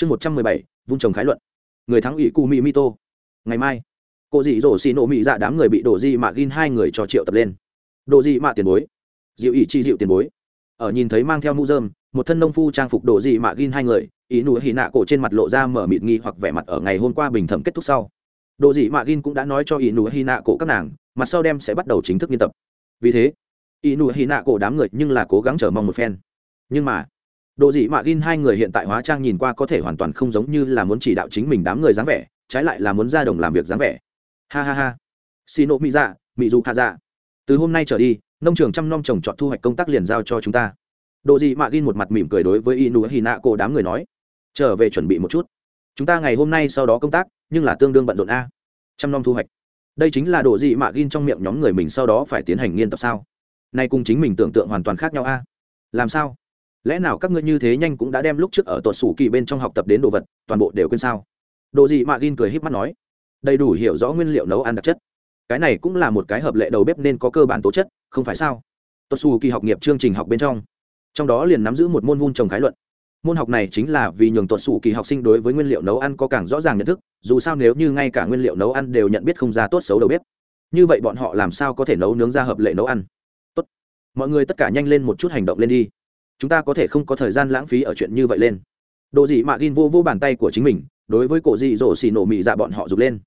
chương một trăm mười bảy, vung trồng khái luận. Người thắng ủy cu mỹ mito ngày mai, cô dị dỗ xì nổ mỹ dạ đám người bị đổ di mạ gin hai người cho triệu tập lên. Đồ di mạ tiền bối. Diệu ỷ chi diệu tiền bối. Ở nhìn thấy mang theo mũ dơm một thân nông phu trang phục đổ di mạ gin hai người, ý nụ hì nạ cổ trên mặt lộ ra mở mịt nghi hoặc vẻ mặt ở ngày hôm qua bình thẩm kết thúc sau. Đồ dị mạ gin cũng đã nói cho ý nụ hì nạ cổ các nàng mặt sau đem sẽ bắt đầu chính thức nghiên tập. Vì thế, ý nụ hì nạ cổ đám người nhưng là cố gắng chờ mong một phen. Nhưng mà độ dị mạ gin hai người hiện tại hóa trang nhìn qua có thể hoàn toàn không giống như là muốn chỉ đạo chính mình đám người dáng vẻ, trái lại là muốn ra đồng làm việc dáng vẻ. Ha ha ha. Xin nộ mỹ dạ mỹ dù hạ dạ. Từ hôm nay trở đi, nông trường trăm nom trồng trọt thu hoạch công tác liền giao cho chúng ta. Độ dị mạ gin một mặt mỉm cười đối với inu Hinako nạ đám người nói, trở về chuẩn bị một chút. Chúng ta ngày hôm nay sau đó công tác, nhưng là tương đương bận rộn a. Trăm nom thu hoạch. Đây chính là độ dị mạ gin trong miệng nhóm người mình sau đó phải tiến hành nghiên tập sao? Nay cùng chính mình tưởng tượng hoàn toàn khác nhau a. Làm sao? Lẽ nào các ngươi như thế nhanh cũng đã đem lúc trước ở tuột sủ kỳ bên trong học tập đến đồ vật, toàn bộ đều quên sao? Đồ gì mà gin cười h í p mắt nói. Đầy đủ hiểu rõ nguyên liệu nấu ăn đặc chất. Cái này cũng là một cái hợp lệ đầu bếp nên có cơ bản tố chất, không phải sao? Tuột sủ kỳ học nghiệp chương trình học bên trong. Trong đó liền nắm giữ một môn vun trồng khái luận. Môn học này chính là vì nhường tuột sủ kỳ học sinh đối với nguyên liệu nấu ăn có càng rõ ràng nhận thức, dù sao nếu như ngay cả nguyên liệu nấu ăn đều nhận biết không ra tốt xấu đầu bếp, như vậy bọn họ làm sao có thể nấu nướng ra hợp lệ nấu ăn? Tốt. Mọi người tất cả nhanh lên một chút hành động lên đi chúng ta có thể không có thời gian lãng phí ở chuyện như vậy lên. Đồ dị mạ gin vô vô bàn tay của chính mình, đối với cổ dị dỗ xì nổ mị dạ bọn họ rục lên.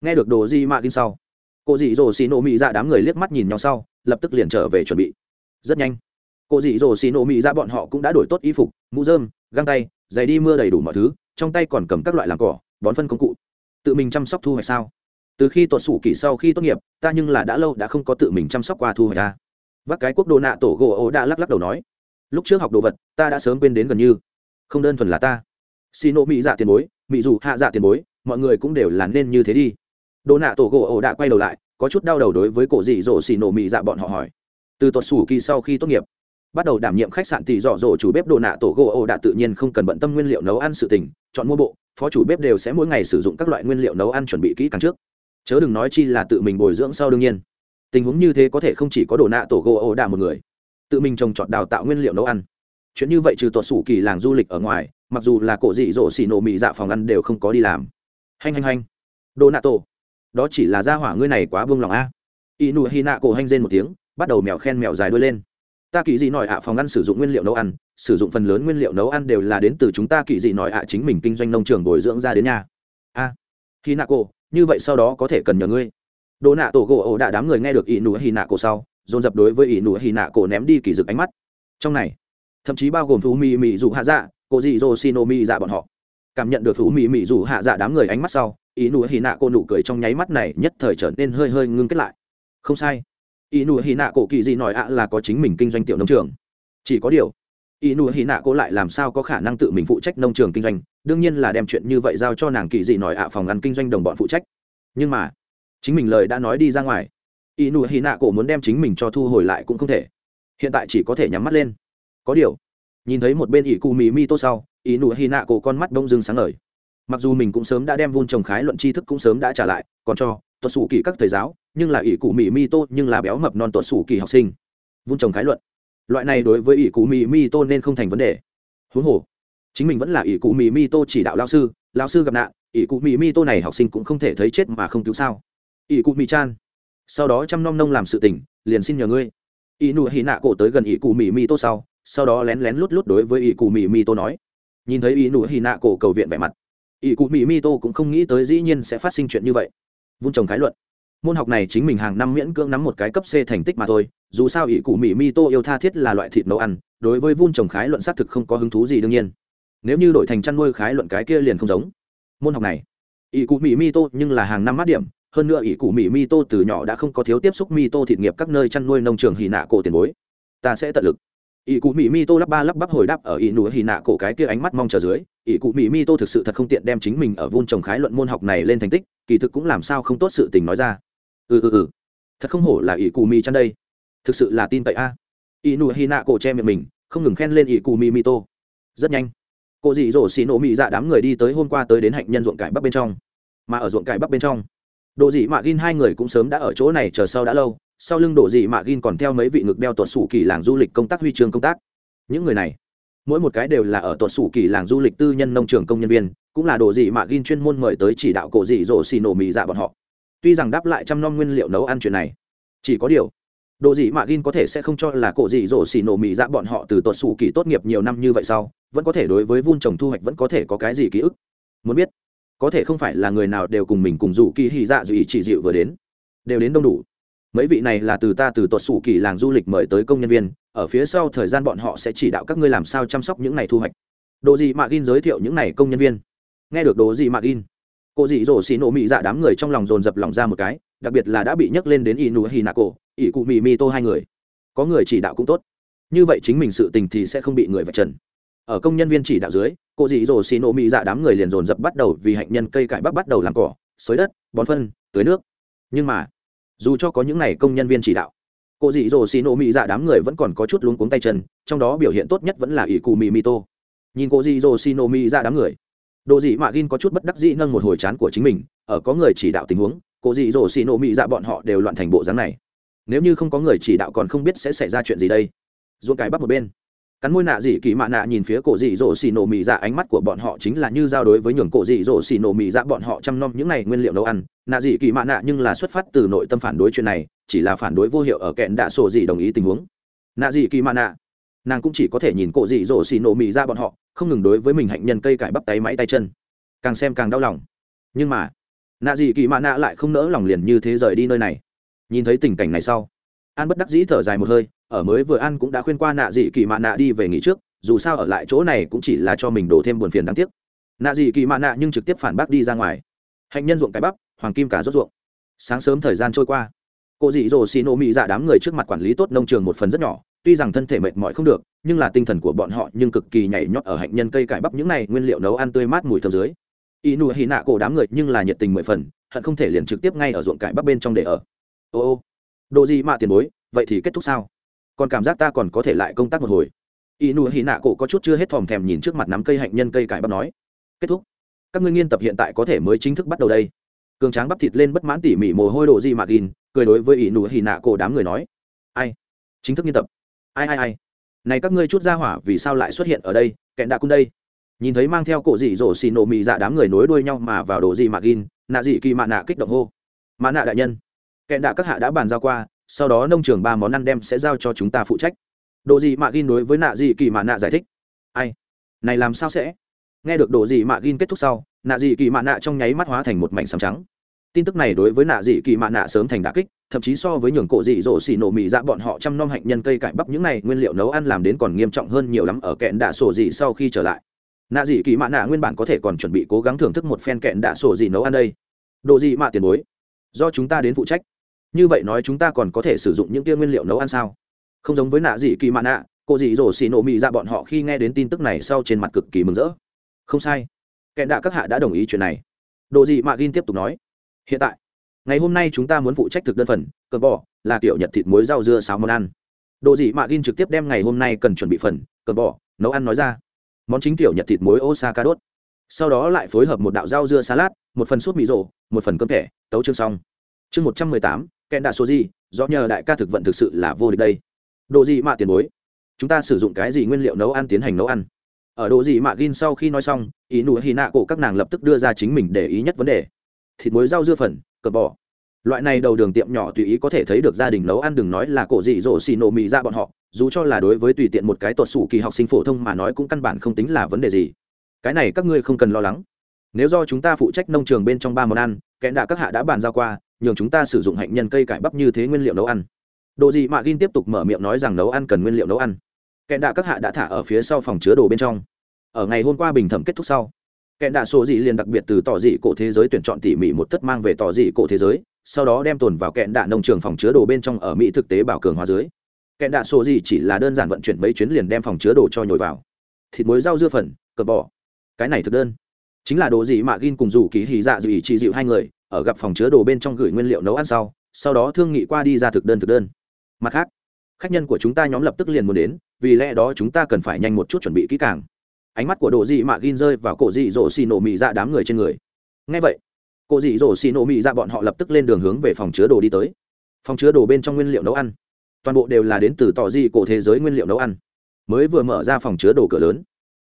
Nghe được đồ dị mạ gin sau, cổ dị dỗ xì nổ mị dạ đám người liếc mắt nhìn nhau sau, lập tức liền trở về chuẩn bị. Rất nhanh, cổ dị dỗ xì nổ mị dạ bọn họ cũng đã đổi tốt y phục, mũ dơm găng tay, giày đi mưa đầy đủ mọi thứ, trong tay còn cầm các loại làm cỏ, bón phân công cụ. Tự mình chăm sóc thu hoạch sao? Từ khi tuột sủ kỷ sau khi tốt nghiệp, ta nhưng là đã lâu đã không có tự mình chăm sóc qua thu hoạch ta vác cái quốc đồ nạ tổ gỗ ố đã lắc lắc đầu nói lúc trước học đồ vật, ta đã sớm quên đến gần như. Không đơn thuần là ta. Xì nộ mỹ dạ tiền bối mỹ dù hạ dạ tiền bối, mọi người cũng đều là nên như thế đi. Đồ nạ tổ gỗ ổ đã quay đầu lại, có chút đau đầu đối với cổ dị dỗ xì nổ mỹ dạ bọn họ hỏi. Từ tuột sủ kỳ sau khi tốt nghiệp, bắt đầu đảm nhiệm khách sạn tỷ dọ dỗ chủ bếp đồ nạ tổ gỗ ổ đã tự nhiên không cần bận tâm nguyên liệu nấu ăn sự tình, chọn mua bộ, phó chủ bếp đều sẽ mỗi ngày sử dụng các loại nguyên liệu nấu ăn chuẩn bị kỹ càng trước. Chớ đừng nói chi là tự mình bồi dưỡng sau đương nhiên. Tình huống như thế có thể không chỉ có đồ nạ tổ gỗ ổ đạ một người tự mình trồng trọt đào tạo nguyên liệu nấu ăn. Chuyện như vậy trừ tuột sủ kỳ làng du lịch ở ngoài, mặc dù là cổ dị dỗ xì nổ mị dạ phòng ăn đều không có đi làm. Hành hành hành đồ nạ tổ. Đó chỉ là gia hỏa ngươi này quá vương lòng a. Y nụ hy nạ cổ hành rên một tiếng, bắt đầu mèo khen mèo dài đuôi lên. Ta kỳ dị nói ạ phòng ăn sử dụng nguyên liệu nấu ăn, sử dụng phần lớn nguyên liệu nấu ăn đều là đến từ chúng ta kỳ dị nói ạ chính mình kinh doanh nông trường bồi dưỡng ra đến nhà. A. Hy nạ cổ, như vậy sau đó có thể cần nhờ ngươi. Đồ nạ tổ gỗ ổ đạ đám người nghe được y nụ hy nạ cổ sau dồn dập đối với ỷ nụ hy nạ cổ ném đi kỳ dực ánh mắt. Trong này, thậm chí bao gồm thú mì mì dù hạ dạ cô dì dô xin ô mì dạ bọn họ. Cảm nhận được thú mì mì dù hạ dạ đám người ánh mắt sau, ỷ nụ hì nạ cổ nụ cười trong nháy mắt này nhất thời trở nên hơi hơi ngưng kết lại. Không sai. Ỷ nụ hì nạ cổ kỳ dị nói ạ là có chính mình kinh doanh tiểu nông trường. Chỉ có điều, ỷ nụ hì nạ cổ lại làm sao có khả năng tự mình phụ trách nông trường kinh doanh, đương nhiên là đem chuyện như vậy giao cho nàng kỳ dị nói ạ phòng ăn kinh doanh đồng bọn phụ trách. Nhưng mà, chính mình lời đã nói đi ra ngoài y nụ hy nạ cổ muốn đem chính mình cho thu hồi lại cũng không thể. Hiện tại chỉ có thể nhắm mắt lên. Có điều, nhìn thấy một bên ỷ cụ mì mi tô sau, Ý nụ hy nạ cổ con mắt đông dưng sáng ngời. Mặc dù mình cũng sớm đã đem vun trồng khái luận tri thức cũng sớm đã trả lại, còn cho tuột sủ kỳ các thầy giáo, nhưng là ỷ cụ mì mi tô, nhưng là béo mập non tuột sủ kỳ học sinh. Vun trồng khái luận. Loại này đối với ỷ cụ mì mi tô nên không thành vấn đề. Huống hồ, chính mình vẫn là ỷ cụ mì mi tô chỉ đạo lao sư lao sư gặp nạn, ỷ cụ mì mi tô này học sinh cũng không thể thấy chết mà không cứu sao. Ỷ cụ mì chan sau đó chăm nom nông làm sự tình, liền xin nhờ ngươi. Ỷ nụ hì nạ cổ tới gần ỷ cụ mì mi tô sau sau đó lén lén lút lút đối với ỷ cụ mì mi tô nói. Nhìn thấy ỷ nụ hì nạ cổ cầu viện vẻ mặt ỷ cụ mì mi tô cũng không nghĩ tới dĩ nhiên sẽ phát sinh chuyện như vậy. Vun trồng khái luận. Môn học này chính mình hàng năm miễn cưỡng nắm một cái cấp c thành tích mà thôi, dù sao ỷ cụ mì mi tô yêu tha thiết là loại thịt nấu ăn, đối với vun trồng khái luận xác thực không có hứng thú gì đương nhiên. Nếu như đổi thành chăn nuôi khái luận cái kia liền không giống. Môn học này ỷ cụ mỹ mi tô nhưng là hàng năm mát điểm hơn nữa ỷ cụ mỹ mi tô từ nhỏ đã không có thiếu tiếp xúc mi tô thịt nghiệp các nơi chăn nuôi nông trường hì nạ cổ tiền bối. Ta sẽ tận lực. Ỷ cụ mỹ mi tô lắp ba lắp bắp hồi đáp ở ỷ nụ hì nạ cổ cái kia ánh mắt mong chờ dưới. Ỷ cụ mỹ mi tô thực sự thật không tiện đem chính mình ở vun trồng khái luận môn học này lên thành tích, kỳ thực cũng làm sao không tốt sự tình nói ra. Ừ ừ ừ. Thật không hổ là ỷ cụ mỹ chăn đây. Thực sự là tin cậy a. Ỷ nụ hì nạ cổ che miệng mình, không ngừng khen lên ỷ cụ mỹ mi tô rất nhanh, cô dị dỗ xì nổ mỹ dạ đám người đi tới hôm qua tới đến hạnh nhân ruộng cải bắp bên trong. Mà ở ruộng cải bắp bên trong Đồ dị mạ gin hai người cũng sớm đã ở chỗ này chờ sau đã lâu, sau lưng đồ dị mạ gin còn theo mấy vị ngực đeo tuột sủ kỳ làng du lịch công tác huy chương công tác. Những người này, mỗi một cái đều là ở tuột sủ kỳ làng du lịch tư nhân nông trường công nhân viên, cũng là đồ dị mạ gin chuyên môn mời tới chỉ đạo cổ dị rồ xì nổ mì dạ bọn họ. Tuy rằng đáp lại trăm non nguyên liệu nấu ăn chuyện này, chỉ có điều đồ dị mạ gin có thể sẽ không cho là cổ dị dỗ xì nổ mì dạ bọn họ từ tuột sủ kỳ tốt nghiệp nhiều năm như vậy sau, vẫn có thể đối với vun trồng thu hoạch vẫn có thể có cái gì ký ức. Muốn biết có thể không phải là người nào đều cùng mình cùng dù kỳ hy dạ dù ý chỉ dịu vừa đến. Đều đến đông đủ. Mấy vị này là từ ta từ tuột sủ kỳ làng du lịch mời tới công nhân viên, ở phía sau thời gian bọn họ sẽ chỉ đạo các ngươi làm sao chăm sóc những này thu hoạch. Đồ gì mạ gin giới thiệu những này công nhân viên. Nghe được đồ gì mạ gin, cô dị dỗ xì nổ mị dạ đám người trong lòng dồn dập lòng ra một cái, đặc biệt là đã bị nhấc lên đến y nụ hi nạ cổ ỷ cụ mị mi tô hai người. Có người chỉ đạo cũng tốt. Như vậy chính mình sự tình thì sẽ không bị người vạch trần ở công nhân viên chỉ đạo dưới, cô dị dỗ xì nổ mị dạ đám người liền dồn dập bắt đầu vì hạnh nhân cây cải bắp bắt đầu làm cỏ, xới đất, bón phân, tưới nước. Nhưng mà, dù cho có những này công nhân viên chỉ đạo, cô dị dỗ xì nổ mị dạ đám người vẫn còn có chút luống cuống tay chân, trong đó biểu hiện tốt nhất vẫn là ỷ cụ mì mi tô. Nhìn cô dị dỗ xì nổ mị dạ đám người, đồ dị mạ gin có chút bất đắc dĩ nâng một hồi chán của chính mình, ở có người chỉ đạo tình huống, cô dị dỗ xì nổ mị dạ bọn họ đều loạn thành bộ dáng này. Nếu như không có người chỉ đạo còn không biết sẽ xảy ra chuyện gì đây. Ruộng cải bắp một bên cắn môi nạ dị kỳ mạ nạ nhìn phía cổ dị dỗ xì nổ mì dạ ánh mắt của bọn họ chính là như giao đối với nhường cổ dị dỗ xì nổ mì dạ bọn họ chăm nom những này nguyên liệu nấu ăn. Nạ dị kỳ mạ nạ nhưng là xuất phát từ nội tâm phản đối chuyện này, chỉ là phản đối vô hiệu ở kẹn đạ sổ dị đồng ý tình huống. Nạ dị kỳ mạ nạ, nàng cũng chỉ có thể nhìn cổ dị dỗ xì nổ mì dạ bọn họ, không ngừng đối với mình hạnh nhân cây cải bắp tay máy tay chân. Càng xem càng đau lòng. Nhưng mà, nạ dị kỳ mạ nạ lại không nỡ lòng liền như thế rời đi nơi này. Nhìn thấy tình cảnh này sau, an bất đắc dĩ thở dài một hơi ở mới vừa ăn cũng đã khuyên qua nạ dị kỳ mạ nạ đi về nghỉ trước, dù sao ở lại chỗ này cũng chỉ là cho mình đổ thêm buồn phiền đáng tiếc. Nạ dị kỳ mạ nạ nhưng trực tiếp phản bác đi ra ngoài. Hạnh nhân ruộng cái bắp, hoàng kim cả rốt ruộng. Sáng sớm thời gian trôi qua, cô dị dỗ xì nổ mỹ dạ đám người trước mặt quản lý tốt nông trường một phần rất nhỏ, tuy rằng thân thể mệt mỏi không được, nhưng là tinh thần của bọn họ nhưng cực kỳ nhảy nhót ở hạnh nhân cây cải bắp những này nguyên liệu nấu ăn tươi mát mùi thơm dưới. Y nụ hì nạ cổ đám người nhưng là nhiệt tình mười phần, hận không thể liền trực tiếp ngay ở ruộng cải bắp bên trong để ở. Ô ô, đồ gì mạ tiền bối, vậy thì kết thúc sao? Còn cảm giác ta còn có thể lại công tác một hồi. Y nụ hì nạ cổ có chút chưa hết thòm thèm nhìn trước mặt nắm cây hạnh nhân cây cải bắp nói, kết thúc. Các ngươi nghiên tập hiện tại có thể mới chính thức bắt đầu đây. Cường tráng bắp thịt lên bất mãn tỉ mỉ mồ hôi đồ gì mà gìn cười đối với ỷ nụ hì nạ cổ đám người nói, ai? Chính thức nghiên tập. Ai ai ai? Này các ngươi chút ra hỏa vì sao lại xuất hiện ở đây? Kẹn đạ cung đây. Nhìn thấy mang theo cổ dị dỗ xì nổ mị dạ đám người nối đuôi nhau mà vào đồ gì mà gìn nạ dị kỳ mạ nạ kích động hô mã nạ đại nhân, kẹn đạ các hạ đã bàn giao qua sau đó nông trường ba món ăn đem sẽ giao cho chúng ta phụ trách. Đồ gì mạ gin đối với nạ dị kỳ mạ nạ giải thích. Ai? Này làm sao sẽ? Nghe được đồ gì mạ gin kết thúc sau, nạ dị kỳ mạ nạ trong nháy mắt hóa thành một mảnh sầm trắng. Tin tức này đối với nạ dị kỳ mạ nạ sớm thành đà kích, thậm chí so với nhường cổ dị dỗ xì nổ mì dạ bọn họ chăm nom hạnh nhân cây cải bắp những này nguyên liệu nấu ăn làm đến còn nghiêm trọng hơn nhiều lắm ở kẹn đạ sổ dị sau khi trở lại. Nạ dị kỳ mạ nạ nguyên bản có thể còn chuẩn bị cố gắng thưởng thức một phen kẹn đạ sổ dị nấu ăn đây. Đồ dị mạ tiền bối? Do chúng ta đến phụ trách như vậy nói chúng ta còn có thể sử dụng những kia nguyên liệu nấu ăn sao? Không giống với nạ dị kỳ mạ nạ, cô dị dỗ xì nổ mì ra bọn họ khi nghe đến tin tức này sau trên mặt cực kỳ mừng rỡ. Không sai. Kẹn đạ các hạ đã đồng ý chuyện này. Đồ dị mạ gin tiếp tục nói. Hiện tại, ngày hôm nay chúng ta muốn phụ trách thực đơn phần cờ bò, là kiểu nhật thịt muối rau dưa sáu món ăn. Đồ dị mạ gin trực tiếp đem ngày hôm nay cần chuẩn bị phần cờ bò, nấu ăn nói ra. Món chính kiểu nhật thịt muối osaka đốt. Sau đó lại phối hợp một đạo rau dưa salad, một phần súp mì rộ một phần cơm thẻ, tấu chương xong. Chương một trăm mười tám kẽn đạ số gì, do nhờ đại ca thực vận thực sự là vô địch đây. Đồ gì mạ tiền bối? Chúng ta sử dụng cái gì nguyên liệu nấu ăn tiến hành nấu ăn? Ở đồ gì mạ gin sau khi nói xong, ý nụ hy nạ cổ các nàng lập tức đưa ra chính mình để ý nhất vấn đề. Thịt muối rau dưa phần, cờ bỏ. loại này đầu đường tiệm nhỏ tùy ý có thể thấy được gia đình nấu ăn đừng nói là cổ dị dỗ xì nổ mì ra bọn họ, dù cho là đối với tùy tiện một cái tuột sủ kỳ học sinh phổ thông mà nói cũng căn bản không tính là vấn đề gì. Cái này các ngươi không cần lo lắng. Nếu do chúng ta phụ trách nông trường bên trong ba món ăn kẽn đạ các hạ đã bàn giao qua nhường chúng ta sử dụng hạnh nhân cây cải bắp như thế nguyên liệu nấu ăn. Đồ gì mà gin tiếp tục mở miệng nói rằng nấu ăn cần nguyên liệu nấu ăn. Kẹn đạ các hạ đã thả ở phía sau phòng chứa đồ bên trong. Ở ngày hôm qua bình thẩm kết thúc sau, kẹn đạ số dị liền đặc biệt từ tỏ dị cổ thế giới tuyển chọn tỉ mỉ một tất mang về tỏ dị cổ thế giới, sau đó đem tồn vào kẹn đạ nông trường phòng chứa đồ bên trong ở mỹ thực tế bảo cường hóa dưới. Kẹn đạ số dị chỉ là đơn giản vận chuyển mấy chuyến liền đem phòng chứa đồ cho nhồi vào. Thịt muối rau dưa phần, cờ bỏ cái này thực đơn. Chính là đồ gì mà gin cùng rủ ký hì dạ dù ý chỉ dịu hai người ở gặp phòng chứa đồ bên trong gửi nguyên liệu nấu ăn sau sau đó thương nghị qua đi ra thực đơn thực đơn. Mặt khác, khách nhân của chúng ta nhóm lập tức liền muốn đến, vì lẽ đó chúng ta cần phải nhanh một chút chuẩn bị kỹ càng. Ánh mắt của đồ dị mạ gin rơi vào cổ dị dỗ xì nổ mị ra đám người trên người. Ngay vậy, cổ dị dỗ xì nổ mị ra bọn họ lập tức lên đường hướng về phòng chứa đồ đi tới. Phòng chứa đồ bên trong nguyên liệu nấu ăn. Toàn bộ đều là đến từ tỏ dị cổ thế giới nguyên liệu nấu ăn. Mới vừa mở ra phòng chứa đồ cửa lớn.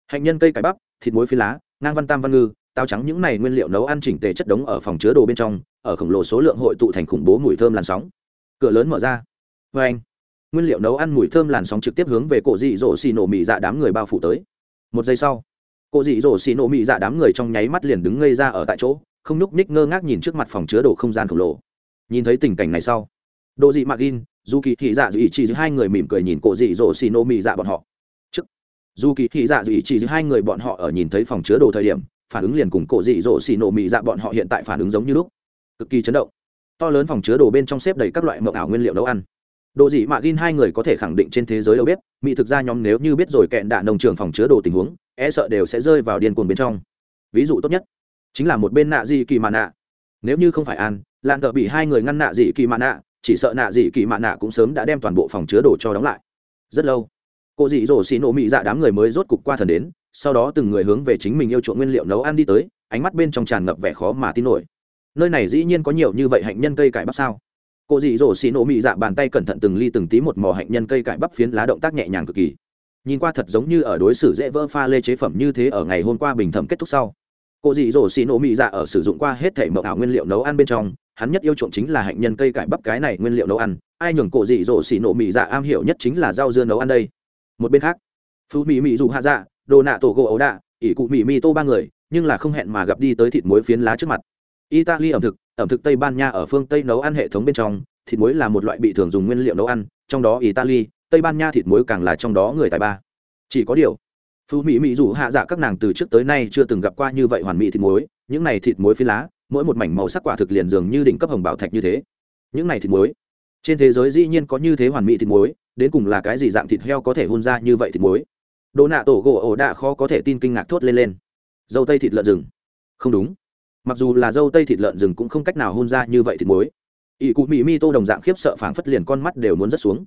Hạnh nhân cây cải bắp, thịt muối phi lá, ngang văn tam văn ngư táo trắng những này nguyên liệu nấu ăn chỉnh tề chất đống ở phòng chứa đồ bên trong, ở khổng lồ số lượng hội tụ thành khủng bố mùi thơm làn sóng. Cửa lớn mở ra. Vê anh, nguyên liệu nấu ăn mùi thơm làn sóng trực tiếp hướng về cổ dị dỗ xì nổ mị dạ đám người bao phủ tới. Một giây sau, cổ dị dỗ xì nổ mị dạ đám người trong nháy mắt liền đứng ngây ra ở tại chỗ, không nhúc ních ngơ ngác nhìn trước mặt phòng chứa đồ không gian khổng lồ. Nhìn thấy tình cảnh này sau đồ dị mạc in dù kỳ thị dạ dù ý chỉ giữa hai người mỉm cười nhìn cổ dị dỗ xì nổ mị dạ bọn họ. Trước dù kỳ thị dạ dù ý chỉ giữa hai người bọn họ ở nhìn thấy phòng chứa đồ thời điểm phản ứng liền cùng cổ dị dỗ xì nổ mị dạ bọn họ hiện tại phản ứng giống như lúc. Cực kỳ chấn động. To lớn phòng chứa đồ bên trong xếp đầy các loại mộng ảo nguyên liệu nấu ăn. Đồ dị mạ gin hai người có thể khẳng định trên thế giới đâu biết mỹ thực ra nhóm nếu như biết rồi kẹn đạn nông trường phòng chứa đồ tình huống e sợ đều sẽ rơi vào điên cuồng bên trong. Ví dụ tốt nhất, chính là một bên nạ dị kỳ mạ nạ. Nếu như không phải an lạn tợ bị hai người ngăn nạ dị kỳ mạ nạ, chỉ sợ nạ dị kỳ mạ nạ cũng sớm đã đem toàn bộ phòng chứa đồ cho đóng lại. Rất lâu cô dị dỗ xì nổ mị dạ đám người mới rốt cục qua thần đến sau đó từng người hướng về chính mình yêu chuộng nguyên liệu nấu ăn đi tới, ánh mắt bên trong tràn ngập vẻ khó mà tin nổi. Nơi này dĩ nhiên có nhiều như vậy hạnh nhân cây cải bắp sao? Cô dị dỗ xì nổ mị dạ bàn tay cẩn thận từng ly từng tí một mò hạnh nhân cây cải bắp phiến lá động tác nhẹ nhàng cực kỳ. Nhìn qua thật giống như ở đối xử dễ vỡ pha lê chế phẩm như thế ở ngày hôm qua bình thẩm kết thúc sau. Cô dị dỗ xì nổ mị dạ ở sử dụng qua hết thể mậu ảo nguyên liệu nấu ăn bên trong, hắn nhất yêu chuộng chính là hạnh nhân cây cải bắp cái này nguyên liệu nấu ăn. Ai nhường cổ dị dỗ xì nổ mị dạ am hiểu nhất chính là rau dưa nấu ăn đây? Một bên khác, phú mỹ mỹ dù hạ dạ đồ nạ tổ gỗ ấu đạ, ỷ cụ mỹ mi tô ba người, nhưng là không hẹn mà gặp đi tới thịt muối phiến lá trước mặt. Italy ẩm thực ẩm thực tây ban nha ở phương tây nấu ăn hệ thống bên trong, thịt muối là một loại bị thường dùng nguyên liệu nấu ăn, trong đó italy, tây ban nha thịt muối càng là trong đó người tài ba. Chỉ có điều, phú mỹ mỹ dù hạ dạ các nàng từ trước tới nay chưa từng gặp qua như vậy hoàn mỹ thịt muối, những này thịt muối phi lá, mỗi một mảnh màu sắc quả thực liền dường như đỉnh cấp hồng bảo thạch như thế. Những này thịt muối, trên thế giới dĩ nhiên có như thế hoàn mỹ thịt muối, đến cùng là cái gì dạng thịt heo có thể hun ra như vậy thịt muối? Đồ nạ tổ gỗ ổ đạ khó có thể tin kinh ngạc thốt lên lên. Dâu tây thịt lợn rừng. Không đúng. Mặc dù là dâu tây thịt lợn rừng cũng không cách nào hôn ra như vậy thịt muối. Ỷ cụ mì mi tô đồng dạng khiếp sợ phảng phất liền con mắt đều muốn rớt xuống.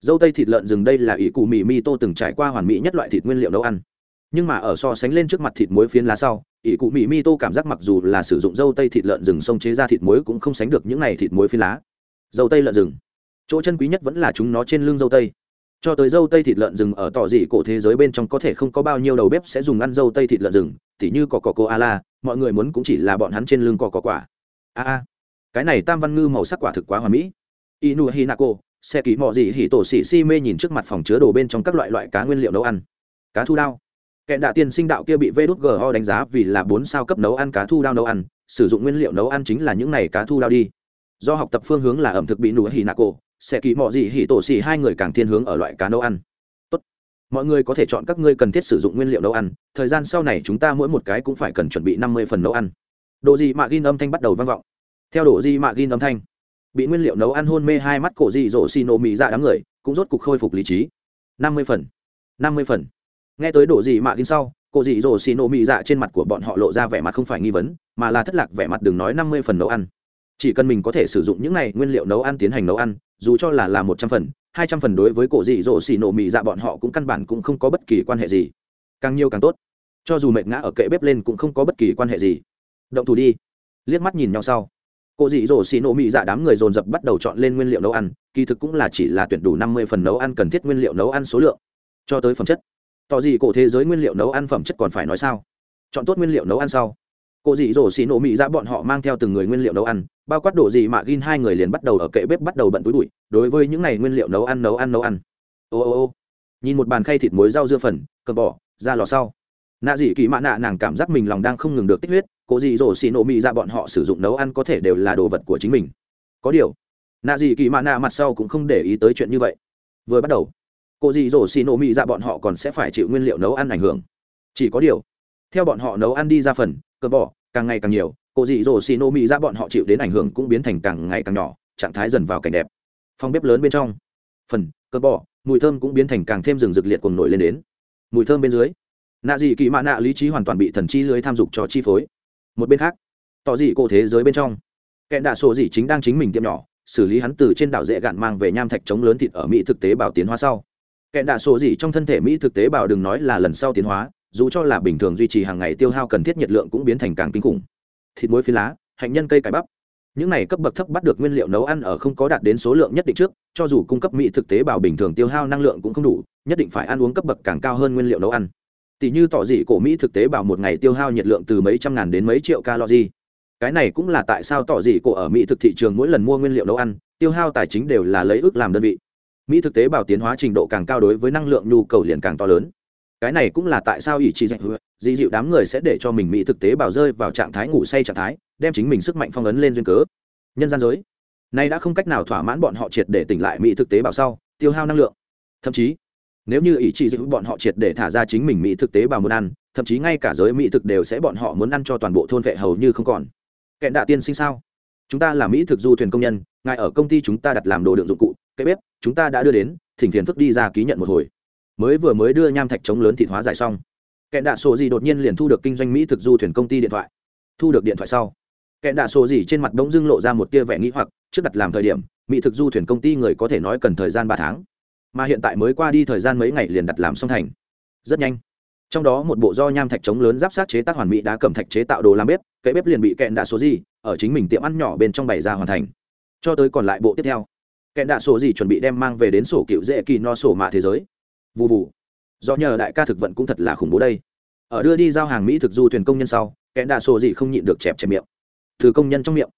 Dâu tây thịt lợn rừng đây là ỷ cụ mì mi tô từng trải qua hoàn mỹ nhất loại thịt nguyên liệu nấu ăn. Nhưng mà ở so sánh lên trước mặt thịt muối phiến lá sau, ỷ cụ mì mi tô cảm giác mặc dù là sử dụng dâu tây thịt lợn rừng xông chế ra thịt muối cũng không sánh được những này thịt muối phiến lá. Dâu tây lợn rừng. Chỗ chân quý nhất vẫn là chúng nó trên lưng dâu tây cho tới dâu tây thịt lợn rừng ở tỏ dị cổ thế giới bên trong có thể không có bao nhiêu đầu bếp sẽ dùng ăn dâu tây thịt lợn rừng, tỉ như cỏ cỏ cô a la, mọi người muốn cũng chỉ là bọn hắn trên lưng cỏ cỏ quả. A a, cái này tam văn ngư màu sắc quả thực quá hoà mỹ. Inu hinako xe ký mò gì hỉ tổ xỉ si mê nhìn trước mặt phòng chứa đồ bên trong các loại loại cá nguyên liệu nấu ăn. Cá thu đao. Kẻ đạ tiên sinh đạo kia bị vê đốt gho đánh giá vì là bốn sao cấp nấu ăn cá thu đao nấu ăn, sử dụng nguyên liệu nấu ăn chính là những này cá thu đao đi. Do học tập phương hướng là ẩm thực bị nụ hỉ nạ cổ sẽ kỳ mọ gì hỉ tổ xì hai người càng thiên hướng ở loại cá nấu ăn. Tốt. Mọi người có thể chọn các ngươi cần thiết sử dụng nguyên liệu nấu ăn, thời gian sau này chúng ta mỗi một cái cũng phải cần chuẩn bị năm mươi phần nấu ăn. Đồ gì mạ ghi âm thanh bắt đầu vang vọng. Theo đồ gì mạ ghi âm thanh, bị nguyên liệu nấu ăn hôn mê hai mắt cổ dị dỗ xì nổ mì dạ đám người cũng rốt cục khôi phục lý trí. Năm mươi phần. Năm mươi phần. Nghe tới đồ gì mạ ghi sau, cổ dị dỗ xì nổ mì dạ trên mặt của bọn họ lộ ra vẻ mặt không phải nghi vấn, mà là thất lạc vẻ mặt đừng nói năm mươi phần nấu ăn. Chỉ cần mình có thể sử dụng những này nguyên liệu nấu ăn tiến hành nấu ăn dù cho là là một trăm phần, hai trăm phần đối với cổ dị dỗ xì nổ mì dạ bọn họ cũng căn bản cũng không có bất kỳ quan hệ gì. Càng nhiều càng tốt. Cho dù mệt ngã ở kệ bếp lên cũng không có bất kỳ quan hệ gì. Động thủ đi. Liếc mắt nhìn nhau sau. Cổ dị dỗ xì nổ mì dạ đám người dồn dập bắt đầu chọn lên nguyên liệu nấu ăn, kỳ thực cũng là chỉ là tuyển đủ năm mươi phần nấu ăn cần thiết nguyên liệu nấu ăn số lượng. Cho tới phẩm chất. Tỏ gì cổ thế giới nguyên liệu nấu ăn phẩm chất còn phải nói sao? Chọn tốt nguyên liệu nấu ăn sau cô dị dỗ xì nổ mị ra bọn họ mang theo từng người nguyên liệu nấu ăn, bao quát đồ gì mà gin hai người liền bắt đầu ở kệ bếp bắt đầu bận túi bụi, đối với những này nguyên liệu nấu ăn nấu ăn nấu ăn. Ô ô ô. Nhìn một bàn khay thịt muối rau dưa phần, cờ bỏ ra lò sau. Nạ dị kỳ mạ nạ nàng cảm giác mình lòng đang không ngừng được tích huyết, cô dị dỗ xì nổ mị ra bọn họ sử dụng nấu ăn có thể đều là đồ vật của chính mình. Có điều, nạ dị kỳ mạ nạ mặt sau cũng không để ý tới chuyện như vậy. Vừa bắt đầu, cô dị dỗ xì nổ mị ra bọn họ còn sẽ phải chịu nguyên liệu nấu ăn ảnh hưởng. Chỉ có điều, theo bọn họ nấu ăn đi ra phần cờ bỏ, càng ngày càng nhiều cổ dị dỗ xì nô mỹ ra bọn họ chịu đến ảnh hưởng cũng biến thành càng ngày càng nhỏ, trạng thái dần vào cảnh đẹp. Phòng bếp lớn bên trong, phần, cờ bỏ, mùi thơm cũng biến thành càng thêm rừng rực liệt cùng nổi lên đến. Mùi thơm bên dưới, nạ dị kỳ mạ nạ lý trí hoàn toàn bị thần chi lưới tham dục cho chi phối. Một bên khác, tỏ dị cổ thế giới bên trong kẹn đạ sổ dị chính đang chính mình tiệm nhỏ, xử lý hắn từ trên đảo dễ gạn mang về nham thạch chống lớn thịt ở mỹ thực tế bảo tiến hóa sau. Kẹn đạ sổ dị trong thân thể mỹ thực tế bảo đừng nói là lần sau tiến hóa dù cho là bình thường duy trì hàng ngày tiêu hao cần thiết nhiệt lượng cũng biến thành càng kinh khủng. Thịt muối phi lá, hạnh nhân cây cải bắp. Những này cấp bậc thấp bắt được nguyên liệu nấu ăn ở không có đạt đến số lượng nhất định trước, cho dù cung cấp mỹ thực tế bào bình thường tiêu hao năng lượng cũng không đủ, nhất định phải ăn uống cấp bậc càng cao hơn nguyên liệu nấu ăn. Tỷ như tỏ dị cổ mỹ thực tế bào một ngày tiêu hao nhiệt lượng từ mấy trăm ngàn đến mấy triệu calorie. Cái này cũng là tại sao tỏ dị cổ ở mỹ thực thị trường mỗi lần mua nguyên liệu nấu ăn, tiêu hao tài chính đều là lấy ước làm đơn vị. Mỹ thực tế bào tiến hóa trình độ càng cao đối với năng lượng nhu cầu liền càng to lớn cái này cũng là tại sao ỷ chỉ dạy hứa dị dịu đám người sẽ để cho mình mỹ thực tế bảo rơi vào trạng thái ngủ say trạng thái, đem chính mình sức mạnh phong ấn lên duyên cớ. Nhân gian giới. Nay đã không cách nào thỏa mãn bọn họ triệt để tỉnh lại mỹ thực tế bảo sau, tiêu hao năng lượng. Thậm chí, nếu như ý chỉ dịu bọn họ triệt để thả ra chính mình mỹ thực tế bảo muốn ăn, thậm chí ngay cả giới mỹ thực đều sẽ bọn họ muốn ăn cho toàn bộ thôn vệ hầu như không còn. Kẹn đạ tiên sinh sao? Chúng ta là mỹ thực du thuyền công nhân, ngài ở công ty chúng ta đặt làm đồ đựng dụng cụ, cái bếp, chúng ta đã đưa đến, thỉnh phiền phức đi ra ký nhận một hồi mới vừa mới đưa nham thạch chống lớn thịt hóa giải xong. Kẹn đạ sổ gì đột nhiên liền thu được kinh doanh mỹ thực du thuyền công ty điện thoại. Thu được điện thoại sau, kẹn đạ sổ gì trên mặt bỗng dưng lộ ra một tia vẻ nghĩ hoặc, trước đặt làm thời điểm, mỹ thực du thuyền công ty người có thể nói cần thời gian ba tháng. Mà hiện tại mới qua đi thời gian mấy ngày liền đặt làm xong thành. Rất nhanh. Trong đó một bộ do nham thạch chống lớn giáp sát chế tác hoàn mỹ đá cầm thạch chế tạo đồ làm bếp, cái bếp liền bị kẹn đạ số gì ở chính mình tiệm ăn nhỏ bên trong bày ra hoàn thành. Cho tới còn lại bộ tiếp theo, kẹn đạ số gì chuẩn bị đem mang về đến sổ cựu dễ kỳ no sổ mạ thế giới vụ vụ do nhờ đại ca thực vận cũng thật là khủng bố đây. Ở đưa đi giao hàng mỹ thực du thuyền công nhân sau kẹn đạ số gì không nhịn được chẹp chẹp miệng. Từ công nhân trong miệng.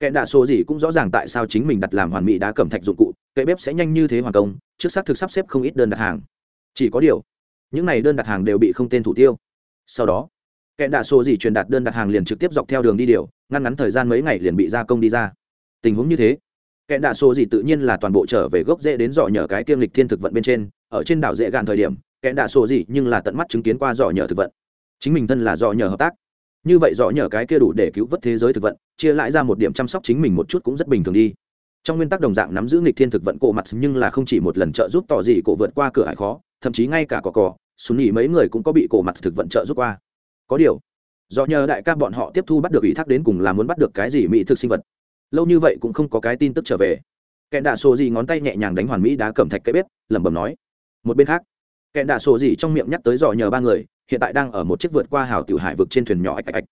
Kẹn đạ số gì cũng rõ ràng tại sao chính mình đặt làm hoàn mỹ đá cẩm thạch dụng cụ kệ bếp sẽ nhanh như thế hoàn công, trước xác thực sắp xếp không ít đơn đặt hàng. Chỉ có điều, những này đơn đặt hàng đều bị không tên thủ tiêu. Sau đó kẹn đạ số gì truyền đạt đơn đặt hàng liền trực tiếp dọc theo đường đi điều, ngăn ngắn thời gian mấy ngày liền bị gia công đi ra. Tình huống như thế kẹn đạ số gì tự nhiên là toàn bộ trở về gốc rễ đến dò nhờ cái tiêm lịch thiên thực vận bên trên ở trên đảo dễ gạn thời điểm kẽ đạ số gì nhưng là tận mắt chứng kiến qua dò nhờ thực vận. Chính mình thân là dò nhờ hợp tác. Như vậy dò nhờ cái kia đủ để cứu vớt thế giới thực vận, chia lại ra một điểm chăm sóc chính mình một chút cũng rất bình thường đi. Trong nguyên tắc đồng dạng nắm giữ nghịch thiên thực vận cổ mặt nhưng là không chỉ một lần trợ giúp tỏ gì cổ vượt qua cửa hải khó, thậm chí ngay cả cỏ cỏ sùn nhỉ mấy người cũng có bị cổ mặt thực vận trợ giúp qua. Có điều do nhờ đại ca bọn họ tiếp thu bắt được ủy thác đến cùng là muốn bắt được cái gì mỹ thực sinh vật. Lâu như vậy cũng không có cái tin tức trở về. Kẹn đạ sổ gì ngón tay nhẹ nhàng đánh hoàn mỹ đá cẩm thạch cái bếp, lẩm bẩm nói một bên khác kẹn đạ sổ gì trong miệng nhắc tới dò nhờ ba người, hiện tại đang ở một chiếc vượt qua hào tiểu hải vực trên thuyền nhỏ ạch ạch ạch.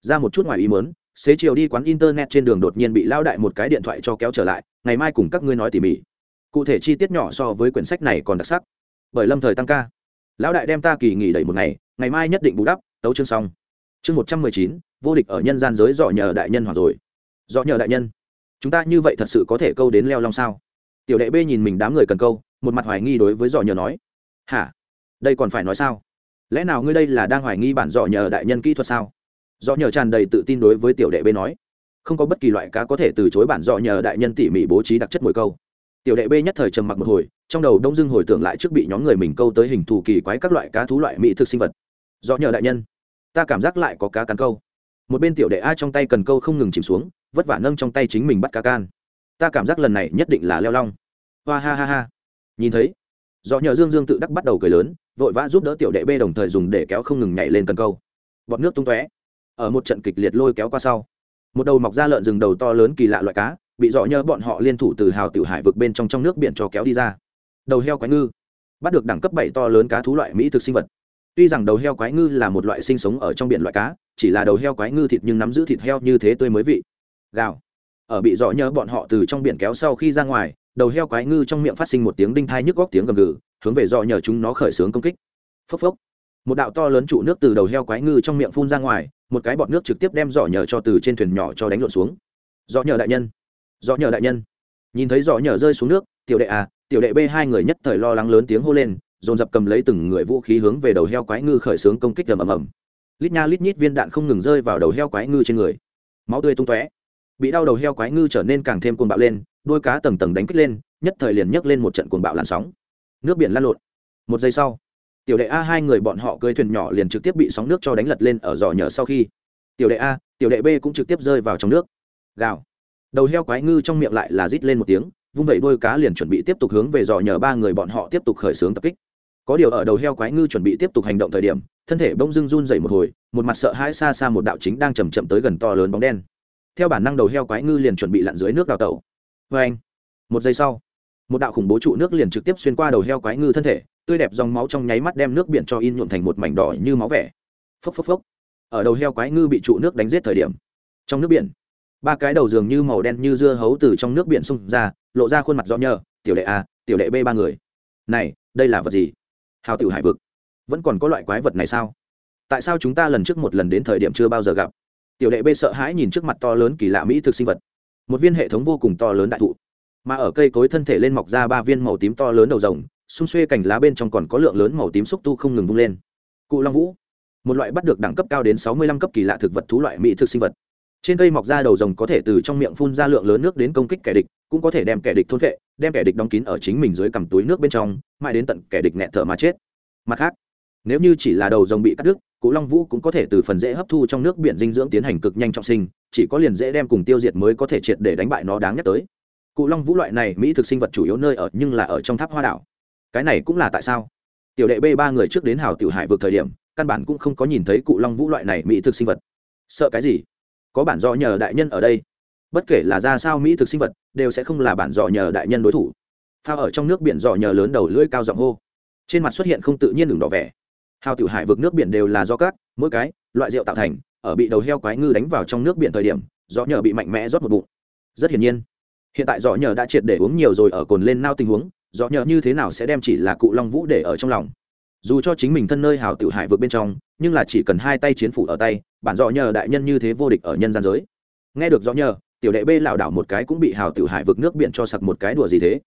Ra một chút ngoài ý mớn xế chiều đi quán internet trên đường đột nhiên bị lao đại một cái điện thoại cho kéo trở lại, ngày mai cùng các ngươi nói tỉ mỉ. Cụ thể chi tiết nhỏ so với quyển sách này còn đặc sắc. Bởi lâm thời tăng ca, lão đại đem ta kỳ nghỉ đẩy một ngày ngày mai nhất định bù đắp, tấu chương xong. Chương một trăm mười chín, vô địch ở nhân gian giới dọ nhờ đại nhân hoặc rồi. Dọ nhờ đại nhân, chúng ta như vậy thật sự có thể câu đến leo long sao? Tiểu đệ b nhìn mình đám người cần câu, một mặt hoài nghi đối với dọ nhờ nói. Hả? Đây còn phải nói sao? Lẽ nào ngươi đây là đang hoài nghi bản dọ nhờ đại nhân kỹ thuật sao? Dọ nhờ tràn đầy tự tin đối với tiểu đệ b nói. Không có bất kỳ loại cá có thể từ chối bản dọ nhờ đại nhân tỉ mỉ bố trí đặc chất mồi câu. Tiểu đệ b nhất thời trầm mặc một hồi, trong đầu đông dưng hồi tưởng lại trước bị nhóm người mình câu tới hình thù kỳ quái các loại cá thú loại mỹ thực sinh vật. Do nhờ đại nhân, ta cảm giác lại có cá cắn câu. Một bên tiểu đệ a trong tay cần câu không ngừng chìm xuống, vất vả nâng trong tay chính mình bắt cá can ta cảm giác lần này nhất định là leo long. Hoa ha ha ha. Nhìn thấy do nhờ dương dương tự đắc bắt đầu cười lớn, vội vã giúp đỡ tiểu đệ b đồng thời dùng để kéo không ngừng nhảy lên cần câu. Bọt nước tung tóe. Ở một trận kịch liệt lôi kéo qua sau, một đầu mọc ra lợn rừng đầu to lớn kỳ lạ loại cá, bị dọ nhờ bọn họ liên thủ từ hào tiểu hải vực bên trong trong nước biển cho kéo đi ra. Đầu heo quái ngư. Bắt được đẳng cấp bảy to lớn cá thú loại mỹ thực sinh vật. Tuy rằng đầu heo quái ngư là một loại sinh sống ở trong biển loại cá, chỉ là đầu heo quái ngư thịt nhưng nắm giữ thịt heo như thế tươi mới vị. Gạo ở bị dọ nhớ bọn họ từ trong biển kéo sau khi ra ngoài, đầu heo quái ngư trong miệng phát sinh một tiếng đinh thai nhức góc tiếng gầm gừ, hướng về dọ nhờ chúng nó khởi xướng công kích. Phốc phốc. Một đạo to lớn trụ nước từ đầu heo quái ngư trong miệng phun ra ngoài, một cái bọt nước trực tiếp đem dọ nhờ cho từ trên thuyền nhỏ cho đánh lộn xuống. Dọ nhờ đại nhân. Dọ nhờ đại nhân. Nhìn thấy dọ nhờ rơi xuống nước, tiểu đệ à tiểu đệ b hai người nhất thời lo lắng lớn tiếng hô lên, dồn dập cầm lấy từng người vũ khí hướng về đầu heo quái ngư khởi xướng công kích ầm ầm ầm. Lít nha lít nhít viên đạn không ngừng rơi vào đầu heo quái ngư trên người. Máu tươi tung tóe bị đau đầu heo quái ngư trở nên càng thêm cuồng bạo lên, đôi cá tầng tầng đánh kích lên, nhất thời liền nhấc lên một trận cuồng bạo làn sóng. Nước biển lăn lộn. Một giây sau, tiểu đệ a hai người bọn họ cưỡi thuyền nhỏ liền trực tiếp bị sóng nước cho đánh lật lên ở giò nhờ sau khi. Tiểu đệ a, tiểu đệ b cũng trực tiếp rơi vào trong nước. Gào. Đầu heo quái ngư trong miệng lại là rít lên một tiếng, vung vẩy đôi cá liền chuẩn bị tiếp tục hướng về dò nhờ ba người bọn họ tiếp tục khởi xướng tập kích. Có điều ở đầu heo quái ngư chuẩn bị tiếp tục hành động thời điểm, thân thể bỗng dưng run rẩy một hồi, một mặt sợ hãi xa xa một đạo chính đang chầm chậm tới gần to lớn bóng đen theo bản năng đầu heo quái ngư liền chuẩn bị lặn dưới nước đào tẩu. Vê anh, một giây sau, một đạo khủng bố trụ nước liền trực tiếp xuyên qua đầu heo quái ngư thân thể, tươi đẹp dòng máu trong nháy mắt đem nước biển cho in nhuộm thành một mảnh đỏ như máu vẻ. Phốc phốc phốc. Ở đầu heo quái ngư bị trụ nước đánh giết thời điểm, trong nước biển, ba cái đầu dường như màu đen như dưa hấu từ trong nước biển xung ra, lộ ra khuôn mặt rõ nhờ, tiểu đệ a, tiểu đệ b ba người. Này, đây là vật gì? Hào tiểu hải vực. Vẫn còn có loại quái vật này sao? Tại sao chúng ta lần trước một lần đến thời điểm chưa bao giờ gặp? Tiểu đệ b sợ hãi nhìn trước mặt to lớn kỳ lạ mỹ thực sinh vật. Một viên hệ thống vô cùng to lớn đại thụ, mà ở cây cối thân thể lên mọc ra ba viên màu tím to lớn đầu rồng, xung xuê cành lá bên trong còn có lượng lớn màu tím xúc tu không ngừng vung lên. Cụ long vũ, một loại bắt được đẳng cấp cao đến sáu mươi lăm cấp kỳ lạ thực vật thú loại mỹ thực sinh vật. Trên cây mọc ra đầu rồng có thể từ trong miệng phun ra lượng lớn nước đến công kích kẻ địch, cũng có thể đem kẻ địch thôn vệ, đem kẻ địch đóng kín ở chính mình dưới cằm túi nước bên trong, mãi đến tận kẻ địch nghẹn thở mà chết. Mặt khác, nếu như chỉ là đầu rồng bị cắt đứt cụ long vũ cũng có thể từ phần dễ hấp thu trong nước biển dinh dưỡng tiến hành cực nhanh trọng sinh, chỉ có liền dễ đem cùng tiêu diệt mới có thể triệt để đánh bại nó đáng nhắc tới. Cụ long vũ loại này mỹ thực sinh vật chủ yếu nơi ở nhưng là ở trong tháp hoa đảo. Cái này cũng là tại sao? Tiểu đệ b ba người trước đến hào tiểu hải vượt thời điểm, căn bản cũng không có nhìn thấy cụ long vũ loại này mỹ thực sinh vật. Sợ cái gì? Có bản do nhờ đại nhân ở đây. Bất kể là ra sao mỹ thực sinh vật, đều sẽ không là bản dò nhờ đại nhân đối thủ. Phao ở trong nước biển dò nhờ lớn đầu lưỡi cao giọng hô. Trên mặt xuất hiện không tự nhiên đường đỏ vẻ hào tiểu hải vực nước biển đều là do cát, mỗi cái, loại rượu tạo thành, ở bị đầu heo quái ngư đánh vào trong nước biển thời điểm do nhờ bị mạnh mẽ rót một bụng. Rất hiển nhiên, hiện tại do nhờ đã triệt để uống nhiều rồi ở cồn lên nao tình huống do nhờ như thế nào sẽ đem chỉ là cụ long vũ để ở trong lòng. Dù cho chính mình thân nơi hào tiểu hải vượt bên trong, nhưng là chỉ cần hai tay chiến phủ ở tay, bản dọ nhờ đại nhân như thế vô địch ở nhân gian giới. Nghe được dọ nhờ, tiểu đệ b lảo đảo một cái cũng bị hào tiểu hải vực nước biển cho sặc một cái đùa gì thế.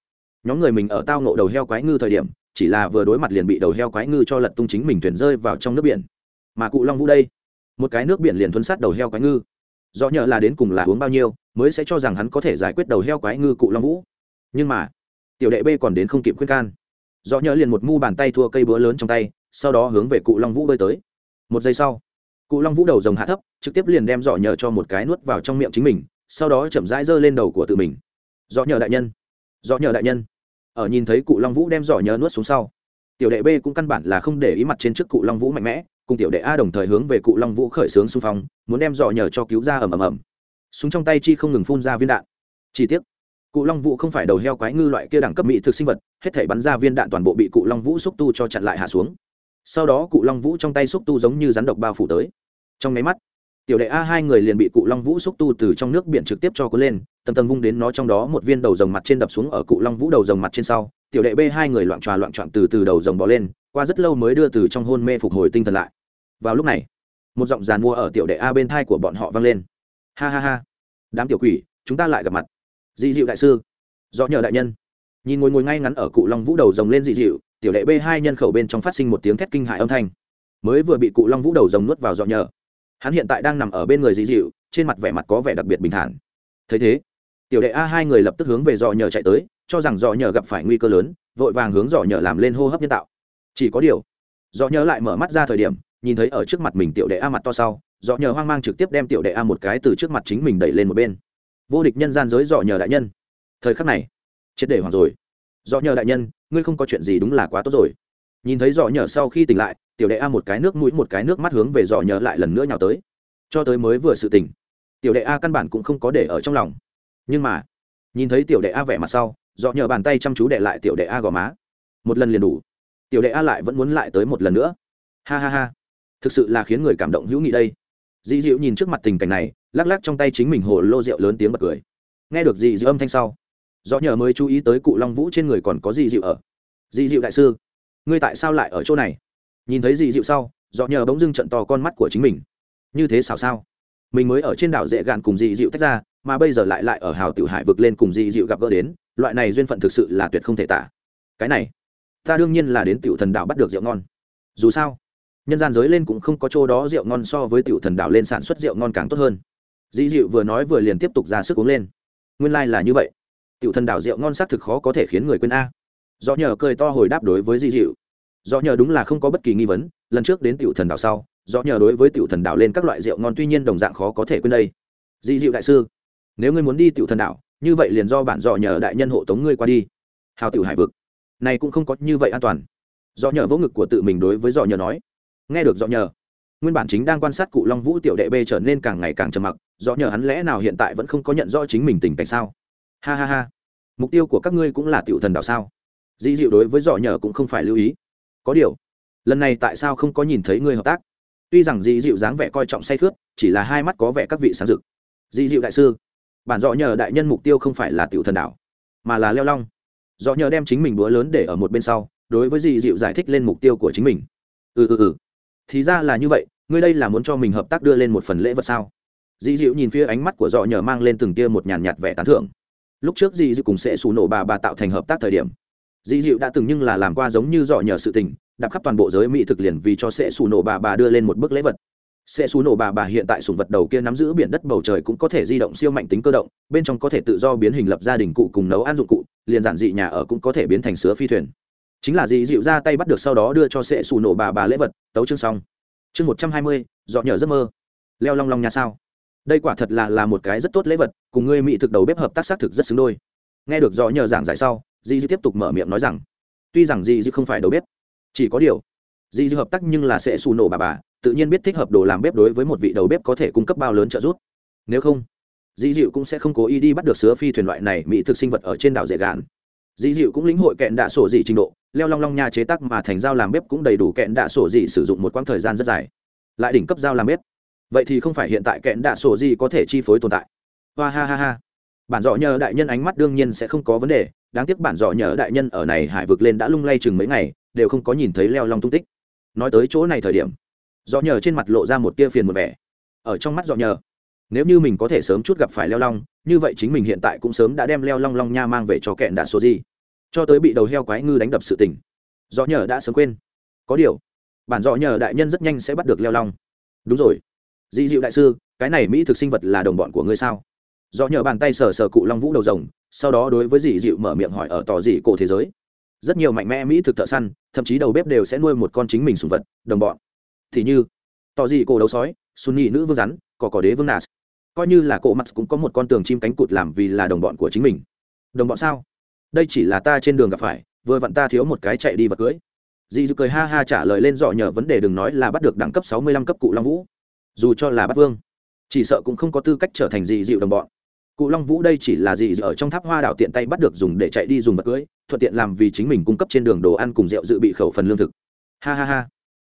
Nhóm người mình ở tao nộ đầu heo quái ngư thời điểm chỉ là vừa đối mặt liền bị đầu heo quái ngư cho lật tung chính mình thuyền rơi vào trong nước biển. Mà cụ long vũ đây, một cái nước biển liền thuấn sát đầu heo quái ngư. Do nhờ là đến cùng là uống bao nhiêu, mới sẽ cho rằng hắn có thể giải quyết đầu heo quái ngư cụ long vũ. Nhưng mà, tiểu đệ b còn đến không kịp khuyên can. Do nhờ liền một mu bàn tay thua cây búa lớn trong tay, sau đó hướng về cụ long vũ bơi tới. Một giây sau, cụ long vũ đầu rồng hạ thấp, trực tiếp liền đem dọ nhờ cho một cái nuốt vào trong miệng chính mình, sau đó chậm rãi giơ lên đầu của tự mình. Dọ nhờ đại nhân dọ nhờ đại nhân ở nhìn thấy cụ long vũ đem giỏ nhớ nuốt xuống sau. Tiểu đệ b cũng căn bản là không để ý mặt trên trước cụ long vũ mạnh mẽ, cùng tiểu đệ a đồng thời hướng về cụ long vũ khởi xướng xung phong, muốn đem giỏ nhờ cho cứu ra ầm ầm ầm. Súng trong tay chi không ngừng phun ra viên đạn. Chi tiết cụ long vũ không phải đầu heo quái ngư loại kia đẳng cấp mỹ thực sinh vật, hết thể bắn ra viên đạn toàn bộ bị cụ long vũ xúc tu cho chặn lại hạ xuống. Sau đó cụ long vũ trong tay xúc tu giống như rắn độc bao phủ tới. Trong máy mắt tiểu đệ a hai người liền bị cụ long vũ xúc tu từ trong nước biển trực tiếp cho cuốn lên, tầm tầm vung đến nó trong đó một viên đầu rồng mặt trên đập xuống ở cụ long vũ đầu rồng mặt trên sau, tiểu đệ b hai người loạn tròa loạn trọn từ từ đầu rồng bỏ lên, qua rất lâu mới đưa từ trong hôn mê phục hồi tinh thần lại. Vào lúc này, một giọng giàn mua ở tiểu đệ a bên thai của bọn họ vang lên. Ha ha ha, đám tiểu quỷ, chúng ta lại gặp mặt. Dị dịu đại sư, do nhờ đại nhân. Nhìn ngồi ngồi ngay ngắn ở cụ long vũ đầu rồng lên dị dịu, tiểu đệ b hai nhân khẩu bên trong phát sinh một tiếng thét kinh hại âm thanh. Mới vừa bị cụ long vũ đầu rồng nuốt vào dọn nhờ hắn hiện tại đang nằm ở bên người dị dịu, trên mặt vẻ mặt có vẻ đặc biệt bình thản. Thấy thế, tiểu đệ a hai người lập tức hướng về dọ nhờ chạy tới, cho rằng dọ nhờ gặp phải nguy cơ lớn, vội vàng hướng dọ nhờ làm lên hô hấp nhân tạo. Chỉ có điều dọ nhờ lại mở mắt ra thời điểm, nhìn thấy ở trước mặt mình tiểu đệ a mặt to sau dọ nhờ hoang mang trực tiếp đem tiểu đệ a một cái từ trước mặt chính mình đẩy lên một bên. Vô địch nhân gian giới dọ nhờ đại nhân. Thời khắc này, triệt để hoàng rồi. Dọ nhờ đại nhân, ngươi không có chuyện gì đúng là quá tốt rồi. Nhìn thấy dọ nhờ sau khi tỉnh lại tiểu đệ a một cái nước mũi, một cái nước mắt hướng về dọ nhờ lại lần nữa nhào tới. Cho tới mới vừa sự tỉnh tiểu đệ a căn bản cũng không có để ở trong lòng. Nhưng mà, nhìn thấy tiểu đệ a vẻ mặt sau dọ nhờ bàn tay chăm chú đệ lại tiểu đệ a gò má. Một lần liền đủ. Tiểu đệ a lại vẫn muốn lại tới một lần nữa. Ha ha ha. Thực sự là khiến người cảm động hữu nghị đây. Dị dịu nhìn trước mặt tình cảnh này, lắc lắc trong tay chính mình hồ lô rượu lớn tiếng bật cười. Nghe được dị dịu âm thanh sau dọ nhờ mới chú ý tới cụ long vũ trên người còn có dị dịu ở. Dị dịu đại sư, ngươi tại sao lại ở chỗ này? Nhìn thấy dị dịu sau do nhờ bỗng dưng trận to con mắt của chính mình. Như thế sao sao? Mình mới ở trên đảo dễ gạn cùng dị dịu tách ra, mà bây giờ lại lại ở hào tiểu hải vực lên cùng dị dịu gặp gỡ đến, loại này duyên phận thực sự là tuyệt không thể tả. Cái này, ta đương nhiên là đến tiểu thần đảo bắt được rượu ngon. Dù sao, nhân gian giới lên cũng không có chỗ đó rượu ngon so với tiểu thần đảo lên sản xuất rượu ngon càng tốt hơn. Dị dịu vừa nói vừa liền tiếp tục ra sức uống lên. Nguyên lai、like、là như vậy. Tiểu thần đảo rượu ngon xác thực khó có thể khiến người quên a. Do nhờ cười to hồi đáp đối với dị dịu do nhờ đúng là không có bất kỳ nghi vấn, lần trước đến tiểu thần đảo sau do nhờ đối với tiểu thần đảo lên các loại rượu ngon tuy nhiên đồng dạng khó có thể quên đây. Dị dịu đại sư, nếu ngươi muốn đi tiểu thần đảo, như vậy liền do bản dò nhờ đại nhân hộ tống ngươi qua đi. Hào tiểu hải vực, này cũng không có như vậy an toàn. Do nhờ vỗ ngực của tự mình đối với dò nhờ nói. Nghe được dò nhờ, nguyên bản chính đang quan sát cụ long vũ tiểu đệ b trở nên càng ngày càng trầm mặc do nhờ hắn lẽ nào hiện tại vẫn không có nhận rõ chính mình tình cảnh sao? Ha ha ha, mục tiêu của các ngươi cũng là tiểu thần đạo sao? Dị dịu đối với dò nhờ cũng không phải lưu ý có điều. Lần này tại sao không có nhìn thấy ngươi hợp tác? Tuy rằng dị dịu dáng vẻ coi trọng say khướt, chỉ là hai mắt có vẻ các vị sáng rực. Dị dịu đại sư, bản dọ nhờ đại nhân mục tiêu không phải là tiểu thần đảo mà là leo long. Dọ nhờ đem chính mình búa lớn để ở một bên sau, đối với dị dịu giải thích lên mục tiêu của chính mình. Ừ ừ ừ. Thì ra là như vậy, ngươi đây là muốn cho mình hợp tác đưa lên một phần lễ vật sao? Dị dịu nhìn phía ánh mắt của dọ nhờ mang lên từng tia một nhàn nhạt vẻ tán thưởng. Lúc trước dị dịu cùng sẽ xù nổ bà bà tạo thành hợp tác thời điểm Dị dịu đã từng nhưng là làm qua giống như dọ nhờ sự tình, đạp khắp toàn bộ giới mỹ thực liền vì cho sẽ xù nổ bà bà đưa lên một bức lễ vật. Sẽ xù nổ bà bà hiện tại sùng vật đầu kia nắm giữ biển đất bầu trời cũng có thể di động siêu mạnh tính cơ động, bên trong có thể tự do biến hình lập gia đình cụ cùng nấu ăn dụng cụ, liền giản dị nhà ở cũng có thể biến thành sứa phi thuyền. Chính là Dị dịu ra tay bắt được sau đó đưa cho sẽ xù nổ bà bà lễ vật, tấu chương xong. Chương một trăm hai mươi, dọ nhờ giấc mơ. Leo long long nhà sao. Đây quả thật là là một cái rất tốt lễ vật, cùng ngươi mỹ thực đầu bếp hợp tác xác thực rất xứng đôi. Nghe được dọ nhờ giảng giải sau Di Di tiếp tục mở miệng nói rằng, tuy rằng Di Di không phải đầu bếp, chỉ có điều, Di Di hợp tác nhưng là sẽ xù nổ bà bà, tự nhiên biết thích hợp đồ làm bếp đối với một vị đầu bếp có thể cung cấp bao lớn trợ giúp. Nếu không, Di dịu cũng sẽ không cố ý đi bắt được sứa phi thuyền loại này mỹ thực sinh vật ở trên đảo dễ gạn. Di dịu cũng lĩnh hội kẹn đạ sổ dị trình độ, leo long long nha chế tác mà thành dao làm bếp cũng đầy đủ kẹn đạ sổ dị sử dụng một quãng thời gian rất dài. Lại đỉnh cấp dao làm bếp. Vậy thì không phải hiện tại kẹn đạ sổ dị có thể chi phối tồn tại. Hoa ha ha ha. Bản dọ nhờ đại nhân ánh mắt đương nhiên sẽ không có vấn đề đáng tiếc bản dọ nhờ đại nhân ở này hải vực lên đã lung lay chừng mấy ngày, đều không có nhìn thấy leo long tung tích. Nói tới chỗ này thời điểm, dọ nhờ trên mặt lộ ra một tia phiền một vẻ. Ở trong mắt dọ nhờ, nếu như mình có thể sớm chút gặp phải leo long, như vậy chính mình hiện tại cũng sớm đã đem leo long long nha mang về cho kẹn đạ số gì cho tới bị đầu heo quái ngư đánh đập sự tình, dọ nhờ đã sớm quên. Có điều, bản dọ nhờ đại nhân rất nhanh sẽ bắt được leo long. Đúng rồi. Dị dịu đại sư, cái này mỹ thực sinh vật là đồng bọn của ngươi sao? Do nhờ bàn tay sờ sờ cụ long vũ đầu rồng, sau đó đối với dị dịu mở miệng hỏi ở tò dị cổ thế giới. Rất nhiều mạnh mẽ mỹ thực thợ săn, thậm chí đầu bếp đều sẽ nuôi một con chính mình sùng vật, đồng bọn. Thì như, tò dị cổ đấu sói xuân nhị nữ vương rắn cỏ cỏ đế vương nas. Coi như là cổ mặt cũng có một con tường chim cánh cụt làm vì là đồng bọn của chính mình. Đồng bọn sao? Đây chỉ là ta trên đường gặp phải, vừa vặn ta thiếu một cái chạy đi vật cưới. Dì dịu cười ha ha trả lời lên dọ nhờ vấn đề đừng nói là bắt được đẳng cấp sáu mươi lăm cấp cụ long vũ. Dù cho là bắt vương, chỉ sợ cũng không có tư cách trở thành dì dịu đồng bọn cụ long vũ đây chỉ là gì ở trong tháp hoa đảo tiện tay bắt được dùng để chạy đi dùng vật cưới, thuận tiện làm vì chính mình cung cấp trên đường đồ ăn cùng rượu dự bị khẩu phần lương thực. Ha ha ha.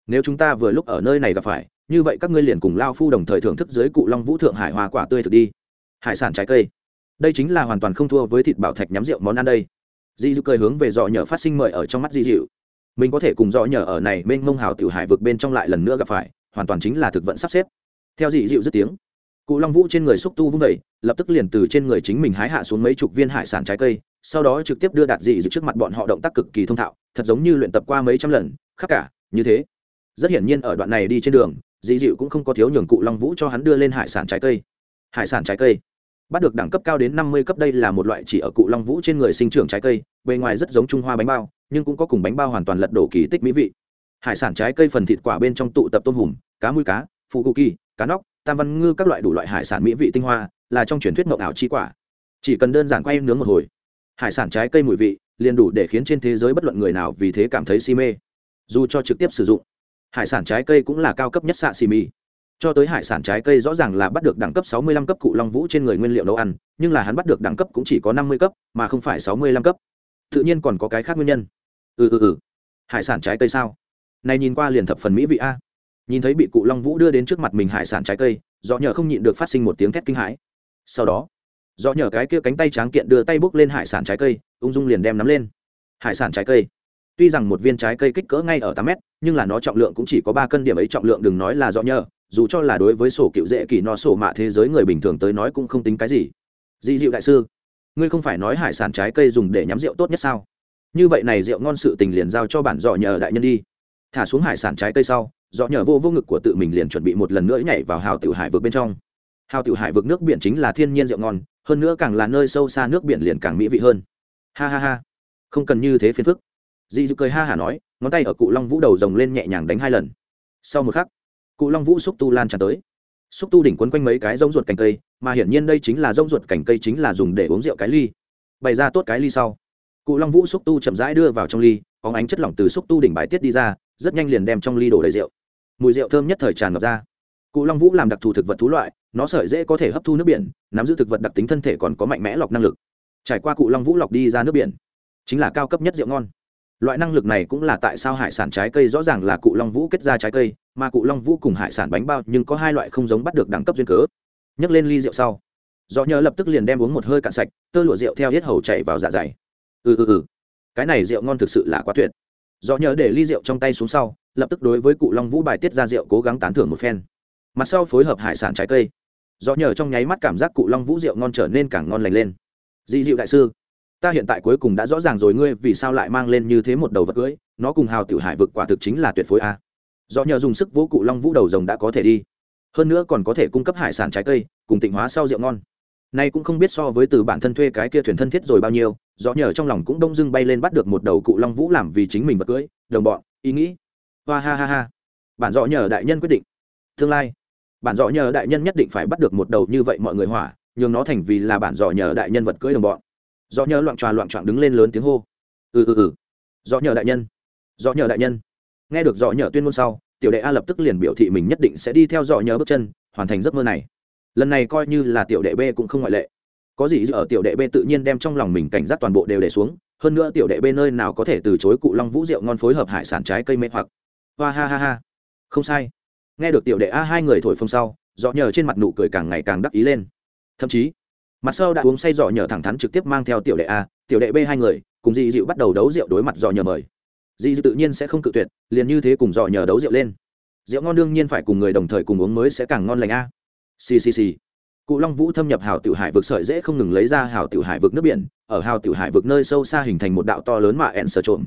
Nếu chúng ta vừa lúc ở nơi này gặp phải, như vậy các ngươi liền cùng lao phu đồng thời thưởng thức dưới cụ long vũ thượng hải hoa quả tươi thực đi. Hải sản trái cây. Đây chính là hoàn toàn không thua với thịt bảo thạch nhắm rượu món ăn đây. Di dịu cười hướng về dọ nhờ phát sinh mời ở trong mắt di dịu. Mình có thể cùng dọ nhờ ở này mênh mông hào tiểu hải vực bên trong lại lần nữa gặp phải, hoàn toàn chính là thực vận sắp xếp. Theo dị dịu dứt tiếng cụ long vũ trên người xúc tu vung vẩy lập tức liền từ trên người chính mình hái hạ xuống mấy chục viên hải sản trái cây, sau đó trực tiếp đưa đạt dị dự trước mặt bọn họ động tác cực kỳ thông thạo, thật giống như luyện tập qua mấy trăm lần, khắc cả, như thế. Rất hiển nhiên ở đoạn này đi trên đường, dị dịu cũng không có thiếu nhường cụ long vũ cho hắn đưa lên hải sản trái cây. Hải sản trái cây. Bắt được đẳng cấp cao đến năm mươi cấp đây là một loại chỉ ở cụ long vũ trên người sinh trưởng trái cây, bề ngoài rất giống trung hoa bánh bao, nhưng cũng có cùng bánh bao hoàn toàn lật đổ kỳ tích mỹ vị. Hải sản trái cây phần thịt quả bên trong tụ tập tôm hùm, cá mũi cá phụ cụ kỳ, cá nóc tam văn ngư các loại đủ loại hải sản mỹ vị tinh hoa, là trong truyền thuyết mộng ảo chi quả. Chỉ cần đơn giản quay nướng một hồi, hải sản trái cây mùi vị liền đủ để khiến trên thế giới bất luận người nào vì thế cảm thấy si mê. Dù cho trực tiếp sử dụng, hải sản trái cây cũng là cao cấp nhất xạ xì mì. Cho tới hải sản trái cây rõ ràng là bắt được đẳng cấp 65 cấp cụ long vũ trên người nguyên liệu nấu ăn, nhưng là hắn bắt được đẳng cấp cũng chỉ có 50 cấp, mà không phải 65 cấp. Tự nhiên còn có cái khác nguyên nhân. Ừ ừ ừ. Hải sản trái cây sao? Này nhìn qua liền thập phần mỹ vị a nhìn thấy bị cụ long vũ đưa đến trước mặt mình hải sản trái cây do nhờ không nhịn được phát sinh một tiếng thét kinh hãi. Sau đó do nhờ cái kia cánh tay tráng kiện đưa tay bốc lên hải sản trái cây, ung dung liền đem nắm lên. Hải sản trái cây. Tuy rằng một viên trái cây kích cỡ ngay ở tám mét, nhưng là nó trọng lượng cũng chỉ có ba cân điểm ấy trọng lượng đừng nói là do nhờ dù cho là đối với sổ cựu dễ kỳ no sổ mạ thế giới người bình thường tới nói cũng không tính cái gì. Dị dịu đại sư, ngươi không phải nói hải sản trái cây dùng để nhắm rượu tốt nhất sao? Như vậy này rượu ngon sự tình liền giao cho bản dọ nhờ đại nhân đi. Thả xuống hải sản trái cây sau do nhờ vô vô ngực của tự mình liền chuẩn bị một lần nữa nhảy vào hào tiểu hải vực bên trong. Hào tiểu hải vực nước biển chính là thiên nhiên rượu ngon, hơn nữa càng là nơi sâu xa nước biển liền càng mỹ vị hơn. Ha ha ha. Không cần như thế phiền phức. Dị dụ cười ha hả nói, ngón tay ở cụ long vũ đầu rồng lên nhẹ nhàng đánh hai lần. Sau một khắc, cụ long vũ xúc tu lan tràn tới. Xúc tu đỉnh quấn quanh mấy cái rông ruột cành cây, mà hiển nhiên đây chính là rông ruột cành cây chính là dùng để uống rượu cái ly. Bày ra tốt cái ly sau, cụ long vũ xúc tu chậm rãi đưa vào trong ly có ánh chất lỏng từ xúc tu đỉnh bài tiết đi ra, rất nhanh liền đem trong ly đổ đầy rượu mùi rượu thơm nhất thời tràn ngập ra. Cụ long vũ làm đặc thù thực vật thú loại, nó sợi dễ có thể hấp thu nước biển, nắm giữ thực vật đặc tính thân thể còn có mạnh mẽ lọc năng lực. Trải qua cụ long vũ lọc đi ra nước biển, chính là cao cấp nhất rượu ngon. Loại năng lực này cũng là tại sao hải sản trái cây rõ ràng là cụ long vũ kết ra trái cây, mà cụ long vũ cùng hải sản bánh bao nhưng có hai loại không giống bắt được đẳng cấp duyên cớ. Nhấc lên ly rượu sau do nhớ lập tức liền đem uống một hơi cạn sạch, tơ lụa rượu theo hết hầu chạy vào dạ dày. Ừ ừ ừ. Cái này rượu ngon thực sự là quá tuyệt do nhờ để ly rượu trong tay xuống sau, lập tức đối với cụ long vũ bài tiết ra rượu cố gắng tán thưởng một phen. Mặt sau phối hợp hải sản trái cây. Do nhờ trong nháy mắt cảm giác cụ long vũ rượu ngon trở nên càng ngon lành lên. Dị dịu đại sư, ta hiện tại cuối cùng đã rõ ràng rồi, ngươi vì sao lại mang lên như thế một đầu vật cưới? Nó cùng hào tiểu hải vực quả thực chính là tuyệt phối a. Do nhờ dùng sức vỗ cụ long vũ đầu rồng đã có thể đi. Hơn nữa còn có thể cung cấp hải sản trái cây, cùng tịnh hóa sau rượu ngon nay cũng không biết so với từ bản thân thuê cái kia thuyền thân thiết rồi bao nhiêu gió nhờ trong lòng cũng đông dưng bay lên bắt được một đầu cụ long vũ làm vì chính mình vật cưới, đồng bọn, ý nghĩ. Hoa ha ha ha. Bản dọ nhờ đại nhân quyết định. Tương lai. Bản dọ nhờ đại nhân nhất định phải bắt được một đầu như vậy mọi người hỏa, nhường nó thành vì là bản dọ nhờ đại nhân vật cưới đồng bọn. Dọ nhờ loạn tròa loạn trọng đứng lên lớn tiếng hô. Ừ ừ ừ. Dọ nhờ đại nhân. Dọ nhờ đại nhân. Nghe được dọ nhờ tuyên ngôn sau, tiểu đệ a lập tức liền biểu thị mình nhất định sẽ đi theo dọ nhờ bước chân, hoàn thành giấc mơ này lần này coi như là tiểu đệ b cũng không ngoại lệ. Có gì ở tiểu đệ b tự nhiên đem trong lòng mình cảnh giác toàn bộ đều để xuống, hơn nữa tiểu đệ b nơi nào có thể từ chối cụ long vũ rượu ngon phối hợp hải sản trái cây mê hoặc. Hoa ha ha ha. Không sai. Nghe được tiểu đệ a hai người thổi phồng sau dọ nhờ trên mặt nụ cười càng ngày càng đắc ý lên. Thậm chí, mặt sau đã uống say dọ nhờ thẳng thắn trực tiếp mang theo tiểu đệ a, tiểu đệ b hai người, cùng dị dịu bắt đầu đấu rượu đối mặt dọ nhờ mời. Dị dịu tự nhiên sẽ không cự tuyệt, liền như thế cùng dọ nhờ đấu rượu lên. Rượu ngon đương nhiên phải cùng người đồng thời cùng uống mới sẽ càng ngon lành a ccc cụ long vũ thâm nhập hào tiểu hải vực sợi dễ không ngừng lấy ra hào tiểu hải vực nước biển, ở hào tiểu hải vực nơi sâu xa hình thành một đạo to lớn mà ẹn sờ trộm.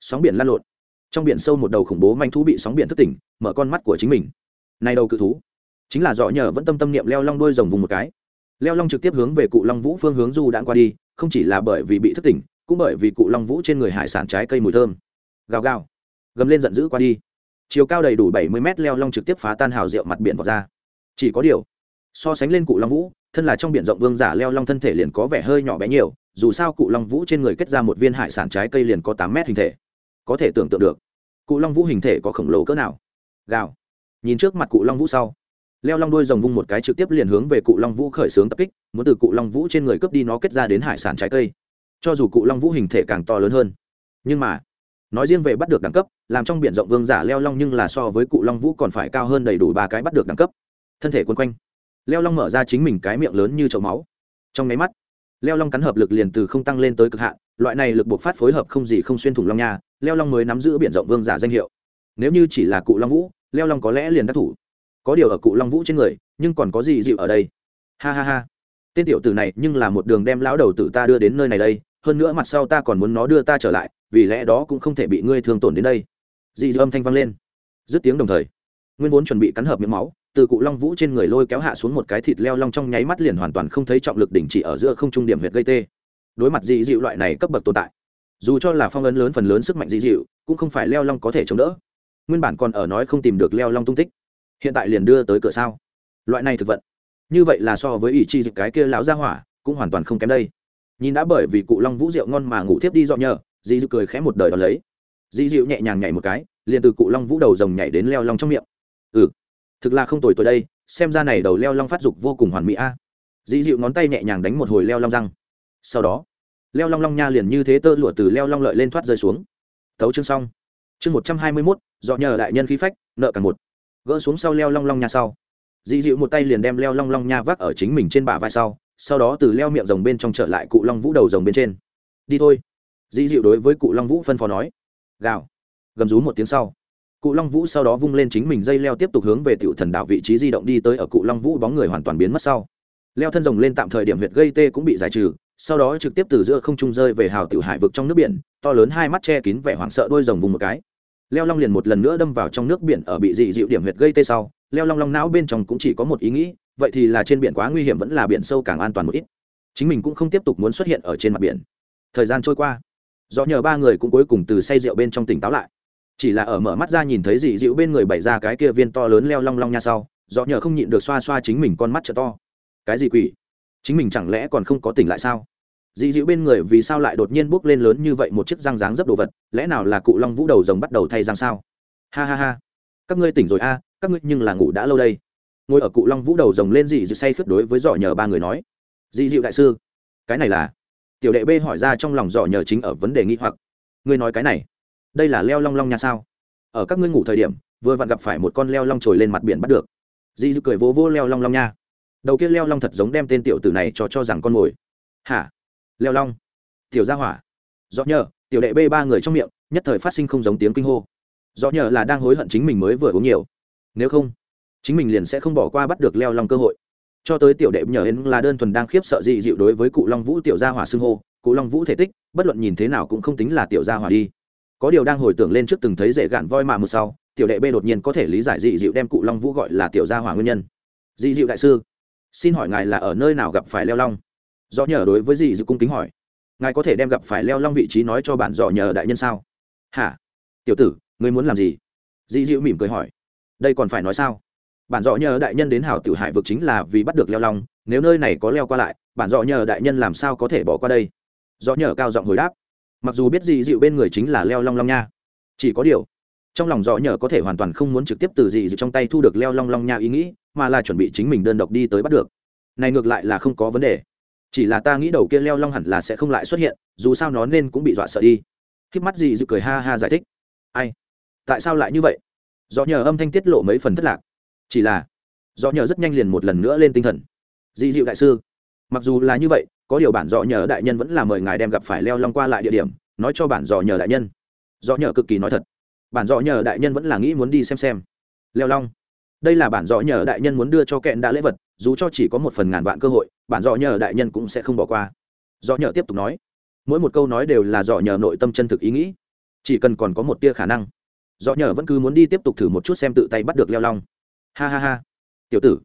Sóng biển lan lộn. Trong biển sâu một đầu khủng bố manh thú bị sóng biển thức tỉnh, mở con mắt của chính mình. Nay đầu cự thú. Chính là dọ nhờ vẫn tâm tâm niệm leo long đôi rồng vùng một cái. Leo long trực tiếp hướng về cụ long vũ phương hướng du đãng qua đi, không chỉ là bởi vì bị thức tỉnh, cũng bởi vì cụ long vũ trên người hải sản trái cây mùi thơm. Gào gào. Gầm lên giận dữ qua đi. Chiều cao đầy đủ bảy mươi mét, leo long trực tiếp phá tan hào rượu mặt biển vào ra chỉ có điều, so sánh lên cụ long vũ, thân là trong biển rộng vương giả leo long thân thể liền có vẻ hơi nhỏ bé nhiều, dù sao cụ long vũ trên người kết ra một viên hải sản trái cây liền có tám mét hình thể. Có thể tưởng tượng được, cụ long vũ hình thể có khổng lồ cỡ nào. Gào. Nhìn trước mặt cụ long vũ sau, leo long đuôi rồng vung một cái trực tiếp liền hướng về cụ long vũ khởi xướng tập kích, muốn từ cụ long vũ trên người cướp đi nó kết ra đến hải sản trái cây. Cho dù cụ long vũ hình thể càng to lớn hơn, nhưng mà, nói riêng về bắt được đẳng cấp, làm trong biển rộng vương giả leo long nhưng là so với cụ long vũ còn phải cao hơn đầy đủ ba cái bắt được đẳng cấp thân thể quân quanh. Leo long mở ra chính mình cái miệng lớn như chậu máu. Trong máy mắt, leo long cắn hợp lực liền từ không tăng lên tới cực hạn, loại này lực buộc phát phối hợp không gì không xuyên thủng long nha, leo long mới nắm giữ biển rộng vương giả danh hiệu. Nếu như chỉ là cụ long vũ, leo long có lẽ liền đắc thủ. Có điều ở cụ long vũ trên người, nhưng còn có gì dịu ở đây? Ha ha ha. Tên tiểu tử này nhưng là một đường đem lão đầu tử ta đưa đến nơi này đây, hơn nữa mặt sau ta còn muốn nó đưa ta trở lại, vì lẽ đó cũng không thể bị ngươi thương tổn đến đây. Dị dư âm thanh vang lên. Dứt tiếng đồng thời, nguyên vốn chuẩn bị cắn hợp miệng máu từ cụ long vũ trên người lôi kéo hạ xuống một cái thịt leo long trong nháy mắt liền hoàn toàn không thấy trọng lực đỉnh chỉ ở giữa không trung điểm huyệt gây tê. Đối mặt dị dịu loại này cấp bậc tồn tại, dù cho là phong ấn lớn phần lớn sức mạnh dị dịu, cũng không phải leo long có thể chống đỡ. Nguyên bản còn ở nói không tìm được leo long tung tích, hiện tại liền đưa tới cửa sao? Loại này thực vận, như vậy là so với ỷ chi dịch cái kia lão ra hỏa, cũng hoàn toàn không kém đây. Nhìn đã bởi vì cụ long vũ rượu ngon mà ngủ thiếp đi dọn nhờ, dị dịu cười khẽ một đời đón lấy. Dị dịu nhẹ nhàng nhảy một cái, liền từ cụ long vũ đầu rồng nhảy đến leo long trong miệng. Ừ thực là không tồi tồi đây, xem ra này đầu leo long phát dục vô cùng hoàn mỹ a. À. dị dịu ngón tay nhẹ nhàng đánh một hồi leo long răng. Sau đó, leo long long nha liền như thế tơ lụa từ leo long lợi lên thoát rơi xuống. Thấu chương xong. Chương một trăm hai mươi mốt, dọ nhờ đại nhân khí phách, nợ cả một. Gỡ xuống sau leo long long nha sau. Dị dịu một tay liền đem leo long long nha vác ở chính mình trên bả vai sau sau đó từ leo miệng rồng bên trong trở lại cụ long vũ đầu rồng bên trên. Đi thôi. Dị dịu đối với cụ long vũ phân phó nói. Gào. Gầm rú một tiếng sau cụ long vũ sau đó vung lên chính mình dây leo tiếp tục hướng về tiểu thần đảo vị trí di động đi tới ở cụ long vũ bóng người hoàn toàn biến mất sau. Leo thân rồng lên tạm thời điểm huyệt gây tê cũng bị giải trừ, sau đó trực tiếp từ giữa không trung rơi về hào tiểu hải vực trong nước biển, to lớn hai mắt che kín vẻ hoảng sợ đôi rồng vùng một cái. Leo long liền một lần nữa đâm vào trong nước biển ở bị dị dịu điểm huyệt gây tê sau, leo long long não bên trong cũng chỉ có một ý nghĩ, vậy thì là trên biển quá nguy hiểm vẫn là biển sâu càng an toàn một ít. Chính mình cũng không tiếp tục muốn xuất hiện ở trên mặt biển. Thời gian trôi qua, do nhờ ba người cũng cuối cùng từ say rượu bên trong tỉnh táo lại chỉ là ở mở mắt ra nhìn thấy dị dịu bên người bày ra cái kia viên to lớn leo long long nha sau, do nhờ không nhịn được xoa xoa chính mình con mắt trợ to. Cái gì quỷ? Chính mình chẳng lẽ còn không có tỉnh lại sao? Dị dịu bên người vì sao lại đột nhiên bốc lên lớn như vậy một chiếc răng dáng dấp đồ vật, lẽ nào là cụ long vũ đầu rồng bắt đầu thay răng sao? Ha ha ha. Các ngươi tỉnh rồi a, các ngươi nhưng là ngủ đã lâu đây. Ngồi ở cụ long vũ đầu rồng lên dị dịu say khướt đối với dọ nhờ ba người nói. Dị dịu đại sư, cái này là? Tiểu đệ b hỏi ra trong lòng dọ nhờ chính ở vấn đề nghi hoặc. Ngươi nói cái này đây là leo long long nha sao? Ở các ngươi ngủ thời điểm, vừa vặn gặp phải một con leo long trồi lên mặt biển bắt được. Di dư cười vỗ vỗ leo long long nha. Đầu kia leo long thật giống đem tên tiểu tử này cho cho rằng con mồi. Hả? Leo long? Tiểu gia hỏa. Do nhờ, tiểu đệ b ba người trong miệng, nhất thời phát sinh không giống tiếng kinh hô. Do nhờ là đang hối hận chính mình mới vừa uống nhiều. Nếu không, chính mình liền sẽ không bỏ qua bắt được leo long cơ hội. Cho tới tiểu đệ nhờ hến là đơn thuần đang khiếp sợ dị dịu đối với cụ long vũ tiểu gia hỏa xưng hô. Cụ long vũ thể tích, bất luận nhìn thế nào cũng không tính là tiểu gia hỏa đi có điều đang hồi tưởng lên trước từng thấy dễ gạn voi mà một sau, tiểu đệ b đột nhiên có thể lý giải dị dịu đem cụ long vũ gọi là tiểu gia hỏa nguyên nhân. Dị dịu đại sư, xin hỏi ngài là ở nơi nào gặp phải leo long? Do nhờ đối với dị dịu cung kính hỏi. Ngài có thể đem gặp phải leo long vị trí nói cho bản dò nhờ đại nhân sao? Hả? Tiểu tử, ngươi muốn làm gì? Dị dịu mỉm cười hỏi. Đây còn phải nói sao? Bản dọ nhờ đại nhân đến hảo tử hải vực chính là vì bắt được leo long, nếu nơi này có leo qua lại bản dọ nhờ đại nhân làm sao có thể bỏ qua đây? Dọ nhờ cao giọng hồi đáp mặc dù biết dị dịu bên người chính là leo long long nha. Chỉ có điều, trong lòng dọ nhờ có thể hoàn toàn không muốn trực tiếp từ dị dịu trong tay thu được leo long long nha ý nghĩ, mà là chuẩn bị chính mình đơn độc đi tới bắt được. Này ngược lại là không có vấn đề. Chỉ là ta nghĩ đầu kia leo long hẳn là sẽ không lại xuất hiện, dù sao nó nên cũng bị dọa sợ đi. Khi mắt dị dịu cười ha ha giải thích. Ai? Tại sao lại như vậy? Do nhờ âm thanh tiết lộ mấy phần thất lạc. Chỉ là do nhờ rất nhanh liền một lần nữa lên tinh thần. Dị dịu đại sư, mặc dù là như vậy có điều bản dọ nhờ đại nhân vẫn là mời ngài đem gặp phải leo long qua lại địa điểm, nói cho bản dọ nhờ đại nhân. Dọ nhờ cực kỳ nói thật. Bản dọ nhờ đại nhân vẫn là nghĩ muốn đi xem xem. Leo long. Đây là bản dọ nhờ đại nhân muốn đưa cho kẹn đã lễ vật, dù cho chỉ có một phần ngàn vạn cơ hội, bản dọ nhờ đại nhân cũng sẽ không bỏ qua. Dọ nhờ tiếp tục nói. Mỗi một câu nói đều là dọ nhờ nội tâm chân thực ý nghĩ. Chỉ cần còn có một tia khả năng dọ nhờ vẫn cứ muốn đi tiếp tục thử một chút xem tự tay bắt được leo long. Ha ha ha. Tiểu tử,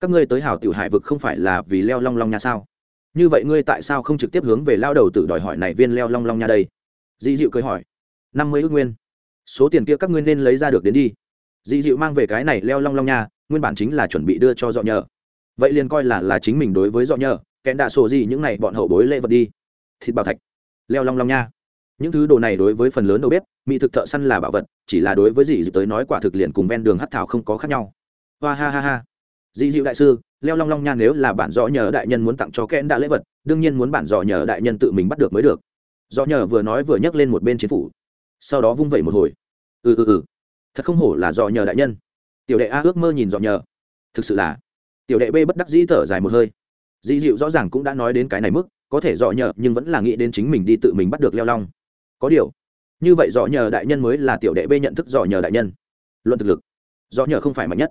các ngươi tới hảo tiểu hải vực không phải là vì leo long long nha sao? Như vậy ngươi tại sao không trực tiếp hướng về lao đầu tử đòi hỏi này viên leo long long nha đây? Dị dịu cười hỏi. Năm mươi ước nguyên. Số tiền kia các ngươi nên lấy ra được đến đi. Dị dịu mang về cái này leo long long nha, nguyên bản chính là chuẩn bị đưa cho dọ nhờ. Vậy liền coi là là chính mình đối với dọ nhờ kẽn đạ sổ gì những này bọn hậu bối lễ vật đi. Thịt bảo thạch, leo long long nha. Những thứ đồ này đối với phần lớn đầu bếp, mỹ thực thợ săn là bảo vật, chỉ là đối với dị dịu tới nói quả thực liền cùng ven đường hát thảo không có khác nhau. Hoa ha ha ha. Dị dịu đại sư leo long long nha nếu là bản rõ nhờ đại nhân muốn tặng cho kẽn đã lễ vật, đương nhiên muốn bản rõ nhờ đại nhân tự mình bắt được mới được. Dọ nhờ vừa nói vừa nhấc lên một bên chiến phủ. Sau đó vung vẩy một hồi. Ừ ừ ừ. Thật không hổ là dọ nhờ đại nhân. Tiểu đệ a ước mơ nhìn dọ nhờ. Thực sự là, tiểu đệ b bất đắc dĩ thở dài một hơi. Dị dịu rõ ràng cũng đã nói đến cái này mức, có thể dọ nhờ nhưng vẫn là nghĩ đến chính mình đi tự mình bắt được leo long. Có điều, như vậy dọ nhờ đại nhân mới là tiểu đệ b nhận thức dọ nhờ đại nhân. Luận thực lực dọ nhờ không phải mạnh nhất.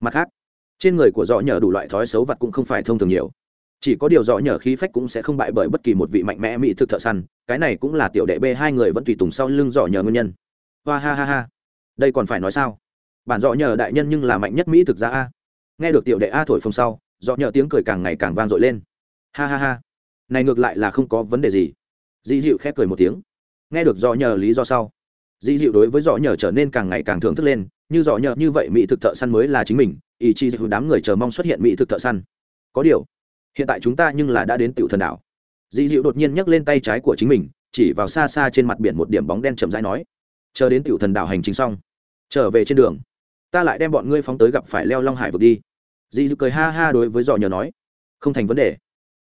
Mặt khác trên người của dọ nhờ đủ loại thói xấu vật cũng không phải thông thường nhiều. Chỉ có điều dọ nhờ khí phách cũng sẽ không bại bởi bất kỳ một vị mạnh mẽ mỹ thực thợ săn, cái này cũng là tiểu đệ b hai người vẫn tùy tùng sau lưng dọ nhờ nguyên nhân. Hoa ha ha ha. Đây còn phải nói sao? Bản dọ nhờ đại nhân nhưng là mạnh nhất mỹ thực ra a. Nghe được tiểu đệ a thổi phồng sau dọ nhờ tiếng cười càng ngày càng vang dội lên. Ha ha ha. Này ngược lại là không có vấn đề gì. Dị dịu khép cười một tiếng. Nghe được dọ nhờ lý do sau Dị dịu đối với dọ nhờ trở nên càng ngày càng thưởng thức lên, như dọ nhờ như vậy mỹ thực thợ săn mới là chính mình ý chi dịch đám người chờ mong xuất hiện mỹ thực thợ săn. Có điều, hiện tại chúng ta nhưng là đã đến tiểu thần đảo. Dị dịu đột nhiên nhấc lên tay trái của chính mình, chỉ vào xa xa trên mặt biển một điểm bóng đen chậm rãi nói, chờ đến tiểu thần đảo hành trình xong, trở về trên đường. Ta lại đem bọn ngươi phóng tới gặp phải leo long hải vực đi. Dị dịu cười ha ha đối với dò nhờ nói, không thành vấn đề.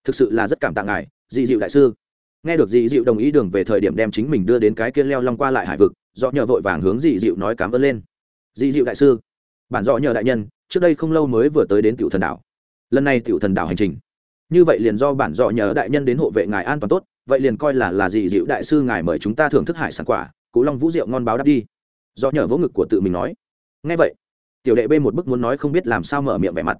Thực sự là rất cảm tạ ngài dị dịu đại sư. Nghe được dị dịu đồng ý đường về thời điểm đem chính mình đưa đến cái kia leo long qua lại hải vực dọ nhờ vội vàng hướng dị dịu nói cảm ơn lên. Dị dịu đại sư, bản dọ nhờ đại nhân trước đây không lâu mới vừa tới đến tiểu thần đảo. Lần này tiểu thần đảo hành trình. Như vậy liền do bản dọ nhờ đại nhân đến hộ vệ ngài an toàn tốt, vậy liền coi là là gì dịu đại sư ngài mời chúng ta thưởng thức hải sản quả cú long vũ rượu ngon báo đáp đi. Do nhờ vỗ ngực của tự mình nói. Ngay vậy, tiểu đệ b một bức muốn nói không biết làm sao mở miệng vẻ mặt.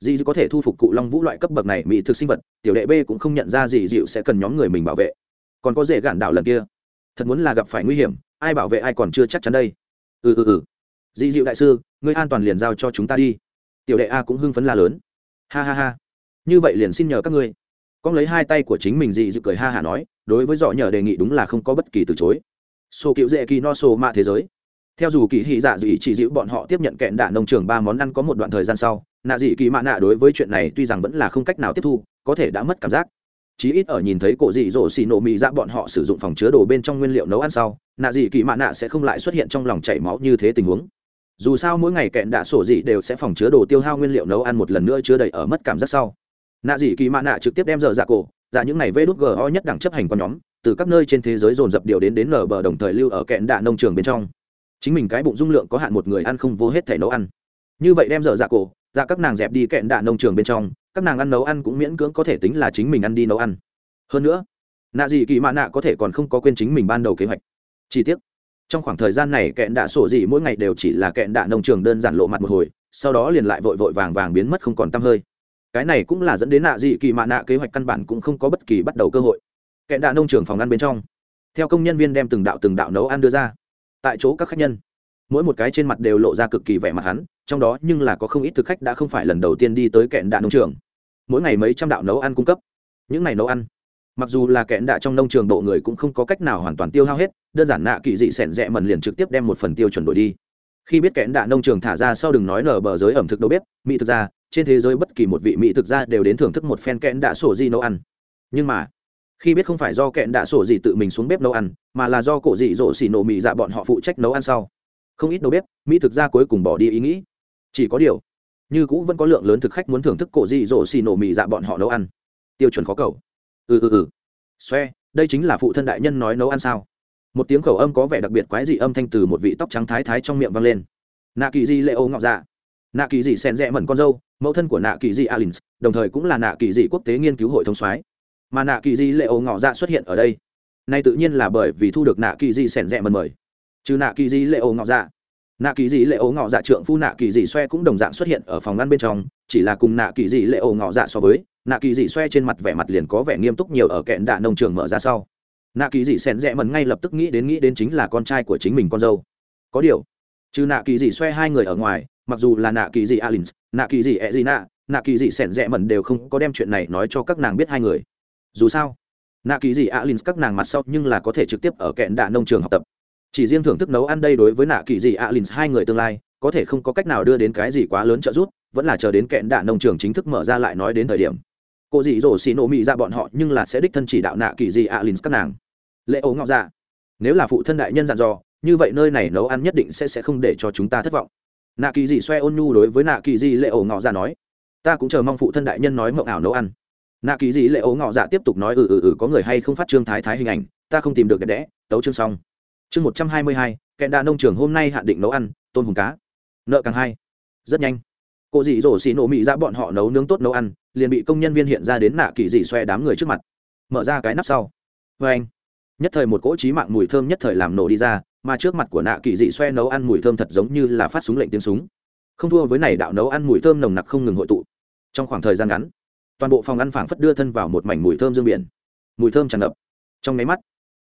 Dì dịu có thể thu phục cụ long vũ loại cấp bậc này mỹ thực sinh vật, tiểu đệ b cũng không nhận ra dì dịu sẽ cần nhóm người mình bảo vệ. Còn có dễ gản đảo lần kia, thật muốn là gặp phải nguy hiểm, ai bảo vệ ai còn chưa chắc chắn đây. Ừ ừ ừ dị dịu đại sư, ngươi an toàn liền giao cho chúng ta đi. Tiểu đệ a cũng hưng phấn la lớn. Ha ha ha. Như vậy liền xin nhờ các ngươi. Con lấy hai tay của chính mình dị dịu cười ha hả nói, đối với dọ nhờ đề nghị đúng là không có bất kỳ từ chối. Sổ cựu dễ kỳ no sổ mạ thế giới. Theo dù kỳ hy dạ dị chỉ dịu bọn họ tiếp nhận kẹn đạ nông trường ba món ăn có một đoạn thời gian sau, nạ dị kỳ mạ nạ đối với chuyện này tuy rằng vẫn là không cách nào tiếp thu, có thể đã mất cảm giác. Chí ít ở nhìn thấy cổ dị dỗ xì nổ mì dạ bọn họ sử dụng phòng chứa đồ bên trong nguyên liệu nấu ăn sau, nạ dị kỳ mạ nạ sẽ không lại xuất hiện trong lòng chảy máu như thế tình huống dù sao mỗi ngày kẹn đạ sổ dị đều sẽ phòng chứa đồ tiêu hao nguyên liệu nấu ăn một lần nữa chứa đầy ở mất cảm giác sau. Nạ dị kỳ mạ nạ trực tiếp đem giờ dạ cổ dạ những này vê đút go nhất đẳng chấp hành con nhóm, từ các nơi trên thế giới dồn dập điều đến đến nở bờ đồng thời lưu ở kẹn đạ nông trường bên trong. Chính mình cái bụng dung lượng có hạn một người ăn không vô hết thể nấu ăn. Như vậy đem giờ dạ cổ dạ các nàng dẹp đi kẹn đạ nông trường bên trong, các nàng ăn nấu ăn cũng miễn cưỡng có thể tính là chính mình ăn đi nấu ăn. Hơn nữa, nạ dị kỳ mạ nạ có thể còn không có quên chính mình ban đầu kế hoạch. Chi tiết trong khoảng thời gian này kẹn đạ sổ dị mỗi ngày đều chỉ là kẹn đạ nông trường đơn giản lộ mặt một hồi, sau đó liền lại vội vội vàng vàng biến mất không còn t hơi. Cái này cũng là dẫn đến nạ dị kỳ mạ nạ kế hoạch căn bản cũng không có bất kỳ bắt đầu cơ hội. Kẹn đạ nông trường phòng ăn bên trong, theo công nhân viên đem từng đạo từng đạo nấu ăn đưa ra. Tại chỗ các khách nhân, mỗi một cái trên mặt đều lộ ra cực kỳ vẻ mặt hắn, trong đó nhưng là có không ít thực khách đã không phải lần đầu tiên đi tới kẹn đạ nông trường. Mỗi ngày mấy trăm đạo nấu ăn cung cấp. Những ngày nấu ăn mặc dù là kẽn đạ trong nông trường độ người cũng không có cách nào hoàn toàn tiêu hao hết, đơn giản nạ kỳ dị sẻn rẽ mần liền trực tiếp đem một phần tiêu chuẩn đổi đi. Khi biết kẽn đạ nông trường thả ra sau đừng nói nở bờ giới ẩm thực đâu bếp, mỹ thực ra, trên thế giới bất kỳ một vị mỹ thực ra đều đến thưởng thức một phen kẽn đạ sổ di nấu ăn. Nhưng mà, khi biết không phải do kẽn đạ sổ gì tự mình xuống bếp nấu ăn, mà là do cổ dị dỗ xỉ nổ mị dạ bọn họ phụ trách nấu ăn sau. Không ít đầu bếp, mỹ thực ra cuối cùng bỏ đi ý nghĩ. Chỉ có điều, như cũ vẫn có lượng lớn thực khách muốn thưởng thức cổ dị dỗ xỉ nổ mị dạ bọn họ nấu ăn. Tiêu chuẩn khó cầu ừ ừ ừ xoe đây chính là phụ thân đại nhân nói nấu ăn sao một tiếng khẩu âm có vẻ đặc biệt quái dị âm thanh từ một vị tóc trắng thái thái trong miệng vang lên nạ kỳ di lệ ô ngọc dạ nạ kỳ dị sen rẽ mẩn con dâu mẫu thân của nạ kỳ dị alin đồng thời cũng là nạ kỳ dị quốc tế nghiên cứu hội thông soái mà nạ kỳ dị lệ ô ngọ dạ xuất hiện ở đây nay tự nhiên là bởi vì thu được nạ kỳ dị sen rẽ mẩn mời trừ nạ kỳ dị lệ ô ngọ dạ nạ kỳ dị lệ ô ngọ dạ trượng phu nạ kỳ dị xoe cũng đồng dạng xuất hiện ở phòng ngăn bên trong chỉ là cùng nạ kỳ dị lệ ô ngọ dạ so với nạ kỳ dị xoe trên mặt vẻ mặt liền có vẻ nghiêm túc nhiều ở kẹn đạ nông trường mở ra sau. Nạ kỳ dị xen rẽ mần ngay lập tức nghĩ đến nghĩ đến chính là con trai của chính mình con dâu. Có điều, trừ nạ kỳ dị xoe hai người ở ngoài, mặc dù là nạ kỳ dị alin nạ kỳ dị e dị nạ nạ kỳ dị xen rẽ mần đều không có đem chuyện này nói cho các nàng biết hai người. Dù sao, nạ kỳ dị alin các nàng mặt sau nhưng là có thể trực tiếp ở kẹn đạ nông trường học tập. Chỉ riêng thưởng thức nấu ăn đây đối với nạ kỳ dị alin hai người tương lai, có thể không có cách nào đưa đến cái gì quá lớn trợ giúp, vẫn là chờ đến kẹn đạ nông trường chính thức mở ra lại nói đến thời điểm cô dị dỗ xì nổ mị ra bọn họ nhưng là sẽ đích thân chỉ đạo nạ kỳ dị alin các nàng. Lệ ấu ngọc dạ nếu là phụ thân đại nhân dặn dò, như vậy nơi này nấu ăn nhất định sẽ sẽ không để cho chúng ta thất vọng. Nạ kỳ dị xoe ôn nhu đối với nạ kỳ dị lệ ấu ngọ dạ nói, ta cũng chờ mong phụ thân đại nhân nói mộng ảo nấu ăn. Nạ kỳ dị lệ ấu ngọ dạ tiếp tục nói ừ ừ ừ có người hay không phát trương thái thái hình ảnh, ta không tìm được đẹp đẽ, tấu chương xong. Chương một trăm hai mươi hai kẹn đà nông trường hôm nay hạn định nấu ăn, tôm hùm cá. Nợ càng hai rất nhanh. Cô dị dỗ xì nổ mị ra bọn họ nấu nướng tốt nấu ăn liền bị công nhân viên hiện ra đến nạ kỳ dị xoe đám người trước mặt. Mở ra cái nắp sau. Vê anh, nhất thời một cỗ trí mạng mùi thơm nhất thời làm nổ đi ra, mà trước mặt của nạ kỳ dị xoe nấu ăn mùi thơm thật giống như là phát súng lệnh tiếng súng. Không thua với này đạo nấu ăn mùi thơm nồng nặc không ngừng hội tụ. Trong khoảng thời gian ngắn, toàn bộ phòng ăn phảng phất đưa thân vào một mảnh mùi thơm dương biển. Mùi thơm tràn ngập. Trong máy mắt,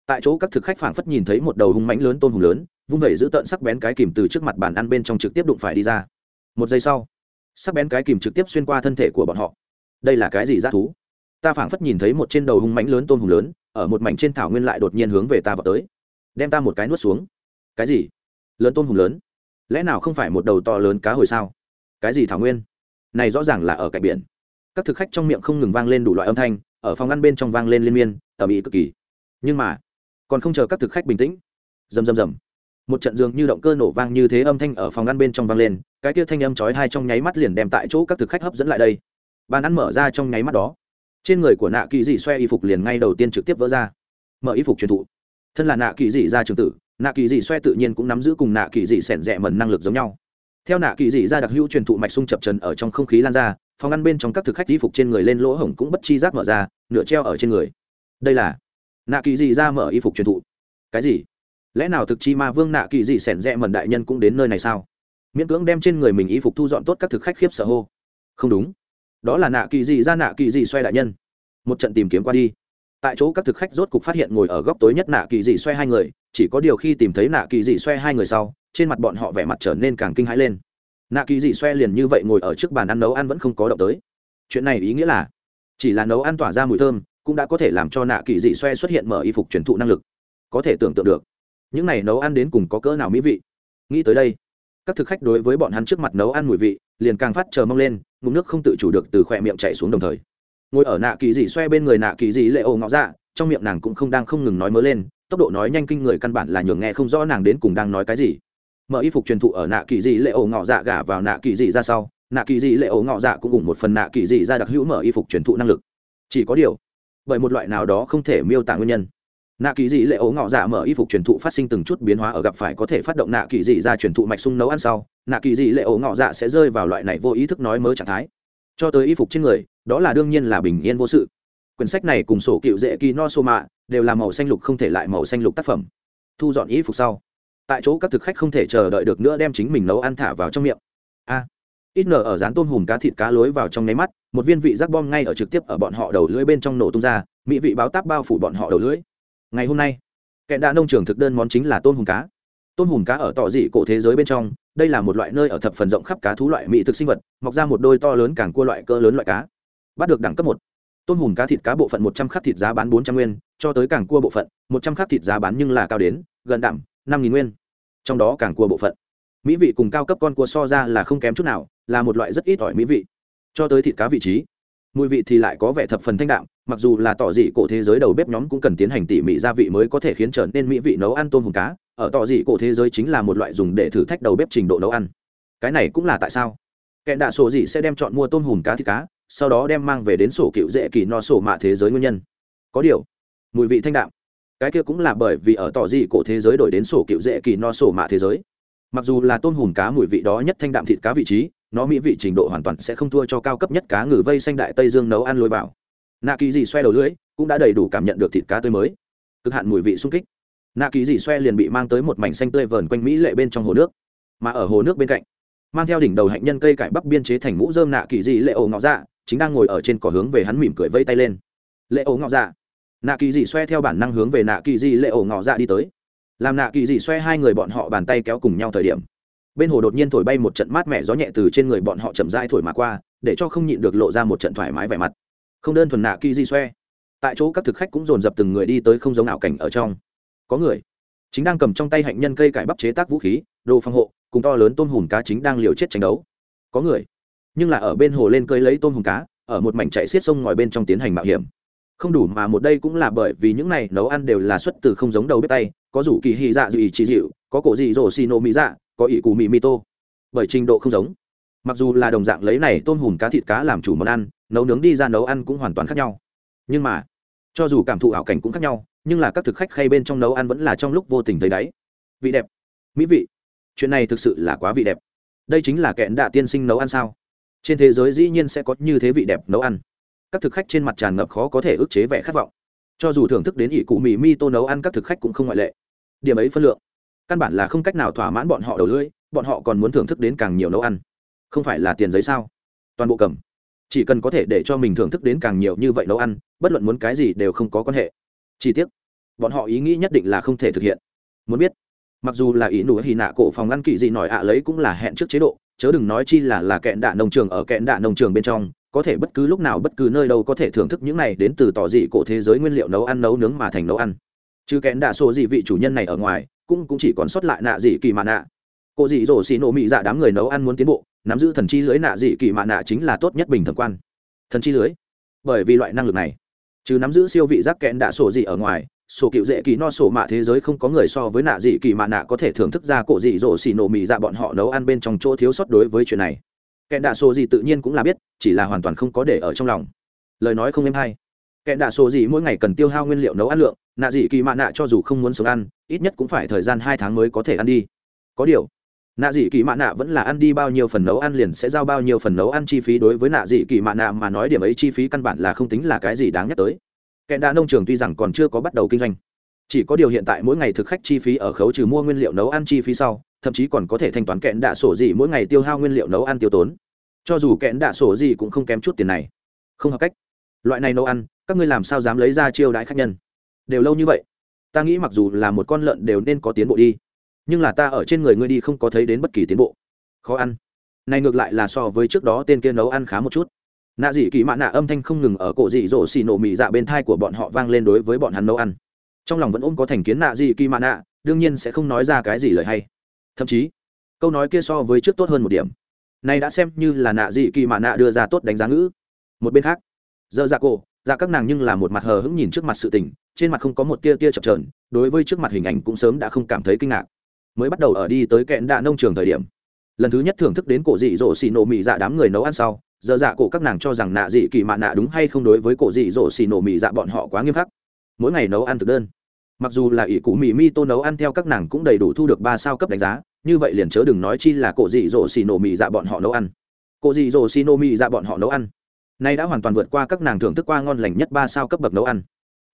tại chỗ các thực khách phảng phất nhìn thấy một đầu hung mãnh lớn tôm hùng lớn, vung vẩy giữ tợn sắc bén cái kìm từ trước mặt bàn ăn bên trong trực tiếp đụng phải đi ra. Một giây sau, sắc bén cái kìm trực tiếp xuyên qua thân thể của bọn họ đây là cái gì g thú? Ta phảng phất nhìn thấy một trên đầu hung mãnh lớn tôm hùng lớn, ở một mảnh trên thảo nguyên lại đột nhiên hướng về ta vào tới. Đem ta một cái nuốt xuống. Cái gì? Lớn tôm hùng lớn? Lẽ nào không phải một đầu to lớn cá hồi sao? Cái gì thảo nguyên? Này rõ ràng là ở cạnh biển. Các thực khách trong miệng không ngừng vang lên đủ loại âm thanh, ở phòng ăn bên trong vang lên liên miên ở mỹ cực kỳ. Nhưng mà, còn không chờ các thực khách bình tĩnh. Rầm rầm rầm. Một trận dường như động cơ nổ vang như thế âm thanh ở phòng ăn bên trong vang lên, cái kia thanh âm chói hai trong nháy mắt liền đem tại chỗ các thực khách hấp dẫn lại đây bàn ăn mở ra trong nháy mắt đó. Trên người của nạ kỳ dị xoe y phục liền ngay đầu tiên trực tiếp vỡ ra. Mở y phục truyền thụ. Thân là nạ kỳ dị ra trường tử, nạ kỳ dị xoe tự nhiên cũng nắm giữ cùng nạ kỳ dị sẻn rẽ mần năng lực giống nhau. Theo nạ kỳ dị ra đặc hữu truyền thụ mạch sung chập trần ở trong không khí lan ra, phòng ăn bên trong các thực khách y phục trên người lên lỗ hổng cũng bất chi giác mở ra, nửa treo ở trên người. Đây là nạ kỳ dị ra mở y phục truyền thụ. Cái gì? Lẽ nào thực chi ma vương nạ kỳ dị sẻn rẽ mần đại nhân cũng đến nơi này sao? Miễn cưỡng đem trên người mình y phục thu dọn tốt các thực khách khiếp sợ hô. Không đúng đó là nạ kỳ dị ra nạ kỳ dị xoay đại nhân. Một trận tìm kiếm qua đi. Tại chỗ các thực khách rốt cục phát hiện ngồi ở góc tối nhất nạ kỳ dị xoay hai người, chỉ có điều khi tìm thấy nạ kỳ dị xoay hai người sau, trên mặt bọn họ vẻ mặt trở nên càng kinh hãi lên. Nạ kỳ dị xoay liền như vậy ngồi ở trước bàn ăn nấu ăn vẫn không có động tới. Chuyện này ý nghĩa là, chỉ là nấu ăn tỏa ra mùi thơm, cũng đã có thể làm cho nạ kỳ dị xoay xuất hiện mở y phục truyền thụ năng lực. Có thể tưởng tượng được, những này nấu ăn đến cùng có cỡ nào mỹ vị. Nghĩ tới đây, các thực khách đối với bọn hắn trước mặt nấu ăn mùi vị liền càng phát chờ mong lên, ngụm nước không tự chủ được từ khỏe miệng chạy xuống đồng thời. Ngồi ở nạ kỳ dị xoay bên người nạ kỳ dị lệ ô ngọ dạ trong miệng nàng cũng không đang không ngừng nói mớ lên, tốc độ nói nhanh kinh người căn bản là nhường nghe không rõ nàng đến cùng đang nói cái gì. Mở y phục truyền thụ ở nạ kỳ dị lệ ô ngọ dạ gả vào nạ kỳ dị ra sau, nạ kỳ dị lệ ô ngọ dạ cũng ủng một phần nạ kỳ dị ra đặc hữu mở y phục truyền thụ năng lực. Chỉ có điều, bởi một loại nào đó không thể miêu tả nguyên nhân nạ kỳ dị lệ ố ngọ dạ mở y phục truyền thụ phát sinh từng chút biến hóa ở gặp phải có thể phát động nạ kỳ dị ra truyền thụ mạch sung nấu ăn sau, nạ kỳ dị lệ ố ngọ dạ sẽ rơi vào loại này vô ý thức nói mớ trạng thái. Cho tới y phục trên người, đó là đương nhiên là bình yên vô sự. Quyển sách này cùng sổ cựu dễ kỳ no sô mạ đều là màu xanh lục không thể lại màu xanh lục tác phẩm. Thu dọn y phục sau. Tại chỗ các thực khách không thể chờ đợi được nữa đem chính mình nấu ăn thả vào trong miệng. A. Ít nở ở dán tôm hùm cá thịt cá lối vào trong nháy mắt, một viên vị rác bom ngay ở trực tiếp ở bọn họ đầu lưỡi bên trong nổ tung ra, mỹ vị báo táp bao phủ bọn họ đầu lưỡi ngày hôm nay, kẻ đạ nông trường thực đơn món chính là tôm hùm cá. Tôm hùm cá ở tỏ dị cổ thế giới bên trong, đây là một loại nơi ở thập phần rộng khắp cá thú loại mỹ thực sinh vật, mọc ra một đôi to lớn càng cua loại cơ lớn loại cá. Bắt được đẳng cấp một. Tôm hùm cá thịt cá bộ phận một trăm khắc thịt giá bán bốn trăm nguyên, cho tới càng cua bộ phận, một trăm khắc thịt giá bán nhưng là cao đến gần đẳng năm nghìn nguyên. Trong đó càng cua bộ phận, mỹ vị cùng cao cấp con cua so ra là không kém chút nào, là một loại rất ít ỏi mỹ vị. Cho tới thịt cá vị trí mùi vị thì lại có vẻ thập phần thanh đạm, mặc dù là tỏ dị cổ thế giới đầu bếp nhóm cũng cần tiến hành tỉ mỉ gia vị mới có thể khiến trở nên mỹ vị nấu ăn tôm hùm cá, ở tỏ dị cổ thế giới chính là một loại dùng để thử thách đầu bếp trình độ nấu ăn. Cái này cũng là tại sao? Kẹn đạ sổ dị sẽ đem chọn mua tôm hùm cá thịt cá, sau đó đem mang về đến sổ cựu dễ kỳ no sổ mạ thế giới nguyên nhân. Có điều, mùi vị thanh đạm, cái kia cũng là bởi vì ở tỏ dị cổ thế giới đổi đến sổ cựu dễ kỳ no sổ mạ thế giới. Mặc dù là tôm hùm cá mùi vị đó nhất thanh đạm thịt cá vị trí nó mỹ vị trình độ hoàn toàn sẽ không thua cho cao cấp nhất cá ngừ vây xanh đại tây dương nấu ăn lôi vào. Nạ kỳ dị xoe đầu lưỡi, cũng đã đầy đủ cảm nhận được thịt cá tươi mới. Cực hạn mùi vị sung kích. Nạ kỳ dị xoe liền bị mang tới một mảnh xanh tươi vờn quanh mỹ lệ bên trong hồ nước. Mà ở hồ nước bên cạnh, mang theo đỉnh đầu hạnh nhân cây cải bắp biên chế thành mũ dơm nạ kỳ dị lệ ổ ngọ dạ chính đang ngồi ở trên cỏ hướng về hắn mỉm cười vây tay lên. Lệ ổ ngọ dạ. Nạ kỳ dị xoe theo bản năng hướng về nạ kỳ dị lệ ổ ngọ dạ đi tới. Làm nạ kỳ dị xoe hai người bọn họ bàn tay kéo cùng nhau thời điểm bên hồ đột nhiên thổi bay một trận mát mẻ gió nhẹ từ trên người bọn họ chậm rãi thổi mà qua, để cho không nhịn được lộ ra một trận thoải mái vẻ mặt. Không đơn thuần nạ kỳ di xoe. Tại chỗ các thực khách cũng dồn dập từng người đi tới không giống ảo cảnh ở trong. Có người chính đang cầm trong tay hạnh nhân cây cải bắp chế tác vũ khí, đồ phòng hộ, cùng to lớn tôm hùm cá chính đang liều chết tranh đấu. Có người nhưng là ở bên hồ lên cơi lấy tôm hùm cá, ở một mảnh chạy xiết sông ngòi bên trong tiến hành mạo hiểm. Không đủ mà một đây cũng là bởi vì những này nấu ăn đều là xuất từ không giống đầu bếp tay, có rủ kỳ hy dạ dị chỉ dịu, có cổ dị dỗ xì nô mỹ dạ có ỷ cù mì mì tô. Bởi trình độ không giống. Mặc dù là đồng dạng lấy này tôm hùm cá thịt cá làm chủ món ăn, nấu nướng đi ra nấu ăn cũng hoàn toàn khác nhau. Nhưng mà, cho dù cảm thụ ảo cảnh cũng khác nhau, nhưng là các thực khách khay bên trong nấu ăn vẫn là trong lúc vô tình thấy đáy. Vị đẹp. Mỹ vị. Chuyện này thực sự là quá vị đẹp. Đây chính là kẽn đạ tiên sinh nấu ăn sao? Trên thế giới dĩ nhiên sẽ có như thế vị đẹp nấu ăn. Các thực khách trên mặt tràn ngập khó có thể ức chế vẻ khát vọng. Cho dù thưởng thức đến ỷ cụ mì mi tô nấu ăn, các thực khách cũng không ngoại lệ. Điểm ấy phân lượng căn bản là không cách nào thỏa mãn bọn họ đầu lưỡi, bọn họ còn muốn thưởng thức đến càng nhiều nấu ăn. Không phải là tiền giấy sao? Toàn bộ cầm. Chỉ cần có thể để cho mình thưởng thức đến càng nhiều như vậy nấu ăn, bất luận muốn cái gì đều không có quan hệ. Chi tiết bọn họ ý nghĩ nhất định là không thể thực hiện. Muốn biết, mặc dù là ý nụ hì nạ cổ phòng ngăn kỳ gì nổi ạ lấy cũng là hẹn trước chế độ, chớ đừng nói chi là là kẹn đạ nông trường ở kẹn đạ nông trường bên trong, có thể bất cứ lúc nào bất cứ nơi đâu có thể thưởng thức những này đến từ tỏ dị cổ thế giới nguyên liệu nấu ăn nấu nướng mà thành nấu ăn. Chứ kẹn đạ số dị vị chủ nhân này ở ngoài cũng cũng chỉ còn sót lại nạ dị kỳ mạ nạ. Cô dị dỗ xì nổ mị dạ đám người nấu ăn muốn tiến bộ, nắm giữ thần chi lưới nạ dị kỳ mạ nạ chính là tốt nhất bình thẩm quan. Thần chi lưới? Bởi vì loại năng lực này, chứ nắm giữ siêu vị giác kẽn đã sổ dị ở ngoài, sổ cựu dễ kỳ no sổ mạ thế giới không có người so với nạ dị kỳ mạ nạ có thể thưởng thức ra cổ dị dỗ xì nổ mị dạ bọn họ nấu ăn bên trong chỗ thiếu sót đối với chuyện này. Kẽn đạ sổ dị tự nhiên cũng là biết, chỉ là hoàn toàn không có để ở trong lòng. Lời nói không êm hay. Kẽn đạ sổ dị mỗi ngày cần tiêu hao nguyên liệu nấu ăn lượng nạ dị kỳ mạ nạ cho dù không muốn sống ăn, ít nhất cũng phải thời gian hai tháng mới có thể ăn đi. Có điều, nạ dị kỳ mạ nạ vẫn là ăn đi bao nhiêu phần nấu ăn liền sẽ giao bao nhiêu phần nấu ăn chi phí đối với nạ dị kỳ mạ nạ mà nói điểm ấy chi phí căn bản là không tính là cái gì đáng nhắc tới. Kẻ đã nông trường tuy rằng còn chưa có bắt đầu kinh doanh, chỉ có điều hiện tại mỗi ngày thực khách chi phí ở khấu trừ mua nguyên liệu nấu ăn chi phí sau, thậm chí còn có thể thanh toán kẽn đạ sổ gì mỗi ngày tiêu hao nguyên liệu nấu ăn tiêu tốn. Cho dù kẽn đạ sổ gì cũng không kém chút tiền này. Không hợp cách. Loại này nấu ăn, các ngươi làm sao dám lấy ra chiêu đãi khách nhân? Đều lâu như vậy. Ta nghĩ mặc dù là một con lợn đều nên có tiến bộ đi, nhưng là ta ở trên người ngươi đi không có thấy đến bất kỳ tiến bộ. Khó ăn. Này ngược lại là so với trước đó tên kia nấu ăn khá một chút. Nạ dị kỳ mạ nạ âm thanh không ngừng ở cổ dị dỗ xì nổ mị dạ bên thai của bọn họ vang lên đối với bọn hắn nấu ăn. Trong lòng vẫn ôm có thành kiến nạ dị kỳ mạ nạ, đương nhiên sẽ không nói ra cái gì lời hay. Thậm chí, câu nói kia so với trước tốt hơn một điểm. Này đã xem như là nạ dị kỳ mạ nạ đưa ra tốt đánh giá ngữ. Một bên khác giờ dạ cổ dạ các nàng nhưng là một mặt hờ hững nhìn trước mặt sự tình trên mặt không có một tia tia chập trờn đối với trước mặt hình ảnh cũng sớm đã không cảm thấy kinh ngạc. Mới bắt đầu ở đi tới kẹn đạ nông trường thời điểm, lần thứ nhất thưởng thức đến cổ dị dỗ xì nổ mị dạ đám người nấu ăn sau, giờ dạ cổ các nàng cho rằng nạ dị kỳ mạ nạ đúng hay không đối với cổ dị dỗ xì nổ mị dạ bọn họ quá nghiêm khắc. Mỗi ngày nấu ăn thực đơn. Mặc dù là ỷ cụ mì mi tô nấu ăn theo các nàng cũng đầy đủ thu được ba sao cấp đánh giá, như vậy liền chớ đừng nói chi là cổ dị dỗ xì nổ mị dạ bọn họ nấu ăn. Cổ dị dỗ xì nổ mị dạ bọn họ nấu ăn. Nay đã hoàn toàn vượt qua các nàng thưởng thức qua ngon lành nhất ba sao cấp bậc nấu ăn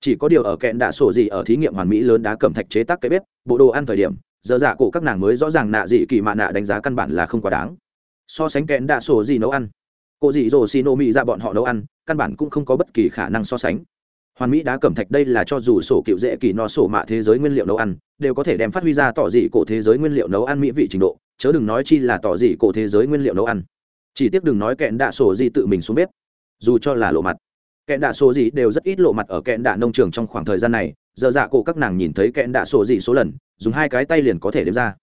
chỉ có điều ở kẹn đạ sổ gì ở thí nghiệm hoàn mỹ lớn đá cẩm thạch chế tác cái bếp, bộ đồ ăn thời điểm, giờ dạ cổ các nàng mới rõ ràng nạ dị kỳ mạ nạ đánh giá căn bản là không quá đáng. So sánh kẹn đạ sổ gì nấu ăn cô dị dỗ xì nổ mị ra bọn họ nấu ăn, căn bản cũng không có bất kỳ khả năng so sánh. Hoàn mỹ đá cẩm thạch đây là cho dù sổ cựu dễ kỳ no sổ mạ thế giới nguyên liệu nấu ăn, đều có thể đem phát huy ra tỏ dị cổ thế giới nguyên liệu nấu ăn mỹ vị trình độ, chớ đừng nói chi là tỏ dị cổ thế giới nguyên liệu nấu ăn. Chỉ tiếc đừng nói kẹn đạ sổ gì tự mình xuống bếp, dù cho là lộ mặt kẹn đạ sổ gì đều rất ít lộ mặt ở kẹn đạ nông trường trong khoảng thời gian này. Giờ dạ cổ các nàng nhìn thấy kẹn đạ sổ gì số lần, dùng hai cái tay liền có thể đếm ra.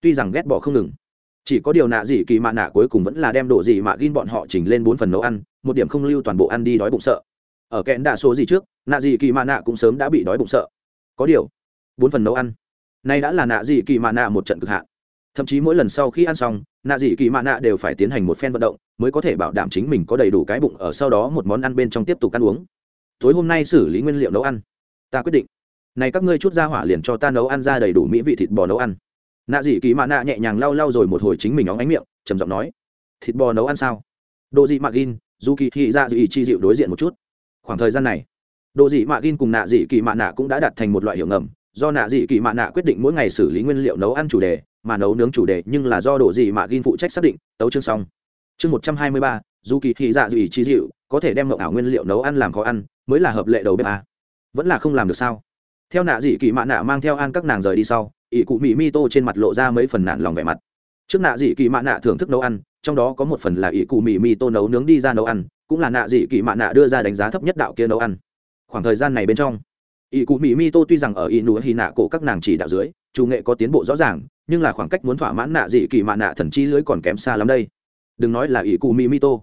Tuy rằng ghét bỏ không ngừng, chỉ có điều nạ gì kỳ mạ nạ cuối cùng vẫn là đem đồ gì mà gin bọn họ chỉnh lên bốn phần nấu ăn, một điểm không lưu toàn bộ ăn đi đói bụng sợ. Ở kẹn đạ số gì trước, nạ gì kỳ mạ nạ cũng sớm đã bị đói bụng sợ. Có điều, bốn phần nấu ăn, nay đã là nạ gì kỳ mạ nạ một trận cực hạn thậm chí mỗi lần sau khi ăn xong, nạ dị kỳ mạ nạ đều phải tiến hành một phen vận động mới có thể bảo đảm chính mình có đầy đủ cái bụng ở sau đó một món ăn bên trong tiếp tục ăn uống. Tối hôm nay xử lý nguyên liệu nấu ăn. Ta quyết định. Này các ngươi chút ra hỏa liền cho ta nấu ăn ra đầy đủ mỹ vị thịt bò nấu ăn. Nạ dị kỳ mạ nạ nhẹ nhàng lau lau rồi một hồi chính mình óng ánh miệng, trầm giọng nói, thịt bò nấu ăn sao? Đồ dị mạ gin dù kỳ thị ra dị chi dịu đối diện một chút. Khoảng thời gian này đồ dị mạ gin cùng nạ dị kỳ mạ nạ cũng đã đạt thành một loại hiệu ngầm, do nạ dị kỳ mạ nạ quyết định mỗi ngày xử lý nguyên liệu nấu ăn chủ đề mà nấu nướng chủ đề nhưng là do đồ gì mà gin phụ trách xác định, tấu chương xong. Chương một trăm hai mươi ba, dù kỳ thị dạ dị chi dịu, có thể đem mộng ảo nguyên liệu nấu ăn làm khó ăn, mới là hợp lệ đầu bếp à. vẫn là không làm được sao? Theo nạ dị kỳ mạ nạ mang theo ăn các nàng rời đi sau, ỷ cụ mỹ mi tô trên mặt lộ ra mấy phần nạn lòng vẻ mặt. Trước nạ dị kỳ mạ nạ thưởng thức nấu ăn, trong đó có một phần là ỷ cụ mỹ mi tô nấu nướng đi ra nấu ăn, cũng là nạ dị kỳ mạ nạ đưa ra đánh giá thấp nhất đạo kia nấu ăn. Khoảng thời gian này bên trong ỷ cụ mỹ mi tô tuy rằng ở ỷ nụ hy nạ cổ các nàng chỉ đạo dưới, chủ nghệ có tiến bộ rõ ràng, nhưng là khoảng cách muốn thỏa mãn nạ dị kỳ mạ nạ thần chi lưới còn kém xa lắm đây. Đừng nói là ỷ cụ mỹ mi tô.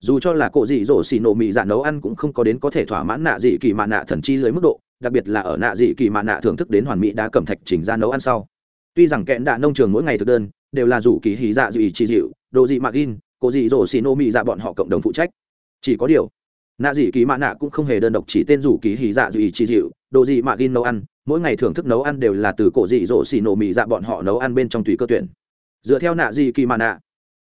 Dù cho là cộ dị dỗ xì nổ mỹ dạ nấu ăn cũng không có đến có thể thỏa mãn nạ dị kỳ mạ nạ thần chi lưới mức độ, đặc biệt là ở nạ dị kỳ mạ nạ thưởng thức đến hoàn mỹ đã cẩm thạch chỉnh ra nấu ăn sau. Tuy rằng kẽn đạ nông trường mỗi ngày thực đơn, đều là rủ kỳ hì dạ dị chỉ dịu, đồ dị mạ gin cộ dị dỗ xì nổ mỹ dạ bọn họ cộng đồng phụ trách. Chỉ có điều nạ dị kỳ mạ nạ cũng không hề đơn độc chỉ tên rủ kỳ hì dạ dị chỉ dịu, đồ dị mạ gin nấu ăn, mỗi ngày thưởng thức nấu ăn đều là từ cổ dị dỗ xì nổ mị dạ bọn họ nấu ăn bên trong tùy cơ tuyển. Dựa theo nạ dị kỳ mạ nạ,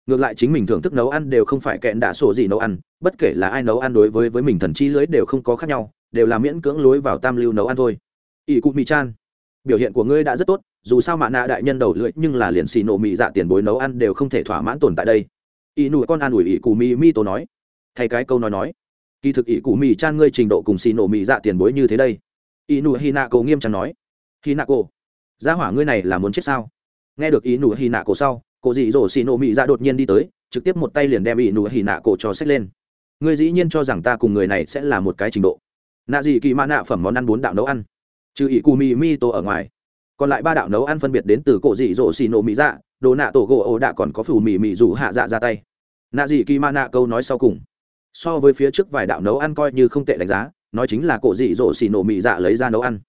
ngược lại chính mình thưởng thức nấu ăn đều không phải kẹn đạ sổ gì nấu ăn, bất kể là ai nấu ăn đối với với mình thần chi lưới đều không có khác nhau, đều là miễn cưỡng lối vào tam lưu nấu ăn thôi. Ỷ cụ mì chan, biểu hiện của ngươi đã rất tốt, dù sao mạ nạ đại nhân đầu lưỡi nhưng là liền xì nổ mì dạ tiền bối nấu ăn đều không thể thỏa mãn tồn tại đây. Ỷ nụ con an ủi ỷ cụ mì mi tố nói, thay cái câu nói nói kỳ thực ý cụ mì chan ngươi trình độ cùng xì nổ mì dạ tiền bối như thế đây. Ý nụ hi nạ cổ nghiêm trọng nói. Hi nạ cổ, gia hỏa ngươi này là muốn chết sao? Nghe được ý nụ hi nạ cổ sau, cổ dị dỗ xì nổ mì dạ đột nhiên đi tới, trực tiếp một tay liền đem ý nụ hi nạ cổ cho xách lên. Ngươi dĩ nhiên cho rằng ta cùng người này sẽ là một cái trình độ. Nạ dị kỳ mã nạ phẩm món ăn bốn đạo nấu ăn. Trừ ý cụ mì mi tô ở ngoài, còn lại ba đạo nấu ăn phân biệt đến từ cổ dị dỗ xì nổ mì dạ đồ nạ tổ gỗ ồ đạ còn có phủ mì mì rủ hạ dạ ra tay. Nạ dị kỳ mã nạ câu nói sau cùng so với phía trước vài đạo nấu ăn coi như không tệ đánh giá, nói chính là cổ dị dỗ xì nổ mị dạ lấy ra nấu ăn.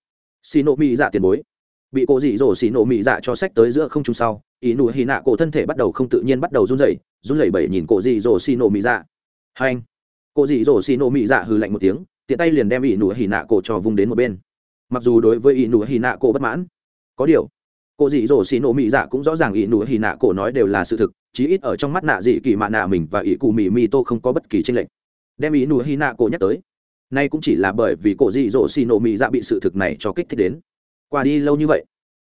Xì nổ mị dạ tiền bối. Bị cổ dị dỗ xì nổ mị dạ cho sách tới giữa không trung sau, ý nụ hì nạ cổ thân thể bắt đầu không tự nhiên bắt đầu run rẩy, run lẩy bẩy nhìn cổ dị dỗ xì nổ mị dạ. Hai anh. Cổ dị dỗ xì nổ mị dạ hừ lạnh một tiếng, tiện tay liền đem ý nụ hì nạ cổ cho vùng đến một bên. Mặc dù đối với ý nụ hì nạ cổ bất mãn, có điều, cổ dị dỗ xì nổ mị dạ cũng rõ ràng ý nụ hì nạ cổ nói đều là sự thực, chí ít ở trong mắt nạ dị kỳ mạ nạ mình và ý cụ mị mi tô không có bất kỳ tranh lệch đem ý nụ hy nạ cổ nhắc tới. Nay cũng chỉ là bởi vì cổ dị dỗ xì nổ mị dạ bị sự thực này cho kích thích đến. Qua đi lâu như vậy,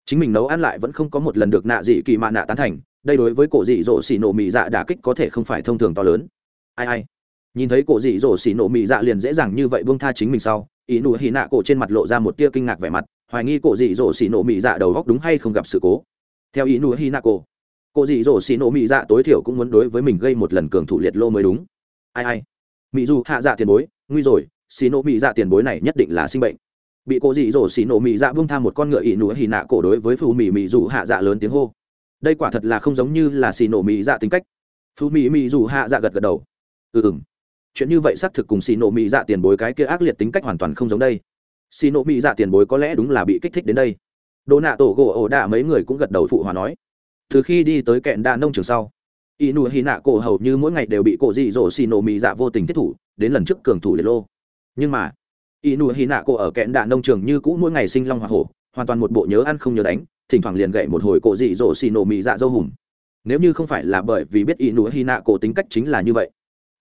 chính mình nấu ăn lại vẫn không có một lần được nạ dị kỳ mạ nạ tán thành, đây đối với cổ dị dỗ xì nổ mị dạ đả kích có thể không phải thông thường to lớn. Ai ai, nhìn thấy cổ dị dỗ xì nổ mị dạ liền dễ dàng như vậy buông tha chính mình sau, ý nụ hy nạ cổ trên mặt lộ ra một tia kinh ngạc vẻ mặt, hoài nghi cổ dị dỗ xì nổ mị dạ đầu góc đúng hay không gặp sự cố. Theo ý nụ hy nạ cổ cổ dị dỗ xì nổ mị dạ tối thiểu cũng muốn đối với mình gây một lần cường thủ liệt lô mới đúng. Ai ai mị dù hạ dạ tiền bối, nguy rồi, xì nổ mị dạ tiền bối này nhất định là sinh bệnh. Bị cô dị dỗ xì nổ mị dạ vương tham một con ngựa ỷ nụa hì nạ cổ đối với phù mị mị dù hạ dạ lớn tiếng hô. Đây quả thật là không giống như là xì nổ mị dạ tính cách. Phù mị mị dù hạ dạ gật gật đầu. Ừ ừ chuyện như vậy xác thực cùng xì nổ mị dạ tiền bối cái kia ác liệt tính cách hoàn toàn không giống đây. Xì nổ mị dạ tiền bối có lẽ đúng là bị kích thích đến đây. Đồ nạ tổ gỗ ổ đạ mấy người cũng gật đầu phụ hòa nói. Từ khi đi tới kẹn đa nông trường sau Y nụ hy nạ cổ hầu như mỗi ngày đều bị cổ dị dỗ xì nổ mị dạ vô tình thiết thủ, đến lần trước cường thủ liệt lô. Nhưng mà y nụ hy nạ cổ ở kẽn đạ nông trường như cũ mỗi ngày sinh long hoa hổ, hoàn toàn một bộ nhớ ăn không nhớ đánh, thỉnh thoảng liền gậy một hồi cổ dị dỗ xì nổ mị dạ dâu hùm. Nếu như không phải là bởi vì biết Y nụ hy nạ cổ tính cách chính là như vậy,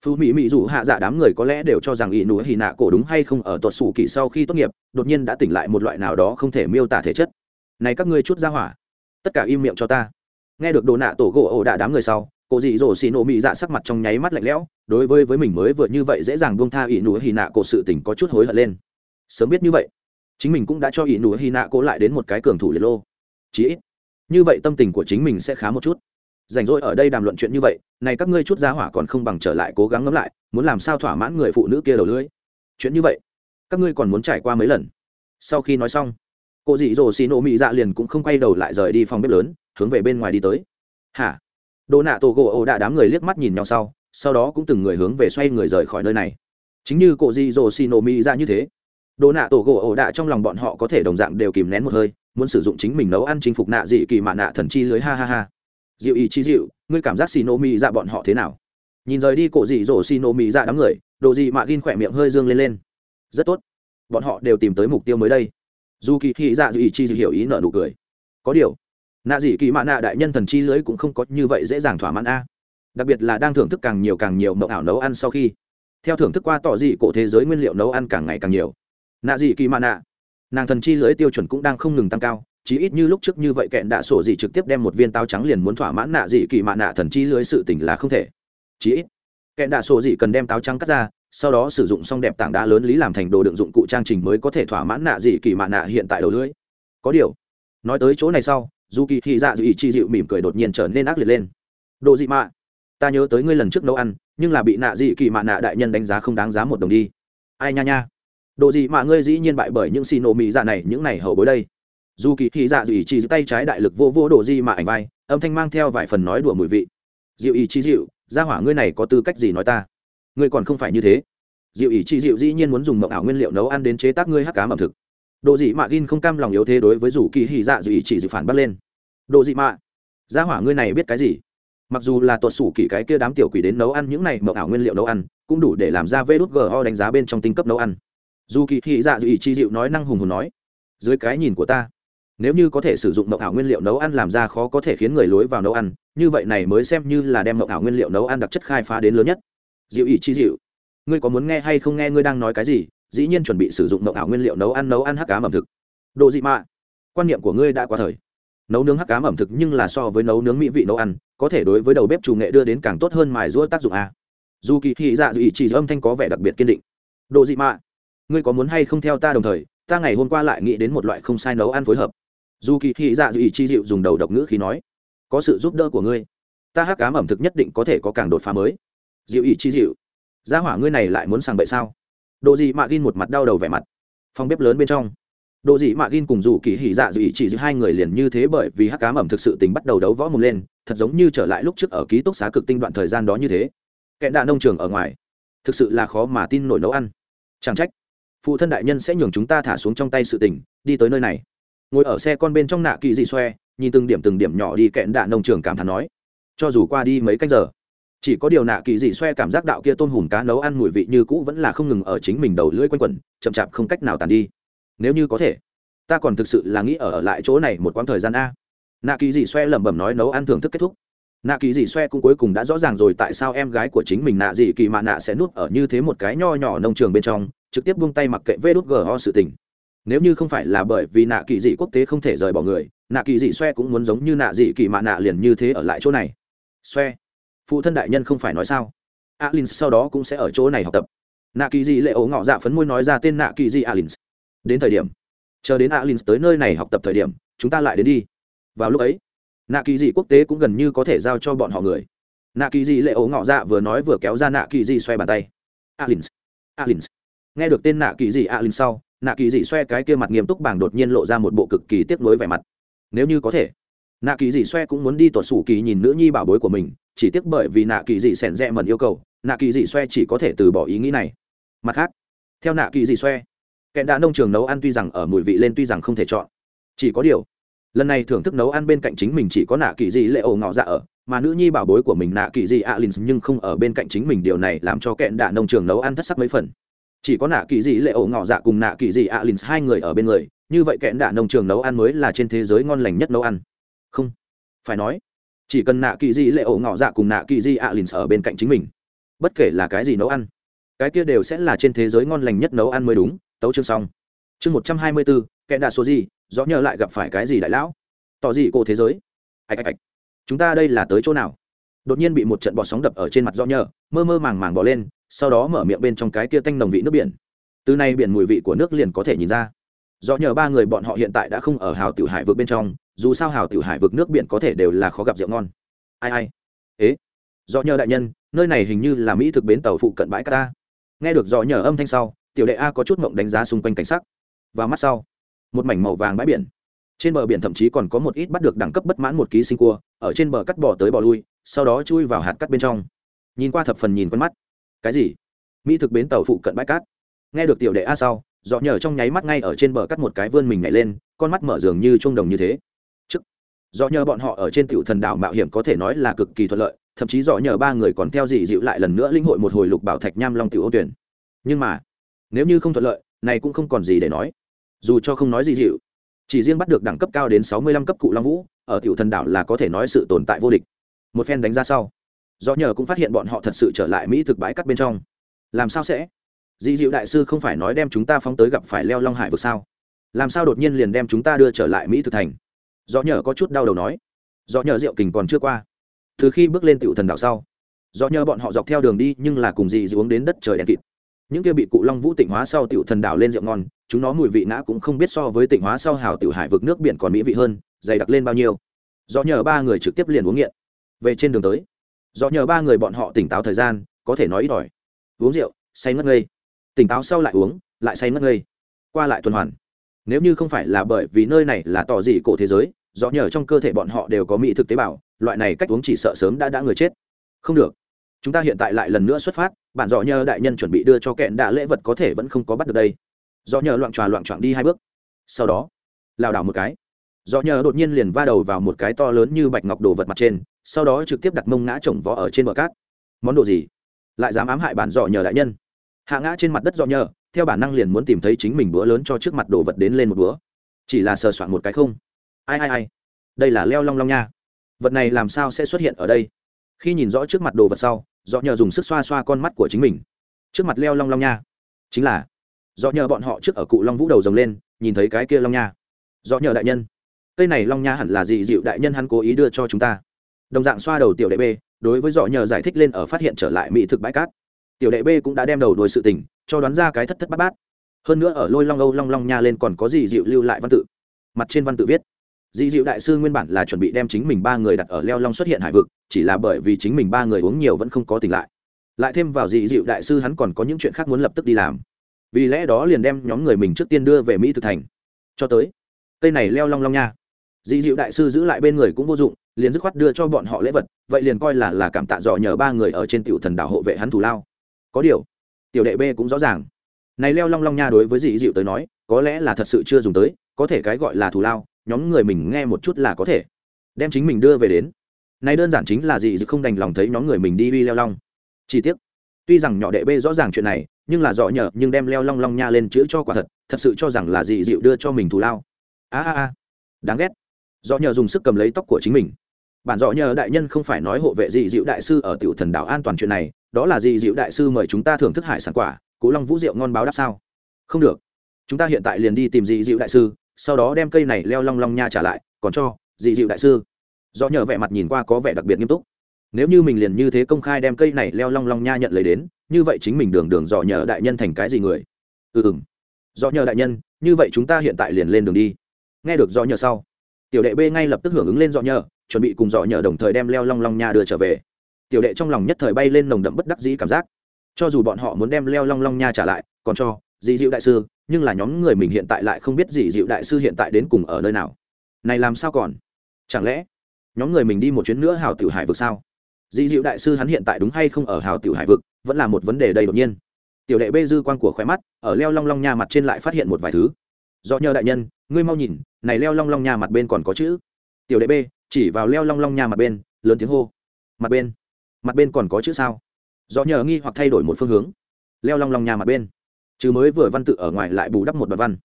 phú mỹ mỹ dù hạ dạ đám người có lẽ đều cho rằng Y nụ hy nạ cổ đúng hay không ở tuột xù kỳ sau khi tốt nghiệp, đột nhiên đã tỉnh lại một loại nào đó không thể miêu tả thể chất. Này các ngươi chút ra hỏa, tất cả im miệng cho ta. Nghe được đồ nạ tổ gỗ ổ đạ đám người sau cổ dị dỗ xì nổ mỹ dạ sắc mặt trong nháy mắt lạnh lẽo, đối với với mình mới vừa như vậy dễ dàng buông tha ỷ nụ hy nạ cổ sự tình có chút hối hận lên. Sớm biết như vậy, chính mình cũng đã cho ỷ nụ hy nạ cổ lại đến một cái cường thủ liệt lô. Chí ít, như vậy tâm tình của chính mình sẽ khá một chút. Rảnh rỗi ở đây đàm luận chuyện như vậy, này các ngươi chút giá hỏa còn không bằng trở lại cố gắng ngẫm lại, muốn làm sao thỏa mãn người phụ nữ kia đầu lưỡi. Chuyện như vậy, các ngươi còn muốn trải qua mấy lần? Sau khi nói xong, cô dị dỗ xì nổ mị dạ liền cũng không quay đầu lại rời đi phòng bếp lớn, hướng về bên ngoài đi tới. Hả? Đồ nạ tổ gỗ ổ đạ đám người liếc mắt nhìn nhau sau sau đó cũng từng người hướng về xoay người rời khỏi nơi này. Chính như cổ di rồ xì nổ mỹ ra như thế đồ nạ tổ gỗ ổ đạ trong lòng bọn họ có thể đồng dạng đều kìm nén một hơi, muốn sử dụng chính mình nấu ăn chinh phục nạ dị kỳ mạ nạ thần chi lưới, ha ha ha. Dịu ý chi dịu ngươi cảm giác xì nổ mỹ ra bọn họ thế nào? Nhìn rời đi cổ dị rồ xì nổ mỹ ra đám người đồ dị mạ gin khỏe miệng hơi dương lên lên. Rất tốt, bọn họ đều tìm tới mục tiêu mới đây. Dù kỳ thị dạ dị chi hiểu ý nợ nụ cười. Có điều nạ dị kỳ mạ nạ đại nhân thần chi lưới cũng không có như vậy dễ dàng thỏa mãn a. Đặc biệt là đang thưởng thức càng nhiều càng nhiều mộng ảo nấu ăn sau khi. Theo thưởng thức qua tỏ dị cổ thế giới nguyên liệu nấu ăn càng ngày càng nhiều. Nạ dị kỳ mạ nạ, nàng thần chi lưới tiêu chuẩn cũng đang không ngừng tăng cao, chí ít như lúc trước như vậy kẹn đạ sổ dị trực tiếp đem một viên táo trắng liền muốn thỏa mãn nạ dị kỳ mạ nạ thần chi lưới sự tỉnh là không thể. Chí ít, kẹn đạ sổ dị cần đem táo trắng cắt ra, sau đó sử dụng xong đẹp tảng đá lớn lý làm thành đồ đựng dụng cụ trang trình mới có thể thỏa mãn nạ dị kỳ mạ nạ hiện tại đầu lưới. Có điều, nói tới chỗ này sau dù kỳ thị dạ dị chi dịu mỉm cười đột nhiên trở nên ác liệt lên. Đồ dị mạ, ta nhớ tới ngươi lần trước nấu ăn, nhưng là bị nạ dị kỳ mạ nạ đại nhân đánh giá không đáng giá một đồng đi. Ai nha nha. Đồ dị mạ ngươi dĩ nhiên bại bởi những xì nổ mỹ dạ này, những này hậu bối đây. Dù kỳ thị dạ dị chi tay trái đại lực vô vô đồ dị mạ ảnh vai, âm thanh mang theo vài phần nói đùa mùi vị. Dịu ý chi dịu, gia hỏa ngươi này có tư cách gì nói ta? Ngươi còn không phải như thế. Dịu ý chi dịu dĩ nhiên muốn dùng mộng ảo nguyên liệu nấu ăn đến chế tác ngươi hắc cá ẩm thực độ dị mạ gin không cam lòng yếu thế đối với dù kỳ hì dạ dị chỉ dị phản bắt lên. Độ dị mạ, gia hỏa ngươi này biết cái gì? Mặc dù là tuột sủ kỳ cái kia đám tiểu quỷ đến nấu ăn, những này mộng ảo nguyên liệu nấu ăn, cũng đủ để làm ra vê đút ho đánh giá bên trong tinh cấp nấu ăn. Dù kỳ hỉ dạ dị chi dịu nói năng hùng hùng nói, dưới cái nhìn của ta, nếu như có thể sử dụng mộng ảo nguyên liệu nấu ăn làm ra khó có thể khiến người lối vào nấu ăn, như vậy này mới xem như là đem mộng ảo nguyên liệu nấu ăn đặc chất khai phá đến lớn nhất. Dịu ý chi dịu ngươi có muốn nghe hay không nghe ngươi đang nói cái gì? Dĩ nhiên chuẩn bị sử dụng mộng ảo nguyên liệu nấu ăn nấu ăn hắc cám ẩm thực. Đồ dị mạ, quan niệm của ngươi đã quá thời. Nấu nướng hắc cám ẩm thực nhưng là so với nấu nướng mỹ vị nấu ăn, có thể đối với đầu bếp chủ nghệ đưa đến càng tốt hơn mài giũa tác dụng a. Dù kỳ thị dạ dị chỉ âm thanh có vẻ đặc biệt kiên định. Đồ dị mạ, ngươi có muốn hay không theo ta đồng thời, ta ngày hôm qua lại nghĩ đến một loại không sai nấu ăn phối hợp. Dù kỳ thị dạ dị chi dịu dùng đầu độc ngữ khi nói, có sự giúp đỡ của ngươi. Ta hắc cám ẩm thực nhất định có thể có càng đột phá mới. Dịu ý chi dịu. Gia hỏa ngươi này lại muốn sàng bậy sao? Độ dị mạ gin một mặt đau đầu vẻ mặt. Phòng bếp lớn bên trong độ dị mạ gin cùng dù kỳ hỉ dạ dị chỉ giữ hai người liền như thế bởi vì hắc cám ẩm thực sự tình bắt đầu đấu võ mồm lên, thật giống như trở lại lúc trước ở ký túc xá cực tinh đoạn thời gian đó như thế. Kẹn đạn nông trường ở ngoài, thực sự là khó mà tin nổi nấu ăn. Chẳng trách, phụ thân đại nhân sẽ nhường chúng ta thả xuống trong tay sự tình, đi tới nơi này. Ngồi ở xe con bên trong nạ kỳ dị xoe nhìn từng điểm từng điểm nhỏ đi kẹn đạn nông trường cảm thán nói, cho dù qua đi mấy cách giờ chỉ có điều nạ kỳ dị xoe cảm giác đạo kia tôm hùm cá nấu ăn mùi vị như cũ vẫn là không ngừng ở chính mình đầu lưỡi quanh quẩn chậm chạp không cách nào tàn đi. Nếu như có thể ta còn thực sự là nghĩ ở, ở lại chỗ này một quãng thời gian a. Nạ kỳ dị xoe lẩm bẩm nói nấu ăn thưởng thức kết thúc. Nạ kỳ dị xoe cũng cuối cùng đã rõ ràng rồi tại sao em gái của chính mình nạ dị kỳ mạ nạ sẽ nuốt ở như thế một cái nho nhỏ nông trường bên trong trực tiếp buông tay mặc kệ vê gờ ho sự tình. Nếu như không phải là bởi vì nạ kỳ dị quốc tế không thể rời bỏ người nạ kỳ dị xoe cũng muốn giống như nạ dị kỳ mạ nạ liền như thế ở lại chỗ này. Xoe phụ thân đại nhân không phải nói sao? Alin sau đó cũng sẽ ở chỗ này học tập. Nạ kỳ Di lệ ấu ngọ dạ phấn môi nói ra tên nạ kỳ di alin đến thời điểm, chờ đến alin tới nơi này học tập thời điểm, chúng ta lại đến đi. Vào lúc ấy, nạ kỳ Di quốc tế cũng gần như có thể giao cho bọn họ người. Nạ kỳ Di lệ ấu ngọ dạ vừa nói vừa kéo ra nạ kỳ Di xoe bàn tay. Alin alin nghe được tên nạ kỳ di alin sau, nạ kỳ Di xoe cái kia mặt nghiêm túc bảng đột nhiên lộ ra một bộ cực kỳ tiếc nuối vẻ mặt. Nếu như có thể, nạ kỳ dị xoe cũng muốn đi tuột sủ kỳ nhìn nữ nhi bảo bối của mình chỉ tiếc bởi vì nạ kỳ dị sẻn rẽ mần yêu cầu, nạ kỳ dị xoe chỉ có thể từ bỏ ý nghĩ này. Mặt khác, theo nạ kỳ dị xoe kẹn đã nông trường nấu ăn tuy rằng ở mùi vị lên tuy rằng không thể chọn, chỉ có điều, lần này thưởng thức nấu ăn bên cạnh chính mình chỉ có nạ kỳ dị lệ ổ ngọ dạ ở, mà nữ nhi bảo bối của mình nạ kỳ dị alin nhưng không ở bên cạnh chính mình, điều này làm cho kẹn đã nông trường nấu ăn thất sắc mấy phần. Chỉ có nạ kỳ dị lệ ổ ngọ dạ cùng nạ kỳ dị alin hai người ở bên người, như vậy kẹn đã nông trường nấu ăn mới là trên thế giới ngon lành nhất nấu ăn. Không, phải nói chỉ cần nạ kỳ di lệ ổ ngọ dạ cùng nạ kỳ di ạ lìn ở bên cạnh chính mình. Bất kể là cái gì nấu ăn, cái kia đều sẽ là trên thế giới ngon lành nhất nấu ăn mới đúng. Tấu chương xong. Chương một trăm hai mươi bốn kẽ đạ số gì, rõ nhờ lại gặp phải cái gì đại lão? Tỏ gì cô thế giới? Ạch ạch ạch. Chúng ta đây là tới chỗ nào? Đột nhiên bị một trận bọt sóng đập ở trên mặt rõ nhờ, mơ mơ màng màng bỏ lên, sau đó mở miệng bên trong cái kia tanh nồng vị nước biển. Từ nay biển mùi vị của nước liền có thể nhìn ra. Do nhờ ba người bọn họ hiện tại đã không ở hào tiểu hải vượt bên trong dù sao hào tiểu hải vực nước biển có thể đều là khó gặp rượu ngon. Ai ai? Ế? Do nhờ đại nhân, nơi này hình như là mỹ thực bến tàu phụ cận bãi qatar nghe được do nhờ âm thanh sau, tiểu đệ a có chút mộng đánh giá xung quanh cảnh sắc. Và mắt sau, một mảnh màu vàng bãi biển. Trên bờ biển thậm chí còn có một ít bắt được đẳng cấp bất mãn một ký sinh cua, ở trên bờ cắt bỏ tới bỏ lui, sau đó chui vào hạt cắt bên trong. Nhìn qua thập phần nhìn quen mắt. Cái gì? Mỹ thực bến tàu phụ cận bãi cát. Nghe được tiểu đệ a sau dọ nhờ trong nháy mắt ngay ở trên bờ cắt một cái vươn mình nhảy lên, con mắt mở dường như trung đồng như thế do nhờ bọn họ ở trên tiểu thần đảo mạo hiểm có thể nói là cực kỳ thuận lợi, thậm chí do nhờ ba người còn theo dị dịu lại lần nữa linh hội một hồi lục bảo thạch nham long tiểu ô tuyển. Nhưng mà, nếu như không thuận lợi, này cũng không còn gì để nói. Dù cho không nói Dị dịu, chỉ riêng bắt được đẳng cấp cao đến sáu mươi lăm cấp cụ long vũ, ở tiểu thần đảo là có thể nói sự tồn tại vô địch. Một phen đánh ra sau do nhờ cũng phát hiện bọn họ thật sự trở lại mỹ thực bãi cắt bên trong. Làm sao sẽ? Dị dịu đại sư không phải nói đem chúng ta phóng tới gặp phải leo long hải vực sao? Làm sao đột nhiên liền đem chúng ta đưa trở lại mỹ thực thành? Do nhờ có chút đau đầu nói. Do nhờ rượu kình còn chưa qua. Từ khi bước lên tiểu thần đảo sau do nhờ bọn họ dọc theo đường đi nhưng là cùng gì dị uống đến đất trời đen kịt. Những kia bị cụ long vũ tịnh hóa sau tiểu thần đảo lên rượu ngon, chúng nó mùi vị nã cũng không biết so với tịnh hóa sau hào tiểu hải vực nước biển còn mỹ vị hơn, dày đặc lên bao nhiêu. Do nhờ ba người trực tiếp liền uống nghiện. Về trên đường tới do nhờ ba người bọn họ tỉnh táo thời gian, có thể nói ít ỏi. Uống rượu, say ngất ngây. Tỉnh táo sau lại uống, lại say ngất ngây. Qua lại tuần hoàn. Nếu như không phải là bởi vì nơi này là tỏ dị cổ thế giới do nhờ trong cơ thể bọn họ đều có mỹ thực tế bào, loại này cách uống chỉ sợ sớm đã đã người chết. Không được. Chúng ta hiện tại lại lần nữa xuất phát, bản dọ nhờ đại nhân chuẩn bị đưa cho kẹn đạ lễ vật có thể vẫn không có bắt được đây. Do nhờ loạn tròa loạn trọn đi hai bước. Sau đó, lảo đảo một cái. Do nhờ đột nhiên liền va đầu vào một cái to lớn như bạch ngọc đồ vật mặt trên, sau đó trực tiếp đặt mông ngã chồng vó ở trên bờ cát. Món đồ gì? Lại dám ám hại bản dò nhờ đại nhân. Hạ ngã trên mặt đất do nhờ, theo bản năng liền muốn tìm thấy chính mình bữa lớn cho trước mặt đồ vật đến lên một bữa. Chỉ là sờ soạn một cái không ai ai ai? Đây là leo long long nha. Vật này làm sao sẽ xuất hiện ở đây? Khi nhìn rõ trước mặt đồ vật sau do nhờ dùng sức xoa xoa con mắt của chính mình. Trước mặt leo long long nha. Chính là do nhờ bọn họ trước ở cụ long vũ đầu rồng lên, nhìn thấy cái kia long nha. Do nhờ đại nhân, cây này long nha hẳn là gì? Dịu đại nhân hắn cố ý đưa cho chúng ta. Đồng dạng xoa đầu tiểu đệ b đối với dọ nhờ giải thích lên ở phát hiện trở lại mỹ thực bãi cát. Tiểu đệ b cũng đã đem đầu đuôi sự tình, cho đoán ra cái thất thất bát bát. Hơn nữa ở lôi long âu long long nha lên còn có gì? Dịu lưu lại văn tự. Mặt trên văn tự viết dị dịu đại sư nguyên bản là chuẩn bị đem chính mình ba người đặt ở leo long xuất hiện hải vực, chỉ là bởi vì chính mình ba người uống nhiều vẫn không có tỉnh lại. Lại thêm vào dị dịu đại sư hắn còn có những chuyện khác muốn lập tức đi làm. Vì lẽ đó liền đem nhóm người mình trước tiên đưa về mỹ thực thành. Cho tới, cây này leo long long nha. Dị dịu đại sư giữ lại bên người cũng vô dụng, liền dứt khoát đưa cho bọn họ lễ vật, vậy liền coi là là cảm tạ dọ nhờ ba người ở trên tiểu thần đảo hộ vệ hắn thù lao. Có điều, tiểu đệ b cũng rõ ràng. Này leo long long nha đối với dị dịu tới nói, có lẽ là thật sự chưa dùng tới, có thể cái gọi là thù lao nhóm người mình nghe một chút là có thể, đem chính mình đưa về đến. Này đơn giản chính là gì dự không đành lòng thấy nhóm người mình đi uy leo long. Chi tiết tuy rằng nhỏ đệ bê rõ ràng chuyện này, nhưng là rõ nhờ nhưng đem leo long long nha lên chữ cho quả thật thật sự cho rằng là dị dịu đưa cho mình thù lao. A a a, đáng ghét. Rõ nhờ dùng sức cầm lấy tóc của chính mình. Bản rõ nhờ đại nhân không phải nói hộ vệ dị dịu đại sư ở tiểu thần đảo an toàn chuyện này, đó là dị dịu đại sư mời chúng ta thưởng thức hải sản quả cố long vũ rượu ngon báo đáp sao? Không được. Chúng ta hiện tại liền đi tìm dị dịu đại sư sau đó đem cây này leo long long nha trả lại, còn cho dị dịu đại sư. Do nhờ vẻ mặt nhìn qua có vẻ đặc biệt nghiêm túc. Nếu như mình liền như thế công khai đem cây này leo long long nha nhận lấy đến, như vậy chính mình đường đường dò nhờ đại nhân thành cái gì người? Ừ ừ dò nhờ đại nhân, như vậy chúng ta hiện tại liền lên đường đi. Nghe được dò nhờ sau, tiểu đệ b ngay lập tức hưởng ứng lên dọ nhờ, chuẩn bị cùng dọ nhờ đồng thời đem leo long long nha đưa trở về. Tiểu đệ trong lòng nhất thời bay lên nồng đậm bất đắc dĩ cảm giác. Cho dù bọn họ muốn đem leo long long nha trả lại, còn cho dị dịu đại sư nhưng là nhóm người mình hiện tại lại không biết gì dịu đại sư hiện tại đến cùng ở nơi nào. Này làm sao còn? Chẳng lẽ nhóm người mình đi một chuyến nữa hào tiểu hải vực sao? Dị dịu đại sư hắn hiện tại đúng hay không ở hào tiểu hải vực, vẫn là một vấn đề đầy đột nhiên. Tiểu đệ bê dư quan của khóe mắt, ở leo long long nha mặt trên lại phát hiện một vài thứ. Do nhờ đại nhân, ngươi mau nhìn, này leo long long nha mặt bên còn có chữ. Tiểu đệ bê, chỉ vào leo long long nha mặt bên, lớn tiếng hô. Mặt bên mặt bên còn có chữ sao? Do nhờ nghi hoặc thay đổi một phương hướng. Leo long long nha mặt bên chứ mới vừa văn tự ở ngoài lại bù đắp một đoạn văn.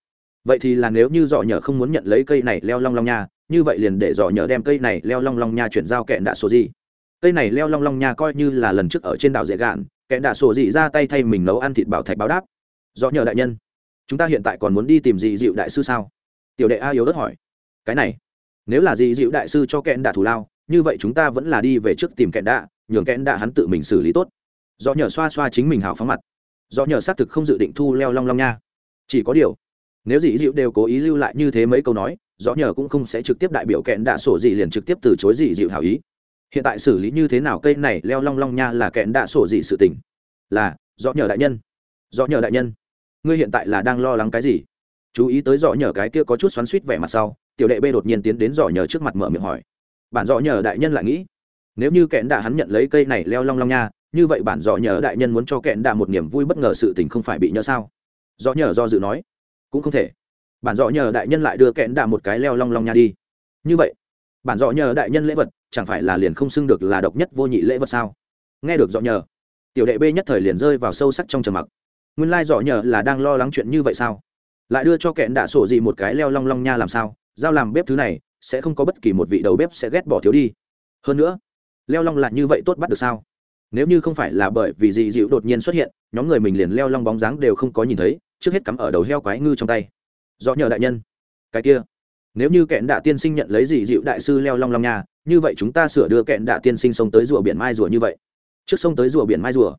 Vậy thì là nếu như dọ nhờ không muốn nhận lấy cây này leo long long nha, như vậy liền để dò nhờ đem cây này leo long long nha chuyển giao kẹn đạ sổ gì. Cây này leo long long nha coi như là lần trước ở trên đảo dễ gạn, kẹn đạ sổ gì ra tay thay mình nấu ăn thịt bảo thạch báo đáp. Dọ nhờ đại nhân, chúng ta hiện tại còn muốn đi tìm gì dịu đại sư sao? Tiểu đệ a yếu đất hỏi. Cái này, nếu là gì dịu đại sư cho kẹn đạ thủ lao, như vậy chúng ta vẫn là đi về trước tìm kẹn đạ, nhường kẹn đạ hắn tự mình xử lý tốt. Do nhờ xoa xoa chính mình hào phóng mặt do nhờ xác thực không dự định thu leo long long nha. Chỉ có điều, nếu dì dịu đều cố ý lưu lại như thế mấy câu nói, do nhờ cũng không sẽ trực tiếp đại biểu kẹn đạ sổ dì liền trực tiếp từ chối dì dịu hảo ý. Hiện tại xử lý như thế nào cây này leo long long nha là kẹn đạ sổ dì sự tình? Là, do nhờ đại nhân. Do nhờ đại nhân. Ngươi hiện tại là đang lo lắng cái gì? Chú ý tới do nhờ cái kia có chút xoắn suýt vẻ mặt sau, tiểu đệ b đột nhiên tiến đến rõ nhờ trước mặt mở miệng hỏi. Bản rõ nhờ đại nhân lại nghĩ, nếu như kẹn đạ hắn nhận lấy cây này leo long long nha như vậy bản dò nhờ đại nhân muốn cho kẹn đạ một niềm vui bất ngờ sự tình không phải bị nhớ sao? Dò nhờ do dự nói. Cũng không thể. Bản dọ nhờ đại nhân lại đưa kẹn đạ một cái leo long long nha đi. Như vậy, bản dọ nhờ đại nhân lễ vật, chẳng phải là liền không xưng được là độc nhất vô nhị lễ vật sao? Nghe được dọ nhờ, tiểu đệ b nhất thời liền rơi vào sâu sắc trong trầm mặc. Nguyên lai dọ nhờ là đang lo lắng chuyện như vậy sao? Lại đưa cho kẹn đạ sổ gì một cái leo long long nha làm sao? Giao làm bếp thứ này, sẽ không có bất kỳ một vị đầu bếp sẽ ghét bỏ thiếu đi. Hơn nữa, leo long là như vậy tốt bắt được sao? Nếu như không phải là bởi vì dị dịu đột nhiên xuất hiện, nhóm người mình liền leo long bóng dáng đều không có nhìn thấy, trước hết cắm ở đầu heo quái ngư trong tay. Do nhờ đại nhân. Cái kia. Nếu như kẹn đạ tiên sinh nhận lấy dị dịu đại sư leo long long nha, như vậy chúng ta sửa đưa kẹn đạ tiên sinh sông tới rùa biển mai rùa như vậy. Trước sông tới rùa biển mai rùa.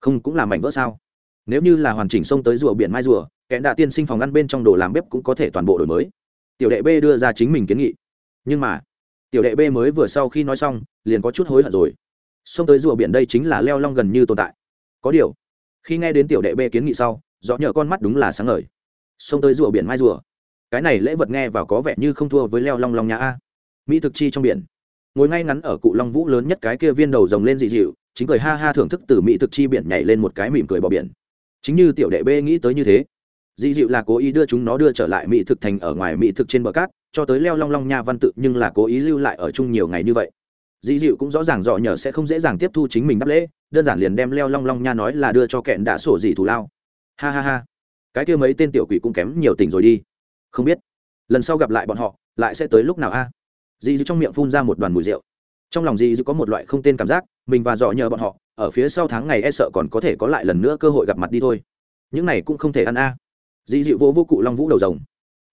Không cũng là mảnh vỡ sao? Nếu như là hoàn chỉnh sông tới rùa biển mai rùa, kẹn đạ tiên sinh phòng ăn bên trong đồ làm bếp cũng có thể toàn bộ đổi mới. Tiểu đệ b đưa ra chính mình kiến nghị. Nhưng mà, tiểu đệ b mới vừa sau khi nói xong, liền có chút hối hận rồi xông tới rùa biển đây chính là leo long gần như tồn tại. Có điều, khi nghe đến tiểu đệ bê kiến nghị sau, rõ nhờ con mắt đúng là sáng ngời. Xông tới rùa biển mai rùa. Cái này lễ vật nghe vào có vẻ như không thua với leo long long nhà a. Mỹ thực chi trong biển. Ngồi ngay ngắn ở cụ long vũ lớn nhất cái kia viên đầu rồng lên dị dịu, chính cười ha ha thưởng thức từ mỹ thực chi biển nhảy lên một cái mỉm cười bỏ biển. Chính như tiểu đệ bê nghĩ tới như thế, dị dịu là cố ý đưa chúng nó đưa trở lại mỹ thực thành ở ngoài mỹ thực trên bờ cát, cho tới leo long long nha văn tự nhưng là cố ý lưu lại ở chung nhiều ngày như vậy dị dịu cũng rõ ràng dọ nhờ sẽ không dễ dàng tiếp thu chính mình đáp lễ, đơn giản liền đem leo long long nha nói là đưa cho kẹn đã sổ dị thù lao. Ha ha ha. Cái kia mấy tên tiểu quỷ cũng kém nhiều tình rồi đi. Không biết, lần sau gặp lại bọn họ, lại sẽ tới lúc nào a? À? dì trong miệng phun ra một đoàn mùi rượu. Trong lòng dì dịu có một loại không tên cảm giác, mình và dọ nhờ bọn họ, ở phía sau tháng ngày e sợ còn có thể có lại lần nữa cơ hội gặp mặt đi thôi. Những này cũng không thể ăn a. À. dì dì vô vô cụ long vũ đầu rồng.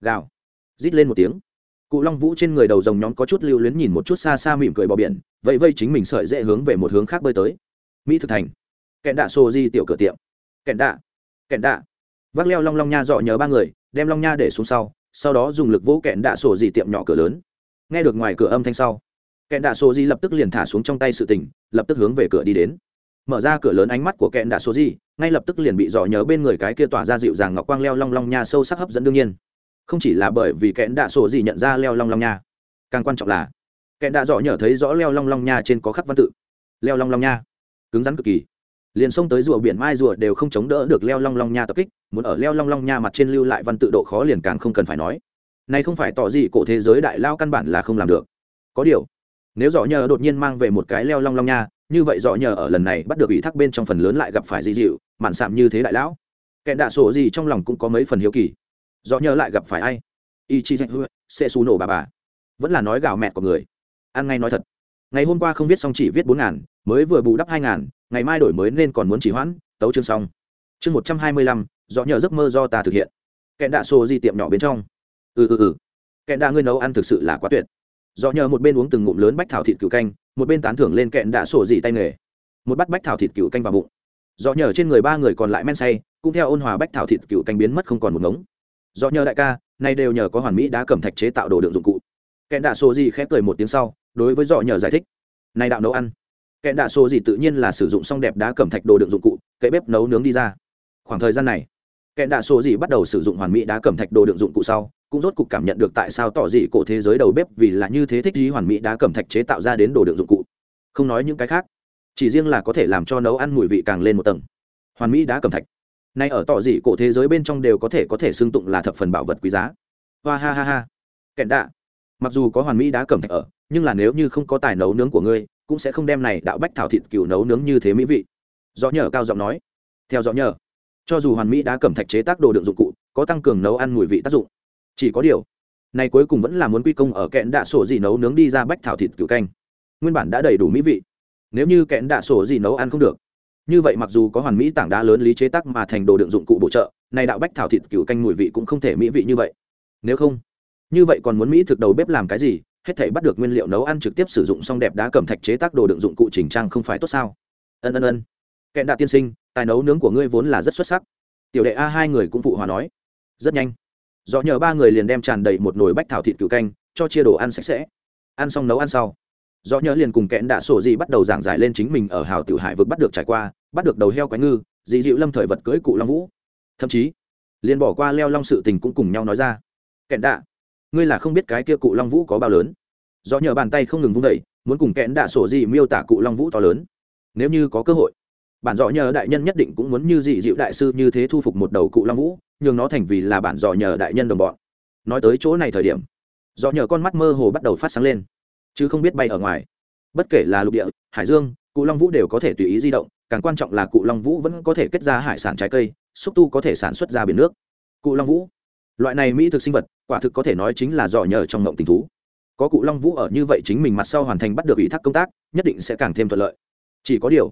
Gào. Rít lên một tiếng cụ long vũ trên người đầu rồng nhóm có chút lưu luyến nhìn một chút xa xa mỉm cười bò biển vậy vây chính mình sợi dễ hướng về một hướng khác bơi tới mỹ thực thành kẹn đạ xô di tiểu cửa tiệm kẹn đạ kẹn đạ vác leo long long nha dọ nhớ ba người đem long nha để xuống sau sau đó dùng lực vỗ kẹn đạ sổ di tiệm nhỏ cửa lớn nghe được ngoài cửa âm thanh sau kẹn đạ sổ di lập tức liền thả xuống trong tay sự tình lập tức hướng về cửa đi đến mở ra cửa lớn ánh mắt của kẹn đạ sổ di ngay lập tức liền bị dò nhớ bên người cái kia tỏa ra dịu dàng ngọc quang leo long long nha sâu sắc hấp dẫn đương nhiên không chỉ là bởi vì kẽn đạ sổ gì nhận ra leo long long nha, càng quan trọng là kẽn đạ dọ nhở thấy rõ leo long long nha trên có khắc văn tự. Leo long long nha, cứng rắn cực kỳ. Liền xông tới rùa biển mai rùa đều không chống đỡ được leo long long nha tập kích, muốn ở leo long long nha mặt trên lưu lại văn tự độ khó liền càng không cần phải nói. Này không phải tỏ gì cổ thế giới đại lao căn bản là không làm được. Có điều, nếu dọ nhờ đột nhiên mang về một cái leo long long nha, như vậy dọ nhờ ở lần này bắt được ủy thác bên trong phần lớn lại gặp phải di dịu, mạn sạm như thế đại lão. Kẻ đạ sổ gì trong lòng cũng có mấy phần hiếu kỳ do nhờ lại gặp phải ai? Y chi danh sẽ xù nổ bà bà. Vẫn là nói gạo mẹ của người. Ăn ngay nói thật. Ngày hôm qua không viết xong chỉ viết bốn ngàn, mới vừa bù đắp hai ngàn, ngày mai đổi mới nên còn muốn chỉ hoãn, tấu chương xong. Chương một trăm hai mươi lăm, do nhờ giấc mơ do ta thực hiện. Kẹn đạ xô di tiệm nhỏ bên trong. Ừ ừ ừ. Kẹn đạ ngươi nấu ăn thực sự là quá tuyệt. Do nhờ một bên uống từng ngụm lớn bách thảo thịt cựu canh, một bên tán thưởng lên kẹn đạ sổ dị tay nghề. Một bát bách thảo thịt cựu canh vào bụng. Do nhờ trên người ba người còn lại men say, cũng theo ôn hòa bách thảo thịt cựu canh biến mất không còn một ngống do nhờ đại ca, nay đều nhờ có hoàn mỹ đã cầm thạch chế tạo đồ đựng dụng cụ. Kẹn đạ sổ gì khép cười một tiếng sau, đối với dọ nhờ giải thích nay đạo nấu ăn. Kẹn đạ sổ gì tự nhiên là sử dụng xong đẹp đá cầm thạch đồ đựng dụng cụ kệ bếp nấu nướng đi ra. Khoảng thời gian này, kẹn đạ sổ gì bắt đầu sử dụng hoàn mỹ đá cầm thạch đồ đựng dụng cụ sau, cũng rốt cục cảm nhận được tại sao tỏ dị cổ thế giới đầu bếp vì là như thế thích trí hoàn mỹ đá cầm thạch chế tạo ra đến đồ đựng dụng cụ. Không nói những cái khác, chỉ riêng là có thể làm cho nấu ăn mùi vị càng lên một tầng. Hoàn mỹ đá cầm thạch nay ở tỏ dị cổ thế giới bên trong đều có thể có thể xưng tụng là thập phần bảo vật quý giá. Hoa ha ha ha. Kẹn đạ. Mặc dù có hoàn mỹ đá cẩm thạch ở, nhưng là nếu như không có tài nấu nướng của ngươi, cũng sẽ không đem này đạo bách thảo thịt cừu nấu nướng như thế mỹ vị. Do nhờ cao giọng nói. Theo dõi nhờ cho dù hoàn mỹ đá cẩm thạch chế tác đồ đựng dụng cụ, có tăng cường nấu ăn mùi vị tác dụng. Chỉ có điều, này cuối cùng vẫn là muốn quy công ở kẽn đạ sổ gì nấu nướng đi ra bách thảo thịt cựu canh. Nguyên bản đã đầy đủ mỹ vị. Nếu như kẽn đạ sổ gì nấu ăn không được như vậy mặc dù có hoàn mỹ tảng đá lớn lý chế tác mà thành đồ đựng dụng cụ bổ trợ này đạo bách thảo thịt cựu canh mùi vị cũng không thể mỹ vị như vậy. Nếu không, như vậy còn muốn mỹ thực đầu bếp làm cái gì? Hết thể bắt được nguyên liệu nấu ăn trực tiếp sử dụng xong đẹp đá cẩm thạch chế tác đồ đựng dụng cụ chỉnh trang không phải tốt sao? Ân ân ân. Kẹn đạ tiên sinh, tài nấu nướng của ngươi vốn là rất xuất sắc. Tiểu đệ a hai người cũng phụ hòa nói. Rất nhanh. Do nhờ ba người liền đem tràn đầy một nồi bách thảo thịt cựu canh, cho chia đồ ăn sạch sẽ. Ăn xong nấu ăn sau do nhớ liền cùng kẽn đạ sổ dị bắt đầu giảng giải lên chính mình ở hào tiểu hải vực bắt được trải qua, bắt được đầu heo quái ngư dị dịu lâm thời vật cưới cụ long vũ. Thậm chí, liền bỏ qua leo long sự tình cũng cùng nhau nói ra. Kẽn đạ, ngươi là không biết cái kia cụ long vũ có bao lớn. Do nhờ bàn tay không ngừng vung đậy muốn cùng kẽn đạ sổ dị miêu tả cụ long vũ to lớn. Nếu như có cơ hội, bản dọ nhờ đại nhân nhất định cũng muốn như dị dịu đại sư như thế thu phục một đầu cụ long vũ, nhường nó thành vì là bản dọ nhờ đại nhân đồng bọn. Nói tới chỗ này thời điểm dọ nhờ con mắt mơ hồ bắt đầu phát sáng lên chứ không biết bay ở ngoài. Bất kể là lục địa, hải dương, cụ long vũ đều có thể tùy ý di động, càng quan trọng là cụ long vũ vẫn có thể kết ra hải sản trái cây, xúc tu có thể sản xuất ra biển nước. Cụ long vũ, loại này mỹ thực sinh vật, quả thực có thể nói chính là giỏi nhờ trong ngộng tình thú. Có cụ long vũ ở như vậy chính mình mặt sau hoàn thành bắt được ủy thác công tác, nhất định sẽ càng thêm thuận lợi. Chỉ có điều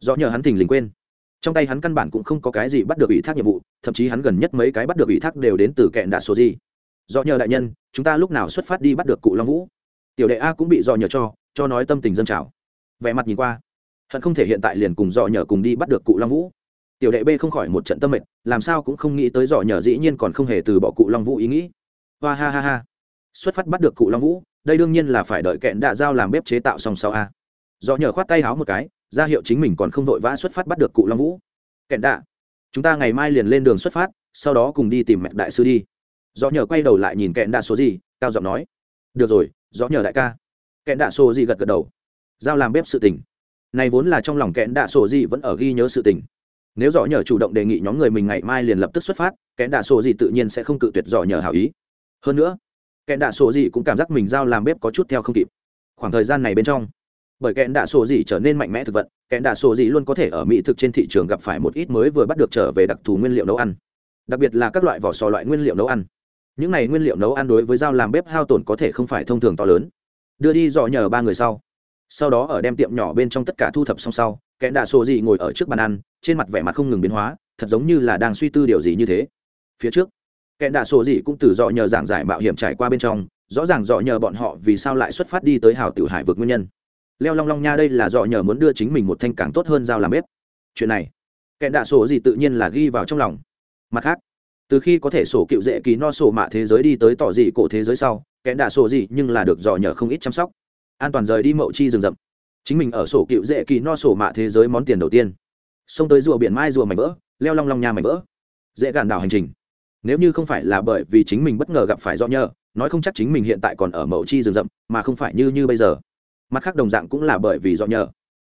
do nhờ hắn thình lình quên. Trong tay hắn căn bản cũng không có cái gì bắt được ủy thác nhiệm vụ, thậm chí hắn gần nhất mấy cái bắt được ủy thác đều đến từ kẹn đạ số gì do nhờ đại nhân, chúng ta lúc nào xuất phát đi bắt được cụ long vũ? Tiểu đệ a cũng bị dò nhờ cho cho nói tâm tình dân trào. Vẻ mặt nhìn qua, hận không thể hiện tại liền cùng dò nhờ cùng đi bắt được cụ long vũ. Tiểu đệ b không khỏi một trận tâm mệt, làm sao cũng không nghĩ tới dò nhờ dĩ nhiên còn không hề từ bỏ cụ long vũ ý nghĩ. Hoa ha ha ha. Xuất phát bắt được cụ long vũ, đây đương nhiên là phải đợi kẹn đạ giao làm bếp chế tạo xong sau a. Dò nhờ khoát tay háo một cái, ra hiệu chính mình còn không vội vã xuất phát bắt được cụ long vũ. Kẹn đạ chúng ta ngày mai liền lên đường xuất phát, sau đó cùng đi tìm mẹ đại sư đi. Do nhờ quay đầu lại nhìn kẹn đạ số gì, cao giọng nói. Được rồi rõ nhờ đại ca. Kẹn đạ số gì gật gật đầu. Giao làm bếp sự tình. Này vốn là trong lòng kẽn đạ sổ gì vẫn ở ghi nhớ sự tình. Nếu dò nhờ chủ động đề nghị nhóm người mình ngày mai liền lập tức xuất phát kẽn đạ sổ gì tự nhiên sẽ không cự tuyệt dò nhờ hảo ý. Hơn nữa kẽn đạ sổ gì cũng cảm giác mình giao làm bếp có chút theo không kịp. Khoảng thời gian này bên trong, bởi kẽn đạ sổ gì trở nên mạnh mẽ thực vật kẽn đạ sổ gì luôn có thể ở mỹ thực trên thị trường gặp phải một ít mới vừa bắt được trở về đặc thù nguyên liệu nấu ăn. Đặc biệt là các loại vỏ sò loại nguyên liệu nấu ăn những này nguyên liệu nấu ăn đối với dao làm bếp hao tổn có thể không phải thông thường to lớn. Đưa đi dò nhờ ba người sau. Sau đó ở đem tiệm nhỏ bên trong tất cả thu thập xong sau kẽn đạ sổ gì ngồi ở trước bàn ăn, trên mặt vẻ mặt không ngừng biến hóa, thật giống như là đang suy tư điều gì như thế. Phía trước kẽn đạ sổ gì cũng từ dò nhờ giảng giải mạo hiểm trải qua bên trong, rõ ràng dò nhờ bọn họ vì sao lại xuất phát đi tới hào tiểu hải vượt nguyên nhân. Leo long long nha, đây là dò nhờ muốn đưa chính mình một thanh càng tốt hơn dao làm bếp. Chuyện này kẽn đạ sổ gì tự nhiên là ghi vào trong lòng. Mặt khác từ khi có thể sổ cựu dễ ký no sổ mạ thế giới đi tới tỏ dị cổ thế giới sau kẽ đạ sổ gì nhưng là được dò nhờ không ít chăm sóc. An toàn rời đi mậu chi rừng rậm. Chính mình ở sổ cựu dễ kỳ no sổ mạ thế giới món tiền đầu tiên. Xông tới rùa biển mai rùa mảnh vỡ, leo long long nhà mảnh vỡ. Dễ gàn đảo hành trình. Nếu như không phải là bởi vì chính mình bất ngờ gặp phải do nhờ, nói không chắc chính mình hiện tại còn ở mậu chi rừng rậm, mà không phải như như bây giờ. Mặt khác đồng dạng cũng là bởi vì do nhờ.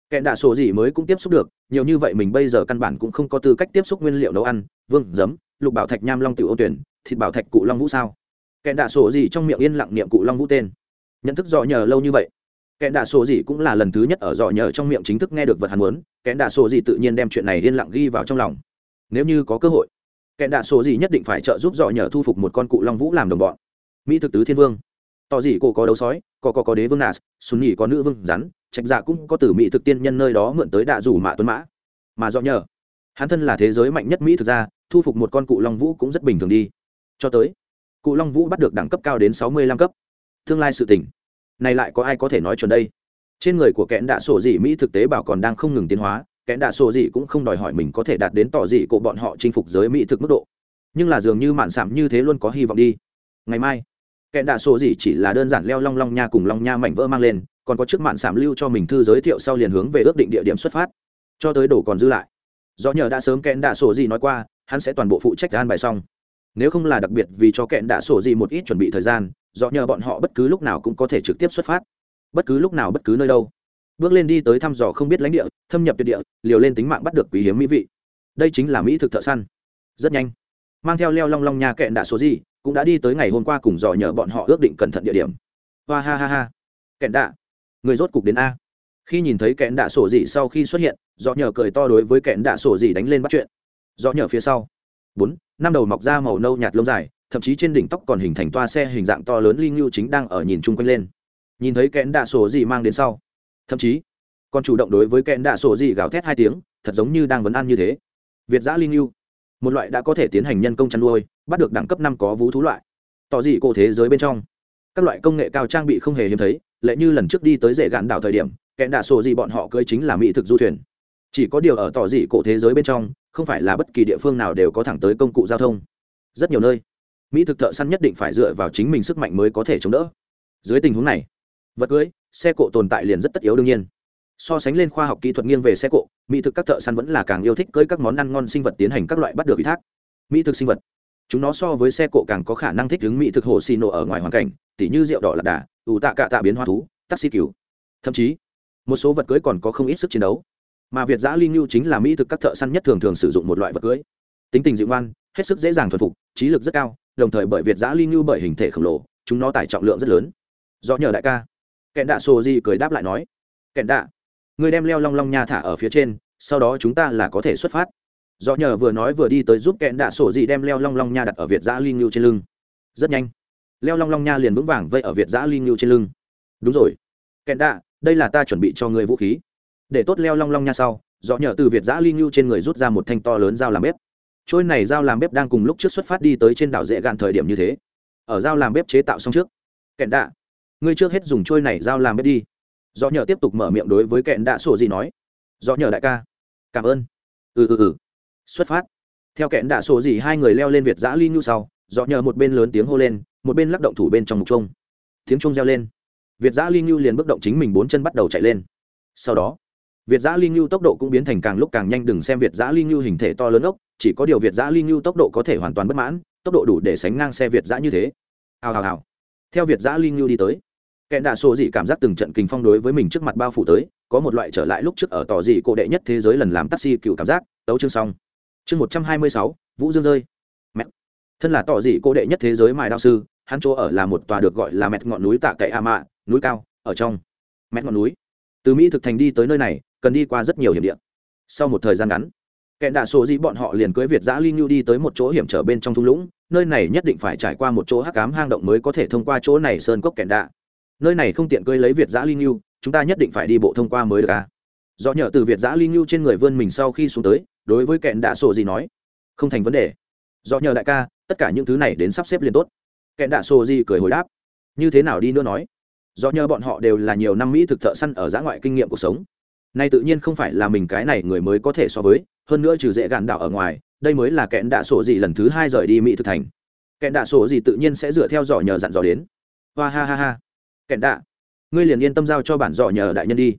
Kẻ đạ sổ gì mới cũng tiếp xúc được, nhiều như vậy mình bây giờ căn bản cũng không có tư cách tiếp xúc nguyên liệu nấu ăn, vương, giấm lục bảo thạch nham long tiểu ô tuyển, thịt bảo thạch cụ long vũ sao? Kẻ đạ sổ gì trong miệng yên lặng niệm cụ long vũ tên? Nhận thức dò nhờ lâu như vậy, kẻ đạ sổ gì cũng là lần thứ nhất ở dò nhờ trong miệng chính thức nghe được vật hắn muốn, kẻ đạ sổ gì tự nhiên đem chuyện này yên lặng ghi vào trong lòng. Nếu như có cơ hội, kẻ đạ sổ gì nhất định phải trợ giúp dò nhờ thu phục một con cụ long vũ làm đồng bọn. Mỹ thực tứ thiên vương. Tỏ gì cổ có đấu sói, có có có đế vương nas sùn nhỉ có nữ vương rắn, trạch dạ cũng có từ mỹ thực tiên nhân nơi đó mượn tới đạ rủ mạ tuấn mã. Mà dò nhờ, hắn thân là thế giới mạnh nhất mỹ thực ra thu phục một con cụ long vũ cũng rất bình thường đi. Cho tới, cụ long vũ bắt được đẳng cấp cao đến sáu mươi lăm cấp. Tương lai sự tình, này lại có ai có thể nói chuẩn đây? Trên người của kẽn đạ sổ dị mỹ thực tế bảo còn đang không ngừng tiến hóa, kẽn đạ sổ dị cũng không đòi hỏi mình có thể đạt đến tỏ dị của bọn họ chinh phục giới mỹ thực mức độ. Nhưng là dường như mạn sảm như thế luôn có hy vọng đi. Ngày mai, kẽn đạ sổ dị chỉ là đơn giản leo long long nha cùng long nha mảnh vỡ mang lên, còn có chiếc mạn sảm lưu cho mình thư giới thiệu sau liền hướng về ước định địa điểm xuất phát. Cho tới đồ còn dư lại. Do nhờ đã sớm kẽn đạ sổ dị nói qua hắn sẽ toàn bộ phụ trách an bài xong. Nếu không là đặc biệt vì cho kẹn đã sổ gì một ít chuẩn bị thời gian, do nhờ bọn họ bất cứ lúc nào cũng có thể trực tiếp xuất phát. Bất cứ lúc nào bất cứ nơi đâu. Bước lên đi tới thăm dò không biết lãnh địa, thâm nhập tuyệt địa, liều lên tính mạng bắt được quý hiếm mỹ vị. Đây chính là mỹ thực thợ săn. Rất nhanh. Mang theo leo long long nhà kẹn đã số gì, cũng đã đi tới ngày hôm qua cùng dò nhờ bọn họ ước định cẩn thận địa điểm. Hoa ha ha ha. Kẹn đạ người rốt cục đến a. Khi nhìn thấy kẹn đạ sổ gì sau khi xuất hiện, dò nhờ cười to đối với kẹn đạ sổ gì đánh lên bắt chuyện rõ nhở phía sau. Bốn, năm đầu mọc ra màu nâu nhạt lông dài, thậm chí trên đỉnh tóc còn hình thành toa xe hình dạng to lớn linh lưu chính đang ở nhìn chung quanh lên. Nhìn thấy kẽn đạ sổ gì mang đến sau. Thậm chí, còn chủ động đối với kẽn đạ sổ gì gào thét hai tiếng, thật giống như đang vấn ăn như thế. Việt giã linh lưu một loại đã có thể tiến hành nhân công chăn nuôi, bắt được đẳng cấp năm có vũ thú loại. Tỏ dị cổ thế giới bên trong, các loại công nghệ cao trang bị không hề hiếm thấy, lệ như lần trước đi tới dễ gạn đảo thời điểm, kẽn đạ sổ gì bọn họ cưới chính là mỹ thực du thuyền chỉ có điều ở tỏ dị cổ thế giới bên trong, không phải là bất kỳ địa phương nào đều có thẳng tới công cụ giao thông. Rất nhiều nơi, mỹ thực thợ săn nhất định phải dựa vào chính mình sức mạnh mới có thể chống đỡ. Dưới tình huống này, vật cưới, xe cộ tồn tại liền rất tất yếu đương nhiên. So sánh lên khoa học kỹ thuật nghiêng về xe cộ, mỹ thực các thợ săn vẫn là càng yêu thích cưới các món ăn ngon sinh vật tiến hành các loại bắt được ủy thác. Mỹ thực sinh vật, chúng nó so với xe cộ càng có khả năng thích ứng mỹ thực hồ xì nổ ở ngoài hoàn cảnh, tỉ như rượu đỏ lạc đà, ủ tạ cạ tạ biến hoa thú, taxi cứu thậm chí, một số vật cưới còn có không ít sức chiến đấu mà việt giã linh ngưu chính là mỹ thực các thợ săn nhất thường thường sử dụng một loại vật cưới. Tính tình dịu ngoan, hết sức dễ dàng thuần phục, trí lực rất cao, đồng thời bởi việt giã linh ngưu bởi hình thể khổng lồ, chúng nó tải trọng lượng rất lớn. Do nhờ đại ca, kẹn đạ sô di cười đáp lại nói, kẹn đạ, người đem leo long long nha thả ở phía trên, sau đó chúng ta là có thể xuất phát. Do nhờ vừa nói vừa đi tới giúp kẹn đạ sổ di đem leo long long nha đặt ở việt giã linh ngưu trên lưng. Rất nhanh, leo long long nha liền vững vàng vây ở việt giã linh ngưu trên lưng. Đúng rồi, kẹn đạ, đây là ta chuẩn bị cho người vũ khí để tốt leo long long nha sau do nhờ từ việt giã linh lưu trên người rút ra một thanh to lớn dao làm bếp. Trôi này dao làm bếp đang cùng lúc trước xuất phát đi tới trên đảo dễ gạn thời điểm như thế. Ở dao làm bếp chế tạo xong trước, kẹn đạ, ngươi trước hết dùng trôi này dao làm bếp đi. Do nhờ tiếp tục mở miệng đối với kẹn đạ sổ gì nói. Do nhờ đại ca, cảm ơn. Ừ ừ ừ. Xuất phát. Theo kẹn đạ sổ gì hai người leo lên việt giã ly ngưu sau do nhờ một bên lớn tiếng hô lên, một bên lắc động thủ bên trong mục trông tiếng trông reo lên. Việt giã ly ngưu liền bước động chính mình bốn chân bắt đầu chạy lên. Sau đó việt giã ly nhu tốc độ cũng biến thành càng lúc càng nhanh, đừng xem việt giã ly nhu hình thể to lớn ốc, chỉ có điều việt giã ly nhu tốc độ có thể hoàn toàn bất mãn, tốc độ đủ để sánh ngang xe việt giã như thế. Hào hào hào. Theo việt giã ly nhu đi tới kẹn đạ sổ dị cảm giác từng trận kinh phong đối với mình trước mặt bao phủ tới, có một loại trở lại lúc trước ở tỏ dị cổ đệ nhất thế giới lần làm taxi cựu cảm giác đấu chương xong. Chương một trăm hai mươi sáu, vũ dương rơi. Mẹ. Thân là tỏ dị cổ đệ nhất thế giới mài đạo sư, hắn chỗ ở là một tòa được gọi là mẹt ngọn núi tạ cậy a mạ, núi cao, ở trong. Mẹt ngọn núi từ mỹ thực thành đi tới nơi này cần đi qua rất nhiều hiểm địa sau một thời gian ngắn kẹn đạ sổ dĩ bọn họ liền cưới việt giã ly nhu đi tới một chỗ hiểm trở bên trong thung lũng nơi này nhất định phải trải qua một chỗ hắc cám hang động mới có thể thông qua chỗ này sơn cốc kẹn đạ nơi này không tiện cưới lấy việt giã linh nhu chúng ta nhất định phải đi bộ thông qua mới được à? do nhờ từ việt giã linh nhu trên người vươn mình sau khi xuống tới đối với kẹn đạ sổ gì nói không thành vấn đề do nhờ đại ca tất cả những thứ này đến sắp xếp liền tốt kẹn đạ sổ gì cười hồi đáp như thế nào đi nữa nói do nhờ bọn họ đều là nhiều năm mỹ thực thợ săn ở giã ngoại kinh nghiệm cuộc sống. Nay tự nhiên không phải là mình cái này người mới có thể so với, hơn nữa trừ dễ gạn đảo ở ngoài, đây mới là kẹn đạ sổ gì lần thứ hai rời đi mỹ thực thành. Kẹn đạ sổ gì tự nhiên sẽ dựa theo dõi nhờ dặn dò đến. Hoa ha ha ha. Kẹn đạ, ngươi liền yên tâm giao cho bản dò nhờ đại nhân đi.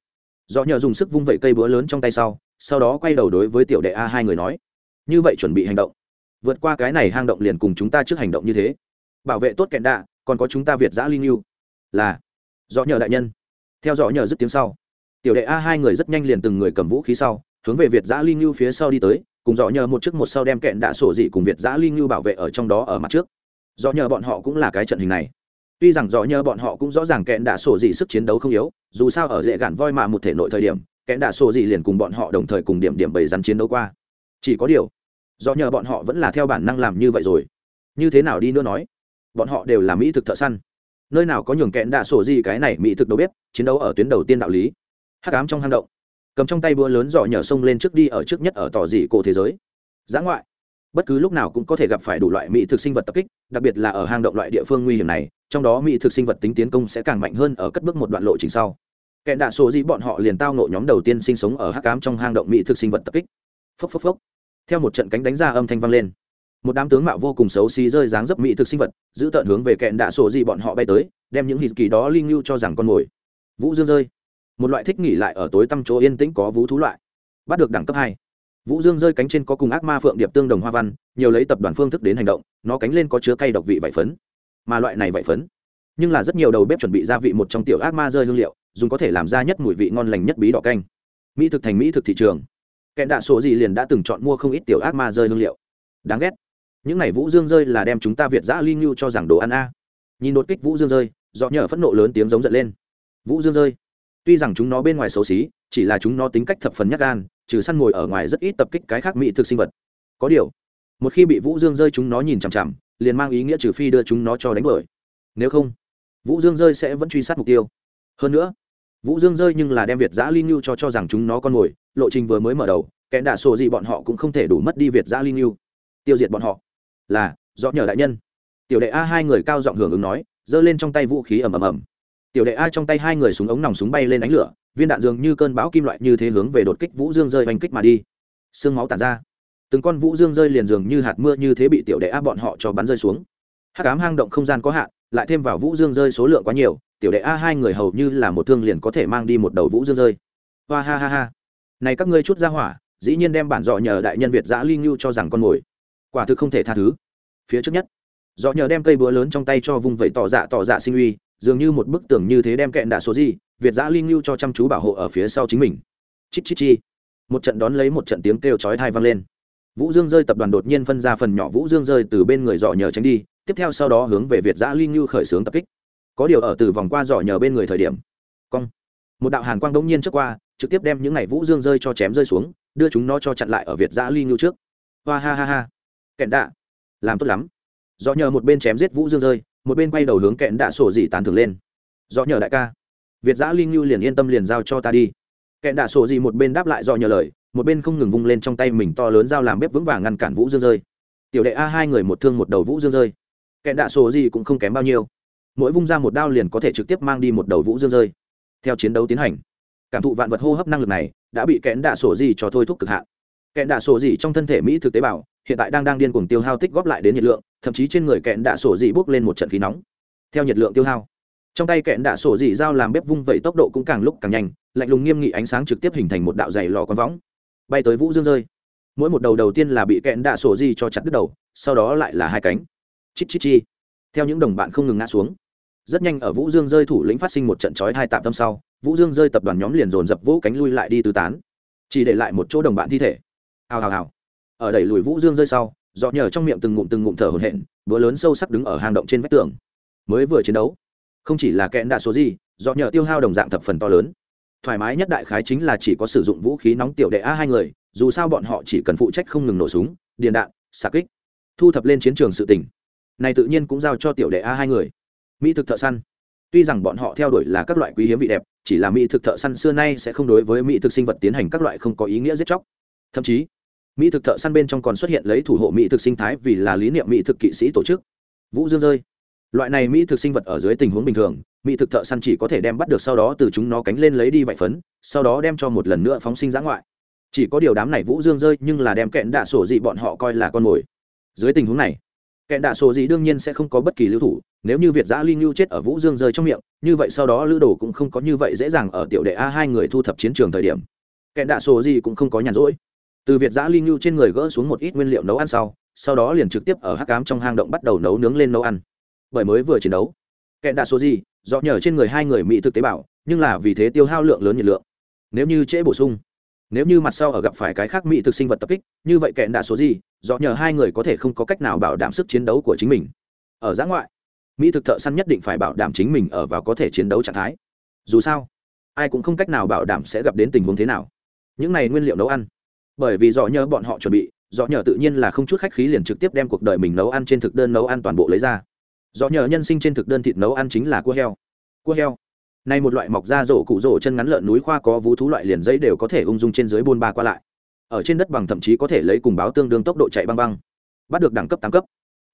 Dò nhờ dùng sức vung vẩy cây búa lớn trong tay sau sau đó quay đầu đối với tiểu đệ a hai người nói, như vậy chuẩn bị hành động. Vượt qua cái này hang động liền cùng chúng ta trước hành động như thế. Bảo vệ tốt kẹn đạ, còn có chúng ta việt giã linh yêu. Là dọ nhờ đại nhân. Theo dọ nhờ dứt tiếng sau, tiểu đệ a hai người rất nhanh liền từng người cầm vũ khí sau, hướng về việt giã linh yêu phía sau đi tới, cùng dọ nhờ một chiếc một sau đem kẹn đạ sổ dị cùng việt giã linh yêu bảo vệ ở trong đó ở mặt trước. Dọ nhờ bọn họ cũng là cái trận hình này. Tuy rằng rõ nhờ bọn họ cũng rõ ràng kẹn đạ sổ dị sức chiến đấu không yếu, dù sao ở dễ gạn voi mà một thể nội thời điểm kẽn đạ sổ dị liền cùng bọn họ đồng thời cùng điểm điểm bầy rắn chiến đấu qua. Chỉ có điều do nhờ bọn họ vẫn là theo bản năng làm như vậy rồi. Như thế nào đi nữa nói? Bọn họ đều là mỹ thực thợ săn nơi nào có nhường kẹn đạ sổ gì cái này mỹ thực đầu bếp, chiến đấu ở tuyến đầu tiên đạo lý. Hắc ám trong hang động. Cầm trong tay búa lớn dọ nhờ sông lên trước đi ở trước nhất ở tỏ dị cổ thế giới. Giã ngoại. Bất cứ lúc nào cũng có thể gặp phải đủ loại mỹ thực sinh vật tập kích, đặc biệt là ở hang động loại địa phương nguy hiểm này, trong đó mỹ thực sinh vật tính tiến công sẽ càng mạnh hơn ở cất bước một đoạn lộ trình sau. Kẻ đạ sổ dĩ bọn họ liền tao nộ nhóm đầu tiên sinh sống ở hắc cám trong hang động mỹ thực sinh vật tập kích. Phốc phốc phốc. Theo một trận cánh đánh ra âm thanh vang lên một đám tướng mạo vô cùng xấu xí rơi dáng dấp mỹ thực sinh vật, giữ tận hướng về kẹn đạ sổ gì bọn họ bay tới, đem những hít kỳ đó linh lưu cho rằng con mồi. Vũ dương rơi. Một loại thích nghỉ lại ở tối tăm chỗ yên tĩnh có vũ thú loại. Bắt được đẳng cấp hai. Vũ dương rơi cánh trên có cùng ác ma phượng điệp tương đồng hoa văn, nhiều lấy tập đoàn phương thức đến hành động, nó cánh lên có chứa cây độc vị vải phấn. Mà loại này vải phấn, nhưng là rất nhiều đầu bếp chuẩn bị gia vị một trong tiểu ác ma rơi hương liệu, dùng có thể làm ra nhất mùi vị ngon lành nhất bí đỏ canh. Mỹ thực thành mỹ thực thị trường. Kẹn đạ số gì liền đã từng chọn mua không ít tiểu ác ma rơi hương liệu. Đáng ghét những này vũ dương rơi là đem chúng ta việt giã ly ngưu cho rằng đồ ăn a. Nhìn đột kích vũ dương rơi do nhờ phẫn nộ lớn tiếng giống giận lên. Vũ dương rơi. Tuy rằng chúng nó bên ngoài xấu xí, chỉ là chúng nó tính cách thập phần nhắc gan, trừ săn ngồi ở ngoài rất ít tập kích cái khác mỹ thực sinh vật. Có điều, một khi bị vũ dương rơi chúng nó nhìn chằm chằm, liền mang ý nghĩa trừ phi đưa chúng nó cho đánh đuổi. Nếu không, vũ dương rơi sẽ vẫn truy sát mục tiêu. Hơn nữa, vũ dương rơi nhưng là đem việt giã linh ngưu cho cho rằng chúng nó con mồi, lộ trình vừa mới mở đầu, kẻ đạ sổ gì bọn họ cũng không thể đủ mất đi việt giã linh ngưu. Tiêu diệt bọn họ là do nhờ đại nhân. Tiểu đệ a hai người cao giọng hưởng ứng nói, giơ lên trong tay vũ khí ầm ầm ầm. Tiểu đệ a trong tay hai người súng ống nòng súng bay lên ánh lửa, viên đạn dường như cơn bão kim loại như thế hướng về đột kích vũ dương rơi oanh kích mà đi. Sương máu tàn ra. Từng con vũ dương rơi liền dường như hạt mưa như thế bị tiểu đệ a bọn họ cho bắn rơi xuống. Hát cám hang động không gian có hạn, lại thêm vào vũ dương rơi số lượng quá nhiều, tiểu đệ a hai người hầu như là một thương liền có thể mang đi một đầu vũ dương rơi. Hoa ha ha ha. Này các ngươi chút ra hỏa, dĩ nhiên đem bản dọ nhờ đại nhân việt giã ly ngưu cho rằng con mồi quả thực không thể tha thứ. Phía trước nhất dọ nhờ đem cây búa lớn trong tay cho vung vẩy tỏ dạ tỏ dạ sinh uy, dường như một bức tường như thế đem kẹn đạ số gì, việt giã ly ngưu cho chăm chú bảo hộ ở phía sau chính mình. Chít chít chi. Một trận đón lấy một trận tiếng kêu chói thai vang lên. Vũ dương rơi tập đoàn đột nhiên phân ra phần nhỏ vũ dương rơi từ bên người dọ nhờ tránh đi, tiếp theo sau đó hướng về việt giã ly ngưu khởi xướng tập kích. Có điều ở từ vòng qua dọ nhờ bên người thời điểm, cong. Một đạo hàn quang đống nhiên trước qua, trực tiếp đem những ngày vũ dương rơi cho chém rơi xuống, đưa chúng nó cho chặn lại ở việt giã ly ngưu trước. Hoa ha ha ha kẹn đạ. Làm tốt lắm. Do nhờ một bên chém giết vũ dương rơi, một bên quay đầu hướng kẹn đạ sổ dị tàn thưởng lên. Do nhờ đại ca. Việt giã Linh Lưu liền yên tâm liền giao cho ta đi. Kẹn đạ sổ dị một bên đáp lại do nhờ lời, một bên không ngừng vung lên trong tay mình to lớn dao làm bếp vững vàng ngăn cản vũ dương rơi. Tiểu đệ a hai người một thương một đầu vũ dương rơi. Kẹn đạ sổ dị cũng không kém bao nhiêu. Mỗi vung ra một đao liền có thể trực tiếp mang đi một đầu vũ dương rơi. Theo chiến đấu tiến hành, cảm thụ vạn vật hô hấp năng lực này đã bị kẽn đạ sổ dị cho thôi thúc cực hạn. Kẽn đạ sổ dị trong thân thể mỹ thực tế bào hiện tại đang đang điên cuồng tiêu hao tích góp lại đến nhiệt lượng, thậm chí trên người kẹn đạ sổ dị bốc lên một trận khí nóng. Theo nhiệt lượng tiêu hao, trong tay kẹn đạ sổ dị dao làm bếp vung vẩy tốc độ cũng càng lúc càng nhanh, lạnh lùng nghiêm nghị ánh sáng trực tiếp hình thành một đạo dày lò con võng. Bay tới vũ dương rơi. Mỗi một đầu đầu tiên là bị kẹn đạ sổ dị cho chặt đứt đầu, sau đó lại là hai cánh. Chít chít chi. Theo những đồng bạn không ngừng ngã xuống. Rất nhanh ở vũ dương rơi thủ lĩnh phát sinh một trận chói hai tạm tâm sau, vũ dương rơi tập đoàn nhóm liền dồn dập vỗ cánh lui lại đi tứ tán. Chỉ để lại một chỗ đồng bạn thi thể. Hào hào hào ở đẩy lùi vũ dương rơi sau, dọ nhờ trong miệng từng ngụm từng ngụm thở hổn hển bữa lớn sâu sắc đứng ở hang động trên vách tường. Mới vừa chiến đấu, không chỉ là kẽn đạ số gì, dọ nhờ tiêu hao đồng dạng thập phần to lớn. Thoải mái nhất đại khái chính là chỉ có sử dụng vũ khí nóng tiểu đệ a hai người, dù sao bọn họ chỉ cần phụ trách không ngừng nổ súng điền đạn, xạ kích, thu thập lên chiến trường sự tỉnh này tự nhiên cũng giao cho tiểu đệ a hai người. Mỹ thực thợ săn. Tuy rằng bọn họ theo đuổi là các loại quý hiếm vị đẹp, chỉ là mỹ thực thợ săn xưa nay sẽ không đối với mỹ thực sinh vật tiến hành các loại không có ý nghĩa giết chóc. Thậm chí mỹ thực thợ săn bên trong còn xuất hiện lấy thủ hộ mỹ thực sinh thái vì là lý niệm mỹ thực kỵ sĩ tổ chức. Vũ dương rơi. Loại này mỹ thực sinh vật ở dưới tình huống bình thường, mỹ thực thợ săn chỉ có thể đem bắt được sau đó từ chúng nó cánh lên lấy đi vạy phấn, sau đó đem cho một lần nữa phóng sinh giã ngoại. Chỉ có điều đám này vũ dương rơi nhưng là đem kẹn đạ sổ dị bọn họ coi là con mồi. Dưới tình huống này, kẹn đạ sổ dị đương nhiên sẽ không có bất kỳ lưu thủ, nếu như việt giã ly ngưu chết ở vũ dương rơi trong miệng, như vậy sau đó lữ đồ cũng không có như vậy dễ dàng ở tiểu đệ a hai người thu thập chiến trường thời điểm. Kẹn đạ sổ dị cũng không có nhàn rỗi từ việt giã ly ngưu trên người gỡ xuống một ít nguyên liệu nấu ăn sau sau đó liền trực tiếp ở hắc cám trong hang động bắt đầu nấu nướng lên nấu ăn. Bởi mới vừa chiến đấu kẹn đạ số gì, do nhờ trên người hai người mỹ thực tế bảo nhưng là vì thế tiêu hao lượng lớn nhiệt lượng. Nếu như trễ bổ sung nếu như mặt sau ở gặp phải cái khác mỹ thực sinh vật tập kích như vậy kẹn đạ số gì do nhờ hai người có thể không có cách nào bảo đảm sức chiến đấu của chính mình. Ở giã ngoại mỹ thực thợ săn nhất định phải bảo đảm chính mình ở và có thể chiến đấu trạng thái. Dù sao ai cũng không cách nào bảo đảm sẽ gặp đến tình huống thế nào. Những này nguyên liệu nấu ăn bởi vì dò nhờ bọn họ chuẩn bị dò nhờ tự nhiên là không chút khách khí liền trực tiếp đem cuộc đời mình nấu ăn trên thực đơn nấu ăn toàn bộ lấy ra. Dò nhờ nhân sinh trên thực đơn thịt nấu ăn chính là cua heo. Cua heo. Nay một loại mọc ra rổ cụ rổ chân ngắn lợn núi khoa có vú thú loại liền dây đều có thể ung dung trên dưới buôn ba qua lại. Ở trên đất bằng thậm chí có thể lấy cùng báo tương đương tốc độ chạy băng băng. Bắt được đẳng cấp tám cấp.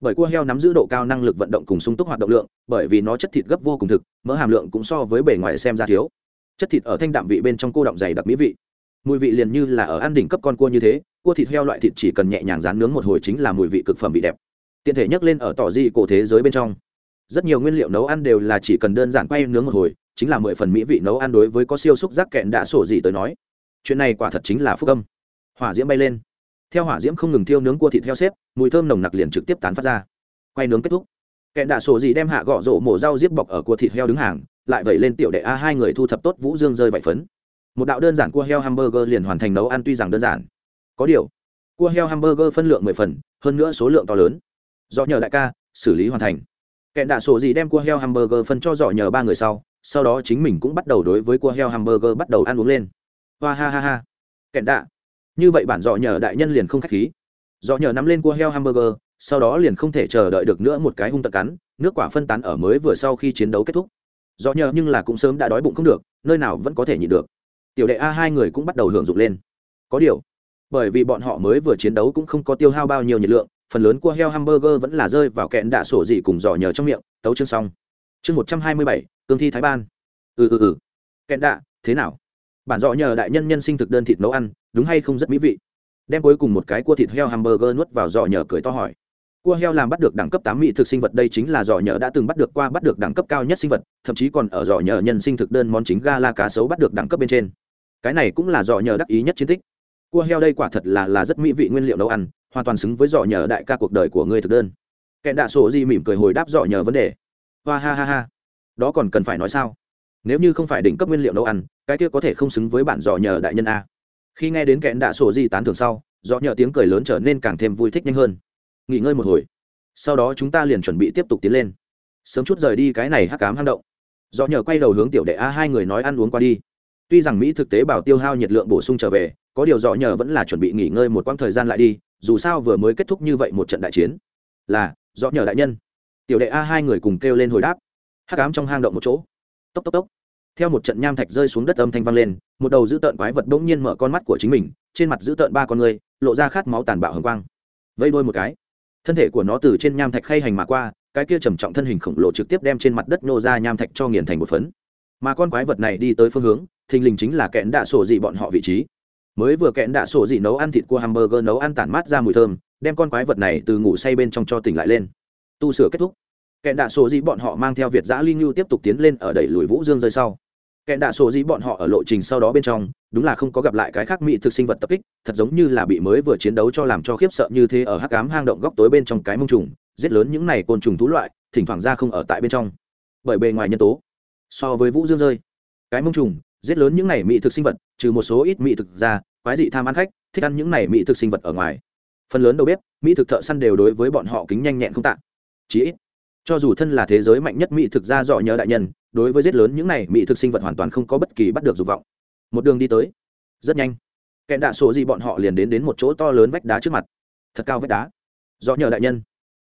Bởi cua heo nắm giữ độ cao năng lực vận động cùng sung túc hoạt động lượng, bởi vì nó chất thịt gấp vô cùng thực, mỡ hàm lượng cũng so với bề ngoài xem ra thiếu. Chất thịt ở thanh đạm vị bên trong cô động dày đặc mỹ vị mùi vị liền như là ở ăn đỉnh cấp con cua như thế, cua thịt heo loại thịt chỉ cần nhẹ nhàng rán nướng một hồi chính là mùi vị cực phẩm vị đẹp. Tiện thể nhắc lên ở tỏ di cổ thế giới bên trong. Rất nhiều nguyên liệu nấu ăn đều là chỉ cần đơn giản quay nướng một hồi, chính là mười phần mỹ vị nấu ăn đối với có siêu xúc giác kẹn đã sổ gì tới nói. Chuyện này quả thật chính là phúc âm. Hỏa diễm bay lên. Theo hỏa diễm không ngừng thiêu nướng cua thịt heo xếp, mùi thơm nồng nặc liền trực tiếp tán phát ra. Quay nướng kết thúc. Kẹn đạ sổ gì đem hạ gõ rổ mổ dao diếp bọc ở cua thịt heo đứng hàng, lại vẩy lên tiểu đệ a hai người thu thập tốt vũ dương rơi vải phấn một đạo đơn giản cua heo hamburger liền hoàn thành nấu ăn tuy rằng đơn giản. Có điều, cua heo hamburger phân lượng mười phần, hơn nữa số lượng to lớn. Do nhờ đại ca, xử lý hoàn thành. Kẹn đạ sổ gì đem cua heo hamburger phân cho dọ nhờ ba người sau sau đó chính mình cũng bắt đầu đối với cua heo hamburger bắt đầu ăn uống lên. Hoa ha ha ha. Kẹn đạ. Như vậy bản dọ nhờ đại nhân liền không k h á c h khí. Dọ nhờ nắm lên cua heo hamburger, sau đó liền không thể chờ đợi được nữa một cái hung tật cắn, nước quả phân tán ở mới vừa sau khi chiến đấu kết thúc. Do nhờ nhưng là cũng sớm đã đói bụng không được, nơi nào vẫn có thể nhịn được tiểu đệ a hai người cũng bắt đầu hưởng dụng lên. Có điều, bởi vì bọn họ mới vừa chiến đấu cũng không có tiêu hao bao nhiêu nhiệt lượng, phần lớn cua heo hamburger vẫn là rơi vào kẹn đạ sổ dị cùng giỏ nhờ trong miệng, tấu chương xong. Chương một trăm hai mươi bảy cương thi thái ban. Ừ ừ ừ. Kẹn đạ, thế nào? Bản giỏ nhờ đại nhân nhân sinh thực đơn thịt nấu ăn, đúng hay không rất mỹ vị? Đem cuối cùng một cái cua thịt heo hamburger nuốt vào giỏ nhờ cười to hỏi. Cua heo làm bắt được đẳng cấp tám mỹ thực sinh vật đây chính là dò nhờ đã từng bắt được qua bắt được đẳng cấp cao nhất sinh vật, thậm chí còn ở dò nhờ nhân sinh thực đơn món chính gala cá sấu bắt được đẳng cấp bên trên cái này cũng là dò nhờ đắc ý nhất chiến tích. Cua heo đây quả thật là là rất mỹ vị nguyên liệu nấu ăn, hoàn toàn xứng với dò nhờ đại ca cuộc đời của ngươi thực đơn. Kẻ đạ sổ di mỉm cười hồi đáp dò nhờ vấn đề. Hoa ha ha ha. Đó còn cần phải nói sao? Nếu như không phải đỉnh cấp nguyên liệu nấu ăn, cái kia có thể không xứng với bản dò nhờ đại nhân a. Khi nghe đến kẹn đạ sổ di tán thường sau, dò nhờ tiếng cười lớn trở nên càng thêm vui thích nhanh hơn. Nghỉ ngơi một hồi. Sau đó chúng ta liền chuẩn bị tiếp tục tiến lên. Sớm chút rời đi cái này hắc cám hang động. Do nhờ quay đầu hướng tiểu đệ a, hai người nói ăn uống qua đi tuy rằng mỹ thực tế bảo tiêu hao nhiệt lượng bổ sung trở về, có điều dọ nhờ vẫn là chuẩn bị nghỉ ngơi một quãng thời gian lại đi, dù sao vừa mới kết thúc như vậy một trận đại chiến. Là dọ nhờ đại nhân. Tiểu đệ a hai người cùng kêu lên hồi đáp. Hắc ám trong hang động một chỗ. Tốc tốc tốc. Theo một trận nham thạch rơi xuống đất âm thanh vang lên, một đầu dữ tợn quái vật bỗng nhiên mở con mắt của chính mình, trên mặt dữ tợn ba con người, lộ ra khát máu tàn bạo hồng quang. Vây đôi một cái. Thân thể của nó từ trên nham thạch khay hành mà qua, cái kia trầm trọng thân hình khổng lồ trực tiếp đem trên mặt đất nô ra nham thạch cho nghiền thành một phấn. Mà con quái vật này đi tới phương hướng thình lình chính là kẽn đạ sổ dị bọn họ vị trí. Mới vừa kẽn đạ sổ dị nấu ăn thịt cua hamburger nấu ăn tản mát ra mùi thơm, đem con quái vật này từ ngủ say bên trong cho tỉnh lại lên. Tu sửa kết thúc. Kẽn đạ sổ dị bọn họ mang theo việt giã linh lưu tiếp tục tiến lên ở đẩy lùi vũ dương rơi sau. Kẹn đạ sổ dĩ bọn họ ở lộ trình sau đó bên trong, đúng là không có gặp lại cái khác mỹ thực sinh vật tập kích, thật giống như là bị mới vừa chiến đấu cho làm cho khiếp sợ như thế ở hắc cám hang động góc tối bên trong cái mông trùng, giết lớn những này côn trùng thú loại, thỉnh thoảng ra không ở tại bên trong. Bởi bề ngoài nhân tố, so với vũ dương rơi, cái mông trùng giết lớn những này mỹ thực sinh vật, trừ một số ít mỹ thực ra, quái dị tham ăn khách, thích ăn những này mỹ thực sinh vật ở ngoài. Phần lớn đầu bếp, mỹ thực thợ săn đều đối với bọn họ kính nhanh nhẹn không tạ chí ít, cho dù thân là thế giới mạnh nhất mỹ thực ra dọ nhớ đại nhân, đối với giết lớn những này mỹ thực sinh vật hoàn toàn không có bất kỳ bắt được dục vọng. Một đường đi tới, rất nhanh kẹn đạ sổ gì bọn họ liền đến đến một chỗ to lớn vách đá trước mặt. Thật cao vách đá. Do nhờ đại nhân,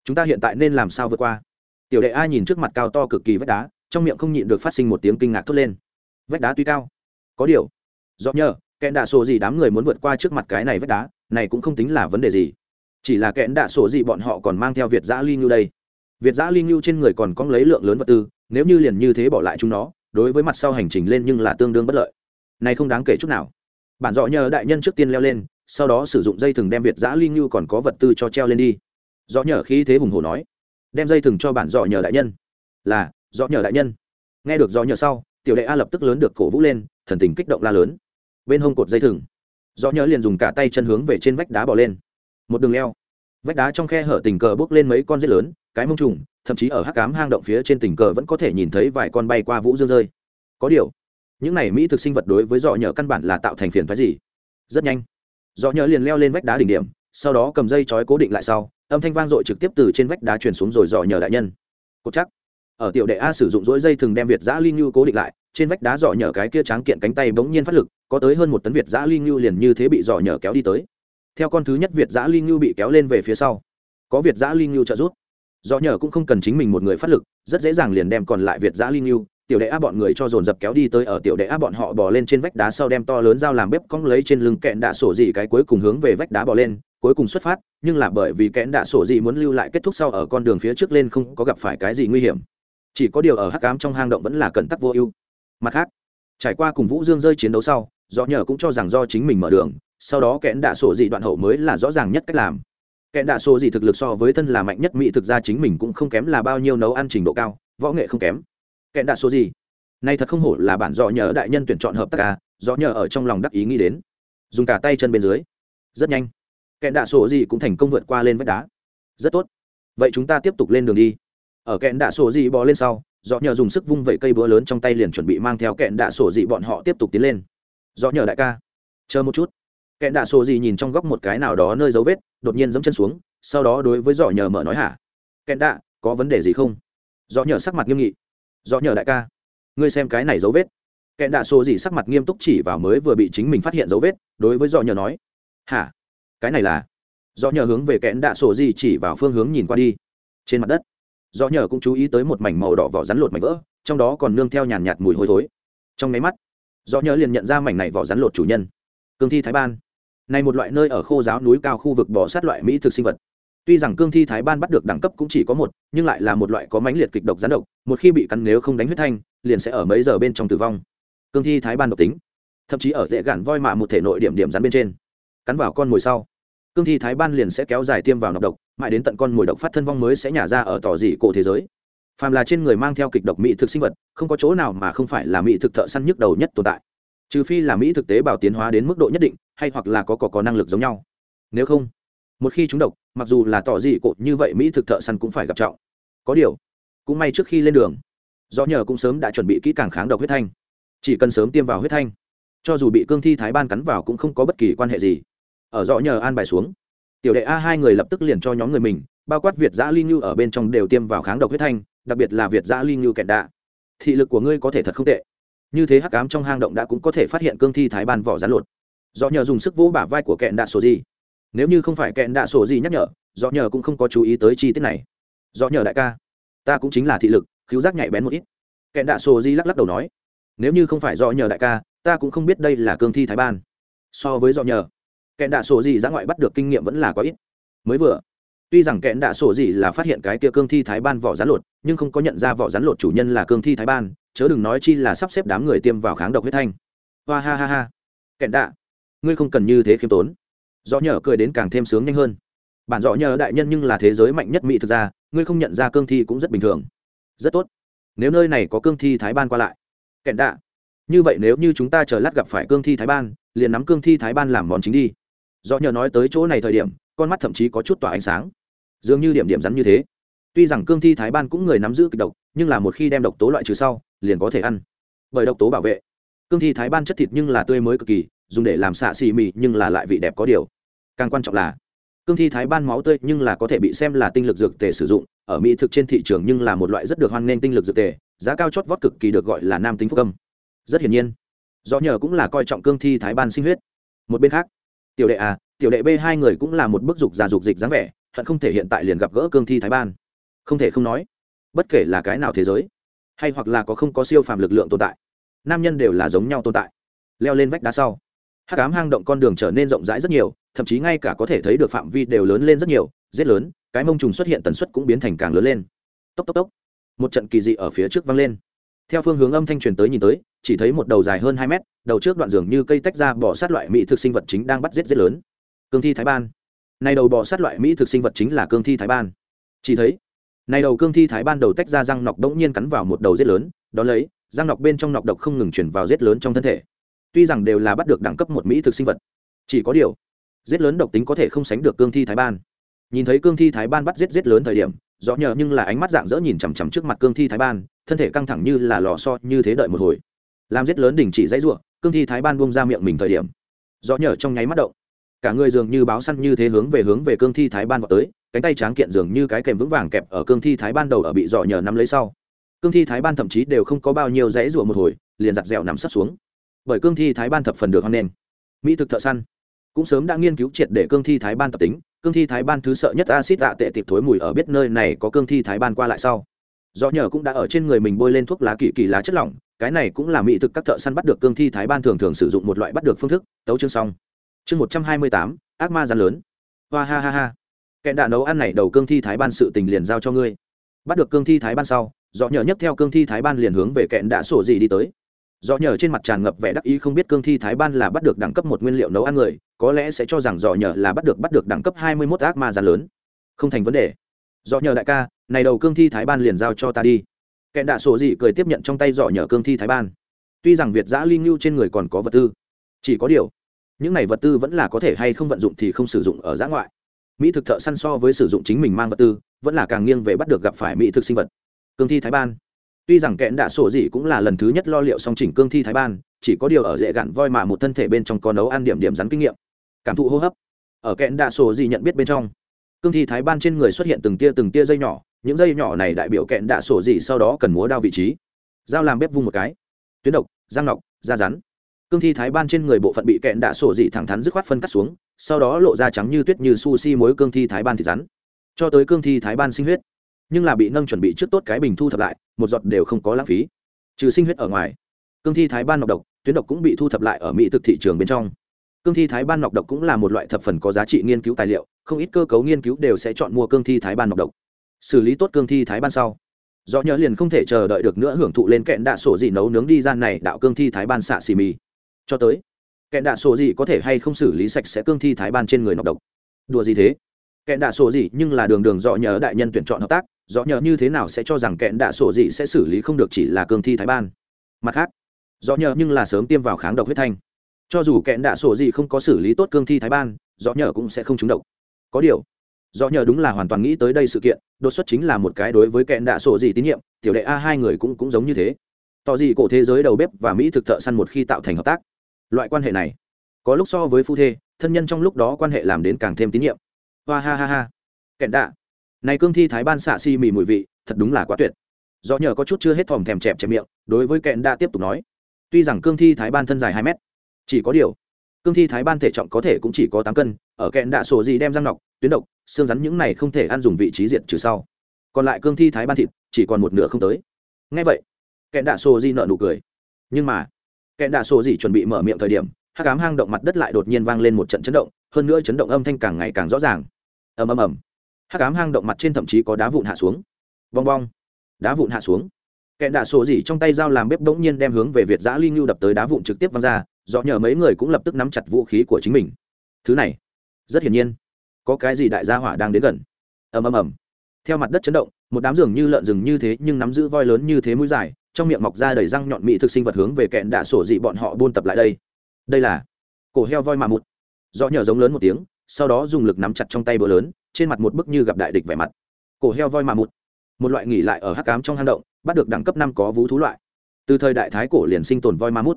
chúng ta hiện tại nên làm sao vượt qua? Tiểu đệ ai nhìn trước mặt cao to cực kỳ vách đá, trong miệng không nhịn được phát sinh một tiếng kinh ngạc thốt lên vách đá tuy cao, có điều, do nhờ, kẹn đạ sổ gì đám người muốn vượt qua trước mặt cái này vách đá, này cũng không tính là vấn đề gì. Chỉ là kẹn đạ sổ gì bọn họ còn mang theo việt giã ly ngưu đây. Việt giã ly ngưu trên người còn có lấy lượng lớn vật tư, nếu như liền như thế bỏ lại chúng nó, đối với mặt sau hành trình lên nhưng là tương đương bất lợi. Này không đáng kể chút nào. Bản dọ nhờ đại nhân trước tiên leo lên, sau đó sử dụng dây thừng đem việt giã ly ngưu còn có vật tư cho treo lên đi. Dọ nhờ khi thế hùng hồ nói, đem dây thừng cho bản dọ nhờ đại nhân. Là, dọ nhờ đại nhân. Nghe được dọ nhờ sau tiểu đệ a lập tức lớn được cổ vũ lên, thần tình kích động la lớn. Bên hông cột dây thừng. Dọ nhớ liền dùng cả tay chân hướng về trên vách đá bỏ lên. Một đường leo. Vách đá trong khe hở tình cờ bước lên mấy con rết lớn, cái mông trùng, thậm chí ở hắc cám hang động phía trên tình cờ vẫn có thể nhìn thấy vài con bay qua vũ dương rơi. Có điều, những này mỹ thực sinh vật đối với dọ nhờ căn bản là tạo thành phiền phái gì? Rất nhanh dọ nhờ liền leo lên vách đá đỉnh điểm, sau đó cầm dây chói cố định lại sau, âm thanh vang dội trực tiếp từ trên vách đá truyền xuống rồi dọ nhờ đại nhân. Cột chắc ở tiểu đệ a sử dụng dỗi dây thường đem việt giã linh như cố định lại, trên vách đá giỏ nhờ cái kia tráng kiện cánh tay bỗng nhiên phát lực, có tới hơn một tấn việt giã linh như liền như thế bị giỏ nhờ kéo đi tới. Theo con thứ nhất việt giã linh như bị kéo lên về phía sau, có việt giã linh như trợ giúp. Giỏ nhờ cũng không cần chính mình một người phát lực, rất dễ dàng liền đem còn lại việt giã linh như tiểu đệ a bọn người cho dồn dập kéo đi tới ở tiểu đệ a bọn họ bò lên trên vách đá sau đem to lớn dao làm bếp cong lấy trên lưng kẹn đạ sổ dị cái cuối cùng hướng về vách đá bò lên, cuối cùng xuất phát, nhưng là bởi vì kẽn đạ sổ dị muốn lưu lại kết thúc sau ở con đường phía trước lên không có gặp phải cái gì nguy hiểm chỉ có điều ở hắc ám trong hang động vẫn là cẩn tắc vô ưu. Mặt khác, trải qua cùng vũ dương rơi chiến đấu sau do nhờ cũng cho rằng do chính mình mở đường, sau đó kẽn đạ sổ dị đoạn hậu mới là rõ ràng nhất cách làm. Kẽn đạ sổ dị thực lực so với thân là mạnh nhất mỹ thực ra chính mình cũng không kém là bao nhiêu nấu ăn trình độ cao, võ nghệ không kém. Kẽn đạ sổ dị, nay thật không hổ là bản do nhờ đại nhân tuyển chọn hợp tác ca do nhờ ở trong lòng đắc ý nghĩ đến. Dùng cả tay chân bên dưới. Rất nhanh, kẽn đạ sổ dị cũng thành công vượt qua lên vách đá. Rất tốt, vậy chúng ta tiếp tục lên đường đi ở kẹn đạ sổ dị bò lên sau dọ nhờ dùng sức vung vẩy cây búa lớn trong tay liền chuẩn bị mang theo kẹn đạ sổ dị bọn họ tiếp tục tiến lên. Dọ nhờ đại ca, chờ một chút. Kẹn đạ sổ dị nhìn trong góc một cái nào đó nơi dấu vết, đột nhiên giẫm chân xuống, sau đó đối với dọ nhờ mở nói hả? Kẹn đạ, có vấn đề gì không? Dọ nhờ sắc mặt nghiêm nghị. Dọ nhờ đại ca, ngươi xem cái này dấu vết. Kẹn đạ sổ dị sắc mặt nghiêm túc chỉ vào mới vừa bị chính mình phát hiện dấu vết, đối với dọ nhờ nói. Hả? Cái này là? Dọ nhờ hướng về kẹn đạ sổ gì chỉ vào phương hướng nhìn qua đi. Trên mặt đất do nhờ cũng chú ý tới một mảnh màu đỏ vỏ rắn lột mảnh vỡ, trong đó còn nương theo nhàn nhạt mùi hôi thối. Trong máy mắt do nhờ liền nhận ra mảnh này vỏ rắn lột chủ nhân. Cương thi thái ban. Này một loại nơi ở khô giáo núi cao khu vực bỏ sát loại mỹ thực sinh vật. Tuy rằng cương thi thái ban bắt được đẳng cấp cũng chỉ có một, nhưng lại là một loại có mãnh liệt kịch độc rắn độc, một khi bị cắn nếu không đánh huyết thanh, liền sẽ ở mấy giờ bên trong tử vong. Cương thi thái ban độc tính. Thậm chí ở dễ gạn voi mạ một thể nội điểm điểm rắn bên trên. Cắn vào con mồi sau cương thi thái ban liền sẽ kéo dài tiêm vào nọc độc mãi đến tận con mồi độc phát thân vong mới sẽ nhả ra ở tỏ dị cổ thế giới. Phàm là trên người mang theo kịch độc mỹ thực sinh vật không có chỗ nào mà không phải là mỹ thực thợ săn nhức đầu nhất tồn tại. Trừ phi là mỹ thực tế bào tiến hóa đến mức độ nhất định hay hoặc là có có, có năng lực giống nhau. Nếu không một khi chúng độc mặc dù là tỏ dị cột như vậy mỹ thực thợ săn cũng phải gặp trọng. Có điều cũng may trước khi lên đường do nhờ cũng sớm đã chuẩn bị kỹ càng kháng độc huyết thanh. Chỉ cần sớm tiêm vào huyết thanh cho dù bị cương thi thái ban cắn vào cũng không có bất kỳ quan hệ gì ở dọ nhờ an bài xuống. Tiểu đệ a, hai người lập tức liền cho nhóm người mình, bao quát việt giã ly như ở bên trong đều tiêm vào kháng độc huyết thanh, đặc biệt là việt giã ly như kẹt đạ. Thị lực của ngươi có thể thật không tệ. Như thế hắc ám trong hang động đã cũng có thể phát hiện cương thi thái ban vỏ rán lột. Do nhờ dùng sức vỗ bả vai của kẹn đạ sổ gì. Nếu như không phải kẹn đạ sổ gì nhắc nhở do nhờ cũng không có chú ý tới chi tiết này. Do nhờ đại ca, ta cũng chính là thị lực khiếu giác nhạy bén một ít. Kẹn đạ sổ gì lắc lắc đầu nói, nếu như không phải do nhờ đại ca, ta cũng không biết đây là cương thi thái ban so với do nhờ kẽn đạ sổ gì ra ngoại bắt được kinh nghiệm vẫn là quá ít. Mới vừa, tuy rằng kẽn đạ sổ gì là phát hiện cái kia cương thi thái ban vỏ rán lột, nhưng không có nhận ra vỏ rán lột chủ nhân là cương thi thái ban, chớ đừng nói chi là sắp xếp đám người tiêm vào kháng độc huyết thanh. Hoa ha ha ha. Kẽn đạ, ngươi không cần như thế khiêm tốn. Do nhờ cười đến càng thêm sướng nhanh hơn. Bản dọ nhờ đại nhân nhưng là thế giới mạnh nhất mỹ thực ra ngươi không nhận ra cương thi cũng rất bình thường. Rất tốt. Nếu nơi này có cương thi thái ban qua lại. Kẹn đạ, như vậy nếu như chúng ta chờ lát gặp phải cương thi thái ban, liền nắm cương thi thái ban làm món chính đi do nhờ nói tới chỗ này thời điểm, con mắt thậm chí có chút tỏa ánh sáng. Dường như điểm điểm rắn như thế. Tuy rằng cương thi thái ban cũng người nắm giữ kịch độc, nhưng là một khi đem độc tố loại trừ sau, liền có thể ăn. Bởi độc tố bảo vệ, cương thi thái ban chất thịt nhưng là tươi mới cực kỳ, dùng để làm xạ xì mì nhưng là lại vị đẹp có điều. Càng quan trọng là, cương thi thái ban máu tươi nhưng là có thể bị xem là tinh lực dược tề sử dụng, ở mỹ thực trên thị trường nhưng là một loại rất được hoan nghênh tinh lực dược tề, giá cao chót vót cực kỳ được gọi là nam tính phúc âm. Rất hiển nhiên do nhờ cũng là coi trọng cương thi thái ban sinh huyết. Một bên khác tiểu đệ a tiểu đệ b hai người cũng là một bức dục già dục dịch dáng vẻ, hận không thể hiện tại liền gặp gỡ cương thi thái ban. Không thể không nói, bất kể là cái nào thế giới, hay hoặc là có không có siêu phàm lực lượng tồn tại, nam nhân đều là giống nhau tồn tại. Leo lên vách đá sau hát cám hang động con đường trở nên rộng rãi rất nhiều, thậm chí ngay cả có thể thấy được phạm vi đều lớn lên rất nhiều, rất lớn, cái mông trùng xuất hiện tần suất cũng biến thành càng lớn lên. Tốc tốc tốc. Một trận kỳ dị ở phía trước vang lên. Theo phương hướng âm thanh truyền tới nhìn tới chỉ thấy một đầu dài hơn hai mét, đầu trước đoạn giường như cây tách ra bỏ sát loại mỹ thực sinh vật chính đang bắt giết rất lớn. Cương thi thái ban. Này đầu bò sát loại mỹ thực sinh vật chính là cương thi thái ban. Chỉ thấy, này đầu cương thi thái ban đầu tách ra răng nọc đống nhiên cắn vào một đầu rết lớn, đó lấy, răng nọc bên trong nọc độc không ngừng chuyển vào rết lớn trong thân thể. Tuy rằng đều là bắt được đẳng cấp một mỹ thực sinh vật, chỉ có điều rết lớn độc tính có thể không sánh được cương thi thái ban. Nhìn thấy cương thi thái ban bắt giết giết lớn thời điểm, rõ nhờ nhưng là ánh mắt dạng dỡ nhìn chằm chằm trước mặt cương thi thái ban, thân thể căng thẳng như là lò so như thế đợi một hồi làm giết lớn đình chỉ dãy ruộng cương thi thái ban bung ra miệng mình thời điểm. Gió nhờ trong nháy mắt động. Cả người dường như báo săn như thế hướng về hướng về cương thi thái ban vào tới, cánh tay tráng kiện dường như cái kèm vững vàng kẹp ở cương thi thái ban đầu ở bị dọ nhờ nắm lấy sau. Cương thi thái ban thậm chí đều không có bao nhiêu dãy ruộng một hồi, liền giặt dẻo nằm sấp xuống. Bởi cương thi thái ban thập phần được hoan nghênh. Mỹ thực thợ săn. Cũng sớm đã nghiên cứu triệt để cương thi thái ban tập tính, cương thi thái ban thứ sợ nhất acid tạ tệ tiệp thối mùi ở biết nơi này có cương thi thái ban qua lại sau. Do nhờ cũng đã ở trên người mình bôi lên thuốc lá kỳ kỳ lá chất lỏng cái này cũng là mỹ thực các thợ săn bắt được cương thi thái ban thường thường sử dụng một loại bắt được phương thức, tấu chương xong. Chương một trăm hai mươi tám, ác ma rắn lớn. Hoa ha ha ha. Kẻ đạ nấu ăn này đầu cương thi thái ban sự tình liền giao cho ngươi. Bắt được cương thi thái ban sau Dọ nhờ nhất theo cương thi thái ban liền hướng về kẹn đã sổ gì đi tới. Dọ nhờ trên mặt tràn ngập vẻ đắc ý không biết cương thi thái ban là bắt được đẳng cấp một nguyên liệu nấu ăn người, có lẽ sẽ cho rằng dọ nhờ là bắt được bắt được đẳng cấp hai mươi mốt ác ma rắn lớn. Không thành vấn đề. Dọ nhờ đại ca, này đầu cương thi thái ban liền giao cho ta đi kẹn đạ sổ gì cười tiếp nhận trong tay giỏ nhờ cương thi thái ban. Tuy rằng việt giã ly ngưu trên người còn có vật tư, chỉ có điều, những này vật tư vẫn là có thể hay không vận dụng thì không sử dụng ở giã ngoại. Mỹ thực thợ săn so với sử dụng chính mình mang vật tư, vẫn là càng nghiêng về bắt được gặp phải mỹ thực sinh vật. Cương thi thái ban. Tuy rằng kẽn đạ sổ gì cũng là lần thứ nhất lo liệu song chỉnh cương thi thái ban, chỉ có điều ở dễ gạn voi mà một thân thể bên trong có nấu ăn điểm điểm rắn kinh nghiệm. Cảm thụ hô hấp. Ở kẽn đạ sổ gì nhận biết bên trong, cương thi thái ban trên người xuất hiện từng tia từng tia dây nhỏ những dây nhỏ này đại biểu kẹn đạ sổ gì sau đó cần múa đao vị trí. Dao làm bếp vung một cái. Tuyến độc, giang ngọc, da rắn. Cương thi thái ban trên người bộ phận bị kẹn đạ sổ dị thẳng thắn dứt khoát phân cắt xuống, sau đó lộ ra trắng như tuyết như sushi mối cương thi thái ban thịt rắn. Cho tới cương thi thái ban sinh huyết. Nhưng là bị nâng chuẩn bị trước tốt cái bình thu thập lại, một giọt đều không có lãng phí. Trừ sinh huyết ở ngoài, cương thi thái ban nọc độc, tuyến độc cũng bị thu thập lại ở mỹ thực thị trường bên trong. Cương thi thái ban nọc độc cũng là một loại thập phần có giá trị nghiên cứu tài liệu, không ít cơ cấu nghiên cứu đều sẽ chọn mua cương thi thái ban nọc độc xử lý tốt cương thi thái ban sau. Do nhớ liền không thể chờ đợi được nữa hưởng thụ lên kẹn đạ sổ gì nấu nướng đi gian này đạo cương thi thái ban xạ xì mì. Cho tới, kẹn đạ sổ gì có thể hay không xử lý sạch sẽ cương thi thái ban trên người nọc độc? Đùa gì thế? Kẹn đạ sổ gì nhưng là đường đường dọ nhớ đại nhân tuyển chọn hợp tác dọ nhớ như thế nào sẽ cho rằng kẹn đạ sổ gì sẽ xử lý không được chỉ là cương thi thái ban? Mặt khác dọ nhớ nhưng là sớm tiêm vào kháng độc huyết thanh. Cho dù kẹn đạ sổ gì không có xử lý tốt cương thi thái ban dọ nhớ cũng sẽ không trúng độc. Có điều do nhờ đúng là hoàn toàn nghĩ tới đây sự kiện, đột xuất chính là một cái đối với kẹn đạ sổ gì tín nhiệm, tiểu đệ a hai người cũng cũng giống như thế. Tỏ gì cổ thế giới đầu bếp và mỹ thực thợ săn một khi tạo thành hợp tác. Loại quan hệ này, có lúc so với phu thê, thân nhân trong lúc đó quan hệ làm đến càng thêm tín nhiệm. Hoa ha ha ha. Kẹn đạ. Này cương thi thái ban xạ si mì mùi vị, thật đúng là quá tuyệt. Do nhờ có chút chưa hết thòm thèm chẹp chẹp miệng, đối với kẹn đạ tiếp tục nói. Tuy rằng cương thi thái ban thân dài hai mét, chỉ có điều cương thi thái ban thể trọng có thể cũng chỉ có tám cân, ở kẹn đạ sổ gì đem răng nọc, tuyến độc, xương rắn những này không thể ăn dùng vị trí diện trừ sau. Còn lại cương thi thái ban thịt, chỉ còn một nửa không tới. Ngay vậy, kẹn đạ sổ gì nợ nụ cười. Nhưng mà, kẹn đạ sổ gì chuẩn bị mở miệng thời điểm, hắc ám hang động mặt đất lại đột nhiên vang lên một trận chấn động, hơn nữa chấn động âm thanh càng ngày càng rõ ràng. Ầm ầm ầm. Hắc ám hang động mặt trên thậm chí có đá vụn hạ xuống. Bong bong. Đá vụn hạ xuống. Kẹn đạ sổ gì trong tay dao làm bếp bỗng nhiên đem hướng về việt giã ly ngưu đập tới đá vụn trực tiếp văng ra do nhờ mấy người cũng lập tức nắm chặt vũ khí của chính mình. Thứ này, rất hiển nhiên, có cái gì đại gia hỏa đang đến gần. Ầm ầm ầm. Theo mặt đất chấn động, một đám giường như lợn rừng như thế, nhưng nắm giữ voi lớn như thế mũi dài, trong miệng mọc ra đầy răng nhọn mị thực sinh vật hướng về kẹn đạ sổ dị bọn họ buôn tập lại đây. Đây là cổ heo voi mà mụt. Do nhờ giống lớn một tiếng, sau đó dùng lực nắm chặt trong tay bữa lớn, trên mặt một bức như gặp đại địch vẻ mặt. Cổ heo voi mà mụt. Một loại nghỉ lại ở hắc cám trong hang động, bắt được đẳng cấp năm có vú thú loại. Từ thời đại thái cổ liền sinh tồn voi ma mút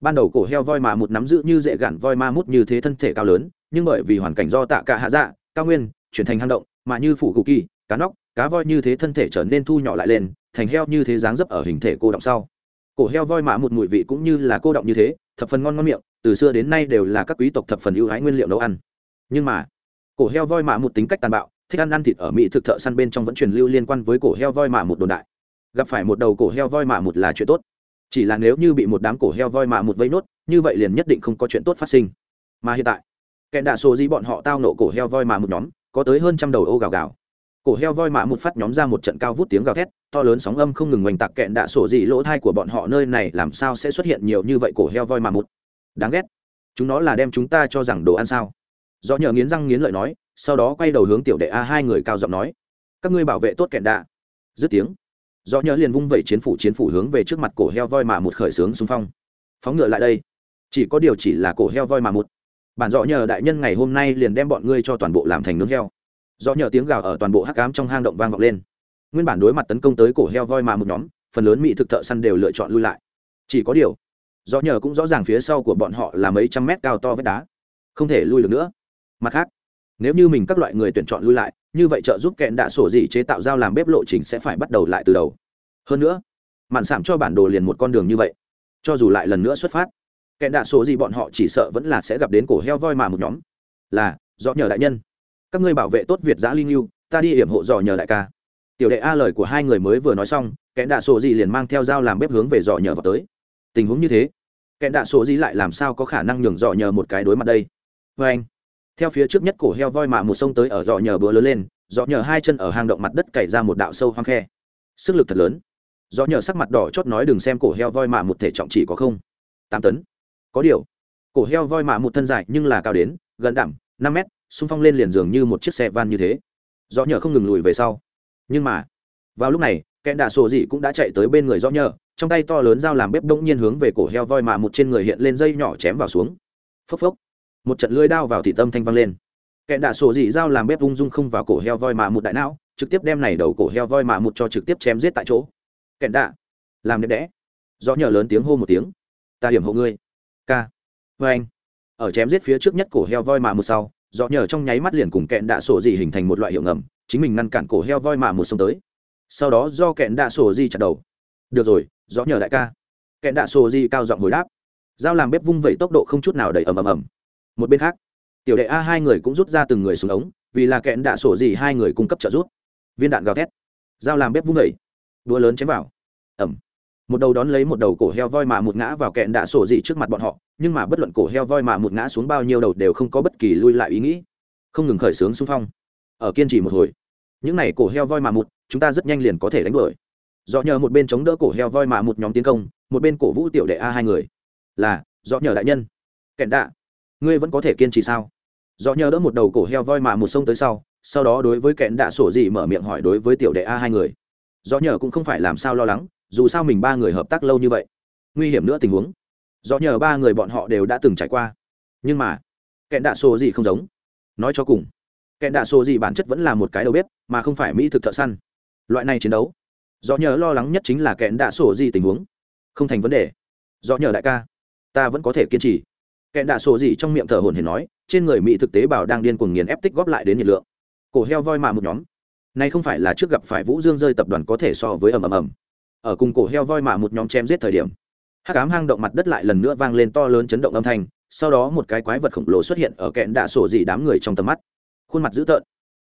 ban đầu cổ heo voi mà một nắm giữ như dễ gạn voi ma mút như thế thân thể cao lớn, nhưng bởi vì hoàn cảnh do tạ cả hạ dạ cao nguyên, chuyển thành hang động, mà như phủ cụ kỳ, cá nóc, cá voi như thế thân thể trở nên thu nhỏ lại lên, thành heo như thế dáng dấp ở hình thể cô động sau. Cổ heo voi mạ một mùi vị cũng như là cô động như thế, thập phần ngon ngon miệng, từ xưa đến nay đều là các quý tộc thập phần ưu hái nguyên liệu nấu ăn. Nhưng mà, cổ heo voi mạ một tính cách tàn bạo, thích ăn ăn thịt ở mỹ thực thợ săn bên trong vẫn truyền lưu liên quan với cổ heo voi mạ một đồn đại. Gặp phải một đầu cổ heo voi mạ một là chuyện tốt chỉ là nếu như bị một đám cổ heo voi mạ một vây nốt, như vậy liền nhất định không có chuyện tốt phát sinh. Mà hiện tại, kẻ đạ số gì bọn họ tao nộ cổ heo voi mạ một nhóm, có tới hơn trăm đầu ô gào gào. Cổ heo voi mạ một phát nhóm ra một trận cao vút tiếng gào thét, to lớn sóng âm không ngừng oanh tạc kẹn đạ sổ dị lỗ thai của bọn họ nơi này, làm sao sẽ xuất hiện nhiều như vậy cổ heo voi mạ một? Đáng ghét. Chúng nó là đem chúng ta cho rằng đồ ăn sao? Do nhờ nghiến răng nghiến lợi nói, sau đó quay đầu hướng tiểu đệ a hai người cao giọng nói, các ngươi bảo vệ tốt kẹn đạ dứt tiếng do nhớ liền vung vẩy chiến phủ chiến phủ hướng về trước mặt cổ heo voi mà một khởi sướng xung phong. Phóng ngựa lại đây. Chỉ có điều chỉ là cổ heo voi mà một. Bản dọ nhờ đại nhân ngày hôm nay liền đem bọn ngươi cho toàn bộ làm thành nướng heo. Do nhờ tiếng gào ở toàn bộ hắc cám trong hang động vang vọng lên. Nguyên bản đối mặt tấn công tới cổ heo voi mà một nhóm, phần lớn mỹ thực thợ săn đều lựa chọn lui lại. Chỉ có điều do nhờ cũng rõ ràng phía sau của bọn họ là mấy trăm mét cao to vết đá. Không thể lui được nữa. Mặt khác, nếu như mình các loại người tuyển chọn lui lại như vậy trợ giúp kẹn đạ sổ dị chế tạo dao làm bếp lộ trình sẽ phải bắt đầu lại từ đầu. Hơn nữa, mạn sảm cho bản đồ liền một con đường như vậy. Cho dù lại lần nữa xuất phát, kẹn đạ sổ dị bọn họ chỉ sợ vẫn là sẽ gặp đến cổ heo voi mà một nhóm. Là do nhờ đại nhân. Các ngươi bảo vệ tốt việt giã linh yêu ta đi hiểm hộ dò nhờ đại ca. Tiểu đệ a lời của hai người mới vừa nói xong, kẹn đạ sổ dị liền mang theo dao làm bếp hướng về dò nhờ vào tới. Tình huống như thế, kẹn đạ sổ dị lại làm sao có khả năng nhường dò nhờ một cái đối mặt đây? Vê vâng. anh theo phía trước nhất cổ heo voi mạ một sông tới ở dọ nhờ bữa lớn lên, dọ nhờ hai chân ở hang động mặt đất cày ra một đạo sâu hoang khe. Sức lực thật lớn. Dọ nhờ sắc mặt đỏ chót nói đừng xem cổ heo voi mạ một thể trọng chỉ có không, tám tấn. Có điều, cổ heo voi mạ một thân dài nhưng là cao đến gần đẳng năm mét, xung phong lên liền dường như một chiếc xe van như thế. Dọ nhờ không ngừng lùi về sau. Nhưng mà, vào lúc này kẹn đạ sổ dị cũng đã chạy tới bên người dọ nhờ, trong tay to lớn dao làm bếp đông nhiên hướng về cổ heo voi mạ một trên người hiện lên dây nhỏ chém vào xuống. Phốc phốc một trận lưới đao vào thị tâm thanh vang lên. Kẻ đạ sổ dị dao làm bếp ung dung không vào cổ heo voi mạ một đại não, trực tiếp đem này đầu cổ heo voi mạ một cho trực tiếp chém giết tại chỗ. Kẻ đạ làm đẹp đẽ. Do nhờ lớn tiếng hô một tiếng. Ta hiểm hộ ngươi. Ca. Vê anh. Ở chém giết phía trước nhất cổ heo voi mạ một sau do nhờ trong nháy mắt liền cùng kẹn đạ sổ dị hình thành một loại hiệu ngầm, chính mình ngăn cản cổ heo voi mạ một xông tới. Sau đó do kẹn đạ sổ dị chặt đầu. Được rồi do nhờ đại ca. Kẹn đạ sổ dị cao giọng hồi đáp. Dao làm bếp vung vẩy tốc độ không chút nào đầy ầm ầm ầm một bên khác, tiểu đệ a hai người cũng rút ra từng người xuống ống, vì là kẽn đạ sổ gì hai người cung cấp trợ giúp. Viên đạn gào thét, dao làm bếp vung vẩy đua lớn chém vào. Ẩm một đầu đón lấy một đầu cổ heo voi mà một ngã vào kẹn đạ sổ gì trước mặt bọn họ, nhưng mà bất luận cổ heo voi mà một ngã xuống bao nhiêu đầu đều không có bất kỳ lui lại ý nghĩ. Không ngừng khởi xướng xung phong. Ở kiên trì một hồi, những n à y cổ heo voi mà một chúng ta rất nhanh liền có thể đánh đuổi. Do nhờ một bên chống đỡ cổ heo voi mà một nhóm tiến công, một bên cổ vũ tiểu đệ a hai người. Là do nhờ đại nhân. Kẹn đạ ngươi vẫn có thể kiên trì sao? Do nhờ đỡ một đầu cổ heo voi mà một sông tới sau sau đó đối với kẹn đạ sổ gì mở miệng hỏi đối với tiểu đệ a hai người. Do nhờ cũng không phải làm sao lo lắng, dù sao mình ba người hợp tác lâu như vậy. Nguy hiểm nữa tình huống. Do nhờ ba người bọn họ đều đã từng trải qua. Nhưng mà, kẹn đạ sổ gì không giống. Nói cho cùng, kẹn đạ sổ gì bản chất vẫn là một cái đầu bếp, mà không phải mỹ thực thợ săn. Loại này chiến đấu do nhờ lo lắng nhất chính là kẹn đạ sổ gì tình huống. Không thành vấn đề. Do nhờ đại ca, ta vẫn có thể kiên trì kẹn đạ sổ gì trong miệng thở hồn hển nói, trên người mỹ thực tế bảo đang điên cuồng nghiền ép tích góp lại đến nhiệt lượng. Cổ heo voi mạ một nhóm. Nay không phải là trước gặp phải vũ dương rơi tập đoàn có thể so với ầm ầm ầm. Ở cùng cổ heo voi mạ một nhóm chém giết thời điểm, hắc ám hang động mặt đất lại lần nữa vang lên to lớn chấn động âm thanh, sau đó một cái quái vật khổng lồ xuất hiện ở kẹn đạ sổ dị đám người trong tầm mắt. Khuôn mặt dữ tợn.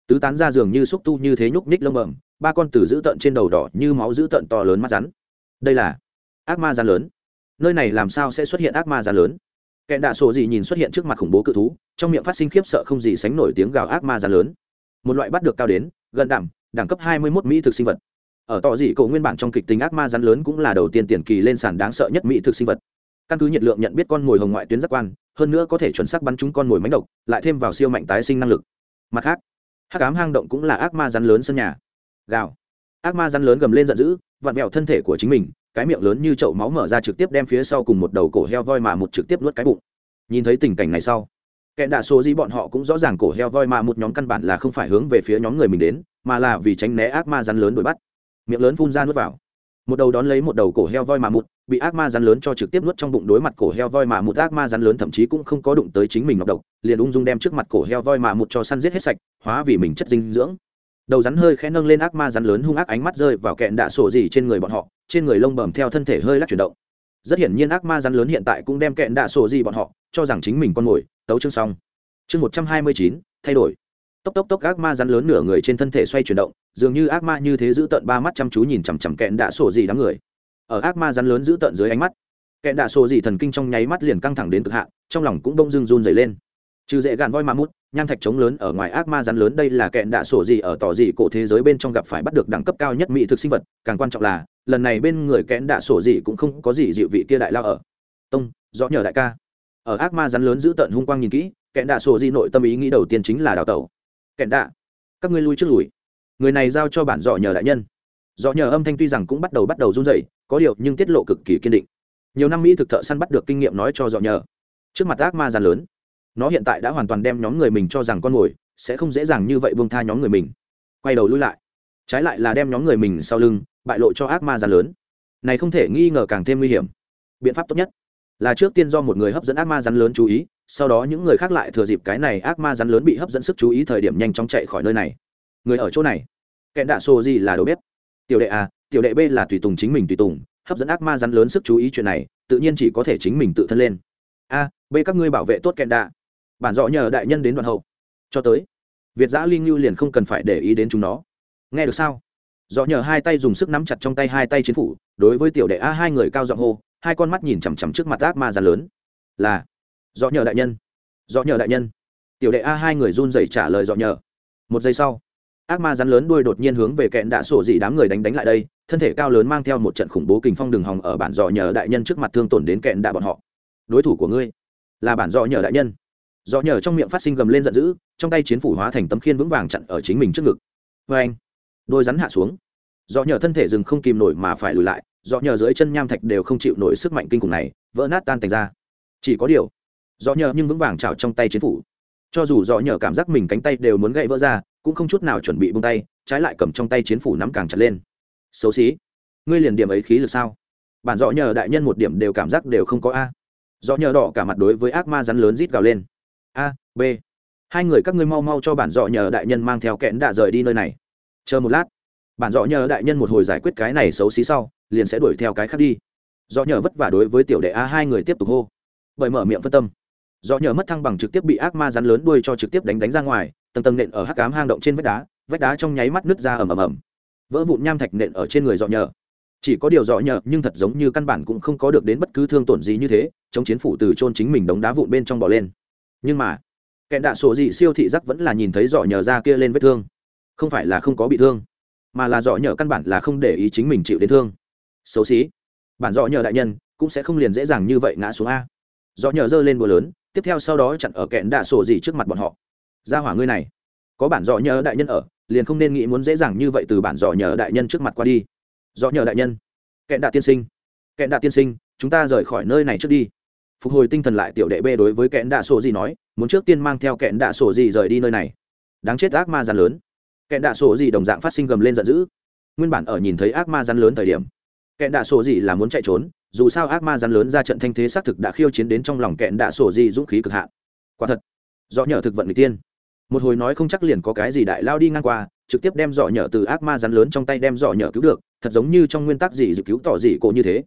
Tứ tán ra giường như xúc tu như thế nhúc ních lông bẩm, ba con tử dữ tợn trên đầu đỏ như máu dữ tợn to lớn mắt rắn. Đây là ác ma rắn lớn. Nơi này làm sao sẽ xuất hiện ác ma rắn lớn? Kẹn đạ sổ gì nhìn xuất hiện trước mặt khủng bố cự thú, trong miệng phát sinh khiếp sợ không gì sánh nổi tiếng gào ác ma ra lớn. Một loại bắt được cao đến, gần đảm đẳng cấp 21 mỹ thực sinh vật. Ở tỏ dị cổ nguyên bản trong kịch tính ác ma rắn lớn cũng là đầu tiên tiền kỳ lên sàn đáng sợ nhất mỹ thực sinh vật. Căn cứ nhiệt lượng nhận biết con mồi hồng ngoại tuyến giác quan, hơn nữa có thể chuẩn xác bắn trúng con mồi mánh độc, lại thêm vào siêu mạnh tái sinh năng lực. Mặt khác, hắc ám hang động cũng là ác ma rắn lớn sân nhà. Gào. Ác ma rắn lớn gầm lên giận dữ, vặn vẹo thân thể của chính mình cái miệng lớn như chậu máu mở ra trực tiếp đem phía sau cùng một đầu cổ heo voi mà một trực tiếp nuốt cái bụng. Nhìn thấy tình cảnh này sau, kẻ đạ số gì bọn họ cũng rõ ràng cổ heo voi mà một nhóm căn bản là không phải hướng về phía nhóm người mình đến, mà là vì tránh né ác ma rắn lớn đuổi bắt. Miệng lớn phun ra nuốt vào. Một đầu đón lấy một đầu cổ heo voi mà một, bị ác ma rắn lớn cho trực tiếp nuốt trong bụng đối mặt cổ heo voi mà một, ác ma rắn lớn thậm chí cũng không có đụng tới chính mình ngọc độc, liền ung dung đem trước mặt cổ heo voi mà một cho săn giết hết sạch, hóa vì mình chất dinh dưỡng đầu rắn hơi khẽ nâng lên ác ma rắn lớn hung ác ánh mắt rơi vào kẹn đạ sổ gì trên người bọn họ, trên người lông bầm theo thân thể hơi lắc chuyển động. Rất hiển nhiên ác ma rắn lớn hiện tại cũng đem kẹn đạ sổ gì bọn họ, cho rằng chính mình con mồi, tấu chương xong. Chương một trăm hai mươi chín, thay đổi. Tốc tốc tốc ác ma rắn lớn nửa người trên thân thể xoay chuyển động, dường như ác ma như thế giữ tận ba mắt chăm chú nhìn chằm chằm kẹn đạ sổ gì đám người. Ở ác ma rắn lớn giữ tận dưới ánh mắt, kẹn đạ sổ gì thần kinh trong nháy mắt liền căng thẳng đến cực hạn, trong lòng cũng bông dưng run dày lên trừ dễ gạn voi ma mút, nham thạch trống lớn ở ngoài ác ma rắn lớn đây là kẹn đạ sổ gì ở tỏ gì cổ thế giới bên trong gặp phải bắt được đẳng cấp cao nhất mỹ thực sinh vật, càng quan trọng là, lần này bên người kẽn đạ sổ gì cũng không có gì dịu vị kia đại lao ở. Tông, rõ nhờ đại ca. Ở ác ma rắn lớn giữ tận hung quang nhìn kỹ kẽn đạ sổ gì nội tâm ý nghĩ đầu tiên chính là đào tẩu. Kẽn đạ, các ngươi lui trước lùi. Người này giao cho bản dọ nhờ đại nhân. Dọ nhờ âm thanh tuy rằng cũng bắt đầu bắt đầu run rẩy, có điều nhưng tiết lộ cực kỳ kiên định. Nhiều năm mỹ thực thợ săn bắt được kinh nghiệm nói cho dọ nhờ. Trước mặt ác ma rắn lớn nó hiện tại đã hoàn toàn đem nhóm người mình cho rằng con mồi, sẽ không dễ dàng như vậy buông tha nhóm người mình. Quay đầu lui lại. Trái lại là đem nhóm người mình sau lưng bại lộ cho ác ma ra lớn. Này không thể nghi ngờ càng thêm nguy hiểm. Biện pháp tốt nhất là trước tiên do một người hấp dẫn ác ma rắn lớn chú ý, sau đó những người khác lại thừa dịp cái này ác ma rắn lớn bị hấp dẫn sức chú ý thời điểm nhanh chóng chạy khỏi nơi này. Người ở chỗ này, kẹn đạ xô gì là đầu bếp? Tiểu đệ a tiểu đệ b là tùy tùng chính mình tùy tùng, hấp dẫn ác ma rắn lớn sức chú ý chuyện này, tự nhiên chỉ có thể chính mình tự thân lên. A, b các ngươi bảo vệ tốt kẹn đạ bản dọ nhờ đại nhân đến đoạn hậu. Cho tới, việt giã linh lưu liền không cần phải để ý đến chúng nó. Nghe được sao? Dọ nhờ hai tay dùng sức nắm chặt trong tay hai tay chiến phủ, đối với tiểu đệ a hai người cao giọng hô, hai con mắt nhìn chằm chằm trước mặt ác ma già lớn. Là dọ nhờ đại nhân. Dọ nhờ đại nhân. Tiểu đệ a hai người run rẩy trả lời dọ nhờ. Một giây sau, ác ma rắn lớn đuôi đột nhiên hướng về kẹn đã sổ dị đám người đánh đánh lại đây, thân thể cao lớn mang theo một trận khủng bố kình phong đường hòng ở bản dọ nhờ đại nhân trước mặt thương tổn đến kẹn đạ bọn họ. Đối thủ của ngươi là bản dọ nhờ đại nhân dọ nhờ trong miệng phát sinh gầm lên giận dữ, trong tay chiến phủ hóa thành tấm khiên vững vàng chặn ở chính mình trước ngực. Vê anh, đôi rắn hạ xuống. Do nhờ thân thể rừng không kìm nổi mà phải lùi lại do nhờ dưới chân nham thạch đều không chịu nổi sức mạnh kinh khủng này, vỡ nát tan thành ra. Chỉ có điều do nhờ nhưng vững vàng chảo trong tay chiến phủ. Cho dù do nhờ cảm giác mình cánh tay đều muốn gãy vỡ ra, cũng không chút nào chuẩn bị bung tay, trái lại cầm trong tay chiến phủ nắm càng chặt lên. Xấu xí, ngươi liền điểm ấy khí lực sao? Bản dọ nhờ đại nhân một điểm đều cảm giác đều không có a. Dọ nhờ đỏ cả mặt đối với ác ma rắn lớn rít gào lên a, b. Hai người các ngươi mau mau cho bản dọ nhờ đại nhân mang theo kẽn đã rời đi nơi này. Chờ một lát. Bản dọ nhờ đại nhân một hồi giải quyết cái này xấu xí sau, liền sẽ đuổi theo cái khác đi. Dọ nhờ vất vả đối với tiểu đệ a hai người tiếp tục hô. Bởi mở miệng phân tâm. Dọ nhờ mất thăng bằng trực tiếp bị ác ma rắn lớn đuôi cho trực tiếp đánh đánh ra ngoài, tầng tầng nện ở hắc cám hang động trên vách đá vách đá trong nháy mắt nứt ra ầm ầm ầm. Vỡ vụn nham thạch nện ở trên người dọ nhờ. Chỉ có điều dọ nhờ nhưng thật giống như căn bản cũng không có được đến bất cứ thương tổn gì như thế, chống chiến phủ từ chôn chính mình đống đá vụn bên trong bỏ lên nhưng mà, kẻ đạ sổ dị siêu thị giác vẫn là nhìn thấy dọ nhờ ra kia lên vết thương. Không phải là không có bị thương, mà là dọ nhờ căn bản là không để ý chính mình chịu đến thương. Xấu xí, bản dọ nhờ đại nhân cũng sẽ không liền dễ dàng như vậy ngã xuống a. Dọ nhờ giơ lên búa lớn, tiếp theo sau đó chặn ở kẹn đạ sổ dị trước mặt bọn họ. Ra hỏa ngươi này, có bản dọ nhờ đại nhân ở, liền không nên nghĩ muốn dễ dàng như vậy từ bản dọ nhờ đại nhân trước mặt qua đi. Dọ nhờ đại nhân kẹn đạ tiên sinh kẹn đạ tiên sinh, chúng ta rời khỏi nơi này trước đi phục hồi tinh thần lại tiểu đệ b đối với kẹn đạ sổ gì nói, muốn trước tiên mang theo kẹn đạ sổ gì rời đi nơi này. Đáng chết ác ma rắn lớn. Kẹn đạ sổ gì đồng dạng phát sinh gầm lên giận dữ. Nguyên bản ở nhìn thấy ác ma rắn lớn thời điểm kẹn đạ sổ gì là muốn chạy trốn, dù sao ác ma rắn lớn ra trận thanh thế xác thực đã khiêu chiến đến trong lòng kẹn đạ sổ gì dũng khí cực hạn. Quả thật do nhờ thực vận người tiên. Một hồi nói không chắc liền có cái gì đại lao đi ngang qua, trực tiếp đem giỏ nhở từ ác ma rắn lớn trong tay đem giỏ nhở cứu được, thật giống như trong nguyên tắc gì dự cứu tỏ gì cổ như thế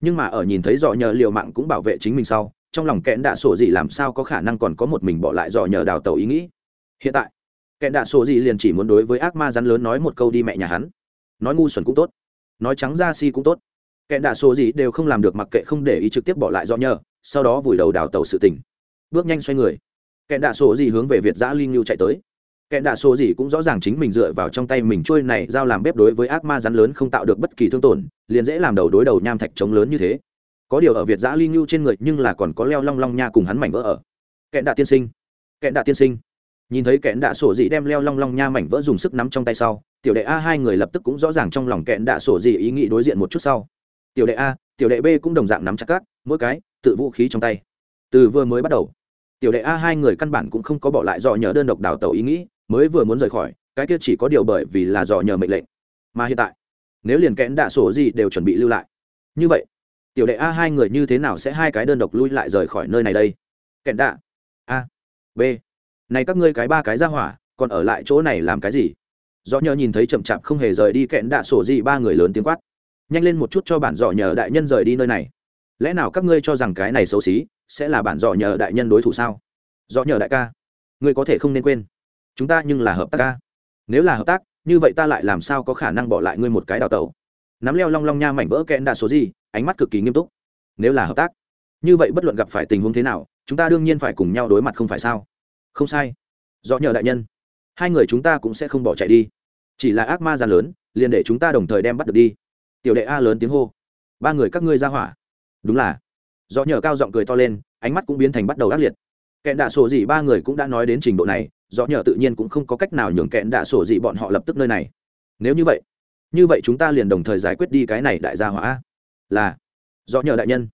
nhưng mà ở nhìn thấy dọ nhờ liều mạng cũng bảo vệ chính mình sau, trong lòng kẽn đạ sổ gì làm sao có khả năng còn có một mình bỏ lại dọ nhờ đào tàu ý nghĩ. Hiện tại kẽn đạ sổ gì liền chỉ muốn đối với ác ma rắn lớn nói một câu đi mẹ nhà hắn. Nói ngu xuẩn cũng tốt, nói trắng ra si cũng tốt. Kẽn đạ sổ gì đều không làm được mặc kệ không để ý trực tiếp bỏ lại dọ nhờ, sau đó vùi đầu đào tàu sự tình. Bước nhanh xoay người kẽn đạ sổ gì hướng về việt giã linh lưu chạy tới kẻ đạ số gì cũng rõ ràng chính mình dựa vào trong tay mình trôi này giao làm bếp đối với ác ma rắn lớn không tạo được bất kỳ thương tổn, liền dễ làm đầu đối đầu nham thạch trống lớn như thế. Có điều ở việt giã ly nhu trên người nhưng là còn có leo long long nha cùng hắn mảnh vỡ ở. Kẻ đạ tiên sinh. Kẻ đạ tiên sinh. Nhìn thấy kẻ đạ sổ dị đem leo long long nha mảnh vỡ dùng sức nắm trong tay sau, tiểu đệ a hai người lập tức cũng rõ ràng trong lòng kẻ đạ sổ dị ý nghĩ đối diện một chút sau. Tiểu đệ a, tiểu đệ b cũng đồng dạng nắm chặt các, mỗi cái, tự vũ khí trong tay. Từ vừa mới bắt đầu, tiểu đệ a hai người căn bản cũng không có bỏ lại do nhờ đơn độc đào tàu ý nghĩ mới vừa muốn rời khỏi, cái kia chỉ có điều bởi vì là dò nhờ mệnh lệnh. Mà hiện tại, nếu liền kẽn đạ sổ gì đều chuẩn bị lưu lại. Như vậy, tiểu đệ a hai người như thế nào sẽ hai cái đơn độc lui lại rời khỏi nơi này đây? Kẽn đạ, a, b. Này các ngươi cái ba cái ra hỏa, còn ở lại chỗ này làm cái gì? Dò nhờ nhìn thấy chậm chạp không hề rời đi kẽn đạ sổ gì, ba người lớn tiếng quát. Nhanh lên một chút cho bản dò nhờ đại nhân rời đi nơi này. Lẽ nào các ngươi cho rằng cái này xấu xí, sẽ là bản dò nhờ đại nhân đối thủ sao? Dò nhờ đại ca, ngươi có thể không nên quên chúng ta nhưng là hợp tác ca. Nếu là hợp tác, như vậy ta lại làm sao có khả năng bỏ lại ngươi một cái đào tẩu? Nắm leo long long nha mảnh vỡ kẽn đa số gì, ánh mắt cực kỳ nghiêm túc. Nếu là hợp tác, như vậy bất luận gặp phải tình huống thế nào, chúng ta đương nhiên phải cùng nhau đối mặt không phải sao? Không sai. Do nhờ đại nhân, hai người chúng ta cũng sẽ không bỏ chạy đi. Chỉ là ác ma gian lớn, liền để chúng ta đồng thời đem bắt được đi. Tiểu đệ a lớn tiếng hô. Ba người các ngươi ra hỏa. Đúng là. Do nhờ cao giọng cười to lên, ánh mắt cũng biến thành bắt đầu ác liệt kẹn đạ sổ dị ba người cũng đã nói đến trình độ này do nhờ tự nhiên cũng không có cách nào nhường kẹn đạ sổ dị bọn họ lập tức nơi này. Nếu như vậy như vậy chúng ta liền đồng thời giải quyết đi cái này đại gia hỏa. Là do nhờ đại nhân.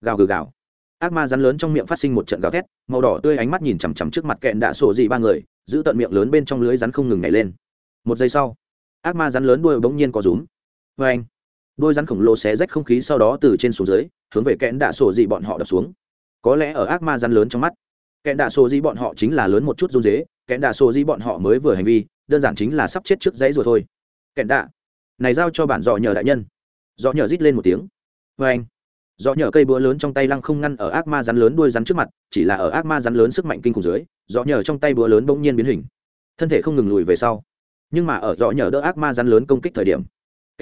Gào gừ gào. Ác ma rắn lớn trong miệng phát sinh một trận gào thét, màu đỏ tươi ánh mắt nhìn chằm chằm trước mặt kẹn đạ sổ dị ba người, giữ tận miệng lớn bên trong lưới rắn không ngừng nhảy lên. Một giây sau, ác ma rắn lớn đuôi bỗng nhiên có rúm. Vê anh đôi rắn khổng lồ xé rách không khí sau đó từ trên xuống dưới, hướng về kẹn đạ sổ dị bọn họ đập xuống. Có lẽ ở ác ma rắn lớn trong mắt kẽn đạ sổ gì bọn họ chính là lớn một chút run dế kẹn đạ sổ gì bọn họ mới vừa hành vi, đơn giản chính là sắp chết trước giấy rồi thôi. Kẹn đạ này giao cho bản dọ nhờ đại nhân. Dọ nhờ rít lên một tiếng. Vê anh, dọ nhờ cây búa lớn trong tay lăng không ngăn ở ác ma rắn lớn đuôi rắn trước mặt, chỉ là ở ác ma rắn lớn sức mạnh kinh khủng dưới, dọ nhờ trong tay búa lớn bỗng nhiên biến hình. Thân thể không ngừng lùi về sau. Nhưng mà ở dọ nhờ đỡ ác ma rắn lớn công kích thời điểm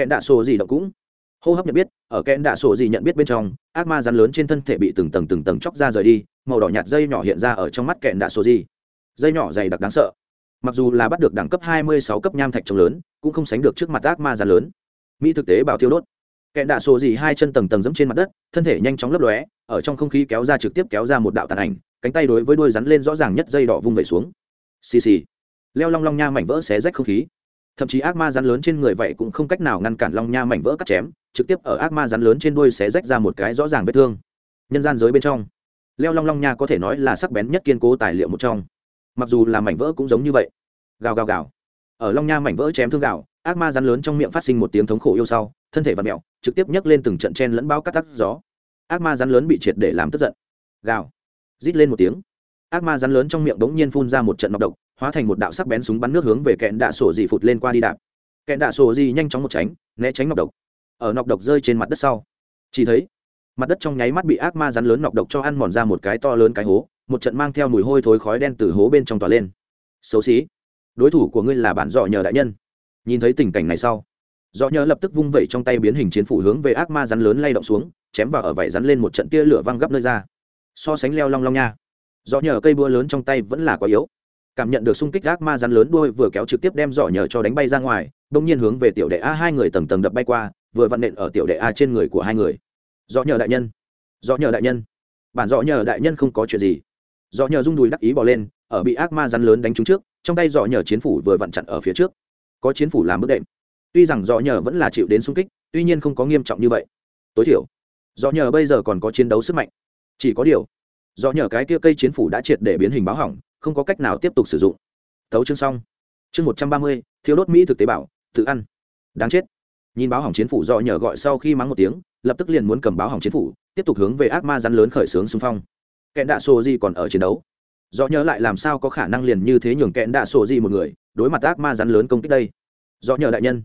kẹn đạ sổ gì động cũng hô hấp nhận biết, ở kẽn đạ sổ gì nhận biết bên trong, ác ma rắn lớn trên thân thể bị từng tầng từng tầng chóc ra rời đi màu đỏ nhạt dây nhỏ hiện ra ở trong mắt kẹn đạ sổ gì dây nhỏ dày đặc đáng sợ. Mặc dù là bắt được đẳng cấp hai mươi sáu cấp nham thạch trồng lớn, cũng không sánh được trước mặt ác ma già lớn. Mỹ thực tế bảo thiêu đốt. Kẹn đạ sổ gì hai chân tầng tầng dẫm trên mặt đất, thân thể nhanh chóng lấp lóe, ở trong không khí kéo ra trực tiếp kéo ra một đạo tàn ảnh, cánh tay đối với đuôi rắn lên rõ ràng nhất dây đỏ vung vẩy xuống. Xì xì. Leo long long nha mảnh vỡ xé rách không khí. Thậm chí ác ma rắn lớn trên người vậy cũng không cách nào ngăn cản long nha mảnh vỡ cắt chém, trực tiếp ở ác ma rắn lớn trên đuôi xé rách ra một cái rõ ràng vết thương. Nhân gian giới bên trong leo long long nha có thể nói là sắc bén nhất kiên cố tài liệu một trong. Mặc dù là mảnh vỡ cũng giống như vậy. Gào gào gào. Ở long nha mảnh vỡ chém thương gào ác ma rắn lớn trong miệng phát sinh một tiếng thống khổ yêu sau, thân thể và mẹo, trực tiếp nhấc lên từng trận chen lẫn bao cắt tắc gió. Ác ma rắn lớn bị triệt để làm tức giận. Gào. Rít lên một tiếng. Ác ma rắn lớn trong miệng bỗng nhiên phun ra một trận nọc độc, hóa thành một đạo sắc bén súng bắn nước hướng về kẹn đạ sổ dị phụt lên qua đi đạp. Kẹn đạ sổ dị nhanh chóng một tránh, né tránh nọc độc. Ở nọc độc rơi trên mặt đất sau, chỉ thấy mặt đất trong nháy mắt bị ác ma rắn lớn nọc độc cho ăn mòn ra một cái to lớn cái hố, một trận mang theo mùi hôi thối khói đen từ hố bên trong tỏa lên. Xấu xí, đối thủ của ngươi là bản dọ nhờ đại nhân. Nhìn thấy tình cảnh này sau dọ nhờ lập tức vung vẩy trong tay biến hình chiến phủ hướng về ác ma rắn lớn lay động xuống, chém vào ở vảy rắn lên một trận tia lửa văng gấp nơi ra. So sánh leo long long nha dọ nhờ cây búa lớn trong tay vẫn là quá yếu. Cảm nhận được xung kích ác ma rắn lớn đuôi vừa kéo trực tiếp đem dọ nhờ cho đánh bay ra ngoài đông nhiên hướng về tiểu đệ a hai người tầng tầng đập bay qua, vừa vặn nện ở tiểu đệ a trên người của hai người dọ nhờ đại nhân. Dọ nhờ đại nhân. Bản dọ nhờ đại nhân không có chuyện gì. Dọ nhờ rung đùi đắc ý bỏ lên, ở bị ác ma rắn lớn đánh trúng trước, trong tay dọ nhờ chiến phủ vừa vặn chặn ở phía trước. Có chiến phủ làm bước đệm. Tuy rằng dọ nhờ vẫn là chịu đến sung kích, tuy nhiên không có nghiêm trọng như vậy. Tối thiểu dọ nhờ bây giờ còn có chiến đấu sức mạnh. Chỉ có điều dọ nhờ cái kia cây chiến phủ đã triệt để biến hình báo hỏng, không có cách nào tiếp tục sử dụng. Thấu chương xong. Chương một trăm ba mươi thiếu đốt mỹ thực tế bảo tự ăn. Đáng chết nhìn báo hỏng chiến phủ do nhờ gọi sau khi mắng một tiếng, lập tức liền muốn cầm báo hỏng chiến phủ, tiếp tục hướng về ác ma rắn lớn khởi xướng xung phong. Kẹn đạ sổ di còn ở chiến đấu. Do nhớ lại làm sao có khả năng liền như thế nhường kẹn đạ sổ di một người, đối mặt ác ma rắn lớn công kích đây? Do nhờ đại nhân,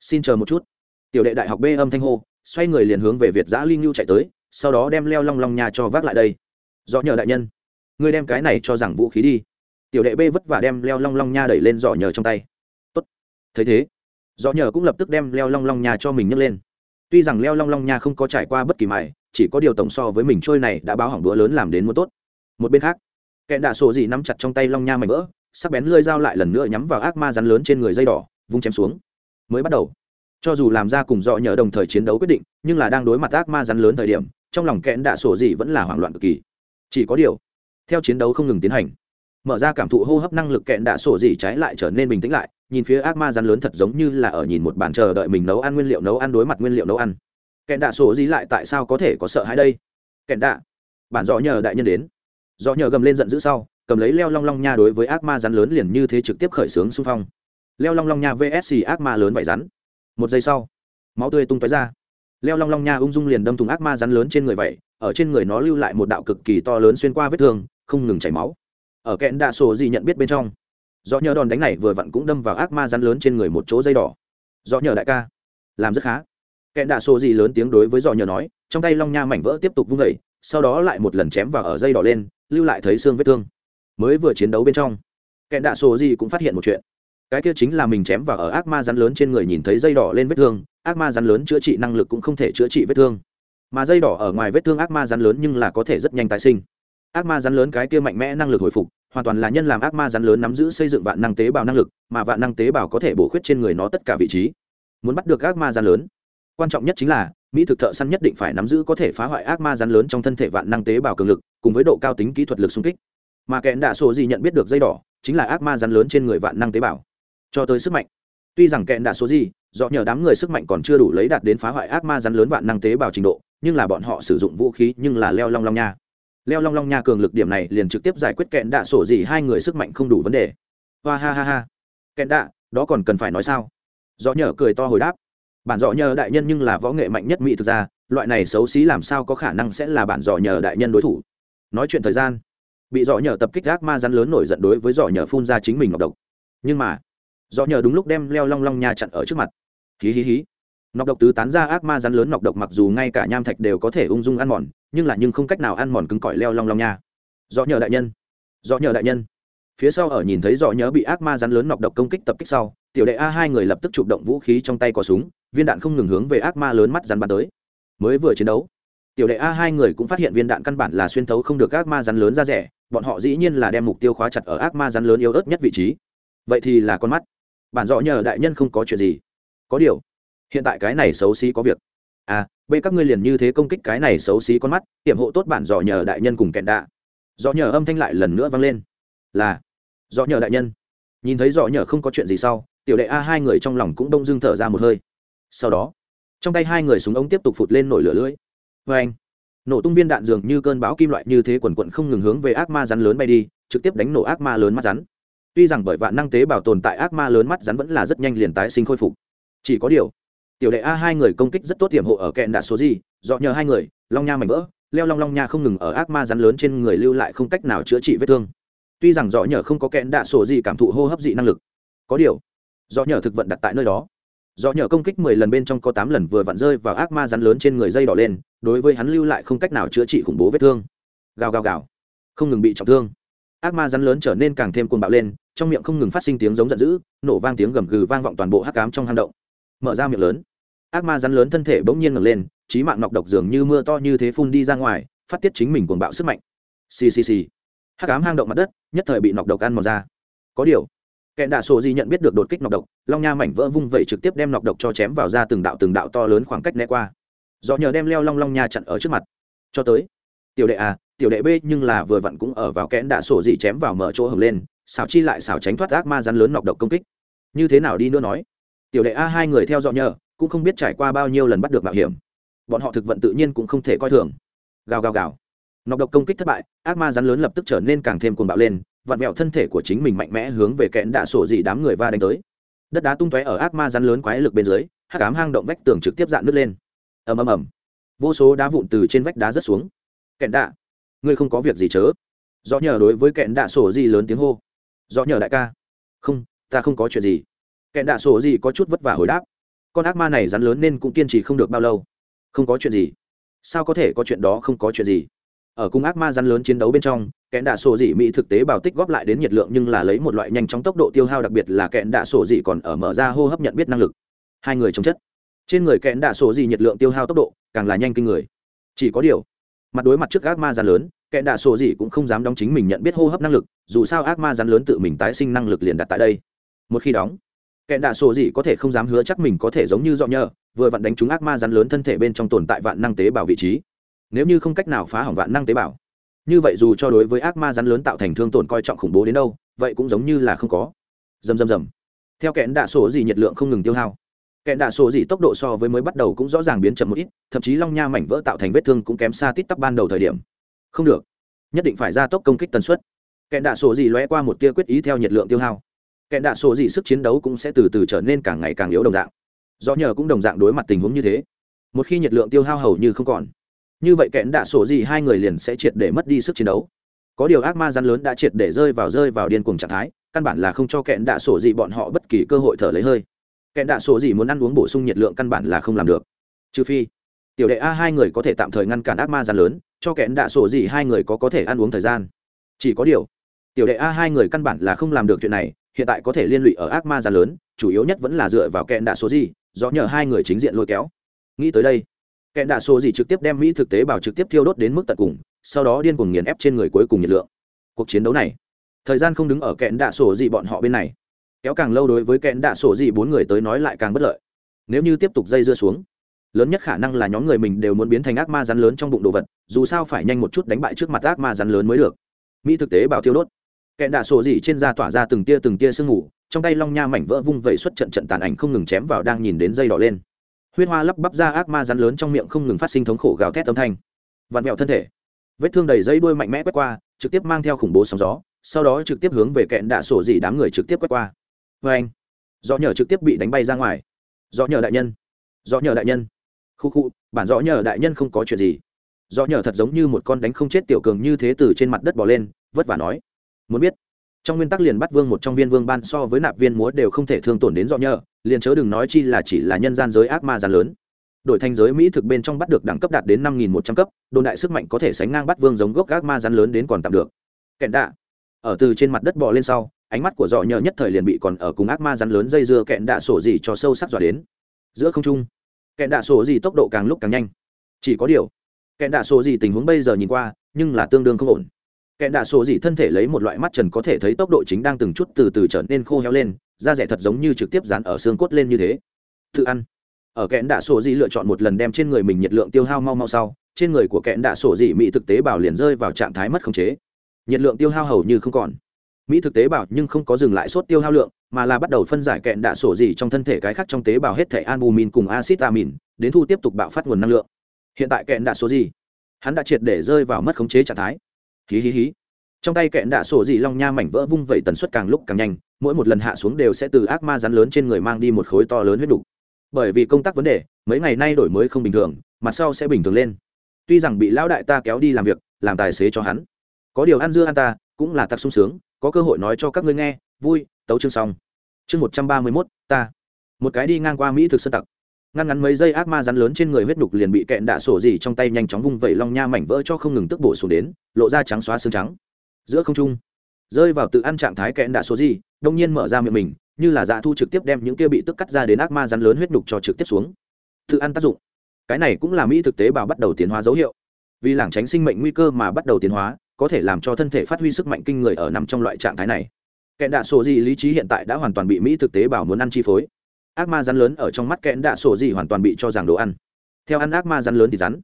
xin chờ một chút. Tiểu đệ đại học b âm thanh hô, xoay người liền hướng về việt giã linh lưu chạy tới, sau đó đem leo long long nhà cho vác lại đây. Do nhờ đại nhân, ngươi đem cái này cho rằng vũ khí đi. Tiểu đệ b vất vả đem leo long long nha đẩy lên dọ nhờ trong tay. Tốt. Thấy thế dọ nhờ cũng lập tức đem leo long long nha cho mình nhấc lên. Tuy rằng leo long long nha không có trải qua bất kỳ mài, chỉ có điều tổng so với mình trôi này đã báo hỏng đũa lớn làm đến muốn tốt. Một bên khác kẹn đạ sổ dị nắm chặt trong tay long nha mảnh vỡ, sắc bén lưỡi dao lại lần nữa nhắm vào ác ma rắn lớn trên người dây đỏ, vung chém xuống. Mới bắt đầu, cho dù làm ra cùng dọ nhờ đồng thời chiến đấu quyết định, nhưng là đang đối mặt ác ma rắn lớn thời điểm, trong lòng kẹn đạ sổ dị vẫn là hoảng loạn cực kỳ. Chỉ có điều, theo chiến đấu không ngừng tiến hành, mở ra cảm thụ hô hấp năng lực kẹn đạ sổ dị trái lại trở nên bình tĩnh lại nhìn phía ác ma rắn lớn thật giống như là ở nhìn một bàn chờ đợi mình nấu ăn nguyên liệu nấu ăn đối mặt nguyên liệu nấu ăn. Kẹn đạ sổ gì lại tại sao có thể có sợ hãi đây? Kẹn đạ, bản rõ nhờ đại nhân đến. Rõ nhờ gầm lên giận dữ sau, cầm lấy leo long long nha đối với ác ma rắn lớn liền như thế trực tiếp khởi xướng xung phong. Leo long long nha vsc ác ma lớn vải rắn. Một giây sau, máu tươi tung tói ra. Leo long long nha ung dung liền đâm thùng ác ma rắn lớn trên người vậy, ở trên người nó lưu lại một đạo cực kỳ to lớn xuyên qua vết thương, không ngừng chảy máu. Ở kẹn đạ sổ gì nhận biết bên trong do nhờ đòn đánh này vừa vặn cũng đâm vào ác ma rắn lớn trên người một chỗ dây đỏ. Do nhờ đại ca. Làm rất khá. Kẻ đạ sổ gì lớn tiếng đối với do nhờ nói, trong tay long nha mảnh vỡ tiếp tục vung vẩy sau đó lại một lần chém vào ở dây đỏ lên, lưu lại thấy xương vết thương. Mới vừa chiến đấu bên trong kẻ đạ sổ gì cũng phát hiện một chuyện. Cái kia chính là mình chém vào ở ác ma rắn lớn trên người nhìn thấy dây đỏ lên vết thương, ác ma rắn lớn chữa trị năng lực cũng không thể chữa trị vết thương. Mà dây đỏ ở ngoài vết thương ác ma rắn lớn nhưng là có thể rất nhanh tái sinh. Ác ma rắn lớn cái kia mạnh mẽ năng lực hồi phục hoàn toàn là nhân làm ác ma rắn lớn nắm giữ xây dựng vạn năng tế bào năng lực, mà vạn năng tế bào có thể bổ khuyết trên người nó tất cả vị trí. Muốn bắt được ác ma rắn lớn, quan trọng nhất chính là, mỹ thực thợ săn nhất định phải nắm giữ có thể phá hoại ác ma rắn lớn trong thân thể vạn năng tế bào cường lực, cùng với độ cao tính kỹ thuật lực xung kích. Mà kẽn đạ sổ gì nhận biết được dây đỏ, chính là ác ma rắn lớn trên người vạn năng tế bào. Cho tới sức mạnh. Tuy rằng kẽn đạ số gì, do nhờ đám người sức mạnh còn chưa đủ lấy đạt đến phá hoại ác ma rắn lớn vạn năng tế bào trình độ, nhưng là bọn họ sử dụng vũ khí nhưng là leo long long nha leo long long nha cường lực điểm này liền trực tiếp giải quyết kẹn đạ sổ gì hai người sức mạnh không đủ vấn đề. Hoa ha ha ha. Kẹn đạ, đó còn cần phải nói sao? Do nhờ cười to hồi đáp. Bản dọ nhờ đại nhân nhưng là võ nghệ mạnh nhất mỹ thực ra loại này xấu xí làm sao có khả năng sẽ là bản dọ nhờ đại nhân đối thủ? Nói chuyện thời gian, bị dọ nhờ tập kích ác ma rắn lớn nổi giận đối với dọ nhờ phun ra chính mình ngọc độc. Nhưng mà dọ nhờ đúng lúc đem leo long long nha chặn ở trước mặt. Hí hí hí. Nọc độc tứ tán ra ác ma rắn lớn nọc độc mặc dù ngay cả nham thạch đều có thể ung dung ăn mòn nhưng là nhưng không cách nào ăn mòn cứng cỏi leo long long nha. Dọ nhờ đại nhân. Dọ nhờ đại nhân. Phía sau ở nhìn thấy dọ nhớ bị ác ma rắn lớn nọc độc công kích tập kích sau, tiểu đệ a hai người lập tức chụp động vũ khí trong tay có súng, viên đạn không ngừng hướng về ác ma lớn mắt rắn bắn tới. Mới vừa chiến đấu, tiểu đệ a hai người cũng phát hiện viên đạn căn bản là xuyên thấu không được ác ma rắn lớn ra rẻ, bọn họ dĩ nhiên là đem mục tiêu khóa chặt ở ác ma rắn lớn yếu ớt nhất vị trí. Vậy thì là con mắt. Bản dọ nhờ đại nhân không có chuyện gì. Có điều, hiện tại cái này xấu xí có việc à bây các ngươi liền như thế công kích cái này xấu xí con mắt, hiểm hộ tốt bản dò nhờ đại nhân cùng kẹn đạ. Dò nhờ âm thanh lại lần nữa vang lên. Là dò nhờ đại nhân. Nhìn thấy dò nhờ không có chuyện gì sau, tiểu đệ a hai người trong lòng cũng đông dưng thở ra một hơi. Sau đó, trong tay hai người súng ống tiếp tục phụt lên nổi lửa lưỡi. Vê anh, nổ tung viên đạn dường như cơn bão kim loại như thế quần quận không ngừng hướng về ác ma rắn lớn bay đi, trực tiếp đánh nổ ác ma lớn mắt rắn. Tuy rằng bởi vạn năng tế bảo tồn tại ác ma lớn mắt rắn vẫn là rất nhanh liền tái sinh khôi phục. Chỉ có điều tiểu đệ a, hai người công kích rất tốt, tiềm hộ ở kẹn đạ số gì do nhờ hai người, long nha mảnh vỡ, leo long long nha không ngừng ở ác ma rắn lớn trên người lưu lại không cách nào chữa trị vết thương. Tuy rằng dọ nhờ không có kẹn đạ sổ gì cảm thụ hô hấp dị năng lực, có điều do nhờ thực vận đặt tại nơi đó. Do nhờ công kích mười lần bên trong có tám lần vừa vặn rơi vào ác ma rắn lớn trên người dây đỏ lên, đối với hắn lưu lại không cách nào chữa trị khủng bố vết thương. Gào gào gào, không ngừng bị trọng thương. Ác ma rắn lớn trở nên càng thêm cuồng bạo lên, trong miệng không ngừng phát sinh tiếng giống giận dữ, nổ vang tiếng gầm gừ vang vọng toàn bộ hắc cám trong hang động mở ra miệng lớn. Ác ma rắn lớn thân thể bỗng nhiên ngẩng lên, trí mạng nọc độc dường như mưa to như thế phun đi ra ngoài, phát tiết chính mình cuồng bạo sức mạnh. Xì xì xì. Hắc ám hang động mặt đất, nhất thời bị nọc độc ăn mòn ra. Có điều, kẻ đạ sổ di nhận biết được đột kích nọc độc, long nha mảnh vỡ vung vẩy trực tiếp đem nọc độc cho chém vào ra từng đạo từng đạo to lớn khoảng cách né qua. Do nhờ đem leo long long nha chặn ở trước mặt. Cho tới, tiểu đệ a tiểu đệ b nhưng là vừa vặn cũng ở vào kẽn đạ sổ dị chém vào mở chỗ hầm lên xảo chi lại xảo tránh thoát ác ma rắn lớn nọc độc công kích. Như thế nào đi nữa nói? Tiểu đệ a hai người theo dõi nhờ, cũng không biết trải qua bao nhiêu lần bắt được mạo hiểm. Bọn họ thực vận tự nhiên cũng không thể coi thường. Gào gào gào. Nọc độc công kích thất bại, ác ma rắn lớn lập tức trở nên càng thêm cuồng bạo lên, vặn vẹo thân thể của chính mình mạnh mẽ hướng về kẽn đạ sổ dị đám người va đánh tới. Đất đá tung tóe ở ác ma rắn lớn quái lực bên dưới, hắc ám hang động vách tường trực tiếp dạn nứt lên. Ầm ầm ầm. Vô số đá vụn từ trên vách đá rớt xuống. Kẽn đạ, ngươi không có việc gì chớ. Do nhờ đối với kẽn đạ sổ dị lớn tiếng hô. Do nhờ đại ca. Không, ta không có chuyện gì kẻ đạ sổ gì có chút vất vả hồi đáp. Con ác ma này rắn lớn nên cũng kiên trì không được bao lâu. Không có chuyện gì. Sao có thể có chuyện đó không có chuyện gì? Ở cung ác ma rắn lớn chiến đấu bên trong kẽn đạ sổ dị mỹ thực tế bảo tích góp lại đến nhiệt lượng nhưng là lấy một loại nhanh chóng tốc độ tiêu hao đặc biệt là kẽn đạ sổ dị còn ở mở ra hô hấp nhận biết năng lực. Hai người chống chất. Trên người kẽn đạ sổ dị nhiệt lượng tiêu hao tốc độ càng là nhanh kinh người. Chỉ có điều, mặt đối mặt trước ác ma rắn lớn kẽn đạ sổ dị cũng không dám đóng chính mình nhận biết hô hấp năng lực, dù sao ác ma rắn lớn tự mình tái sinh năng lực liền đặt tại đây. Một khi đóng kẻ đạ sổ gì có thể không dám hứa chắc mình có thể giống như dọn nhờ vừa vặn đánh trúng ác ma rắn lớn thân thể bên trong tồn tại vạn năng tế bào vị trí. Nếu như không cách nào phá hỏng vạn năng tế bào, như vậy dù cho đối với ác ma rắn lớn tạo thành thương tổn coi trọng khủng bố đến đâu, vậy cũng giống như là không có. Dầm dầm dầm theo kẽn đạ sổ gì nhiệt lượng không ngừng tiêu hao. Kẽn đạ sổ gì tốc độ so với mới bắt đầu cũng rõ ràng biến chậm một ít, thậm chí long nha mảnh vỡ tạo thành vết thương cũng kém xa tít tắp ban đầu thời điểm. Không được. Nhất định phải ra tốc công kích tần suất. Kẽn đạ sổ gì lóe qua một tia quyết ý theo nhiệt lượng tiêu hao kẽn đạ sổ gì sức chiến đấu cũng sẽ từ từ trở nên càng ngày càng yếu đồng dạng. Do nhờ cũng đồng dạng đối mặt tình huống như thế. Một khi nhiệt lượng tiêu hao hầu như không còn, như vậy kẽn đạ sổ gì hai người liền sẽ triệt để mất đi sức chiến đấu. Có điều ác ma rắn lớn đã triệt để rơi vào rơi vào điên cuồng trạng thái, căn bản là không cho kẽn đạ sổ gì bọn họ bất kỳ cơ hội thở lấy hơi. Kẽn đạ sổ gì muốn ăn uống bổ sung nhiệt lượng căn bản là không làm được. Trừ phi, tiểu đệ a hai người có thể tạm thời ngăn cản ác ma rắn lớn, cho kẽn đạ sổ gì hai người có có thể ăn uống thời gian. Chỉ có điều, tiểu đệ a hai người căn bản là không làm được chuyện này hiện tại có thể liên lụy ở ác ma ra lớn, chủ yếu nhất vẫn là dựa vào kẹn đạ số gì, do nhờ hai người chính diện lôi kéo. Nghĩ tới đây, kẹn đạ số gì trực tiếp đem mỹ thực tế bảo trực tiếp thiêu đốt đến mức tận cùng, sau đó điên cuồng nghiền ép trên người cuối cùng nhiệt lượng. Cuộc chiến đấu này, thời gian không đứng ở kẹn đạ sổ gì bọn họ bên này. Kéo càng lâu đối với kẹn đạ sổ gì bốn người tới nói lại càng bất lợi. Nếu như tiếp tục dây dưa xuống, lớn nhất khả năng là nhóm người mình đều muốn biến thành ác ma rắn lớn trong bụng đồ vật, dù sao phải nhanh một chút đánh bại trước mặt ác ma rắn lớn mới được. Mỹ thực tế bảo thiêu đốt kẹn đạ sổ gì trên da tỏa ra từng tia từng tia sương ngủ trong tay long nha mảnh vỡ vung vẩy xuất trận trận tàn ảnh không ngừng chém vào đang nhìn đến dây đỏ lên. Huyết hoa lắp bắp ra ác ma rắn lớn trong miệng không ngừng phát sinh thống khổ gào thét âm thanh. Vặn vẹo thân thể. Vết thương đầy dây đuôi mạnh mẽ quét qua, trực tiếp mang theo khủng bố sóng gió, sau đó trực tiếp hướng về kẹn đạ sổ dị đám người trực tiếp quét qua. Vê anh do nhờ trực tiếp bị đánh bay ra ngoài. Do nhờ đại nhân. Do nhờ đại nhân. Khu khu, bản rõ nhờ đại nhân không có chuyện gì. Do nhờ thật giống như một con đánh không chết tiểu cường như thế từ trên mặt đất bỏ lên, vất vả nói muốn biết. Trong nguyên tắc liền bắt vương một trong viên vương ban so với nạp viên múa đều không thể thương tổn đến do nhờ, liền chớ đừng nói chi là chỉ là nhân gian giới ác ma gian lớn. Đổi thành giới mỹ thực bên trong bắt được đẳng cấp đạt đến năm nghìn một trăm cấp, đồn đại sức mạnh có thể sánh ngang bắt vương giống gốc ác ma rắn lớn đến còn tạm được. Kẹn đạ. Ở từ trên mặt đất bò lên sau, ánh mắt của dọ nhờ nhất thời liền bị còn ở cùng ác ma rắn lớn dây dưa kẹn đạ sổ gì cho sâu sắc dọa đến. Giữa không trung, kẹn đạ sổ gì tốc độ càng lúc càng nhanh. Chỉ có điều, kẹn đạ sổ gì tình huống bây giờ nhìn qua, nhưng là tương đương không ổn kẹn đạ sổ gì thân thể lấy một loại mắt trần có thể thấy tốc độ chính đang từng chút từ từ trở nên khô héo lên, da rẻ thật giống như trực tiếp dán ở xương cốt lên như thế. Tự ăn. Ở kẽn đạ sổ dị lựa chọn một lần đem trên người mình nhiệt lượng tiêu hao mau mau sau, trên người của kẽn đạ sổ dị mỹ thực tế bảo liền rơi vào trạng thái mất khống chế. Nhiệt lượng tiêu hao hầu như không còn. Mỹ thực tế bảo nhưng không có dừng lại sốt tiêu hao lượng, mà là bắt đầu phân giải kẽn đạ sổ dị trong thân thể cái khác trong tế bào hết thể albumin cùng acid amin, đến thu tiếp tục bạo phát nguồn năng lượng. Hiện tại kẽn đạ sổ dị hắn đã triệt để rơi vào mất khống chế trạng thái hí hí hí. Trong tay kẹn đạ sổ dị long nha mảnh vỡ vung vẩy tần suất càng lúc càng nhanh, mỗi một lần hạ xuống đều sẽ từ ác ma rắn lớn trên người mang đi một khối to lớn huyết đục. Bởi vì công tác vấn đề, mấy ngày nay đổi mới không bình thường, mặt sau sẽ bình thường lên. Tuy rằng bị lão đại ta kéo đi làm việc, làm tài xế cho hắn. Có điều ăn dưa ăn ta, cũng là tặc sung sướng, có cơ hội nói cho các ngươi nghe, vui, tấu chương xong. Chương một trăm ba mươi mốt, ta. Một cái đi ngang qua mỹ thực sơn tặc ngăn ngắn mấy giây ác ma rắn lớn trên người huyết đục liền bị kẹn đạ sổ gì trong tay nhanh chóng vung vẩy long nha mảnh vỡ cho không ngừng tức bổ xuống đến, lộ ra trắng xóa xương trắng. Giữa không trung, rơi vào tự ăn trạng thái kẹn đạ sổ gì, đông nhiên mở ra miệng mình, như là dạ thu trực tiếp đem những kia bị tức cắt ra đến ác ma rắn lớn huyết đục cho trực tiếp xuống. Tự ăn tác dụng. Cái này cũng là mỹ thực tế bào bắt đầu tiến hóa dấu hiệu. Vì lảng tránh sinh mệnh nguy cơ mà bắt đầu tiến hóa, có thể làm cho thân thể phát huy sức mạnh kinh người ở nằm trong loại trạng thái này. Kẹn đạ sổ gì lý trí hiện tại đã hoàn toàn bị mỹ thực tế bảo muốn ăn chi phối ác ma rắn lớn ở trong mắt kẹn đạ sổ gì hoàn toàn bị cho rằng đồ ăn. Theo ăn ác ma rắn lớn thì rắn.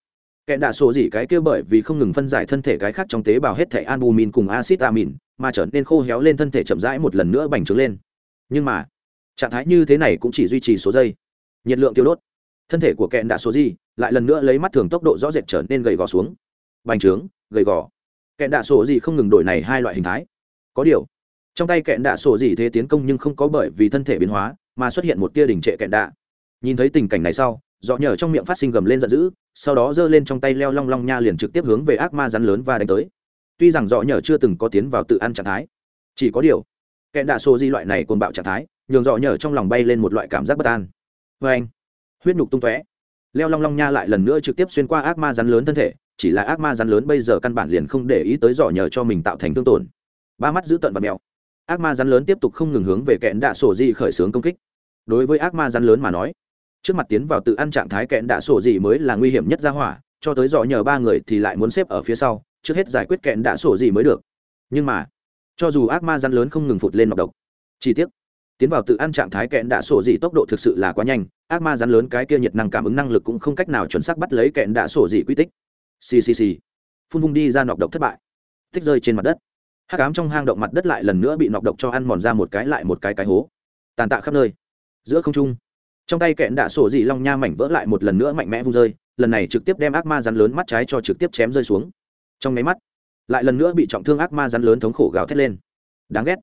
Kẹn đạ sổ gì cái kia bởi vì không ngừng phân giải thân thể cái khác trong tế bào hết thể albumin cùng acid amin, mà trở nên khô héo lên thân thể chậm rãi một lần nữa bành trướng lên. Nhưng mà, trạng thái như thế này cũng chỉ duy trì số giây. Nhiệt lượng tiêu đốt. Thân thể của kẹn đạ sổ gì lại lần nữa lấy mắt thường tốc độ rõ rệt trở nên gầy gò xuống. Bành trướng, gầy gò. Kẹn đạ sổ gì không ngừng đổi này hai loại hình thái. Có điều, trong tay kẹn đạ sổ gì thế tiến công nhưng không có bởi vì thân thể biến hóa mà xuất hiện một tia đình trệ kẹn đạ. Nhìn thấy tình cảnh này sau dọ nhờ trong miệng phát sinh gầm lên giận dữ, sau đó giơ lên trong tay leo long long nha liền trực tiếp hướng về ác ma rắn lớn và đánh tới. Tuy rằng dọ nhờ chưa từng có tiến vào tự ăn trạng thái, chỉ có điều, kẹn đạ số di loại này côn bạo trạng thái, nhường dọ nhờ trong lòng bay lên một loại cảm giác bất an. Vê anh, huyết nhục tung tóe. Leo long long nha lại lần nữa trực tiếp xuyên qua ác ma rắn lớn thân thể, chỉ là ác ma rắn lớn bây giờ căn bản liền không để ý tới dọ nhờ cho mình tạo thành thương tổn. Ba mắt giữ tận và mèo ác ma rắn lớn tiếp tục không ngừng hướng về kẽn đạ sổ dị khởi xướng công kích. Đối với ác ma rắn lớn mà nói, trước mặt tiến vào tự ăn trạng thái kẽn đạ sổ dị mới là nguy hiểm nhất ra hỏa, cho tới dọ nhờ ba người thì lại muốn xếp ở phía sau, trước hết giải quyết kẽn đạ sổ dị mới được. Nhưng mà, cho dù ác ma rắn lớn không ngừng phụt lên nọc độc chi tiết tiến vào tự ăn trạng thái kẽn đạ sổ dị tốc độ thực sự là quá nhanh, ác ma rắn lớn cái kia nhiệt năng cảm ứng năng lực cũng không cách nào chuẩn xác bắt lấy kẽn đạ sổ dị quy tích. Ccc phun vung đi ra nọc độc thất bại. Tích rơi trên mặt đất hát cám trong hang động mặt đất lại lần nữa bị nọc độc cho ăn mòn ra một cái lại một cái cái hố. Tàn tạ khắp nơi. Giữa không trung, trong tay kẹn đạ sổ dị long nha mảnh vỡ lại một lần nữa mạnh mẽ vung rơi, lần này trực tiếp đem ác ma rắn lớn mắt trái cho trực tiếp chém rơi xuống. Trong máy mắt, lại lần nữa bị trọng thương ác ma rắn lớn thống khổ gào thét lên. Đáng ghét.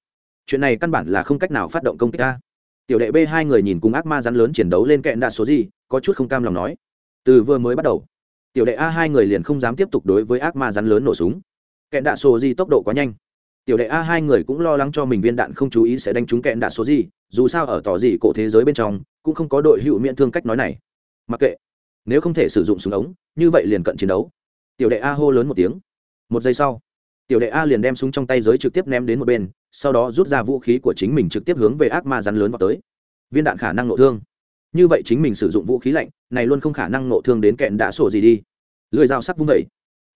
Chuyện này căn bản là không cách nào phát động công kích ta. Tiểu đệ b hai người nhìn cùng ác ma rắn lớn chiến đấu lên kẹn đạ số gì có chút không cam lòng nói. Từ vừa mới bắt đầu, tiểu đệ a hai người liền không dám tiếp tục đối với ác ma rắn lớn nổ súng. Kẹn đạ số gì tốc độ quá nhanh tiểu đệ a, hai người cũng lo lắng cho mình viên đạn không chú ý sẽ đánh trúng kẹn đạ số gì, dù sao ở tỏ gì cổ thế giới bên trong, cũng không có đội hữu miễn thương cách nói này. Mặc kệ. Nếu không thể sử dụng súng ống, như vậy liền cận chiến đấu. Tiểu đệ a hô lớn một tiếng. Một giây sau, tiểu đệ a liền đem súng trong tay giới trực tiếp ném đến một bên, sau đó rút ra vũ khí của chính mình trực tiếp hướng về ác ma rắn lớn vào tới. Viên đạn khả năng nộ thương. Như vậy chính mình sử dụng vũ khí lạnh, này luôn không khả năng nộ thương đến kẹn đạ sổ gì đi. Lưỡi dao sắc vung vẩy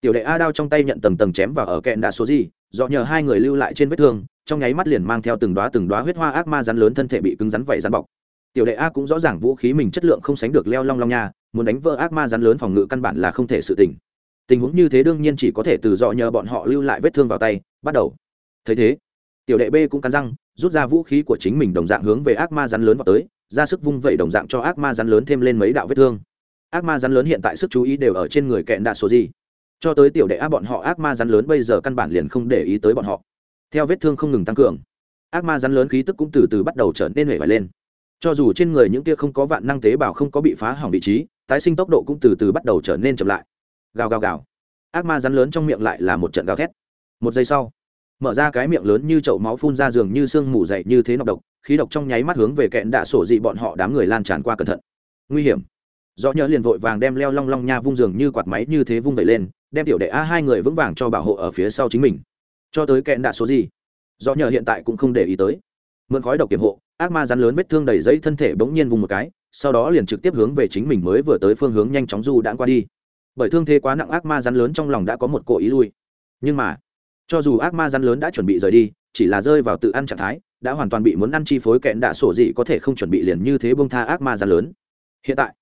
tiểu đệ a đao trong tay nhận tầng tầng chém vào ở kẹn đạ số gì, do nhờ hai người lưu lại trên vết thương, trong nháy mắt liền mang theo từng đoá từng đoá huyết hoa ác ma rắn lớn thân thể bị cứng rắn vẩy rắn bọc. Tiểu đệ a cũng rõ ràng vũ khí mình chất lượng không sánh được leo long long nha, muốn đánh vỡ ác ma rắn lớn phòng ngự căn bản là không thể sự tình. Tình huống như thế đương nhiên chỉ có thể từ dọ nhờ bọn họ lưu lại vết thương vào tay, bắt đầu. Thấy thế, tiểu đệ b cũng cắn răng, rút ra vũ khí của chính mình đồng dạng hướng về ác ma rắn lớn vào tới, ra sức vung vẩy đồng dạng cho ác ma rắn lớn thêm lên mấy đạo vết thương. Ác ma rắn lớn hiện tại sức chú ý đều ở trên người kẹn đạ số gì cho tới tiểu đệ á bọn họ, ác ma rắn lớn bây giờ căn bản liền không để ý tới bọn họ. Theo vết thương không ngừng tăng cường, ác ma rắn lớn khí tức cũng từ từ bắt đầu trở nên hể vải lên. Cho dù trên người những kia không có vạn năng tế bào không có bị phá hỏng vị trí, tái sinh tốc độ cũng từ từ bắt đầu trở nên chậm lại. Gào gào gào. Ác ma rắn lớn trong miệng lại là một trận gào thét. Một giây sau, mở ra cái miệng lớn như chậu máu phun ra giường như sương mù dậy như thế nọc độc, khí độc trong nháy mắt hướng về kẹn đạ sổ dị bọn họ đám người lan tràn qua cẩn thận. Nguy hiểm. Do nhớ liền vội vàng đem leo long long nha vung giường như quạt máy như thế vung vẩy lên đem tiểu đệ a hai người vững vàng cho bảo hộ ở phía sau chính mình. Cho tới kẹn đạ số gì? Do nhờ hiện tại cũng không để ý tới. Mượn khói độc kiểm hộ, ác ma rắn lớn vết thương đầy dây thân thể bỗng nhiên vùng một cái, sau đó liền trực tiếp hướng về chính mình mới vừa tới phương hướng nhanh chóng du đãng qua đi. Bởi thương thế quá nặng ác ma rắn lớn trong lòng đã có một cổ ý lui. Nhưng mà, cho dù ác ma rắn lớn đã chuẩn bị rời đi, chỉ là rơi vào tự ăn trạng thái, đã hoàn toàn bị muốn ăn chi phối kẹn đạ sổ gì có thể không chuẩn bị liền như thế bông tha ác ma rắn lớn. Hiện tại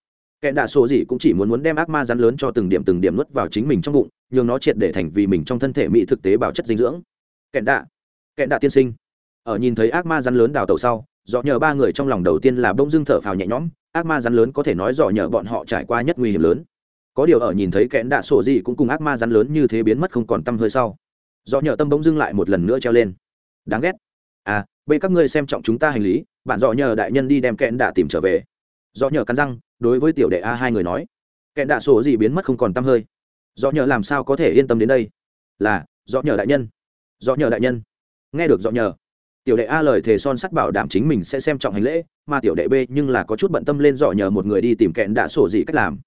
kẻ đạ sổ gì cũng chỉ muốn muốn đem ác ma rắn lớn cho từng điểm từng điểm nuốt vào chính mình trong bụng, nhường nó triệt để thành vì mình trong thân thể mỹ thực tế bảo chất dinh dưỡng. Kẻ đạ kẻ đạ tiên sinh. Ở nhìn thấy ác ma rắn lớn đào tàu sau, dọ nhờ ba người trong lòng đầu tiên là bông dưng thở phào nhẹ nhõm, ác ma rắn lớn có thể nói dọ nhờ bọn họ trải qua nhất nguy hiểm lớn. Có điều ở nhìn thấy kẽn đạ sổ gì cũng cùng ác ma rắn lớn như thế biến mất không còn t hơi sau, dọ nhờ tâm bông dưng lại một lần nữa treo lên. Đáng ghét. À bây các ngươi xem trọng chúng ta hành lý, bạn dọ nhờ đại nhân đi đem kẽn đạ tìm trở về do nhờ cắn răng, đối với tiểu đệ a hai người nói. Kẹn đạ sổ gì biến mất không còn t hơi. Do nhờ làm sao có thể yên tâm đến đây? Là do nhờ đại nhân. Do nhờ đại nhân. Nghe được do nhờ, tiểu đệ a lời thề son sắt bảo đảm chính mình sẽ xem trọng hành lễ, mà tiểu đệ b nhưng là có chút bận tâm lên dọ nhờ một người đi tìm kẹn đạ sổ gì cách làm.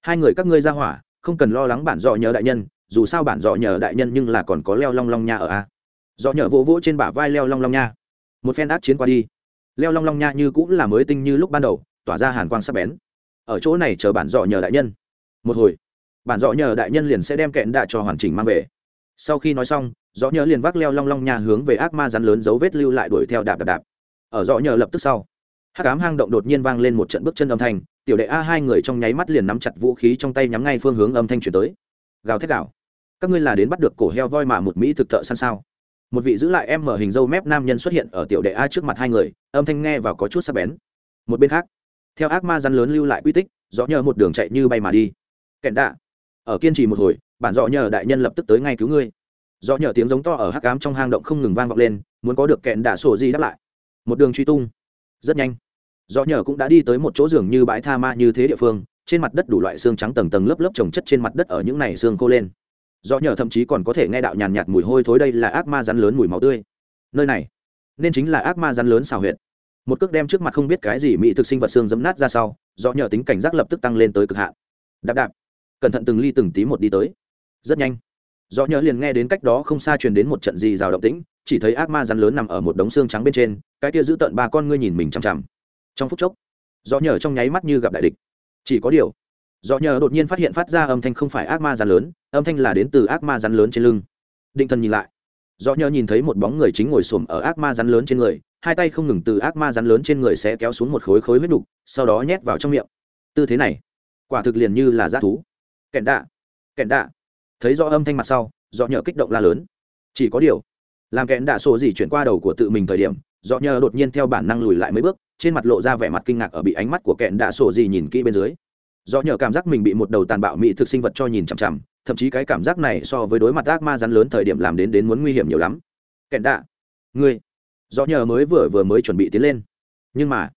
Hai người các ngươi ra hỏa, không cần lo lắng bản dọ nhờ đại nhân, dù sao bản dọ nhờ đại nhân nhưng là còn có leo long long nha ở a. Dọ nhờ vỗ vỗ trên bả vai leo long long nha. Một phen ác chiến qua đi. Leo long long nha như cũng là mới tinh như lúc ban đầu tỏa ra hàn quang sắc bén. Ở chỗ này chờ bản dọ nhờ đại nhân. Một hồi, bản dọ nhờ đại nhân liền sẽ đem kẹn đạ cho hoàn chỉnh mang về. Sau khi nói xong, dọ nhờ liền vác leo long long nha hướng về ác ma rắn lớn dấu vết lưu lại đuổi theo đạp đạp đạp. Ở dọ nhờ lập tức sau, hắc cám hang động đột nhiên vang lên một trận bước chân âm thanh, tiểu đệ a hai người trong nháy mắt liền nắm chặt vũ khí trong tay nhắm ngay phương hướng âm thanh chuyển tới. Gào thét gào. Các ngươi là đến bắt được cổ heo voi mà một mỹ thực thợ săn sao? Một vị giữ lại em mở hình dâu mép nam nhân xuất hiện ở tiểu đệ a trước mặt hai người, âm thanh nghe vào có chút sắc bén. Một bên khác theo ác ma rắn lớn lưu lại quy tích dọ nhờ một đường chạy như bay mà đi. Kẹn đạ, ở kiên trì một hồi, bản dọ nhờ đại nhân lập tức tới ngay cứu ngươi. Do nhờ tiếng giống to ở hắc ám trong hang động không ngừng vang vọng lên, muốn có được kẹn đạ sổ di đáp lại. Một đường truy tung, rất nhanh. Do nhờ cũng đã đi tới một chỗ giường như bãi tha ma như thế địa phương, trên mặt đất đủ loại xương trắng tầng tầng lớp lớp trồng chất trên mặt đất ở những này xương khô lên. Do nhờ thậm chí còn có thể nghe đạo nhàn nhạt mùi hôi thối, đây là ác ma rắn lớn mùi máu tươi. Nơi này, nên chính là ác ma rắn lớn xào huyệt một cước đem trước mặt không biết cái gì mỹ thực sinh vật xương dẫm nát ra sau, do nhờ tính cảnh giác lập tức tăng lên tới cực hạn. Đạp đạp. Cẩn thận từng ly từng tí một đi tới. Rất nhanh. Do nhờ liền nghe đến cách đó không xa truyền đến một trận gì rào động tĩnh, chỉ thấy ác ma rắn lớn nằm ở một đống xương trắng bên trên, cái kia giữ tận ba con ngươi nhìn mình chằm chằm. Trong phút chốc, do nhờ trong nháy mắt như gặp đại địch. Chỉ có điều, do nhờ đột nhiên phát hiện phát ra âm thanh không phải ác ma rắn lớn, âm thanh là đến từ ác ma rắn lớn trên lưng. Định thần nhìn lại. Do nhờ nhìn thấy một bóng người chính ngồi xổm ở ác ma rắn lớn trên người hai tay không ngừng từ ác ma rắn lớn trên người sẽ kéo xuống một khối khối huyết đục, sau đó nhét vào trong miệng. Tư thế này, quả thực liền như là g thú. Kẹn đạ kẹn đạ. Thấy rõ âm thanh mặt sau dọ nhờ kích động la lớn. Chỉ có điều, làm kẹn đạ sổ gì chuyển qua đầu của tự mình thời điểm dọ nhờ đột nhiên theo bản năng lùi lại mấy bước, trên mặt lộ ra vẻ mặt kinh ngạc ở bị ánh mắt của kẹn đạ sổ gì nhìn kỹ bên dưới. Dọ nhờ cảm giác mình bị một đầu tàn bạo mỹ thực sinh vật cho nhìn chằm chằm, thậm chí cái cảm giác này so với đối mặt ác ma rắn lớn thời điểm làm đến đến muốn nguy hiểm nhiều lắm. Kẹn đạ, ngươi do nhờ mới vừa vừa mới chuẩn bị tiến lên. Nhưng mà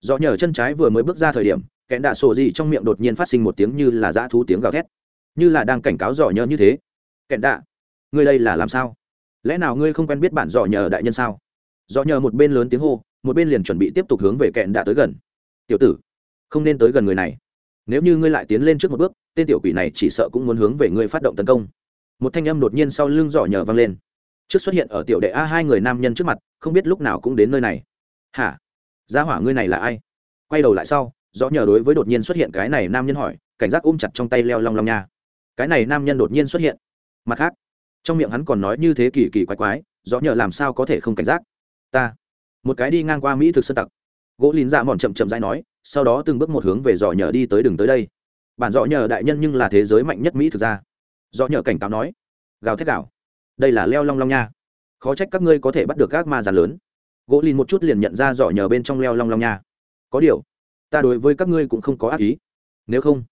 do nhờ chân trái vừa mới bước ra thời điểm kẹn đạ sổ gì trong miệng đột nhiên phát sinh một tiếng như là dã thú tiếng gào thét. Như là đang cảnh cáo dò nhờ như thế. Kẹn đạ, ngươi đây là làm sao? Lẽ nào ngươi không quen biết bản dò nhờ đại nhân sao? Dò nhờ một bên lớn tiếng hô, một bên liền chuẩn bị tiếp tục hướng về kẹn đạ tới gần. Tiểu tử, không nên tới gần người này. Nếu như ngươi lại tiến lên trước một bước, tên tiểu quỷ này chỉ sợ cũng muốn hướng về ngươi phát động tấn công. Một thanh âm đột nhiên sau lưng dò nhờ vang lên trước xuất hiện ở tiểu đệ a hai người nam nhân trước mặt, không biết lúc nào cũng đến nơi này. Hả? Gia hỏa ngươi này là ai? Quay đầu lại sau, rõ nhờ đối với đột nhiên xuất hiện cái này nam nhân hỏi, cảnh giác ôm chặt trong tay leo long long nha. Cái này nam nhân đột nhiên xuất hiện. Mặt khác, trong miệng hắn còn nói như thế kỳ kỳ quái quái, rõ nhờ làm sao có thể không cảnh giác? Ta, một cái đi ngang qua mỹ thực sân tặc. Gỗ lín dạ mòn chậm chậm dãi nói, sau đó từng bước một hướng về dò nhờ đi tới đường tới đây. Bản dò nhờ đại nhân nhưng là thế giới mạnh nhất mỹ thực ra dò nhờ cảnh cáo nói, gào thét gào đây là leo long long nha. Khó trách các ngươi có thể bắt được các ma giàn lớn. Gỗ lìn một chút liền nhận ra dọ nhờ bên trong leo long long nha. Có điều, ta đối với các ngươi cũng không có ác ý. Nếu không,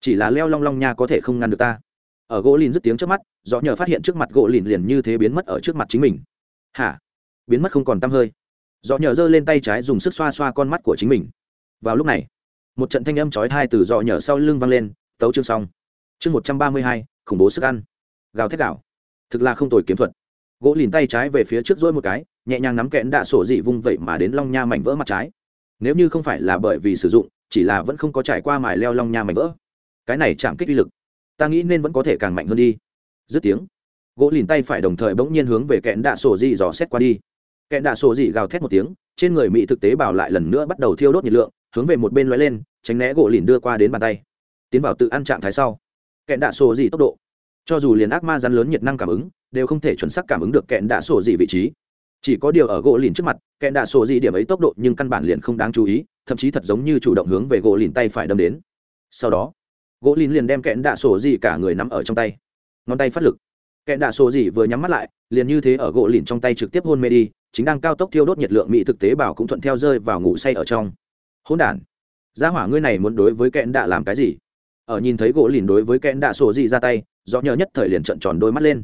chỉ là leo long long nha có thể không ngăn được ta. Ở gỗ lìn dứt tiếng trước mắt, giỏ nhờ phát hiện trước mặt gỗ lìn liền như thế biến mất ở trước mặt chính mình. Hả? Biến mất không còn tăm hơi. Giỏ nhờ giơ lên tay trái dùng sức xoa xoa con mắt của chính mình. Vào lúc này, một trận thanh âm chói thai từ dọ nhờ sau lưng vang lên, tấu chương xong. Chương một trăm ba mươi hai, khủng bố sức ăn. Gào thét gạo thực là không tồi kiếm thuật. Gỗ lìn tay trái về phía trước dỗi một cái, nhẹ nhàng nắm kẽn đạ sổ dị vung vậy mà đến long nha mảnh vỡ mặt trái. Nếu như không phải là bởi vì sử dụng, chỉ là vẫn không có trải qua mài leo long nha mảnh vỡ. Cái này chạm kích uy lực, ta nghĩ nên vẫn có thể càng mạnh hơn đi. Dứt tiếng, gỗ lìn tay phải đồng thời bỗng nhiên hướng về kẽn đạ sổ dị dò xét qua đi. Kẽn đạ sổ dị gào thét một tiếng, trên người mỹ thực tế bảo lại lần nữa bắt đầu thiêu đốt nhiệt lượng, hướng về một bên lóe lên, tránh né gỗ lìn đưa qua đến bàn tay. Tiến vào tự ăn trạng thái sau. Kẽn đạ sổ dị tốc độ cho dù liền ác ma rắn lớn nhiệt năng cảm ứng, đều không thể chuẩn xác cảm ứng được Kẹn đạ sổ dị vị trí. Chỉ có điều ở gỗ lìn trước mặt, Kẹn đạ sổ dị điểm ấy tốc độ nhưng căn bản liền không đáng chú ý, thậm chí thật giống như chủ động hướng về gỗ lìn tay phải đâm đến. Sau đó, gỗ lìn liền đem Kẹn đạ sổ dị cả người nắm ở trong tay. Ngón tay phát lực. Kẹn đạ sổ dị vừa nhắm mắt lại, liền như thế ở gỗ lìn trong tay trực tiếp hôn mê đi, chính đang cao tốc thiêu đốt nhiệt lượng mỹ thực tế bảo cũng thuận theo rơi vào ngủ say ở trong. Hỗn đản. Gia hỏa ngươi này muốn đối với Kẹn đạ làm cái gì? Ở nhìn thấy gỗ lìn đối với kẽn đạ sổ dị ra tay do nhờ nhất thời liền trận tròn đôi mắt lên.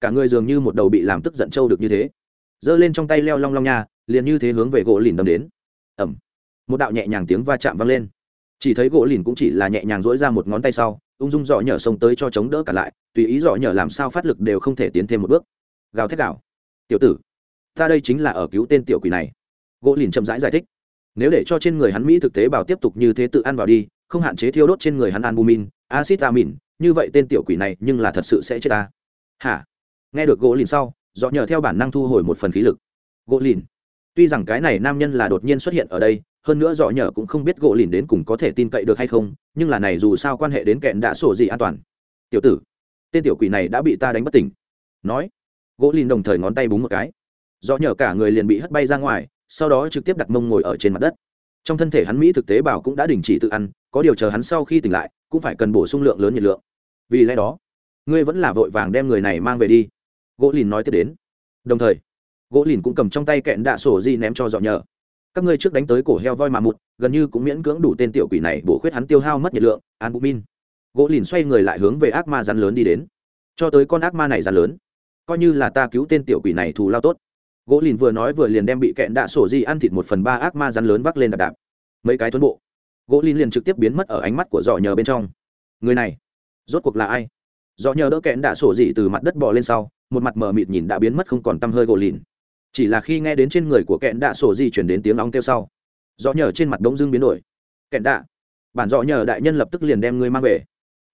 Cả người dường như một đầu bị làm tức giận trâu được như thế. Giơ lên trong tay leo long long nha liền như thế hướng về gỗ lìn đâm đến. Ẩm một đạo nhẹ nhàng tiếng va chạm vang lên. Chỉ thấy gỗ lìn cũng chỉ là nhẹ nhàng dỗi ra một ngón tay sau ung dung dọ nhở sông tới cho chống đỡ cả lại tùy ý dọ nhở làm sao phát lực đều không thể tiến thêm một bước. Gào thét gào. Tiểu tử ta đây chính là ở cứu tên tiểu quỷ này. Gỗ lìn chậm rãi giải, giải thích. Nếu để cho trên người hắn mỹ thực tế bảo tiếp tục như thế tự ăn vào đi không hạn chế thiêu đốt trên người hắn albumin acid amin, như vậy tên tiểu quỷ này nhưng là thật sự sẽ chết ta. Hả? Nghe được gỗ lìn sau dọ nhờ theo bản năng thu hồi một phần khí lực. Gỗ lìn? Tuy rằng cái này nam nhân là đột nhiên xuất hiện ở đây, hơn nữa dọ nhờ cũng không biết gỗ lìn đến cùng có thể tin cậy được hay không, nhưng là này dù sao quan hệ đến kẹn đã sổ gì an toàn. Tiểu tử, tên tiểu quỷ này đã bị ta đánh bất tỉnh. Nói, gỗ lìn đồng thời ngón tay búng một cái. Dọ nhờ cả người liền bị hất bay ra ngoài, sau đó trực tiếp đặt mông ngồi ở trên mặt đất. Trong thân thể hắn mỹ thực tế bảo cũng đã đình chỉ tự ăn có điều chờ hắn sau khi tỉnh lại, cũng phải cần bổ sung lượng lớn nhiệt lượng. Vì lẽ đó, ngươi vẫn là vội vàng đem người này mang về đi. Gỗ lìn nói tiếp đến. Đồng thời, gỗ lìn cũng cầm trong tay kẹn đạ sổ di ném cho dọn nhờ. Các ngươi trước đánh tới cổ heo voi mà mụt, gần như cũng miễn cưỡng đủ tên tiểu quỷ này bổ khuyết hắn tiêu hao mất nhiệt lượng albumin gỗ lìn xoay người lại hướng về ác ma rắn lớn đi đến. Cho tới con ác ma này rắn lớn, coi như là ta cứu tên tiểu quỷ này thù lao tốt. Gỗ lìn vừa nói vừa liền đem bị kẹn đạ sổ di ăn thịt một phần ba ác ma rắn lớn vác lên đạp đạp. Mấy cái tuấn bộ gỗ lìn liền trực tiếp biến mất ở ánh mắt của dọ nhờ bên trong. Người này, rốt cuộc là ai? Dọ nhờ đỡ kẹn đã sổ dị từ mặt đất bò lên sau, một mặt mờ mịt nhìn đã biến mất không còn tăm hơi gỗ lìn chỉ là khi nghe đến trên người của kẹn đã sổ dị chuyển đến tiếng óng kêu sau dọ nhờ trên mặt đông dưng biến đổi. Kẹn đã bản dọ nhờ đại nhân lập tức liền đem ngươi mang về.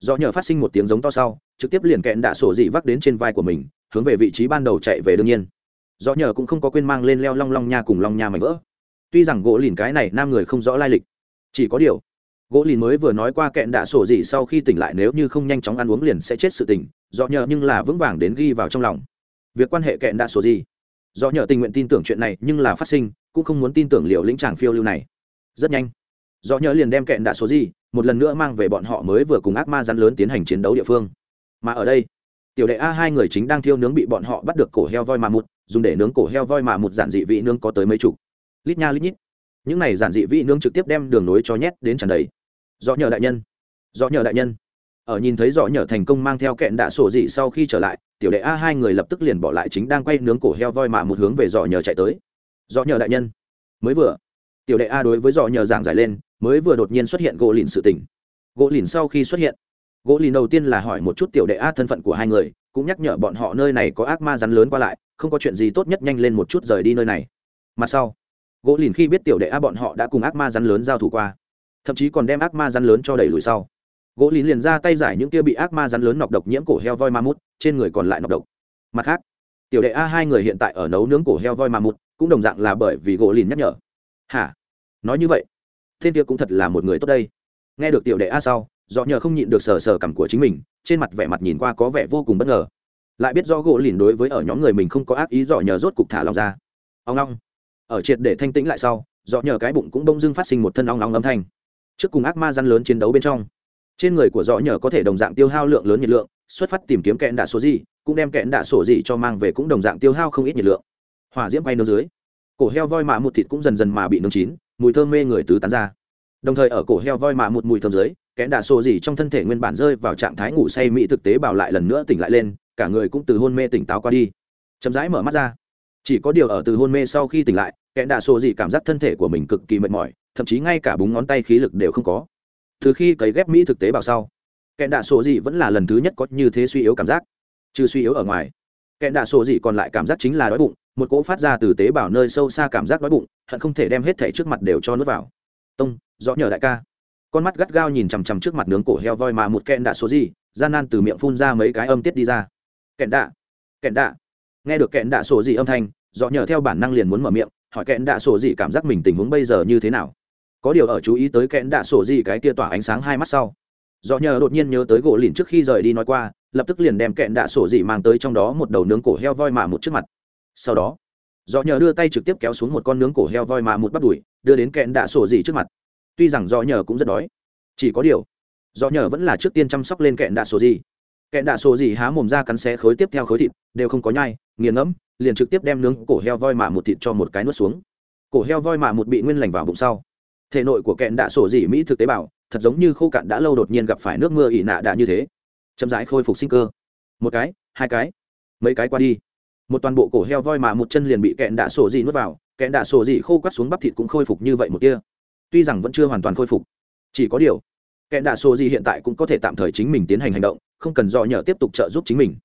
Dọ nhờ phát sinh một tiếng giống to sau, trực tiếp liền kẹn đã sổ dị vác đến trên vai của mình, hướng về vị trí ban đầu chạy về đương nhiên. Dọ nhờ cũng không có quên mang lên leo long long nha cùng long nha mảnh vỡ. Tuy rằng gỗ lìn cái này nam người không rõ lai lịch chỉ có điều, gỗ lìn mới vừa nói qua kẹn đạ sổ gì sau khi tỉnh lại nếu như không nhanh chóng ăn uống liền sẽ chết sự tỉnh do nhờ nhưng là vững vàng đến ghi vào trong lòng. Việc quan hệ kẹn đạ sổ gì. Do nhờ tình nguyện tin tưởng chuyện này nhưng là phát sinh, cũng không muốn tin tưởng liệu lĩnh tràng phiêu lưu này. Rất nhanh, do nhờ liền đem kẹn đạ số gì, một lần nữa mang về bọn họ mới vừa cùng ác ma rắn lớn tiến hành chiến đấu địa phương. Mà ở đây, tiểu đệ a hai người chính đang thiêu nướng bị bọn họ bắt được cổ heo voi mà một dùng để nướng cổ heo voi mà một giản dị vị nướng có tới mấy chục. Lít nha lít nhít những này giản dị vị nướng trực tiếp đem đường nối cho nhét đến tràn đầy. Do nhờ đại nhân. Do nhờ đại nhân. Ở nhìn thấy dọ nhờ thành công mang theo kẹn đạ sổ dị sau khi trở lại, tiểu đệ a hai người lập tức liền bỏ lại chính đang quay nướng cổ heo voi mà một hướng về dọ nhờ chạy tới. Dọ nhờ đại nhân. Mới vừa, tiểu đệ a đối với dọ nhờ giảng giải lên, mới vừa đột nhiên xuất hiện gỗ lìn sự tỉnh gỗ lìn sau khi xuất hiện, gỗ lìn đầu tiên là hỏi một chút tiểu đệ a thân phận của hai người, cũng nhắc nhở bọn họ nơi này có ác ma rắn lớn qua lại, không có chuyện gì tốt nhất nhanh lên một chút rời đi nơi này. Mặt sau gỗ lìn khi biết tiểu đệ a bọn họ đã cùng ác ma rắn lớn giao thủ qua thậm chí còn đem ác ma rắn lớn cho đẩy lùi sau gỗ lìn liền ra tay giải những kia bị ác ma rắn lớn nọc độc nhiễm cổ heo voi ma mút trên người còn lại nọc độc mặt khác tiểu đệ a hai người hiện tại ở nấu nướng cổ heo voi ma mút cũng đồng dạng là bởi vì gỗ lìn nhắc nhở hả nói như vậy thiên kia cũng thật là một người tốt đây nghe được tiểu đệ a sau do nhờ không nhịn được sờ sờ cằm của chính mình trên mặt vẻ mặt nhìn qua có vẻ vô cùng bất ngờ lại biết do gỗ lìn đối với ở nhóm người mình không có ác ý dọ nhờ rốt cục thả lòng ra ông long ở triệt để thanh tĩnh lại sau, dọ nhờ cái bụng cũng bỗng dưng phát sinh một thân ong nóng âm thanh. Trước cùng ác ma răn lớn chiến đấu bên trong, trên người của dọ nhờ có thể đồng dạng tiêu hao lượng lớn nhiệt lượng, xuất phát tìm kiếm kẽn đạ số gì, cũng đem kẽn đạ sổ gì cho mang về cũng đồng dạng tiêu hao không ít nhiệt lượng. Hỏa diễm bay nướng dưới, cổ heo voi mạ một thịt cũng dần dần mà bị nướng chín, mùi thơm mê người tứ tán ra. Đồng thời ở cổ heo voi mạ một mùi thơm dưới, kẽn đạ sổ gì trong thân thể nguyên bản rơi vào trạng thái ngủ say mỹ thực tế bảo lại lần nữa tỉnh lại lên, cả người cũng từ hôn mê tỉnh táo qua đi. Chậm rãi mở mắt ra chỉ có điều ở từ hôn mê sau khi tỉnh lại kẽn đạ sổ gì cảm giác thân thể của mình cực kỳ mệt mỏi, thậm chí ngay cả búng ngón tay khí lực đều không có. Từ khi cấy ghép mỹ thực tế bảo sau kẹn đạ sổ dị vẫn là lần thứ nhất có như thế suy yếu cảm giác. Trừ suy yếu ở ngoài kẹn đạ sổ dị còn lại cảm giác chính là đói bụng, một cỗ phát ra từ tế bào nơi sâu xa cảm giác đói bụng, hận không thể đem hết thẻ trước mặt đều cho nước vào. Tông, rõ nhờ đại ca. Con mắt gắt gao nhìn chằm chằm trước mặt nướng cổ heo voi mà một kẹn đạ sổ dị gian nan từ miệng phun ra mấy cái âm tiết đi ra. Kẹn đạ kẹn đạ nghe được kẹn đạ sổ dị âm thanh rõ nhờ theo bản năng liền muốn mở miệng, hỏi kẹn đạ sổ dị cảm giác mình tình huống bây giờ như thế nào? Có điều ở chú ý tới kẽn đạ sổ gì cái kia tỏa ánh sáng hai mắt sau do nhờ đột nhiên nhớ tới gỗ lìn trước khi rời đi nói qua, lập tức liền đem kẹn đạ sổ gì mang tới trong đó một đầu nướng cổ heo voi mạ một trước mặt. Sau đó do nhờ đưa tay trực tiếp kéo xuống một con nướng cổ heo voi mạ một bắt đùi đưa đến kẹn đạ sổ gì trước mặt. Tuy rằng do nhờ cũng rất đói, chỉ có điều do nhờ vẫn là trước tiên chăm sóc lên kẹn đạ sổ gì kẹn đạ sổ gì há mồm ra cắn xé khối tiếp theo khối thịt, đều không có nhai nghiền ngẫm, liền trực tiếp đem nướng cổ heo voi mạ một thịt cho một cái nuốt xuống. Cổ heo voi mạ một bị nguyên lành vào bụng sau, thể nội của kẹn đã sổ dị mỹ thực tế bảo thật giống như khô cạn đã lâu đột nhiên gặp phải nước mưa ỉ nạ đã như thế. Chậm rãi khôi phục sinh cơ. Một cái, hai cái, mấy cái qua đi. Một toàn bộ cổ heo voi mà một chân liền bị kẹn đạ sổ dị nuốt vào, kẹn đạ sổ dị khô quắt xuống bắp thịt cũng khôi phục như vậy một kia. Tuy rằng vẫn chưa hoàn toàn khôi phục, chỉ có điều, kẹn đạ sổ dị hiện tại cũng có thể tạm thời chính mình tiến hành hành động, không cần do nhờ tiếp tục trợ giúp chính mình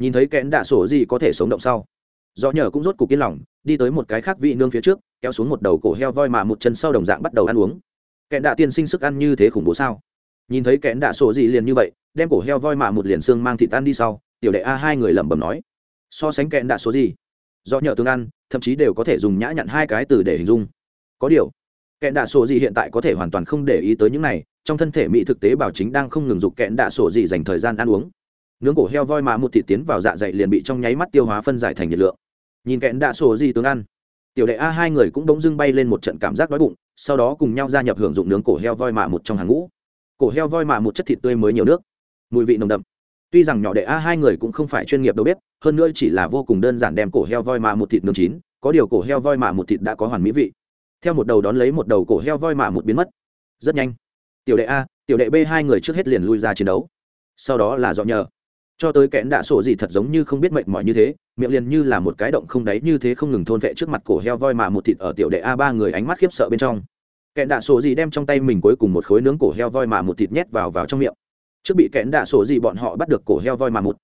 nhìn thấy kẹn đạ sổ gì có thể sống động sau. Do nhờ cũng rốt cục yên lòng, đi tới một cái khác vị nương phía trước, kéo xuống một đầu cổ heo voi mà một chân sau đồng dạng bắt đầu ăn uống. Kẹn đạ tiên sinh sức ăn như thế khủng bố sao? Nhìn thấy kẹn đạ sổ gì liền như vậy, đem cổ heo voi mà một liền xương mang thịt ăn đi sau, tiểu đệ a hai người lẩm bẩm nói, so sánh kẹn đạ sổ gì do nhờ tương ăn, thậm chí đều có thể dùng nhã nhặn hai cái từ để hình dung. Có điều kẹn đạ sổ gì hiện tại có thể hoàn toàn không để ý tới những này, trong thân thể mỹ thực tế bảo chính đang không ngừng dục kẹn đạ sổ gì dành thời gian ăn uống nướng cổ heo voi mà một thịt tiến vào dạ dày liền bị trong nháy mắt tiêu hóa phân giải thành nhiệt lượng. Nhìn kẹn đạ sổ gì tướng ăn. Tiểu đệ a, hai người cũng bỗng dưng bay lên một trận cảm giác đói bụng, sau đó cùng nhau gia nhập hưởng dụng nướng cổ heo voi mạ một trong hàng ngũ. Cổ heo voi mạ một chất thịt tươi mới nhiều nước. Mùi vị nồng đậm. Tuy rằng nhỏ đệ a, hai người cũng không phải chuyên nghiệp đâu biết hơn nữa chỉ là vô cùng đơn giản đem cổ heo voi mạ một thịt nướng chín, có điều cổ heo voi mạ một thịt đã có hoàn mỹ vị. Theo một đầu đón lấy một đầu cổ heo voi mạ một biến mất. Rất nhanh. Tiểu đệ a, tiểu đệ b, hai người trước hết liền lui ra chiến đấu. Sau đó là dọn nhờ cho tới kẽn đạ sổ gì thật giống như không biết mệnh mỏi như thế, miệng liền như là một cái động không đáy như thế không ngừng thôn vệ trước mặt cổ heo voi mà một thịt ở tiểu đệ a ba người ánh mắt khiếp sợ bên trong. Kẽn đạ sổ gì đem trong tay mình cuối cùng một khối nướng cổ heo voi mà một thịt nhét vào vào trong miệng. Trước bị kẽn đạ sổ gì bọn họ bắt được cổ heo voi mà một,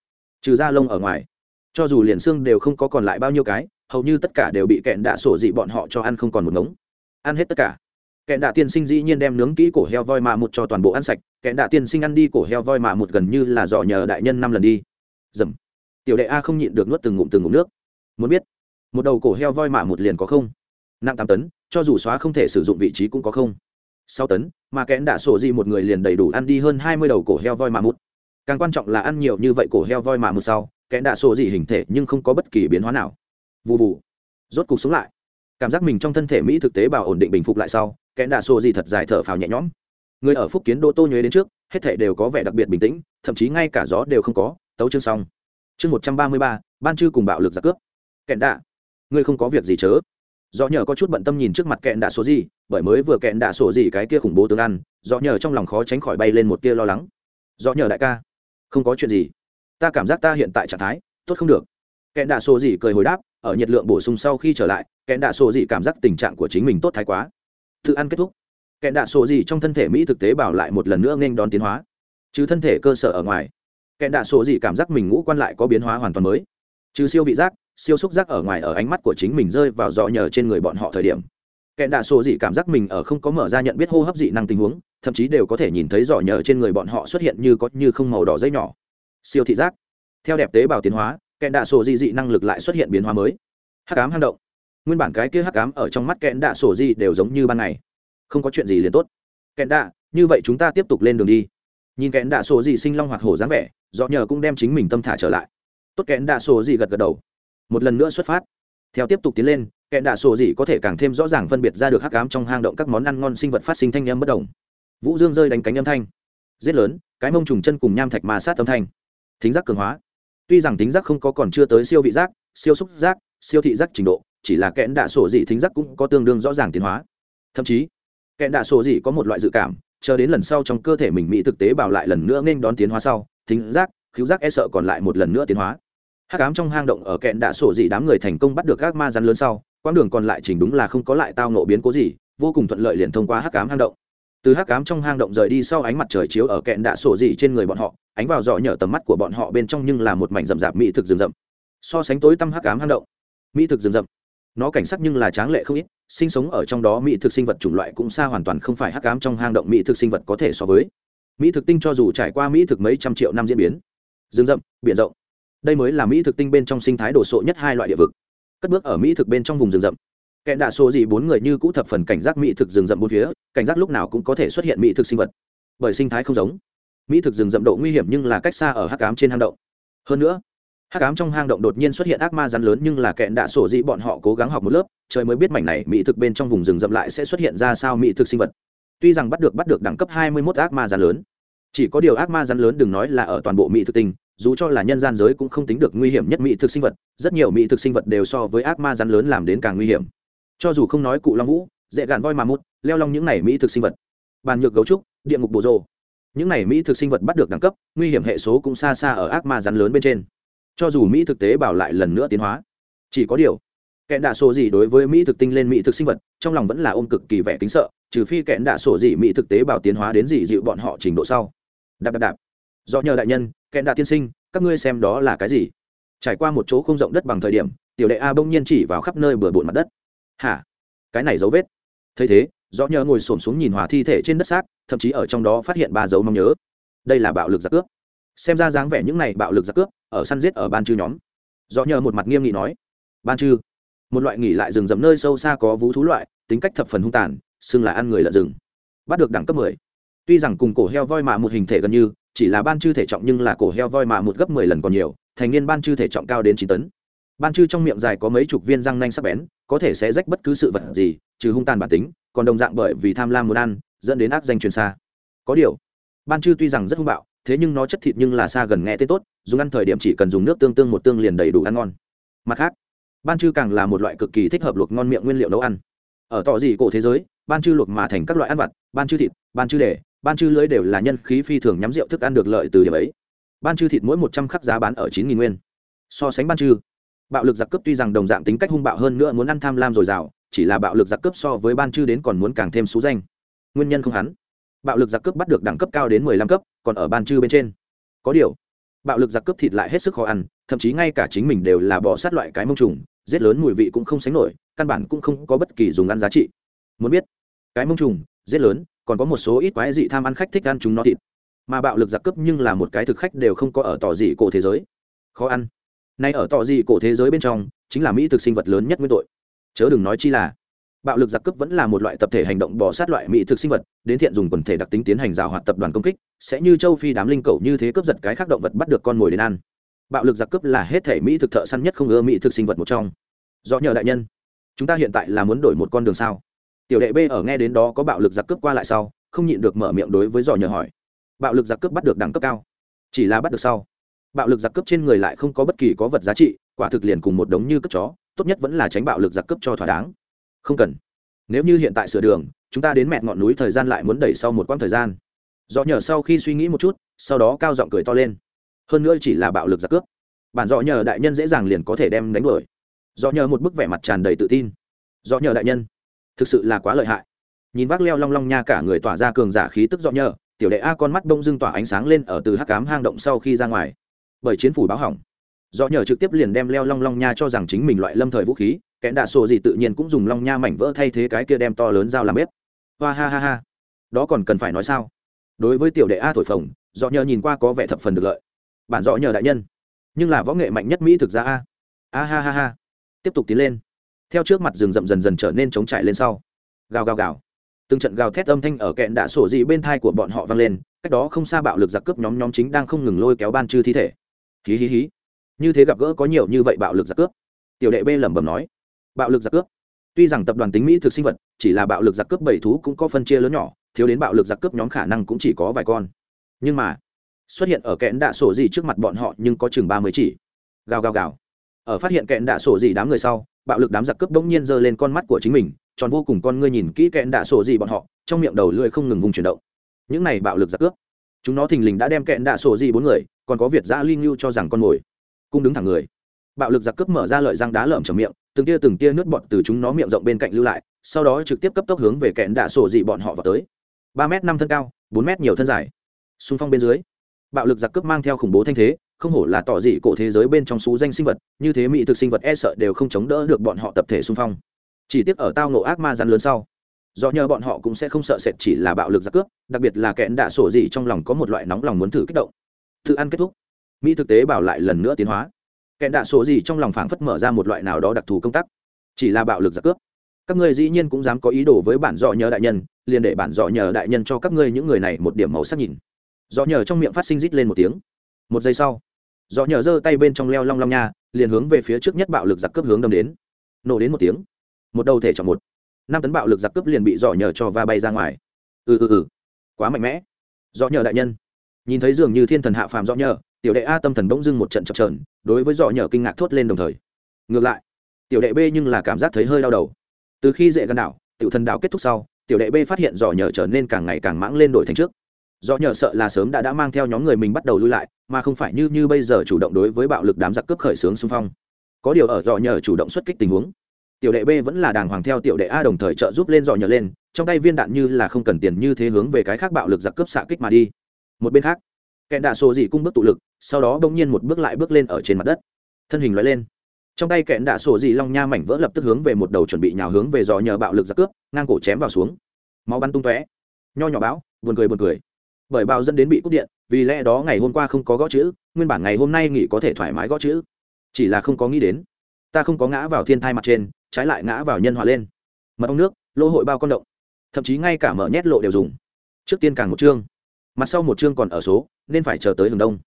trừ da lông ở ngoài. Cho dù liền xương đều không có còn lại bao nhiêu cái, hầu như tất cả đều bị kẽn đạ sổ gì bọn họ cho ăn không còn một ngống. Ăn hết tất cả kẽn đạ tiên sinh dĩ nhiên đem nướng kỹ cổ heo voi mạ một cho toàn bộ ăn sạch kẽn đạ tiên sinh ăn đi cổ heo voi mạ một gần như là dò nhờ đại nhân năm lần đi. Dầm. Tiểu đệ a không nhịn được nuốt từng ngụm từng ngụm nước. Muốn biết, một đầu cổ heo voi mạ một liền có không? Nặng tám tấn, cho dù xóa không thể sử dụng vị trí cũng có không? Sáu tấn, mà kẽn đạ sổ gì một người liền đầy đủ ăn đi hơn hai mươi đầu cổ heo voi mạ một càng quan trọng là ăn nhiều như vậy cổ heo voi mạ một sau kẽn đạ sổ gì hình thể nhưng không có bất kỳ biến hóa nào. Vụ vụ rốt cục sống lại. Cảm giác mình trong thân thể mỹ thực tế bảo ổn định bình phục lại sau kẽn đạ sổ gì thật dài thở phào nhẹ nhõm. Người ở phúc kiến đô tô nhuế đến trước, hết thể đều có vẻ đặc biệt bình tĩnh, thậm chí ngay cả gió đều không có. Tấu chương xong. Chương một trăm ba mươi ba, ban chư cùng bạo lực giặc cướp. Kẹn đạ, ngươi không có việc gì chớ. Do nhờ có chút bận tâm nhìn trước mặt kẹn đạ số gì, bởi mới vừa kẹn đạ sổ gì cái kia khủng bố tướng ăn, do nhờ trong lòng khó tránh khỏi bay lên một tia lo lắng. Do nhờ đại ca, không có chuyện gì. Ta cảm giác ta hiện tại trạng thái, tốt không được. Kẹn đạ sổ gì cười hồi đáp, ở nhiệt lượng bổ sung sau khi trở lại, kẹn đạ sổ gì cảm giác tình trạng của chính mình tốt thái quá tự ăn kết thúc. Kẹn đạ sổ gì trong thân thể mỹ thực tế bảo lại một lần nữa nghênh đón tiến hóa. Chứ thân thể cơ sở ở ngoài kẹn đạ sổ gì cảm giác mình ngũ quan lại có biến hóa hoàn toàn mới. Trừ siêu vị giác, siêu xúc giác ở ngoài ở ánh mắt của chính mình rơi vào dò nhờ trên người bọn họ thời điểm. Kẹn đạ sổ gì cảm giác mình ở không có mở ra nhận biết hô hấp dị năng tình huống, thậm chí đều có thể nhìn thấy dò nhờ trên người bọn họ xuất hiện như có như không màu đỏ dây nhỏ. Siêu thị giác, theo đẹp tế bào tiến hóa kẹn đạ sổ dị dị năng lực lại xuất hiện biến hóa mới. Hắc ám hang động nguyên bản cái kia hắc ám ở trong mắt kẹn đạ sổ gì đều giống như ban ngày. Không có chuyện gì liền tốt. Kẹn đạ, như vậy chúng ta tiếp tục lên đường đi. Nhìn kẹn đạ sổ gì sinh long hoặc hổ dáng vẻ, do nhờ cũng đem chính mình tâm thả trở lại. Tốt kẹn đạ sổ gì gật gật đầu. Một lần nữa xuất phát. Theo tiếp tục tiến lên, kẹn đạ sổ gì có thể càng thêm rõ ràng phân biệt ra được hắc ám trong hang động các món ăn ngon sinh vật phát sinh thanh âm bất đồng vũ dương rơi đánh cánh âm thanh. Giết lớn, cái mông trùng chân cùng nham thạch mà sát âm thanh. Thính giác cường hóa. Tuy rằng tính giác không có còn chưa tới siêu vị giác, siêu xúc giác, siêu thị giác trình độ chỉ là kẽn đạ sổ dị thính giác cũng có tương đương rõ ràng tiến hóa. Thậm chí, kẽn đạ sổ dị có một loại dự cảm, chờ đến lần sau trong cơ thể mình mỹ thực tế bảo lại lần nữa nên đón tiến hóa sau, thính giác khiếu giác e sợ còn lại một lần nữa tiến hóa. Hắc ám trong hang động ở kẹn đạ sổ dị đám người thành công bắt được các ma rắn lớn sau, quãng đường còn lại chỉnh đúng là không có lại tao nộ biến cố gì, vô cùng thuận lợi liền thông qua hắc ám hang động. Từ hắc ám trong hang động rời đi sau ánh mặt trời chiếu ở kẹn đạ sổ dị trên người bọn họ, ánh vào dọ nhở tầm mắt của bọn họ bên trong nhưng là một mảnh rậm rạp mỹ thực rừng rậm. So sánh tối tăm hắc ám hang động, mỹ thực rừng rậm nó cảnh sắc nhưng là tráng lệ không ít, sinh sống ở trong đó mỹ thực sinh vật chủng loại cũng xa hoàn toàn không phải hắc ám trong hang động mỹ thực sinh vật có thể so với. Mỹ thực tinh cho dù trải qua mỹ thực mấy trăm triệu năm diễn biến. Rừng rậm, biển rộng. Đây mới là mỹ thực tinh bên trong sinh thái đồ sộ nhất hai loại địa vực. Cất bước ở mỹ thực bên trong vùng rừng rậm. Kẻ đạ số gì bốn người như cũ thập phần cảnh giác mỹ thực rừng rậm bốn phía, cảnh giác lúc nào cũng có thể xuất hiện mỹ thực sinh vật. Bởi sinh thái không giống. Mỹ thực rừng rậm độ nguy hiểm nhưng là cách xa ở hắc ám trên hang động. Hơn nữa hắc ám trong hang động đột nhiên xuất hiện ác ma rắn lớn nhưng là kẹn đạ sổ dĩ bọn họ cố gắng học một lớp, trời mới biết mảnh này mỹ thực bên trong vùng rừng rậm lại sẽ xuất hiện ra sao mỹ thực sinh vật. Tuy rằng bắt được bắt được đẳng cấp hai mươi 21 ác ma rắn lớn, chỉ có điều ác ma rắn lớn đừng nói là ở toàn bộ mỹ thực tinh, dù cho là nhân gian giới cũng không tính được nguy hiểm nhất mỹ thực sinh vật, rất nhiều mỹ thực sinh vật đều so với ác ma rắn lớn làm đến càng nguy hiểm. Cho dù không nói cụ long vũ dễ gạn voi mà mút leo long những này mỹ thực sinh vật, bàn nhược gấu trúc, địa ngục bồ rô những này mỹ thực sinh vật bắt được đẳng cấp, nguy hiểm hệ số cũng xa xa ở ác ma rắn lớn bên trên cho dù mỹ thực tế bảo lại lần nữa tiến hóa, chỉ có điều kẽn đạ sổ gì đối với mỹ thực tinh lên mỹ thực sinh vật, trong lòng vẫn là ôm cực kỳ vẻ kính sợ, trừ phi kẽn đạ sổ gì mỹ thực tế bảo tiến hóa đến gì dịu bọn họ trình độ sau. Đạp đạp đạp. Do nhờ đại nhân kẽn đạ tiên sinh, các ngươi xem đó là cái gì? Trải qua một chỗ không rộng đất bằng thời điểm, tiểu đệ a bỗng nhiên chỉ vào khắp nơi bừa bộn mặt đất. Hả? Cái này dấu vết. Thấy thế, do nhờ ngồi xổm xuống nhìn hòa thi thể trên đất xác, thậm chí ở trong đó phát hiện ba dấu mong nhớ. Đây là bạo lực giặc cướp xem ra dáng vẻ những này bạo lực giặc cướp, ở săn giết ở ban chư nhóm. Do nhờ một mặt nghiêm nghị nói, ban chư, một loại nghỉ lại rừng rậm nơi sâu xa có vú thú loại, tính cách thập phần hung tàn, xưng là ăn người lợn rừng. Bắt được đẳng cấp mười. Tuy rằng cùng cổ heo voi mạ một hình thể gần như, chỉ là ban chư thể trọng nhưng là cổ heo voi mạ một gấp mười lần còn nhiều, thành niên ban chư thể trọng cao đến chín tấn. Ban chư trong miệng dài có mấy chục viên răng nanh sắc bén, có thể sẽ rách bất cứ sự vật gì, trừ hung tàn bản tính, còn đồng dạng bởi vì tham lam muốn ăn, dẫn đến ác danh truyền xa. Có điều, ban chư tuy rằng rất hung bạo thế nhưng nó chất thịt nhưng là xa gần nghe tên tốt, dùng ăn thời điểm chỉ cần dùng nước tương tương một tương liền đầy đủ ăn ngon. Mặt khác, ban chư càng là một loại cực kỳ thích hợp luộc ngon miệng nguyên liệu nấu ăn. Ở tỏ dị cổ thế giới, ban chư luộc mà thành các loại ăn vặt, ban chư thịt, ban chư đề, ban chư lưới đều là nhân khí phi thường nhắm rượu thức ăn được lợi từ điểm ấy. Ban chư thịt mỗi một trăm khắc giá bán ở chín nghìn nguyên. So sánh ban chư, bạo lực giặc cướp tuy rằng đồng dạng tính cách hung bạo hơn nữa muốn ăn tham lam dồi dào, chỉ là bạo lực giặc cướp so với ban chư đến còn muốn càng thêm xú danh. Nguyên nhân không hắn bạo lực giặc cướp bắt được đẳng cấp cao đến mười lăm cấp, còn ở ban chư bên trên. Có điều, bạo lực giặc cướp thịt lại hết sức khó ăn, thậm chí ngay cả chính mình đều là bỏ sát loại cái mông trùng, giết lớn mùi vị cũng không sánh nổi, căn bản cũng không có bất kỳ dùng ăn giá trị. Muốn biết, cái mông trùng, giết lớn, còn có một số ít quái dị tham ăn khách thích ăn chúng nó thịt. Mà bạo lực giặc cướp nhưng là một cái thực khách đều không có ở tỏ dị cổ thế giới. Khó ăn. Nay ở tỏ dị cổ thế giới bên trong, chính là mỹ thực sinh vật lớn nhất nguyên tội. Chớ đừng nói chi là bạo lực giặc cướp vẫn là một loại tập thể hành động bỏ sát loại mỹ thực sinh vật, đến thiện dùng quần thể đặc tính tiến hành rào hoạt tập đoàn công kích, sẽ như châu phi đám linh cầu như thế cướp giật cái khác động vật bắt được con mồi đến ăn. Bạo lực giặc cướp là hết thể mỹ thực thợ săn nhất không ưa mỹ thực sinh vật một trong. Do nhờ đại nhân, chúng ta hiện tại là muốn đổi một con đường sao? Tiểu đệ b ở nghe đến đó có bạo lực giặc cướp qua lại sau, không nhịn được mở miệng đối với dò nhờ hỏi. Bạo lực giặc cướp bắt được đẳng cấp cao, chỉ là bắt được sau. Bạo lực giặc cướp trên người lại không có bất kỳ có vật giá trị, quả thực liền cùng một đống như cướp chó, tốt nhất vẫn là tránh bạo lực giặc cướp cho thỏa đáng không cần. Nếu như hiện tại sửa đường, chúng ta đến mẹ ngọn núi thời gian lại muốn đẩy sau một quãng thời gian. Do nhờ sau khi suy nghĩ một chút, sau đó cao giọng cười to lên. Hơn nữa chỉ là bạo lực giặc cướp. Bản dọ nhờ đại nhân dễ dàng liền có thể đem đánh đuổi. Do nhờ một bức vẻ mặt tràn đầy tự tin. Do nhờ đại nhân, thực sự là quá lợi hại. Nhìn vác leo long long nha cả người tỏa ra cường giả khí tức do nhờ, tiểu đệ a con mắt bông dưng tỏa ánh sáng lên ở từ hắc cám hang động sau khi ra ngoài. Bởi chiến phủ báo hỏng. Do nhờ trực tiếp liền đem leo long long nha cho rằng chính mình loại lâm thời vũ khí kẽn đạ sổ gì tự nhiên cũng dùng long nha mảnh vỡ thay thế cái kia đem to lớn dao làm bếp. Hoa ha ha ha. Đó còn cần phải nói sao? Đối với tiểu đệ a thổi phồng dọ nhờ nhìn qua có vẻ thập phần được lợi. Bản dọ nhờ đại nhân. Nhưng là võ nghệ mạnh nhất mỹ thực ra a. A ha ha ha. Tiếp tục tiến lên. Theo trước mặt rừng rậm dần dần trở nên trống trải lên sau. Gào gào gào. Từng trận gào thét âm thanh ở kẹn đạ sổ dị bên thai của bọn họ vang lên, cách đó không xa bạo lực giặc cướp nhóm nhóm chính đang không ngừng lôi kéo ban chư thi thể. Hí hí hí. Như thế gặp gỡ có nhiều như vậy bạo lực giặc cướp. Tiểu đệ b lẩm bẩm nói bạo lực giặc cướp. Tuy rằng tập đoàn tính mỹ thực sinh vật chỉ là bạo lực giặc cướp bảy thú cũng có phân chia lớn nhỏ, thiếu đến bạo lực giặc cướp nhóm khả năng cũng chỉ có vài con. Nhưng mà, xuất hiện ở kẽn đạ sổ gì trước mặt bọn họ nhưng có chừng ba mươi chỉ. Gào gào gào. Ở phát hiện kẽn đạ sổ gì đám người sau, bạo lực đám giặc cướp bỗng nhiên giơ lên con mắt của chính mình, tròn vô cùng con ngươi nhìn kỹ kẽn đạ sổ gì bọn họ, trong miệng đầu lưỡi không ngừng vùng chuyển động. Những này bạo lực giặc cướp, chúng nó thình lình đã đem kẽn đạ sổ gì bốn người, còn có việt giã ly ngưu cho rằng con mồi cung đứng thẳng người bạo lực giặc cướp mở ra lợi răng đá lởm trong miệng, từng tia từng tia nước bọt từ chúng nó miệng rộng bên cạnh lưu lại, sau đó trực tiếp cấp tốc hướng về kẽn đạ sổ dị bọn họ vào tới. Ba m năm thân cao, bốn m nhiều thân dài. Xung phong bên dưới, bạo lực giặc cướp mang theo khủng bố thanh thế, không hổ là tỏ dị cổ thế giới bên trong xú danh sinh vật, như thế mỹ thực sinh vật e sợ đều không chống đỡ được bọn họ tập thể xung phong. Chỉ tiếc ở tao nổ ác ma rắn lớn sau, do nhờ bọn họ cũng sẽ không sợ sệt chỉ là bạo lực giặc cướp, đặc biệt là kẽn đạ sổ dị trong lòng có một loại nóng lòng muốn thử kích động. Tự ăn kết thúc. Mỹ thực tế bảo lại lần nữa tiến hóa kẹn đạ sổ gì trong lòng phảng phất mở ra một loại nào đó đặc thù công tác. Chỉ là bạo lực giặc cướp. Các ngươi dĩ nhiên cũng dám có ý đồ với bản dọ nhờ đại nhân, liền để bản dọ nhờ đại nhân cho các ngươi những người này một điểm màu sắc nhìn. Dọ nhờ trong miệng phát sinh rít lên một tiếng. Một giây sau, dọ nhờ giơ tay bên trong leo long long nha, liền hướng về phía trước nhất bạo lực giặc cướp hướng đâm đến. Nổ đến một tiếng. Một đầu thể chọn một. Năm tấn bạo lực giặc cướp liền bị dọ nhờ cho va bay ra ngoài. Ừ ừ ừ. Quá mạnh mẽ. Dọ nhờ đại nhân. Nhìn thấy dường như thiên thần hạ phàm dọ nhờ tiểu đệ a tâm thần bỗng dưng một trận chập trờn đối với dọ nhờ kinh ngạc thốt lên đồng thời. Ngược lại, tiểu đệ b nhưng là cảm giác thấy hơi đau đầu. Từ khi dễ gần đảo, tiểu thần đảo kết thúc sau, tiểu đệ b phát hiện dò nhờ trở nên càng ngày càng mãng lên đổi thành trước. Do nhờ sợ là sớm đã đã mang theo nhóm người mình bắt đầu lui lại, mà không phải như như bây giờ chủ động đối với bạo lực đám giặc cướp khởi xướng xung phong. Có điều ở dò nhờ chủ động xuất kích tình huống, tiểu đệ b vẫn là đàng hoàng theo tiểu đệ a đồng thời trợ giúp lên dò nhờ lên, trong tay viên đạn như là không cần tiền như thế hướng về cái khác bạo lực giặc cướp xạ kích mà đi. Một bên khác kẹn đạ sổ dị cung bước tụ lực, sau đó bỗng nhiên một bước lại bước lên ở trên mặt đất. Thân hình loại lên. Trong tay kẹn đạ sổ dị long nha mảnh vỡ lập tức hướng về một đầu chuẩn bị nhào hướng về dò nhờ bạo lực giặc cướp, ngang cổ chém vào xuống. Máu bắn tung tóe. Nho nhỏ bão, buồn cười buồn cười. Bởi bạo dẫn đến bị cúp điện, vì lẽ đó ngày hôm qua không có gõ chữ, nguyên bản ngày hôm nay nghỉ có thể thoải mái gõ chữ. Chỉ là không có nghĩ đến, ta không có ngã vào thiên thai mặt trên, trái lại ngã vào nhân họa lên. Mật ong nước lô hội bao con động. Thậm chí ngay cả mở nhét lộ đều dùng. Trước tiên càng một chương mặt sau một chương còn ở số, nên phải chờ tới hừng đông.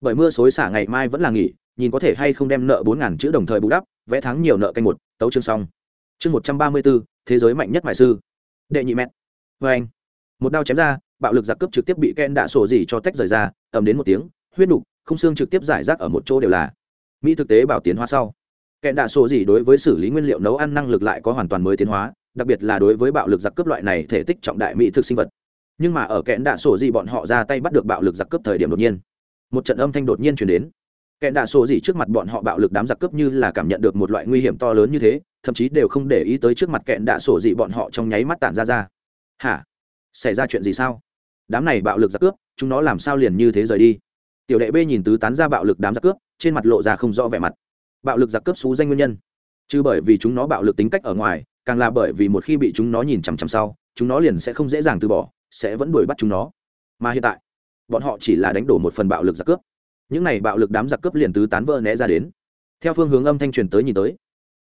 Bởi mưa xối xả ngày mai vẫn là nghỉ, nhìn có thể hay không đem nợ bốn ngàn chữ đồng thời bù đắp, vẽ thắng nhiều nợ canh một, tấu chương xong. Chương một trăm ba mươi bốn, thế giới mạnh nhất mại sư. Đệ nhị mẹt. Vê anh, một đao chém ra, bạo lực giặc cướp trực tiếp bị ken đạ sổ dỉ cho tách rời ra, ầm đến một tiếng, huyết nục, không xương trực tiếp giải rác ở một chỗ đều là. Mỹ thực tế bảo tiến hóa sau. Kẹn đạ sổ gì đối với xử lý nguyên liệu nấu ăn năng lực lại có hoàn toàn mới tiến hóa, đặc biệt là đối với bạo lực giặc cướp loại này thể tích trọng đại mỹ thực sinh vật nhưng mà ở kẹn đạ sổ gì bọn họ ra tay bắt được bạo lực giặc cướp thời điểm đột nhiên, một trận âm thanh đột nhiên chuyển đến. Kẹn đạ sổ gì trước mặt bọn họ bạo lực đám giặc cướp như là cảm nhận được một loại nguy hiểm to lớn như thế, thậm chí đều không để ý tới trước mặt kẹn đạ sổ gì bọn họ trong nháy mắt tản ra ra. Hả? Xảy ra chuyện gì sao? Đám này bạo lực giặc cướp, chúng nó làm sao liền như thế rời đi? Tiểu đệ b nhìn tứ tán ra bạo lực đám giặc cướp, trên mặt lộ ra không rõ vẻ mặt. Bạo lực giặc cướp xú danh nguyên nhân. Chứ bởi vì chúng nó bạo lực tính cách ở ngoài, càng là bởi vì một khi bị chúng nó nhìn chằm chằm sau, chúng nó liền sẽ không dễ dàng từ bỏ sẽ vẫn đuổi bắt chúng nó. Mà hiện tại, bọn họ chỉ là đánh đổ một phần bạo lực giặc cướp. Những này bạo lực đám giặc cướp liền tứ tán vỡ né ra đến. Theo phương hướng âm thanh truyền tới nhìn tới,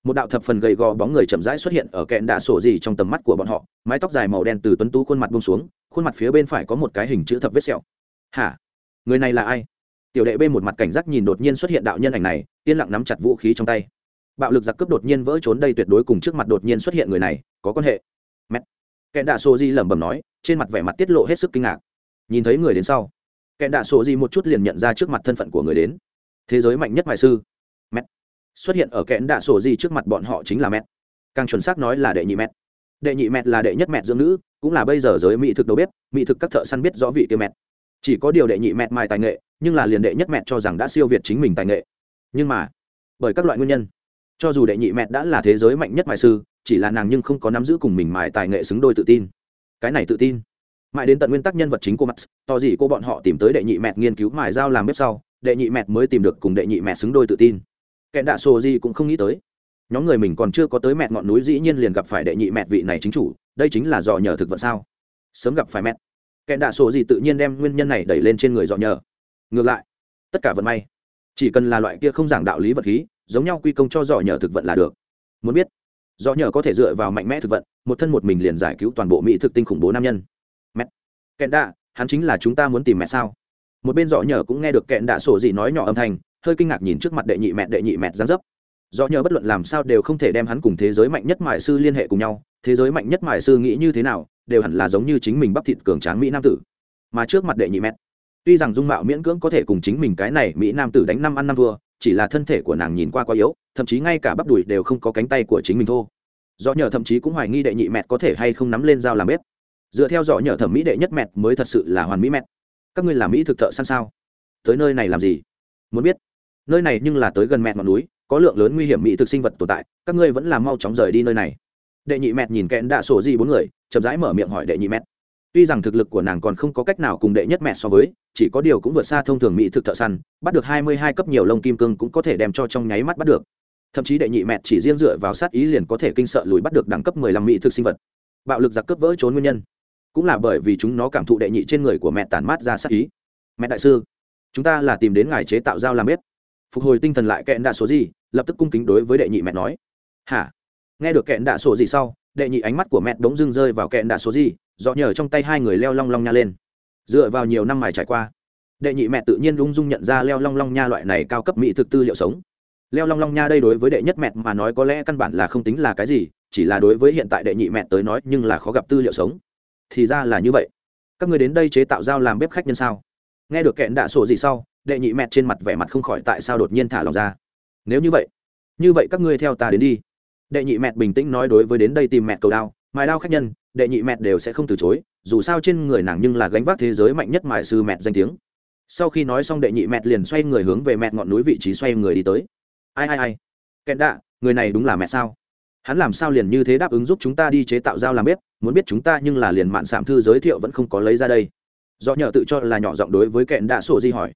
một đạo thập phần gầy gò bóng người chậm rãi xuất hiện ở kẹn đạ sổ gì trong tầm mắt của bọn họ, mái tóc dài màu đen từ tuấn tú khuôn mặt bông xuống, khuôn mặt phía bên phải có một cái hình chữ thập vết sẹo. Hả? Người này là ai? Tiểu đệ bên một mặt cảnh giác nhìn đột nhiên xuất hiện đạo nhân ảnh này, yên lặng nắm chặt vũ khí trong tay. Bạo lực giặc cướp đột nhiên vỡ trốn đây tuyệt đối cùng trước mặt đột nhiên xuất hiện người này có quan hệ. Mẹ. Kẹn đạ sổ gì lẩm bẩm nói trên mặt vẻ mặt tiết lộ hết sức kinh ngạc. Nhìn thấy người đến sau kẹn đạ sổ di một chút liền nhận ra trước mặt thân phận của người đến. Thế giới mạnh nhất mại sư mẹt. Xuất hiện ở kẹn đạ sổ di trước mặt bọn họ chính là mẹt, càng chuẩn xác nói là đệ nhị mẹt, đệ nhị mẹt là đệ nhất mẹt dưỡng nữ cũng là bây giờ giới mỹ thực đầu bếp mỹ thực các thợ săn biết rõ vị tiêu mẹt, chỉ có điều đệ nhị mẹt mài tài nghệ nhưng là liền đệ nhất mẹt cho rằng đã siêu việt chính mình tài nghệ. Nhưng mà bởi các loại nguyên nhân cho dù đệ nhị mẹt đã là thế giới mạnh nhất mài sư chỉ là nàng nhưng không có nắm giữ cùng mình mài tài nghệ xứng đôi tự tin cái này tự tin. Mãi đến tận nguyên tắc nhân vật chính của max, to gì cô bọn họ tìm tới đệ nhị mẹ nghiên cứu mài dao làm bếp sau, đệ nhị mẹ mới tìm được cùng đệ nhị mẹ xứng đôi tự tin. Kẻ đạ sổ gì cũng không nghĩ tới. Nhóm người mình còn chưa có tới mẹ ngọn núi dĩ nhiên liền gặp phải đệ nhị mẹ vị này chính chủ, đây chính là dò nhờ thực vật sao? Sớm gặp phải mẹ kẻ đạ sổ gì tự nhiên đem nguyên nhân này đẩy lên trên người dò nhờ. Ngược lại, tất cả vận may, chỉ cần là loại kia không giảng đạo lý vật khí, giống nhau quy công cho dò nhờ thực vận là được. Muốn biết do nhờ có thể dựa vào mạnh mẽ thực vận, một thân một mình liền giải cứu toàn bộ mỹ thực tinh khủng bố nam nhân. Mẹ. Kẹn đạ, hắn chính là chúng ta muốn tìm mẹ sao? Một bên dò nhờ cũng nghe được kẹn đạ sổ gì nói nhỏ âm thanh, hơi kinh ngạc nhìn trước mặt đệ nhị mẹ, đệ nhị mẹ gián dấp. Do nhờ bất luận làm sao đều không thể đem hắn cùng thế giới mạnh nhất mại sư liên hệ cùng nhau, thế giới mạnh nhất mại sư nghĩ như thế nào, đều hẳn là giống như chính mình bắp thịt cường tráng mỹ nam tử. Mà trước mặt đệ nhị mẹ, tuy rằng dung mạo miễn cưỡng có thể cùng chính mình cái này mỹ nam tử đánh năm ăn năm vua chỉ là thân thể của nàng nhìn qua quá yếu, thậm chí ngay cả bắp đùi đều không có cánh tay của chính mình thô. Do nhờ thậm chí cũng hoài nghi đệ nhị mẹ có thể hay không nắm lên dao làm bếp. Dựa theo dõi nhờ thẩm mỹ đệ nhất mẹ mới thật sự là hoàn mỹ mẹ các ngươi làm mỹ thực thợ săn sao? Tới nơi này làm gì? Muốn biết. Nơi này nhưng là tới gần mẹ ngọn núi, có lượng lớn nguy hiểm mỹ thực sinh vật tồn tại, các ngươi vẫn làm mau chóng rời đi nơi này. Đệ nhị mẹ nhìn kẽn đạ sổ di bốn người, chậm rãi mở miệng hỏi đệ nhị mẹ tuy rằng thực lực của nàng còn không có cách nào cùng đệ nhất mẹ so với chỉ có điều cũng vượt xa thông thường mỹ thực thợ săn, bắt được hai mươi hai cấp nhiều lông kim cương cũng có thể đem cho trong nháy mắt bắt được. Thậm chí đệ nhị mẹ chỉ riêng dựa vào sát ý liền có thể kinh sợ lùi bắt được đẳng cấp mười lăm mỹ thực sinh vật. Bạo lực giặc cướp vỡ trốn nguyên nhân. Cũng là bởi vì chúng nó cảm thụ đệ nhị trên người của mẹ tản mát ra sát ý. Mẹ đại sư, chúng ta là tìm đến ngài chế tạo dao làm bếp. Phục hồi tinh thần lại kẹn đạ số gì, lập tức cung kính đối với đệ nhị mẹ nói. Hả? Nghe được kẹn đạ số gì sau, đệ nhị ánh mắt của mẹ đống dưng rơi vào kẹn đạ số gì dọ nhờ trong tay hai người leo long long nha lên dựa vào nhiều năm mài trải qua, đệ nhị mẹ tự nhiên ung dung nhận ra leo long long nha loại này cao cấp mỹ thực tư liệu sống. Leo long long nha đây đối với đệ nhất mẹ mà nói có lẽ căn bản là không tính là cái gì, chỉ là đối với hiện tại đệ nhị mẹ tới nói nhưng là khó gặp tư liệu sống. Thì ra là như vậy. Các người đến đây chế tạo dao làm bếp khách nhân sao? Nghe được kẹn đạ sổ gì sau, đệ nhị mẹ trên mặt vẻ mặt không khỏi tại sao đột nhiên thả lòng ra. Nếu như vậy như vậy các ngươi theo ta đến đi. Đệ nhị mẹ bình tĩnh nói đối với đến đây tìm mẹ cầu đao, mài đao khách nhân, đệ nhị mẹ đều sẽ không từ chối dù sao trên người nàng nhưng là gánh vác thế giới mạnh nhất mại sư mẹ danh tiếng. Sau khi nói xong đệ nhị mẹ liền xoay người hướng về mẹ ngọn núi vị trí xoay người đi tới. Ai ai ai? Kẹn đạ, người này đúng là mẹ sao? Hắn làm sao liền như thế đáp ứng giúp chúng ta đi chế tạo dao làm bếp? Muốn biết chúng ta nhưng là liền mạn sảm thư giới thiệu vẫn không có lấy ra đây. Do nhờ tự cho là nhỏ giọng đối với kẹn đạ sổ di hỏi.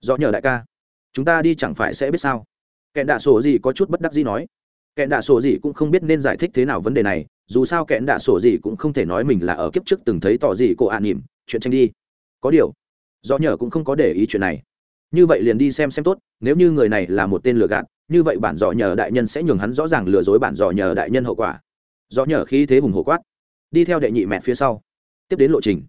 Do nhờ đại ca, chúng ta đi chẳng phải sẽ biết sao? Kẹn đạ sổ di có chút bất đắc gì nói kẽn đạ sổ gì cũng không biết nên giải thích thế nào vấn đề này, dù sao kẽn đạ sổ gì cũng không thể nói mình là ở kiếp trước từng thấy tỏ gì cô an nỉm, chuyện tranh đi. Có điều, do nhờ cũng không có để ý chuyện này. Như vậy liền đi xem xem tốt, nếu như người này là một tên lừa gạt, như vậy bản dò nhờ đại nhân sẽ nhường hắn rõ ràng lừa dối bản dò nhờ đại nhân hậu quả. Do nhờ khi thế hùng hổ quát. Đi theo đệ nhị mẹ phía sau. Tiếp đến lộ trình.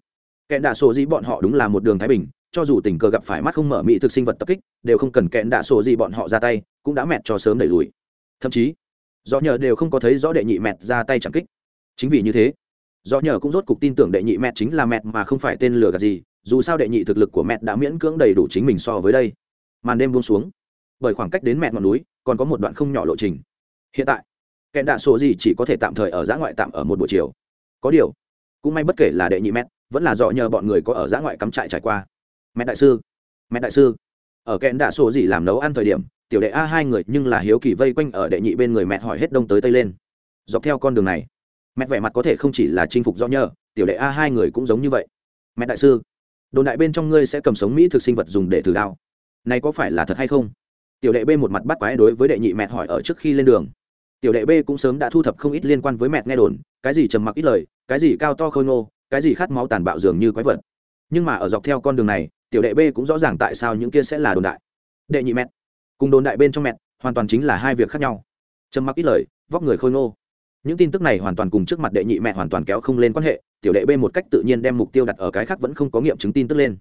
Kẽn đạ sổ gì bọn họ đúng là một đường thái bình, cho dù tình cờ gặp phải mắt không mở mỹ thực sinh vật tập kích, đều không cần kẽn đạ sổ gì bọn họ ra tay, cũng đã mẹt cho sớm đẩy lùi. Thậm chí do nhờ đều không có thấy rõ đệ nhị mẹt ra tay chẳng kích. Chính vì như thế do nhờ cũng rốt cục tin tưởng đệ nhị mẹt chính là mẹt mà không phải tên lừa gạt gì, dù sao đệ nhị thực lực của mẹt đã miễn cưỡng đầy đủ chính mình so với đây. Màn đêm buông xuống, bởi khoảng cách đến mẹt ngọn núi, còn có một đoạn không nhỏ lộ trình. Hiện tại kẹn đạ sổ gì chỉ có thể tạm thời ở giã ngoại tạm ở một buổi chiều. Có điều, cũng may bất kể là đệ nhị mẹt, vẫn là do nhờ bọn người có ở giã ngoại cắm trại trải qua. Mẹ đại sư mẹ đại sư, ở kẹn đạ sổ gì làm nấu ăn thời điểm tiểu đệ a, hai người nhưng là hiếu kỳ vây quanh ở đệ nhị bên người mẹ hỏi hết đông tới tây lên. Dọc theo con đường này, mẹ vẻ mặt có thể không chỉ là chinh phục do nhờ, tiểu đệ a, hai người cũng giống như vậy. Mẹ đại sư, đồn đại bên trong ngươi sẽ cầm sống mỹ thực sinh vật dùng để thử đao. Này có phải là thật hay không? Tiểu đệ b một mặt bắt quái đối với đệ nhị mẹ hỏi ở trước khi lên đường. Tiểu đệ b cũng sớm đã thu thập không ít liên quan với mẹ nghe đồn, cái gì trầm mặc ít lời, cái gì cao to khôi ngô, cái gì khát máu tàn bạo dường như quái vật. Nhưng mà ở dọc theo con đường này, tiểu đệ b cũng rõ ràng tại sao những kia sẽ là đồn đại. Đệ nhị mẹ cùng đồn đại bên trong mẹ hoàn toàn chính là hai việc khác nhau. Trầm mặc ít lời, vóc người khôi ngô. Những tin tức này hoàn toàn cùng trước mặt đệ nhị mẹ hoàn toàn kéo không lên quan hệ, tiểu đệ b một cách tự nhiên đem mục tiêu đặt ở cái khác vẫn không có nghiệm chứng tin tức lên.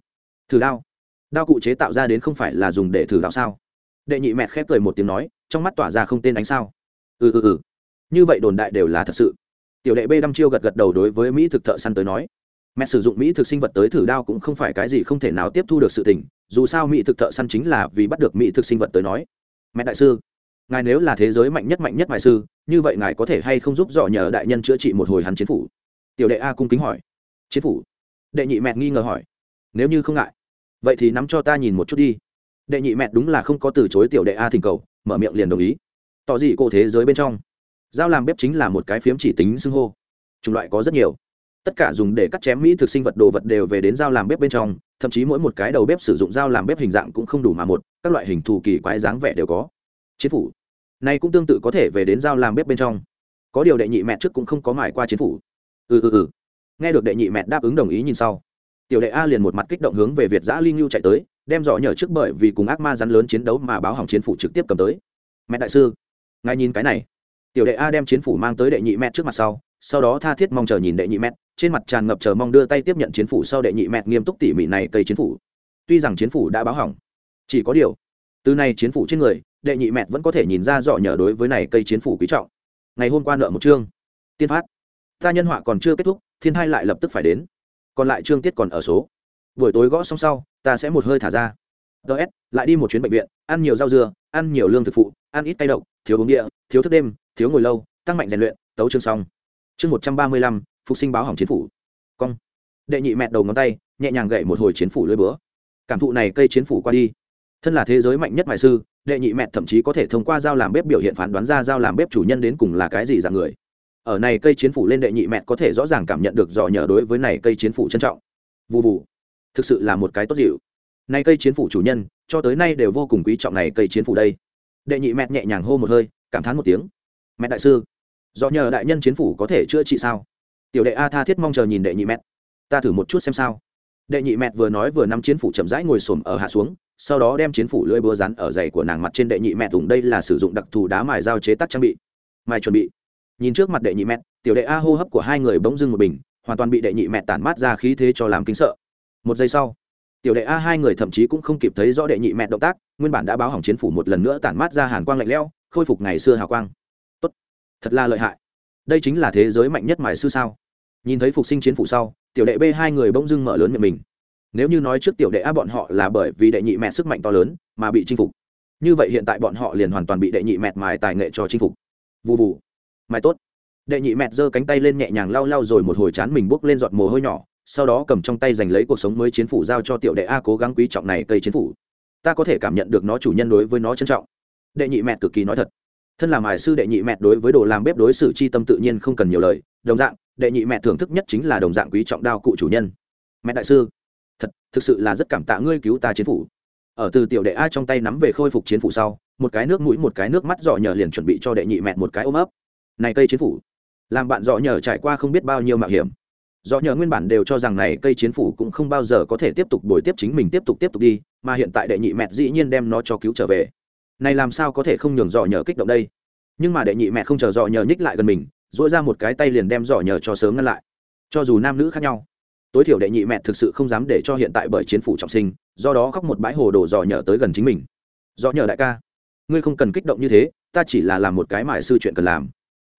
Thử đao. Đao cụ chế tạo ra đến không phải là dùng để thử đạo sao? Đệ nhị mẹ khép cười một tiếng nói, trong mắt tỏa ra không tên đánh sao. Ừ ừ ừ. Như vậy đồn đại đều là thật sự. Tiểu đệ b đăm chiêu gật gật đầu đối với mỹ thực thợ săn tới nói mẹ sử dụng mỹ thực sinh vật tới thử đao cũng không phải cái gì không thể nào tiếp thu được sự tình, dù sao mỹ thực thợ săn chính là vì bắt được mỹ thực sinh vật tới nói. Mẹ đại sư, ngài nếu là thế giới mạnh nhất mạnh nhất mại sư, như vậy ngài có thể hay không giúp dò nhờ đại nhân chữa trị một hồi hắn chiến phủ? Tiểu đệ a cung kính hỏi. Chiến phủ? Đệ nhị mẹ nghi ngờ hỏi. Nếu như không ngại, vậy thì nắm cho ta nhìn một chút đi. Đệ nhị mẹ đúng là không có từ chối tiểu đệ a thỉnh cầu, mở miệng liền đồng ý. Tỏ dị cô thế giới bên trong giao làm bếp chính là một cái phiếm chỉ tính xưng hô. Chủng loại có rất nhiều tất cả dùng để cắt chém mỹ thực sinh vật đồ vật đều về đến dao làm bếp bên trong, thậm chí mỗi một cái đầu bếp sử dụng dao làm bếp hình dạng cũng không đủ mà một, các loại hình thù kỳ quái dáng vẻ đều có. Chiến phủ. Này cũng tương tự có thể về đến dao làm bếp bên trong. Có điều đệ nhị mẹ trước cũng không có mải qua chiến phủ. Ừ ừ ừ. Nghe được đệ nhị mẹ đáp ứng đồng ý nhìn sau, tiểu đệ a liền một mặt kích động hướng về việt giã ly ngưu chạy tới, đem giỏ nhờ trước bởi vì cùng ác ma rắn lớn chiến đấu mà báo hỏng chiến phủ trực tiếp cầm tới. Mẹ đại sư, ngài nhìn cái này. Tiểu đệ a đem chiến phủ mang tới đệ nhị mẹ trước mặt sau sau đó tha thiết mong chờ nhìn đệ nhị mẹt, trên mặt tràn ngập chờ mong đưa tay tiếp nhận chiến phủ sau đệ nhị mẹt nghiêm túc tỉ mỉ này cây chiến phủ. Tuy rằng chiến phủ đã báo hỏng, chỉ có điều, từ này chiến phủ trên người, đệ nhị mẹt vẫn có thể nhìn ra rõ nhờ đối với này cây chiến phủ quý trọng. Ngày hôm qua nợ một chương, tiên phát. Ta nhân họa còn chưa kết thúc, thiên hai lại lập tức phải đến. Còn lại chương tiết còn ở số. Buổi tối gõ xong sau, ta sẽ một hơi thả ra. Ts lại đi một chuyến bệnh viện, ăn nhiều rau dưa, ăn nhiều lương thực phụ, ăn ít tay đậu thiếu uống địa, thiếu thức đêm, thiếu ngồi lâu, tăng mạnh rèn luyện, tấu chương xong chương một trăm ba mươi lăm, phục sinh báo hỏng chiến phủ. Cong. Đệ nhị mẹ đầu ngón tay, nhẹ nhàng gậy một hồi chiến phủ lưỡi búa. Cảm thụ này cây chiến phủ qua đi. Thân là thế giới mạnh nhất mại sư, đệ nhị mẹ thậm chí có thể thông qua dao làm bếp biểu hiện phán đoán ra dao làm bếp chủ nhân đến cùng là cái gì dạng người. Ở này cây chiến phủ lên đệ nhị mẹ có thể rõ ràng cảm nhận được dò nhờ đối với này cây chiến phủ trân trọng. Vụ vụ thực sự là một cái tốt dịu. Này cây chiến phủ chủ nhân, cho tới nay đều vô cùng quý trọng này cây chiến phủ đây. Đệ nhị mẹ nhẹ nhàng hô một hơi, cảm thán một tiếng. Mẹ đại sư do nhờ đại nhân chiến phủ có thể chữa trị sao? Tiểu đệ a tha thiết mong chờ nhìn đệ nhị mẹt. Ta thử một chút xem sao. Đệ nhị mẹt vừa nói vừa nắm chiến phủ chậm rãi ngồi xổm ở hạ xuống, sau đó đem chiến phủ lưỡi búa rắn ở giày của nàng mặt trên đệ nhị mẹt thùng đây là sử dụng đặc thù đá mài dao chế tác trang bị. Mài chuẩn bị. Nhìn trước mặt đệ nhị mẹt, tiểu đệ a hô hấp của hai người bỗng dưng một bình, hoàn toàn bị đệ nhị mẹt tản mát ra khí thế cho làm kính sợ. Một giây sau, tiểu đệ a hai người thậm chí cũng không kịp thấy rõ đệ nhị mẹt động tác, nguyên bản đã báo hỏng chiến phủ một lần nữa tản mát ra hàn quang lạnh lẽo, khôi phục ngày xưa hào quang thật là lợi hại. Đây chính là thế giới mạnh nhất mài sư sao? Nhìn thấy phục sinh chiến phủ sau, tiểu đệ b hai người bỗng dưng mở lớn miệng mình. Nếu như nói trước tiểu đệ a bọn họ là bởi vì đệ nhị mẹ sức mạnh to lớn mà bị chinh phục, như vậy hiện tại bọn họ liền hoàn toàn bị đệ nhị mẹ mài tài nghệ cho chinh phục. Vụ vụ mài tốt. Đệ nhị mẹ giơ cánh tay lên nhẹ nhàng lau lau rồi một hồi chán mình bốc lên giọt mồ hôi nhỏ, sau đó cầm trong tay giành lấy cuộc sống mới chiến phủ giao cho tiểu đệ a cố gắng quý trọng này cây chiến phủ. Ta có thể cảm nhận được nó chủ nhân đối với nó trân trọng. Đệ nhị mẹ cực kỳ nói thật thân làm mài sư đệ nhị mẹ đối với đồ làm bếp đối xử chi tâm tự nhiên không cần nhiều lời, đồng dạng, đệ nhị mẹ thưởng thức nhất chính là đồng dạng quý trọng đao cụ chủ nhân. Mẹ đại sư, thật, thực sự là rất cảm tạ ngươi cứu ta chiến phủ. Ở từ tiểu đệ a trong tay nắm về khôi phục chiến phủ sau, một cái nước mũi, một cái nước mắt dọ nhờ liền chuẩn bị cho đệ nhị mẹ một cái ôm ấp. Này cây chiến phủ, làm bạn dọ nhờ trải qua không biết bao nhiêu mạo hiểm. Dọ nhờ nguyên bản đều cho rằng này cây chiến phủ cũng không bao giờ có thể tiếp tục bồi tiếp chính mình tiếp tục tiếp tục đi, mà hiện tại đệ nhị mẹ dĩ nhiên đem nó cho cứu trở về này làm sao có thể không nhường dọ nhờ kích động đây? Nhưng mà đệ nhị mẹ không chờ dọ nhờ nhích lại gần mình dỗi ra một cái tay liền đem dọ nhờ cho sớm ngăn lại. Cho dù nam nữ khác nhau, tối thiểu đệ nhị mẹ thực sự không dám để cho hiện tại bởi chiến phủ trọng sinh, do đó khóc một bãi hồ đồ dò nhờ tới gần chính mình. Dò nhờ đại ca, ngươi không cần kích động như thế, ta chỉ là làm một cái mải sư chuyện cần làm.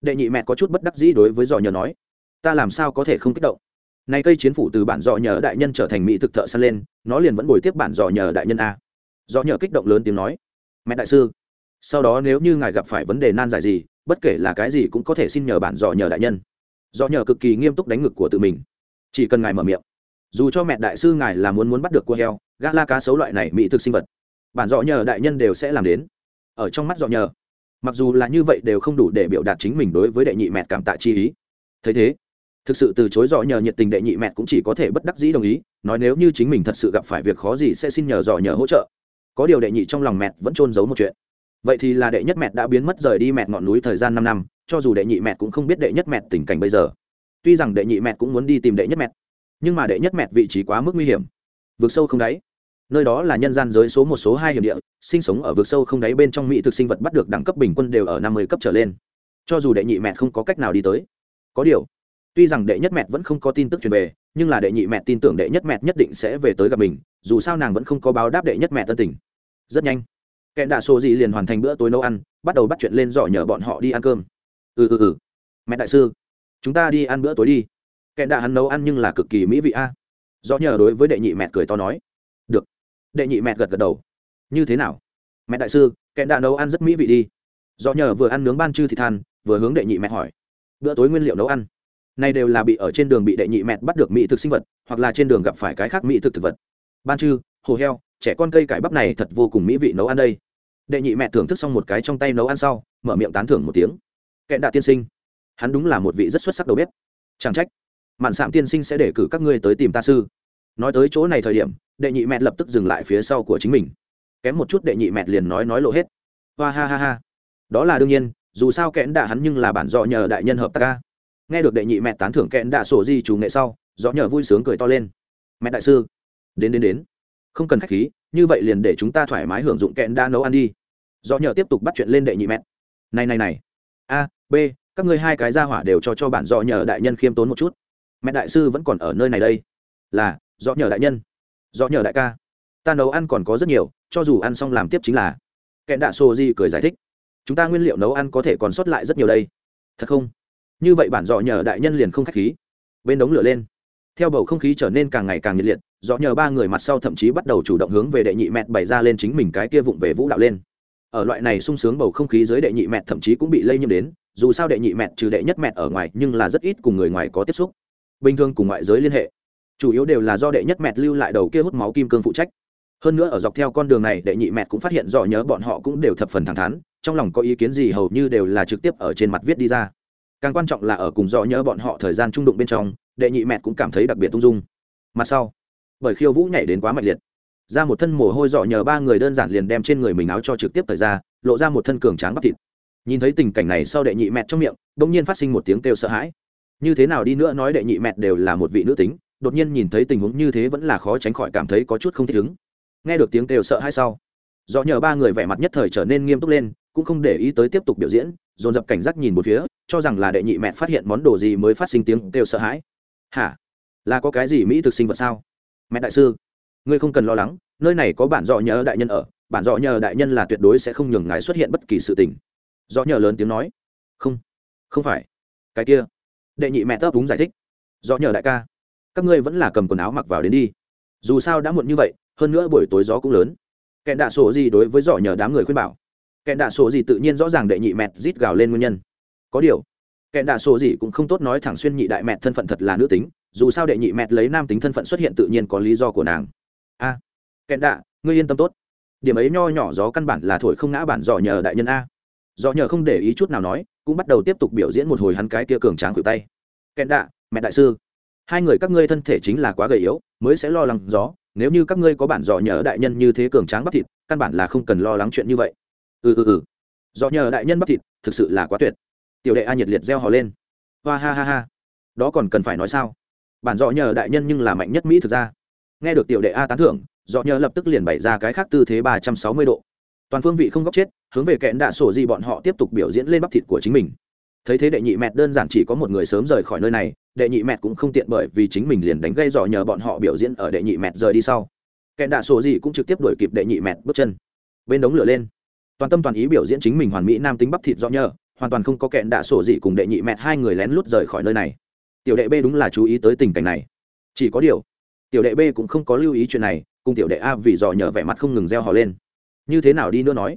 Đệ nhị mẹ có chút bất đắc dĩ đối với dò nhờ nói, ta làm sao có thể không kích động? Nay cây chiến phủ từ bản dò nhờ đại nhân trở thành mỹ thực thợ săn lên, nó liền vẫn bồi tiếp bản dò nhờ đại nhân a. Dò nhờ kích động lớn tiếng nói mẹ đại sư, sau đó nếu như ngài gặp phải vấn đề nan giải gì, bất kể là cái gì cũng có thể xin nhờ bản dò nhờ đại nhân. Dò nhờ cực kỳ nghiêm túc đánh ngực của tự mình. Chỉ cần ngài mở miệng, dù cho mẹ đại sư ngài là muốn muốn bắt được cua heo, gã la cá sấu loại này mỹ thực sinh vật, bản dọ nhờ đại nhân đều sẽ làm đến. Ở trong mắt dọ nhờ, mặc dù là như vậy đều không đủ để biểu đạt chính mình đối với đệ nhị mẹ cảm tạ chi ý. Thấy thế, thực sự từ chối dọ nhờ nhiệt tình đệ nhị mẹ cũng chỉ có thể bất đắc dĩ đồng ý, nói nếu như chính mình thật sự gặp phải việc khó gì sẽ xin nhờ dọ nhờ hỗ trợ có điều đệ nhị trong lòng mẹ vẫn trôn giấu một chuyện. Vậy thì là đệ nhất mẹ đã biến mất rời đi mẹ ngọn núi thời gian năm năm, cho dù đệ nhị mẹ cũng không biết đệ nhất mẹ tình cảnh bây giờ. Tuy rằng đệ nhị mẹ cũng muốn đi tìm đệ nhất mẹ nhưng mà đệ nhất mẹ vị trí quá mức nguy hiểm. Vượt sâu không đáy. Nơi đó là nhân gian giới số một, số hai hiểm địa, sinh sống ở vực sâu không đáy bên trong mỹ thực sinh vật bắt được đẳng cấp bình quân đều ở năm mươi cấp trở lên. Cho dù đệ nhị mẹ không có cách nào đi tới. Có điều, tuy rằng đệ nhất mẹ vẫn không có tin tức truyền về, nhưng là đệ nhị mẹ tin tưởng đệ nhất mẹ nhất định sẽ về tới gặp mình dù sao nàng vẫn không có báo đáp đệ nhất mẹ tân tình. Rất nhanh, kẹn đạ sổ gì liền hoàn thành bữa tối nấu ăn, bắt đầu bắt chuyện lên dọ nhờ bọn họ đi ăn cơm. Ừ ừ ừ. Mẹ đại sư, chúng ta đi ăn bữa tối đi. Kẹn đạ hắn nấu ăn nhưng là cực kỳ mỹ vị a. Do nhờ đối với đệ nhị mẹ cười to nói. Được. Đệ nhị mẹ gật gật đầu. Như thế nào? Mẹ đại sư, kẹn đạ nấu ăn rất mỹ vị đi. Do nhờ vừa ăn nướng ban chư thì than, vừa hướng đệ nhị mẹ hỏi. Bữa tối nguyên liệu nấu ăn? Này đều là bị ở trên đường bị đệ nhị mẹ bắt được mỹ thực sinh vật, hoặc là trên đường gặp phải cái khác mỹ thực thực vật ban chư, hồ heo, trẻ con cây cải bắp này thật vô cùng mỹ vị nấu ăn đây. Đệ nhị mẹ thưởng thức xong một cái trong tay nấu ăn sau, mở miệng tán thưởng một tiếng. Kẹn đạ tiên sinh. Hắn đúng là một vị rất xuất sắc đầu bếp. Chẳng trách. Mạn sạm tiên sinh sẽ để cử các ngươi tới tìm ta sư. Nói tới chỗ này thời điểm, đệ nhị mẹ lập tức dừng lại phía sau của chính mình. Kém một chút đệ nhị mẹ liền nói nói lộ hết. Hoa ha ha ha. Đó là đương nhiên, dù sao kẽn đạ hắn nhưng là bản dọ nhờ đại nhân hợp tác ca. Nghe được đệ nhị mẹ tán thưởng kẽn đạ sổ di chủ nghệ sau, dọ nhờ vui sướng cười to lên. Mẹ đại sư đến đến đến. Không cần khách khí, như vậy liền để chúng ta thoải mái hưởng dụng kẹn đã nấu ăn đi. Do nhờ tiếp tục bắt chuyện lên đệ nhị mẹ. Này này này. A, b, các ngươi hai cái ra hỏa đều cho cho bản do nhờ đại nhân khiêm tốn một chút. Mẹ đại sư vẫn còn ở nơi này đây. Là do nhờ đại nhân. Do nhờ đại ca. Ta nấu ăn còn có rất nhiều, cho dù ăn xong làm tiếp chính là. Kẹn đạ sô di cười giải thích. Chúng ta nguyên liệu nấu ăn có thể còn sót lại rất nhiều đây. Thật không? Như vậy bản dọ nhờ đại nhân liền không k h á c h khí. Bên đống lửa lên. Theo bầu không khí trở nên càng ngày càng nhiệt liệt dọ nhờ ba người mặt sau thậm chí bắt đầu chủ động hướng về đệ nhị mẹt bày ra lên chính mình cái kia vụng về vũ đạo lên. Ở loại này sung sướng bầu không khí dưới đệ nhị mẹt thậm chí cũng bị lây nhiễm đến, dù sao đệ nhị mẹt trừ đệ nhất mẹt ở ngoài, nhưng là rất ít cùng người ngoài có tiếp xúc. Bình thường cùng ngoại giới liên hệ, chủ yếu đều là do đệ nhất mẹt lưu lại đầu kia hút máu kim cương phụ trách. Hơn nữa ở dọc theo con đường này, đệ nhị mẹt cũng phát hiện rõ nhớ bọn họ cũng đều thập phần thẳng thắn, trong lòng có ý kiến gì hầu như đều là trực tiếp ở trên mặt viết đi ra. Càng quan trọng là ở cùng rõ nhớ bọn họ thời gian trung đụng bên trong, đệ nhị mẹt cũng cảm thấy đặc biệt tung dung. Mặt sau bởi khiêu vũ nhảy đến quá mạnh liệt. Ra một thân mồ hôi dọ nhờ ba người đơn giản liền đem trên người mình áo cho trực tiếp thời ra, lộ ra một thân cường tráng bắp thịt. Nhìn thấy tình cảnh này sau đệ nhị mẹt trong miệng đ ỗ n g nhiên phát sinh một tiếng kêu sợ hãi. Như thế nào đi nữa nói đệ nhị mẹ đều là một vị nữ tính, đột nhiên nhìn thấy tình huống như thế vẫn là khó tránh khỏi cảm thấy có chút không thích ứng. Nghe được tiếng kêu sợ hãi sau do nhờ ba người vẻ mặt nhất thời trở nên nghiêm túc lên, cũng không để ý tới tiếp tục biểu diễn, dồn dập cảnh giác nhìn một phía, cho rằng là đệ nhị mẹ phát hiện món đồ gì mới phát sinh tiếng kêu sợ hãi. Hả? Là có cái gì mỹ thực sinh vật sao? Mẹ đại sư, ngươi không cần lo lắng, nơi này có bản dọ nhờ đại nhân ở, bản dọ nhờ đại nhân là tuyệt đối sẽ không nhường ngài xuất hiện bất kỳ sự tình. Dọ nhờ lớn tiếng nói, không không phải. Cái kia, đệ nhị mẹ tớ đúng giải thích. Dọ nhờ đại ca, các ngươi vẫn là cầm quần áo mặc vào đến đi. Dù sao đã muộn như vậy, hơn nữa buổi tối gió cũng lớn. Kẹn đạ sổ gì đối với dọ nhờ đám người khuyên bảo. Kẹn đạ sổ gì tự nhiên rõ ràng đệ nhị mẹ rít gào lên nguyên nhân. Có điều, kẹn đạ sổ gì cũng không tốt nói thẳng xuyên nhị đại mẹ thân phận thật là nữ tính dù sao đệ nhị mẹt lấy nam tính thân phận xuất hiện tự nhiên có lý do của nàng. A à, kẹn đạ ngươi yên tâm tốt. Điểm ấy nho nhỏ gió căn bản là thổi không ngã bản dò nhờ đại nhân a. Dò nhờ không để ý chút nào nói cũng bắt đầu tiếp tục biểu diễn một hồi hắn cái kia cường tráng cử tay. Kẹn đạ mẹ đại sư. Hai người các ngươi thân thể chính là quá gầy yếu mới sẽ lo lắng gió. Nếu như các ngươi có bản dò nhờ đại nhân như thế cường tráng bắp thịt căn bản là không cần lo lắng chuyện như vậy. Ừ ừ ừ. Dò nhờ đại nhân bắp thịt thực sự là quá tuyệt. Tiểu đệ a nhiệt liệt reo hò lên. Hoa ha ha ha. Đó còn cần phải nói sao? Bản dọ nhờ đại nhân nhưng là mạnh nhất mỹ thực ra nghe được tiểu đệ a tán thưởng, dọ nhờ lập tức liền bày ra cái khác tư thế ba trăm sáu mươi độ. Toàn phương vị không góc chết, hướng về kẽn đạ sổ gì bọn họ tiếp tục biểu diễn lên bắp thịt của chính mình. Thấy thế đệ nhị mẹ đơn giản chỉ có một người sớm rời khỏi nơi này, đệ nhị mẹ cũng không tiện bởi vì chính mình liền đánh gây dò nhờ bọn họ biểu diễn ở đệ nhị mẹ rời đi sau. Kẽn đạ sổ gì cũng trực tiếp đuổi kịp đệ nhị mẹ bước chân. Bên đống lửa lên. Toàn tâm toàn ý biểu diễn chính mình hoàn mỹ nam tính bắp thịt dò nhờ, hoàn toàn không có kẹn đạ sổ gì cùng đệ nhị mẹ hai người lén lút rời khỏi nơi này tiểu đệ b đúng là chú ý tới tình cảnh này. Chỉ có điều, tiểu đệ b cũng không có lưu ý chuyện này, cùng tiểu đệ a vì dò nhờ vẻ mặt không ngừng reo hò lên. Như thế nào đi nữa nói?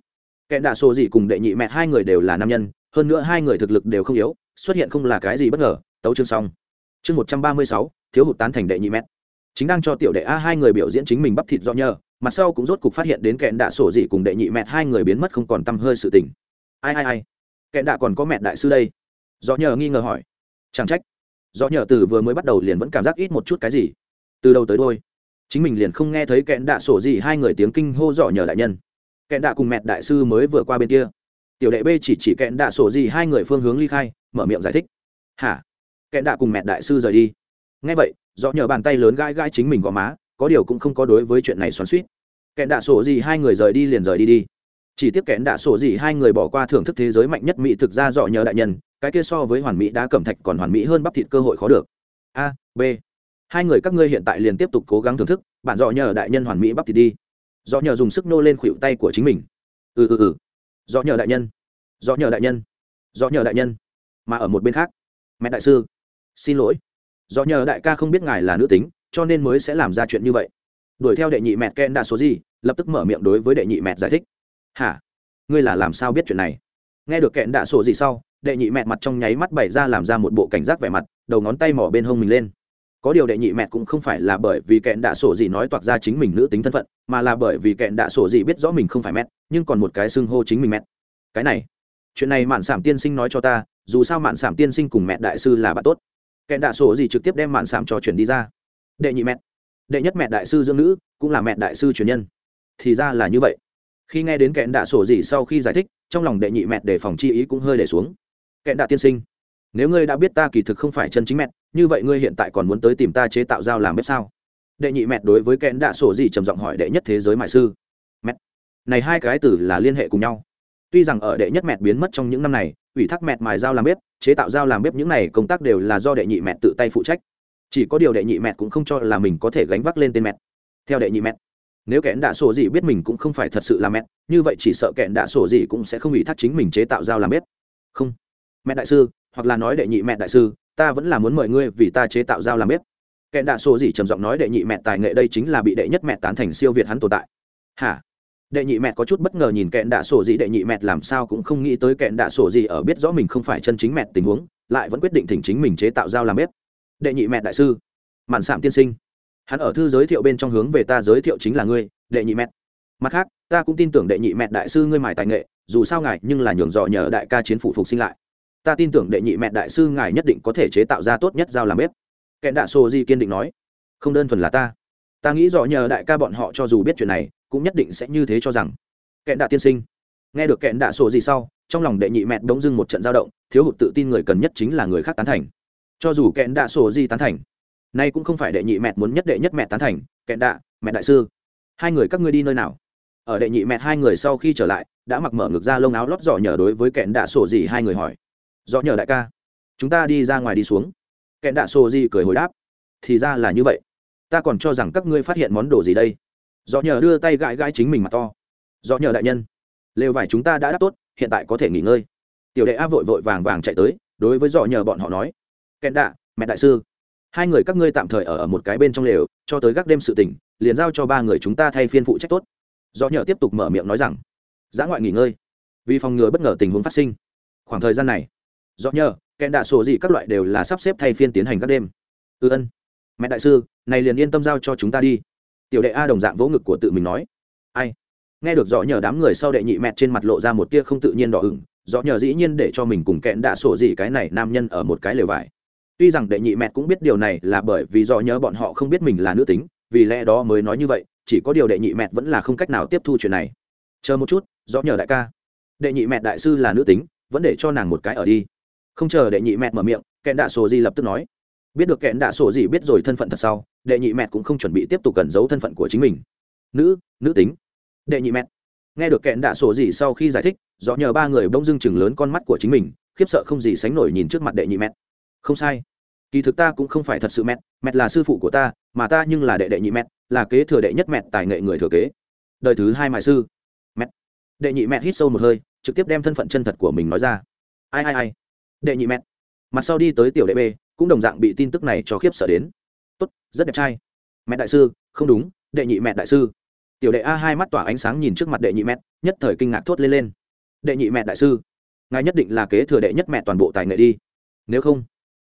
Kẹn đạ sổ gì cùng đệ nhị mẹ hai người đều là nam nhân, hơn nữa hai người thực lực đều không yếu, xuất hiện không là cái gì bất ngờ, tấu chương xong. Chương một trăm ba mươi sáu, thiếu hụt tán thành đệ nhị mẹ. Chính đang cho tiểu đệ a hai người biểu diễn chính mình bắp thịt do nhờ mặt sau cũng rốt cục phát hiện đến kẹn đạ sổ gì cùng đệ nhị mẹ hai người biến mất không còn tăm hơi sự tình. Ai ai ai? Kẹn đạ còn có mẹ đại sư đây? Do nhờ nghi ngờ hỏi. Chẳng trách do nhờ từ vừa mới bắt đầu liền vẫn cảm giác ít một chút cái gì. Từ đầu tới đôi, chính mình liền không nghe thấy kẹn đạ sổ gì hai người tiếng kinh hô dọ nhờ đại nhân. Kẹn đạ cùng mẹ đại sư mới vừa qua bên kia. Tiểu đệ b chỉ chỉ kẹn đạ sổ gì hai người phương hướng ly khai, mở miệng giải thích. Hả? Kẹn đạ cùng mẹ đại sư rời đi? Nghe vậy do nhờ bàn tay lớn gãi gãi chính mình gò má, có điều cũng không có đối với chuyện này xoắn suýt kẹn đạ sổ gì hai người rời đi liền rời đi đi. Chỉ tiếp kẽn đạ sổ gì hai người bỏ qua thưởng thức thế giới mạnh nhất mỹ thực ra dọ nhờ đại nhân cái kia so với hoàn mỹ đá cẩm thạch còn hoàn mỹ hơn bắp thịt cơ hội khó được. A, b. Hai người các ngươi hiện tại liền tiếp tục cố gắng thưởng thức, bạn dọ nhờ đại nhân hoàn mỹ bắp thịt đi. Dọ nhờ dùng sức nô lên khuỷu tay của chính mình. Ừ ừ ừ. Dọ nhờ đại nhân. Dọ nhờ đại nhân. Dọ nhờ đại nhân. Mà ở một bên khác, mẹ đại sư. Xin lỗi. Dọ nhờ đại ca không biết ngài là nữ tính, cho nên mới sẽ làm ra chuyện như vậy. Đuổi theo đệ nhị mẹ ken đã số gì, lập tức mở miệng đối với đệ nhị mẹ giải thích. Hả? Ngươi là làm sao biết chuyện này? Nghe được kẹn đạ sổ gì sau đệ nhị mẹ mặt trong nháy mắt bày ra làm ra một bộ cảnh giác vẻ mặt, đầu ngón tay mỏ bên hông mình lên. Có điều đệ nhị mẹ cũng không phải là bởi vì kẹn đạ sổ gì nói toạc ra chính mình nữ tính thân phận, mà là bởi vì kẹn đạ sổ gì biết rõ mình không phải mẹ nhưng còn một cái xưng hô chính mình mẹ cái này, chuyện này mạn sảm tiên sinh nói cho ta, dù sao mạn sảm tiên sinh cùng mẹ đại sư là bạn tốt. Kẹn đạ sổ gì trực tiếp đem mạn sảm trò chuyển đi ra. Đệ nhị mẹ đệ nhất mẹ đại sư dương nữ, cũng là mẹ đại sư truyền nhân. Thì ra là như vậy. Khi nghe đến kẹn đạ sổ gì sau khi giải thích, trong lòng đệ nhị mẹ đề phòng chi ý cũng hơi để xuống kẹn đạ tiên sinh. Nếu ngươi đã biết ta kỳ thực không phải chân chính mẹ, như vậy ngươi hiện tại còn muốn tới tìm ta chế tạo dao làm bếp sao? Đệ nhị mẹ đối với kẹn đạ sổ gì trầm giọng hỏi đệ nhất thế giới mại sư. Mẹ, này hai cái từ là liên hệ cùng nhau. Tuy rằng ở đệ nhất mẹ biến mất trong những năm này, ủy thác mẹ mài dao làm bếp, chế tạo dao làm bếp những này công tác đều là do đệ nhị mẹ tự tay phụ trách. Chỉ có điều đệ nhị mẹ cũng không cho là mình có thể gánh vác lên tên mẹ. Theo đệ nhị mẹ, nếu kẽn đạ sổ gì biết mình cũng không phải thật sự là mẹ, như vậy chỉ sợ kẽn đạ sổ gì cũng sẽ không ủy thác chính mình chế tạo dao làm bếp. Không mẹ đại sư, hoặc là nói đệ nhị mẹ đại sư, ta vẫn là muốn mời ngươi vì ta chế tạo dao làm bếp. Kẹn đạ sổ gì trầm giọng nói đệ nhị mẹ tài nghệ đây chính là bị đệ nhất mẹ tán thành siêu việt hắn tồn tại. Hả? Đệ nhị mẹ có chút bất ngờ nhìn kẹn đạ sổ gì đệ nhị mẹ làm sao cũng không nghĩ tới kẹn đạ sổ gì ở biết rõ mình không phải chân chính mẹ tình huống, lại vẫn quyết định thỉnh chính mình chế tạo dao làm bếp. Đệ nhị mẹ đại sư, mạn sạm tiên sinh, hắn ở thư giới thiệu bên trong hướng về ta giới thiệu chính là ngươi, đệ nhị mẹ. Mặt khác, ta cũng tin tưởng đệ nhị mẹ đại sư ngươi mài tài nghệ, dù sao ngài nhưng là nhường dò nhờ đại ca chiến phủ phục sinh lại ta tin tưởng đệ nhị mẹ đại sư ngài nhất định có thể chế tạo ra tốt nhất dao làm bếp. Kẹn đạ sô di kiên định nói. Không đơn thuần là ta. Ta nghĩ rõ nhờ đại ca bọn họ cho dù biết chuyện này, cũng nhất định sẽ như thế cho rằng. Kẹn đạ tiên sinh. Nghe được kẹn đạ sô di sau, trong lòng đệ nhị mẹ đống dưng một trận dao động, thiếu hụt tự tin người cần nhất chính là người khác tán thành. Cho dù kẹn đạ sô di tán thành, nay cũng không phải đệ nhị mẹ muốn nhất đệ nhất mẹ tán thành. Kẹn đạ, mẹ đại sư, hai người các ngươi đi nơi nào? Ở đệ nhị mẹ hai người sau khi trở lại, đã mặc mở ngực ra lông áo lót dọ nhờ đối với kẹn đạ sổ gì hai người hỏi do nhờ đại ca. Chúng ta đi ra ngoài đi xuống. Kẹn đạ sổ gì cười hồi đáp. Thì ra là như vậy. Ta còn cho rằng các ngươi phát hiện món đồ gì đây. Do nhờ đưa tay gãi gãi chính mình mặt to. Do nhờ đại nhân. Lều vải chúng ta đã đáp tốt, hiện tại có thể nghỉ ngơi. Tiểu đệ a vội vội vàng vàng chạy tới, đối với do nhờ bọn họ nói. Kẹn đạ, mẹ đại sư. Hai người các ngươi tạm thời ở ở một cái bên trong lều, cho tới gác đêm sự tỉnh liền giao cho ba người chúng ta thay phiên phụ trách tốt. Do nhờ tiếp tục mở miệng nói rằng. Giã ngoại nghỉ ngơi. Vì phòng ngừa bất ngờ tình huống phát sinh. Khoảng thời gian này do nhờ, kẹn đạ sổ gì các loại đều là sắp xếp thay phiên tiến hành các đêm. Ư ân. Mẹ đại sư, này liền yên tâm giao cho chúng ta đi. Tiểu đệ a đồng dạng vỗ ngực của tự mình nói. Ai? Nghe được dọ nhờ đám người sau đệ nhị mẹ trên mặt lộ ra một tia không tự nhiên đỏ ửng dọ nhờ dĩ nhiên để cho mình cùng kẹn đạ sổ gì cái này nam nhân ở một cái lều vải. Tuy rằng đệ nhị mẹ cũng biết điều này là bởi vì dọ nhớ bọn họ không biết mình là nữ tính, vì lẽ đó mới nói như vậy, chỉ có điều đệ nhị mẹ vẫn là không cách nào tiếp thu chuyện này. Chờ một chút dọ nhờ đại ca. Đệ nhị mẹ đại sư là nữ tính, vẫn để cho nàng một cái ở đi không chờ đệ nhị mẹ mở miệng, kẹn đạ sổ gì lập tức nói. Biết được kẹn đạ sổ gì biết rồi thân phận thật sau, đệ nhị mẹ cũng không chuẩn bị tiếp tục cẩn giấu thân phận của chính mình. Nữ nữ tính. Đệ nhị mẹ nghe được kẹn đạ sổ gì sau khi giải thích, rõ nhờ ba người bỗng dưng chừng lớn con mắt của chính mình, khiếp sợ không gì sánh nổi nhìn trước mặt đệ nhị mẹ không sai. Kỳ thực ta cũng không phải thật sự mẹ mẹ là sư phụ của ta, mà ta nhưng là đệ đệ nhị mẹ là kế thừa đệ nhất mẹ tài nghệ người thừa kế. Đời thứ hai mại sư. Mẹ đệ nhị mẹ hít sâu một hơi, trực tiếp đem thân phận chân thật của mình nói ra. Ai ai ai? Đệ nhị mẹ. Mặt sau đi tới tiểu đệ b, cũng đồng dạng bị tin tức này cho khiếp sợ đến. Tốt, rất đẹp trai. Mẹ đại sư, không đúng, đệ nhị mẹ đại sư. Tiểu đệ a hai mắt tỏa ánh sáng nhìn trước mặt đệ nhị mẹ, nhất thời kinh ngạc thốt lên lên. Đệ nhị mẹ đại sư, ngài nhất định là kế thừa đệ nhất mẹ toàn bộ tài nghệ đi. Nếu không,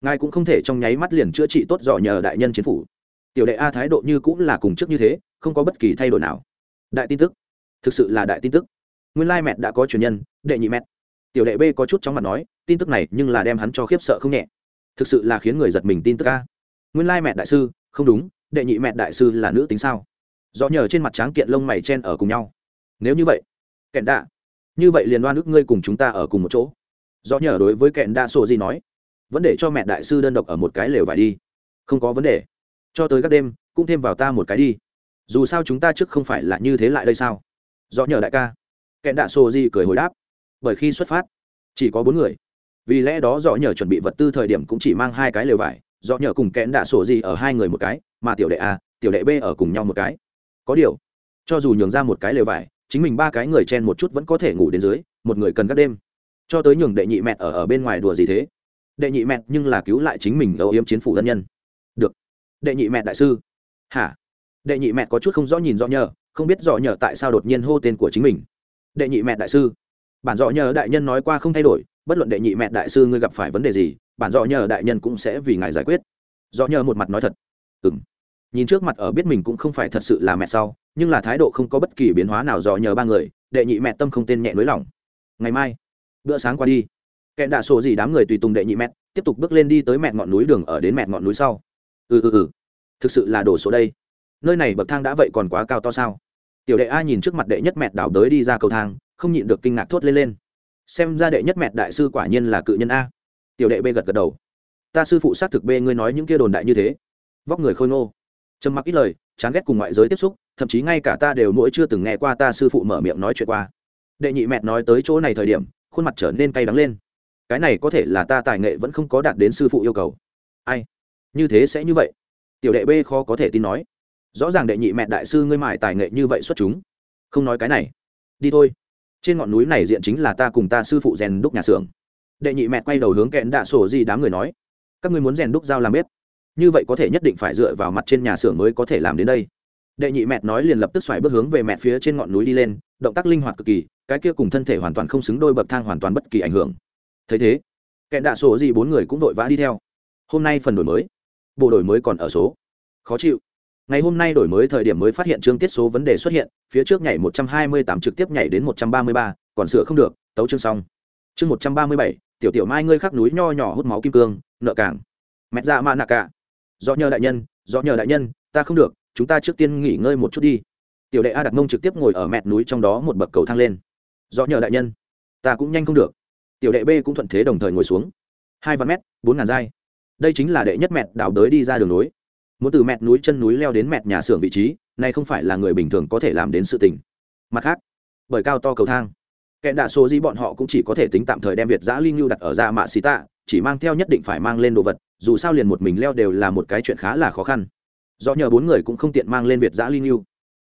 ngài cũng không thể trong nháy mắt liền chữa trị tốt giỏi nhờ đại nhân chiến phủ. Tiểu đệ a thái độ như cũng là cùng trước như thế, không có bất kỳ thay đổi nào. Đại tin tức. Thực sự là đại tin tức. Nguyên lai mẹ đã có truyền nhân, đệ nhị mẹ. Tiểu đệ b có chút chóng mặt nói tin tức này nhưng là đem hắn cho khiếp sợ không nhẹ. Thực sự là khiến người giật mình tin tức ca. nguyên lai mẹ đại sư, không đúng, đệ nhị mẹ đại sư là nữ tính sao? Do nhờ trên mặt tráng kiện lông mày chen ở cùng nhau. Nếu như vậy, kẹn đạ. Như vậy liền đoan ước ngươi cùng chúng ta ở cùng một chỗ. Do nhờ đối với kẹn đa sổ gì nói, vẫn để cho mẹ đại sư đơn độc ở một cái lều vải đi. Không có vấn đề. Cho tới các đêm, cũng thêm vào ta một cái đi. Dù sao chúng ta trước không phải là như thế lại đây sao? Do nhờ đại ca. Kẹn đạ sổ gì cười hồi đáp. Bởi khi xuất phát, chỉ có bốn người vì lẽ đó do nhờ chuẩn bị vật tư thời điểm cũng chỉ mang hai cái lều vải do nhờ cùng kẽn đạ sổ gì ở hai người một cái, mà tiểu đệ a, tiểu đệ b ở cùng nhau một cái. Có điều, cho dù nhường ra một cái lều vải, chính mình ba cái người chen một chút vẫn có thể ngủ đến dưới, một người cần các đêm. Cho tới nhường đệ nhị mẹ ở ở bên ngoài đùa gì thế? Đệ nhị mẹ nhưng là cứu lại chính mình âu yếm chiến phủ thân nhân. Được. Đệ nhị mẹ đại sư. Hả? Đệ nhị mẹ có chút không rõ nhìn rõ nhờ, không biết rõ nhờ tại sao đột nhiên hô tên của chính mình. Đệ nhị mẹ đại sư. Bản rõ nhờ đại nhân nói qua không thay đổi bất luận đệ nhị mẹ đại sư ngươi gặp phải vấn đề gì, bản dọ nhờ đại nhân cũng sẽ vì ngài giải quyết. Dọ nhờ một mặt nói thật. Ừng nhìn trước mặt ở biết mình cũng không phải thật sự là mẹ sau, nhưng là thái độ không có bất kỳ biến hóa nào dò nhờ ba người, đệ nhị mẹ tâm không tên nhẹ nới lỏng ngày mai, bữa sáng qua đi. Kẹn đạ sổ gì đám người tùy tùng đệ nhị mẹ, tiếp tục bước lên đi tới mẹ ngọn núi đường ở đến mẹ ngọn núi sau. Ừ ừ ừ. Thực sự là đổ số đây. Nơi này bậc thang đã vậy còn quá cao to sao? Tiểu đệ a nhìn trước mặt đệ nhất mẹ đảo đới đi ra cầu thang, không nhịn được kinh ngạc thốt lên lên xem ra đệ nhất mẹ đại sư quả nhiên là cự nhân a. Tiểu đệ b gật gật đầu. Ta sư phụ xác thực b ngươi nói những kia đồn đại như thế. Vóc người khôi ngô. Trầm mặc ít lời, chán ghét cùng ngoại giới tiếp xúc, thậm chí ngay cả ta đều mỗi chưa từng nghe qua ta sư phụ mở miệng nói chuyện qua. Đệ nhị mẹ nói tới chỗ này thời điểm, khuôn mặt trở nên cay đắng lên. Cái này có thể là ta tài nghệ vẫn không có đạt đến sư phụ yêu cầu. Ai? Như thế sẽ như vậy? Tiểu đệ b khó có thể tin nói. Rõ ràng đệ nhị mẹ đại sư ngươi mải tài nghệ như vậy xuất chúng. Không nói cái này. Đi thôi trên ngọn núi này diện chính là ta cùng ta sư phụ rèn đúc nhà xưởng. Đệ nhị mẹ quay đầu hướng kẹn đạ sổ gì đám người nói, các ngươi muốn rèn đúc dao làm bếp. Như vậy có thể nhất định phải dựa vào mặt trên nhà xưởng mới có thể làm đến đây. Đệ nhị mẹ nói liền lập tức xoài bước hướng về mẹ phía trên ngọn núi đi lên, động tác linh hoạt cực kỳ, cái kia cùng thân thể hoàn toàn không xứng đôi bậc thang hoàn toàn bất kỳ ảnh hưởng. Thấy thế, kẹn đạ sổ gì bốn người cũng vội vã đi theo. Hôm nay phần đổi mới, bộ đổi mới còn ở số. Khó chịu ngày hôm nay đổi mới thời điểm mới phát hiện chương tiết số vấn đề xuất hiện, phía trước nhảy một trăm hai mươi tám trực tiếp nhảy đến một trăm ba mươi ba, còn sửa không được, tấu chương xong. Chương một trăm ba mươi bảy, tiểu tiểu mai ngươi khắc núi nho nhỏ hút máu kim cương, nợ cảng. Mẹ dạ mạ nạ cả. Do nhờ đại nhân, do nhờ đại nhân, ta không được, chúng ta trước tiên nghỉ ngơi một chút đi. Tiểu đệ a đặt mông trực tiếp ngồi ở mẹt núi trong đó một bậc cầu thang lên. Do nhờ đại nhân, ta cũng nhanh không được. Tiểu đệ b cũng thuận thế đồng thời ngồi xuống. Hai vạn mét, bốn ngàn giai. Đây chính là đệ nhất mẹt đảo đới đi ra đường núi muốn từ mẹt núi chân núi leo đến mẹt nhà xưởng vị trí, này không phải là người bình thường có thể làm đến sự tình. Mặt khác, bởi cao to cầu thang, kẻ đạ số di bọn họ cũng chỉ có thể tính tạm thời đem việt giã linh lưu đặt ở ra mạ xì tạ, chỉ mang theo nhất định phải mang lên đồ vật, dù sao liền một mình leo đều là một cái chuyện khá là khó khăn. Do nhờ bốn người cũng không tiện mang lên việt giã linh lưu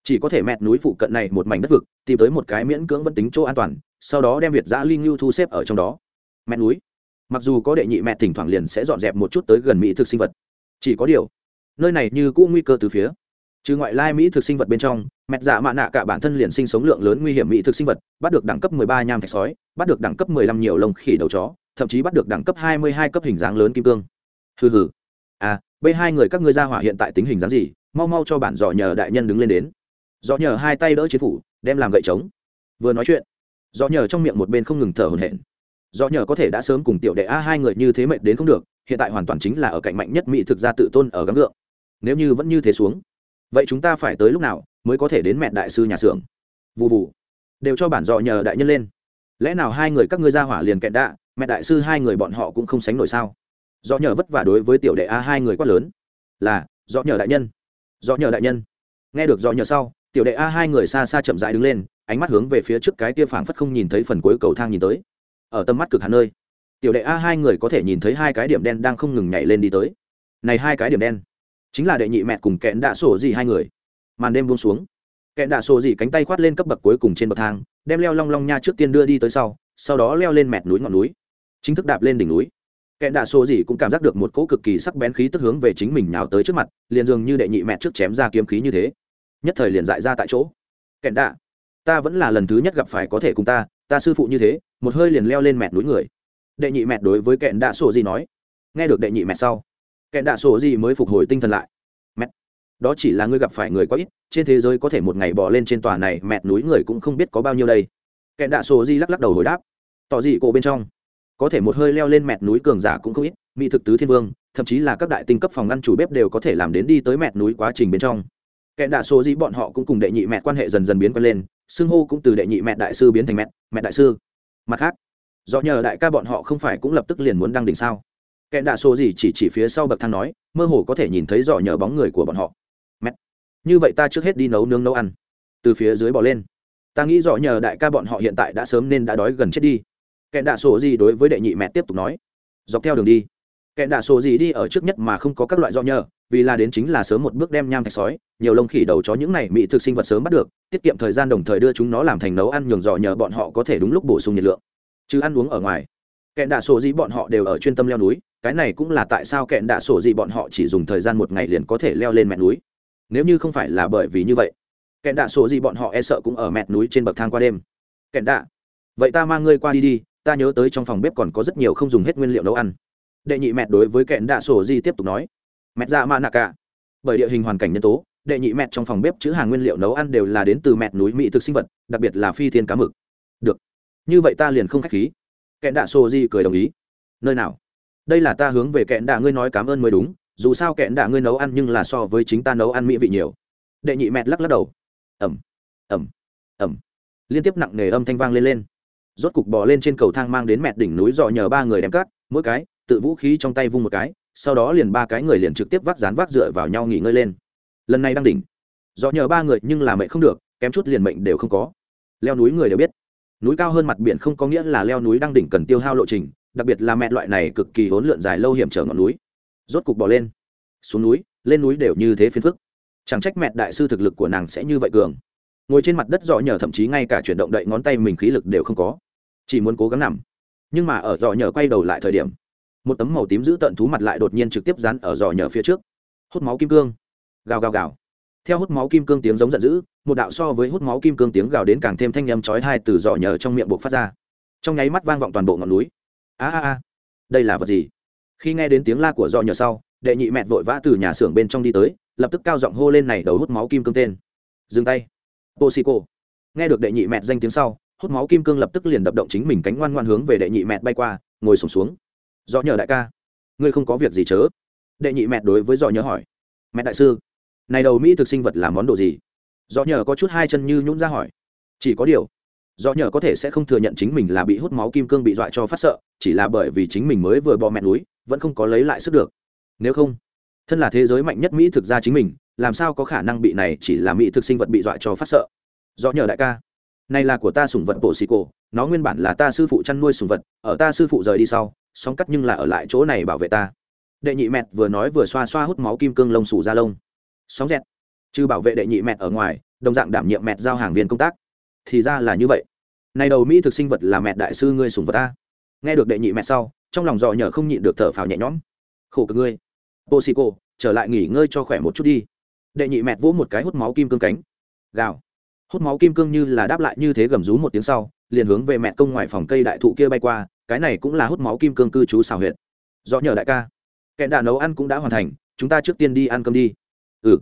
chỉ có thể mẹt núi phụ cận này một mảnh đất vực, tìm tới một cái miễn cưỡng vẫn tính chỗ an toàn, sau đó đem việt giã linh lưu thu xếp ở trong đó. Mẹt núi. Mặc dù có đệ nhị mẹ thỉnh thoảng liền sẽ dọn dẹp một chút tới gần mỹ thực sinh vật. Chỉ có điều nơi này như cũ nguy cơ từ phía. Trừ ngoại lai mỹ thực sinh vật bên trong, mẹt dạ mạ nạ cả bản thân liền sinh sống lượng lớn nguy hiểm mỹ thực sinh vật, bắt được đẳng cấp 13 nham thạch sói, bắt được đẳng cấp 15 nhiều lông khỉ đầu chó, thậm chí bắt được đẳng cấp 22 cấp hình dáng lớn kim cương. Hừ hừ. À b hai người các ngươi ra hỏa hiện tại tính hình dáng gì, mau mau cho bản dò nhờ đại nhân đứng lên đến. Dò nhờ hai tay đỡ chiến phủ, đem làm gậy trống. Vừa nói chuyện dò nhờ trong miệng một bên không ngừng thở hổn hển. Dò nhờ có thể đã sớm cùng tiểu đệ a hai người như thế mệt đến không được, hiện tại hoàn toàn chính là ở cạnh mạnh nhất mỹ thực ra tự tôn ở gắng gượng nếu như vẫn như thế xuống, vậy chúng ta phải tới lúc nào mới có thể đến mẹ đại sư nhà xưởng? Vụ vụ đều cho bản dọ nhờ đại nhân lên. Lẽ nào hai người các ngươi ra hỏa liền kẹn đạ mẹ đại sư hai người bọn họ cũng không sánh nổi sao? Do nhờ vất vả đối với tiểu đệ a hai người quát lớn. Là do nhờ đại nhân. Do nhờ đại nhân. Nghe được do nhờ sau, tiểu đệ a hai người xa xa chậm dại đứng lên, ánh mắt hướng về phía trước cái tia phảng phất không nhìn thấy phần cuối cầu thang nhìn tới. Ở tầm mắt cực hẳn nơi, tiểu đệ a hai người có thể nhìn thấy hai cái điểm đen đang không ngừng nhảy lên đi tới. Này hai cái điểm đen chính là đệ nhị mẹ cùng kẹn đạ sổ gì hai người. Màn đêm buông xuống. Kẹn đạ sổ gì cánh tay khoát lên cấp bậc cuối cùng trên bậc thang, đem leo long long nha trước tiên đưa đi tới sau sau đó leo lên mẹt núi ngọn núi. Chính thức đạp lên đỉnh núi. Kẹn đạ sổ gì cũng cảm giác được một cỗ cực kỳ sắc bén khí tức hướng về chính mình nào tới trước mặt, liền dường như đệ nhị mẹ trước chém ra kiếm khí như thế. Nhất thời liền dại ra tại chỗ. Kẹn đạ, ta vẫn là lần thứ nhất gặp phải có thể cùng ta ta sư phụ như thế, một hơi liền leo lên mẹt núi người. Đệ nhị mẹ đối với kẹn đạ sổ gì nói. Nghe được đệ nhị mẹ sau kẻ đạ sổ gì mới phục hồi tinh thần lại. Mẹ, đó chỉ là ngươi gặp phải người quá ít, trên thế giới có thể một ngày bỏ lên trên tòa này mẹt núi người cũng không biết có bao nhiêu đây. Kẻ đạ sổ gì lắc lắc đầu hồi đáp. Tỏ dị cổ bên trong. Có thể một hơi leo lên mẹt núi cường giả cũng không ít, mỹ thực tứ thiên vương, thậm chí là các đại tinh cấp phòng ngăn chủ bếp đều có thể làm đến đi tới mẹt núi quá trình bên trong. Kẻ đạ số gì bọn họ cũng cùng đệ nhị mẹ quan hệ dần dần biến quen lên, xưng hô cũng từ đệ nhị mẹ đại sư biến thành mẹ mẹ đại sư. Mặt khác, do nhờ đại ca bọn họ không phải cũng lập tức liền muốn đăng đỉnh sao? Kẽ đạ số gì chỉ chỉ phía sau bậc thang nói, mơ hồ có thể nhìn thấy giỏ nhờ bóng người của bọn họ. Mẹ! Như vậy ta trước hết đi nấu nướng nấu ăn. Từ phía dưới bỏ lên. Ta nghĩ giỏ nhờ đại ca bọn họ hiện tại đã sớm nên đã đói gần chết đi. Kẽ đạ số gì đối với đệ nhị mẹ tiếp tục nói, dọc theo đường đi. Kẽ đạ số gì đi ở trước nhất mà không có các loại giỏ nhờ, vì là đến chính là sớm một bước đem nham thạch sói, nhiều lông khỉ đầu chó những này mỹ thực sinh vật sớm bắt được, tiết kiệm thời gian đồng thời đưa chúng nó làm thành nấu ăn nhường giỏ nhờ bọn họ có thể đúng lúc bổ sung nhiệt lượng. Chứ ăn uống ở ngoài kẹn đạ sổ gì bọn họ đều ở chuyên tâm leo núi, cái này cũng là tại sao kẹn đạ sổ gì bọn họ chỉ dùng thời gian một ngày liền có thể leo lên mẹ núi. Nếu như không phải là bởi vì như vậy, kẹn đạ sổ gì bọn họ e sợ cũng ở mẹ núi trên bậc thang qua đêm. Kẹn đạ, vậy ta mang ngươi qua đi đi, ta nhớ tới trong phòng bếp còn có rất nhiều không dùng hết nguyên liệu nấu ăn. Đệ nhị mẹ đối với kẹn đạ sổ gì tiếp tục nói mẹ ra dạ ma nạ cả. Bởi địa hình hoàn cảnh nhân tố, đệ nhị mẹ trong phòng bếp chữ hàng nguyên liệu nấu ăn đều là đến từ mẹ núi mỹ thực sinh vật, đặc biệt là phi thiên cá mực. Được, như vậy ta liền không khách khí kẹn đạ sổ di cười đồng ý. Nơi nào? Đây là ta hướng về kẹn đạ ngươi nói cảm ơn mới đúng, dù sao kẹn đạ ngươi nấu ăn nhưng là so với chính ta nấu ăn mỹ vị nhiều. Đệ nhị mẹt lắc lắc đầu. Ẩm ẩm ẩm liên tiếp nặng nề âm thanh vang lên lên. Rốt cục bò lên trên cầu thang mang đến mẹt đỉnh núi dọ nhờ ba người đem cắt mỗi cái, tự vũ khí trong tay vung một cái, sau đó liền ba cái người liền trực tiếp vác dán vác dựa vào nhau nghỉ ngơi lên. Lần này đang đỉnh. Dò nhờ ba người nhưng là mệnh không được, kém chút liền mệnh đều không có. Leo núi người đều biết núi cao hơn mặt biển không có nghĩa là leo núi đang đỉnh cần tiêu hao lộ trình, đặc biệt là mẹ loại này cực kỳ hỗn lượn dài lâu hiểm trở ngọn núi. Rốt cục bỏ lên. Xuống núi, lên núi đều như thế phiền phức. Chẳng trách mẹ đại sư thực lực của nàng sẽ như vậy cường. Ngồi trên mặt đất dọ nhờ thậm chí ngay cả chuyển động đậy ngón tay mình khí lực đều không có. Chỉ muốn cố gắng nằm. Nhưng mà ở dọ nhờ quay đầu lại thời điểm, một tấm màu tím giữ tận thú mặt lại đột nhiên trực tiếp dán ở dò nhờ phía trước. Hút máu kim cương. Gào gào gào theo hút máu kim cương tiếng giống giận dữ một đạo so với hút máu kim cương tiếng gào đến càng thêm thanh â m chói thai từ giỏ nhờ trong miệng buộc phát ra. Trong nháy mắt vang vọng toàn bộ ngọn núi. A a a đây là vật gì? Khi nghe đến tiếng la của giỏ nhờ sau đệ nhị mẹt vội vã từ nhà xưởng bên trong đi tới lập tức cao giọng hô lên này đầu hút máu kim cương tên. Dừng tay. Bô xì cô nghe được đệ nhị mẹt danh tiếng sau hút máu kim cương lập tức liền đập động chính mình cánh ngoan ngoan hướng về đệ nhị mẹt bay qua ngồi sùng xuống, xuống do nhờ đại ca ngươi không có việc gì chớ? Đệ nhị mẹ đối với dò nhớ hỏi. Mẹ đại sư này đầu mỹ thực sinh vật là món đồ gì? Do nhờ có chút hai chân như nhún ra hỏi. Chỉ có điều do nhờ có thể sẽ không thừa nhận chính mình là bị hút máu kim cương bị dọa cho phát sợ, chỉ là bởi vì chính mình mới vừa bò mẹ núi, vẫn không có lấy lại sức được. Nếu không, thân là thế giới mạnh nhất mỹ thực ra chính mình, làm sao có khả năng bị này chỉ là mỹ thực sinh vật bị dọa cho phát sợ? Do nhờ đại ca, này là của ta sủng vật bổ xì cổ nó nguyên bản là ta sư phụ chăn nuôi sủng vật, ở ta sư phụ rời đi sau, sóng cắt nhưng là ở lại chỗ này bảo vệ ta. Đệ nhị mẹt vừa nói vừa xoa xoa hút máu kim cương lông sủ ra lông sóng dẹt trừ bảo vệ đệ nhị mẹt ở ngoài, đồng dạng đảm nhiệm mẹt giao hàng viên công tác. Thì ra là như vậy. Này đầu mỹ thực sinh vật là mẹt đại sư ngươi sùng vật ta nghe được đệ nhị mẹt sau, trong lòng dò nhờ không nhịn được thở phào nhẹ nhõm. Khổ cực ngươi. Cô xì cô trở lại nghỉ ngơi cho khỏe một chút đi. Đệ nhị mẹt vỗ một cái hút máu kim cương cánh. Gào. Hút máu kim cương như là đáp lại như thế gầm rú một tiếng sau, liền hướng về mẹ công ngoài phòng cây đại thụ kia bay qua, cái này cũng là hút máu kim cương cư trú xào huyệt. Do nhờ đại ca, kẹn đà nấu ăn cũng đã hoàn thành, chúng ta trước tiên đi ăn cơm đi ừ.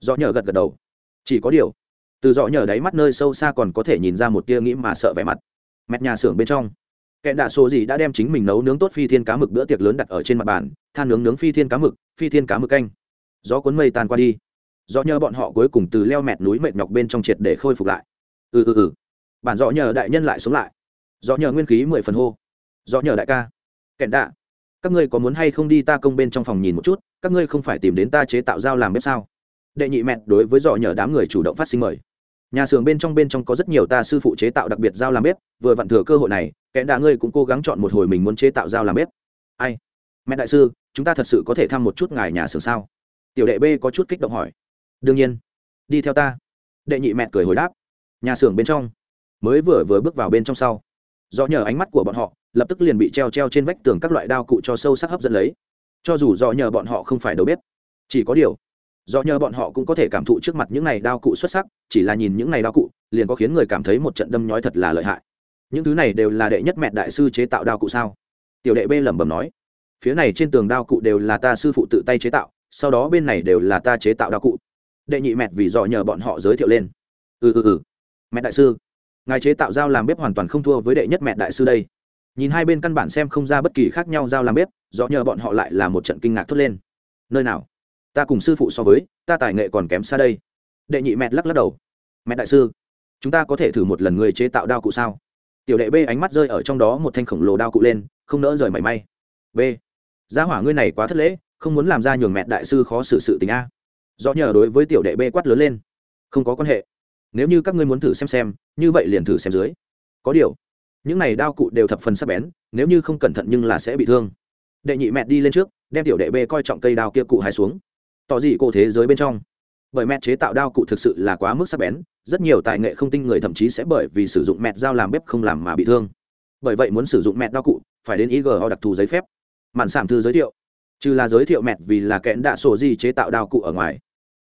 Do nhờ gật gật đầu. Chỉ có điều, từ dọ nhờ đáy mắt nơi sâu xa còn có thể nhìn ra một tia nghĩ mà sợ vẻ mặt. Mẹt nhà xưởng bên trong, kẻ đạ số gì đã đem chính mình nấu nướng tốt phi thiên cá mực bữa tiệc lớn đặt ở trên mặt bàn, than nướng nướng phi thiên cá mực, phi thiên cá mực canh. Gió cuốn mây tan qua đi. Do nhờ bọn họ cuối cùng từ leo mẹt núi mệt nhọc bên trong triệt để khôi phục lại. Ừ ừ ừ. Bản dọ nhờ đại nhân lại sống lại. Do nhờ nguyên khí mười phần hô. Do nhờ đại ca. Kẹn đạ, các ngươi có muốn hay không đi ta công bên trong phòng nhìn một chút? Các ngươi không phải tìm đến ta chế tạo dao làm bếp sao? Đệ nhị mẹn đối với dọ nhờ đám người chủ động phát sinh mời. Nhà xưởng bên trong bên trong có rất nhiều ta sư phụ chế tạo đặc biệt dao làm bếp, vừa vặn thừa cơ hội này kẽ đã ngươi cũng cố gắng chọn một hồi mình muốn chế tạo dao làm bếp. Ai? Mẹ đại sư, chúng ta thật sự có thể thăm một chút ngài nhà xưởng sao? Tiểu đệ b có chút kích động hỏi. Đương nhiên. Đi theo ta. Đệ nhị mẹ cười hồi đáp. Nhà xưởng bên trong. Mới vừa vừa bước vào bên trong sau. Do nhờ ánh mắt của bọn họ lập tức liền bị treo treo trên vách tường các loại đao cụ cho sâu sắc hấp dẫn lấy cho dù do nhờ bọn họ không phải đầu bếp, chỉ có điều, do nhờ bọn họ cũng có thể cảm thụ trước mặt những này đao cụ xuất sắc, chỉ là nhìn những này đao cụ, liền có khiến người cảm thấy một trận đâm nhói thật là lợi hại. Những thứ này đều là đệ nhất mẹ đại sư chế tạo đao cụ sao? Tiểu đệ b lẩm bẩm nói. Phía này trên tường đao cụ đều là ta sư phụ tự tay chế tạo, sau đó bên này đều là ta chế tạo đao cụ. Đệ nhị mẹ vì dò nhờ bọn họ giới thiệu lên. Ừ ừ ừ. Mẹ đại sư, ngài chế tạo dao làm bếp hoàn toàn không thua với đệ nhất mẹ đại sư đây nhìn hai bên căn bản xem không ra bất kỳ khác nhau dao làm bếp do nhờ bọn họ lại là một trận kinh ngạc thốt lên. Nơi nào? Ta cùng sư phụ so với, ta tài nghệ còn kém xa đây. Đệ nhị mẹ lắc lắc đầu. Mẹ đại sư, chúng ta có thể thử một lần người chế tạo đao cụ sao? Tiểu đệ b ánh mắt rơi ở trong đó một thanh khổng lồ đao cụ lên, không nỡ rời mảy may. B. Gia hỏa ngươi này quá thất lễ, không muốn làm ra nhường mẹ đại sư khó xử sự tình a. Do nhờ đối với tiểu đệ b quát lớn lên. Không có quan hệ. Nếu như các ngươi muốn thử xem xem, như vậy liền thử xem dưới. Có điều những này đao cụ đều thập phần sắc bén, nếu như không cẩn thận nhưng là sẽ bị thương. Đệ nhị mẹ đi lên trước, đem tiểu đệ b coi trọng cây đao kia cụ hai xuống. Tỏ dị cổ thế giới bên trong. Bởi mẹ chế tạo đao cụ thực sự là quá mức sắc bén, rất nhiều tài nghệ không tinh người thậm chí sẽ bởi vì sử dụng mẹ dao làm bếp không làm mà bị thương. Bởi vậy muốn sử dụng mẹ đao cụ, phải đến igo đặc thù giấy phép. Mạn sản thư giới thiệu. Trừ là giới thiệu mẹ vì là kẽn đạ sổ gì chế tạo đao cụ ở ngoài,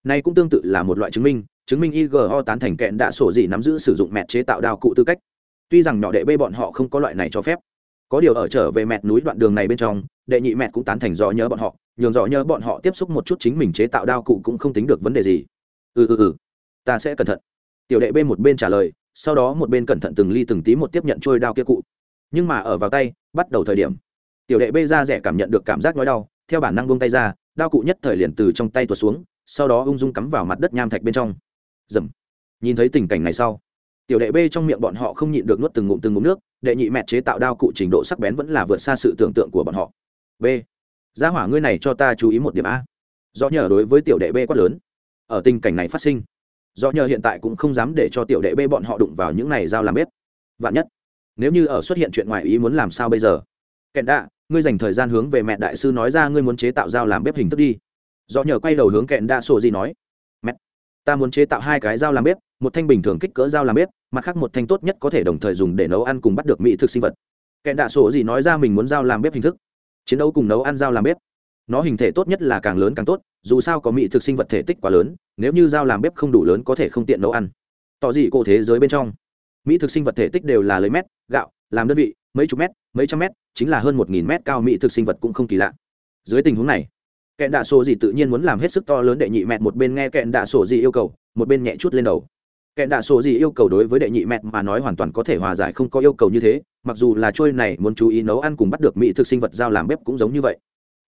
nay cũng tương tự là một loại chứng minh chứng minh igo tán thành kẽn đạ sổ gì nắm giữ sử dụng mẹ chế tạo đao cụ tư cách tuy rằng nhỏ đệ bê bọn họ không có loại này cho phép. Có điều ở trở về mẹt núi đoạn đường này bên trong, đệ nhị mẹt cũng tán thành dò nhớ bọn họ, nhường dò nhớ bọn họ tiếp xúc một chút chính mình chế tạo đao cụ cũng không tính được vấn đề gì. Ừ ừ ừ. Ta sẽ cẩn thận. Tiểu đệ bê một bên trả lời, sau đó một bên cẩn thận từng ly từng tí một tiếp nhận trôi đao kia cụ. Nhưng mà ở vào tay, bắt đầu thời điểm. Tiểu đệ bê ra rẻ cảm nhận được cảm giác nhói đau, theo bản năng buông tay ra, đao cụ nhất thời liền từ trong tay tuột xuống, sau đó ung dung cắm vào mặt đất nham thạch bên trong. Dầm. Nhìn thấy tình cảnh này sau tiểu đệ B trong miệng bọn họ không nhịn được nuốt từng ngụm từng ngụm nước, đệ nhị mẹ chế tạo đao cụ trình độ sắc bén vẫn là vượt xa sự tưởng tượng của bọn họ. B. Gia hỏa ngươi này cho ta chú ý một điểm a. Do nhờ đối với tiểu đệ b quát lớn. Ở tình cảnh này phát sinh, do nhờ hiện tại cũng không dám để cho tiểu đệ b bọn họ đụng vào những này giao làm bếp. Vạn nhất, nếu như ở xuất hiện chuyện ngoài ý muốn làm sao bây giờ? Kẹn đạ, ngươi dành thời gian hướng về mẹ đại sư nói ra ngươi muốn chế tạo dao làm bếp hình thức đi. Do nhờ quay đầu hướng kẹn đạ sổ gì nói. Mẹ, ta muốn chế tạo hai cái dao làm bếp một thanh bình thường kích cỡ dao làm bếp, mặt khác một thanh tốt nhất có thể đồng thời dùng để nấu ăn cùng bắt được mỹ thực sinh vật. Kẹn đạ sổ gì nói ra mình muốn dao làm bếp hình thức. Chiến đấu cùng nấu ăn dao làm bếp. Nó hình thể tốt nhất là càng lớn càng tốt, dù sao có mỹ thực sinh vật thể tích quá lớn, nếu như dao làm bếp không đủ lớn có thể không tiện nấu ăn. Tỏ dị cổ thế giới bên trong, mỹ thực sinh vật thể tích đều là lấy mét, gạo, làm đơn vị, mấy chục mét, mấy trăm mét, chính là hơn một nghìn mét cao mỹ thực sinh vật cũng không kỳ lạ. Dưới tình huống này kẹn đạ sổ gì tự nhiên muốn làm hết sức to lớn đệ nhị mẹt một bên nghe kẹn đạ sổ gì yêu cầu, một bên nhẹ chút lên đầu kẹn đạ sổ gì yêu cầu đối với đệ nhị mẹt mà nói hoàn toàn có thể hòa giải không có yêu cầu như thế, mặc dù là trôi này muốn chú ý nấu ăn cùng bắt được mỹ thực sinh vật giao làm bếp cũng giống như vậy.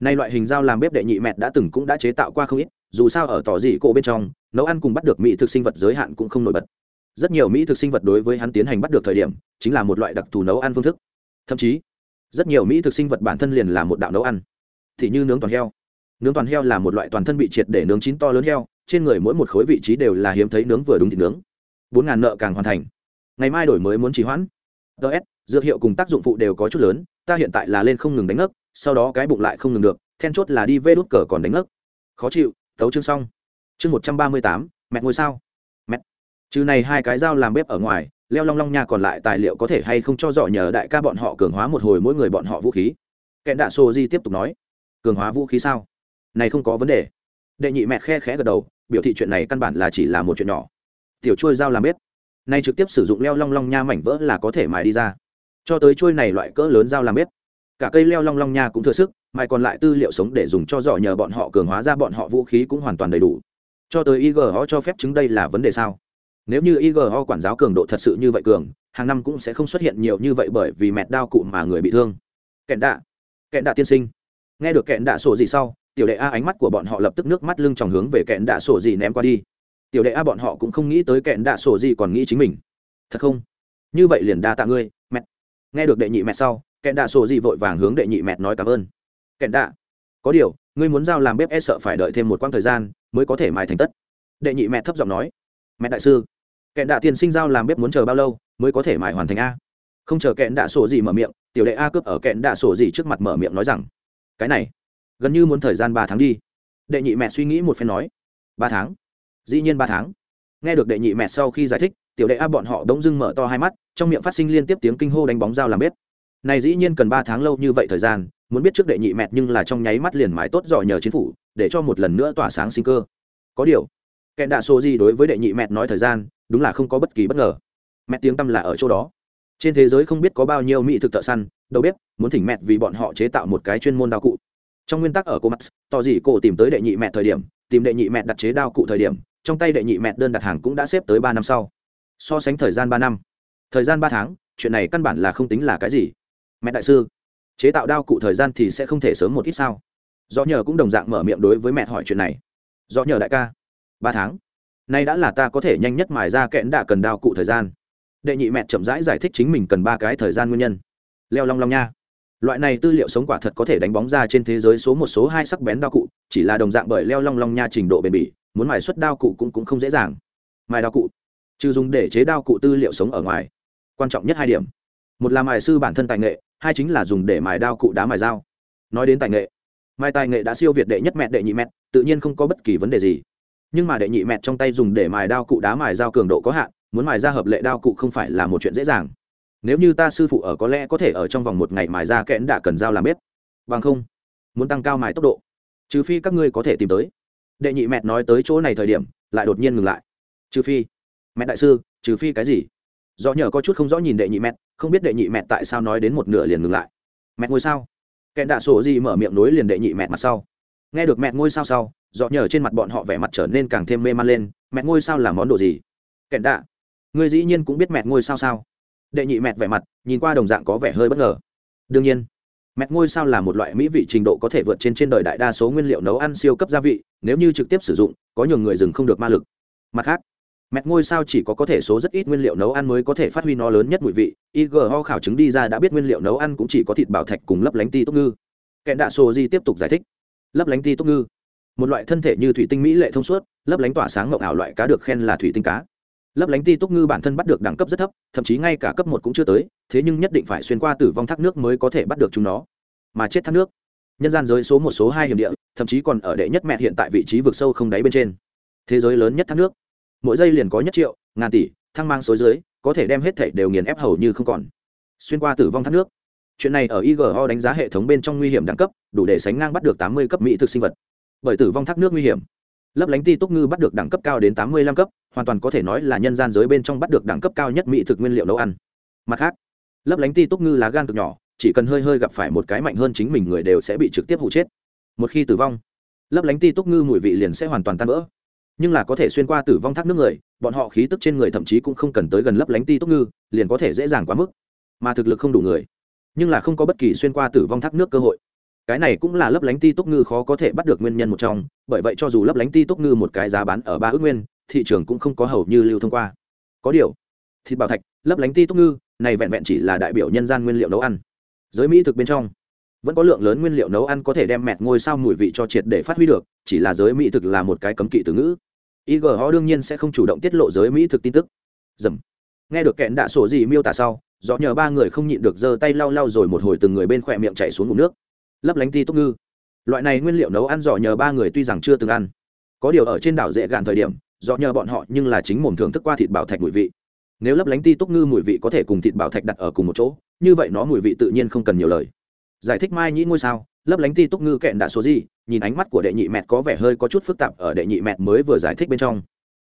Nay loại hình giao làm bếp đệ nhị mẹt đã từng cũng đã chế tạo qua không ít, dù sao ở tỏ dị cổ bên trong, nấu ăn cùng bắt được mỹ thực sinh vật giới hạn cũng không nổi bật. Rất nhiều mỹ thực sinh vật đối với hắn tiến hành bắt được thời điểm, chính là một loại đặc thù nấu ăn phương thức. Thậm chí, rất nhiều mỹ thực sinh vật bản thân liền là một đạo nấu ăn. Thì như nướng toàn heo. Nướng toàn heo là một loại toàn thân bị triệt để nướng chín to lớn heo, trên người mỗi một khối vị trí đều là hiếm thấy nướng vừa đúng thịt nướng bốn ngàn nợ càng hoàn thành. Ngày mai đổi mới muốn trì hoãn. Ts dược hiệu cùng tác dụng phụ đều có chút lớn, ta hiện tại là lên không ngừng đánh ngất sau đó cái bụng lại không ngừng được, then chốt là đi vê đốt cờ còn đánh ngất khó chịu, tấu chương xong. Chương một trăm ba mươi tám mẹ ngôi sao. Mẹ trừ này hai cái dao làm bếp ở ngoài, leo long long nha còn lại tài liệu có thể hay không cho dọ nhờ đại ca bọn họ cường hóa một hồi mỗi người bọn họ vũ khí. Kẹn đạ sô di tiếp tục nói. Cường hóa vũ khí sao? Này không có vấn đề. Đệ nhị mẹ khe khẽ gật đầu, biểu thị chuyện này căn bản là chỉ là một chuyện nhỏ tiểu chuôi dao làm bếp. Nay trực tiếp sử dụng leo long long nha mảnh vỡ là có thể mài đi ra. Cho tới chuôi này loại cỡ lớn dao làm bếp. Cả cây leo long long nha cũng thừa sức, mài còn lại tư liệu sống để dùng cho giỏ nhờ bọn họ cường hóa ra bọn họ vũ khí cũng hoàn toàn đầy đủ. Cho tới igo cho phép chứng đây là vấn đề sao? Nếu như igo quản giáo cường độ thật sự như vậy cường, hàng năm cũng sẽ không xuất hiện nhiều như vậy bởi vì mẹt đao cụ mà người bị thương. Kẹn đạ. Kẹn đạ tiên sinh. Nghe được kẹn đạ sổ gì sau, tiểu đệ a ánh mắt của bọn họ lập tức nước mắt lưng tròng hướng về kẹn đạ sổ gì ném qua đi tiểu đệ a, bọn họ cũng không nghĩ tới kẹn đạ sổ gì còn nghĩ chính mình. Thật không? Như vậy liền đa tạ ngươi, mẹ. Nghe được đệ nhị mẹ sau, kẹn đạ sổ gì vội vàng hướng đệ nhị mẹ nói cảm ơn. Kẹn đạ, có điều, ngươi muốn giao làm bếp e sợ phải đợi thêm một quãng thời gian mới có thể mài thành tất. Đệ nhị mẹ thấp giọng nói, mẹ đại sư, kẹn đạ tiền sinh giao làm bếp muốn chờ bao lâu mới có thể mài hoàn thành a? Không chờ kẹn đạ sổ gì mở miệng, tiểu đệ a cướp ở kẹn đạ sổ gì trước mặt mở miệng nói rằng, cái này, gần như muốn thời gian ba tháng đi. Đệ nhị mẹ suy nghĩ một phen nói, ba tháng? Dĩ nhiên ba tháng. Nghe được đệ nhị mẹ sau khi giải thích, tiểu đệ a bọn họ bỗng dưng mở to hai mắt, trong miệng phát sinh liên tiếp tiếng kinh hô đánh bóng dao làm bếp. Này dĩ nhiên cần ba tháng lâu như vậy thời gian, muốn biết trước đệ nhị mẹ nhưng là trong nháy mắt liền mãi tốt giỏi nhờ chính phủ, để cho một lần nữa tỏa sáng sinh cơ. Có điều kẹn đạ số gì đối với đệ nhị mẹ nói thời gian, đúng là không có bất kỳ bất ngờ. Mẹ tiếng tâm là ở chỗ đó. Trên thế giới không biết có bao nhiêu mỹ thực thợ săn, đầu bếp, muốn thỉnh mẹ vì bọn họ chế tạo một cái chuyên môn đao cụ. Trong nguyên tắc ở cô mắt tỏ gì cổ tìm tới đệ nhị mẹ thời điểm, tìm đệ nhị mẹ đặt chế đao cụ thời điểm trong tay đệ nhị mẹ đơn đặt hàng cũng đã xếp tới ba năm sau. So sánh thời gian ba năm. Thời gian ba tháng chuyện này căn bản là không tính là cái gì. Mẹ đại sư chế tạo đao cụ thời gian thì sẽ không thể sớm một ít sao? Do nhờ cũng đồng dạng mở miệng đối với mẹ hỏi chuyện này. Do nhờ đại ca ba tháng. Nay đã là ta có thể nhanh nhất mài ra kẽn đạ cần đao cụ thời gian. Đệ nhị mẹ chậm rãi giải, giải thích chính mình cần ba cái thời gian nguyên nhân. Leo long long nha. Loại này tư liệu sống quả thật có thể đánh bóng ra trên thế giới số một số hai sắc bén đao cụ chỉ là đồng dạng bởi leo long long nha trình độ bền bỉ muốn mài xuất đao cụ cũng, cũng không dễ dàng. Mài đao cụ trừ dùng để chế đao cụ tư liệu sống ở ngoài. Quan trọng nhất hai điểm. Một là mài sư bản thân tài nghệ hai chính là dùng để mài đao cụ đá mài dao. Nói đến tài nghệ mài tài nghệ đã siêu việt đệ nhất mẹ đệ nhị mẹ tự nhiên không có bất kỳ vấn đề gì. Nhưng mà đệ nhị mẹ trong tay dùng để mài đao cụ đá mài dao cường độ có hạn muốn mài ra hợp lệ đao cụ không phải là một chuyện dễ dàng. Nếu như ta sư phụ ở có lẽ có thể ở trong vòng một ngày mài ra kẽn đã cần dao làm bếp. Bằng không muốn tăng cao mài tốc độ. Trừ phi các ngươi có thể tìm tới đệ nhị mẹ nói tới chỗ này thời điểm, lại đột nhiên ngừng lại. Trừ phi mẹ đại sư, trừ phi cái gì? Do nhờ có chút không rõ nhìn đệ nhị mẹ không biết đệ nhị mẹ tại sao nói đến một nửa liền ngừng lại. Mẹ ngôi sao kẹn đạ sổ gì mở miệng nối liền đệ nhị mẹ mặt sau. Nghe được mẹ ngôi sao sau, do nhờ trên mặt bọn họ vẻ mặt trở nên càng thêm mê man lên mẹ ngôi sao là món đồ gì? Kẹn đạ, ngươi dĩ nhiên cũng biết mẹ ngôi sao sao? Đệ nhị mẹ vẻ mặt, nhìn qua đồng dạng có vẻ hơi bất ngờ. Đương nhiên Mẹt ngôi sao là một loại mỹ vị trình độ có thể vượt trên trên đời đại đa số nguyên liệu nấu ăn siêu cấp gia vị, nếu như trực tiếp sử dụng, có nhiều người dừng không được ma lực. Mặt khác, mẹt ngôi sao chỉ có có thể số rất ít nguyên liệu nấu ăn mới có thể phát huy nó lớn nhất mùi vị. Igo khảo chứng đi ra đã biết nguyên liệu nấu ăn cũng chỉ có thịt bảo thạch cùng lấp lánh ti tốt ngư. Kẹn đạ sô di tiếp tục giải thích. Lấp lánh ti tốt ngư. Một loại thân thể như thủy tinh mỹ lệ thông suốt, lấp lánh tỏa sáng ngộng ảo loại cá được khen là thủy tinh cá lấp lánh ti túc ngư bản thân bắt được đẳng cấp rất thấp, thậm chí ngay cả cấp một cũng chưa tới, thế nhưng nhất định phải xuyên qua tử vong thác nước mới có thể bắt được chúng nó. Mà chết thác nước, nhân gian giới số một số hai hiểm địa, thậm chí còn ở đệ nhất mẹ hiện tại vị trí vực sâu không đáy bên trên. Thế giới lớn nhất thác nước, mỗi giây liền có nhất triệu, ngàn tỷ, thăng mang số dưới, có thể đem hết thảy đều nghiền ép hầu như không còn. Xuyên qua tử vong thác nước. Chuyện này ở igo đánh giá hệ thống bên trong nguy hiểm đẳng cấp, đủ để sánh ngang bắt được tám mươi cấp mỹ thực sinh vật. Bởi tử vong thác nước nguy hiểm lấp lánh ti túc ngư bắt được đẳng cấp cao đến tám mươi lăm cấp, hoàn toàn có thể nói là nhân gian giới bên trong bắt được đẳng cấp cao nhất mỹ thực nguyên liệu nấu ăn. Mặt khác, lấp lánh ti túc ngư lá gan cực nhỏ, chỉ cần hơi hơi gặp phải một cái mạnh hơn chính mình người đều sẽ bị trực tiếp hụ chết. Một khi tử vong, lấp lánh ti túc ngư mùi vị liền sẽ hoàn toàn tan vỡ. Nhưng là có thể xuyên qua tử vong thác nước người, bọn họ khí tức trên người thậm chí cũng không cần tới gần lấp lánh ti túc ngư, liền có thể dễ dàng quá mức. Mà thực lực không đủ người, nhưng là không có bất kỳ xuyên qua tử vong thác nước cơ hội cái này cũng là lấp lánh ti túc ngư khó có thể bắt được nguyên nhân một trong, bởi vậy cho dù lấp lánh ti túc ngư một cái giá bán ở ba ước nguyên, thị trường cũng không có hầu như lưu thông qua. Có điều, thịt bảo thạch, lấp lánh ti túc ngư, này vẹn vẹn chỉ là đại biểu nhân gian nguyên liệu nấu ăn. Giới mỹ thực bên trong, vẫn có lượng lớn nguyên liệu nấu ăn có thể đem mẹt ngôi sao mùi vị cho triệt để phát huy được, chỉ là giới mỹ thực là một cái cấm kỵ từ ngữ. Igo đương nhiên sẽ không chủ động tiết lộ giới mỹ thực tin tức. Dầm. Nghe được kẹn đạ sổ gì miêu tả sau do nhờ ba người không nhịn được giơ tay lau lau rồi một hồi từng người bên khỏe miệng chạy xuống ngụm nước lấp lánh ti túc ngư. Loại này nguyên liệu nấu ăn dò nhờ ba người tuy rằng chưa từng ăn, có điều ở trên đảo dễ gạn thời điểm dò nhờ bọn họ nhưng là chính mồm thưởng thức qua thịt bảo thạch mùi vị. Nếu lấp lánh ti túc ngư mùi vị có thể cùng thịt bảo thạch đặt ở cùng một chỗ, như vậy nó mùi vị tự nhiên không cần nhiều lời. Giải thích mai nhĩ ngôi sao, lấp lánh ti túc ngư kẹn đã số gì, nhìn ánh mắt của đệ nhị mẹt có vẻ hơi có chút phức tạp ở đệ nhị mẹt mới vừa giải thích bên trong.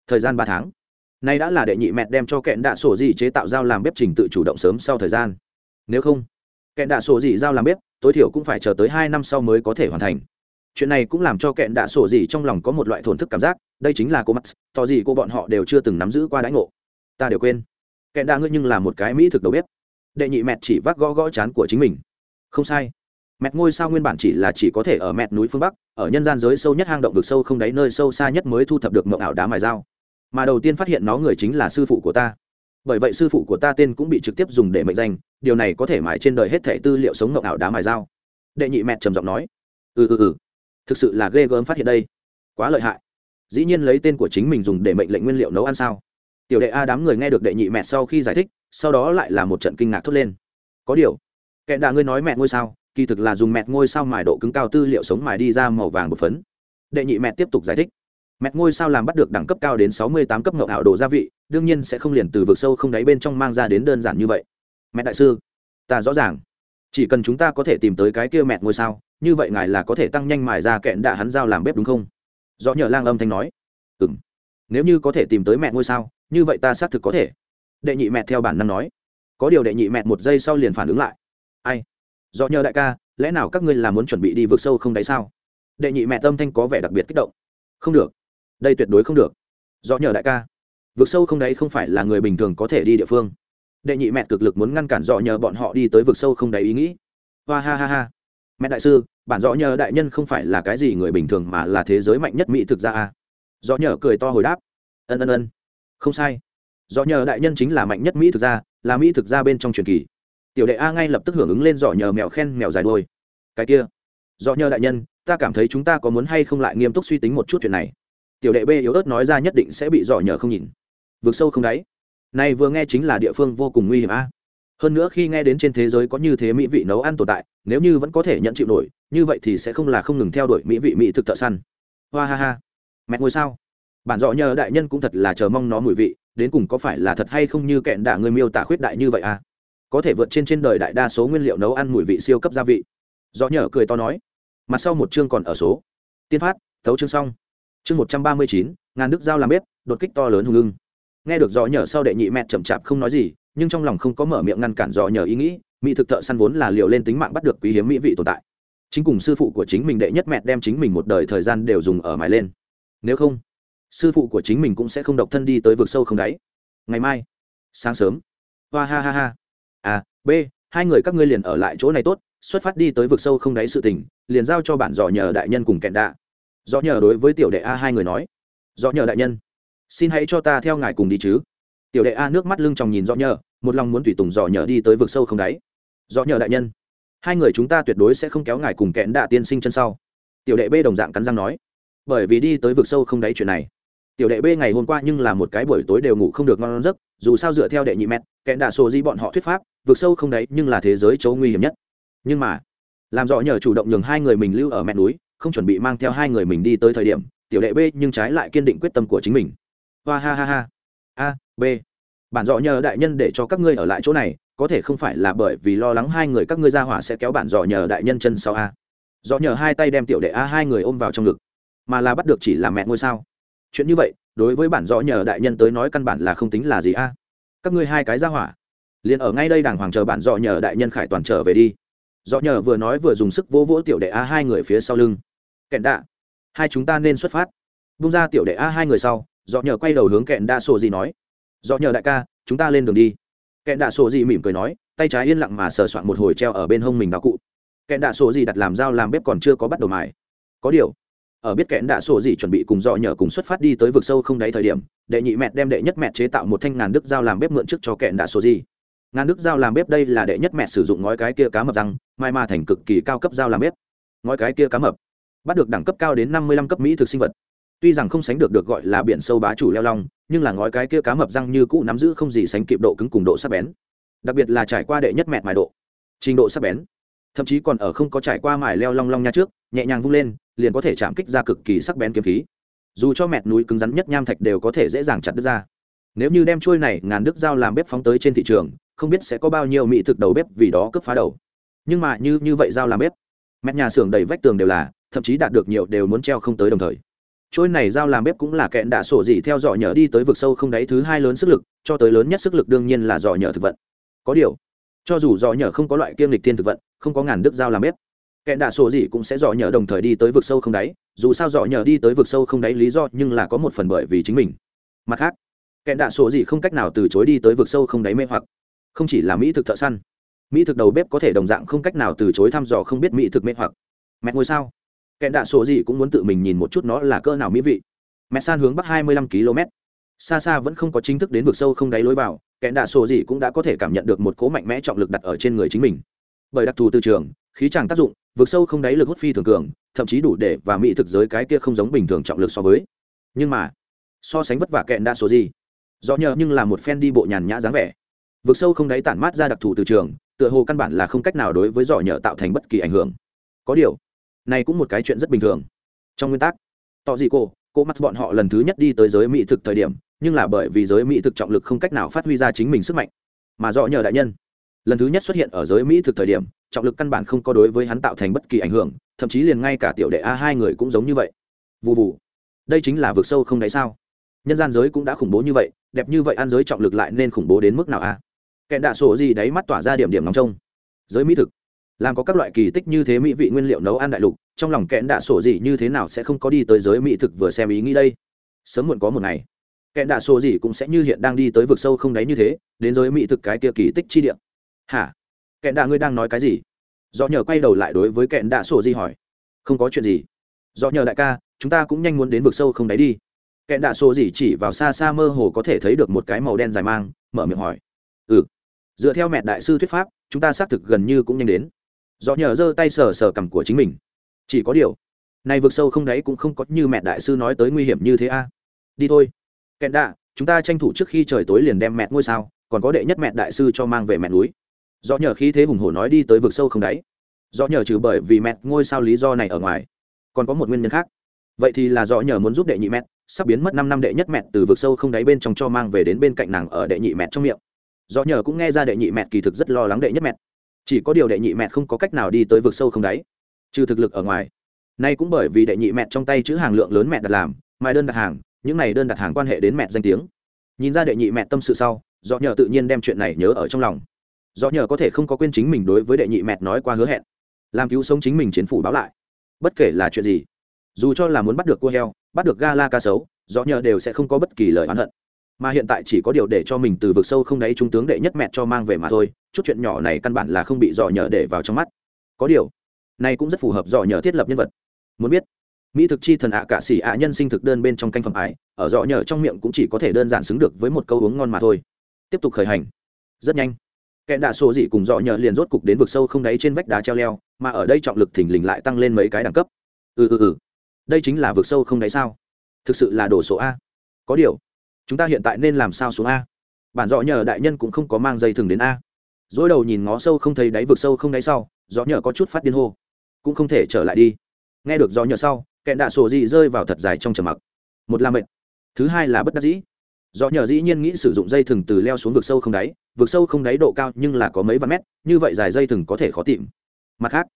Thời gian ba tháng. Nay đã là đệ nhị mẹt đem cho kẹn đạ sổ gì chế tạo dao làm bếp trình tự chủ động sớm sau thời gian. Nếu không kẹn đạ sổ dị giao làm bếp, tối thiểu cũng phải chờ tới hai năm sau mới có thể hoàn thành. Chuyện này cũng làm cho kẹn đạ sổ dị trong lòng có một loại thổn thức cảm giác, đây chính là cô mắt tỏ gì cô bọn họ đều chưa từng nắm giữ qua đãi ngộ. Ta đều quên. Kẹn đạ ngươi nhưng là một cái mỹ thực đầu bếp. Đệ nhị mẹt chỉ vác gõ gõ chán của chính mình. Không sai. Mẹt ngôi sao nguyên bản chỉ là chỉ có thể ở mẹt núi phương bắc, ở nhân gian giới sâu nhất hang động vực sâu không đáy nơi sâu xa nhất mới thu thập được mộng ảo đá mài dao. Mà đầu tiên phát hiện nó người chính là sư phụ của ta bởi vậy sư phụ của ta tên cũng bị trực tiếp dùng để mệnh danh, điều này có thể mãi trên đời hết thẻ tư liệu sống ngộng ảo đá mài dao. Đệ nhị mẹ trầm giọng nói. Ừ ừ ừ. Thực sự là ghê gớm phát hiện đây. Quá lợi hại. Dĩ nhiên lấy tên của chính mình dùng để mệnh lệnh nguyên liệu nấu ăn sao? Tiểu đệ a đám người nghe được đệ nhị mẹ sau khi giải thích, sau đó lại là một trận kinh ngạc thốt lên. Có điều kẹn đà ngươi nói mẹ ngôi sao, kỳ thực là dùng mẹ ngôi sao mài độ cứng cao tư liệu sống mài đi ra màu vàng một phấn. Đệ nhị mẹ tiếp tục giải thích. Mẹ ngôi sao làm bắt được đẳng cấp cao đến sáu mươi tám cấp ngậu ảo đồ gia vị đương nhiên sẽ không liền từ vực sâu không đáy bên trong mang ra đến đơn giản như vậy. Mẹ đại sư, ta rõ ràng. Chỉ cần chúng ta có thể tìm tới cái kia mẹ ngôi sao, như vậy ngài là có thể tăng nhanh mài ra kẹn đạ hắn giao làm bếp đúng không? Do nhờ lang âm thanh nói. Ừ m nếu như có thể tìm tới mẹ ngôi sao, như vậy ta xác thực có thể. Đệ nhị mẹ theo bản năng nói. Có điều đệ nhị mẹ một giây sau liền phản ứng lại. Ai? Do nhờ đại ca, lẽ nào các ngươi là muốn chuẩn bị đi vượt sâu không đáy sao? Đệ nhị mẹ tâm thanh có vẻ đặc biệt kích động. Không được. Đây tuyệt đối không được. Do nhờ đại ca. Vực sâu không đáy không phải là người bình thường có thể đi địa phương. Đệ nhị mẹ cực lực muốn ngăn cản dọ nhờ bọn họ đi tới vực sâu không đáy ý nghĩ. Hoa ha ha ha. Mẹ đại sư, bản dọ nhờ đại nhân không phải là cái gì người bình thường mà là thế giới mạnh nhất mỹ thực ra à dọ nhờ cười to hồi đáp. Ân ân ân. Không sai. Dọ nhờ đại nhân chính là mạnh nhất mỹ thực ra là mỹ thực ra bên trong truyền kỳ. Tiểu đệ a ngay lập tức hưởng ứng lên dọ nhờ mèo khen mèo dài đôi cái kia. Dọ nhờ đại nhân, ta cảm thấy chúng ta có muốn hay không lại nghiêm túc suy tính một chút chuyện này. Tiểu đệ b yếu ớt nói ra nhất định sẽ bị dọ nhờ không nhìn vượt sâu không đáy. Này vừa nghe chính là địa phương vô cùng nguy hiểm a. Hơn nữa khi nghe đến trên thế giới có như thế mỹ vị nấu ăn tồn tại, nếu như vẫn có thể nhận chịu nổi, như vậy thì sẽ không là không ngừng theo đuổi mỹ vị mỹ thực thợ săn. Hoa ha ha. Mẹ ngồi sao? Bản dọ nhờ đại nhân cũng thật là chờ mong nó mùi vị, đến cùng có phải là thật hay không như kẹn đả người miêu tả khuyết đại như vậy à? Có thể vượt trên trên đời đại đa số nguyên liệu nấu ăn mùi vị siêu cấp gia vị. Dọ nhờ cười to nói. Mặt sau một chương còn ở số. Tiên phát, thấu chương xong. Chương một trăm ba mươi chín, ngàn đức giao làm bếp, đột kích to lớn hùng ưng nghe được dò nhờ sau đệ nhị mẹ chậm chạp không nói gì, nhưng trong lòng không có mở miệng ngăn cản dò nhờ ý nghĩ, mỹ thực thợ săn vốn là liều lên tính mạng bắt được quý hiếm mỹ vị tồn tại. Chính cùng sư phụ của chính mình đệ nhất mẹ đem chính mình một đời thời gian đều dùng ở mái lên. Nếu không, sư phụ của chính mình cũng sẽ không độc thân đi tới vực sâu không đáy. Ngày mai, sáng sớm. Hoa ha ha ha. A b, hai người các ngươi liền ở lại chỗ này tốt, xuất phát đi tới vực sâu không đáy sự tình, liền giao cho bản dò nhờ đại nhân cùng kẹn đạ. Dò nhờ đối với tiểu đệ a hai người nói. Dò nhờ đại nhân xin hãy cho ta theo ngài cùng đi chứ. Tiểu đệ a nước mắt lưng tròng nhìn dò nhờ, một lòng muốn tùy tùng dò nhờ đi tới vực sâu không đáy. Dò nhờ đại nhân, hai người chúng ta tuyệt đối sẽ không kéo ngài cùng kẽn đạ tiên sinh chân sau. Tiểu đệ b đồng dạng cắn răng nói, bởi vì đi tới vực sâu không đáy chuyện này. Tiểu đệ b ngày hôm qua nhưng là một cái buổi tối đều ngủ không được ngon giấc, dù sao dựa theo đệ nhị mẹt kẽn đạ sổ di bọn họ thuyết pháp, vực sâu không đáy nhưng là thế giới chỗ nguy hiểm nhất. Nhưng mà, làm rõ nhờ chủ động nhường hai người mình lưu ở mẹ núi, không chuẩn bị mang theo hai người mình đi tới thời điểm, tiểu đệ b nhưng trái lại kiên định quyết tâm của chính mình hoa ha ha ha. A, b. Bản dọ nhờ đại nhân để cho các ngươi ở lại chỗ này, có thể không phải là bởi vì lo lắng hai người các ngươi ra hỏa sẽ kéo bản dọ nhờ đại nhân chân sau a. Dọ nhờ hai tay đem tiểu đệ a hai người ôm vào trong ngực, mà là bắt được chỉ là mẹ ngôi sao. Chuyện như vậy, đối với bản dọ nhờ đại nhân tới nói căn bản là không tính là gì a. Các ngươi hai cái ra hỏa, liền ở ngay đây đàng hoàng chờ bản dọ nhờ đại nhân khải toàn trở về đi. Dọ nhờ vừa nói vừa dùng sức vỗ vỗ tiểu đệ a hai người phía sau lưng. Kẹn đạ, hai chúng ta nên xuất phát. Bung ra tiểu đệ a hai người sau dọ nhờ quay đầu hướng kẹn đạ sổ gì nói dọ nhờ đại ca, chúng ta lên đường đi. Kẹn đạ sổ gì mỉm cười nói, tay trái yên lặng mà sờ soạn một hồi treo ở bên hông mình đạo cụ. Kẹn đạ sổ gì đặt làm dao làm bếp còn chưa có bắt đầu mài. Có điều, ở biết kẹn đạ sổ gì chuẩn bị cùng dọ nhờ cùng xuất phát đi tới vực sâu không đáy thời điểm, đệ nhị mẹ đem đệ nhất mẹ chế tạo một thanh ngàn đức dao làm bếp mượn trước cho kẹn đạ sổ gì ngàn đức dao làm bếp đây là đệ nhất mẹ sử dụng ngói cái kia cá mập răng, mai ma thành cực kỳ cao cấp dao làm bếp. Ngói cái kia cá mập bắt được đẳng cấp cao đến năm mươi lăm cấp mỹ thực sinh vật tuy rằng không sánh được được gọi là biển sâu bá chủ leo long, nhưng là ngói cái kia cá mập răng như cũ nắm giữ không gì sánh kịp độ cứng cùng độ sắc bén. Đặc biệt là trải qua đệ nhất mẹt mài độ, trình độ sắc bén. Thậm chí còn ở không có trải qua mài leo long long nha trước, nhẹ nhàng vung lên, liền có thể chạm kích ra cực kỳ sắc bén kiếm khí. Dù cho mẹt núi cứng rắn nhất nham thạch đều có thể dễ dàng chặt đứt ra. Nếu như đem trôi này ngàn đức dao làm bếp phóng tới trên thị trường, không biết sẽ có bao nhiêu mỹ thực đầu bếp vì đó cướp phá đầu. Nhưng mà như như vậy dao làm bếp, mẹt nhà xưởng đầy vách tường đều là, thậm chí đạt được nhiều đều muốn treo không tới đồng thời trôi này giao làm bếp cũng là kẹn đạ sổ gì theo dõi nhở đi tới vực sâu không đáy thứ hai lớn sức lực, cho tới lớn nhất sức lực đương nhiên là dò nhở thực vận. Có điều, cho dù dò nhở không có loại kiêm lịch thiên thực vận, không có ngàn đức giao làm bếp, kẹn đạ sổ gì cũng sẽ dò nhở đồng thời đi tới vực sâu không đáy. Dù sao dò nhở đi tới vực sâu không đáy lý do nhưng là có một phần bởi vì chính mình. Mặt khác, kẹn đạ sổ gì không cách nào từ chối đi tới vực sâu không đáy mê hoặc. Không chỉ là mỹ thực thợ săn, mỹ thực đầu bếp có thể đồng dạng không cách nào từ chối thăm dò không biết mỹ thực mê hoặc. Mẹ ngôi sao? Kẹn đạ sổ gì cũng muốn tự mình nhìn một chút nó là cỡ nào mỹ vị. Mẹ san hướng bắc hai mươi lăm km. Xa xa vẫn không có chính thức đến vực sâu không đáy lối vào kẹn đạ sổ gì cũng đã có thể cảm nhận được một cố mạnh mẽ trọng lực đặt ở trên người chính mình. Bởi đặc thù từ trường, khí chàng tác dụng, vực sâu không đáy lực hút phi thường cường, thậm chí đủ để và mỹ thực giới cái kia không giống bình thường trọng lực so với. Nhưng mà, so sánh vất vả kẹn đa số gì, do nhờ nhưng là một phen đi bộ nhàn nhã dáng vẻ. Vực sâu không đáy tản mát ra đặc thù từ trường, tựa hồ căn bản là không cách nào đối với giỏ nhờ tạo thành bất kỳ ảnh hưởng. Có điều này cũng một cái chuyện rất bình thường. Trong nguyên tắc tỏ gì cô cô mắt bọn họ lần thứ nhất đi tới giới mỹ thực thời điểm, nhưng là bởi vì giới mỹ thực trọng lực không cách nào phát huy ra chính mình sức mạnh, mà do nhờ đại nhân. Lần thứ nhất xuất hiện ở giới mỹ thực thời điểm, trọng lực căn bản không có đối với hắn tạo thành bất kỳ ảnh hưởng, thậm chí liền ngay cả tiểu đệ a hai người cũng giống như vậy. Vụ vụ đây chính là vực sâu không đáy sao? Nhân gian giới cũng đã khủng bố như vậy, đẹp như vậy ăn giới trọng lực lại nên khủng bố đến mức nào a? À? kẹn đạ sổ gì đáy mắt tỏa ra điểm điểm nóng trông. Giới mỹ thực làm có các loại kỳ tích như thế mỹ vị nguyên liệu nấu ăn đại lục, trong lòng kẽn đạ sổ gì như thế nào sẽ không có đi tới giới mỹ thực vừa xem ý nghĩ đây? Sớm muộn có một ngày, kẽn đạ sổ gì cũng sẽ như hiện đang đi tới vực sâu không đáy như thế, đến giới mỹ thực cái kia kỳ tích chi điện hả? Kẽn đạ ngươi đang nói cái gì? Do nhờ quay đầu lại đối với kẽn đạ sổ gì hỏi. Không có chuyện gì. Do nhờ đại ca, chúng ta cũng nhanh muốn đến vực sâu không đáy đi. Kẽn đạ sổ gì chỉ vào xa xa mơ hồ có thể thấy được một cái màu đen dài mang, mở miệng hỏi. Ừ. Dựa theo mẹ đại sư thuyết pháp, chúng ta xác thực gần như cũng nhanh đến do nhờ giơ tay sờ sờ cằm của chính mình. Chỉ có điều, này vượt sâu không đấy cũng không có như mẹ đại sư nói tới nguy hiểm như thế a. Đi thôi. Kẹn đạ, chúng ta tranh thủ trước khi trời tối liền đem mẹ ngôi sao, còn có đệ nhất mẹ đại sư cho mang về mẹ núi. Do nhờ khi thế hùng hổ nói đi tới vực sâu không đáy. Do nhờ trừ bởi vì mẹ ngôi sao lý do này ở ngoài, còn có một nguyên nhân khác. Vậy thì là do nhờ muốn giúp đệ nhị mẹ, sắp biến mất năm năm đệ nhất mẹ từ vực sâu không đáy bên trong cho mang về đến bên cạnh nàng ở đệ nhị mẹ trong miệng. Do nhờ cũng nghe ra đệ nhị mẹ kỳ thực rất lo lắng đệ nhất mẹ chỉ có điều đệ nhị mẹ không có cách nào đi tới vực sâu không đáy, trừ thực lực ở ngoài. Nay cũng bởi vì đệ nhị mẹ trong tay chữ hàng lượng lớn mẹ đặt làm, mai đơn đặt hàng, những này đơn đặt hàng quan hệ đến mẹ danh tiếng. Nhìn ra đệ nhị mẹ tâm sự sau do nhờ tự nhiên đem chuyện này nhớ ở trong lòng. Do nhờ có thể không có quên chính mình đối với đệ nhị mẹ nói qua hứa hẹn, làm cứu sống chính mình chiến phủ báo lại. Bất kể là chuyện gì, dù cho là muốn bắt được cua heo, bắt được ga la ca sấu do nhờ đều sẽ không có bất kỳ lời oán hận mà hiện tại chỉ có điều để cho mình từ vực sâu không đáy trung tướng đệ nhất mẹ cho mang về mà thôi, chút chuyện nhỏ này căn bản là không bị dò nhờ để vào trong mắt. Có điều, này cũng rất phù hợp dò nhờ thiết lập nhân vật. Muốn biết, mỹ thực chi thần ạ cả xỉ ạ nhân sinh thực đơn bên trong canh phẩm ải, ở dọ nhờ trong miệng cũng chỉ có thể đơn giản xứng được với một câu uống ngon mà thôi. Tiếp tục khởi hành. Rất nhanh. Kẹn đạ sổ dị cùng dọ nhờ liền rốt cục đến vực sâu không đáy trên vách đá treo leo, mà ở đây trọng lực thình lình lại tăng lên mấy cái đẳng cấp. Ừ ừ ừ. Đây chính là vực sâu không đáy sao? Thực sự là đồ số a. Có điều chúng ta hiện tại nên làm sao xuống a? Bản dọ nhờ đại nhân cũng không có mang dây thừng đến a. Dối đầu nhìn ngó sâu không thấy đáy vực sâu không đáy sau dọ nhờ có chút phát điên hô. Cũng không thể trở lại đi. Nghe được dọ nhờ sau, kẹn đạ sổ dị rơi vào thật dài trong trầm mặc. Một là mệnh thứ hai là bất đắc dĩ. Do nhờ dĩ nhiên nghĩ sử dụng dây thừng từ leo xuống vực sâu không đáy, vực sâu không đáy độ cao nhưng là có mấy vạn mét, như vậy dài dây thừng có thể khó tìm. Mặt khác,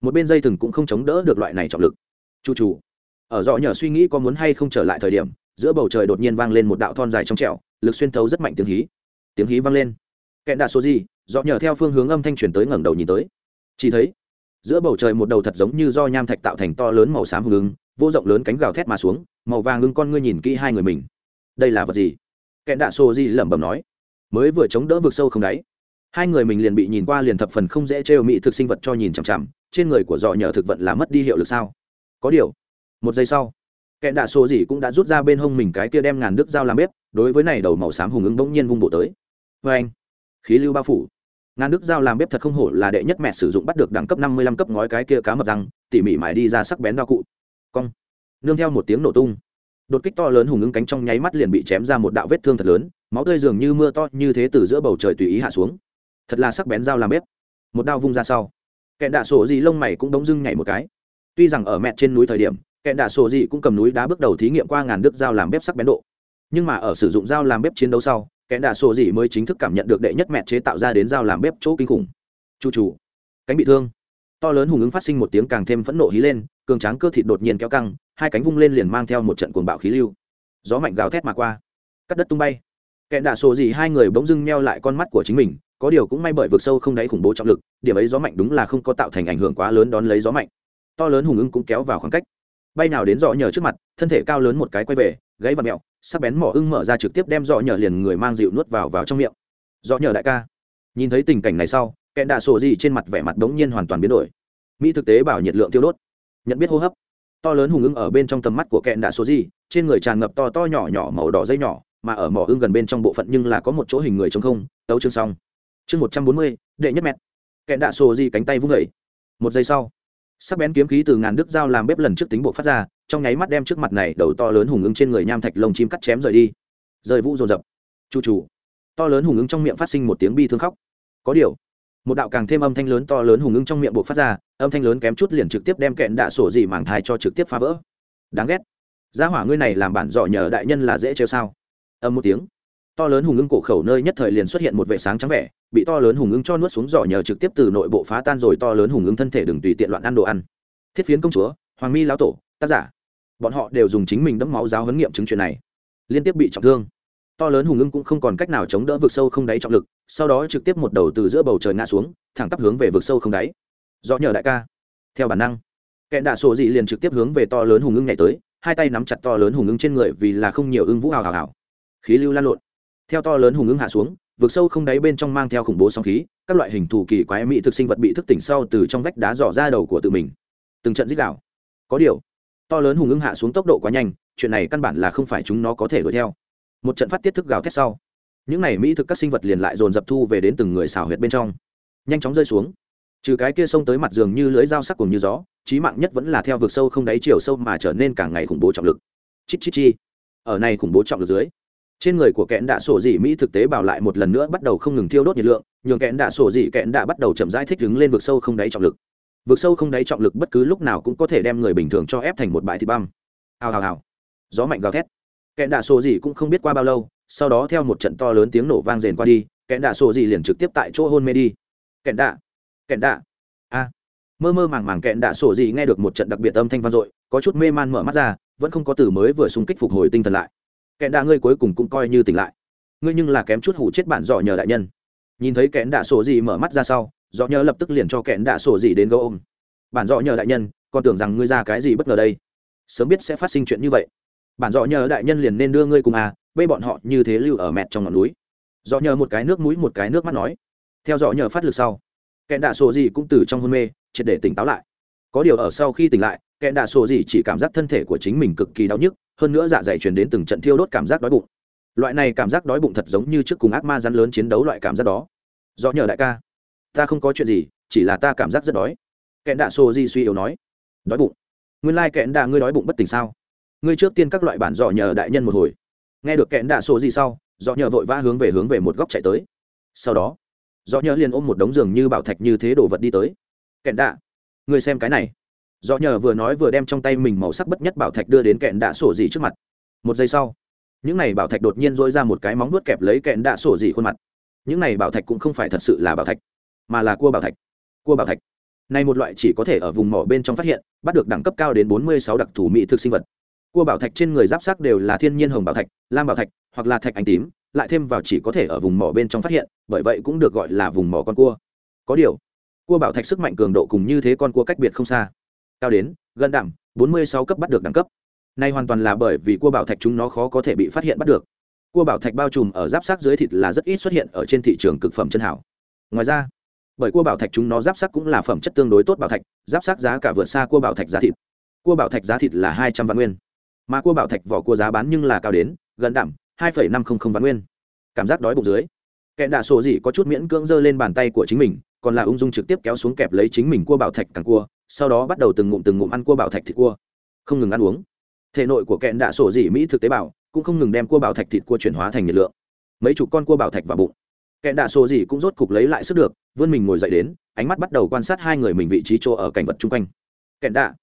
một bên dây thừng cũng không chống đỡ được loại này trọng lực. Chu chu. ở dọ nhờ suy nghĩ có muốn hay không trở lại thời điểm giữa bầu trời đột nhiên vang lên một đạo thon dài trong trẻo, lực xuyên thấu rất mạnh tiếng hí. Tiếng hí vang lên. Kẹn đạ số gì dọ nhờ theo phương hướng âm thanh truyền tới ngẩng đầu nhìn tới. Chỉ thấy, giữa bầu trời một đầu thật giống như do nham thạch tạo thành to lớn màu xám hùng ứng vô rộng lớn cánh gào thét mà xuống, màu vàng ngưng con ngươi nhìn kỹ hai người mình. Đây là vật gì? Kẹn đạ số gì lẩm bẩm nói. Mới vừa chống đỡ vực sâu không đáy. Hai người mình liền bị nhìn qua liền thập phần không dễ trêu mị thực sinh vật cho nhìn chằm chằm, trên người của dọ nhờ thực vận là mất đi hiệu lực sao? Có điều, một giây sau kẹn đạ số gì cũng đã rút ra bên hông mình cái kia đem ngàn đức dao làm bếp, đối với này đầu màu xám hùng ứng bỗng nhiên vung bộ tới. Vê anh, khí lưu bao phủ. Ngàn đức dao làm bếp thật không hổ là đệ nhất mẹ sử dụng bắt được đẳng cấp năm mươi lăm cấp ngói cái kia cá mập răng, tỉ mỉ mãi đi ra sắc bén đao cụ. Cong. Nương theo một tiếng nổ tung. Đột kích to lớn hùng ứng cánh trong nháy mắt liền bị chém ra một đạo vết thương thật lớn, máu tươi dường như mưa to như thế từ giữa bầu trời tùy ý hạ xuống. Thật là sắc bén dao làm bếp. Một đao vung ra sau. Kẹn đạ sổ gì lông mày cũng đống dưng nhảy một cái. Tuy rằng ở mẹ trên núi thời điểm kẹn đạ sổ gì cũng cầm núi đá bước đầu thí nghiệm qua ngàn đức dao làm bếp sắc bén độ. Nhưng mà ở sử dụng dao làm bếp chiến đấu sau kẹn đạ sổ gì mới chính thức cảm nhận được đệ nhất mẹ chế tạo ra đến dao làm bếp chỗ kinh khủng. Chu chủ cánh bị thương. To lớn hùng ứng phát sinh một tiếng càng thêm phẫn nộ hí lên, cường tráng cơ thịt đột nhiên kéo căng, hai cánh vung lên liền mang theo một trận cuồng bạo khí lưu. Gió mạnh gào thét mà qua. Cắt đất tung bay. Kẹn đạ sổ gì hai người bỗng dưng meo lại con mắt của chính mình, có điều cũng may bởi vực sâu không đáy khủng bố trọng lực, điểm ấy gió mạnh đúng là không có tạo thành ảnh hưởng quá lớn đón lấy gió mạnh. To lớn hùng ưng cũng kéo vào khoảng cách bay nào đến dọ nhờ trước mặt, thân thể cao lớn một cái quay về gáy và mẹo, sắc bén mỏ ưng mở ra trực tiếp đem dọ nhờ liền người mang dịu nuốt vào vào trong miệng. Dọ nhờ đại ca. Nhìn thấy tình cảnh này sau kẹn đạ sổ gì trên mặt vẻ mặt đống nhiên hoàn toàn biến đổi. Mỹ thực tế bảo nhiệt lượng tiêu đốt. Nhận biết hô hấp. To lớn hùng ưng ở bên trong tầm mắt của kẹn đạ sổ gì, trên người tràn ngập to to nhỏ nhỏ màu đỏ dây nhỏ, mà ở mỏ ưng gần bên trong bộ phận nhưng là có một chỗ hình người chống không, tấu chương xong. Chương một trăm bốn mươi, đệ nhất mẹt. Kẹn đạ sổ gì cánh tay vung vẩy một giây sau sắc bén kiếm khí từ ngàn đức dao làm bếp lần trước tính bộ phát ra, trong nháy mắt đem trước mặt này đầu to lớn hùng ưng trên người nham thạch lông chim cắt chém rời đi. Rời vũ dồn dập. Chu chủ to lớn hùng ưng trong miệng phát sinh một tiếng bi thương khóc. Có điều, một đạo càng thêm âm thanh lớn to lớn hùng ưng trong miệng bộ phát ra, âm thanh lớn kém chút liền trực tiếp đem kẹn đạ sổ dị mảng thai cho trực tiếp phá vỡ. Đáng ghét. Gia hỏa ngươi này làm bản dọ nhờ đại nhân là dễ trêu sao? Âm một tiếng. To lớn hùng ưng cổ khẩu nơi nhất thời liền xuất hiện một vệ sáng trắng vẻ bị to lớn hùng ưng cho nuốt xuống giỏ nhờ trực tiếp từ nội bộ phá tan rồi to lớn hùng ưng thân thể đừng tùy tiện loạn ăn đồ ăn. Thiết phiến công chúa, hoàng mi lão tổ, tác giả. Bọn họ đều dùng chính mình đẫm máu giáo huấn nghiệm chứng chuyện này. Liên tiếp bị trọng thương. To lớn hùng ưng cũng không còn cách nào chống đỡ vực sâu không đáy trọng lực, sau đó trực tiếp một đầu từ giữa bầu trời ngã xuống, thẳng tắp hướng về vực sâu không đáy. Do nhờ đại ca. Theo bản năng, kẻ đạ sổ dị liền trực tiếp hướng về to lớn hùng ưng nhảy tới, hai tay nắm chặt to lớn hùng ưng trên người vì là không nhiều ưng vũ hào hào hào. Khí lưu lan lộn. Theo to lớn hùng ưng hạ xuống vực sâu không đáy bên trong mang theo khủng bố sóng khí, các loại hình thù kỳ quái mỹ thực sinh vật bị thức tỉnh sau từ trong vách đá dò ra đầu của tự mình. Từng trận dích đạo có điều, to lớn hùng ưng hạ xuống tốc độ quá nhanh, chuyện này căn bản là không phải chúng nó có thể đuổi theo. Một trận phát tiết thức gào thét sau, những này mỹ thực các sinh vật liền lại dồn dập thu về đến từng người xảo huyệt bên trong. Nhanh chóng rơi xuống. Trừ cái kia sông tới mặt giường như lưới dao sắc cùng như gió trí mạng nhất vẫn là theo vực sâu không đáy chiều sâu mà trở nên càng ngày khủng bố trọng lực. Chít chít chi. Ở này khủng bố trọng lực dưới trên người của kẽn đạ sổ dị mỹ thực tế bảo lại một lần nữa bắt đầu không ngừng thiêu đốt nhiệt lượng, nhường kẽn đạ sổ dị kẽn đạ bắt đầu chậm rãi thích ứng lên vực sâu không đáy trọng lực. Vực sâu không đáy trọng lực bất cứ lúc nào cũng có thể đem người bình thường cho ép thành một bãi thịt băm. Hào hào hào. Gió mạnh gào thét. Kẽn đạ sổ dị cũng không biết qua bao lâu, sau đó theo một trận to lớn tiếng nổ vang rền qua đi, kẽn đạ sổ dị liền trực tiếp tại chỗ hôn mê đi. Kẽn đạ kẽn đạ. A. Mơ mơ màng màng kẽn đạ sổ dị nghe được một trận đặc biệt âm thanh vang dội, có chút mê man mở mắt ra, vẫn không có từ mới vừa xung kích phục hồi tinh thần lại kẽn đạ ngươi cuối cùng cũng coi như tỉnh lại. Ngươi nhưng là kém chút hủ chết bản dọ nhờ đại nhân. Nhìn thấy kẽn đạ sổ gì mở mắt ra sau, dọ nhờ lập tức liền cho kẽn đạ sổ gì đến gấu ôm. Bản dọ nhờ đại nhân còn tưởng rằng ngươi ra cái gì bất ngờ đây? Sớm biết sẽ phát sinh chuyện như vậy. Bản dọ nhờ đại nhân liền nên đưa ngươi cùng à bê bọn họ như thế lưu ở mẹt trong ngọn núi. Dọ nhờ một cái nước mũi một cái nước mắt nói. Theo dọ nhờ phát lực sau kẽn đạ sổ gì cũng từ trong hôn mê, triệt để tỉnh táo lại. Có điều ở sau khi tỉnh lại kẽn đạ sổ gì chỉ cảm giác thân thể của chính mình cực kỳ đau nhức hơn nữa dạ dày truyền đến từng trận thiêu đốt cảm giác đói bụng. Loại này cảm giác đói bụng thật giống như trước cùng ác ma rắn lớn chiến đấu loại cảm giác đó. Do nhờ đại ca. Ta không có chuyện gì, chỉ là ta cảm giác rất đói. Kẽn đạ sổ di suy yếu nói. Đói bụng? Nguyên lai、like、kẽn đạ ngươi đói bụng bất tỉnh sao? Ngươi trước tiên các loại bản dò nhờ đại nhân một hồi. Nghe được kẽn đạ sổ di sau dò nhờ vội vã hướng về hướng về một góc chạy tới. Sau đó dò nhờ liền ôm một đống giường như bảo thạch như thế đồ vật đi tới. Kẽn đạ, ngươi xem cái này do nhờ vừa nói vừa đem trong tay mình màu sắc bất nhất bảo thạch đưa đến kẹn đạ sổ dị trước mặt. Một giây sau, những này bảo thạch đột nhiên dỗi ra một cái móng vuốt kẹp lấy kẹn đạ sổ dị khuôn mặt. Những này bảo thạch cũng không phải thật sự là bảo thạch, mà là cua bảo thạch. Cua bảo thạch. Này một loại chỉ có thể ở vùng mỏ bên trong phát hiện, bắt được đẳng cấp cao đến bốn mươi sáu đặc thù mỹ thực sinh vật. Cua bảo thạch trên người giáp sắc đều là thiên nhiên hồng bảo thạch, lam bảo thạch, hoặc là thạch ánh tím, lại thêm vào chỉ có thể ở vùng mỏ bên trong phát hiện, bởi vậy cũng được gọi là vùng mỏ con cua. Có điều, cua bảo thạch sức mạnh cường độ cùng như thế con cua cách biệt không xa cao đến, gần đảm, bốn mươi sáu cấp bắt được đẳng cấp. Nay hoàn toàn là bởi vì cua bảo thạch chúng nó khó có thể bị phát hiện bắt được. Cua bảo thạch bao trùm ở giáp sắc dưới thịt là rất ít xuất hiện ở trên thị trường cực phẩm chân hảo. Ngoài ra, bởi cua bảo thạch chúng nó giáp sắc cũng là phẩm chất tương đối tốt bảo thạch, giáp sắc giá cả vượt xa cua bảo thạch giá thịt. Cua bảo thạch giá thịt là hai trăm vạn nguyên, mà cua bảo thạch vỏ cua giá bán nhưng là cao đến, gần đảm, hai phẩy năm không không vạn nguyên. Cảm giác đói bụng dưới, kẻ đạ sổ dị có chút miễn cưỡng giơ lên bàn tay của chính mình, còn là ung dung trực tiếp kéo xuống kẹp lấy chính mình cua bảo thạch càng cua sau đó bắt đầu từng ngụm từng ngụm ăn cua bảo thạch thịt cua. Không ngừng ăn uống. Thể nội của kẹn đạ sổ dỉ mỹ thực tế bảo cũng không ngừng đem cua bảo thạch thịt cua chuyển hóa thành nhiệt lượng. Mấy chục con cua bảo thạch vào bụng. Kẹn đạ sổ dỉ cũng rốt cục lấy lại sức được, vươn mình ngồi dậy đến, ánh mắt bắt đầu quan sát hai người mình vị trí chỗ ở cảnh vật chung quanh. Kẹn đạ.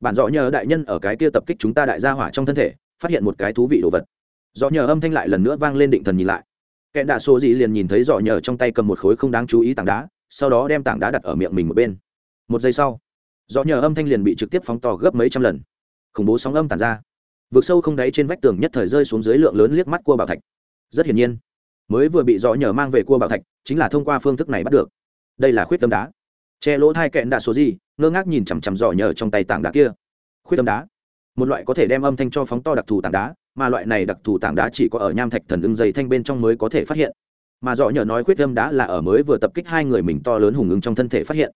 Bản dọ nhờ đại nhân ở cái kia tập kích chúng ta đại gia hỏa trong thân thể, phát hiện một cái thú vị đồ vật. Dọ nhờ âm thanh lại lần nữa vang lên định thần nhìn lại. Kẹn đạ sổ dỉ liền nhìn thấy dọ nhờ trong tay cầm một khối không đáng chú ý tảng đá, sau đó đem tảng đá đặt ở miệng mình một bên. Một giây sau do nhờ âm thanh liền bị trực tiếp phóng to gấp mấy trăm lần. Khủng bố sóng âm tàn ra. Vượt sâu không đáy trên vách tường nhất thời rơi xuống dưới lượng lớn liếc mắt cua bảo thạch. Rất hiển nhiên, mới vừa bị dọ nhờ mang về cua bảo thạch, chính là thông qua phương thức này bắt được. Đây là khuyết tâm đá. Che lỗ thai kẹn đạ số gì, ngơ ngác nhìn chằm chằm dọ nhờ trong tay tảng đá kia. Khuyết tâm đá. Một loại có thể đem âm thanh cho phóng to đặc thù tảng đá, mà loại này đặc thù tảng đá chỉ có ở nham thạch thần ưng dày thanh bên trong mới có thể phát hiện. Mà dọ nhờ nói khuyết âm đá là ở mới vừa tập kích hai người mình to lớn hùng ứng trong thân thể phát hiện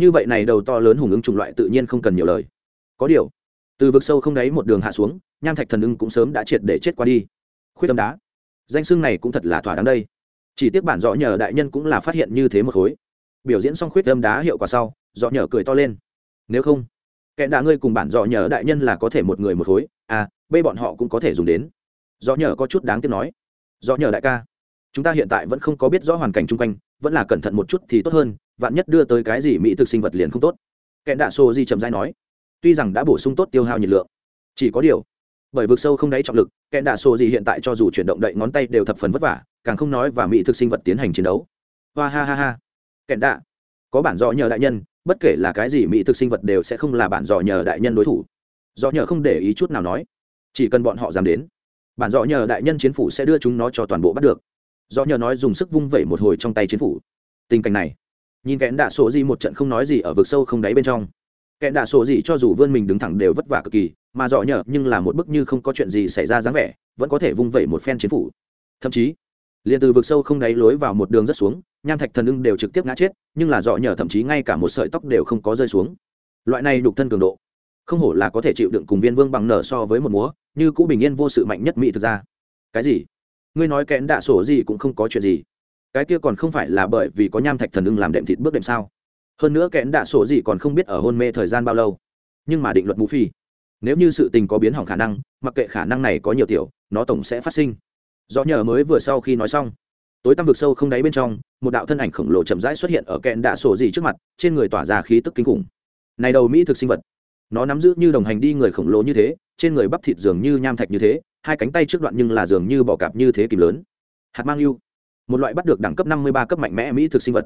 như vậy này đầu to lớn hùng ứng chủng loại tự nhiên không cần nhiều lời. Có điều, từ vực sâu không đáy một đường hạ xuống, nham thạch thần ưng cũng sớm đã triệt để chết qua đi. Khuyết tâm đá. Danh xưng này cũng thật là thỏa đáng đây. Chỉ tiếc bản dọ nhờ đại nhân cũng là phát hiện như thế một khối. Biểu diễn xong khuyết âm đá hiệu quả sau dọ nhờ cười to lên. Nếu không, kẻ đạ ngươi cùng bản dọ nhờ đại nhân là có thể một người một khối. À bê bọn họ cũng có thể dùng đến. Dọ nhờ có chút đáng tiếc nói. Dọ nhờ đại ca, chúng ta hiện tại vẫn không có biết rõ hoàn cảnh chung quanh vẫn là cẩn thận một chút thì tốt hơn, vạn nhất đưa tới cái gì mỹ thực sinh vật liền không tốt. Kẻ đạ sô di trầm dai nói, tuy rằng đã bổ sung tốt tiêu hao nhiệt lượng, chỉ có điều, bởi vực sâu không đáy trọng lực kẻ đạ sô di hiện tại cho dù chuyển động đậy ngón tay đều thập phần vất vả, càng không nói và mỹ thực sinh vật tiến hành chiến đấu. Hoa ha ha ha. Kẻ đạ, có bản dò nhờ đại nhân, bất kể là cái gì mỹ thực sinh vật đều sẽ không là bản dò nhờ đại nhân đối thủ. Dò nhờ không để ý chút nào nói, chỉ cần bọn họ dám đến, bản dò nhờ đại nhân chiến phủ sẽ đưa chúng nó cho toàn bộ bắt được do nhờ nói dùng sức vung vẩy một hồi trong tay chiến phủ. Tình cảnh này, nhìn kẽn đạ sổ gì một trận không nói gì ở vực sâu không đáy bên trong. Kẽn đạ sổ gì cho dù vươn mình đứng thẳng đều vất vả cực kỳ, mà dọ nhờ nhưng là một bức như không có chuyện gì xảy ra dáng vẻ, vẫn có thể vung vẩy một phen chiến phủ. Thậm chí, liền từ vực sâu không đáy lối vào một đường rất xuống, nham thạch thần ưng đều trực tiếp ngã chết, nhưng là dọ nhờ thậm chí ngay cả một sợi tóc đều không có rơi xuống. Loại này đục thân cường độ, không hổ là có thể chịu đựng cùng viên vương bằng nở so với một múa, như cũ bình yên vô sự mạnh nhất mỹ thực ra. Cái gì? Ngươi nói kẽn đạ sổ gì cũng không có chuyện gì. Cái kia còn không phải là bởi vì có nham thạch thần ưng làm đệm thịt bước đệm sao? Hơn nữa kẽn đạ sổ gì còn không biết ở hôn mê thời gian bao lâu. Nhưng mà định luật mũ phi. Nếu như sự tình có biến hỏng khả năng, mặc kệ khả năng này có nhiều tiểu, nó tổng sẽ phát sinh. Do nhờ mới vừa sau khi nói xong, tối tăm vực sâu không đáy bên trong, một đạo thân ảnh khổng lồ chậm rãi xuất hiện ở kẽn đạ sổ gì trước mặt, trên người tỏa ra khí tức kinh khủng. Này đầu mỹ thực sinh vật nó nắm giữ như đồng hành đi người khổng lồ như thế, trên người bắp thịt dường như nham thạch như thế, hai cánh tay trước đoạn nhưng là dường như bỏ cạp như thế kìm lớn. Hạt mang yêu. Một loại bắt được đẳng cấp năm mươi ba cấp mạnh mẽ mỹ thực sinh vật.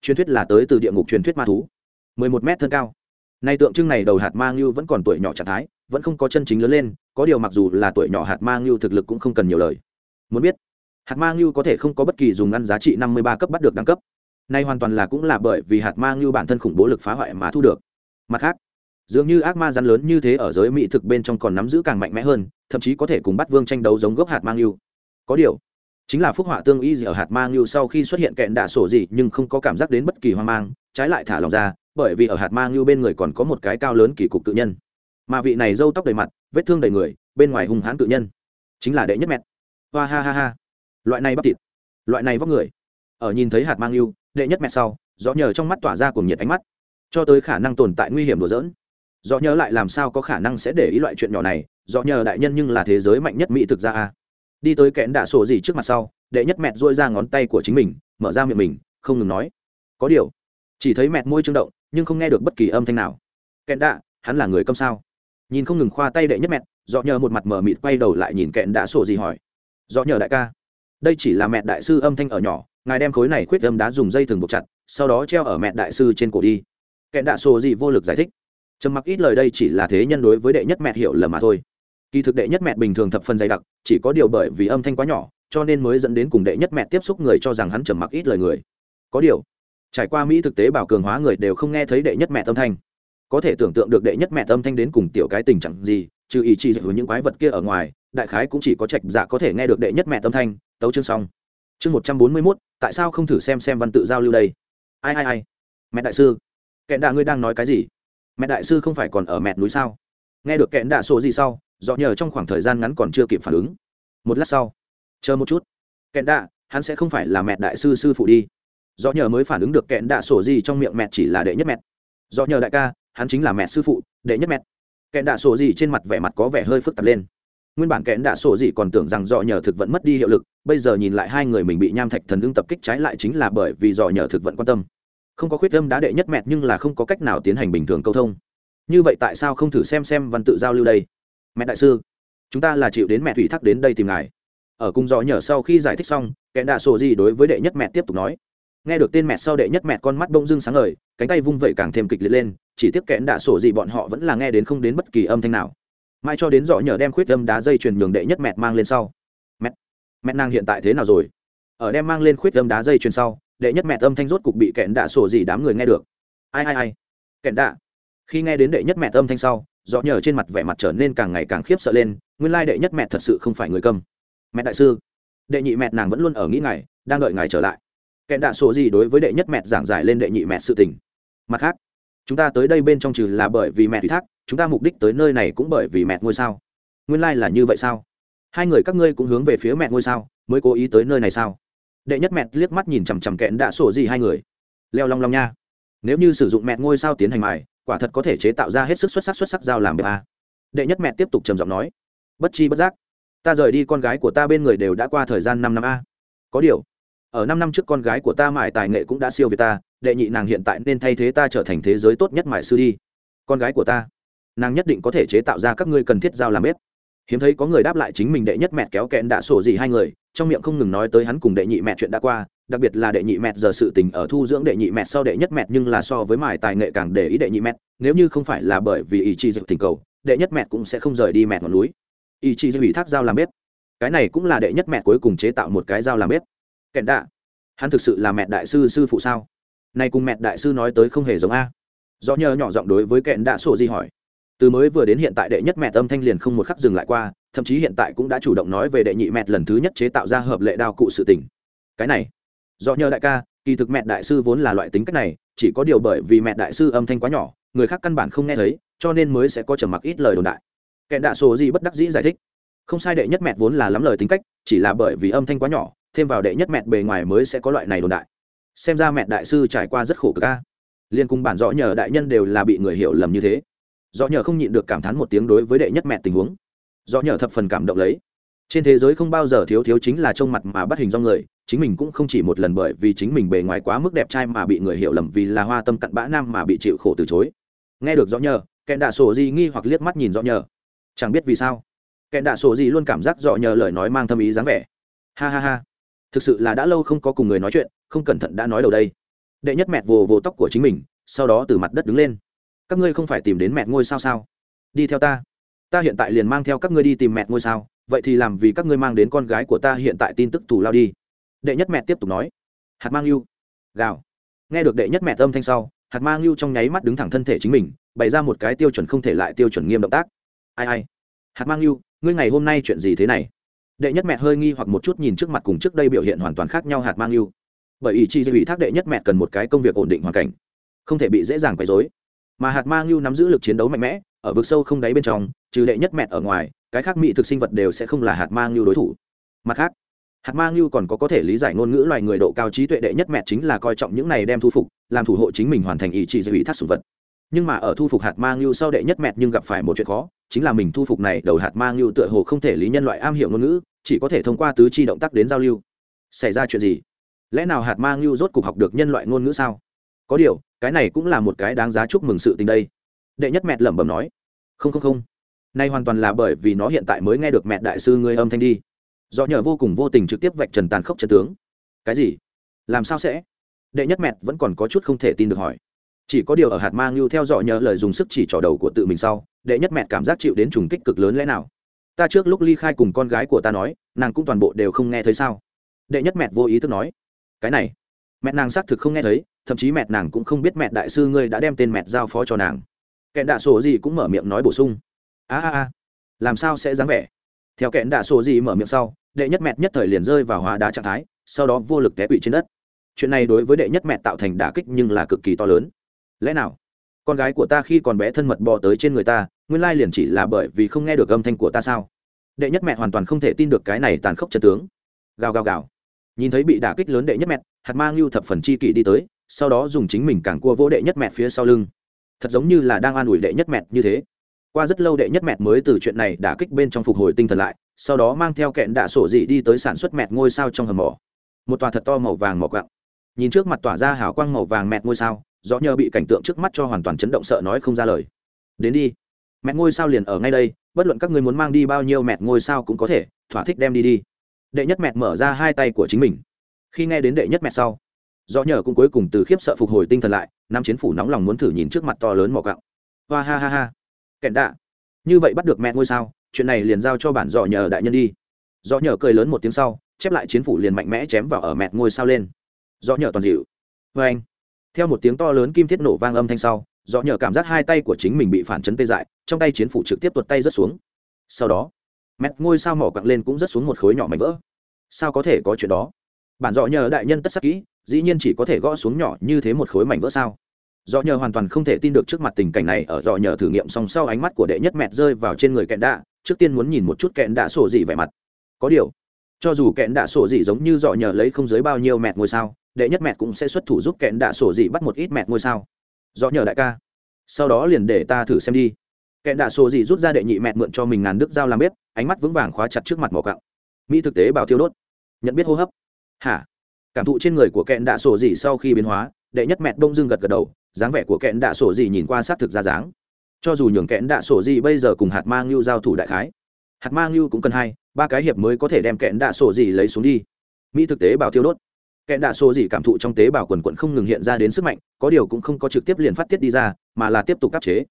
Truyền thuyết là tới từ địa ngục truyền thuyết ma thú. mười một mét thân cao. Nay tượng trưng này đầu hạt mang yêu vẫn còn tuổi nhỏ trạng thái, vẫn không có chân chính lớn lên, có điều mặc dù là tuổi nhỏ hạt mang yêu thực lực cũng không cần nhiều lời. Muốn biết, hạt mang yêu có thể không có bất kỳ dùng ăn giá trị năm mươi ba cấp bắt được đẳng cấp. Nay hoàn toàn là cũng là bởi vì hạt mang yêu bản thân khủng bố lực phá hoại mà thu được. Mặt khác dường như ác ma rắn lớn như thế ở giới mỹ thực bên trong còn nắm giữ càng mạnh mẽ hơn, thậm chí có thể cùng bắt vương tranh đấu giống gốc hạt mang yêu. Có điều, chính là phúc họa tương y gì ở hạt mang yêu sau khi xuất hiện kẹn đạ sổ gì nhưng không có cảm giác đến bất kỳ hoang mang, trái lại thả lòng ra, bởi vì ở hạt mang yêu bên người còn có một cái cao lớn kỳ cục tự nhân. Mà vị này râu tóc đầy mặt, vết thương đầy người, bên ngoài hung hãn tự nhân. Chính là đệ nhất mẹt. Hoa ha ha ha. Loại này bắp thịt. Loại này vóc người. Ở nhìn thấy hạt mang yêu, đệ nhất mẹ sau, rõ nhờ trong mắt tỏa ra cùng nhiệt ánh mắt. Cho tới khả năng tồn tại nguy hiểm đùa dỡn do nhớ lại làm sao có khả năng sẽ để ý loại chuyện nhỏ này do nhờ đại nhân nhưng là thế giới mạnh nhất mỹ thực ra a. Đi tới kẽn đạ sổ gì trước mặt sau, đệ nhất mẹt dôi ra ngón tay của chính mình, mở ra miệng mình, không ngừng nói. Có điều, chỉ thấy mẹt môi trương động, nhưng không nghe được bất kỳ âm thanh nào. Kẽn đạ, hắn là người câm sao? Nhìn không ngừng khoa tay đệ nhất mẹt do nhờ một mặt mở mịt quay đầu lại nhìn kẽn đạ sổ gì hỏi. Do nhờ đại ca, đây chỉ là mẹ đại sư âm thanh ở nhỏ, ngài đem khối này khuyết âm đá dùng dây thừng buộc chặt, sau đó treo ở mẹ đại sư trên cổ đi. Kẽn đạ sổ gì vô lực giải thích trầm mặc ít lời đây chỉ là thế nhân đối với đệ nhất mẹ hiểu lầm mà thôi. Kỳ thực đệ nhất mẹ bình thường thập phần dày đặc, chỉ có điều bởi vì âm thanh quá nhỏ, cho nên mới dẫn đến cùng đệ nhất mẹ tiếp xúc người cho rằng hắn trầm mặc ít lời người. Có điều, trải qua mỹ thực tế bảo cường hóa người đều không nghe thấy đệ nhất mẹ âm thanh. Có thể tưởng tượng được đệ nhất mẹ âm thanh đến cùng tiểu cái tình trạng gì, trừ ý chí giữ những quái vật kia ở ngoài, đại khái cũng chỉ có trạch dạ có thể nghe được đệ nhất mẹ âm thanh. Tấu chương xong. Chương một trăm bốn mươi mốt, tại sao không thử xem xem văn tự giao lưu đây? Ai ai ai? Mẹ đại sư, kẹn đạ ngươi đang nói cái gì? Mẹ đại sư không phải còn ở mẹ núi sao? Nghe được kẹn đạ sổ gì sau, do nhờ trong khoảng thời gian ngắn còn chưa kịp phản ứng. Một lát sau, chờ một chút. Kẹn đạ, hắn sẽ không phải là mẹ đại sư sư phụ đi. Do nhờ mới phản ứng được kẹn đạ sổ gì trong miệng mẹ chỉ là đệ nhất mẹ do nhờ đại ca, hắn chính là mẹ sư phụ, đệ nhất mẹ kẹn đạ sổ gì trên mặt vẻ mặt có vẻ hơi phức tạp lên. Nguyên bản kẽn đạ sổ gì còn tưởng rằng do nhờ thực vận mất đi hiệu lực, bây giờ nhìn lại hai người mình bị nham thạch thần ưng tập kích trái lại chính là bởi vì do nhờ thực vận quan tâm không có khuyết âm đá đệ nhất mẹt nhưng là không có cách nào tiến hành bình thường câu thông. Như vậy tại sao không thử xem xem văn tự giao lưu đây? Mẹ đại sư, chúng ta là chịu đến mẹ thủy thác đến đây tìm ngài. Ở cung gió nhờ sau khi giải thích xong, kẻ đạ sổ gì đối với đệ nhất mẹ tiếp tục nói. Nghe được tên mẹ sau đệ nhất mẹ con mắt bông dưng sáng ngời, cánh tay vung vẩy càng thêm kịch liệt lên, chỉ tiếc kẽn đạ sổ gì bọn họ vẫn là nghe đến không đến bất kỳ âm thanh nào. Mai cho đến dọ nhờ đem khuyết âm đá dây chuyền nhường đệ nhất mẹ mang lên sau. Mẹ mẹ nàng hiện tại thế nào rồi? Ở đem mang lên khuyết âm đá dây chuyền sau đệ nhất mẹ âm thanh rốt cục bị kẹn đạ sổ gì đám người nghe được. Ai ai ai? Kẹn đạ. Khi nghe đến đệ nhất mẹ âm thanh sau dọ nhờ trên mặt vẻ mặt trở nên càng ngày càng khiếp sợ lên, nguyên lai đệ nhất mẹ thật sự không phải người câm mẹ đại sư, đệ nhị mẹ nàng vẫn luôn ở nghĩ ngài, đang đợi ngài trở lại. Kẹn đạ sổ gì đối với đệ nhất mẹ giảng giải lên đệ nhị mẹ sự tình. Mặt khác, chúng ta tới đây bên trong trừ là bởi vì mẹ ủy thác, chúng ta mục đích tới nơi này cũng bởi vì mẹ ngôi sao. Nguyên lai là như vậy sao? Hai người các ngươi cũng hướng về phía mẹ ngôi sao, mới cố ý tới nơi này sao? Đệ nhất mẹ liếc mắt nhìn chằm chằm kẹn đạ sổ gì hai người. Leo long long nha. Nếu như sử dụng mẹ ngôi sao tiến hành mài, quả thật có thể chế tạo ra hết sức xuất sắc xuất sắc dao làm bếp a. Đệ nhất mẹ tiếp tục trầm giọng nói. Bất chi bất giác, ta rời đi con gái của ta bên người đều đã qua thời gian năm năm a. Có điều, ở năm năm trước con gái của ta mải tài nghệ cũng đã siêu việt ta, đệ nhị nàng hiện tại nên thay thế ta trở thành thế giới tốt nhất mải sư đi. Con gái của ta, nàng nhất định có thể chế tạo ra các ngươi cần thiết giao làm bếp hiếm thấy có người đáp lại chính mình đệ nhất mẹ kéo kẹn đạ sổ gì hai người, trong miệng không ngừng nói tới hắn cùng đệ nhị mẹ chuyện đã qua, đặc biệt là đệ nhị mẹ giờ sự tình ở thu dưỡng đệ nhị mẹ sau đệ nhất mẹ nhưng là so với mải tài nghệ càng để ý đệ nhị mẹ nếu như không phải là bởi vì ý chí dịch tình cầu, đệ nhất mẹ cũng sẽ không rời đi mẹ ngọn núi. Ý chí dịch ủy thác giao làm bếp. Cái này cũng là đệ nhất mẹ cuối cùng chế tạo một cái dao làm bếp. Kẹn đạ, hắn thực sự là mẹ đại sư sư phụ sao? Nay cùng mẹ đại sư nói tới không hề giống a. Do nhờ nhỏ giọng đối với kẹn đạ sổ gì hỏi từ mới vừa đến hiện tại đệ nhất mẹ âm thanh liền không một khắc dừng lại qua, thậm chí hiện tại cũng đã chủ động nói về đệ nhị mẹ lần thứ nhất chế tạo ra hợp lệ đao cụ sự tình. Cái này, do nhờ đại ca, kỳ thực mẹ đại sư vốn là loại tính cách này, chỉ có điều bởi vì mẹ đại sư âm thanh quá nhỏ, người khác căn bản không nghe thấy, cho nên mới sẽ có trầm mặc ít lời đồn đại. Kẻ đạ sổ gì bất đắc dĩ giải thích. Không sai đệ nhất mẹ vốn là lắm lời tính cách, chỉ là bởi vì âm thanh quá nhỏ, thêm vào đệ nhất mẹ bề ngoài mới sẽ có loại này đồn đại. Xem ra mẹ đại sư trải qua rất khổ cực ca liên cùng bản rõ nhờ đại nhân đều là bị người hiểu lầm như thế do nhờ không nhịn được cảm thán một tiếng đối với đệ nhất mẹ tình huống. Do nhờ thập phần cảm động lấy. Trên thế giới không bao giờ thiếu thiếu chính là trông mặt mà bắt hình do người, chính mình cũng không chỉ một lần bởi vì chính mình bề ngoài quá mức đẹp trai mà bị người hiểu lầm vì là hoa tâm cặn bã nam mà bị chịu khổ từ chối. Nghe được rõ nhờ, kẹn đạ sổ gì nghi hoặc liếc mắt nhìn rõ nhờ. Chẳng biết vì sao, kẹn đạ sổ gì luôn cảm giác rõ nhờ lời nói mang thâm ý dáng vẻ. Ha ha ha. Thực sự là đã lâu không có cùng người nói chuyện, không cẩn thận đã nói đầu đây. Đệ nhất mẹt vồ vồ tóc của chính mình, sau đó từ mặt đất đứng lên các ngươi không phải tìm đến mẹ ngôi sao sao? Đi theo ta. Ta hiện tại liền mang theo các ngươi đi tìm mẹ ngôi sao, vậy thì làm vì các ngươi mang đến con gái của ta hiện tại tin tức thủ lao đi. Đệ nhất mẹ tiếp tục nói. Hạt mang lưu gào. Nghe được đệ nhất mẹ âm thanh sau, hạt mang lưu trong nháy mắt đứng thẳng thân thể chính mình, bày ra một cái tiêu chuẩn không thể lại tiêu chuẩn nghiêm động tác. Ai ai? Hạt mang lưu ngươi ngày hôm nay chuyện gì thế này? Đệ nhất mẹ hơi nghi hoặc một chút nhìn trước mặt cùng trước đây biểu hiện hoàn toàn khác nhau hạt mang lưu bởi ý chi ủy thác đệ nhất mẹ cần một cái công việc ổn định hoàn cảnh, không thể bị dễ dàng quấy dối mà hạt mang lưu nắm giữ lực chiến đấu mạnh mẽ, ở vực sâu không đáy bên trong, trừ đệ nhất mẹt ở ngoài, cái khác mỹ thực sinh vật đều sẽ không là hạt mang lưu đối thủ. Mặt khác, hạt mang lưu còn có có thể lý giải ngôn ngữ loài người độ cao trí tuệ đệ nhất mẹt chính là coi trọng những này đem thu phục, làm thủ hộ chính mình hoàn thành ý chỉ ý thác sủng vật. Nhưng mà ở thu phục hạt mang lưu sau đệ nhất mẹt nhưng gặp phải một chuyện khó, chính là mình thu phục này đầu hạt mang lưu tựa hồ không thể lý nhân loại am hiểu ngôn ngữ, chỉ có thể thông qua tứ chi động tác đến giao lưu. Xảy ra chuyện gì? Lẽ nào hạt mang lưu rốt cục học được nhân loại ngôn ngữ sao? Có điều cái này cũng là một cái đáng giá chúc mừng sự tình đây. Đệ nhất mẹ lẩm bẩm nói, không không không. Nay hoàn toàn là bởi vì nó hiện tại mới nghe được mẹ đại sư ngươi âm thanh đi. Do nhờ vô cùng vô tình trực tiếp vạch trần tàn khốc trần tướng. Cái gì? Làm sao sẽ? Đệ nhất mẹ vẫn còn có chút không thể tin được hỏi. Chỉ có điều ở hạt mang lưu theo dõi nhờ lời dùng sức chỉ trỏ đầu của tự mình sau, đệ nhất mẹ cảm giác chịu đến trùng kích cực lớn lẽ nào. Ta trước lúc ly khai cùng con gái của ta nói, nàng cũng toàn bộ đều không nghe thấy sao? Đệ nhất mẹ vô ý thức nói, cái này mẹ nàng xác thực không nghe thấy, thậm chí mẹ nàng cũng không biết mẹ đại sư ngươi đã đem tên mẹ giao phó cho nàng. Kẹn đạ sổ gì cũng mở miệng nói bổ sung. A a a, làm sao sẽ dáng vẻ? Theo kẹn đạ sổ gì mở miệng sau, đệ nhất mẹ nhất thời liền rơi vào hóa đá trạng thái, sau đó vô lực té quỵ trên đất. Chuyện này đối với đệ nhất mẹ tạo thành đả kích nhưng là cực kỳ to lớn. Lẽ nào? Con gái của ta khi còn bé thân mật bò tới trên người ta, nguyên lai liền chỉ là bởi vì không nghe được âm thanh của ta sao? Đệ nhất mẹ hoàn toàn không thể tin được cái này tàn khốc trật tướng. Gào gào gào nhìn thấy bị đả kích lớn đệ nhất mẹt, hạt mang lưu thập phần chi kỷ đi tới, sau đó dùng chính mình càng cua vỗ đệ nhất mẹt phía sau lưng. Thật giống như là đang an ủi đệ nhất mẹt như thế. Qua rất lâu đệ nhất mẹt mới từ chuyện này đả kích bên trong phục hồi tinh thần lại, sau đó mang theo kẹn đạ sổ dị đi tới sản xuất mẹt ngôi sao trong hầm mỏ. Một tòa thật to màu vàng mỏ quặng. Nhìn trước mặt tỏa ra hào quang màu vàng mẹt ngôi sao, rõ nhờ bị cảnh tượng trước mắt cho hoàn toàn chấn động sợ nói không ra lời. Đến đi. Mẹt ngôi sao liền ở ngay đây, bất luận các người muốn mang đi bao nhiêu mẹt ngôi sao cũng có thể, thỏa thích đem đi đi đệ nhất mẹ mở ra hai tay của chính mình. Khi nghe đến đệ nhất mẹ sau do nhờ cũng cuối cùng từ khiếp sợ phục hồi tinh thần lại, nam chiến phủ nóng lòng muốn thử nhìn trước mặt to lớn mỏ cạo hoa ha ha ha. Kẹn đạ. Như vậy bắt được mẹ ngôi sao, chuyện này liền giao cho bản dò nhờ đại nhân đi. Do nhờ cười lớn một tiếng sau, chép lại chiến phủ liền mạnh mẽ chém vào ở mẹ ngôi sao lên. Do nhờ toàn dịu. Vê anh. Theo một tiếng to lớn kim thiết nổ vang âm thanh sau do nhờ cảm giác hai tay của chính mình bị phản chấn tê dại, trong tay chiến phủ trực tiếp tuột tay rớt xuống. Sau đó Mẹt ngôi sao mỏ quặng lên cũng rất xuống một khối nhỏ mảnh vỡ. Sao có thể có chuyện đó? Bản dọ nhờ đại nhân tất sắc kỹ, dĩ nhiên chỉ có thể gõ xuống nhỏ như thế một khối mảnh vỡ sao. Dọ nhờ hoàn toàn không thể tin được trước mặt tình cảnh này, ở dọ nhờ thử nghiệm song sau ánh mắt của đệ nhất mẹt rơi vào trên người kẹn đạ, trước tiên muốn nhìn một chút kẹn đạ sổ dị vẻ mặt. Có điều, cho dù kẹn đạ sổ dị giống như dọ nhờ lấy không dưới bao nhiêu mẹt ngôi sao, đệ nhất mẹt cũng sẽ xuất thủ giúp kẹn đạ sổ dị bắt một ít mẹt ngôi sao. Dọ nhờ đại ca, sau đó liền để ta thử xem đi. Kẹn đạ sổ dị rút ra đệ nhị mẹt mượn cho mình ngàn đức dao làm bếp ánh mắt vững vàng khóa chặt trước mặt mỏ cặng mỹ thực tế bảo thiêu đốt. Nhận biết hô hấp. Hả? Cảm thụ trên người của kẹn đạ sổ dị sau khi biến hóa, đệ nhất mẹ đông dương gật gật đầu, dáng vẻ của kẹn đạ sổ dị nhìn qua xác thực ra dáng. Cho dù nhường kẹn đạ sổ dị bây giờ cùng hạt mang lưu giao thủ đại khái, hạt mang lưu cũng cần hai, ba cái hiệp mới có thể đem kẹn đạ sổ dị lấy xuống đi. Mỹ thực tế bảo thiêu đốt. Kẹn đạ sổ dị cảm thụ trong tế bào quần quận không ngừng hiện ra đến sức mạnh, có điều cũng không có trực tiếp liền phát tiết đi ra, mà là tiếp tục áp chế.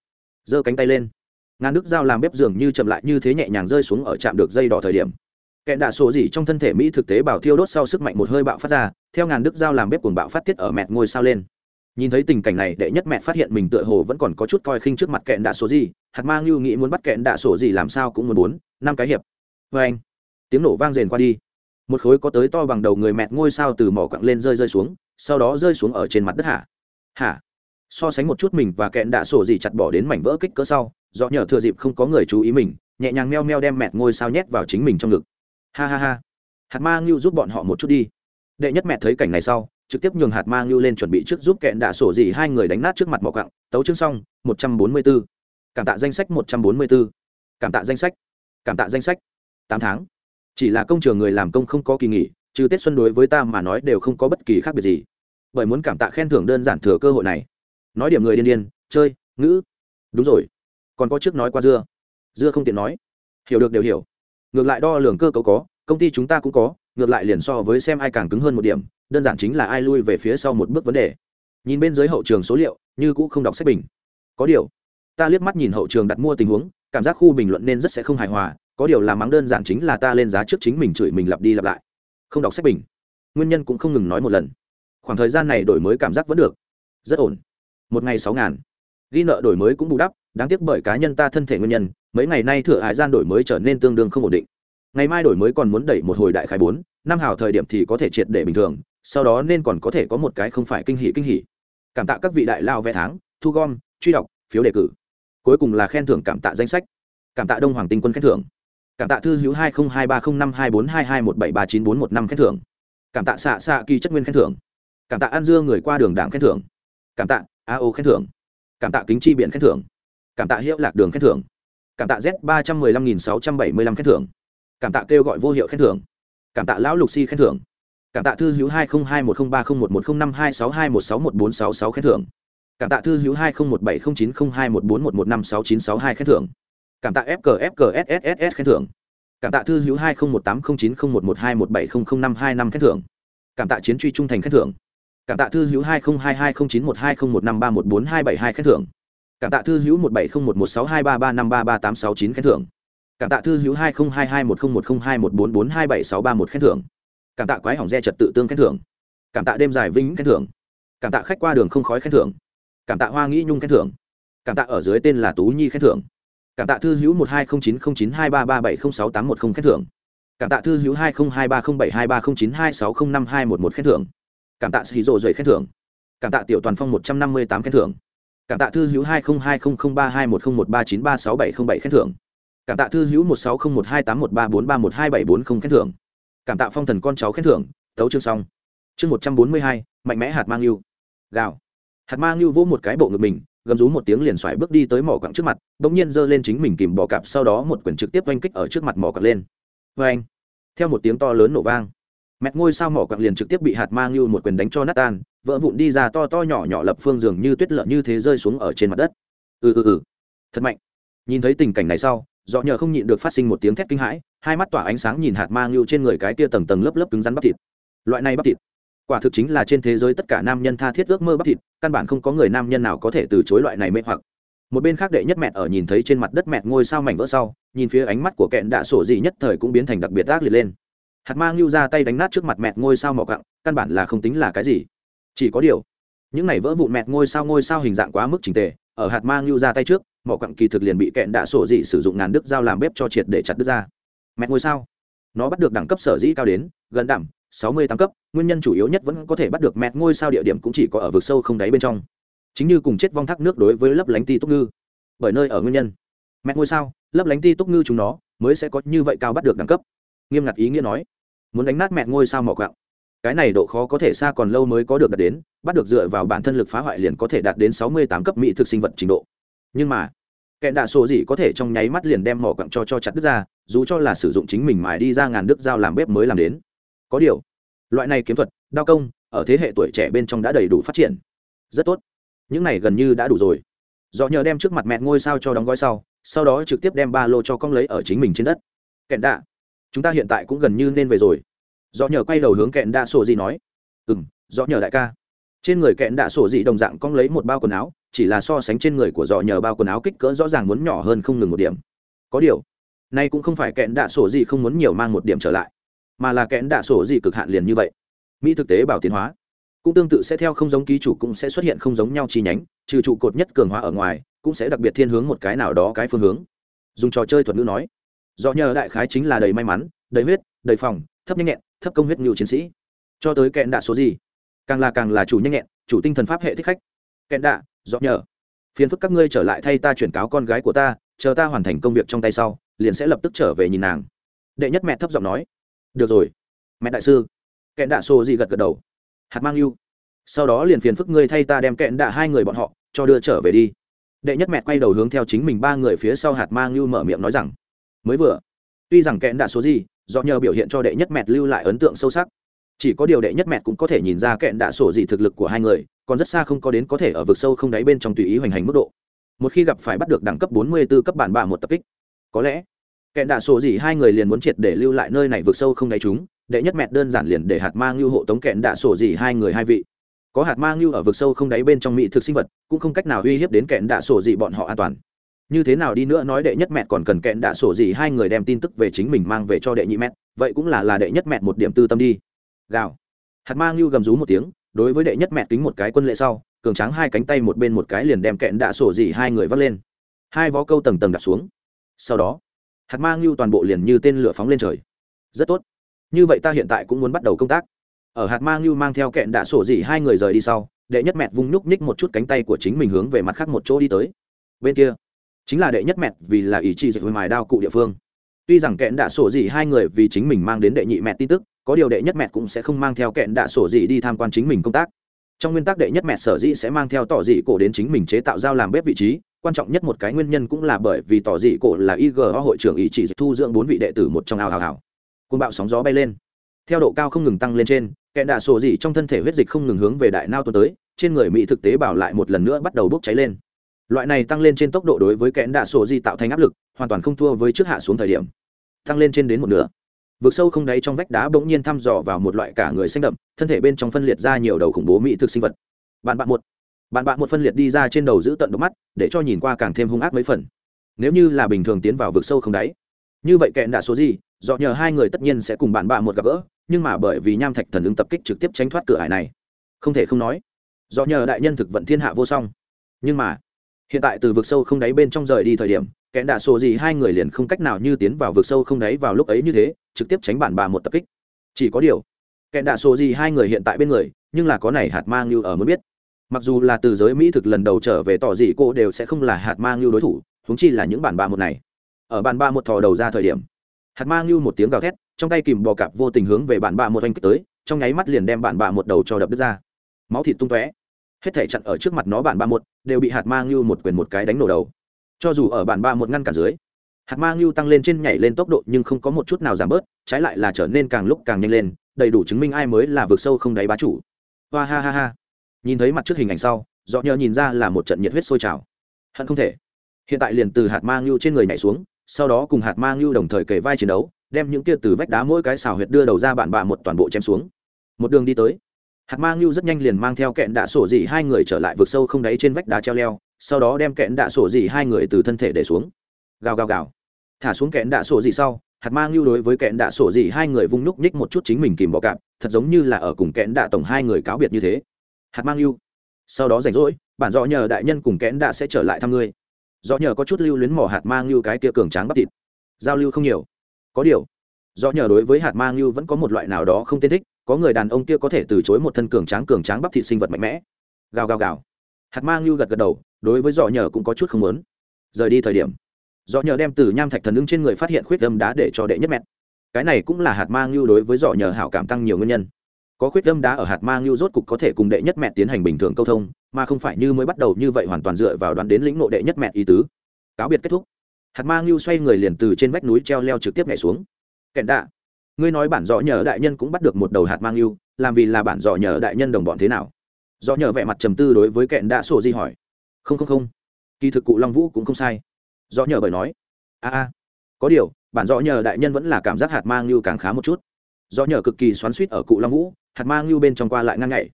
Giơ cánh tay lên ngàn đức dao làm bếp dường như chậm lại như thế nhẹ nhàng rơi xuống ở trạm được dây đỏ thời điểm. Kẹn đạ sổ gì trong thân thể mỹ thực tế bảo thiêu đốt sau sức mạnh một hơi bạo phát ra, theo ngàn đức dao làm bếp cuồng bạo phát tiết ở mẹt ngôi sao lên. Nhìn thấy tình cảnh này, đệ nhất mẹ phát hiện mình tựa hồ vẫn còn có chút coi khinh trước mặt kẹn đạ sổ gì hạt mang lưu nghĩ muốn bắt kẹn đạ sổ gì làm sao cũng muốn bốn, năm cái hiệp. Vê anh, tiếng nổ vang rền qua đi. Một khối có tới to bằng đầu người mẹt ngôi sao từ mỏ quặng lên rơi rơi xuống, sau đó rơi xuống ở trên mặt đất hả hả so sánh một chút mình và kẹn đạ sổ gì chặt bỏ đến mảnh vỡ kích cỡ sau do nhờ thừa dịp không có người chú ý mình, nhẹ nhàng meo meo đem mẹt ngôi sao nhét vào chính mình trong ngực. Ha ha ha. Hạt mang ngưu giúp bọn họ một chút đi. Đệ nhất mẹ thấy cảnh này sau, trực tiếp nhường hạt mang ngưu lên chuẩn bị trước giúp kẹn đạ sổ gì hai người đánh nát trước mặt mỏ cặng tấu chương xong, một trăm bốn mươi 144. cảm tạ danh sách một trăm bốn mươi 144. cảm tạ danh sách. Cảm tạ danh sách. Tám tháng. Chỉ là công trường người làm công không có kỳ nghỉ, trừ tết xuân đối với ta mà nói đều không có bất kỳ khác biệt gì. Bởi muốn cảm tạ khen thưởng đơn giản thừa cơ hội này. Nói điểm người điên điên, chơi, ngữ. Đúng rồi còn có trước nói qua dưa. Dưa không tiện nói. Hiểu được đều hiểu. Ngược lại đo lường cơ cấu có, công ty chúng ta cũng có, ngược lại liền so với xem ai càng cứng hơn một điểm, đơn giản chính là ai lui về phía sau một bước vấn đề. Nhìn bên dưới hậu trường số liệu, như cũng không đọc sách bình. Có điều, ta liếc mắt nhìn hậu trường đặt mua tình huống, cảm giác khu bình luận nên rất sẽ không hài hòa, có điều là mắng đơn giản chính là ta lên giá trước chính mình chửi mình lặp đi lặp lại. Không đọc sách bình. Nguyên nhân cũng không ngừng nói một lần. Khoảng thời gian này đổi mới cảm giác vẫn được. Rất ổn. Một ngày sáu ngàn ghi nợ đổi mới cũng bù đắp, đáng tiếc bởi cá nhân ta thân thể nguyên nhân, mấy ngày nay thừa hải gian đổi mới trở nên tương đương không ổn định. Ngày mai đổi mới còn muốn đẩy một hồi đại khai bốn, năm hào thời điểm thì có thể triệt để bình thường, sau đó nên còn có thể có một cái không phải kinh hỷ kinh hỷ cảm tạ các vị đại lao vẽ tháng, thu gom, truy đọc, phiếu đề cử. Cuối cùng là khen thưởng cảm tạ danh sách. Cảm tạ đông hoàng tinh quân khen thưởng. Cảm tạ thư hữu hai nghìn hai ba không năm hai bốn hai hai một bảy ba chín bốn một năm khen thưởng. Cảm tạ xạ xạ kỳ chất nguyên khen thưởng. Cảm tạ an dương người qua đường đảng khen thưởng. Cảm tạ a khen thưởng cảm tạ kính chi biển khen thưởng cảm tạ hiệu lạc đường khen thưởng cảm tạ z ba trăm mười lăm nghìn sáu trăm bảy mươi lăm khen thưởng cảm tạ kêu gọi vô hiệu khen thưởng cảm tạ lão lục si khen thưởng cảm tạ thư hữu hai không hai một không ba không một một không năm hai sáu hai một sáu một bốn sáu sáu khen thưởng cảm tạ thư hữu hai không một bảy không chín không hai một bốn một một năm sáu chín sáu hai khen thưởng cảm tạ fqfqsss khen thưởng cảm tạ thư hữu hai không một tám không chín không một một hai một bảy không không năm hai năm khen thưởng cảm tạ chiến truy trung thành khen thưởng cảm tạ thư hữu hai nghìn hai hai không chín một hai không một năm ba một bốn hai bảy hai khen thưởng cảm tạ thư hữu một bảy không một một sáu hai ba ba năm ba ba tám sáu chín khen thưởng cảm tạ thư hữu hai nghìn hai hai một không một không hai một bốn bốn hai bảy sáu ba một khen thưởng cảm tạ quái hỏng re trật tự tương khen thưởng cảm tạ đêm dài vĩnh khen thưởng cảm tạ khách qua đường không khói khen thưởng cảm tạ hoa nghĩ nhung khen thưởng cảm tạ ở dưới tên là tú nhi khen thưởng cảm tạ thư hữu một hai không chín không chín hai ba ba bảy không sáu tám một không khen thưởng cảm tạ thư hữu hai không hai ba không bảy hai ba không chín hai sáu không năm hai một một khen thưởng cảm tạ sĩ rộ dày khen thưởng. Cảm tạ tiểu toàn phong một trăm năm mươi tám khen thưởng. Cảm tạ thư hữu hai không hai không ba hai một không một ba chín ba sáu bảy không bảy khen thưởng. Cảm tạ thư hữu một sáu không một hai tám một ba bốn ba một hai bảy bốn không khen thưởng. Cảm tạ phong thần con cháu khen thưởng. Tấu chương xong. Chương một trăm bốn mươi hai, mạnh mẽ hạt mang yêu. Gạo hạt mang yêu vỗ một cái bộ ngực mình, gầm rú một tiếng liền xoài bước đi tới mỏ quặng trước mặt, bỗng nhiên giơ lên chính mình kìm bò cạp, sau đó một quyển trực tiếp oanh kích ở trước mặt mỏ quặng lên. Vê anh theo một tiếng to lớn nổ vang mẹt ngôi sao mỏ quặng liền trực tiếp bị hạt mang như một quyền đánh cho nát tan, vỡ vụn đi ra to to nhỏ nhỏ lập phương dường như tuyết lợn như thế rơi xuống ở trên mặt đất. Ừ ừ ừ. Thật mạnh. Nhìn thấy tình cảnh này sau dọ nhờ không nhịn được phát sinh một tiếng thét kinh hãi, hai mắt tỏa ánh sáng nhìn hạt mang ngưu trên người cái tia tầng tầng lớp lớp cứng rắn bắp thịt. Loại này bắp thịt, quả thực chính là trên thế giới tất cả nam nhân tha thiết ước mơ bắp thịt, căn bản không có người nam nhân nào có thể từ chối loại này mê hoặc. Một bên khác đệ nhất mẹ ở nhìn thấy trên mặt đất mẹ ngôi sao mảnh vỡ sau, nhìn phía ánh mắt của kẹn đạ sổ dị nhất thời cũng biến thành đặc biệt ác liệt lên hạt ma lưu ra tay đánh nát trước mặt mẹ ngôi sao mỏ cặng căn bản là không tính là cái gì. Chỉ có điều, những này vỡ vụn mẹ ngôi sao ngôi sao hình dạng quá mức trình tề, ở hạt ma lưu ra tay trước mỏ quặng kỳ thực liền bị kẹn đạ sổ dị sử dụng ngàn đức dao làm bếp cho triệt để chặt đứt ra. Mẹ ngôi sao, nó bắt được đẳng cấp sở dĩ cao đến gần đẳng sáu mươi tám cấp, nguyên nhân chủ yếu nhất vẫn có thể bắt được mẹt ngôi sao địa điểm cũng chỉ có ở vực sâu không đáy bên trong. Chính như cùng chết vong thác nước đối với lấp lánh ti túc ngư. Bởi nơi ở nguyên nhân, mẹt ngôi sao, lấp lánh ti túc ngư chúng nó mới sẽ có như vậy cao bắt được đẳng cấp. Nghiêm ngặt ý nghĩa nói muốn đánh nát mẹ ngôi sao mỏ quạng. Cái này độ khó có thể xa còn lâu mới có được đạt đến, bắt được dựa vào bản thân lực phá hoại liền có thể đạt đến sáu mươi tám cấp mỹ thực sinh vật trình độ. Nhưng mà, kẻ đạ sổ gì có thể trong nháy mắt liền đem mỏ quặng cho cho chặt đứt ra, dù cho là sử dụng chính mình mài đi ra ngàn đứt dao làm bếp mới làm đến. Có điều, loại này kiếm thuật, đao công, ở thế hệ tuổi trẻ bên trong đã đầy đủ phát triển. Rất tốt. Những này gần như đã đủ rồi. Do nhờ đem trước mặt mẹ ngôi sao cho đóng gói sau sau đó trực tiếp đem ba lô cho con lấy ở chính mình trên đất. Kẹn đạ chúng ta hiện tại cũng gần như nên về rồi. Do nhờ quay đầu hướng kẹn đạ sổ gì nói. Ừ m do nhờ đại ca. Trên người kẹn đạ sổ dị đồng dạng con lấy một bao quần áo, chỉ là so sánh trên người của dọ nhờ bao quần áo kích cỡ rõ ràng muốn nhỏ hơn không ngừng một điểm. Có điều, nay cũng không phải kẹn đạ sổ dị không muốn nhiều mang một điểm trở lại, mà là kẽn đạ sổ gì cực hạn liền như vậy. Mỹ thực tế bảo tiến hóa. Cũng tương tự sẽ theo không giống ký chủ cũng sẽ xuất hiện không giống nhau chi nhánh, trừ trụ cột nhất cường hóa ở ngoài, cũng sẽ đặc biệt thiên hướng một cái nào đó cái phương hướng. Dùng trò chơi thuật ngữ nói do nhờ đại khái chính là đầy may mắn, đầy huyết, đầy phòng, thấp nhanh nhẹn, thấp công huyết nhiều chiến sĩ. Cho tới kẹn đạ số gì? Càng là càng là chủ nhanh nhẹn, chủ tinh thần pháp hệ thích khách. Kẹn đạ do nhờ. Phiền phức các ngươi trở lại thay ta chuyển cáo con gái của ta, chờ ta hoàn thành công việc trong tay sau, liền sẽ lập tức trở về nhìn nàng. Đệ nhất mẹ thấp giọng nói. Được rồi. Mẹ đại sư. Kẹn đạ số gì gật gật đầu. Hạt mang yêu. Sau đó liền phiền phức ngươi thay ta đem kẹn đạ hai người bọn họ cho đưa trở về đi. Đệ nhất mẹ quay đầu hướng theo chính mình ba người phía sau hạt mang lưu mở miệng nói rằng mới vừa. Tuy rằng kẹn đạ số gì, do nhờ biểu hiện cho đệ nhất mẹt lưu lại ấn tượng sâu sắc. Chỉ có điều đệ nhất mẹt cũng có thể nhìn ra kẹn đạ sổ gì thực lực của hai người, còn rất xa không có đến có thể ở vực sâu không đáy bên trong tùy ý hoành hành mức độ. Một khi gặp phải bắt được đẳng cấp 44 cấp bản bạ một tập kích, có lẽ kẹn đạ sổ gì hai người liền muốn triệt để lưu lại nơi này vực sâu không đáy chúng, đệ nhất mẹt đơn giản liền để hạt mang lưu hộ tống kẹn đạ sổ gì hai người hai vị. Có hạt mang lưu ở vực sâu không đáy bên trong mỹ thực sinh vật, cũng không cách nào uy hiếp đến kẹn đạ sổ gì bọn họ an toàn như thế nào đi nữa nói đệ nhất mẹ còn cần kẹn đạ sổ gì hai người đem tin tức về chính mình mang về cho đệ nhị mẹ vậy cũng là là đệ nhất mẹ một điểm tư tâm đi. Gào. Hạt mang lưu gầm rú một tiếng, đối với đệ nhất mẹ kính một cái quân lệ sau, cường tráng hai cánh tay một bên một cái liền đem kẹn đạ sổ gì hai người vắt lên. Hai vó câu tầng tầng đặt xuống. Sau đó, hạt mang lưu toàn bộ liền như tên lửa phóng lên trời. Rất tốt. Như vậy ta hiện tại cũng muốn bắt đầu công tác. Ở hạt mang lưu mang theo kẹn đạ sổ gì hai người rời đi sau, đệ nhất mẹ vung nhúc nhích một chút cánh tay của chính mình hướng về mặt khác một chỗ đi tới. Bên kia chính là đệ nhất mẹt vì là ý chí dịch hồi mài đao cụ địa phương. Tuy rằng kẹn đạ sổ dị hai người vì chính mình mang đến đệ nhị mẹt tin tức, có điều đệ nhất mẹt cũng sẽ không mang theo kẹn đạ sổ dị đi tham quan chính mình công tác. Trong nguyên tắc đệ nhất mẹt sở dĩ sẽ mang theo tỏ dị cổ đến chính mình chế tạo dao làm bếp vị trí, quan trọng nhất một cái nguyên nhân cũng là bởi vì tỏ dị cổ là igo hội trưởng ý chỉ thu dưỡng bốn vị đệ tử một trong ao hào hào côn bạo sóng gió bay lên. Theo độ cao không ngừng tăng lên trên, kẹn đạ sổ dị trong thân thể huyết dịch không ngừng hướng về đại nao tuần tới, trên người mỹ thực tế bảo lại một lần nữa bắt đầu bốc cháy lên loại này tăng lên trên tốc độ đối với kẽn đạ sổ di tạo thành áp lực, hoàn toàn không thua với trước hạ xuống thời điểm. Tăng lên trên đến một nửa. Vực sâu không đáy trong vách đá bỗng nhiên thăm dò vào một loại cả người xanh đậm, thân thể bên trong phân liệt ra nhiều đầu khủng bố mỹ thực sinh vật. Bạn bạn một. Bạn bạn một phân liệt đi ra trên đầu giữ tận độc mắt, để cho nhìn qua càng thêm hung ác mấy phần. Nếu như là bình thường tiến vào vực sâu không đáy, như vậy kẹn đạ số gì, do nhờ hai người tất nhiên sẽ cùng bạn bạn một gặp gỡ, nhưng mà bởi vì nham thạch thần ứng tập kích trực tiếp tránh thoát cửa hải này. Không thể không nói, do nhờ đại nhân thực vận thiên hạ vô song. Nhưng mà hiện tại từ vực sâu không đáy bên trong rời đi thời điểm kẹn đạ số gì hai người liền không cách nào như tiến vào vực sâu không đáy vào lúc ấy như thế, trực tiếp tránh bản bà một tập kích. Chỉ có điều kẹn đạ số gì hai người hiện tại bên người, nhưng là có này hạt mang như ở mới biết. Mặc dù là từ giới mỹ thực lần đầu trở về tỏ dị cô đều sẽ không là hạt mang như đối thủ húng chi là những bản bà một này. Ở bản ba một thò đầu ra thời điểm, hạt mang như một tiếng gào thét, trong tay kìm bò cạp vô tình hướng về bản bà một anh kích tới, trong nháy mắt liền đem bản bà một đầu cho đập đứt ra. Máu thịt tung tóe hết thể chặn ở trước mặt nó bản ba một, đều bị hạt mang lưu một quyền một cái đánh nổ đầu. Cho dù ở bản ba một ngăn cả dưới, hạt mang lưu tăng lên trên nhảy lên tốc độ nhưng không có một chút nào giảm bớt, trái lại là trở nên càng lúc càng nhanh lên, đầy đủ chứng minh ai mới là vượt sâu không đáy bá chủ. Hoa ha ha ha. Nhìn thấy mặt trước hình ảnh sau dọ nhờ nhìn ra là một trận nhiệt huyết sôi trào. Hận không thể. Hiện tại liền từ hạt mang lưu trên người nhảy xuống, sau đó cùng hạt mang lưu đồng thời kề vai chiến đấu, đem những kia từ vách đá mỗi cái xào huyệt đưa đầu ra bản bạ một toàn bộ chém xuống. Một đường đi tới hạt mang ngưu rất nhanh liền mang theo kẹn đạ sổ dị hai người trở lại vực sâu không đáy trên vách đá treo leo, sau đó đem kẹn đạ sổ dị hai người từ thân thể để xuống. Gào gào gào. Thả xuống kẹn đạ sổ dị sau, hạt mang ngưu đối với kẹn đạ sổ dị hai người vung núc nhích một chút chính mình kìm bọ cạp, thật giống như là ở cùng kẹn đạ tổng hai người cáo biệt như thế. Hạt mang lưu sau đó rảnh rỗi, bản dọ nhờ đại nhân cùng kẽn đạ sẽ trở lại thăm ngươi. Do nhờ có chút lưu luyến mỏ hạt mang lưu cái kia cường tráng bắp thịt. Giao lưu không nhiều. Có điều do nhờ đối với hạt mang lưu vẫn có một loại nào đó không tên thích có người đàn ông kia có thể từ chối một thân cường tráng cường tráng bắp thịt sinh vật mạnh mẽ. Gào gào gào. Hạt mang lưu gật gật đầu, đối với dọ nhờ cũng có chút không lớn rời đi thời điểm dọ nhờ đem từ nham thạch thần ưng trên người phát hiện khuyết âm đá để cho đệ nhất mẹt. Cái này cũng là hạt mang lưu đối với dọ nhờ hảo cảm tăng nhiều nguyên nhân. Có khuyết âm đá ở hạt mang lưu rốt cục có thể cùng đệ nhất mẹ tiến hành bình thường câu thông, mà không phải như mới bắt đầu như vậy hoàn toàn dựa vào đoán đến lĩnh nộ đệ nhất mẹ ý tứ. Cáo biệt kết thúc. Hạt mang lưu xoay người liền từ trên vách núi treo leo trực tiếp nhảy xuống. Kẹn đạ ngươi nói bản dọ nhờ đại nhân cũng bắt được một đầu hạt mang yêu, làm vì là bản dọ nhờ đại nhân đồng bọn thế nào? Dọ nhờ vẻ mặt trầm tư đối với kẹn đã sổ di hỏi. Không không không. Kỳ thực cụ long vũ cũng không sai. Dọ nhờ bởi nói. A a. Có điều bản dọ nhờ đại nhân vẫn là cảm giác hạt mang yêu càng khá một chút. Rõ nhờ cực kỳ xoắn suýt ở cụ long vũ hạt mang lưu bên trong qua lại ngang ngậy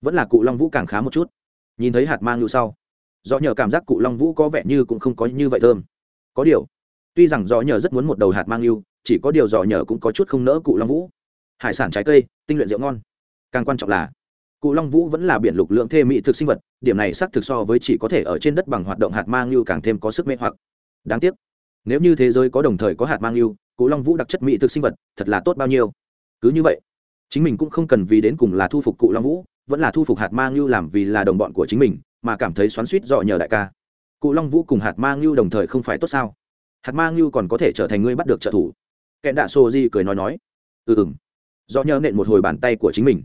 vẫn là cụ long vũ càng khá một chút. Nhìn thấy hạt mang lưu sau do nhờ cảm giác cụ long vũ có vẻ như cũng không có như vậy thơm. Có điều tuy rằng do nhờ rất muốn một đầu hạt mang lưu chỉ có điều dò nhờ cũng có chút không nỡ cụ long vũ. Hải sản trái cây, tinh luyện rượu ngon. Càng quan trọng là, cụ long vũ vẫn là biển lục lượng thê mỹ thực sinh vật, điểm này xác thực so với chỉ có thể ở trên đất bằng hoạt động hạt mang lưu càng thêm có sức mê hoặc. Đáng tiếc, nếu như thế giới có đồng thời có hạt mang lưu cụ long vũ đặc chất mỹ thực sinh vật, thật là tốt bao nhiêu. Cứ như vậy, chính mình cũng không cần vì đến cùng là thu phục cụ long vũ, vẫn là thu phục hạt mang lưu làm vì là đồng bọn của chính mình, mà cảm thấy xoắn suýt dọ nhờ đại ca. Cụ long vũ cùng hạt mang lưu đồng thời không phải tốt sao? Hạt mang lưu còn có thể trở thành ngươi bắt được trợ thủ kẹn đạ sô di cười nói nói. Ừ ừng do nhờ nện một hồi bàn tay của chính mình.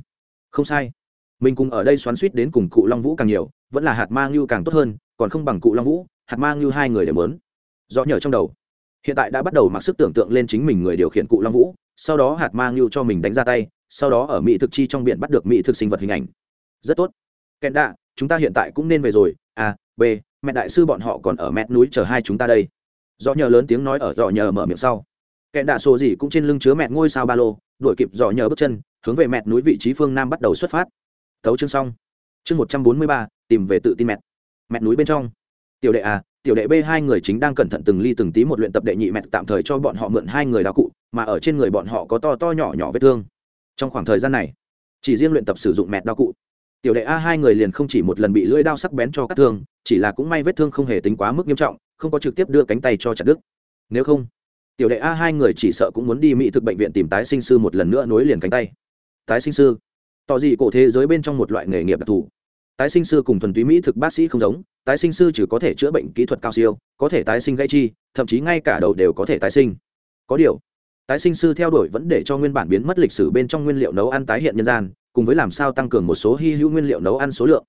Không sai. Mình cùng ở đây xoắn suýt đến cùng cụ long vũ càng nhiều, vẫn là hạt ma ngưu càng tốt hơn, còn không bằng cụ long vũ, hạt ma ngưu hai người đều lớn do nhờ trong đầu. Hiện tại đã bắt đầu mặc sức tưởng tượng lên chính mình người điều khiển cụ long vũ, sau đó hạt ma ngưu cho mình đánh ra tay, sau đó ở mỹ thực chi trong biển bắt được mỹ thực sinh vật hình ảnh. Rất tốt. Kẹn đạ, chúng ta hiện tại cũng nên về rồi. À, A b mẹ đại sư bọn họ còn ở mét núi chờ hai chúng ta đây. Do nhờ lớn tiếng nói ở dò nhờ mở miệng sau kẻ đạ sổ gì cũng trên lưng chứa mẹ ngôi sao ba lô, đuổi kịp dọ nhờ bước chân, hướng về mẹt núi vị trí phương nam bắt đầu xuất phát. Thấu chương xong. Chương một trăm bốn mươi ba, tìm về tự tin mẹt. Mẹt núi bên trong. Tiểu đệ a tiểu đệ b, hai người chính đang cẩn thận từng ly từng tí một luyện tập đệ nhị mẹt, tạm thời cho bọn họ mượn hai người đạo cụ, mà ở trên người bọn họ có to to nhỏ nhỏ vết thương. Trong khoảng thời gian này, chỉ riêng luyện tập sử dụng mẹt đao cụ. Tiểu đệ a, hai người liền không chỉ một lần bị lưỡi đao sắc bén cho cắt thương, chỉ là cũng may vết thương không hề tính quá mức nghiêm trọng, không có trực tiếp đưa cánh tay cho chặt đứt. Nếu không tiểu đệ a, hai người chỉ sợ cũng muốn đi mỹ thực bệnh viện tìm tái sinh sư một lần nữa nối liền cánh tay. Tái sinh sư? Tỏ dị cổ thế giới bên trong một loại nghề nghiệp đặc thù? Tái sinh sư cùng thuần túy mỹ thực bác sĩ không giống, tái sinh sư chỉ có thể chữa bệnh kỹ thuật cao siêu, có thể tái sinh gãy chi, thậm chí ngay cả đầu đều có thể tái sinh. Có điều, tái sinh sư theo đuổi vẫn để cho nguyên bản biến mất lịch sử bên trong nguyên liệu nấu ăn tái hiện nhân gian, cùng với làm sao tăng cường một số hy hữu nguyên liệu nấu ăn số lượng.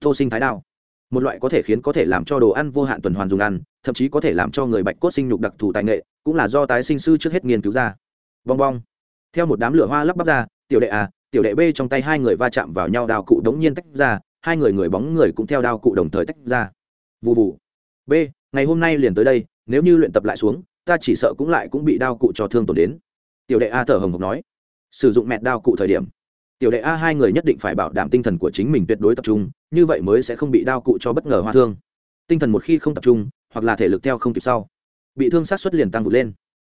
Tô sinh thái đao một loại có thể khiến có thể làm cho đồ ăn vô hạn tuần hoàn dùng ăn, thậm chí có thể làm cho người bạch cốt sinh nhục đặc thù tài nghệ, cũng là do tái sinh sư trước hết nghiên cứu ra. Bong bong. Theo một đám lửa hoa lắp bắp ra, tiểu đệ a, tiểu đệ b trong tay hai người va chạm vào nhau đào cụ đống nhiên tách ra, hai người người bóng người cũng theo đao cụ đồng thời tách ra. Vụ vụ b, ngày hôm nay liền tới đây, nếu như luyện tập lại xuống, ta chỉ sợ cũng lại cũng bị đao cụ cho thương tổn đến. Tiểu đệ a thở hồng hộc nói. Sử dụng mẹ đao cụ thời điểm tiểu đệ a, hai người nhất định phải bảo đảm tinh thần của chính mình tuyệt đối tập trung, như vậy mới sẽ không bị đao cụ cho bất ngờ hoa thương. Tinh thần một khi không tập trung, hoặc là thể lực theo không kịp sau, bị thương sát xuất liền tăng vụt lên.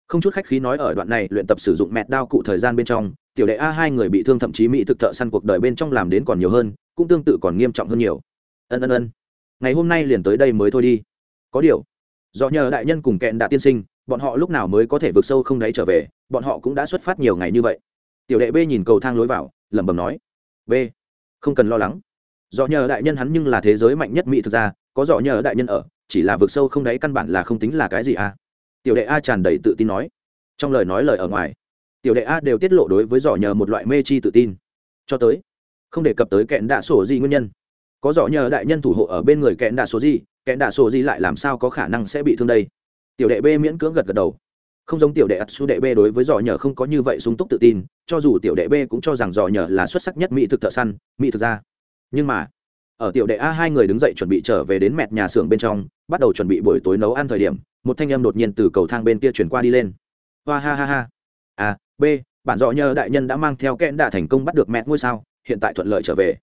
Không chút khách khí nói ở đoạn này luyện tập sử dụng mẹt đao cụ thời gian bên trong, tiểu đệ a, hai người bị thương thậm chí mỹ thực thợ săn cuộc đời bên trong làm đến còn nhiều hơn, cũng tương tự còn nghiêm trọng hơn nhiều. Ân ân ân. Ngày hôm nay liền tới đây mới thôi đi. Có điều, do nhờ đại nhân cùng kẹn đã tiên sinh, bọn họ lúc nào mới có thể vượt sâu không đáy trở về, bọn họ cũng đã xuất phát nhiều ngày như vậy. Tiểu đệ b nhìn cầu thang lối vào lẩm bẩm nói, b, không cần lo lắng. Do nhờ đại nhân hắn nhưng là thế giới mạnh nhất mỹ thực ra có dọ nhờ đại nhân ở, chỉ là vượt sâu không đáy căn bản là không tính là cái gì à tiểu đệ a tràn đầy tự tin nói. Trong lời nói lời ở ngoài, tiểu đệ a đều tiết lộ đối với dọ nhờ một loại mê chi tự tin. Cho tới, không đề cập tới kẹn đạ sổ gì nguyên nhân. Có dọ nhờ đại nhân thủ hộ ở bên người kẹn đạ sổ gì, kẹn đạ sổ gì lại làm sao có khả năng sẽ bị thương đây? Tiểu đệ b miễn cưỡng gật gật đầu không giống tiểu đệ ắt su đệ b đối với giò nhờ không có như vậy sung túc tự tin, cho dù tiểu đệ b cũng cho rằng giò nhờ là xuất sắc nhất mỹ thực thợ săn, mỹ thực ra nhưng mà, ở tiểu đệ a hai người đứng dậy chuẩn bị trở về đến mẹt nhà xưởng bên trong, bắt đầu chuẩn bị buổi tối nấu ăn thời điểm, một thanh âm đột nhiên từ cầu thang bên kia chuyển qua đi lên. Hoa ha ha ha. A à, b, bản dọ nhờ đại nhân đã mang theo kẽn đã thành công bắt được mẹt ngôi sao, hiện tại thuận lợi trở về.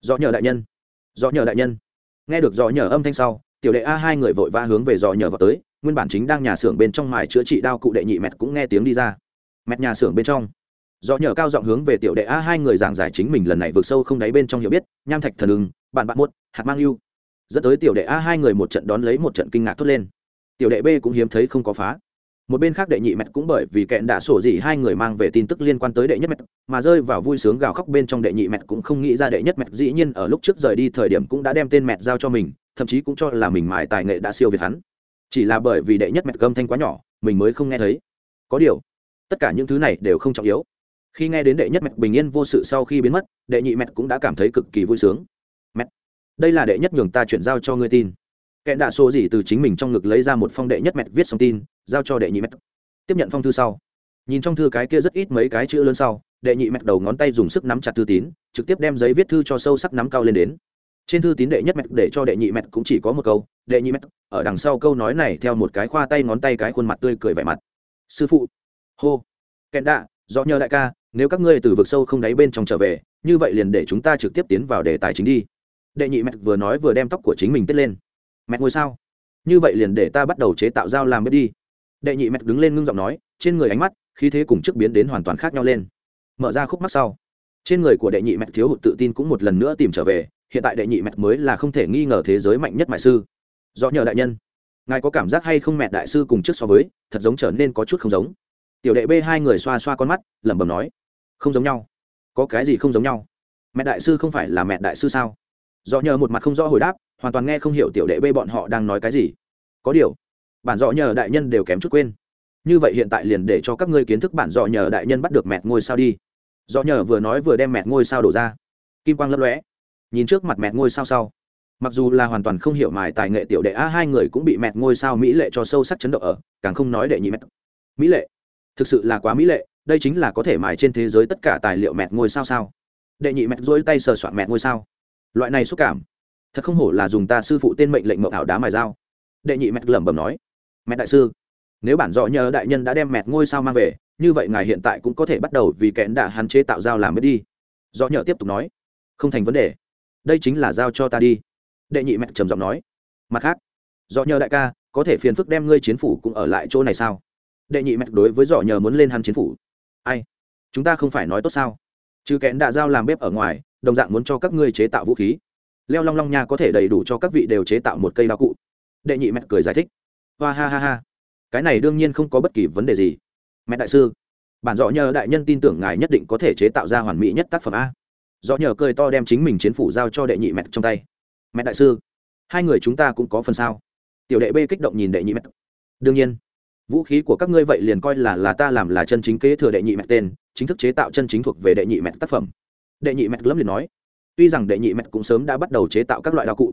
Dọ nhờ đại nhân. Dọ nhờ đại nhân. Nghe được dọ nhờ âm thanh sau tiểu đệ a hai người vội vã hướng về dò nhờ vào tới, nguyên bản chính đang nhà xưởng bên trong mài chữa trị đao cụ đệ nhị mẹt cũng nghe tiếng đi ra. Mẹt nhà xưởng bên trong. Do nhờ cao giọng hướng về tiểu đệ a hai người giảng giải chính mình lần này vượt sâu không đáy bên trong hiểu biết, nham thạch thần ưng, bạn bạn muốt hạt mang yêu dẫn tới tiểu đệ a hai người một trận đón lấy một trận kinh ngạc thốt lên. Tiểu đệ b cũng hiếm thấy không có phá. Một bên khác đệ nhị mẹt cũng bởi vì kẹn đã sổ dị hai người mang về tin tức liên quan tới đệ nhất mẹt, mà rơi vào vui sướng gào khóc bên trong đệ nhị mẹt cũng không nghĩ ra đệ nhất mẹt dĩ nhiên ở lúc trước rời đi thời điểm cũng đã đem tên mẹt giao cho mình thậm chí cũng cho là mình mãi tài nghệ đã siêu việt hắn. Chỉ là bởi vì đệ nhất mẹt gâm thanh quá nhỏ, mình mới không nghe thấy. Có điều, tất cả những thứ này đều không trọng yếu. Khi nghe đến đệ nhất mẹt bình yên vô sự sau khi biến mất, đệ nhị mẹt cũng đã cảm thấy cực kỳ vui sướng. Mẹt đây là đệ nhất nhường ta chuyển giao cho ngươi tin. Kẽn đạ số gì từ chính mình trong ngực lấy ra một phong đệ nhất mẹt viết xong tin, giao cho đệ nhị mẹt tiếp nhận phong thư sau, nhìn trong thư cái kia rất ít mấy cái chữ lớn sau, đệ nhị mẹt đầu ngón tay dùng sức nắm chặt thư tín, trực tiếp đem giấy viết thư cho sâu sắc nắm cao lên đến trên thư tín đệ nhất mẹt để cho đệ nhị mẹt cũng chỉ có một câu, đệ nhị mẹt ở đằng sau câu nói này theo một cái khoa tay ngón tay cái khuôn mặt tươi cười vẻ mặt. Sư phụ. Hô. Kẹn đạ do nhờ đại ca, nếu các ngươi từ vực sâu không đáy bên trong trở về, như vậy liền để chúng ta trực tiếp tiến vào đề tài chính đi. Đệ nhị mẹt vừa nói vừa đem tóc của chính mình tết lên. Mẹt ngồi sao? Như vậy liền để ta bắt đầu chế tạo dao làm bếp đi. Đệ nhị mẹt đứng lên ngưng giọng nói, trên người ánh mắt, khí thế cùng trước biến đến hoàn toàn khác nhau lên. Mở ra khúc mắt sau. Trên người của đệ nhị mẹt thiếu hụt tự tin cũng một lần nữa tìm trở về hiện tại đệ nhị mẹ mới là không thể nghi ngờ thế giới mạnh nhất mại sư. Do nhờ đại nhân. Ngài có cảm giác hay không mẹ đại sư cùng trước so với, thật giống trở nên có chút không giống. Tiểu đệ b hai người xoa xoa con mắt, lẩm bẩm nói, không giống nhau. Có cái gì không giống nhau? Mẹ đại sư không phải là mẹ đại sư sao? Do nhờ một mặt không rõ hồi đáp, hoàn toàn nghe không hiểu tiểu đệ b bọn họ đang nói cái gì. Có điều, bản dọ nhờ đại nhân đều kém chút quên. Như vậy hiện tại liền để cho các ngươi kiến thức bản dọ nhờ đại nhân bắt được mẹt ngôi sao đi. Dọ nhờ vừa nói vừa đem mẹt ngôi sao đổ ra. Kim quang lấp lóe nhìn trước mặt mẹ ngôi sao sau. Mặc dù là hoàn toàn không hiểu mài tài nghệ tiểu đệ a, hai người cũng bị mẹ ngôi sao mỹ lệ cho sâu sắc chấn động ở, càng không nói đệ nhị mẹ mỹ lệ, thực sự là quá mỹ lệ, đây chính là có thể mài trên thế giới tất cả tài liệu mẹ ngôi sao sao? Đệ nhị mẹ dối tay sờ soạn mẹ ngôi sao. Loại này xúc cảm, thật không hổ là dùng ta sư phụ tên mệnh lệnh mộng ảo đá mài dao. Đệ nhị mẹ lẩm bẩm nói mẹ đại sư, nếu bản dọ nhờ đại nhân đã đem mẹ ngôi sao mang về, như vậy ngài hiện tại cũng có thể bắt đầu vì kẽn đã hạn chế tạo dao làm mất đi. Do nhờ tiếp tục nói, không thành vấn đề đây chính là giao cho ta đi. Đệ nhị mẹ trầm giọng nói. Mặt khác do nhờ đại ca, có thể phiền phức đem ngươi chiến phủ cũng ở lại chỗ này sao? Đệ nhị mẹ đối với dọ nhờ muốn lên hắn chiến phủ. Ai? Chúng ta không phải nói tốt sao? Chứ kẽn đã giao làm bếp ở ngoài, đồng dạng muốn cho các ngươi chế tạo vũ khí. Leo long long nha có thể đầy đủ cho các vị đều chế tạo một cây đao cụ. Đệ nhị mẹ cười giải thích. Hoa ha ha ha. Cái này đương nhiên không có bất kỳ vấn đề gì. Mẹ đại sư, bản dọ nhờ đại nhân tin tưởng ngài nhất định có thể chế tạo ra hoàn mỹ nhất tác phẩm a do nhờ cười to đem chính mình chiến phủ giao cho đệ nhị mẹ trong tay. Mẹ đại sư, hai người chúng ta cũng có phần sao? Tiểu đệ b kích động nhìn đệ nhị mẹ đương nhiên, vũ khí của các ngươi vậy liền coi là là ta làm là chân chính kế thừa đệ nhị mẹ tên, chính thức chế tạo chân chính thuộc về đệ nhị mẹ tác phẩm. Đệ nhị mẹ lâm liền nói, tuy rằng đệ nhị mẹ cũng sớm đã bắt đầu chế tạo các loại đạo cụ,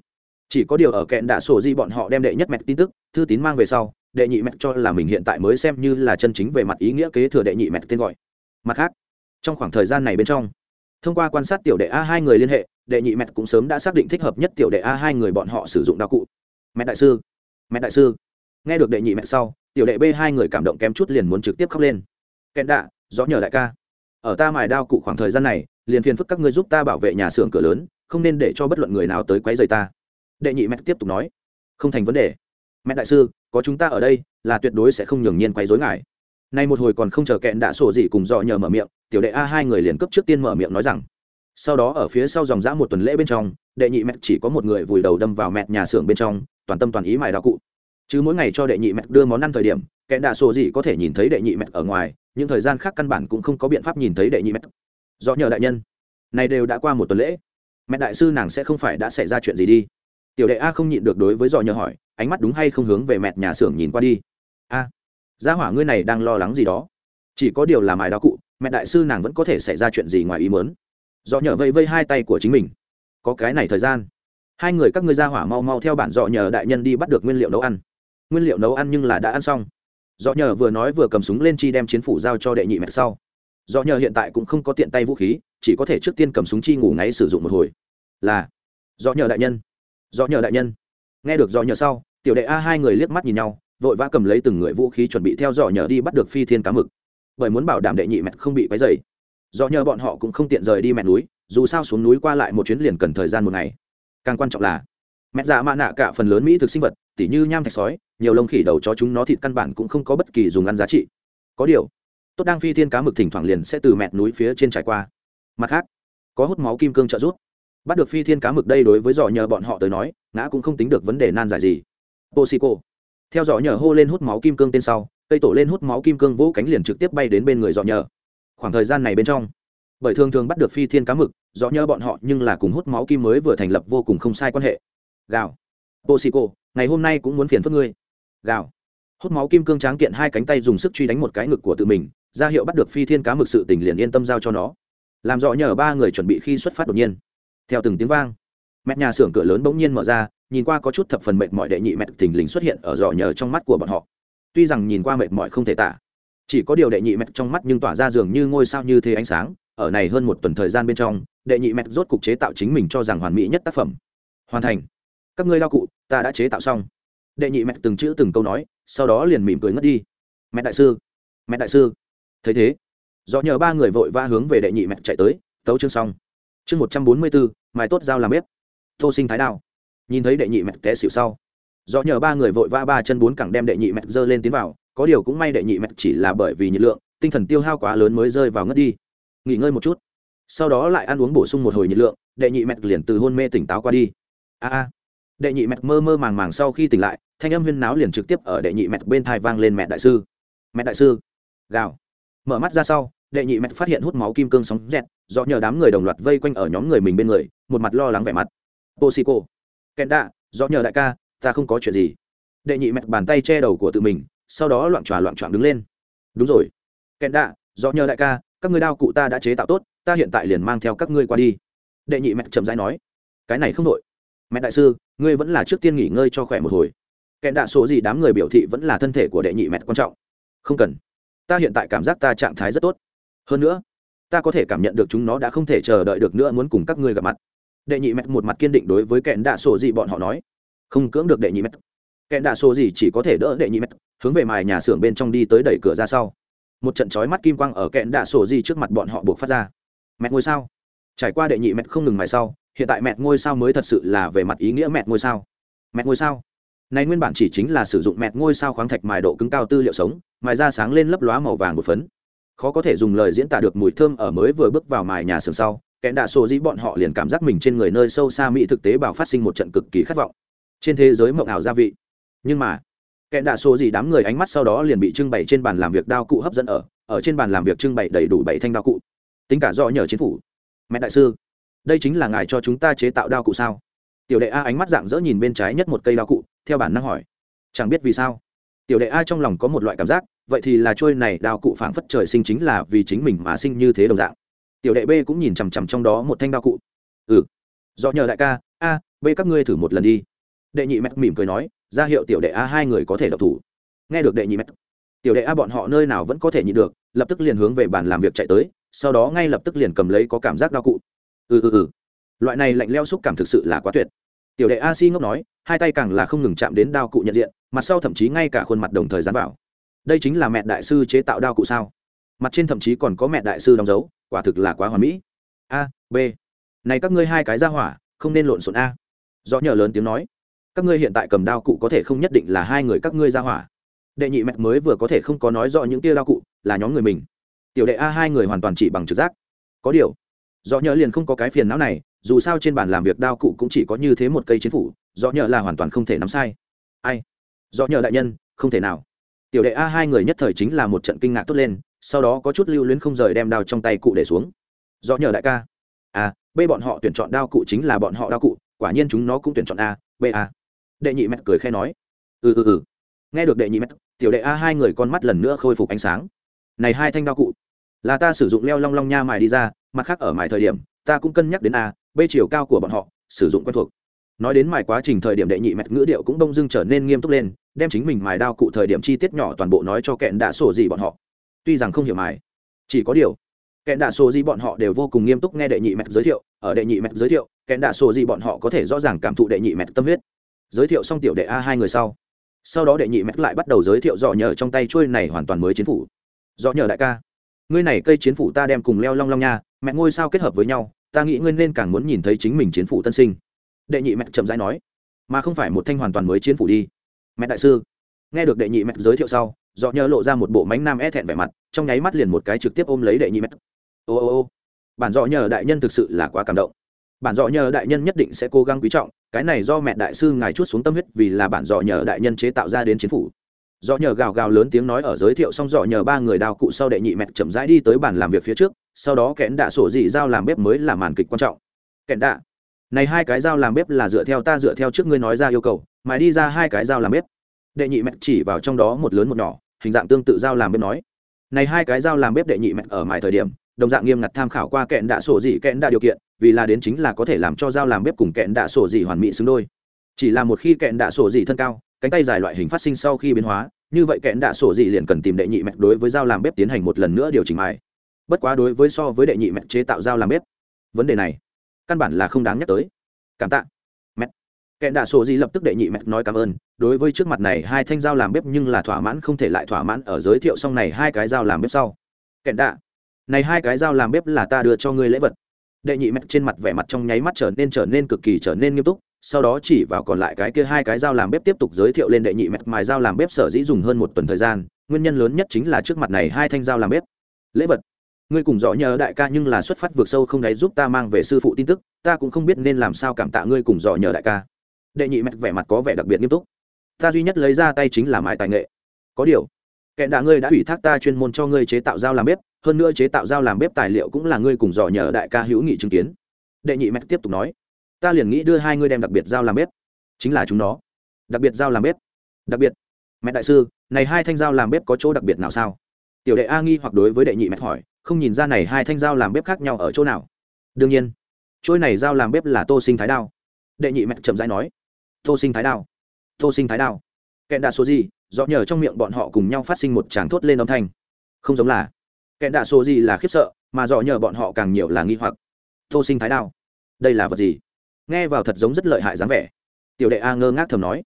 chỉ có điều ở kẹn đạ sổ di bọn họ đem đệ nhất mẹ tin tức, thư tín mang về sau, đệ nhị mẹ cho là mình hiện tại mới xem như là chân chính về mặt ý nghĩa kế thừa đệ nhị mẹ tên gọi. Mặt khác, trong khoảng thời gian này bên trong thông qua quan sát tiểu đệ a hai người liên hệ, đệ nhị mẹ cũng sớm đã xác định thích hợp nhất tiểu đệ a hai người bọn họ sử dụng đạo cụ. Mẹ đại sư mẹ đại sư. Nghe được đệ nhị mẹ sau, tiểu đệ b hai người cảm động kém chút liền muốn trực tiếp khóc lên. Kẹn đạ rõ nhờ đại ca. Ở ta mài đao cụ khoảng thời gian này, liền phiền phức các ngươi giúp ta bảo vệ nhà xưởng cửa lớn, không nên để cho bất luận người nào tới quấy rầy ta. Đệ nhị mẹ tiếp tục nói. Không thành vấn đề. Mẹ đại sư, có chúng ta ở đây, là tuyệt đối sẽ không nhường nhiên quấy rối ngài nay một hồi còn không chờ kẹn đã sổ gì cùng dọ nhờ mở miệng, tiểu đệ a hai người liền cấp trước tiên mở miệng nói rằng, sau đó ở phía sau dòng dã một tuần lễ bên trong, đệ nhị mẹ chỉ có một người vùi đầu đâm vào mẹ nhà xưởng bên trong, toàn tâm toàn ý mài đạo cụ. Chứ mỗi ngày cho đệ nhị mẹ đưa món ăn thời điểm, kẹn đạ sổ gì có thể nhìn thấy đệ nhị mẹ ở ngoài nhưng thời gian khác căn bản cũng không có biện pháp nhìn thấy đệ nhị mẹ. Do nhờ đại nhân này đều đã qua một tuần lễ, mẹ đại sư nàng sẽ không phải đã xảy ra chuyện gì đi. Tiểu đệ a không nhịn được đối với dò nhờ hỏi, ánh mắt đúng hay không hướng về mẹ nhà xưởng nhìn qua đi. A gia hỏa ngươi này đang lo lắng gì đó. Chỉ có điều là mài đó cụ, mẹ đại sư nàng vẫn có thể xảy ra chuyện gì ngoài ý mớn dọ nhờ vây vây hai tay của chính mình. Có cái này thời gian. Hai người các ngươi gia hỏa mau mau theo bản dọ nhờ đại nhân đi bắt được nguyên liệu nấu ăn. Nguyên liệu nấu ăn nhưng là đã ăn xong. Dọ nhờ vừa nói vừa cầm súng lên chi đem chiến phủ giao cho đệ nhị mẹ sau. Dọ nhờ hiện tại cũng không có tiện tay vũ khí, chỉ có thể trước tiên cầm súng chi ngủ ngáy sử dụng một hồi. Là, dọ nhờ đại nhân. Dọ nhờ đại nhân. Nghe được dọ nhờ sau, tiểu đệ a hai người liếc mắt nhìn nhau vội vã cầm lấy từng người vũ khí chuẩn bị theo dõi nhờ đi bắt được phi thiên cá mực. Bởi muốn bảo đảm đệ nhị mẹ không bị quấy dày do nhờ bọn họ cũng không tiện rời đi mẹ núi, dù sao xuống núi qua lại một chuyến liền cần thời gian một ngày. Càng quan trọng là, mẹ dạ mạ nạ cả phần lớn mỹ thực sinh vật, tỉ như nham thạch sói, nhiều lông khỉ đầu cho chúng nó thịt căn bản cũng không có bất kỳ dùng ăn giá trị. Có điều, tốt đang phi thiên cá mực thỉnh thoảng liền sẽ từ mẹ núi phía trên trải qua. Mặt khác, có hút máu kim cương trợ giúp. Bắt được phi thiên cá mực đây đối với dò nhờ bọn họ tới nói, ngã cũng không tính được vấn đề nan giải gì. Posico. xì cô theo dõi nhờ hô lên hút máu kim cương tên sau, cây tổ lên hút máu kim cương vỗ cánh liền trực tiếp bay đến bên người dọ nhờ. Khoảng thời gian này bên trong, bởi thường thường bắt được phi thiên cá mực, dọ nhờ bọn họ nhưng là cùng hút máu kim mới vừa thành lập vô cùng không sai quan hệ. Gào. Bô xì cô ngày hôm nay cũng muốn phiền phức ngươi. Gào. Hút máu kim cương tráng kiện hai cánh tay dùng sức truy đánh một cái ngực của tự mình, ra hiệu bắt được phi thiên cá mực sự tình liền yên tâm giao cho nó. Làm dọ nhờ ba người chuẩn bị khi xuất phát đột nhiên. Theo từng tiếng vang mẹ nhà xưởng cửa lớn bỗng nhiên mở ra, nhìn qua có chút thập phần mệt mỏi đệ nhị mẹt thình lình xuất hiện ở giỏ nhờ trong mắt của bọn họ. Tuy rằng nhìn qua mệt mỏi không thể tả, chỉ có điều đệ nhị mẹt trong mắt nhưng tỏa ra dường như ngôi sao như thế ánh sáng, ở này hơn một tuần thời gian bên trong, đệ nhị mẹt rốt cục chế tạo chính mình cho rằng hoàn mỹ nhất tác phẩm. Hoàn thành. Các ngươi lao cụ, ta đã chế tạo xong. Đệ nhị mẹt từng chữ từng câu nói, sau đó liền mỉm cười ngất đi. Mẹ đại sư. Mẹ đại sư. Thấy thế do nhờ ba người vội va hướng về đệ nhị mẹt chạy tới, tấu chương xong. Chương một trăm bốn mươi bốn mài tốt dao làm bếp tô sinh thái đao. Nhìn thấy đệ nhị mẹt té xịu sau, do nhờ ba người vội vã ba chân bốn cẳng đem đệ nhị mẹt giơ lên tiến vào, có điều cũng may đệ nhị mẹt chỉ là bởi vì nhiệt lượng, tinh thần tiêu hao quá lớn mới rơi vào ngất đi. Nghỉ ngơi một chút. Sau đó lại ăn uống bổ sung một hồi nhiệt lượng, đệ nhị mẹt liền từ hôn mê tỉnh táo qua đi. A a. Đệ nhị mẹt mơ mơ màng màng sau khi tỉnh lại, thanh âm huyên náo liền trực tiếp ở đệ nhị mẹt bên thai vang lên mẹ đại sư. Mẹ đại sư. Gào. Mở mắt ra sau, đệ nhị mẹt phát hiện hút máu kim cương sóng dẹt do nhờ đám người đồng loạt vây quanh ở nhóm người mình bên người, một mặt lo lắng vẻ mặt. Posico. Kenda, do nhờ đại ca ta không có chuyện gì. Đệ nhị mẹ bàn tay che đầu của tự mình sau đó loạn tròa loạn trọn đứng lên. Đúng rồi. Kenda, do nhờ đại ca các ngươi đao cụ ta đã chế tạo tốt ta hiện tại liền mang theo các ngươi qua đi. Đệ nhị mẹ chậm rãi nói. Cái này không đổi. mẹ đại sư ngươi vẫn là trước tiên nghỉ ngơi cho khỏe một hồi. Kèn đạ số gì đám người biểu thị vẫn là thân thể của đệ nhị mẹ quan trọng. Không cần. Ta hiện tại cảm giác ta trạng thái rất tốt. Hơn nữa ta có thể cảm nhận được chúng nó đã không thể chờ đợi được nữa muốn cùng các ngươi gặp mặt đệ nhị mẹt một mặt kiên định đối với kẹn đạ sổ gì bọn họ nói. Không cưỡng được đệ nhị mẹt kẹn đạ sổ gì chỉ có thể đỡ đệ nhị mẹt hướng về mài nhà xưởng bên trong đi tới đẩy cửa ra sau. Một trận chói mắt kim quang ở kẹn đạ sổ gì trước mặt bọn họ buộc phát ra. Mẹt ngôi sao? Trải qua đệ nhị mẹt không ngừng mài sau, hiện tại mẹt ngôi sao mới thật sự là về mặt ý nghĩa mẹt ngôi sao. Mẹt ngôi sao? Này nguyên bản chỉ chính là sử dụng mẹt ngôi sao khoáng thạch mài độ cứng cao tư liệu sống, mài ra sáng lên lấp lóa màu vàng một phấn. Khó có thể dùng lời diễn tả được mùi thơm ở mới vừa bước vào mài nhà xưởng sau kẻ đạ sổ dĩ bọn họ liền cảm giác mình trên người nơi sâu xa mỹ thực tế bào phát sinh một trận cực kỳ khát vọng. Trên thế giới mộng ảo gia vị. Nhưng mà, kẻ đạ sổ dĩ đám người ánh mắt sau đó liền bị trưng bày trên bàn làm việc đao cụ hấp dẫn ở ở trên bàn làm việc trưng bày đầy đủ bảy thanh đao cụ. Tính cả do nhờ chính phủ. Mẹ đại sư, đây chính là ngài cho chúng ta chế tạo đao cụ sao? Tiểu đệ a ánh mắt dạng dỡ nhìn bên trái nhất một cây đao cụ, theo bản năng hỏi. Chẳng biết vì sao. Tiểu đệ a trong lòng có một loại cảm giác, vậy thì là trôi này đao cụ phảng phất trời sinh chính là vì chính mình mà sinh như thế đồng dạng tiểu đệ b cũng nhìn chằm chằm trong đó một thanh đao cụ. Ừ. Do nhờ đại ca, a, b các ngươi thử một lần đi. Đệ nhị mẹt mỉm cười nói, ra hiệu tiểu đệ a hai người có thể độc thủ. Nghe được đệ nhị mẹt tiểu đệ a bọn họ nơi nào vẫn có thể nhịn được, lập tức liền hướng về bàn làm việc chạy tới, sau đó ngay lập tức liền cầm lấy có cảm giác đau cụ. Ừ ừ ừ. Loại này lạnh leo xúc cảm thực sự là quá tuyệt. Tiểu đệ a si ngốc nói, hai tay càng là không ngừng chạm đến đao cụ nhận diện, mặt sau thậm chí ngay cả khuôn mặt đồng thời dán vào. Đây chính là mẹ đại sư chế tạo đao cụ sao? Mặt trên thậm chí còn có mẹ đại sư đóng dấu quả thực là quá hoàn mỹ. A, b. Này các ngươi hai cái ra hỏa, không nên lộn xộn a. Do nhờ lớn tiếng nói. Các ngươi hiện tại cầm đao cụ có thể không nhất định là hai người các ngươi ra hỏa. Đệ nhị mẹ mới vừa có thể không có nói rõ những tia đao cụ, là nhóm người mình. Tiểu đệ a hai người hoàn toàn chỉ bằng trực giác. Có điều do nhờ liền không có cái phiền não này, dù sao trên bàn làm việc đao cụ cũng chỉ có như thế một cây chiến phủ do nhờ là hoàn toàn không thể nắm sai. Ai? Do nhờ đại nhân, không thể nào. Tiểu đệ a hai người nhất thời chính là một trận kinh ngạc tốt lên sau đó có chút lưu luyến không rời đem đao trong tay cụ để xuống. Do nhờ đại ca. À, a b bọn họ tuyển chọn đao cụ chính là bọn họ đao cụ, quả nhiên chúng nó cũng tuyển chọn a, b, a. Đệ nhị mẹ cười khe nói. Ừ ừ ừ. Nghe được đệ nhị mẹ tiểu đệ a hai người con mắt lần nữa khôi phục ánh sáng. Này hai thanh đao cụ, là ta sử dụng leo long long nha mài đi ra, mặt khác ở mài thời điểm, ta cũng cân nhắc đến a, b chiều cao của bọn họ, sử dụng quen thuộc. Nói đến mài quá trình thời điểm đệ nhị mẹt ngữ điệu cũng đông dưng trở nên nghiêm túc lên, đem chính mình mài đao cụ thời điểm chi tiết nhỏ toàn bộ nói cho kẹn đã sổ gì bọn họ tuy rằng không hiểu mài, chỉ có điều, kẹn đạ sổ gì bọn họ đều vô cùng nghiêm túc nghe đệ nhị mẹt giới thiệu, ở đệ nhị mẹt giới thiệu, kẹn đạ sổ gì bọn họ có thể rõ ràng cảm thụ đệ nhị mẹt tâm huyết. Giới thiệu xong tiểu đệ a hai người sau sau đó đệ nhị mẹt lại bắt đầu giới thiệu dò nhờ trong tay trôi này hoàn toàn mới chiến phủ. Dò nhờ đại ca, ngươi này cây chiến phủ ta đem cùng leo long long nha, mẹ ngôi sao kết hợp với nhau, ta nghĩ ngươi nên càng muốn nhìn thấy chính mình chiến phủ tân sinh. Đệ nhị mẹ chậm rãi nói, mà không phải một thanh hoàn toàn mới chiến phủ đi. Mẹ đại sư, nghe được đệ nhị mẹ giới thiệu sau dọ nhờ lộ ra một bộ mánh nam e thẹn vẻ mặt, trong nháy mắt liền một cái trực tiếp ôm lấy đệ nhị mẹ. Ô ô ô, bản dọ nhờ đại nhân thực sự là quá cảm động. Bản dọ nhờ đại nhân nhất định sẽ cố gắng quý trọng, cái này do mẹ đại sư ngài chút xuống tâm huyết vì là bản dọ nhờ đại nhân chế tạo ra đến chính phủ. Dọ nhờ gào gào lớn tiếng nói ở giới thiệu xong dọ nhờ ba người đào cụ sau đệ nhị mẹt chậm rãi đi tới bàn làm việc phía trước, sau đó kẽn đạ sổ dị dao làm bếp mới là màn kịch quan trọng. Kẽn đạ, này hai cái dao làm bếp là dựa theo ta dựa theo trước ngươi nói ra yêu cầu mà đi ra hai cái dao làm bếp. Đệ nhị mẹt chỉ vào trong đó một lớn một nhỏ hình dạng tương tự dao làm bếp nói. Này hai cái dao làm bếp đệ nhị mẹt ở mãi thời điểm, đồng dạng nghiêm ngặt tham khảo qua kẹn đạ sổ dị kẹn đạ điều kiện, vì là đến chính là có thể làm cho dao làm bếp cùng kẹn đạ sổ dị hoàn mỹ xứng đôi. Chỉ là một khi kẹn đạ sổ dị thân cao, cánh tay dài loại hình phát sinh sau khi biến hóa, như vậy kẽn đạ sổ dị liền cần tìm đệ nhị mẹt đối với dao làm bếp tiến hành một lần nữa điều chỉnh mài. Bất quá đối với so với đệ nhị mẹt chế tạo dao làm bếp, vấn đề này căn bản là không đáng nhắc tới. Cảm tạ mẹt đạ sổ dị lập tức đệ nhị mạch nói cảm ơn. Đối với trước mặt này hai thanh dao làm bếp nhưng là thỏa mãn không thể lại thỏa mãn ở giới thiệu xong này hai cái dao làm bếp sau. Kẽn đạ này hai cái dao làm bếp là ta đưa cho ngươi lễ vật. Đệ nhị mạch trên mặt vẻ mặt trong nháy mắt trở nên trở nên cực kỳ trở nên nghiêm túc, sau đó chỉ vào còn lại cái kia hai cái dao làm bếp tiếp tục giới thiệu lên đệ nhị mạch mài dao làm bếp sở dĩ dùng hơn một tuần thời gian, nguyên nhân lớn nhất chính là trước mặt này hai thanh dao làm bếp. Lễ vật. Ngươi cùng rõ nhờ đại ca nhưng là xuất phát vượt sâu không đáy giúp ta mang về sư phụ tin tức, ta cũng không biết nên làm sao cảm tạ ngươi cùng rõ nhờ đại ca đệ nhị mẹt vẻ mặt có vẻ đặc biệt nghiêm túc. Ta duy nhất lấy ra tay chính là mãi tài nghệ. Có điều, kẻ đạ ngươi đã ủy thác ta chuyên môn cho ngươi chế tạo dao làm bếp, hơn nữa chế tạo dao làm bếp tài liệu cũng là ngươi cùng dò nhờ đại ca hữu nghị chứng kiến. Đệ nhị mẹt tiếp tục nói, ta liền nghĩ đưa hai ngươi đem đặc biệt dao làm bếp. Chính là chúng nó. Đặc biệt dao làm bếp. Đặc biệt. Mẹ đại sư, này hai thanh dao làm bếp có chỗ đặc biệt nào sao? Tiểu đệ a nghi hoặc đối với đệ nhị mẹ hỏi, không nhìn ra này hai thanh dao làm bếp khác nhau ở chỗ nào? Đương nhiên. Trôi này dao làm bếp là tô sinh thái đao. Đệ nhị mẹ chậm rãi nói tô sinh thái đao. Tô sinh thái đao. Kẹn đạ số gì do nhờ trong miệng bọn họ cùng nhau phát sinh một tràng thốt lên âm thanh. Không giống là. Kẹn đạ số gì là khiếp sợ, mà dò nhờ bọn họ càng nhiều là nghi hoặc. Tô sinh thái đao. Đây là vật gì? Nghe vào thật giống rất lợi hại dáng vẻ. Tiểu đệ a ngơ ngác thầm nói.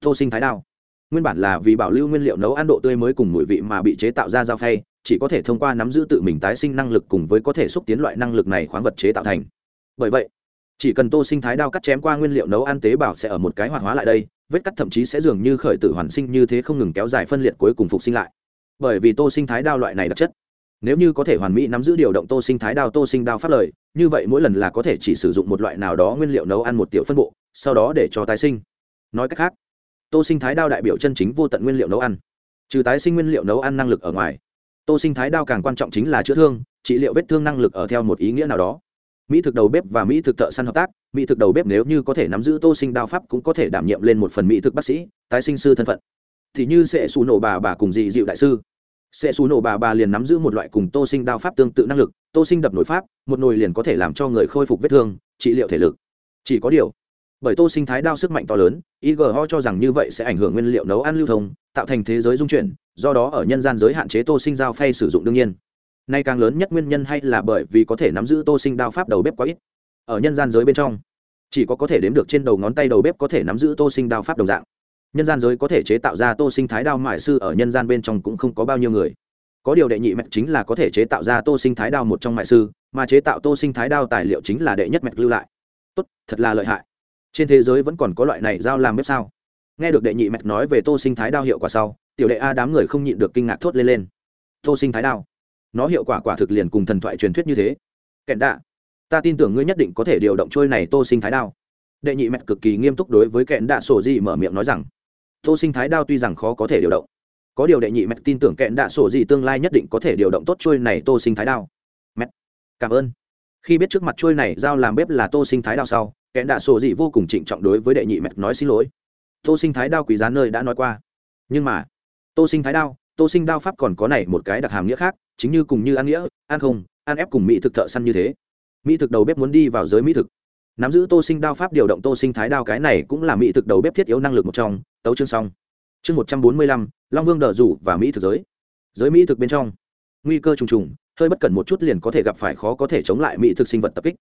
Tô sinh thái đao. Nguyên bản là vì bảo lưu nguyên liệu nấu ăn độ tươi mới cùng mùi vị mà bị chế tạo ra dao phay, chỉ có thể thông qua nắm giữ tự mình tái sinh năng lực cùng với có thể xúc tiến loại năng lực này khoáng vật chế tạo thành. Bởi vậy chỉ cần tô sinh thái đao cắt chém qua nguyên liệu nấu ăn tế bào sẽ ở một cái hoạt hóa lại đây, vết cắt thậm chí sẽ dường như khởi tử hoàn sinh như thế không ngừng kéo dài phân liệt cuối cùng phục sinh lại. Bởi vì tô sinh thái đao loại này đặc chất, nếu như có thể hoàn mỹ nắm giữ điều động tô sinh thái đao, tô sinh đao phát lời, như vậy mỗi lần là có thể chỉ sử dụng một loại nào đó nguyên liệu nấu ăn một tiểu phân bộ, sau đó để cho tái sinh. Nói cách khác, tô sinh thái đao đại biểu chân chính vô tận nguyên liệu nấu ăn. Trừ tái sinh nguyên liệu nấu ăn năng lực ở ngoài, tô sinh thái đao càng quan trọng chính là chữa thương, trị liệu vết thương năng lực ở theo một ý nghĩa nào đó mỹ thực đầu bếp và mỹ thực thợ săn hợp tác, mỹ thực đầu bếp nếu như có thể nắm giữ tô sinh đao pháp cũng có thể đảm nhiệm lên một phần mỹ thực bác sĩ, tái sinh sư thân phận. Thì như sẽ xù nổ bà bà cùng dị dịu đại sư. Sẽ xù nổ bà bà liền nắm giữ một loại cùng tô sinh đao pháp tương tự năng lực, tô sinh đập nổi pháp, một nồi liền có thể làm cho người khôi phục vết thương, trị liệu thể lực. Chỉ có điều, bởi tô sinh thái đao sức mạnh to lớn igho cho rằng như vậy sẽ ảnh hưởng nguyên liệu nấu ăn lưu thông, tạo thành thế giới dung chuyển, do đó ở nhân gian giới hạn chế tô sinh dao phay sử dụng đương nhiên nay càng lớn nhất nguyên nhân hay là bởi vì có thể nắm giữ tô sinh đao pháp đầu bếp quá ít. Ở nhân gian giới bên trong, chỉ có có thể đếm được trên đầu ngón tay đầu bếp có thể nắm giữ tô sinh đao pháp đồng dạng. Nhân gian giới có thể chế tạo ra tô sinh thái đao mại sư ở nhân gian bên trong cũng không có bao nhiêu người. Có điều đệ nhị mạch chính là có thể chế tạo ra tô sinh thái đao một trong mại sư, mà chế tạo tô sinh thái đao tài liệu chính là đệ nhất mạch lưu lại. Tốt, thật là lợi hại. Trên thế giới vẫn còn có loại này giao làm bếp sao? Nghe được đệ nhị mạch nói về tô sinh thái đao hiệu quả sau, tiểu đệ a đám người không nhịn được kinh ngạc thốt lên lên. Tô sinh thái đao nó hiệu quả quả thực liền cùng thần thoại truyền thuyết như thế. Kẹn đạ, ta tin tưởng ngươi nhất định có thể điều động trôi này tô sinh thái đao. Đệ nhị mẹt cực kỳ nghiêm túc đối với kẹn đạ sổ dị mở miệng nói rằng, tô sinh thái đao tuy rằng khó có thể điều động, có điều đệ nhị mẹ tin tưởng kẹn đạ sổ dị tương lai nhất định có thể điều động tốt trôi này tô sinh thái đao. Mẹ, cảm ơn. Khi biết trước mặt trôi này giao làm bếp là tô sinh thái đao sau, kẹn đạ sổ dị vô cùng trịnh trọng đối với đệ nhị mẹ nói xin lỗi. Tô sinh thái đao quý giá nơi đã nói qua. Nhưng mà, tô sinh thái đao, tô sinh đao pháp còn có này một cái đặc hàm nghĩa khác chính như cùng như ăn nghĩa ăn không ăn ép cùng mỹ thực thợ săn như thế. Mỹ thực đầu bếp muốn đi vào giới mỹ thực. Nắm giữ tô sinh đao pháp điều động tô sinh thái đao cái này cũng là mỹ thực đầu bếp thiết yếu năng lực một trong, tấu chương xong. Chương một trăm bốn mươi lăm, long vương đờ rủ và mỹ thực giới. Giới mỹ thực bên trong, nguy cơ trùng trùng, hơi bất cẩn một chút liền có thể gặp phải khó có thể chống lại mỹ thực sinh vật tập kích.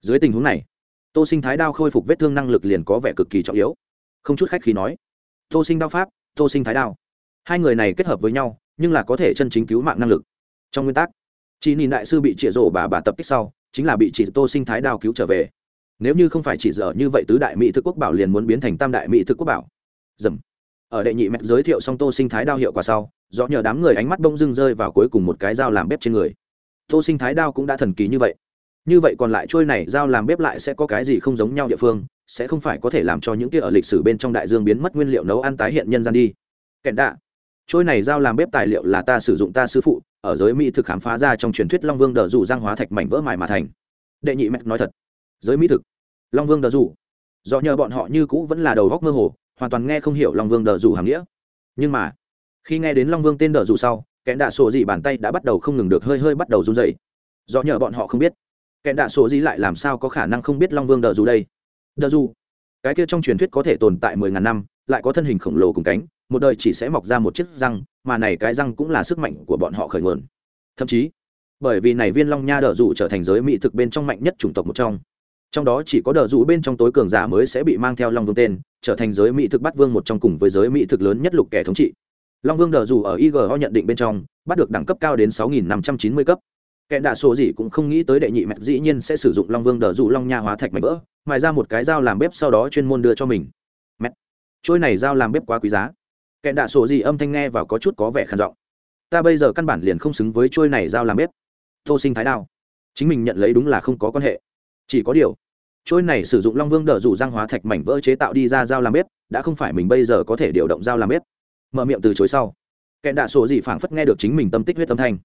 Dưới tình huống này, tô sinh thái đao khôi phục vết thương năng lực liền có vẻ cực kỳ trọng yếu. Không chút khách khi nói, tô sinh đao pháp, tô sinh thái đao. Hai người này kết hợp với nhau, nhưng là có thể chân chính cứu mạng năng lực trong nguyên tắc, chỉ nhìn đại sư bị chĩa rổ bà bà tập kích sau, chính là bị chị tô sinh thái đao cứu trở về. Nếu như không phải chỉ dở như vậy, tứ đại mỹ thực quốc bảo liền muốn biến thành tam đại mỹ thực quốc bảo. Dầm. Ở đệ nhị mẹ giới thiệu xong tô sinh thái đao hiệu quả sau do nhờ đám người ánh mắt bông dưng rơi vào cuối cùng một cái dao làm bếp trên người. Tô sinh thái đao cũng đã thần kỳ như vậy. Như vậy còn lại trôi này dao làm bếp lại sẽ có cái gì không giống nhau địa phương, sẽ không phải có thể làm cho những kia ở lịch sử bên trong đại dương biến mất nguyên liệu nấu ăn tái hiện nhân gian đi. Kẹn đạ trôi này giao làm bếp tài liệu là ta sử dụng ta sư phụ, ở giới mỹ thực khám phá ra trong truyền thuyết long vương đờ dù giang hóa thạch mảnh vỡ mài mà thành. Đệ nhị mạch nói thật, giới mỹ thực, long vương đờ dù do nhờ bọn họ như cũ vẫn là đầu góc mơ hồ, hoàn toàn nghe không hiểu long vương đờ dù hàm nghĩa. Nhưng mà, khi nghe đến long vương tên đờ dù sau kẻ đạ sổ gì bàn tay đã bắt đầu không ngừng được hơi hơi bắt đầu run dậy do nhờ bọn họ không biết kẻ đạ sổ gì lại làm sao có khả năng không biết long vương đờ dù đây? Đờ dù cái kia trong truyền thuyết có thể tồn tại mười ngàn năm, lại có thân hình khổng lồ cùng cánh một đời chỉ sẽ mọc ra một chiếc răng, mà này cái răng cũng là sức mạnh của bọn họ khởi nguồn. Thậm chí, bởi vì này viên long nha đờ dù trở thành giới mỹ thực bên trong mạnh nhất chủng tộc một trong. Trong đó chỉ có đờ dù bên trong tối cường giả mới sẽ bị mang theo long vương tên, trở thành giới mỹ thực bắt vương một trong cùng với giới mỹ thực lớn nhất lục kẻ thống trị. Long vương đờ dù ở igo nhận định bên trong, bắt được đẳng cấp cao đến sáu nghìn năm trăm chín mươi cấp. Kẻ đạ số gì cũng không nghĩ tới đệ nhị mạch dĩ nhiên sẽ sử dụng long vương đờ dù long nha hóa thạch mạch vỡ, mài ra một cái dao làm bếp sau đó chuyên môn đưa cho mình. Mẹ, trôi này dao làm bếp quá quý giá kẻ đạ số gì âm thanh nghe và có chút có vẻ khăn giọng. Ta bây giờ căn bản liền không xứng với trôi này giao làm bếp. Tô sinh thái đao. Chính mình nhận lấy đúng là không có quan hệ. Chỉ có điều trôi này sử dụng long vương đờ rủ giang hóa thạch mảnh vỡ chế tạo đi ra dao làm bếp, đã không phải mình bây giờ có thể điều động dao làm bếp. Mở miệng từ chối sau. Kẹn đạ sổ gì phảng phất nghe được chính mình tâm tích huyết tâm thanh.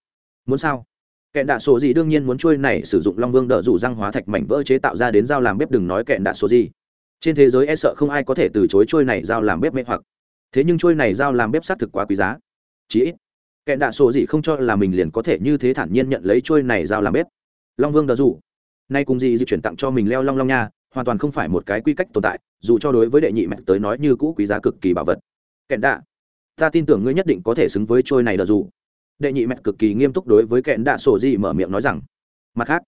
Muốn sao? Kẹn đạ sổ gì đương nhiên muốn trôi này sử dụng long vương đỡ rủ giang hóa thạch mảnh vỡ chế tạo ra đến dao làm bếp đừng nói kẹn đạ sổ gì. Trên thế giới e sợ không ai có thể từ chối trôi này dao làm bếp mê hoặc thế nhưng trôi này dao làm bếp xác thực quá quý giá. Chí ít kẹn đạ sổ gì không cho là mình liền có thể như thế thản nhiên nhận lấy trôi này dao làm bếp. Long vương đỡ rủ. Nay cùng gì di chuyển tặng cho mình leo long long nha, hoàn toàn không phải một cái quy cách tồn tại, dù cho đối với đệ nhị mẹ tới nói như cũ quý giá cực kỳ bảo vật. Kẹn đạ, ta tin tưởng ngươi nhất định có thể xứng với trôi này đờ dù đệ nhị mẹ cực kỳ nghiêm túc đối với kẹn đạ sổ gì mở miệng nói rằng, mặt khác,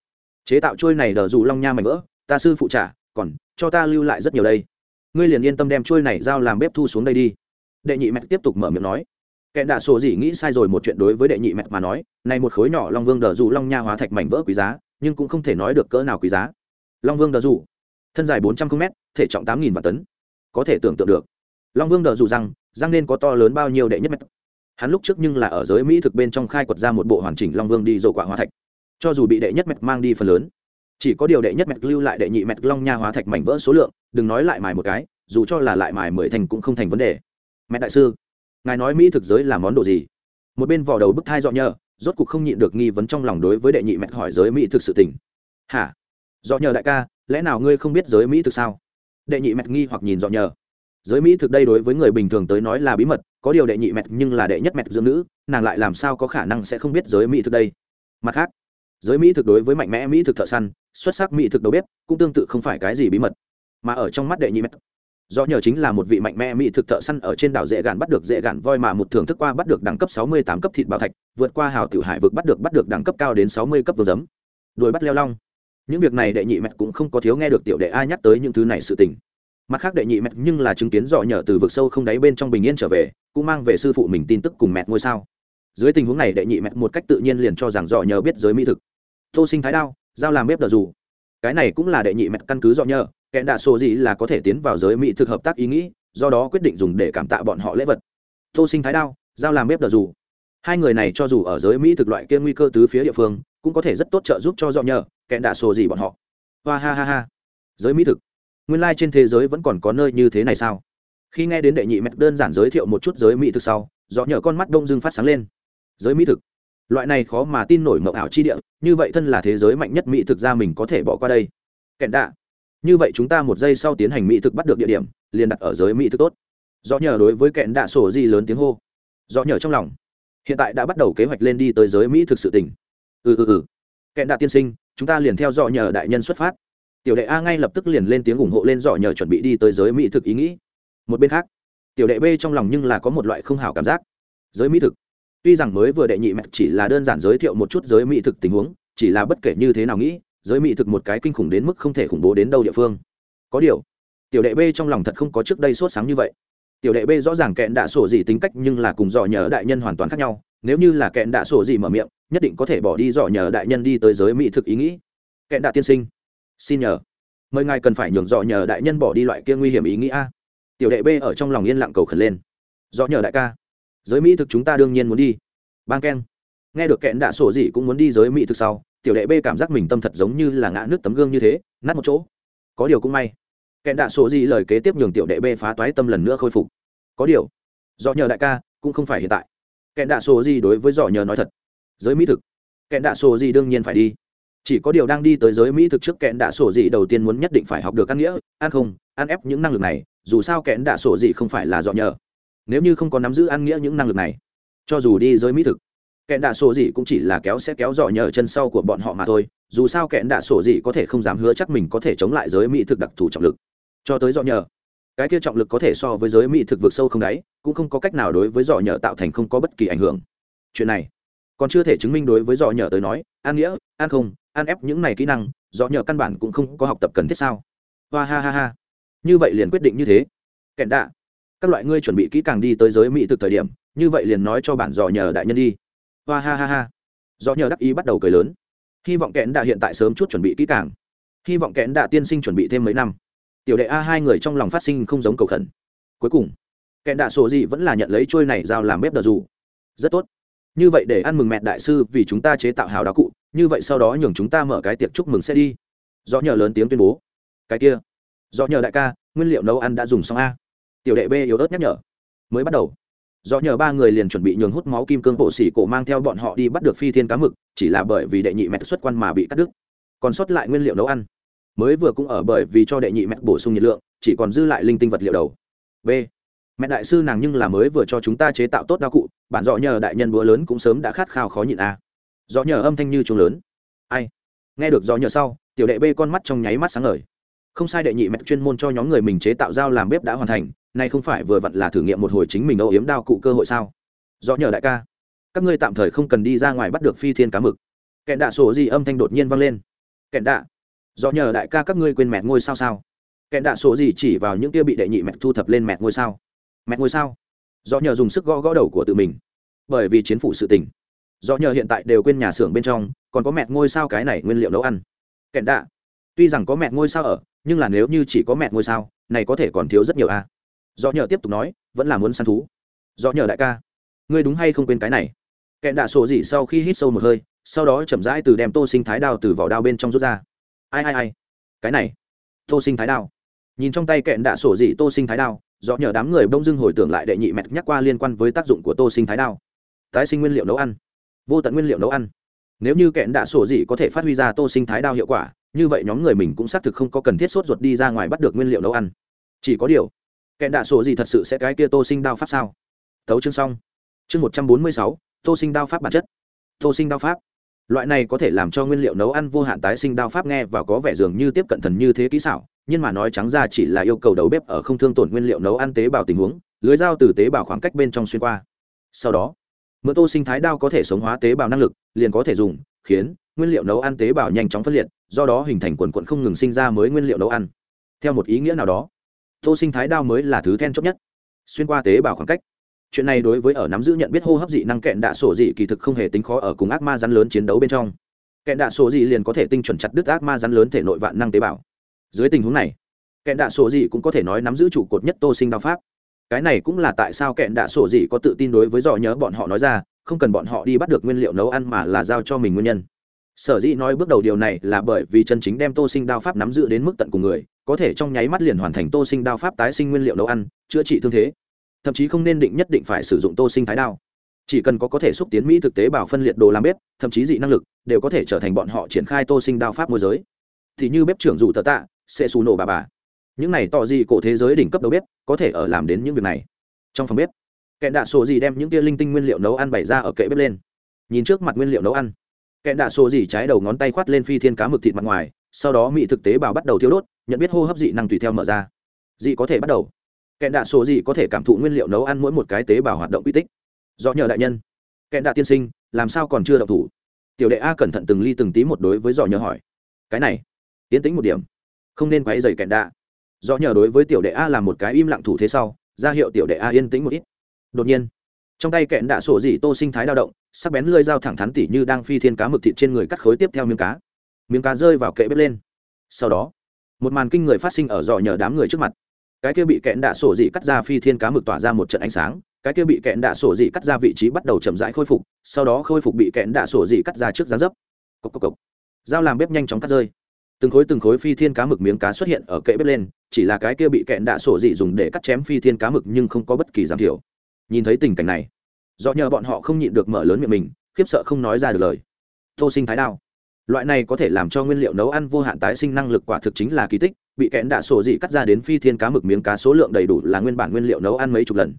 chế tạo trôi này đờ dù long nha mảnh vỡ, ta sư phụ trả, còn cho ta lưu lại rất nhiều đây. Ngươi liền yên tâm đem trôi này giao làm bếp thu xuống đây đi đệ nhị mẹ tiếp tục mở miệng nói. Kẻ đạ sổ gì nghĩ sai rồi một chuyện đối với đệ nhị mẹ mà nói, này một khối nhỏ long vương đờ dù long nha hóa thạch mảnh vỡ quý giá, nhưng cũng không thể nói được cỡ nào quý giá. Long vương đờ dù thân dài bốn trăm linh m thể trọng tám nghìn vạn tấn. Có thể tưởng tượng được. Long vương đờ dù rằng, răng nên có to lớn bao nhiêu đệ nhất mét hắn lúc trước nhưng là ở giới mỹ thực bên trong khai quật ra một bộ hoàn chỉnh long vương đi dầu quả hóa thạch. Cho dù bị đệ nhất mét mang đi phần lớn, chỉ có điều đệ nhất mét lưu lại đệ nhị mét long nha hóa thạch mảnh vỡ số lượng, đừng nói lại mài một cái, dù cho là lại mài mười thành cũng không thành vấn đề mẹ đại sư, ngài nói mỹ thực giới là món đồ gì? Một bên vò đầu bức thai dọ nhờ, rốt cục không nhịn được nghi vấn trong lòng đối với đệ nhị mẹ hỏi giới mỹ thực sự tình. Hả? Dọ nhờ đại ca, lẽ nào ngươi không biết giới mỹ thực sao? Đệ nhị mẹ nghi hoặc nhìn dọ nhờ. Giới mỹ thực đây đối với người bình thường tới nói là bí mật, có điều đệ nhị mẹt nhưng là đệ nhất mẹt dưỡng nữ, nàng lại làm sao có khả năng sẽ không biết giới mỹ thực đây? Mặt khác, giới mỹ thực đối với mạnh mẽ mỹ thực thợ săn, xuất sắc mỹ thực đầu bếp cũng tương tự không phải cái gì bí mật. Mà ở trong mắt đệ nhị mẹt do nhờ chính là một vị mạnh mẽ mỹ thực thợ săn ở trên đảo dễ gạn bắt được dễ gạn voi mà một thưởng thức qua bắt được đẳng cấp sáu mươi tám cấp thịt bảo thạch, vượt qua hào tiểu hải vực bắt được bắt được đẳng cấp cao đến sáu mươi cấp vừa giấm. Đuổi bắt leo long. Những việc này đệ nhị mẹ cũng không có thiếu nghe được tiểu đệ ai nhắc tới những thứ này sự tình. Mặt khác đệ nhị mẹ nhưng là chứng kiến dọ nhờ từ vực sâu không đáy bên trong bình yên trở về, cũng mang về sư phụ mình tin tức cùng mẹ ngôi sao. Dưới tình huống này đệ nhị mẹ một cách tự nhiên liền cho rằng dọ nhờ biết giới mỹ thực. Tô sinh thái đao, giao làm bếp đờ dù. Cái này cũng là đệ nhị mẹ căn cứ dọ nhờ kẻ đạ sổ gì là có thể tiến vào giới mỹ thực hợp tác ý nghĩ, do đó quyết định dùng để cảm tạ bọn họ lễ vật. Tô sinh thái đao, giao làm bếp đờ dù. Hai người này cho dù ở giới mỹ thực loại kia nguy cơ tứ phía địa phương, cũng có thể rất tốt trợ giúp cho dọ nhờ, kẻ đạ sổ gì bọn họ. Hoa ha ha ha. Giới mỹ thực. Nguyên lai、like、trên thế giới vẫn còn có nơi như thế này sao? Khi nghe đến đệ nhị mẹt đơn giản giới thiệu một chút giới mỹ thực sau dọ nhờ con mắt đông dưng phát sáng lên. Giới mỹ thực. Loại này khó mà tin nổi mộng ảo chi địa, như vậy thân là thế giới mạnh nhất mỹ thực ra mình có thể bỏ qua đây. Kẹn đạ như vậy chúng ta một giây sau tiến hành mỹ thực bắt được địa điểm, liền đặt ở giới mỹ thực tốt. Do nhờ đối với kẹn đạ sổ gì lớn tiếng hô. Do nhờ trong lòng. Hiện tại đã bắt đầu kế hoạch lên đi tới giới mỹ thực sự tỉnh ừ ừ ừ. Kẹn đạ tiên sinh, chúng ta liền theo dò nhờ đại nhân xuất phát. Tiểu đệ a ngay lập tức liền lên tiếng ủng hộ lên dọ nhờ chuẩn bị đi tới giới mỹ thực ý nghĩ. Một bên khác, tiểu đệ b trong lòng nhưng là có một loại không hảo cảm giác. Giới mỹ thực. Tuy rằng mới vừa đệ nhị mẹ chỉ là đơn giản giới thiệu một chút giới mỹ thực tình huống, chỉ là bất kể như thế nào nghĩ giới mỹ thực một cái kinh khủng đến mức không thể khủng bố đến đâu địa phương. Có điều, tiểu đệ b trong lòng thật không có trước đây sốt sáng như vậy. Tiểu đệ b rõ ràng kẹn đạ sổ gì tính cách nhưng là cùng dò nhờ đại nhân hoàn toàn khác nhau. Nếu như là kẹn đạ sổ gì mở miệng, nhất định có thể bỏ đi dò nhờ đại nhân đi tới giới mỹ thực ý nghĩ. Kẹn đạ tiên sinh, xin nhờ. Mời ngài cần phải nhường dọ nhờ đại nhân bỏ đi loại kia nguy hiểm ý nghĩ a. tiểu đệ b ở trong lòng yên lặng cầu khẩn lên. Dọ nhờ đại ca, giới mỹ thực chúng ta đương nhiên muốn đi. Bang keng, nghe được kẹn đạ sổ gì cũng muốn đi giới mỹ thực sau tiểu đệ b cảm giác mình tâm thật giống như là ngã nước tấm gương như thế, nát một chỗ. Có điều cũng may, kẹn đạ sổ gì lời kế tiếp nhường tiểu đệ b phá toái tâm lần nữa khôi phục. Có điều do nhờ đại ca cũng không phải hiện tại. Kẹn đạ sổ gì đối với dò nhờ nói thật, giới mỹ thực. Kẹn đạ sổ gì đương nhiên phải đi. Chỉ có điều đang đi tới giới mỹ thực trước kẹn đạ sổ gì đầu tiên muốn nhất định phải học được ăn nghĩa, ăn không, ăn ép những năng lực này, dù sao kẹn đạ sổ gì không phải là dọ nhờ. Nếu như không có nắm giữ ăn nghĩa những năng lực này, cho dù đi giới mỹ thực kẽn đạ sổ gì cũng chỉ là kéo sẽ kéo dọ nhờ chân sau của bọn họ mà thôi, dù sao kẽn đạ sổ gì có thể không dám hứa chắc mình có thể chống lại giới mỹ thực đặc thù trọng lực. Cho tới dọ nhờ, cái kia trọng lực có thể so với giới mỹ thực vực sâu không đáy, cũng không có cách nào đối với dọ nhờ tạo thành không có bất kỳ ảnh hưởng. Chuyện này, còn chưa thể chứng minh đối với dọ nhờ tới nói, An nghĩa, an không, an ép những này kỹ năng dọ nhờ căn bản cũng không có học tập cần thiết sao? Hoa ha ha ha. Như vậy liền quyết định như thế. Kẽn đạ, các loại ngươi chuẩn bị kỹ càng đi tới giới mỹ thực thời điểm, như vậy liền nói cho bản dò nhờ đại nhân đi hoa ha ha ha. Do nhờ đắc ý bắt đầu cười lớn. Hy vọng kẽn đã hiện tại sớm chút chuẩn bị kỹ càng. Hy vọng kẽn đã tiên sinh chuẩn bị thêm mấy năm. Tiểu đệ a hai người trong lòng phát sinh không giống cầu khẩn. Cuối cùng kẽn đã sổ gì vẫn là nhận lấy trôi này giao làm bếp đờ dù. Rất tốt. Như vậy để ăn mừng mẹ đại sư vì chúng ta chế tạo hào đá cụ, như vậy sau đó nhường chúng ta mở cái tiệc chúc mừng sẽ đi. Do nhờ lớn tiếng tuyên bố. Cái kia. Do nhờ đại ca, nguyên liệu nấu ăn đã dùng xong a. Tiểu đệ b yếu ớt nhắc nhở. Mới bắt đầu do nhờ ba người liền chuẩn bị nhường hút máu kim cương bộ xỉ cổ mang theo bọn họ đi bắt được phi thiên cá mực, chỉ là bởi vì đệ nhị mẹ xuất quan mà bị cắt đứt. Còn sót lại nguyên liệu nấu ăn. Mới vừa cũng ở bởi vì cho đệ nhị mẹ bổ sung nhiệt lượng, chỉ còn dư lại linh tinh vật liệu đầu. B. Mẹ đại sư nàng nhưng là mới vừa cho chúng ta chế tạo tốt đao cụ, bản dọ nhờ đại nhân búa lớn cũng sớm đã khát khao khó nhịn a à. dọ nhờ âm thanh như trùng lớn. Ai? Nghe được dọ nhờ sau, tiểu đệ b con mắt trong nháy mắt sáng ngời không sai đệ nhị mẹ chuyên môn cho nhóm người mình chế tạo dao làm bếp đã hoàn thành, nay không phải vừa vặn là thử nghiệm một hồi chính mình âu yếm đao cụ cơ hội sao? Do nhờ đại ca. Các ngươi tạm thời không cần đi ra ngoài bắt được phi thiên cá mực. Kẹn đạ sổ gì âm thanh đột nhiên vang lên. Kẹn đạ. Do nhờ đại ca các ngươi quên mẹt ngôi sao sao? Kẹn đạ sổ gì chỉ vào những kia bị đệ nhị mẹt thu thập lên mẹt ngôi sao? Mẹt ngôi sao? Do nhờ dùng sức gõ gõ đầu của tự mình. Bởi vì chiến phủ sự tình. Do nhờ hiện tại đều quên nhà xưởng bên trong, còn có mẹt ngôi sao cái này nguyên liệu nấu ăn. Kẹn đạ. Tuy rằng có mẹt ngôi sao ở nhưng là nếu như chỉ có mẹ ngôi sao, này có thể còn thiếu rất nhiều a. Do nhờ tiếp tục nói, vẫn là muốn săn thú. Do nhờ đại ca, ngươi đúng hay không quên cái này? Kẹn đạ sổ dị sau khi hít sâu một hơi, sau đó chậm rãi từ đem tô sinh thái đao từ vỏ đao bên trong rút ra. Ai ai ai? Cái này, tô sinh thái đao. Nhìn trong tay kẹn đạ sổ dị tô sinh thái đao do nhờ đám người bông dưng hồi tưởng lại đệ nhị mẹt nhắc qua liên quan với tác dụng của tô sinh thái đao. Tái sinh nguyên liệu nấu ăn. Vô tận nguyên liệu nấu ăn. Nếu như kẹn đạ sổ dị có thể phát huy ra tô sinh thái đao hiệu quả như vậy nhóm người mình cũng xác thực không có cần thiết sốt ruột đi ra ngoài bắt được nguyên liệu nấu ăn. Chỉ có điều kẹn đạ sổ gì thật sự sẽ cái kia tô sinh đao pháp sao? Thấu chương xong. Chương một trăm bốn mươi sáu, tô sinh đao pháp bản chất. Tô sinh đao pháp. Loại này có thể làm cho nguyên liệu nấu ăn vô hạn tái sinh đao pháp nghe và có vẻ dường như tiếp cận thần như thế kỹ xảo, nhưng mà nói trắng ra chỉ là yêu cầu đầu bếp ở không thương tổn nguyên liệu nấu ăn tế bào tình huống, lưới dao từ tế bào khoảng cách bên trong xuyên qua. Sau đó, mượn tô sinh thái đao có thể sống hóa tế bào năng lực, liền có thể dùng, khiến nguyên liệu nấu ăn tế bào nhanh chóng phân liệt, do đó hình thành quần quận không ngừng sinh ra mới nguyên liệu nấu ăn. Theo một ý nghĩa nào đó, tô sinh thái đao mới là thứ then chốt nhất, xuyên qua tế bào khoảng cách. Chuyện này đối với ở nắm giữ nhận biết hô hấp dị năng kẹn đạ sổ dị kỳ thực không hề tính khó ở cùng ác ma rắn lớn chiến đấu bên trong. Kẹn đạ sổ dị liền có thể tinh chuẩn chặt đứt ác ma rắn lớn thể nội vạn năng tế bào. Dưới tình huống này, kẹn đạ sổ dị cũng có thể nói nắm giữ trụ cột nhất tô sinh đao pháp. Cái này cũng là tại sao kẹn đạ sổ dị có tự tin đối với dò nhớ bọn họ nói ra, không cần bọn họ đi bắt được nguyên liệu nấu ăn mà là giao cho mình nguyên nhân sở dĩ nói bước đầu điều này là bởi vì chân chính đem tô sinh đao pháp nắm giữ đến mức tận cùng người, có thể trong nháy mắt liền hoàn thành tô sinh đao pháp tái sinh nguyên liệu nấu ăn, chữa trị thương thế. Thậm chí không nên định nhất định phải sử dụng tô sinh thái đao. Chỉ cần có có thể xúc tiến mỹ thực tế bảo phân liệt đồ làm bếp, thậm chí dị năng lực, đều có thể trở thành bọn họ triển khai tô sinh đao pháp môi giới. Thì như bếp trưởng dù tờ tạ, sẽ xù nổ bà bà. Những này tỏ gì cổ thế giới đỉnh cấp đầu bếp, có thể ở làm đến những việc này. Trong phòng bếp kẹn đạ sổ gì đem những kia linh tinh nguyên liệu nấu ăn bày ra ở kệ bếp lên. Nhìn trước mặt nguyên liệu nấu ăn kẻ đạ sổ gì trái đầu ngón tay khoát lên phi thiên cá mực thịt mặt ngoài, sau đó mỹ thực tế bào bắt đầu thiêu đốt, nhận biết hô hấp dị năng tùy theo mở ra. Dị có thể bắt đầu. Kẹn đạ sổ dị có thể cảm thụ nguyên liệu nấu ăn mỗi một cái tế bào hoạt động quy tích. Do nhờ đại nhân. Kẹn đạ tiên sinh, làm sao còn chưa động thủ? Tiểu đệ a cẩn thận từng ly từng tí một đối với dò nhờ hỏi. Cái này tiến tính một điểm. Không nên quáy dày kẹn đạ do nhờ đối với tiểu đệ a làm một cái im lặng thủ thế sau, ra hiệu tiểu đệ a yên tĩnh một ít. Đột nhiên trong tay kẹn đạ sổ dị tô sinh thái đao động, sắc bén lơi dao thẳng thắn tỉ như đang phi thiên cá mực thịt trên người cắt khối tiếp theo miếng cá. Miếng cá rơi vào kệ bếp lên. Sau đó, một màn kinh người phát sinh ở dò nhờ đám người trước mặt. Cái kia bị kẹn đạ sổ dị cắt ra phi thiên cá mực tỏa ra một trận ánh sáng, cái kia bị kẹn đạ sổ dị cắt ra vị trí bắt đầu chậm rãi khôi phục, sau đó khôi phục bị kẹn đạ sổ dị cắt ra trước giá dấp. Cốc cốc cốc. dao làm bếp nhanh chóng cắt rơi. Từng khối từng khối phi thiên cá mực miếng cá xuất hiện ở kệ bếp lên, chỉ là cái kia bị kẹn đạ sổ dị dùng để cắt chém phi thiên cá mực nhưng không có bất kỳ giảm thiểu nhìn thấy tình cảnh này, do nhờ bọn họ không nhịn được mở lớn miệng mình, khiếp sợ không nói ra được lời. Tô sinh thái đao. Loại này có thể làm cho nguyên liệu nấu ăn vô hạn tái sinh năng lực quả thực chính là kỳ tích, bị kẽn đạ sổ dị cắt ra đến phi thiên cá mực miếng cá số lượng đầy đủ là nguyên bản nguyên liệu nấu ăn mấy chục lần.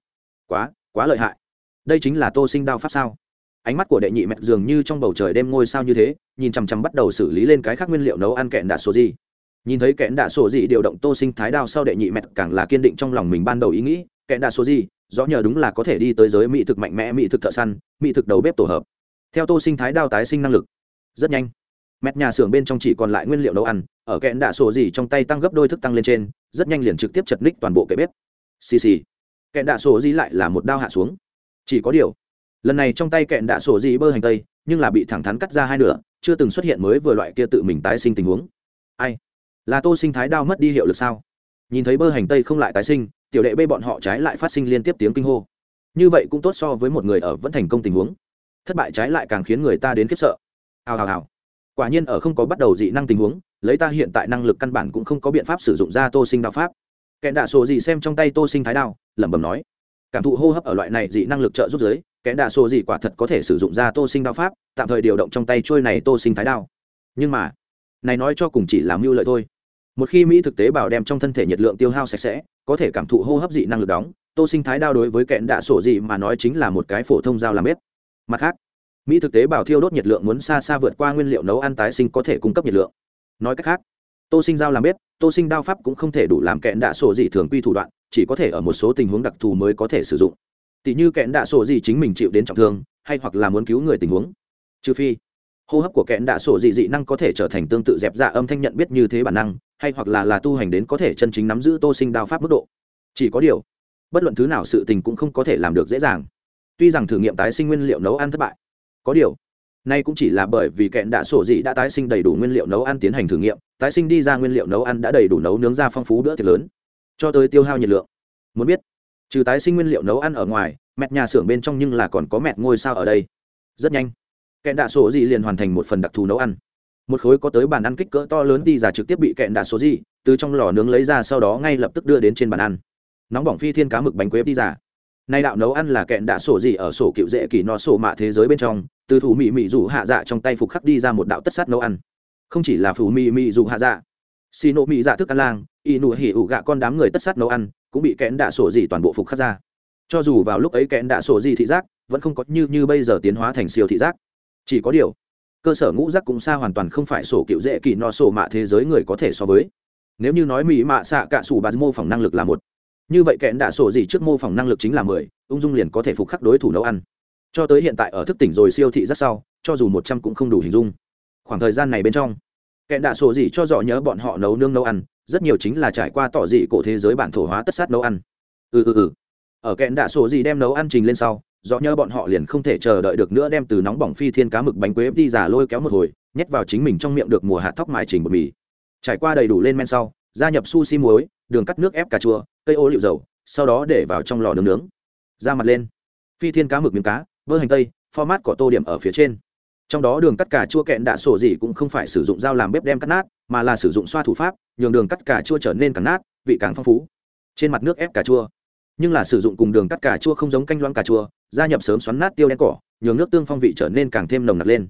Quá quá lợi hại. Đây chính là tô sinh đao pháp sao? Ánh mắt của đệ nhị mẹ dường như trong bầu trời đêm ngôi sao như thế, nhìn chằm chằm bắt đầu xử lý lên cái khác nguyên liệu nấu ăn kẽn đạ sổ dị. Nhìn thấy kẽn đạ sổ dị điều động tô sinh thái đao sau đệ nhị mẹ càng là kiên định trong lòng mình ban đầu ý nghĩ kẽ đạ số gì, rõ nhờ đúng là có thể đi tới giới mỹ thực mạnh mẽ mỹ thực thợ săn mỹ thực đầu bếp tổ hợp. Theo tô sinh thái đao tái sinh năng lực. Rất nhanh. Mẹt nhà xưởng bên trong chỉ còn lại nguyên liệu nấu ăn ở kẽn đạ sổ gì trong tay tăng gấp đôi thức tăng lên trên rất nhanh liền trực tiếp chật ních toàn bộ kệ bếp. Xì xì. Kẽn đạ sổ gì lại là một đao hạ xuống. Chỉ có điều lần này trong tay kẽn đạ sổ gì bơ hành tây nhưng là bị thẳng thắn cắt ra hai nửa chưa từng xuất hiện mới vừa loại kia tự mình tái sinh tình huống. Ai? Là tô sinh thái đao mất đi hiệu lực sao? Nhìn thấy bơ hành tây không lại tái sinh tiểu đệ bê bọn họ trái lại phát sinh liên tiếp tiếng kinh hô. Như vậy cũng tốt so với một người ở vẫn thành công tình huống. Thất bại trái lại càng khiến người ta đến khiếp sợ. Hào hào hào. Quả nhiên ở không có bắt đầu dị năng tình huống, lấy ta hiện tại năng lực căn bản cũng không có biện pháp sử dụng ra tô sinh đạo pháp. Kẻ đạ sổ gì xem trong tay tô sinh thái đao, lẩm bẩm nói. Cảm thụ hô hấp ở loại này dị năng lực trợ giúp giới kẻ đạ sổ gì quả thật có thể sử dụng ra tô sinh đạo pháp, tạm thời điều động trong tay trôi này tô sinh thái đao. Nhưng mà, này nói cho cùng chỉ làm mưu lợi thôi một khi mỹ thực tế bảo đem trong thân thể nhiệt lượng tiêu hao sạch sẽ, có thể cảm thụ hô hấp dị năng lực đóng, tô sinh thái đao đối với kẹn đạ sổ dị mà nói chính là một cái phổ thông dao làm bếp. Mặt khác, mỹ thực tế bảo thiêu đốt nhiệt lượng muốn xa xa vượt qua nguyên liệu nấu ăn tái sinh có thể cung cấp nhiệt lượng. Nói cách khác, tô sinh dao làm bếp, tô sinh đao pháp cũng không thể đủ làm kẹn đạ sổ dị thường quy thủ đoạn, chỉ có thể ở một số tình huống đặc thù mới có thể sử dụng. Tỷ như kẹn đạ sổ dị chính mình chịu đến trọng thương, hay hoặc là muốn cứu người tình huống. Trừ phi hô hấp của kẽn đạ sổ dị dị năng có thể trở thành tương tự dẹp dạ âm thanh nhận biết như thế bản năng, hay hoặc là là tu hành đến có thể chân chính nắm giữ tô sinh đao pháp mức độ. Chỉ có điều, bất luận thứ nào sự tình cũng không có thể làm được dễ dàng. Tuy rằng thử nghiệm tái sinh nguyên liệu nấu ăn thất bại, có điều, nay cũng chỉ là bởi vì kẹn đạ sổ dị đã tái sinh đầy đủ nguyên liệu nấu ăn tiến hành thử nghiệm, tái sinh đi ra nguyên liệu nấu ăn đã đầy đủ nấu nướng ra phong phú bữa tiệc lớn, cho tới tiêu hao nhiệt lượng. Muốn biết, trừ tái sinh nguyên liệu nấu ăn ở ngoài, mẹt nhà xưởng bên trong nhưng là còn có mẹt ngôi sao ở đây. Rất nhanh kẹn đạ sổ dị liền hoàn thành một phần đặc thù nấu ăn. Một khối có tới bàn ăn kích cỡ to lớn đi giả trực tiếp bị kẹn đạ sổ dị từ trong lò nướng lấy ra sau đó ngay lập tức đưa đến trên bàn ăn. Nóng bỏng phi thiên cá mực bánh quế đi giả nay đạo nấu ăn là kẹn đạ sổ dị ở sổ cựu dễ kỳ no sổ mạ thế giới bên trong, từ thủ mị mị rủ hạ dạ trong tay phục khắc đi ra một đạo tất sát nấu ăn. Không chỉ là phủ mị mị rủ hạ dạ xì nộ mị dạ thức ăn lang, y nụ hỉ ủ gạ con đám người tất sát nấu ăn, cũng bị kẽn đạ sổ dị toàn bộ phục khắc ra. Cho dù vào lúc ấy kẽn đạ sổ dị thị giác, vẫn không có như như bây giờ tiến hóa thành siêu thị giác chỉ có điều, cơ sở ngũ giác cũng xa hoàn toàn không phải sổ cựu dễ kỳ no sổ mạ thế giới người có thể so với. Nếu như nói mỹ mạ xạ cạ sủ bà mô phỏng năng lực là một, như vậy kẽn đạ sổ gì trước mô phỏng năng lực chính là mười, ung dung liền có thể phục khắc đối thủ nấu ăn. Cho tới hiện tại ở thức tỉnh rồi siêu thị rất sau, cho dù một trăm cũng không đủ hình dung. Khoảng thời gian này bên trong, kẽn đạ sổ gì cho dọ nhớ bọn họ nấu nương nấu ăn, rất nhiều chính là trải qua tỏ dị cổ thế giới bản thổ hóa tất sát nấu ăn. Ừ ừ ừ ở kẹn đạ sổ gì đem nấu ăn trình lên sau do nhớ bọn họ liền không thể chờ đợi được nữa đem từ nóng bỏng phi thiên cá mực bánh quế đi giả lôi kéo một hồi, nhét vào chính mình trong miệng được mùa hạt thóc mài trình bột mì. Trải qua đầy đủ lên men sau, gia nhập sushi muối, đường cắt nước ép cà chua, cây ô liu dầu, sau đó để vào trong lò nướng nướng. Ra mặt lên. Phi thiên cá mực miếng cá vơ hành tây, format có tô điểm ở phía trên. Trong đó đường cắt cà chua kẹn đạ sổ gì cũng không phải sử dụng dao làm bếp đem cắt nát, mà là sử dụng xoa thủ pháp, nhường đường cắt cà chua trở nên càng nát, vị càng phong phú. Trên mặt nước ép cà chua nhưng là sử dụng cùng đường cắt cà chua không giống canh loãng cà chua, gia nhập sớm xoắn nát tiêu đen cỏ, nhường nước tương phong vị trở nên càng thêm nồng nặc lên.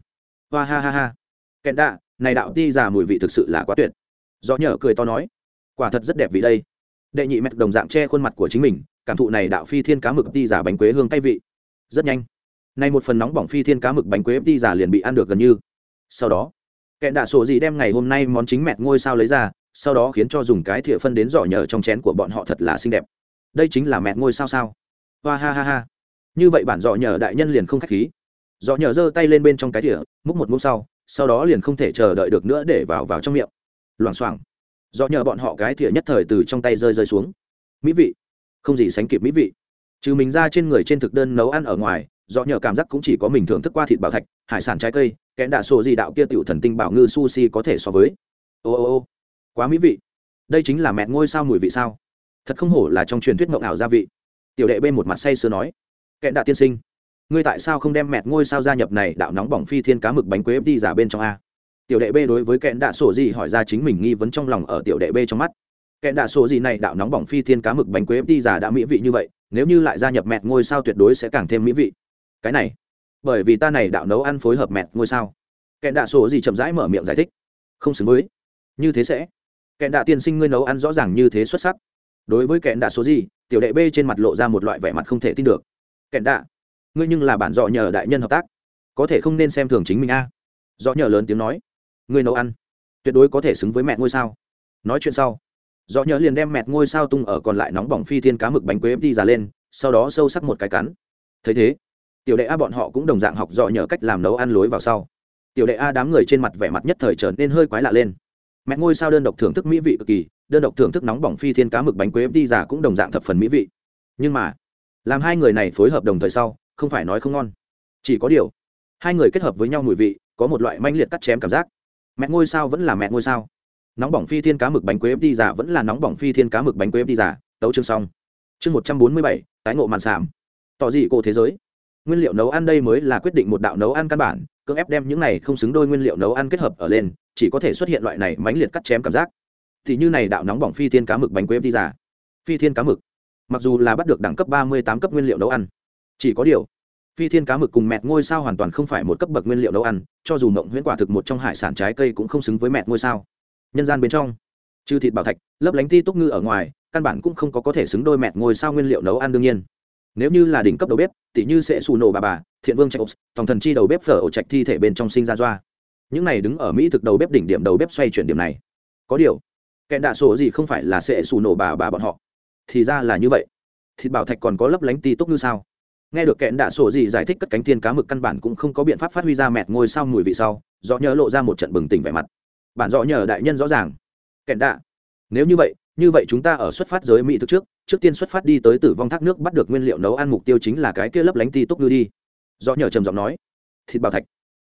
Hoa ha ha ha. Kẹn đạ, này đạo ti già mùi vị thực sự là quá tuyệt. Do nhở cười to nói, quả thật rất đẹp vị đây. Đệ nhị mẹt đồng dạng che khuôn mặt của chính mình, cảm thụ này đạo phi thiên cá mực ti giả bánh quế hương cay vị. Rất nhanh. Nay một phần nóng bỏng phi thiên cá mực bánh quế ti giả liền bị ăn được gần như. Sau đó, kẹn đạ sổ gì đem ngày hôm nay món chính mẹt ngôi sao lấy ra, sau đó khiến cho dùng cái thìa phân đến giỏ nhờ trong chén của bọn họ thật là xinh đẹp đây chính là mẹ ngôi sao sao? Hoa ha ha ha. Như vậy bản dọ nhờ đại nhân liền không khách khí. Dọ nhờ giơ tay lên bên trong cái thìa, múc một múc sau sau đó liền không thể chờ đợi được nữa để vào vào trong miệng. Loảng xoảng. Dọ nhờ bọn họ cái thìa nhất thời từ trong tay rơi rơi xuống. Mỹ vị. Không gì sánh kịp mỹ vị. Trừ mình ra trên người trên thực đơn nấu ăn ở ngoài, dọ nhờ cảm giác cũng chỉ có mình thưởng thức qua thịt bảo thạch, hải sản trái cây kẽn đạ sổ gì đạo kia tiểu thần tinh bảo ngư sushi có thể so với. Ô ô ô. Quá mỹ vị. Đây chính là mẹ ngôi sao mùi vị sao? Thật không hổ là trong truyền thuyết mộng ảo gia vị. Tiểu đệ bên một mặt say sưa nói, kẹn đạ tiên sinh, ngươi tại sao không đem mẹt ngôi sao gia nhập này đạo nóng bỏng phi thiên cá mực bánh quế đi giả bên trong a? Tiểu đệ b đối với kẹn đạ sổ gì hỏi ra chính mình nghi vấn trong lòng ở tiểu đệ b trong mắt. Kẹn đạ sổ gì này đạo nóng bỏng phi thiên cá mực bánh quế đi giả đã mỹ vị như vậy, nếu như lại gia nhập mẹt ngôi sao tuyệt đối sẽ càng thêm mỹ vị. Cái này, bởi vì ta này đạo nấu ăn phối hợp mẹt ngôi sao. Kẹn đạ sổ gì chậm rãi mở miệng giải thích, không xứng với. Như thế sẽ. Kẹn đạ tiên sinh ngươi nấu ăn rõ ràng như thế xuất sắc đối với kẹn đạ số gì, tiểu đệ b trên mặt lộ ra một loại vẻ mặt không thể tin được. Kẹn đạ, ngươi nhưng là bản dọ nhờ đại nhân hợp tác. Có thể không nên xem thường chính mình a? À. dọ nhờ lớn tiếng nói. Ngươi nấu ăn, tuyệt đối có thể xứng với mẹ ngôi sao. Nói chuyện sau, dọ nhờ liền đem mẹ ngôi sao tung ở còn lại nóng bỏng phi thiên cá mực bánh quế đi ra lên, sau đó sâu sắc một cái cắn. Thấy thế, tiểu đệ a bọn họ cũng đồng dạng học dọ nhờ cách làm nấu ăn lối vào sau. Tiểu đệ a đám người trên mặt vẻ mặt nhất thời trở nên hơi quái lạ lên. Mẹ ngôi sao đơn độc thưởng thức mỹ vị cực kỳ đơn độc thưởng thức nóng bỏng phi thiên cá mực bánh quế đi giả cũng đồng dạng thập phần mỹ vị. Nhưng mà, làm hai người này phối hợp đồng thời sau, không phải nói không ngon. Chỉ có điều, hai người kết hợp với nhau mùi vị, có một loại manh liệt cắt chém cảm giác. Mẹ ngôi sao vẫn là mẹ ngôi sao. Nóng bỏng phi thiên cá mực bánh quế đi giả vẫn là nóng bỏng phi thiên cá mực bánh quế đi giả tấu chương xong. Chương một trăm bốn mươi bảy, tái ngộ màn sảm tỏ dị cổ thế giới. Nguyên liệu nấu ăn đây mới là quyết định một đạo nấu ăn căn bản, cưỡng ép đem những này không xứng đôi nguyên liệu nấu ăn kết hợp ở lên, chỉ có thể xuất hiện loại này mãnh liệt cắt chém cảm giác thì như này đạo nóng bỏng phi thiên cá mực bánh quế đi giả phi thiên cá mực. Mặc dù là bắt được đẳng cấp ba mươi tám cấp nguyên liệu nấu ăn, chỉ có điều, phi thiên cá mực cùng mẹt ngôi sao hoàn toàn không phải một cấp bậc nguyên liệu nấu ăn, cho dù mộng huyễn quả thực một trong hải sản trái cây cũng không xứng với mẹt ngôi sao. Nhân gian bên trong, trừ thịt bảo thạch, lấp lánh ti túc ngư ở ngoài, căn bản cũng không có có thể xứng đôi mẹt ngôi sao nguyên liệu nấu ăn đương nhiên. Nếu như là đỉnh cấp đầu bếp, tỉ như sẽ xù nổ bà bà, thiện vương trạch tổng thần chi đầu bếp phở ổ trạch thi thể bên trong sinh ra doa. Những này đứng ở mỹ thực đầu bếp đỉnh điểm đầu bếp xoay chuyển điểm này. Có điều kẻ đạ sổ gì không phải là sẽ xù nổ bà bà bọn họ. Thì ra là như vậy. Thịt bảo thạch còn có lấp lánh ti túc như sao? Nghe được kẹn đạ sổ gì giải thích cất cánh thiên cá mực căn bản cũng không có biện pháp phát huy ra mẹt ngôi sao mùi vị sau do nhớ lộ ra một trận bừng tỉnh vẻ mặt. Bản rõ nhờ đại nhân rõ ràng. Kẹn đạ, nếu như vậy như vậy chúng ta ở xuất phát giới mỹ thực trước trước tiên xuất phát đi tới tử vong thác nước bắt được nguyên liệu nấu ăn mục tiêu chính là cái kia lấp lánh ti túc như đi. Do nhờ trầm giọng nói, thịt bảo thạch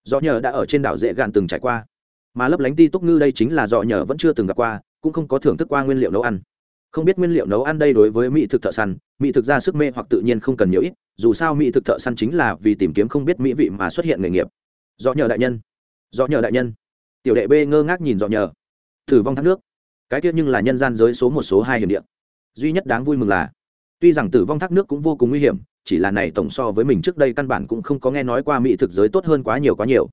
do nhờ đã ở trên đảo dễ gạn từng trải qua, mà lấp lánh ti túc ngư đây chính là do nhờ vẫn chưa từng gặp qua cũng không có thưởng thức qua nguyên liệu nấu ăn. Không biết nguyên liệu nấu ăn đây đối với mỹ thực thợ săn, mỹ thực ra sức mê hoặc tự nhiên không cần nhiều ít, dù sao mỹ thực thợ săn chính là vì tìm kiếm không biết mỹ vị mà xuất hiện nghề nghiệp. Do nhờ đại nhân. Do nhờ đại nhân. Tiểu đệ b ngơ ngác nhìn do nhờ. Thử vong thác nước. Cái tiết nhưng là nhân gian giới số một số hai hiểm điện duy nhất đáng vui mừng là, tuy rằng tử vong thác nước cũng vô cùng nguy hiểm, chỉ là này tổng so với mình trước đây căn bản cũng không có nghe nói qua mỹ thực giới tốt hơn quá nhiều quá nhiều.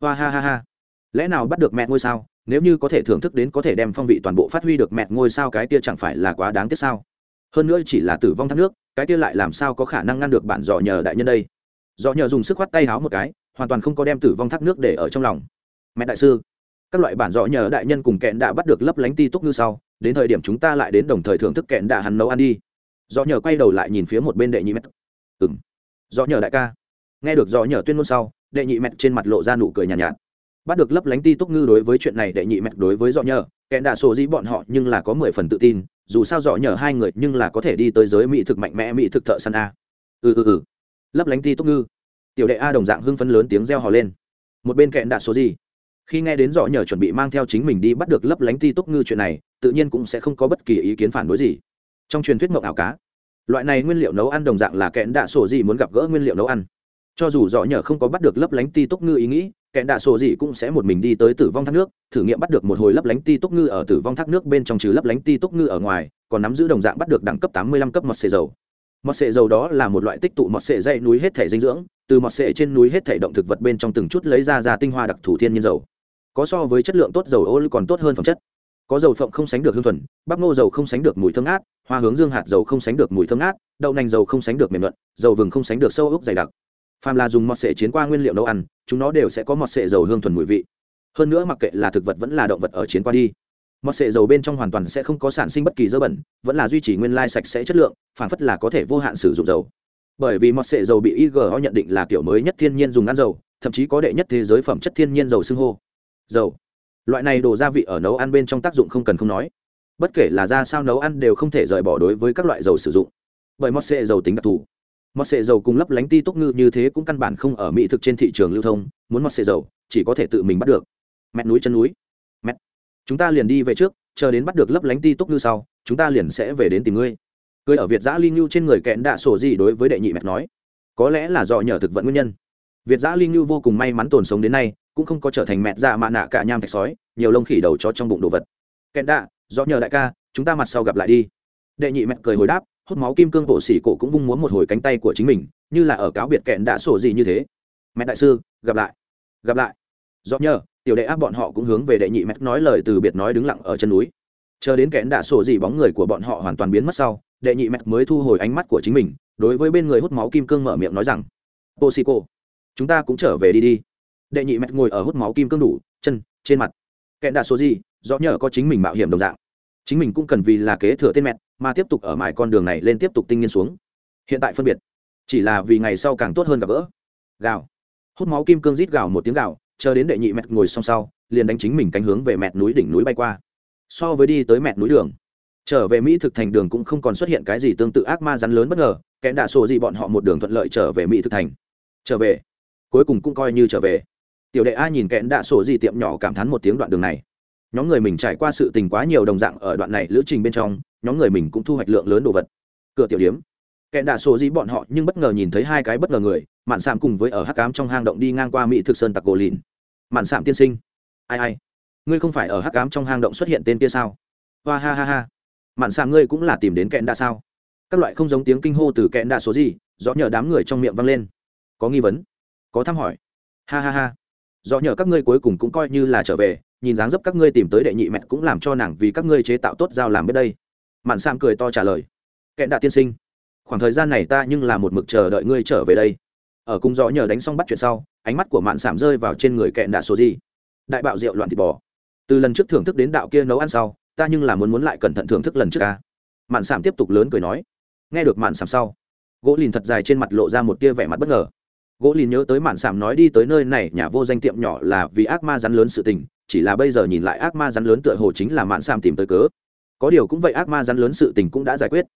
Hoa ha ha ha. Lẽ nào bắt được mẹ ngôi sao? Nếu như có thể thưởng thức đến có thể đem phong vị toàn bộ phát huy được mẹt ngôi sao cái kia chẳng phải là quá đáng tiếc sao? Hơn nữa chỉ là tử vong thác nước cái kia lại làm sao có khả năng ngăn được bản dò nhờ đại nhân đây? Dò nhờ dùng sức khoát tay háo một cái hoàn toàn không có đem tử vong thác nước để ở trong lòng. Mẹ đại sư các loại bản dò nhờ đại nhân cùng kẹn đã bắt được lấp lánh ti túc như sau đến thời điểm chúng ta lại đến đồng thời thưởng thức kẹn đã hắn nấu ăn đi. Dò nhờ quay đầu lại nhìn phía một bên đệ nhị mẹt. Ừng dò nhờ đại ca. Nghe được dò nhờ tuyên ngôn sau đệ nhị mẹt trên mặt lộ ra nụ cười nhàn nhạt, nhạt bắt được lấp lánh ti túc ngư đối với chuyện này đệ nhị mẹ đối với dọ nhờ. Kẻ đạ sổ dĩ bọn họ nhưng là có mười phần tự tin, dù sao dọ nhờ hai người nhưng là có thể đi tới giới mỹ thực mạnh mẽ mỹ thực thợ săn a. Ừ ừ ừ. Lấp lánh ti túc ngư. Tiểu đệ a đồng dạng hưng phấn lớn tiếng reo hò lên. Một bên kẹn đạ số gì khi nghe đến dọ nhờ chuẩn bị mang theo chính mình đi bắt được lấp lánh ti túc ngư chuyện này, tự nhiên cũng sẽ không có bất kỳ ý kiến phản đối gì. Trong truyền thuyết mộng ảo cá, loại này nguyên liệu nấu ăn đồng dạng là kẹn đạ sổ gì muốn gặp gỡ nguyên liệu nấu ăn cho dù dọ nhờ không có bắt được lấp lánh ti túc ngư ý nghĩ kẻ đạ sổ gì cũng sẽ một mình đi tới tử vong thác nước, thử nghiệm bắt được một hồi lấp lánh ti túc ngư ở tử vong thác nước bên trong trừ lấp lánh ti túc ngư ở ngoài, còn nắm giữ đồng dạng bắt được đẳng cấp tám mươi lăm cấp mọt sệ dầu. Mọt sệ dầu đó là một loại tích tụ mọt sệ dây núi hết thể dinh dưỡng, từ mọt sệ trên núi hết thể động thực vật bên trong từng chút lấy ra ra tinh hoa đặc thù thiên nhiên dầu. Có so với chất lượng tốt dầu ô lưu còn tốt hơn phẩm chất. Có dầu phộng không sánh được hương thuần, bắp ngô dầu không sánh được mùi thơm ngát, hoa hướng dương hạt dầu không sánh được mùi thơm ngát, đậu nành dầu không sánh được mềm luận dầu vừng không sánh được sâu ốc dày đặc phàm là dùng mọt sệ chiến qua nguyên liệu nấu ăn, chúng nó đều sẽ có mọt sệ dầu hương thuần mùi vị. Hơn nữa mặc kệ là thực vật vẫn là động vật ở chiến qua đi, mọt sệ dầu bên trong hoàn toàn sẽ không có sản sinh bất kỳ dơ bẩn, vẫn là duy trì nguyên lai sạch sẽ chất lượng, phản phất là có thể vô hạn sử dụng dầu. Bởi vì mọt sệ dầu bị igo nhận định là kiểu mới nhất thiên nhiên dùng ăn dầu, thậm chí có đệ nhất thế giới phẩm chất thiên nhiên dầu xưng hô. Dầu. Loại này đồ gia vị ở nấu ăn bên trong tác dụng không cần không nói. Bất kể là ra sao nấu ăn đều không thể rời bỏ đối với các loại dầu sử dụng. Bởi mọt sệ dầu tính đặc thù mọt sệ dầu cùng lấp lánh ti túc ngư như thế cũng căn bản không ở mỹ thực trên thị trường lưu thông, muốn mọt sệ dầu chỉ có thể tự mình bắt được. Mẹ núi chân núi. Mẹ chúng ta liền đi về trước, chờ đến bắt được lấp lánh ti túc ngư sau, chúng ta liền sẽ về đến tìm ngươi. Cười ở việt giã ly ngưu trên người kẹn đạ sổ gì đối với đệ nhị mẹ nói. Có lẽ là do nhờ thực vận nguyên nhân. Việt giã ly ngưu vô cùng may mắn tồn sống đến nay, cũng không có trở thành mẹ già dạ mạ nạ cả nham thạch sói, nhiều lông khỉ đầu cho trong bụng đồ vật. Kẹn đạ, do nhờ đại ca, chúng ta mặt sau gặp lại đi. Đệ nhị mẹ cười hồi đáp hút máu kim cương bộ xỉ cổ cũng vung muốn một hồi cánh tay của chính mình, như là ở cáo biệt kẹn đã sổ gì như thế. Mẹ đại sư, gặp lại. Gặp lại. Do nhờ, tiểu đệ áp bọn họ cũng hướng về đệ nhị mẹ nói lời từ biệt nói đứng lặng ở chân núi. Chờ đến kẽn đã sổ gì bóng người của bọn họ hoàn toàn biến mất sau, đệ nhị mẹ mới thu hồi ánh mắt của chính mình, đối với bên người hút máu kim cương mở miệng nói rằng bộ xì cổ chúng ta cũng trở về đi đi. Đệ nhị mẹ ngồi ở hút máu kim cương đủ, chân, trên mặt. Kẽn đã sổ gì do nhờ có chính mình mạo hiểm đồng dạng. Chính mình cũng cần vì là kế thừa tên mẹ mà tiếp tục ở mải con đường này lên tiếp tục tinh nghiên xuống. Hiện tại phân biệt, chỉ là vì ngày sau càng tốt hơn gặp gỡ. Gào. Hút máu kim cương rít gào một tiếng gào, chờ đến đệ nhị mẹt ngồi song sau, liền đánh chính mình cánh hướng về mẹt núi đỉnh núi bay qua. So với đi tới mẹt núi đường, trở về mỹ thực thành đường cũng không còn xuất hiện cái gì tương tự ác ma rắn lớn bất ngờ, kẻ đạ sổ gì bọn họ một đường thuận lợi trở về mỹ thực thành. Trở về, cuối cùng cũng coi như trở về. Tiểu đệ a nhìn kẻ đạ sổ gì tiệm nhỏ cảm thán một tiếng đoạn đường này. Nhóm người mình trải qua sự tình quá nhiều đồng dạng ở đoạn này lữ trình bên trong nhóm người mình cũng thu hoạch lượng lớn đồ vật. Cửa tiểu điếm. Kẻ đạ sổ dĩ bọn họ nhưng bất ngờ nhìn thấy hai cái bất ngờ người, mạn sạm cùng với ở hắc cám trong hang động đi ngang qua mỹ thực sơn tặc gỗ lìn. Mạn sạm tiên sinh. Ai ai. Ngươi không phải ở hắc cám trong hang động xuất hiện tên kia sao? Hoa ha ha ha. Mạn sạm ngươi cũng là tìm đến kẹn đạ sao? Các loại không giống tiếng kinh hô từ kẹn đạ số gì, rõ nhờ đám người trong miệng vang lên. Có nghi vấn, có thăm hỏi. Ha ha ha. Rõ nhờ các ngươi cuối cùng cũng coi như là trở về, nhìn dáng dấp các ngươi tìm tới đệ nhị mẹ cũng làm cho nàng vì các ngươi chế tạo tốt giao làm biết đây mạn Sam cười to trả lời. Kẹn đạ tiên sinh, khoảng thời gian này ta nhưng là một mực chờ đợi ngươi trở về đây. Ở cung gió nhờ đánh xong bắt chuyện sau, ánh mắt của mạn sảm rơi vào trên người kẹn đạ số gì đại bạo rượu loạn thịt bò. Từ lần trước thưởng thức đến đạo kia nấu ăn sau, ta nhưng là muốn muốn lại cẩn thận thưởng thức lần trước ca mạn sảm tiếp tục lớn cười nói. Nghe được mạn sảm sau, gỗ lìn thật dài trên mặt lộ ra một tia vẻ mặt bất ngờ. Gỗ lìn nhớ tới mạn sảm nói đi tới nơi này, nhà vô danh tiệm nhỏ là vì ác ma rắn lớn sự tình, chỉ là bây giờ nhìn lại ác ma rắn lớn tựa hồ chính là mạn sảm tìm tới cớ có điều cũng vậy ác ma rắn lớn sự tình cũng đã giải quyết.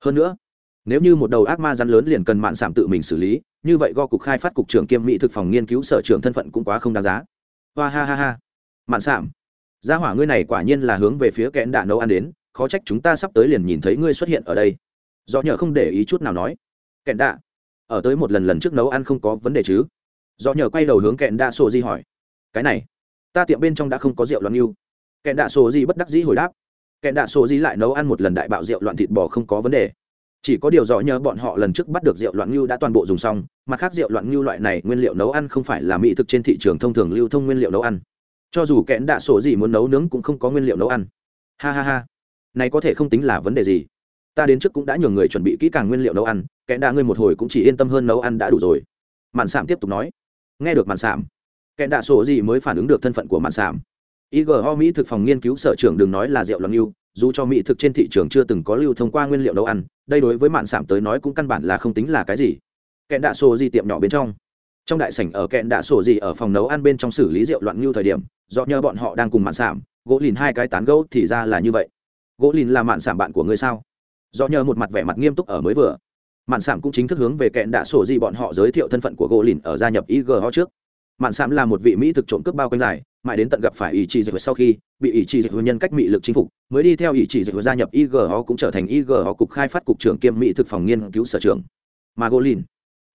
Hơn nữa, nếu như một đầu ác ma rắn lớn liền cần mạn sảm tự mình xử lý, như vậy go cục khai phát cục trưởng kiêm mỹ thực phòng nghiên cứu sở trưởng thân phận cũng quá không đáng giá. Hoa ha ha ha. Mạn sảm. Gia hỏa ngươi này quả nhiên là hướng về phía kẽn đạ nấu ăn đến, khó trách chúng ta sắp tới liền nhìn thấy ngươi xuất hiện ở đây. Do nhờ không để ý chút nào nói. Kẽn đạ, ở tới một lần lần trước nấu ăn không có vấn đề chứ? Do nhờ quay đầu hướng kẽn đạ sổ di hỏi. Cái này, ta tiệm bên trong đã không có rượu loạn yêu. Kẽn đạ sổ di bất đắc dĩ hồi đáp kẻ đạ sổ di lại nấu ăn một lần đại bạo rượu loạn thịt bò không có vấn đề. Chỉ có điều rõ nhớ bọn họ lần trước bắt được rượu loạn ngưu đã toàn bộ dùng xong mặt khác rượu loạn ngưu loại này nguyên liệu nấu ăn không phải là mỹ thực trên thị trường thông thường lưu thông nguyên liệu nấu ăn. Cho dù kẽn đạ sổ gì muốn nấu nướng cũng không có nguyên liệu nấu ăn. Ha ha ha. Này có thể không tính là vấn đề gì. Ta đến trước cũng đã nhường người chuẩn bị kỹ càng nguyên liệu nấu ăn kẽn đạ ngươi một hồi cũng chỉ yên tâm hơn nấu ăn đã đủ rồi. Mạn sảm tiếp tục nói. Nghe được mạn sảm kẽn đạ sổ gì mới phản ứng được thân phận của mạn sảm IGO mỹ thực phòng nghiên cứu sở trưởng đừng nói là rượu loạn yêu, dù cho mỹ thực trên thị trường chưa từng có lưu thông qua nguyên liệu nấu ăn đây đối với mạn sảm tới nói cũng căn bản là không tính là cái gì. Kẹn đạ sổ gì tiệm nhỏ bên trong. Trong đại sảnh ở kẹn đạ sổ gì ở phòng nấu ăn bên trong xử lý rượu loạn như thời điểm do nhờ bọn họ đang cùng mạn sảm gỗ lìn hai cái tán gấu thì ra là như vậy. Gỗ lìn là mạn sảm bạn của ngươi sao? Do nhờ một mặt vẻ mặt nghiêm túc ở mới vừa. Mạn sảm cũng chính thức hướng về kẹn đạ sổ gì bọn họ giới thiệu thân phận của gỗ lìn ở gia nhập IGO trước. Mạn sảm là một vị mỹ thực trộm cướp bao quanh dài mãi đến tận gặp phải ý chí dịch sau khi bị ý chí dịch nhân cách mị lực chinh phục, mới đi theo ý chí dịch gia nhập igho cũng trở thành igho cục khai phát cục trưởng kiêm mỹ thực phòng nghiên cứu sở trưởng. Mà golin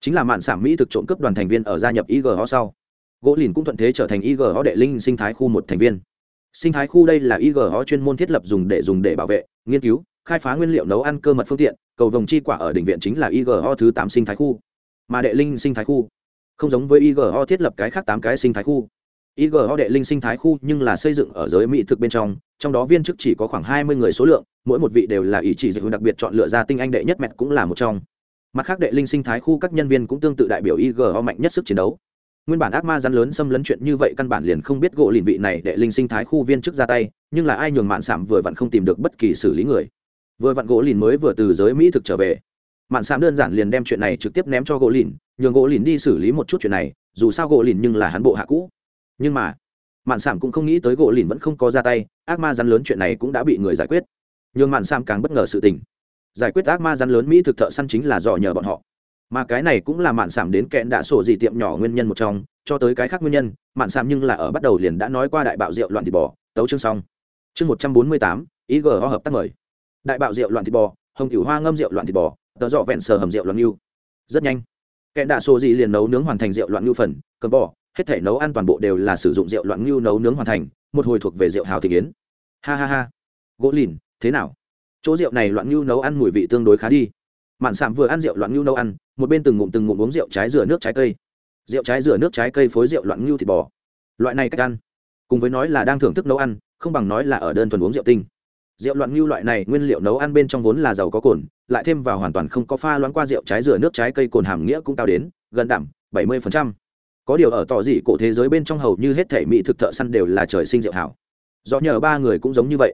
chính là mạn sản mỹ thực trộm cướp đoàn thành viên ở gia nhập igho sau. Golin cũng thuận thế trở thành igho đệ linh sinh thái khu một thành viên. Sinh thái khu đây là igho chuyên môn thiết lập dùng để dùng để bảo vệ, nghiên cứu, khai phá nguyên liệu nấu ăn cơ mật phương tiện, cầu vồng chi quả ở đỉnh viện chính là igho thứ tám sinh thái khu. Mà đệ linh sinh thái khu, không giống với igho thiết lập cái khác tám cái sinh thái khu. IGO đệ linh sinh thái khu nhưng là xây dựng ở giới mỹ thực bên trong, trong đó viên chức chỉ có khoảng hai mươi người số lượng, mỗi một vị đều là ý chỉ dự đặc biệt chọn lựa ra tinh anh đệ nhất mệt cũng là một trong. Mặt khác đệ linh sinh thái khu các nhân viên cũng tương tự đại biểu IGO mạnh nhất sức chiến đấu. Nguyên bản ác ma rắn lớn xâm lấn chuyện như vậy căn bản liền không biết gỗ lìn vị này đệ linh sinh thái khu viên chức ra tay, nhưng là ai nhường mạn sạm vừa vặn không tìm được bất kỳ xử lý người. Vừa vặn gỗ lìn mới vừa từ giới mỹ thực trở về. Mạn sạm đơn giản liền đem chuyện này trực tiếp ném cho gỗ lìn, nhường gỗ lìn đi xử lý một chút chuyện này, dù sao gỗ lìn nhưng là hắn bộ hạ cũ nhưng mà, mạn sảm cũng không nghĩ tới gỗ lìn vẫn không có ra tay, ác ma rắn lớn chuyện này cũng đã bị người giải quyết. Nhưng mạn sảm càng bất ngờ sự tình. Giải quyết ác ma rắn lớn mỹ thực thợ săn chính là dò nhờ bọn họ. Mà cái này cũng là mạn sảm đến kẹn đã sổ gì tiệm nhỏ nguyên nhân một trong, cho tới cái khác nguyên nhân, mạn sảm nhưng là ở bắt đầu liền đã nói qua đại bạo rượu loạn thịt bò, tấu chương xong. Chương một trăm bốn mươi tám, ý g ho hợp tác mời. Đại bạo rượu loạn thịt bò, hồng cửu hoa ngâm rượu loạn thịt bò tờ dọ vẹn sờ hầm rượu loạn ngưu rất nhanh. Kẹn đạ sổ gì liền nấu nướng hoàn thành rượu loạn ngưu phần, cầm bò hết thể nấu ăn toàn bộ đều là sử dụng rượu loạn ngưu nấu nướng hoàn thành, một hồi thuộc về rượu hào thị kiến. Ha ha ha. Gỗ lìn, thế nào? Chỗ rượu này loạn ngưu nấu ăn mùi vị tương đối khá đi. Mạn sạm vừa ăn rượu loạn ngưu nấu ăn, một bên từng ngụm từng ngụm uống rượu trái dừa nước trái cây. Rượu trái dừa nước trái cây phối rượu loạn ngưu thịt bò. Loại này cách ăn, cùng với nói là đang thưởng thức nấu ăn, không bằng nói là ở đơn thuần uống rượu tinh. Rượu loạn ngưu loại này nguyên liệu nấu ăn bên trong vốn là giàu có cồn, lại thêm vào hoàn toàn không có pha loãng qua rượu trái dừa nước trái cây cồn hàm nghĩa cũng cao đến gần đảm bảy mươi có điều ở tỏ dị cổ thế giới bên trong hầu như hết thể mỹ thực thợ săn đều là trời sinh diệu hảo. Do nhờ ba người cũng giống như vậy.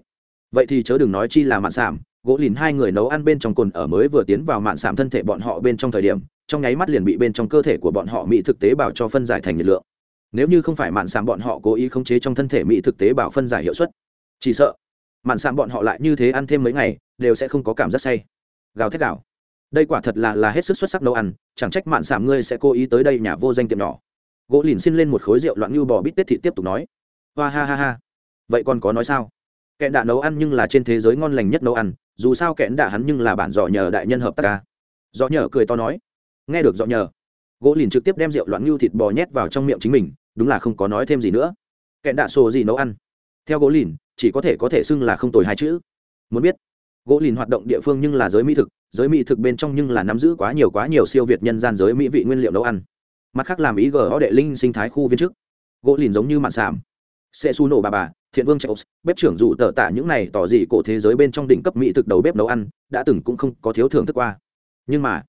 Vậy thì chớ đừng nói chi là mạn sảm, gỗ lìn hai người nấu ăn bên trong cồn ở mới vừa tiến vào mạn sảm thân thể bọn họ bên trong thời điểm, trong nháy mắt liền bị bên trong cơ thể của bọn họ mỹ thực tế bảo cho phân giải thành nhiệt lượng. Nếu như không phải mạn sảm bọn họ cố ý khống chế trong thân thể mỹ thực tế bảo phân giải hiệu suất, chỉ sợ mạn sảm bọn họ lại như thế ăn thêm mấy ngày, đều sẽ không có cảm giác say. Gào thét gào. Đây quả thật là là hết sức xuất sắc nấu ăn, chẳng trách mạn sảm ngươi sẽ cố ý tới đây nhà vô danh tiệm nhỏ gỗ lìn xin lên một khối rượu loạn như bò bít tết thị tiếp tục nói. Hoa ha ha ha. Vậy còn có nói sao? Kẹn đạ nấu ăn nhưng là trên thế giới ngon lành nhất nấu ăn, dù sao kẹn đạ hắn nhưng là bản dò nhờ đại nhân hợp tác ca. Dò nhờ cười to nói. Nghe được dò nhờ, gỗ lìn trực tiếp đem rượu loạn ngưu thịt bò nhét vào trong miệng chính mình, đúng là không có nói thêm gì nữa. Kẹn đạ xô gì nấu ăn? Theo gỗ lìn, chỉ có thể có thể xưng là không tồi hai chữ. Muốn biết, gỗ lìn hoạt động địa phương nhưng là giới mỹ thực, giới mỹ thực bên trong nhưng là nắm giữ quá nhiều quá nhiều siêu việt nhân gian giới mỹ vị nguyên liệu nấu ăn mặt khác làm ý gờ đệ linh sinh thái khu viên chức. Gỗ lìn giống như mạn sảm. Sẽ su nổ bà bà, thiện vương chạy bếp trưởng dù tờ tả những này tỏ dị cổ thế giới bên trong đỉnh cấp mỹ thực đầu bếp nấu ăn, đã từng cũng không có thiếu thưởng thức qua. Nhưng mà,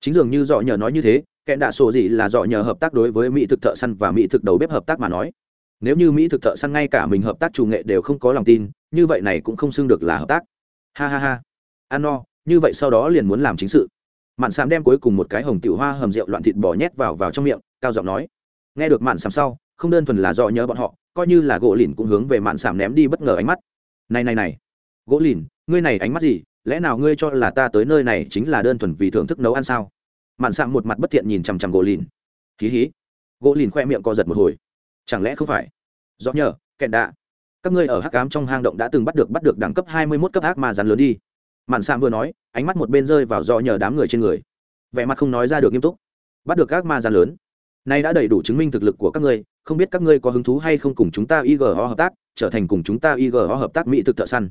chính dường như dọ nhờ nói như thế kẻ đạ sổ gì là dọ nhờ hợp tác đối với mỹ thực thợ săn và mỹ thực đầu bếp hợp tác mà nói. Nếu như mỹ thực thợ săn ngay cả mình hợp tác chủ nghệ đều không có lòng tin, như vậy này cũng không xưng được là hợp tác. Ha ha ha. Ăn no như vậy sau đó liền muốn làm chính sự mạn sàm đem cuối cùng một cái hồng tiểu hoa hầm rượu loạn thịt bò nhét vào vào trong miệng, cao giọng nói. Nghe được mạn sàm sau, không đơn thuần là do nhớ bọn họ, coi như là gỗ lìn cũng hướng về mạn sàm ném đi bất ngờ ánh mắt. Này này này, gỗ lìn, ngươi này ánh mắt gì? Lẽ nào ngươi cho là ta tới nơi này chính là đơn thuần vì thưởng thức nấu ăn sao? Mạn sạm một mặt bất thiện nhìn chằm chằm gỗ lìn. Hí hí, gỗ lìn khoe miệng co giật một hồi. Chẳng lẽ không phải? Do nhờ, kẹn đạ. Các ngươi ở hắc cám trong hang động đã từng bắt được bắt được đẳng cấp hai mươi mốt cấp ác ma rắn lớn đi mạn sạm vừa nói, ánh mắt một bên rơi vào do nhờ đám người trên người. Vẻ mặt không nói ra được nghiêm túc. Bắt được các ma gian lớn. Nay đã đầy đủ chứng minh thực lực của các ngươi, không biết các ngươi có hứng thú hay không cùng chúng ta igo hợp tác, trở thành cùng chúng ta igo hợp tác mỹ thực thợ săn.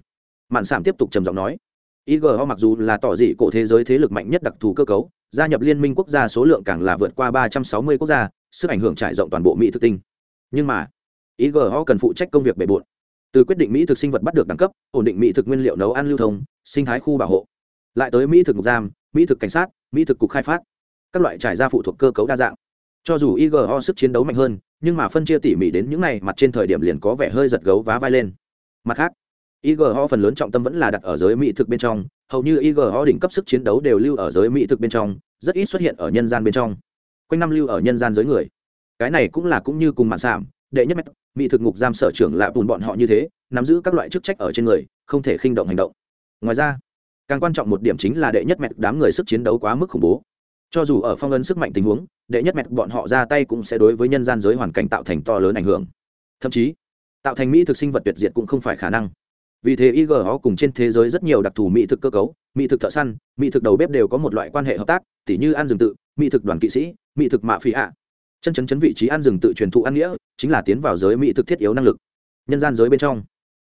Mạn sạm tiếp tục trầm giọng nói. Igo mặc dù là tỏ dị cổ thế giới thế lực mạnh nhất đặc thù cơ cấu, gia nhập liên minh quốc gia số lượng càng là vượt qua ba trăm sáu mươi quốc gia, sức ảnh hưởng trải rộng toàn bộ mỹ thực tinh. Nhưng mà igo cần phụ trách công việc bề bộn từ quyết định mỹ thực sinh vật bắt được đẳng cấp, ổn định mỹ thực nguyên liệu nấu ăn lưu thông, sinh thái khu bảo hộ. Lại tới mỹ thực ngục giam, mỹ thực cảnh sát, mỹ thực cục khai phát. Các loại trải ra phụ thuộc cơ cấu đa dạng. Cho dù igo sức chiến đấu mạnh hơn, nhưng mà phân chia tỉ mỉ đến những này, mặt trên thời điểm liền có vẻ hơi giật gấu vá vai lên. Mặt khác igo phần lớn trọng tâm vẫn là đặt ở giới mỹ thực bên trong, hầu như igo đỉnh cấp sức chiến đấu đều lưu ở giới mỹ thực bên trong, rất ít xuất hiện ở nhân gian bên trong. Quanh năm lưu ở nhân gian giới người. Cái này cũng là cũng như cùng mạn sảm đệ nhất mỹ thực ngục giam sở trưởng lạ bùn bọn họ như thế, nắm giữ các loại chức trách ở trên người, không thể khinh động hành động. Ngoài ra, càng quan trọng một điểm chính là đệ nhất mẹ đám người sức chiến đấu quá mức khủng bố. Cho dù ở phong ấn sức mạnh tình huống, đệ nhất mẹ bọn họ ra tay cũng sẽ đối với nhân gian giới hoàn cảnh tạo thành to lớn ảnh hưởng. Thậm chí, tạo thành mỹ thực sinh vật tuyệt diệt cũng không phải khả năng. Vì thế igho cùng trên thế giới rất nhiều đặc thù mỹ thực cơ cấu, mỹ thực thợ săn, mỹ thực đầu bếp đều có một loại quan hệ hợp tác, tỉ như ăn rừng tự, mỹ thực đoàn kỵ sĩ, mỹ thực mạ phi ạ chân chấn chấn vị trí ăn rừng tự truyền thụ ăn nghĩa, chính là tiến vào giới mỹ thực thiết yếu năng lực. Nhân gian giới bên trong,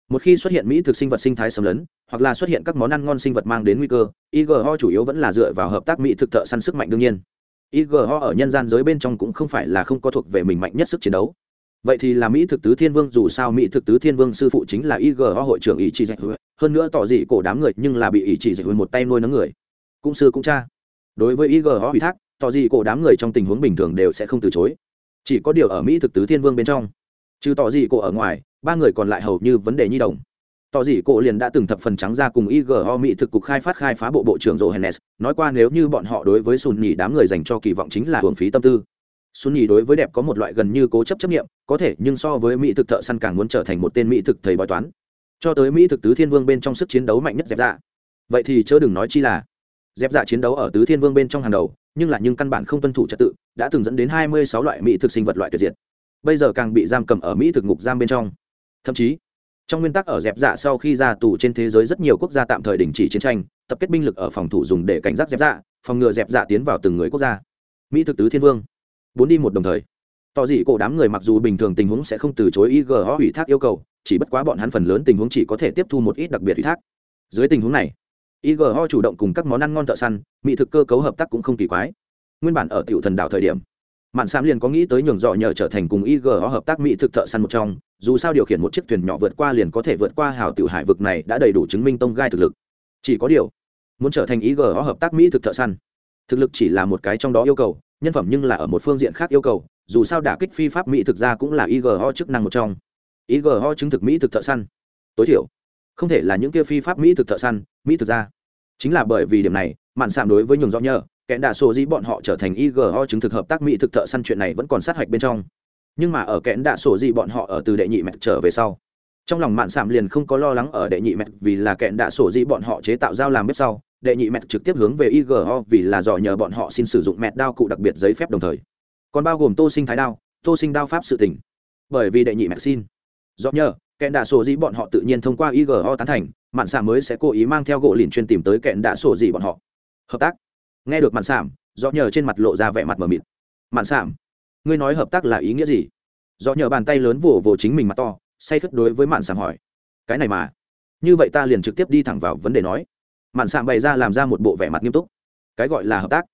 một khi xuất hiện mỹ thực sinh vật sinh thái xâm lấn, hoặc là xuất hiện các món ăn ngon sinh vật mang đến nguy cơ igho chủ yếu vẫn là dựa vào hợp tác mỹ thực thợ săn sức mạnh đương nhiên. Igho ở nhân gian giới bên trong cũng không phải là không có thuộc về mình mạnh nhất sức chiến đấu. Vậy thì là mỹ thực tứ thiên vương, dù sao mỹ thực tứ thiên vương sư phụ chính là igho hội trưởng ý chỉ dạy hơn nữa tỏ dị cổ đám người nhưng là bị ý chỉ dạy một tay nuôi nấng người. Cũng sư cũng cha. Đối với igho ủy thác tỏ gì cổ đám người trong tình huống bình thường đều sẽ không từ chối. Chỉ có điều ở mỹ thực tứ thiên vương bên trong. Trừ tỏ gì cổ ở ngoài, ba người còn lại hầu như vấn đề nhi đồng. Tỏ dị cổ liền đã từng thập phần trắng ra cùng igo mỹ thực cục khai phát khai phá bộ bộ trưởng johannes, nói qua nếu như bọn họ đối với sùn nhì đám người dành cho kỳ vọng chính là hưởng phí tâm tư. Sùn nhì đối với đẹp có một loại gần như cố chấp chấp nghiệm có thể nhưng so với mỹ thực thợ săn càng muốn trở thành một tên mỹ thực thầy bói toán. Cho tới mỹ thực tứ thiên vương bên trong sức chiến đấu mạnh nhất dẹp dạ. Vậy thì chớ đừng nói chi là dẹp dạ chiến đấu ở tứ thiên vương bên trong hàng đầu nhưng là nhưng căn bản không tuân thủ trật tự, đã từng dẫn đến hai mươi sáu loại mỹ thực sinh vật loại tuyệt diệt. Bây giờ càng bị giam cầm ở mỹ thực ngục giam bên trong. Thậm chí, trong nguyên tắc ở dẹp dạ sau khi ra tù trên thế giới rất nhiều quốc gia tạm thời đình chỉ chiến tranh, tập kết binh lực ở phòng thủ dùng để cảnh giác dẹp dạ phòng ngừa dẹp dạ tiến vào từng người quốc gia. Mỹ thực tứ thiên vương. Bốn đi một đồng thời. Tỏ dị cổ đám người mặc dù bình thường tình huống sẽ không từ chối igo ủy thác yêu cầu, chỉ bất quá bọn hắn phần lớn tình huống chỉ có thể tiếp thu một ít đặc biệt ủy thác. Dưới tình huống này igo chủ động cùng các món ăn ngon thợ săn, mỹ thực cơ cấu hợp tác cũng không kỳ quái. Nguyên bản ở tiểu thần đảo thời điểm, mạn sam liền có nghĩ tới nhường dọ nhờ trở thành cùng igo hợp tác mỹ thực thợ săn một trong, dù sao điều khiển một chiếc thuyền nhỏ vượt qua liền có thể vượt qua hào tiểu hải vực này đã đầy đủ chứng minh tông gai thực lực. Chỉ có điều, muốn trở thành igo hợp tác mỹ thực thợ săn, thực lực chỉ là một cái trong đó yêu cầu, nhân phẩm nhưng là ở một phương diện khác yêu cầu, dù sao đả kích phi pháp mỹ thực ra cũng là igo chức năng một trong. Igo chứng thực mỹ thực thợ săn. Tối thiểu không thể là những kia phi pháp mỹ thực thợ săn, mỹ thực ra chính là bởi vì điểm này, mạn sạm đối với nhường do nhờ kẻ đạ sổ dĩ bọn họ trở thành igo chứng thực hợp tác mỹ thực thợ săn chuyện này vẫn còn sát hạch bên trong. Nhưng mà ở kẽn đạ sổ dĩ bọn họ ở từ đệ nhị mẹ trở về sau, trong lòng mạn sạm liền không có lo lắng ở đệ nhị mẹ vì là kẽn đạ sổ dĩ bọn họ chế tạo dao làm bếp sau, đệ nhị mẹ trực tiếp hướng về igo vì là dò nhờ bọn họ xin sử dụng mẹ đao cụ đặc biệt giấy phép đồng thời. Còn bao gồm tô sinh thái đao, tô sinh đao pháp sự tỉnh. Bởi vì đệ nhị mẹ xin. Do nhờ kẹn đạ sổ dĩ bọn họ tự nhiên thông qua igo tán thành, mạn xả mới sẽ cố ý mang theo gỗ lìn chuyên tìm tới kẹn đạ sổ dĩ bọn họ. Hợp tác. Nghe được mạn xảm do nhờ trên mặt lộ ra vẻ mặt mờ mịt. Mạn xảm ngươi nói hợp tác là ý nghĩa gì? Do nhờ bàn tay lớn vỗ vỗ chính mình mặt to, say khất đối với mạn xảm hỏi. Cái này mà. Như vậy ta liền trực tiếp đi thẳng vào vấn đề nói. Mạn xảm bày ra làm ra một bộ vẻ mặt nghiêm túc. Cái gọi là hợp tác,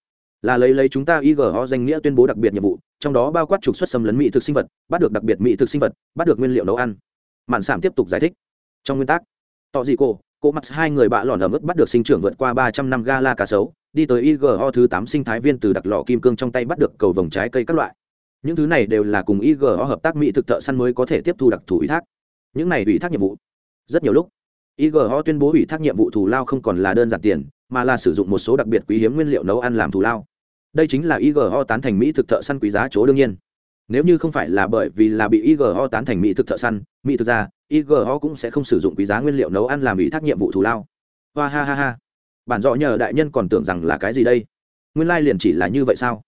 là lấy lấy chúng ta igo danh nghĩa tuyên bố đặc biệt nhiệm vụ, trong đó bao quát trục xuất xâm lấn mỹ thực sinh vật, bắt được đặc biệt mỹ thực sinh vật, bắt được nguyên liệu nấu ăn mạn sảm tiếp tục giải thích. Trong nguyên tắc tỏ dị cổ, cổ mặt hai người bạ lòn ở mức bắt được sinh trưởng vượt qua ba trăm năm gala cá sấu đi tới igo thứ tám sinh thái viên từ đặc lọ kim cương trong tay bắt được cầu vồng trái cây các loại. Những thứ này đều là cùng igo hợp tác mỹ thực thợ săn mới có thể tiếp thu đặc thù ủy thác. Những này ủy thác nhiệm vụ rất nhiều lúc igo tuyên bố ủy thác nhiệm vụ thù lao không còn là đơn giản tiền mà là sử dụng một số đặc biệt quý hiếm nguyên liệu nấu ăn làm thù lao. Đây chính là igo tán thành mỹ thực thợ săn quý giá chỗ đương nhiên nếu như không phải là bởi vì là bị igo tán thành mỹ thực thợ săn, mỹ thực ra igo cũng sẽ không sử dụng quý giá nguyên liệu nấu ăn làm ủy thác nhiệm vụ thù lao. Hoa ha ha ha. Bản dọ nhờ đại nhân còn tưởng rằng là cái gì đây? Nguyên lai liền chỉ là như vậy sao?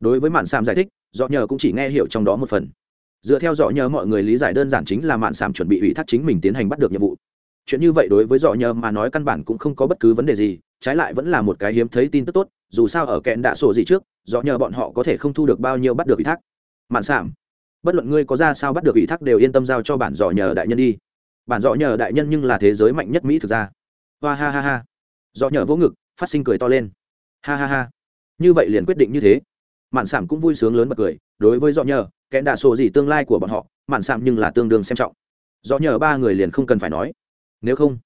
Đối với mạn sam giải thích, dọ nhờ cũng chỉ nghe hiểu trong đó một phần. Dựa theo dọ nhờ mọi người lý giải đơn giản chính là mạn sam chuẩn bị ủy thác chính mình tiến hành bắt được nhiệm vụ. Chuyện như vậy đối với dọ nhờ mà nói căn bản cũng không có bất cứ vấn đề gì, trái lại vẫn là một cái hiếm thấy tin tức tốt, dù sao ở kẹn đạ sổ gì trước, dọ nhờ bọn họ có thể không thu được bao nhiêu bắt được ủy thác mạn sảm bất luận ngươi có ra sao bắt được ủy thác đều yên tâm giao cho bản dọ nhờ đại nhân đi. Bản dọ nhờ đại nhân nhưng là thế giới mạnh nhất mỹ thực ra hoa ha ha ha. Dọ nhờ vỗ ngực, phát sinh cười to lên. Ha ha ha. Như vậy liền quyết định như thế. Mạn sảm cũng vui sướng lớn bật cười, đối với dọ nhờ kẽ đạ sổ gì tương lai của bọn họ, mạn sảm nhưng là tương đương xem trọng. Dọ nhờ ba người liền không cần phải nói. Nếu không,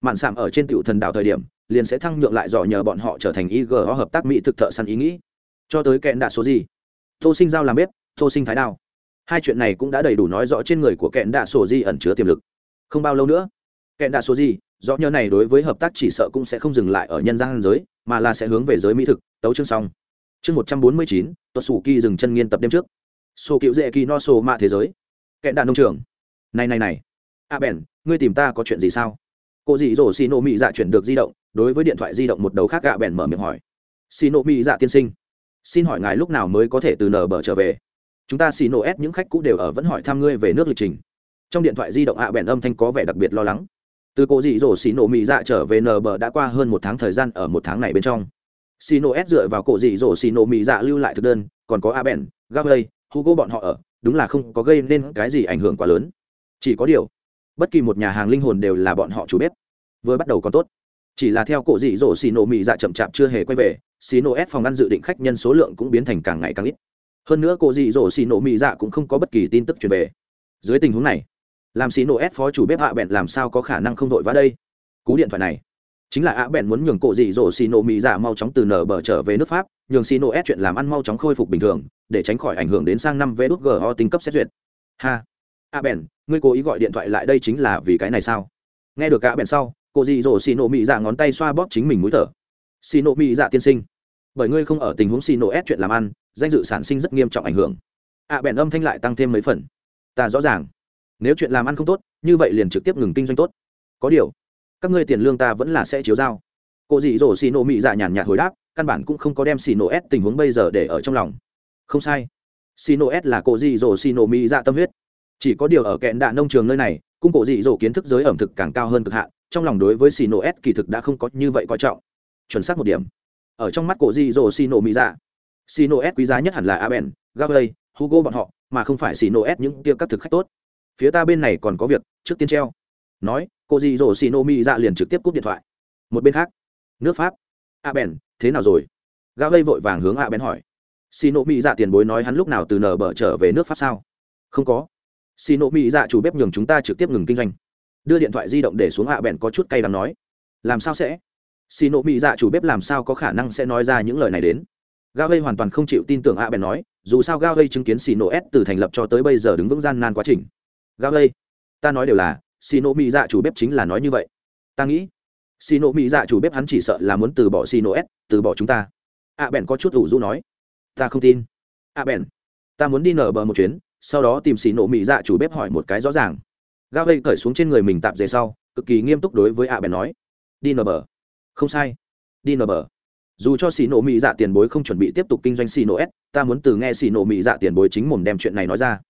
mạn sảm ở trên tiểu thần đảo thời điểm, liền sẽ thăng nhượng lại dò nhờ bọn họ trở thành ig hợp tác mỹ thực thợ săn ý nghĩ. Cho tới kẽn đạ số gì. Tô sinh giao làm bếp tô sinh thái đao. Hai chuyện này cũng đã đầy đủ nói rõ trên người của Kẹn đạ sổ di ẩn chứa tiềm lực. Không bao lâu nữa Kẹn đạ Sổ Di, rõ nhớ này đối với hợp tác chỉ sợ cũng sẽ không dừng lại ở nhân gian giới mà là sẽ hướng về giới mỹ thực tấu chương xong. Chương một trăm bốn mươi chín tuột sủ kỳ dừng chân nghiên tập đêm trước. Sổ cựu dễ kỳ no sổ mạ thế giới. Kẹn đạ nông trường. Này này này. A bèn ngươi tìm ta có chuyện gì sao? Cô dị dỗ xì nộ mỹ dạ chuyển được di động đối với điện thoại di động một đầu khác gạ bèn mở miệng hỏi. Xì nộ mỹ dạ tiên sinh. Xin hỏi ngài lúc nào mới có thể từ nở bờ trở về? Chúng ta xì nổ ép những khách cũ đều ở vẫn hỏi thăm ngươi về nước lịch trình. Trong điện thoại di động ạ bèn âm thanh có vẻ đặc biệt lo lắng. Từ cổ dị dỗ xì nổ mỹ dạ trở về nờ bờ đã qua hơn một tháng thời gian ở một tháng này bên trong. Xì nổ ép dựa vào cổ dị dỗ xì nổ mỹ dạ lưu lại thực đơn, còn có a bèn gavay hugo bọn họ ở, đúng là không có gây nên cái gì ảnh hưởng quá lớn. Chỉ có điều, bất kỳ một nhà hàng linh hồn đều là bọn họ chủ bếp. Vừa bắt đầu còn tốt. Chỉ là theo cổ dị dỗ xì nổ mị dạ chậm chạp chưa hề quay về, xì nổ ép phòng ăn dự định khách nhân số lượng cũng biến thành càng ngày càng ít hơn nữa cô dị dỗ xì nổ mỹ dạ cũng không có bất kỳ tin tức truyền về. Dưới tình huống này, làm xì nổ ép phó chủ bếp hạ bẹn làm sao có khả năng không vội vã đây? Cú điện thoại này, chính là ạ bẹn muốn nhường cổ dị dỗ xì nổ mỹ dạ mau chóng từ nở bờ trở về nước pháp, nhường xì nổ ép chuyện làm ăn mau chóng khôi phục bình thường, để tránh khỏi ảnh hưởng đến sang năm vé đốt go tinh cấp xét duyệt. Ha! Ạ bẹn, ngươi cố ý gọi điện thoại lại đây chính là vì cái này sao? Nghe được ạ bẹn sau, cô dì dỗ xì nổ mỹ dạ ngón tay xoa bóp chính mình mũi thở. Xì nổ mỹ dạ tiên sinh bởi ngươi không ở tình huống xì nổ ép chuyện làm ăn, danh dự sản sinh rất nghiêm trọng ảnh hưởng. Ạ bèn âm thanh lại tăng thêm mấy phần. Ta rõ ràng. Nếu chuyện làm ăn không tốt, như vậy liền trực tiếp ngừng kinh doanh tốt. Có điều, các ngươi tiền lương ta vẫn là sẽ chiếu giao cô dì dỗ xì nổ mị dạ nhàn nhạt hồi đáp, căn bản cũng không có đem xì nổ ép tình huống bây giờ để ở trong lòng. Không sai. Xì nổ ép là cô dì dỗ xì nổ mị dạ tâm huyết. Chỉ có điều ở kẹn đạ nông trường nơi này, cung cổ dị dỗ kiến thức giới ẩm thực càng cao hơn cực hạn, trong lòng đối với xì nổ s kỳ thực đã không có như vậy coi trọng. Chuẩn xác một điểm ở trong mắt cổ dị dỗ xì nổ mỹ dạ. Xì nổ s quý giá nhất hẳn là aben gavay hugo bọn họ, mà không phải xì nổ s những tiêu các thực khách tốt. Phía ta bên này còn có việc, trước tiên treo. Nói cô di dỗ xì nổ mỹ dạ liền trực tiếp cúp điện thoại. Một bên khác, nước pháp. A bèn thế nào rồi? Gavay gây vội vàng hướng a bèn hỏi. Xì nộ mỹ dạ tiền bối nói hắn lúc nào từ nở bờ trở về nước pháp sao? Không có. Xì nộ mỹ dạ chủ bếp nhường chúng ta trực tiếp ngừng kinh doanh. Đưa điện thoại di động để xuống a bèn có chút cay đắng nói. Làm sao sẽ? Xì nộ mỹ dạ chủ bếp làm sao có khả năng sẽ nói ra những lời này đến? Gao gây hoàn toàn không chịu tin tưởng a bèn nói, dù sao gao gây chứng kiến xì nộ s từ thành lập cho tới bây giờ đứng vững gian nan quá trình. Gao gây ta nói đều là, xì nộ mỹ dạ chủ bếp chính là nói như vậy. Ta nghĩ, xì nộ mỹ dạ chủ bếp hắn chỉ sợ là muốn từ bỏ xì nộ s, từ bỏ chúng ta. A bèn có chút ủ rũ nói, ta không tin. A bèn, ta muốn đi nở bờ một chuyến, sau đó tìm xì nộ mỹ dạ chủ bếp hỏi một cái rõ ràng. Gao gây cởi xuống trên người mình tạm dề sau, cực kỳ nghiêm túc đối với a bèn nói, đi nở bờ không sai. Đi nở bờ. Dù cho xì nổ mỹ dạ tiền bối không chuẩn bị tiếp tục kinh doanh xì nổ s, ta muốn từ nghe xì nổ mỹ dạ tiền bối chính mồm đem chuyện này nói ra.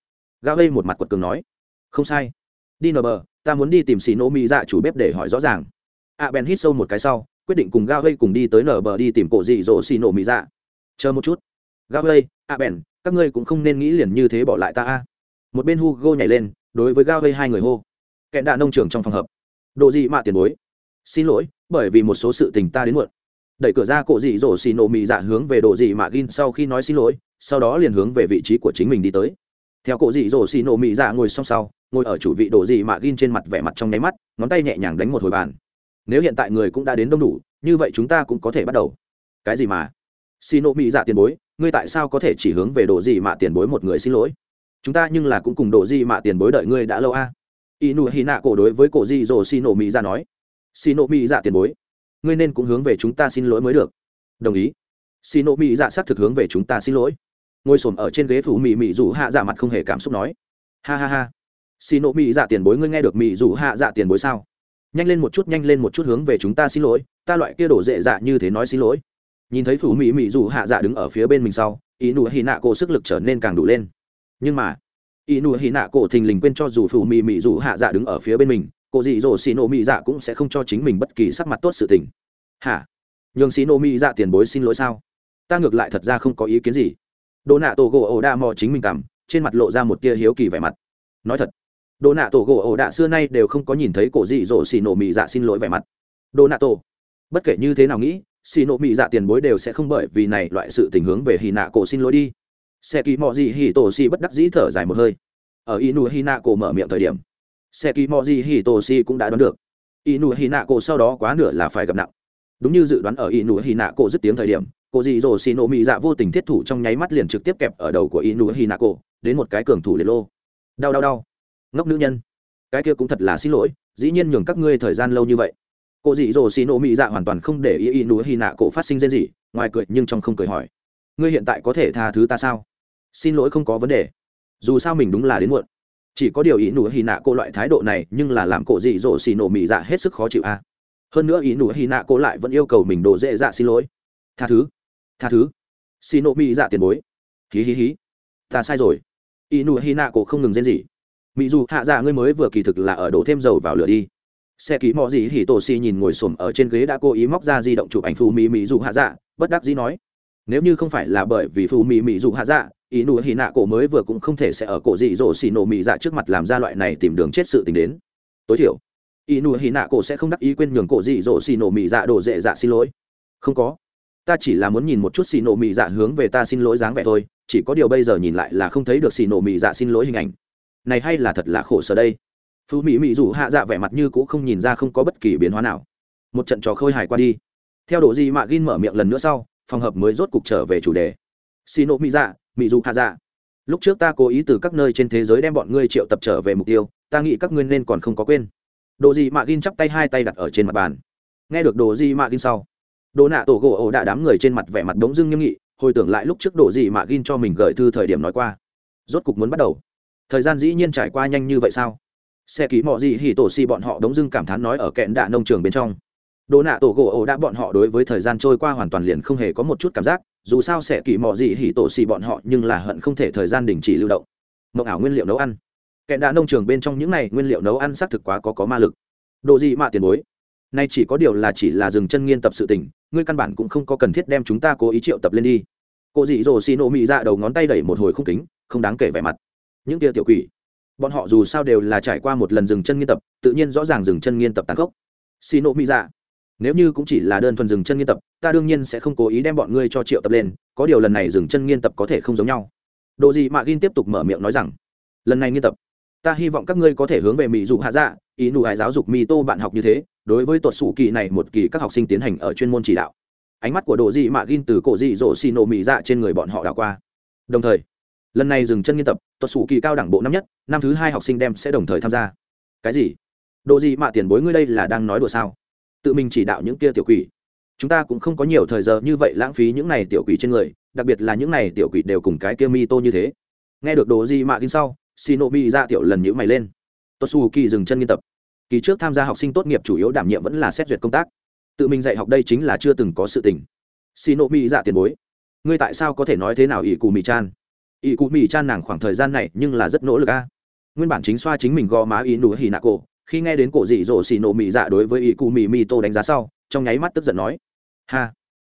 Gao gây một mặt quật cường nói. Không sai. Đi nở bờ, ta muốn đi tìm xì nổ mỹ dạ chủ bếp để hỏi rõ ràng. A bèn hít sâu một cái sau, quyết định cùng gao gây cùng đi tới nở bờ đi tìm cổ dị dỗ xì nổ mỹ dạ. Chờ một chút. Gao gây a bèn các ngươi cũng không nên nghĩ liền như thế bỏ lại ta a. Một bên hugo nhảy lên, đối với gao gây hai người hô. Kẹn đạ nông trường trong phòng hợp. Độ dị mạ tiền bối xin lỗi, bởi vì một số sự tình ta đến muộn. Đẩy cửa ra cổ dị dỗ xì nổ mị dạ hướng về đồ dị mạ gin sau khi nói xin lỗi, sau đó liền hướng về vị trí của chính mình đi tới. Theo cổ dị dỗ xì nổ mị dạ ngồi song sau, ngồi ở chủ vị đồ dị mạ gin trên mặt vẻ mặt trong nháy mắt, ngón tay nhẹ nhàng đánh một hồi bàn. Nếu hiện tại người cũng đã đến đông đủ, như vậy chúng ta cũng có thể bắt đầu. Cái gì mà? Xì nổ mị dạ tiền bối, ngươi tại sao có thể chỉ hướng về đồ dị mạ tiền bối một người xin lỗi? Chúng ta nhưng là cũng cùng đồ dị mạ tiền bối đợi ngươi đã lâu a. À? inu hi cổ đối với cổ dị dỗ xì nổ mị dạ nói xì nổ mỹ dạ tiền bối. Ngươi nên cũng hướng về chúng ta xin lỗi mới được. Đồng ý. Xì nổ mỹ dạ xác thực hướng về chúng ta xin lỗi. Ngồi s ở trên ghế phủ mị mị rủ hạ dạ mặt không hề cảm xúc nói. Ha ha ha. Xì nổ mỹ dạ tiền bối ngươi nghe được mị rủ hạ dạ tiền bối sao? Nhanh lên một chút, nhanh lên một chút hướng về chúng ta xin lỗi. Ta loại kia đổ dễ dạ như thế nói xin lỗi. Nhìn thấy phủ mị mị rủ hạ dạ đứng ở phía bên mình sau ý nụ hy nạ cổ sức lực trở nên càng đủ lên. Nhưng mà ý nụ hy nạ cổ thình lình quên cho dù phủ mị mị rủ hạ dạ đứng ở phía bên mình cô dì dỗ xì nổ mỹ dạ cũng sẽ không cho chính mình bất kỳ sắc mặt tốt sự tình. Hả? Nhường xì nổ mỹ dạ tiền bối xin lỗi sao? Ta ngược lại thật ra không có ý kiến gì. Đồ nạ tổ gỗ ổ đa mò chính mình cảm, trên mặt lộ ra một tia hiếu kỳ vẻ mặt. Nói thật đồ nạ tổ gỗ ổ đạ xưa nay đều không có nhìn thấy cổ dị dỗ xì nổ mỹ dạ xin lỗi vẻ mặt. Đồ nạ tổ, bất kể như thế nào nghĩ, xì nổ mỹ dạ tiền bối đều sẽ không bởi vì này loại sự tình hướng về hì nạ cổ xin lỗi đi. Xe kỳ mò gì hì tổ xì bất đắc dĩ thở dài một hơi. Ở inu hì nạ cổ mở miệng thời điểm xe kỳ mò gì hì tổ si cũng đã đoán được. Inu hì nạ cổ sau đó quá nửa là phải gặp nặng. Đúng như dự đoán ở inu hì nạ cổ dứt tiếng thời điểm cô dì dồ xì nổ mị dạ vô tình thiết thủ trong nháy mắt liền trực tiếp kẹp ở đầu của inu hì nạ cổ, đến một cái cường thủ liệt lô. Đau đau đau. Ngốc nữ nhân. Cái kia cũng thật là xin lỗi, dĩ nhiên nhường các ngươi thời gian lâu như vậy. Cô dì dồ xì nổ mị dạ hoàn toàn không để ý inu hì nạ cổ phát sinh rên gì, ngoài cười nhưng trong không cười hỏi. Ngươi hiện tại có thể tha thứ ta sao? Xin lỗi không có vấn đề. Dù sao mình đúng là đến muộn chỉ có điều ý nụ hy nạ cô loại thái độ này nhưng là làm cổ dị dỗ xì nổ mị dạ hết sức khó chịu a. Hơn nữa ý nụ hy nạ cô lại vẫn yêu cầu mình đồ dễ dạ xin lỗi. Tha thứ tha thứ. Xì nổ mị dạ tiền bối. Hí hí hí. Ta sai rồi. Ý nụ hy nạ cô không ngừng rên gì mỹ dù hạ dạ ngươi mới vừa kỳ thực là ở đổ thêm dầu vào lửa đi. Xe ký mò gì hỉ tổ xì nhìn ngồi xổm ở trên ghế đã cố ý móc ra di động chụp ảnh phù mỹ mỹ dù hạ dạ bất đắc dĩ nói. Nếu như không phải là bởi vì phù mỹ mỹ dù hạ dạ ý nụ hì nạ cổ mới vừa cũng không thể sẽ ở cổ dị dỗ xì nổ mị dạ trước mặt làm ra loại này tìm đường chết sự tình đến. Tối thiểu, ý nụ hì nạ cổ sẽ không đắc ý quên nhường cổ dị dỗ xì nổ mị dạ đổ dễ dạ xin lỗi. Không có. Ta chỉ là muốn nhìn một chút xì nổ mị dạ hướng về ta xin lỗi dáng vẻ thôi, chỉ có điều bây giờ nhìn lại là không thấy được xì nổ mị dạ xin lỗi hình ảnh. Này hay là thật là khổ sở đây. Phú mỹ mị rủ hạ dạ vẻ mặt như cũng không nhìn ra không có bất kỳ biến hóa nào. Một trận trò khơi hài qua đi. Theo độ gì mạ gin mở miệng lần nữa sau, phòng hợp mới rốt cục trở về chủ đề. Xì nổ mị dạ mỹ dù hạ dạ. Lúc trước ta cố ý từ các nơi trên thế giới đem bọn ngươi triệu tập trở về mục tiêu, ta nghĩ các ngươi nên còn không có quên. Đồ gì mạ gin chắp tay hai tay đặt ở trên mặt bàn. Nghe được đồ gì mạ gin sau, đồ nạ tổ gỗ ổ đã đám người trên mặt vẻ mặt đống dưng nghiêm nghị, hồi tưởng lại lúc trước đồ gì mạ gin cho mình gửi thư thời điểm nói qua. Rốt cục muốn bắt đầu. Thời gian dĩ nhiên trải qua nhanh như vậy sao? Xe ký mọi gì hỉ tổ si bọn họ đống dưng cảm thán nói ở kẹn đạ nông trường bên trong. Đồ nạ tổ gỗ ổ đã bọn họ đối với thời gian trôi qua hoàn toàn liền không hề có một chút cảm giác dù sao sẽ kỳ mò gì hỉ tổ xì bọn họ, nhưng là hận không thể thời gian đình chỉ lưu động. Mộng ảo nguyên liệu nấu ăn. Kẻ đã nông trường bên trong những này nguyên liệu nấu ăn xác thực quá có có ma lực. Độ gì mà tiền bối? Nay chỉ có điều là chỉ là dừng chân nghiên tập sự tình, ngươi căn bản cũng không có cần thiết đem chúng ta cố ý triệu tập lên đi. Cô dị dỗ xì nổ mị ra đầu ngón tay đẩy một hồi không kính, không đáng kể vẻ mặt. Những tia tiểu quỷ. Bọn họ dù sao đều là trải qua một lần dừng chân nghiên tập, tự nhiên rõ ràng dừng chân nghiên tập tàn khốc. Xì nổ mị ra nếu như cũng chỉ là đơn thuần dừng chân nghiên tập, ta đương nhiên sẽ không cố ý đem bọn ngươi cho triệu tập lên, có điều lần này dừng chân nghiên tập có thể không giống nhau. Độ gì Mạ gin tiếp tục mở miệng nói rằng, lần này nghiên tập, ta hy vọng các ngươi có thể hướng về mỹ dụ hạ dạ ý nụ hải giáo dục mỹ tô bạn học như thế, đối với tuột sủ kỳ này một kỳ các học sinh tiến hành ở chuyên môn chỉ đạo. Ánh mắt của độ dị mạ gin từ cổ dị dỗ xì nổ mỹ dạ trên người bọn họ đảo qua. Đồng thời, lần này dừng chân nghiên tập, tuột sủ kỳ cao đẳng bộ năm nhất, năm thứ hai học sinh đem sẽ đồng thời tham gia. Cái gì? Độ dị mạ tiền bối ngươi đây là đang nói đùa sao? Tự mình chỉ đạo những kia tiểu quỷ. Chúng ta cũng không có nhiều thời giờ như vậy lãng phí những này tiểu quỷ trên người, đặc biệt là những này tiểu quỷ đều cùng cái kia mi tô như thế. Nghe được đồ gì mạ kinh sau xì nộ mi ra tiểu lần nhữ mày lên. Tốt su kỳ dừng chân nghiên tập. Kỳ trước tham gia học sinh tốt nghiệp chủ yếu đảm nhiệm vẫn là xét duyệt công tác. Tự mình dạy học đây chính là chưa từng có sự tình. Xì nộ mi dạ tiền bối. Ngươi tại sao có thể nói thế nào ỷ cụ mì chan ỷ cụ mì chan nàng khoảng thời gian này nhưng là rất nỗ lực a. Nguyên bản chính xoa chính mình gò má ý nụ hì nạ cổ khi nghe đến cổ dị dỗ xì nổ mì dạ đối với ý cụ mì mi tô đánh giá sau, trong nháy mắt tức giận nói, ha,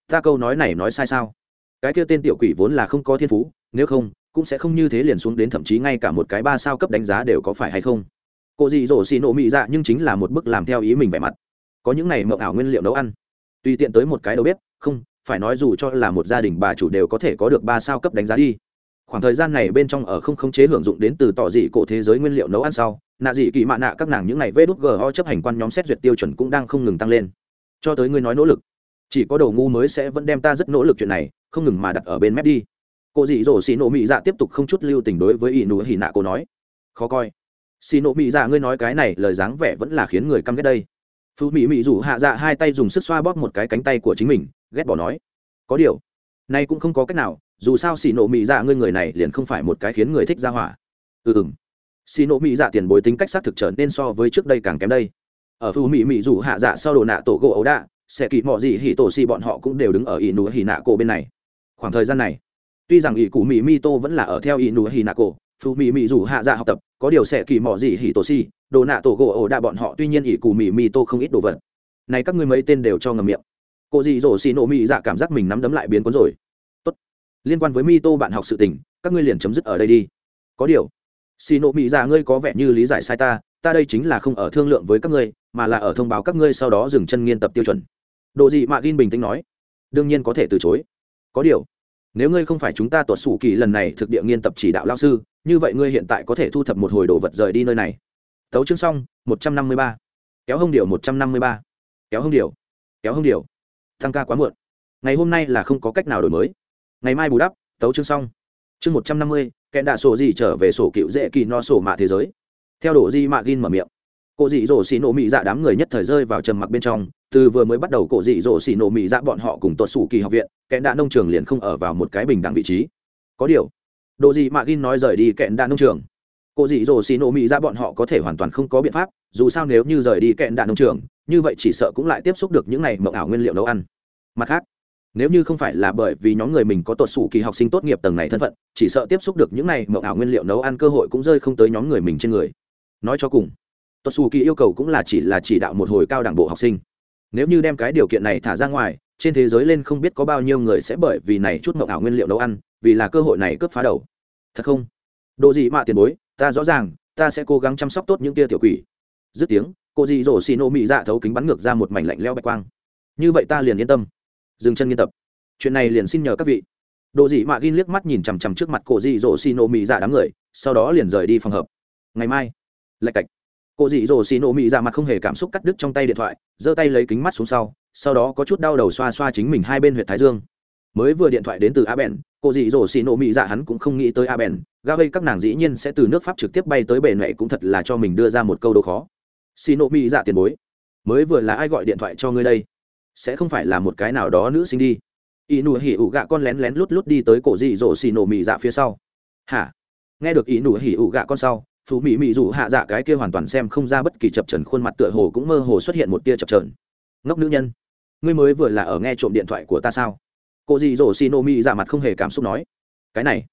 ta câu nói này nói sai sao? Cái kia tên tiểu quỷ vốn là không có thiên phú, nếu không, cũng sẽ không như thế liền xuống đến thậm chí ngay cả một cái ba sao cấp đánh giá đều có phải hay không? Cổ dị dỗ xì nổ mị dạ nhưng chính là một bức làm theo ý mình vẻ mặt. Có những này mộng ảo nguyên liệu nấu ăn, tùy tiện tới một cái đầu bếp, không, phải nói dù cho là một gia đình bà chủ đều có thể có được ba sao cấp đánh giá đi khoảng thời gian này bên trong ở không khống chế hưởng dụng đến từ tỏ dị cổ thế giới nguyên liệu nấu ăn sau, nạ dị kỳ mạ nạ các nàng những ngày vê đút gho chấp hành quan nhóm xét duyệt tiêu chuẩn cũng đang không ngừng tăng lên. Cho tới ngươi nói nỗ lực, chỉ có đầu ngu mới sẽ vẫn đem ta rất nỗ lực chuyện này, không ngừng mà đặt ở bên mép đi. Cô dị dỗ xì nộ mị dạ tiếp tục không chút lưu tình đối với ỷ nụ hỉ nạ cô nói. Khó coi. Xì nộ mị dạ ngươi nói cái này lời dáng vẻ vẫn là khiến người căm ghét đây. Phú mỹ mị rủ hạ dạ hai tay dùng sức xoa bóp một cái cánh tay của chính mình, ghét bỏ nói. Có điều, nay cũng không có cách nào dù sao xì nổ mỹ dạ ngươi người này liền không phải một cái khiến người thích ra hỏa. Ừ ừ xì nổ mỹ dạ tiền bối tính cách xác thực trở nên so với trước đây càng kém đây. Ở phù mỹ mỹ dù hạ dạ sau đồ nạ tổ gỗ ấu đạ, sẽ kỳ mọi gì hỉ tổ xì bọn họ cũng đều đứng ở ỷ nụ hỉ nạ cổ bên này. Khoảng thời gian này, tuy rằng ỷ cụ mỹ mi tô vẫn là ở theo ỷ nụ hỉ nạ cổ, phù mỹ mỹ dù hạ dạ học tập, có điều sẽ kỳ mọi gì hỉ tổ xì, đồ nạ tổ gỗ ấu đạ bọn họ tuy nhiên ỷ cụ mỹ mi tô không ít đồ vật. Này các ngươi mấy tên đều cho ngầm miệng. Cô dì rổ xì nổ mỹ dạ cảm giác mình nắm đấm lại biến cuốn rồi liên quan với mi tô bạn học sự tình, các ngươi liền chấm dứt ở đây đi. Có điều xì nổ mỹ dạ ngươi có vẻ như lý giải sai ta ta đây chính là không ở thương lượng với các ngươi, mà là ở thông báo các ngươi sau đó dừng chân nghiên tập tiêu chuẩn. Độ gì mạ gin bình tĩnh nói, đương nhiên có thể từ chối. Có điều, nếu ngươi không phải chúng ta tuột sủ kỳ lần này thực địa nghiên tập chỉ đạo lao sư, như vậy ngươi hiện tại có thể thu thập một hồi đồ vật rời đi nơi này. Tấu chương xong, một trăm năm mươi ba. Kéo hông điệu một trăm năm mươi ba. Kéo hông điệu kéo hông điệu tăng ca quá muộn. Ngày hôm nay là không có cách nào đổi mới ngày mai bù đắp, tấu chương xong. Chương một trăm năm mươi kẹn đạ sổ gì trở về sổ cựu dễ kỳ no sổ mạ thế giới. Theo đồ di mạ gin mở miệng. Cổ dị dỗ xì nổ mị dạ đám người nhất thời rơi vào trầm mặc bên trong, từ vừa mới bắt đầu cổ dị dỗ xì nổ mị dạ bọn họ cùng tuột sủ kỳ học viện kẽn đạ nông trường liền không ở vào một cái bình đẳng vị trí. Có điều, đồ dị mạ gin nói rời đi kẽn đạ nông trường. Cổ dị dỗ xì nổ mị dạ bọn họ có thể hoàn toàn không có biện pháp, dù sao nếu như rời đi kẽn đạ nông trường, như vậy chỉ sợ cũng lại tiếp xúc được những này mộng ảo nguyên liệu nấu ăn. Mặt khác nếu như không phải là bởi vì nhóm người mình có tuột sủ kỳ học sinh tốt nghiệp tầng này thân phận, chỉ sợ tiếp xúc được những này mậu ảo nguyên liệu nấu ăn cơ hội cũng rơi không tới nhóm người mình trên người. Nói cho cùng, tuột sủ kỳ yêu cầu cũng là chỉ là chỉ đạo một hồi cao đảng bộ học sinh. Nếu như đem cái điều kiện này thả ra ngoài, trên thế giới lên không biết có bao nhiêu người sẽ bởi vì này chút mậu ảo nguyên liệu nấu ăn, vì là cơ hội này cướp phá đầu. Thật không? Độ gì mạ tiền bối, ta rõ ràng, ta sẽ cố gắng chăm sóc tốt những tia tiểu quỷ. Dứt tiếng, cô dì dỗ xì nổ mị dạ thấu kính bắn ngược ra một mảnh lạnh leo bạch quang. Như vậy ta liền yên tâm dừng chân nghiên tập. Chuyện này liền xin nhờ các vị. Độ dị mạ ghi liếc mắt nhìn chằm chằm trước mặt cô dì dỗ xì nổ mỹ dạ đám người, sau đó liền rời đi phòng hợp ngày mai, lạch cạch. Cô dị dỗ xì nổ mỹ dạ mặt không hề cảm xúc cắt đứt trong tay điện thoại, giơ tay lấy kính mắt xuống sau sau đó có chút đau đầu xoa xoa chính mình hai bên huyện thái dương. Mới vừa điện thoại đến từ a bèn cô dị dỗ xì nổ mỹ dạ hắn cũng không nghĩ tới a bèn, ga gây các nàng dĩ nhiên sẽ từ nước pháp trực tiếp bay tới bể nệ cũng thật là cho mình đưa ra một câu đố khó. Xì nổ mỹ dạ tiền bối, mới vừa là ai gọi điện thoại cho ngươi đây? Sẽ không phải là một cái nào đó nữ sinh đi. Y nụ hỉ ủ gạ con lén lén lút lút đi tới cổ dị dỗ xì nổ mị dạ phía sau. Hả? Nghe được ý nụ hỉ ủ gạ con sau, phú mỹ mỹ dù hạ dạ cái kia hoàn toàn xem không ra bất kỳ chập trần khuôn mặt tựa hồ cũng mơ hồ xuất hiện một tia chập trờn. Ngốc nữ nhân, ngươi mới vừa là ở nghe trộm điện thoại của ta sao? Cổ dì dỗ xì nổ mỹ dạ mặt không hề cảm xúc nói. Cái này,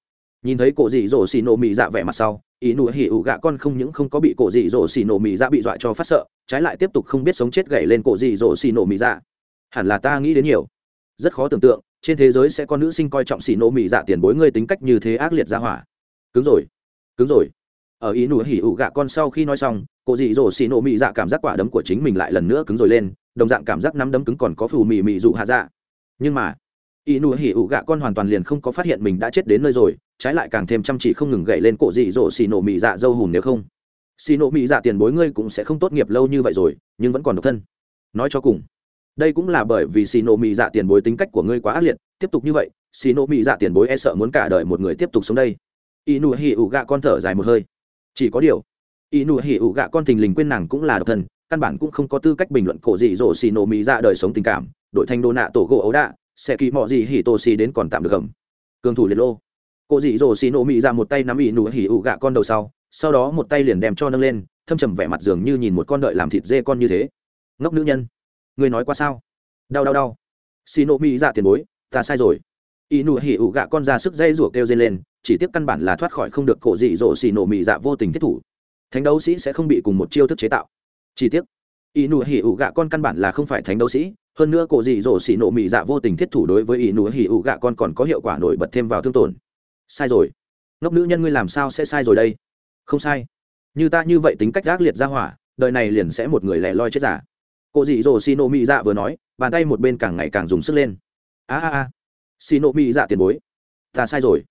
nhìn thấy cổ dì dỗ xì nổ mỹ dạ vẻ mặt sau ý nụ hỉ ủ gạ con không những không có bị cổ dì dỗ xì nổ mỹ dạ bị dọa cho phát sợ, trái lại tiếp tục không biết sống chết gậy lên cổ dì dỗ xì nổ mỹ dạ hẳn là ta nghĩ đến nhiều. Rất khó tưởng tượng, trên thế giới sẽ có nữ sinh coi trọng xì nổ mỹ dạ tiền bối ngươi tính cách như thế ác liệt ra hỏa. Cứng rồi cứng rồi. Ở ý nụ hỉ ụ gạ con sau khi nói xong, cô dị dỗ xì nổ mị dạ cảm giác quả đấm của chính mình lại lần nữa cứng rồi lên, đồng dạng cảm giác nắm đấm cứng còn có phù mì mì dụ hạ dạ. Nhưng mà, ý nụ hỉ ụ gạ con hoàn toàn liền không có phát hiện mình đã chết đến nơi rồi, trái lại càng thêm chăm chỉ không ngừng gậy lên cổ dị dỗ xì nổ mỹ dạ dâu hùm nếu không. Xì nổ mỹ dạ tiền bối ngươi cũng sẽ không tốt nghiệp lâu như vậy rồi, nhưng vẫn còn độc thân. Nói cho cùng đây cũng là bởi vì xì nổ mỹ dạ tiền bối tính cách của ngươi quá ác liệt, tiếp tục như vậy, xì nổ mỹ dạ tiền bối e sợ muốn cả đời một người tiếp tục sống đây. Y nụ hỉ ủ gạ con thở dài một hơi. Chỉ có điều y nụ hỉ ủ gạ con thình lình quên nàng cũng là độc thân căn bản cũng không có tư cách bình luận cổ dị dỗ xì nổ mỹ dạ đời sống tình cảm đội thanh đô nạ tổ gỗ ấu đạ, sẽ kỳ mọ gì hỉ tô xì đến còn tạm được gầm cường thủ liệt lô. Cổ dị dỗ xì nổ mỹ ra một tay nắm ỉ nụ hỉ ụ gạ con đầu sau sau đó một tay liền đem cho nâng lên, thâm trầm vẻ mặt dường như nhìn một con đợi làm thịt dê con như thế. Ngốc nữ nhân. Ngươi nói qua sao? Đau đau đau. Xì nổ mỹ dạ tiền bối ta sai rồi. Y nụ hỉ ụ gạ con ra sức dây rủa kêu dây lên chỉ tiếp căn bản là thoát khỏi không được cổ dị dỗ xì nổ mị dạ vô tình thiết thủ. Thánh đấu sĩ sẽ không bị cùng một chiêu thức chế tạo. Chỉ tiếc, y nụ hỉ ủ gạ con căn bản là không phải thánh đấu sĩ hơn nữa cổ dị dỗ xì nộ mị dạ vô tình thiết thủ đối với y nụ hỉ ủ gạ con còn có hiệu quả nổi bật thêm vào thương tổn. Sai rồi. Ngốc nữ nhân ngươi làm sao sẽ sai rồi đây? Không sai. Như ta như vậy tính cách gác liệt ra hỏa đời này liền sẽ một người lẻ loi chết giả. Cô dị dỗ xì nộ mị dạ vừa nói, bàn tay một bên càng ngày càng dùng sức lên. A a a. Xì nộ mị dạ tiền bối. Ta sai rồi.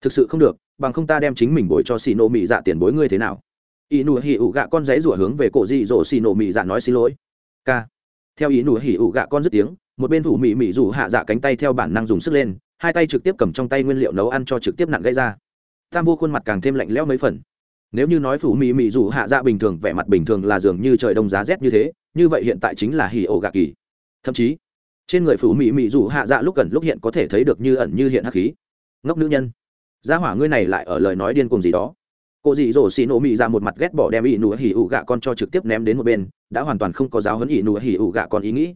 Thực sự không được, bằng không ta đem chính mình bồi cho xì nộ mị dạ tiền bối ngươi thế nào? Ý nụ hỉ ủ gạ con dãy rủa hướng về cổ dị dỗ xì nộ mị dạ nói xin lỗi. K. Theo ý nụ hỉ ủ gạ con dứt tiếng, một bên thủ mị mị rủ hạ dạ cánh tay theo bản năng dùng sức lên, hai tay trực tiếp cầm trong tay nguyên liệu nấu ăn cho trực tiếp nặng gây ra. Tam vô khuôn mặt càng thêm lạnh lẽo mấy phần nếu như nói phủ mỹ mỹ dù hạ dạ bình thường, vẻ mặt bình thường là dường như trời đông giá rét như thế, như vậy hiện tại chính là hỉ ổ gạ kỳ. Thậm chí, trên người phủ mỹ mỹ dù hạ dạ lúc gần lúc hiện có thể thấy được như ẩn như hiện hắc khí. Ngốc nữ nhân. Gia hỏa ngươi này lại ở lời nói điên cuồng gì đó. Cô dị dỗ xì nổ mị ra một mặt ghét bỏ đem ỷ nụ hỉ ủ gạ con cho trực tiếp ném đến một bên, đã hoàn toàn không có giáo huấn ỷ nụ hỉ ủ gạ con ý nghĩ.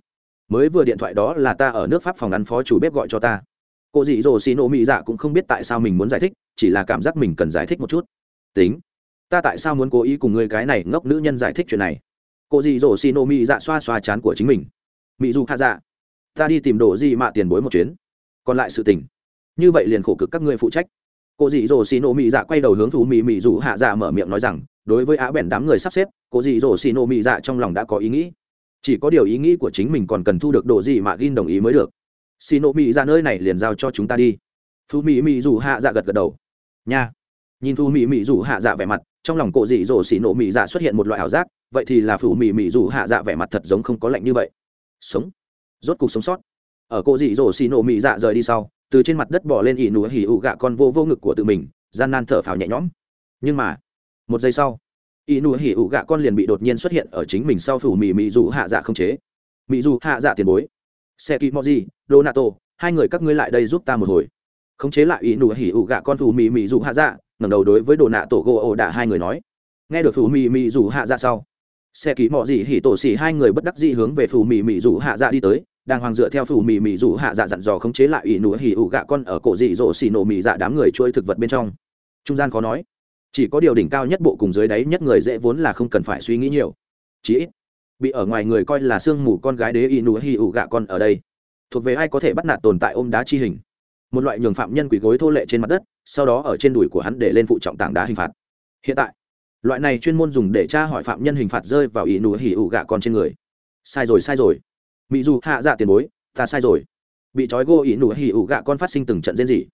Mới vừa điện thoại đó là ta ở nước pháp phòng ăn phó chủ bếp gọi cho ta. Cô dị dỗ xì nổ mị dạ cũng không biết tại sao mình muốn giải thích, chỉ là cảm giác mình cần giải thích một chút. Tính ta tại sao muốn cố ý cùng ngươi cái này ngốc nữ nhân giải thích chuyện này? Cô dì dỗ xì nô mỹ dạ xoa xoa chán của chính mình. Mỹ dù hạ dạ. Ta đi tìm đồ gì mạ tiền bối một chuyến. Còn lại sự tình. Như vậy liền khổ cực các ngươi phụ trách. Cô dì dỗ xì nô mỹ dạ quay đầu hướng thú mỹ mỹ dù hạ dạ mở miệng nói rằng, đối với á bèn đám người sắp xếp, cô dì dỗ xì nô mỹ dạ trong lòng đã có ý nghĩ. Chỉ có điều ý nghĩ của chính mình còn cần thu được đồ gì mà gin đồng ý mới được. Xì nô mỹ dạ nơi này liền giao cho chúng ta đi. Phú mỹ mỹ dù hạ dạ gật gật đầu. Nha. Nhìn phú mỹ mỹ dù hạ dạ vẻ mặt trong lòng cô dị dỗ xì nổ mị dạ xuất hiện một loại ảo giác, vậy thì là phủ mị mị dù hạ dạ vẻ mặt thật giống không có lạnh như vậy. Sống. Rốt cuộc sống sót. Ở cô dị dỗ xì nổ mị dạ rời đi sau, từ trên mặt đất bỏ lên ỉ nụa hỉ ụ gạ con vô vô ngực của tự mình, gian nan thở phào nhẹ nhõm. Nhưng mà, một giây sau ỉ nụa hỉ ụ gạ con liền bị đột nhiên xuất hiện ở chính mình sau phủ mì mị dù hạ dạ không chế. Mị dù hạ dạ tiền bối. Xe kỳ moji donato, hai người các ngươi lại đây giúp ta một hồi. Khống chế lại ỉ nụ hỉ ụ gạ con phủ mì mị dù hạ dạ ngẩng đầu đối với đồ nạ tổ gỗ ổ đạ hai người nói. Nghe được phủ mì mị rủ hạ dạ sau, xe ký mọ gì hỉ tổ xỉ hai người bất đắc dĩ hướng về phủ mì mị rủ hạ dạ đi tới, đang hoàng dựa theo phủ mì mì rủ hạ dạ dặn dò khống chế lại ỷ nụ hỉ ủ gạ con ở cổ dị dỗ xì nổ mì dạ đám người chuỗi thực vật bên trong. Trung gian khó nói. Chỉ có điều đỉnh cao nhất bộ cùng dưới đáy nhất người dễ vốn là không cần phải suy nghĩ nhiều. Chí ít, bị ở ngoài người coi là sương mù con gái đế ỷ nụ hỉ ủ gạ con ở đây. Thuộc về ai có thể bắt nạt tồn tại ôm đá chi hình? Một loại nhường phạm nhân quỷ gối thô lệ trên mặt đất, sau đó ở trên đùi của hắn để lên phụ trọng tảng đá hình phạt. Hiện tại, loại này chuyên môn dùng để tra hỏi phạm nhân hình phạt rơi vào ý nụ hỉ ủ gạ con trên người. Sai rồi sai rồi. Mỹ dù hạ dạ tiền bối, ta sai rồi. Bị trói gô ý nụ hỉ ủ gạ con phát sinh từng trận diễn gì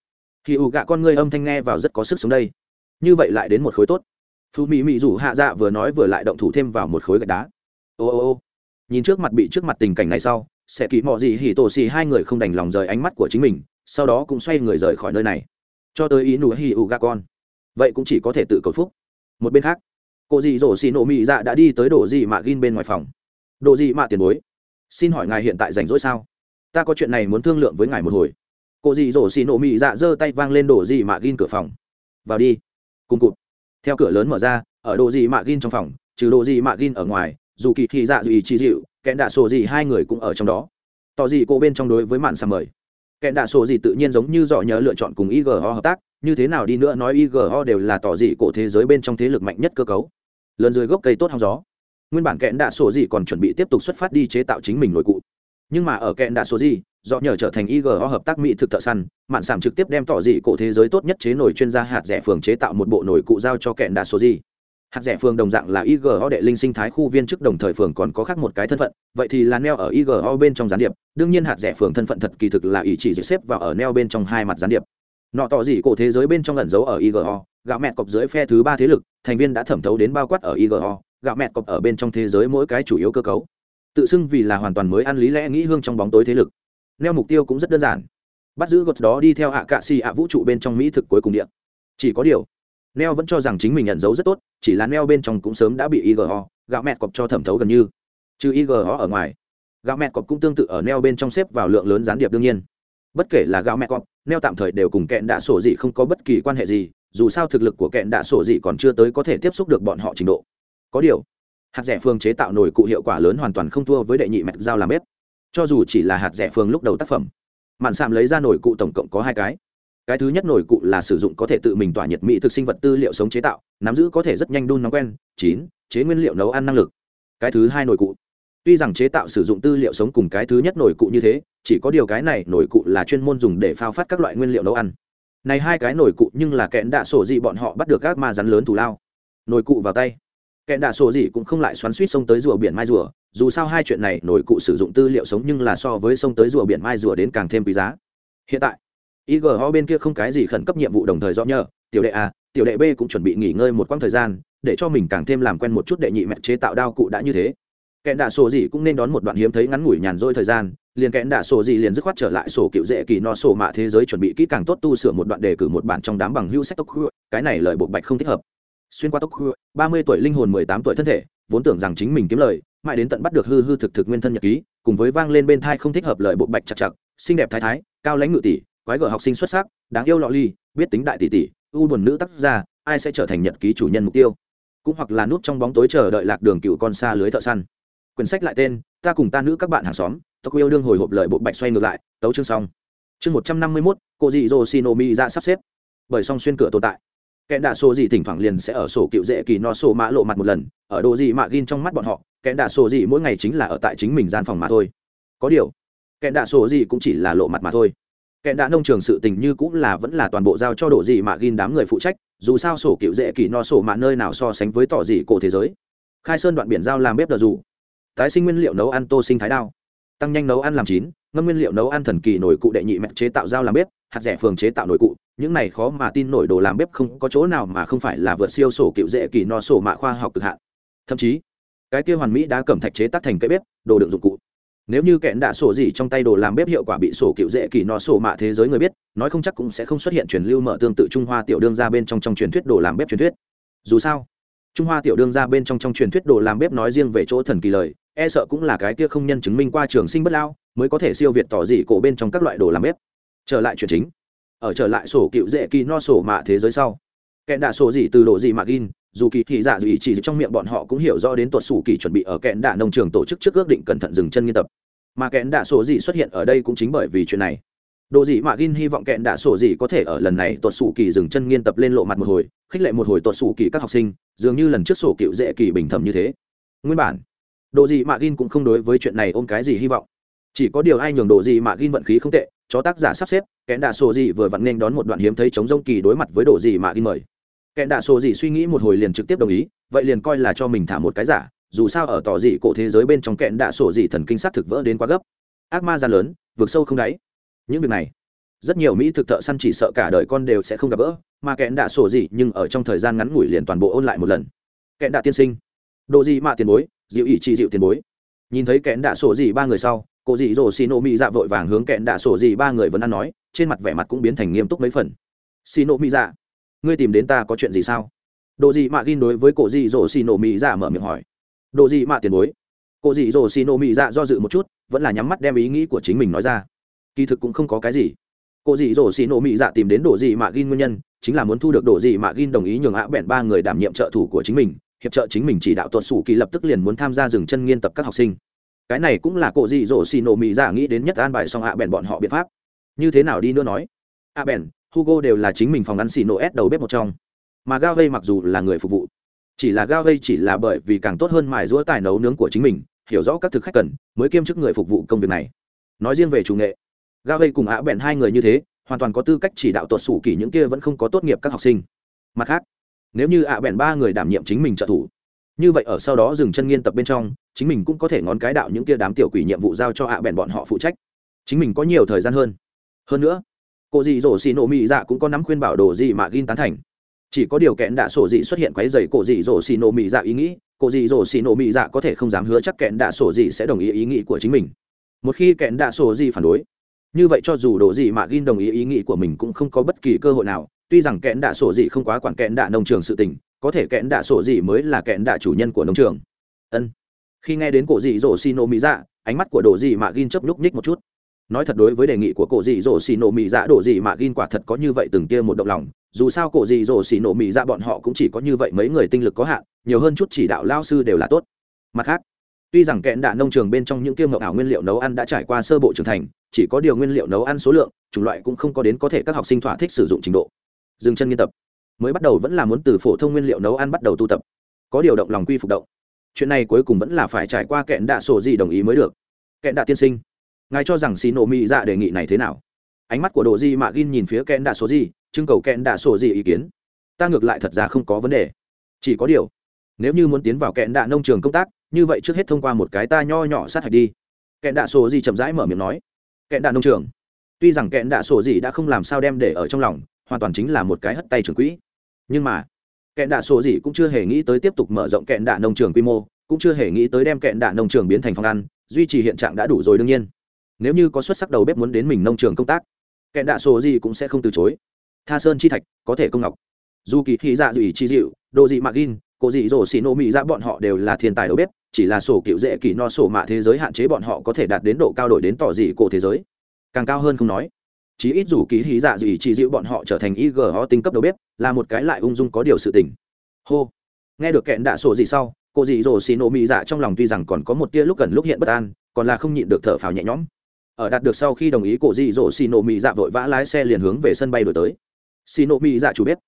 hỉ ủ gạ con ngươi âm thanh nghe vào rất có sức sống đây. Như vậy lại đến một khối tốt. Phú mỹ mỹ dù hạ dạ vừa nói vừa lại động thủ thêm vào một khối gạch đá. Ô ô ô. Nhìn trước mặt bị trước mặt tình cảnh này sau, sẽ kỹ mò gì hỉ tổ xì hai người không đành lòng rời ánh mắt của chính mình sau đó cũng xoay người rời khỏi nơi này, cho tới ý nụ hi u ga con. Vậy cũng chỉ có thể tự cầu phúc. Một bên khác, cô dì dỗ xì nổ mị dạ đã đi tới đồ gì mạ gin bên ngoài phòng. Đồ gì mạ tiền bối, xin hỏi ngài hiện tại rảnh rỗi sao? Ta có chuyện này muốn thương lượng với ngài một hồi. Cô dì dỗ xì nổ mị dạ giơ tay vang lên đổ dì mạ gin cửa phòng. Vào đi. Cùng cụt. Theo cửa lớn mở ra, ở đồ dì mạ gin trong phòng, trừ đồ dì mạ gin ở ngoài, dù kỳ thị dạ dù ý chi dịu kẽn đạ sổ dì hai người cũng ở trong đó. Tỏ gì cô bên trong đối với mạn sàm mời kẹn đạ sổ gì tự nhiên giống như dọ nhớ lựa chọn cùng igo hợp tác, như thế nào đi nữa nói igo đều là tỏ dị cổ thế giới bên trong thế lực mạnh nhất cơ cấu. Lớn dưới gốc cây tốt hóng gió. Nguyên bản kẹn đạ sổ gì còn chuẩn bị tiếp tục xuất phát đi chế tạo chính mình nội cụ. Nhưng mà ở kẹn đạ sổ gì, dọ nhờ trở thành igo hợp tác mỹ thực thợ săn, mạn sản trực tiếp đem tỏ dị cổ thế giới tốt nhất chế nổi chuyên gia hạt rẻ phường chế tạo một bộ nổi cụ giao cho kẹn đạ sổ gì hạt rẻ phường đồng dạng là igo đệ linh sinh thái khu viên chức đồng thời phường còn có khác một cái thân phận, vậy thì là neo ở igo bên trong gián điệp. Đương nhiên hạt rẻ phường thân phận thật kỳ thực là ý chỉ xếp vào ở neo bên trong hai mặt gián điệp. Nọ tỏ gì cổ thế giới bên trong ẩn giấu ở igo gạo mẹ cọc dưới phe thứ ba thế lực, thành viên đã thẩm thấu đến bao quát ở igo gạo mẹ cọc ở bên trong thế giới mỗi cái chủ yếu cơ cấu. Tự xưng vì là hoàn toàn mới ăn lý lẽ nghĩ hương trong bóng tối thế lực. Neo mục tiêu cũng rất đơn giản. Bắt giữ gột đó đi theo hạ cạ xì ạ vũ trụ bên trong mỹ thực cuối cùng điện chỉ có điều neo vẫn cho rằng chính mình nhận dấu rất tốt, chỉ là neo bên trong cũng sớm đã bị igo gạo mẹ cọp cho thẩm thấu gần như. Trừ igo ở ngoài, gạo mẹ cọp cũng tương tự ở neo bên trong xếp vào lượng lớn gián điệp đương nhiên. Bất kể là gạo mẹ cọp, neo tạm thời đều cùng kẹn đạ sổ dị không có bất kỳ quan hệ gì, dù sao thực lực của kẹn đạ sổ dị còn chưa tới có thể tiếp xúc được bọn họ trình độ. Có điều, hạt rẻ phương chế tạo nổi cụ hiệu quả lớn hoàn toàn không thua với đệ nhị mẹt dao làm bếp. Cho dù chỉ là hạt rẻ phương lúc đầu tác phẩm, mạn sạm lấy ra nổi cụ tổng cộng có hai cái cái thứ nhất nổi cụ là sử dụng có thể tự mình tỏa nhiệt mỹ thực sinh vật tư liệu sống chế tạo, nắm giữ có thể rất nhanh đun nóng quen, chín, chế nguyên liệu nấu ăn năng lực. Cái thứ hai nổi cụ. Tuy rằng chế tạo sử dụng tư liệu sống cùng cái thứ nhất nổi cụ như thế, chỉ có điều cái này nổi cụ là chuyên môn dùng để phao phát các loại nguyên liệu nấu ăn. Này hai cái nổi cụ nhưng là kẽn đạ sổ gì bọn họ bắt được các ma rắn lớn thù lao. Nổi cụ vào tay. Kẽn đạ sổ gì cũng không lại xoắn suýt sông tới rùa biển mai rùa, dù sao hai chuyện này nổi cụ sử dụng tư liệu sống nhưng là so với sông tới rùa biển mai rùa đến càng thêm quý giá. Hiện tại igo bên kia không cái gì khẩn cấp nhiệm vụ đồng thời do nhờ, tiểu đệ a, tiểu đệ b cũng chuẩn bị nghỉ ngơi một quãng thời gian, để cho mình càng thêm làm quen một chút đệ nhị mẹ chế tạo đao cụ đã như thế. Kẹn đạ sổ gì cũng nên đón một đoạn hiếm thấy ngắn ngủi nhàn rỗi thời gian, liền kẽn đạ sổ gì liền dứt khoát trở lại sổ cựu dễ kỳ no sổ mạ thế giới chuẩn bị kỹ càng tốt tu sửa một đoạn đề cử một bản trong đám bằng hưu sách tốc cái này lời bộ bạch không thích hợp. Xuyên qua tốc ba mươi tuổi linh hồn mười tám tuổi thân thể, vốn tưởng rằng chính mình kiếm lời, mãi đến tận bắt được hư hư thực thực nguyên thân nhật ký, cùng với vang lên bên thai không thích hợp lời bộ bạch chặt chặt, xinh đẹp thái thái, cao lãnh ngự tỷ quái gở học sinh xuất sắc, đáng yêu lọ ly biết tính đại tỷ tỷ, u buồn nữ tác gia, ai sẽ trở thành nhật ký chủ nhân mục tiêu? Cũng hoặc là núp trong bóng tối chờ đợi lạc đường cựu con xa lưới thợ săn. Quyển sách lại tên, ta cùng ta nữ các bạn hàng xóm tộc yêu đương hồi hộp lợi bộ bạch xoay ngược lại, tấu chương xong. Chương một trăm năm mươi mốt, cô dị dô ra sắp xếp. Bởi song xuyên cửa tồn tại. Kẻ đạ sổ gì thỉnh thoảng liền sẽ ở sổ cựu dễ kỳ no sổ mã lộ mặt một lần, ở đồ gì mạ gin trong mắt bọn họ, kẻ đạ sổ gì mỗi ngày chính là ở tại chính mình gian phòng mà thôi. Có điều, kẻ đạ sổ gì cũng chỉ là lộ mặt mà thôi kẻ đã nông trường sự tình như cũng là vẫn là toàn bộ giao cho đổ gì mà gin đám người phụ trách, dù sao sổ cựu dễ kỳ no sổ mà nơi nào so sánh với tỏ gì cổ thế giới. Khai sơn đoạn biển giao làm bếp đờ dù. Tái sinh nguyên liệu nấu ăn tô sinh thái đao. Tăng nhanh nấu ăn làm chín, ngâm nguyên liệu nấu ăn thần kỳ nổi cụ đệ nhị mẹ chế tạo dao làm bếp, hạt rẻ phường chế tạo nổi cụ. Những này khó mà tin nổi đồ làm bếp không có chỗ nào mà không phải là vượt siêu sổ cựu dễ kỳ no sổ mạ khoa học cực hạn. Thậm chí, cái kia hoàn mỹ đã cẩm thạch chế tác thành cái bếp, đồ đựng dụng cụ nếu như kẹn đã sổ gì trong tay đồ làm bếp hiệu quả bị sổ cựu dễ kỳ no sổ mạ thế giới người biết, nói không chắc cũng sẽ không xuất hiện truyền lưu mở tương tự trung hoa tiểu đương ra bên trong trong truyền thuyết đồ làm bếp truyền thuyết. Dù sao, trung hoa tiểu đương ra bên trong trong truyền thuyết đồ làm bếp nói riêng về chỗ thần kỳ lời e sợ cũng là cái kia không nhân chứng minh qua trường sinh bất lao, mới có thể siêu việt tỏ dị cổ bên trong các loại đồ làm bếp. Trở lại chuyện chính. Ở trở lại sổ cựu dễ kỳ no sổ mạ thế giới sau, kẹn đạ sổ gì từ đồ gì mạ gin dù kỳ thị dạ dù ý chỉ trong miệng bọn họ cũng hiểu rõ đến tuột sủ kỳ chuẩn bị ở kẹn đạ nông trường tổ chức trước ước định cẩn thận dừng chân nghiên tập. Mà kẹn đạ sổ dị xuất hiện ở đây cũng chính bởi vì chuyện này. Đồ dị mạ gin hy vọng kẹn đạ sổ dị có thể ở lần này tuột sủ kỳ dừng chân nghiên tập lên lộ mặt một hồi, khích lệ một hồi tuột sủ kỳ các học sinh, dường như lần trước sổ cựu dễ kỳ bình thầm như thế. Nguyên bản, đồ dị mạ gin cũng không đối với chuyện này ôm cái gì hy vọng. Chỉ có điều ai nhường đồ dị mạ gin vận khí không tệ, cho tác giả sắp xếp kẽn đạ sổ dị vừa vặn nên đón một đoạn hiếm thấy chống rông kỳ đối mặt với đồ dị mạ gin mời kẻ đạ sổ gì suy nghĩ một hồi liền trực tiếp đồng ý, vậy liền coi là cho mình thả một cái giả, dù sao ở tỏ dị cổ thế giới bên trong kẹn đạ sổ gì thần kinh sắc thực vỡ đến quá gấp. Ác ma gian lớn, vượt sâu không đáy. Những việc này, rất nhiều mỹ thực thợ săn chỉ sợ cả đời con đều sẽ không gặp gỡ, mà kẹn đạ sổ gì nhưng ở trong thời gian ngắn ngủi liền toàn bộ ôn lại một lần. Kẹn đạ tiên sinh, đồ gì mạ tiền bối, dịu ỷ trị dịu tiền bối. Nhìn thấy kẹn đạ sổ gì ba người sau, cô dị dỗ xì nộ mỹ dạ vội vàng hướng kẹn đạ sổ gì ba người vẫn ăn nói, trên mặt vẻ mặt cũng biến thành nghiêm túc mấy phần. Xì nộ mỹ dạ ngươi tìm đến ta có chuyện gì sao? Đồ gì mạ gin đối với cổ dị dỗ xì nổ mỹ dạ mở miệng hỏi. Đồ gì mạ tiền bối. Cổ dị dỗ xì nổ mỹ dạ do dự một chút, vẫn là nhắm mắt đem ý nghĩ của chính mình nói ra. Kỳ thực cũng không có cái gì. Cổ dị dỗ xì nổ mỹ dạ tìm đến đồ gì mạ gin nguyên nhân, chính là muốn thu được đồ gì mạ gin đồng ý nhường ạ bẹn ba người đảm nhiệm trợ thủ của chính mình, hiệp trợ chính mình chỉ đạo tuột sủ kỳ lập tức liền muốn tham gia dừng chân nghiên tập các học sinh. Cái này cũng là cổ dị dỗ xì nổ mỹ dạ nghĩ đến nhất an bài xong ạ bẹn bọn họ biện pháp. Như thế nào đi nữa nói? ạ bèn hugo đều là chính mình phòng ăn xì nổ ép đầu bếp một trong. Mà gao vây mặc dù là người phục vụ, chỉ là gao vây chỉ là bởi vì càng tốt hơn mài giũa tài nấu nướng của chính mình, hiểu rõ các thực khách cần, mới kiêm chức người phục vụ công việc này. Nói riêng về chủ nghệ gao vây cùng ạ bèn hai người như thế, hoàn toàn có tư cách chỉ đạo tuột sủ kỳ những kia vẫn không có tốt nghiệp các học sinh. Mặt khác, nếu như ạ bèn ba người đảm nhiệm chính mình trợ thủ, như vậy ở sau đó dừng chân nghiên tập bên trong, chính mình cũng có thể ngón cái đạo những kia đám tiểu quỷ nhiệm vụ giao cho ạ bèn bọn họ phụ trách. Chính mình có nhiều thời gian hơn. Hơn nữa cô dì dỗ xì nổ mỹ dạ cũng có nắm khuyên bảo đồ gì mà gin tán thành. Chỉ có điều kẽn đạ sổ dị xuất hiện quấy dày cô dì dỗ xì nổ mỹ dạ ý nghĩ, cô dì dỗ xì nổ mỹ dạ có thể không dám hứa chắc kẽn đạ sổ dị sẽ đồng ý ý nghĩ của chính mình. Một khi kẽn đạ sổ dị phản đối, như vậy cho dù đồ gì mà gin đồng ý ý nghĩ của mình cũng không có bất kỳ cơ hội nào. Tuy rằng kẽn đạ sổ dị không quá quản kẽn đạ nông trường sự tình, có thể kẽn đạ sổ dị mới là kẽn đạ chủ nhân của nông trường. Ân. Khi nghe đến cổ dị dỗ xì nổ mỹ dạ ánh mắt của đồ dị mà gin chấp lúc nhích một chút nói thật đối với đề nghị của cổ dị dỗ xì nổ mỹ dạ đổ dị mà gin quả thật có như vậy từng kia một động lòng. Dù sao cổ dị dỗ xì nổ mỹ dạ bọn họ cũng chỉ có như vậy mấy người tinh lực có hạn, nhiều hơn chút chỉ đạo lao sư đều là tốt. Mặt khác, tuy rằng kẽn đạ nông trường bên trong những kiêm ngọc ảo nguyên liệu nấu ăn đã trải qua sơ bộ trưởng thành, chỉ có điều nguyên liệu nấu ăn số lượng, chủng loại cũng không có đến có thể các học sinh thỏa thích sử dụng trình độ. Dừng chân nghiên tập. Mới bắt đầu vẫn là muốn từ phổ thông nguyên liệu nấu ăn bắt đầu tu tập. Có điều động lòng quy phục động. Chuyện này cuối cùng vẫn là phải trải qua kẹn đạ sổ gì đồng ý mới được. Kẹn đạ tiên sinh ngài cho rằng xì nổ mỹ dạ đề nghị này thế nào? Ánh mắt của đồ di mạ gin nhìn phía kẹn đạ Số gì trưng cầu kẹn đạ sổ gì ý kiến. Ta ngược lại thật ra không có vấn đề. Chỉ có điều, nếu như muốn tiến vào kẹn đạ nông trường công tác, như vậy trước hết thông qua một cái ta nho nhỏ sát hạch đi. Kẹn đạ sổ gì chậm rãi mở miệng nói. Kẹn đạ nông trường. Tuy rằng kẹn đạ sổ gì đã không làm sao đem để ở trong lòng, hoàn toàn chính là một cái hất tay trường quỹ. Nhưng mà kẹn đạ sổ gì cũng chưa hề nghĩ tới tiếp tục mở rộng kẹn đạ nông trường quy mô, cũng chưa hề nghĩ tới đem kẹn đạ nông trường biến thành phòng ăn, duy trì hiện trạng đã đủ rồi đương nhiên nếu như có xuất sắc đầu bếp muốn đến mình nông trường công tác kẹn đạ sổ gì cũng sẽ không từ chối. Tha sơn chi thạch, có thể công ngọc. Dù kỳ thị dạ dị chi dịu độ dị mạc in cổ dị dỗ xì nô mỹ ra bọn họ đều là thiên tài đầu bếp, chỉ là sổ cựu dễ kỳ no sổ mạ thế giới hạn chế bọn họ có thể đạt đến độ cao đổi đến tỏ dị cổ thế giới. Càng cao hơn không nói, chí ít dù ký hí dạ dùy chi dịu bọn họ trở thành ig ho tinh cấp đầu bếp, là một cái lại ung dung có điều sự tình. Hô. Nghe được kẹn đạ sổ gì sau cô dị dỗ xì nổ mỹ dạ trong lòng tuy rằng còn có một tia lúc cần lúc hiện bất an, còn là không nhịn được thở phào nhẹ nhõm ở đạt được sau khi đồng ý cổ dị dỗ xì nổ mỹ dạ vội vã lái xe liền hướng về sân bay đổi tới. Xì nổ mỹ dạ chủ biết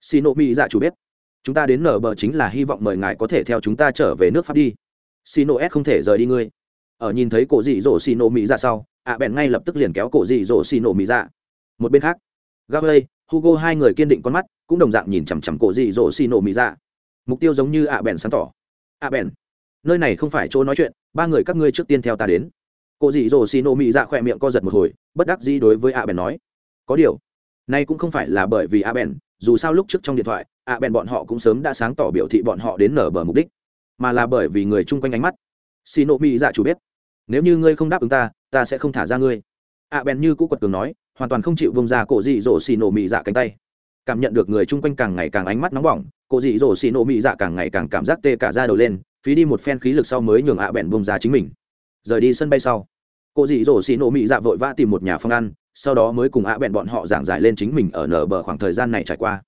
xì nổ mỹ dạ chủ biết chúng ta đến nở bờ chính là hy vọng mời ngài có thể theo chúng ta trở về nước pháp đi. Xì nổ s không thể rời đi ngươi. Ở nhìn thấy cổ dị dỗ xì nổ mỹ dạ sau, ạ bèn ngay lập tức liền kéo cổ dị dỗ xì nổ mỹ dạ. Một bên khác, gabriel, hugo hai người kiên định con mắt, cũng đồng dạng nhìn chằm chằm cổ dị dỗ xì nổ mỹ dạ. Mục tiêu giống như ạ bèn sáng tỏ. Ạ bèn, nơi này không phải chỗ nói chuyện, ba người các ngươi trước tiên theo ta đến. Cô dì dỗ xì nổ mỹ dạ khỏe miệng co giật một hồi, bất đắc dĩ đối với ạ bèn nói. Có điều, nay cũng không phải là bởi vì ạ bèn, dù sao lúc trước trong điện thoại ạ bèn bọn họ cũng sớm đã sáng tỏ biểu thị bọn họ đến nở bờ mục đích, mà là bởi vì người chung quanh ánh mắt. Xì nổ mỹ dạ chủ biết, nếu như ngươi không đáp ứng ta ta sẽ không thả ra ngươi. Ạ bèn như cũ quật cường nói, hoàn toàn không chịu vung ra cổ dị dỗ xì nổ mị dạ cánh tay. Cảm nhận được người chung quanh càng ngày càng ánh mắt nóng bỏng cổ dị dỗ xì nổ mị dạ càng ngày càng cảm giác tê cả ra đầu lên, phí đi một phen khí lực sau mới nhường ạ bèn bông ra chính mình rời đi sân bay sau. Cô dị dỗ xì nổ mị dạ vội vã tìm một nhà phong ăn, sau đó mới cùng ạ bèn bọn họ giảng giải lên chính mình ở nở bờ khoảng thời gian này trải qua.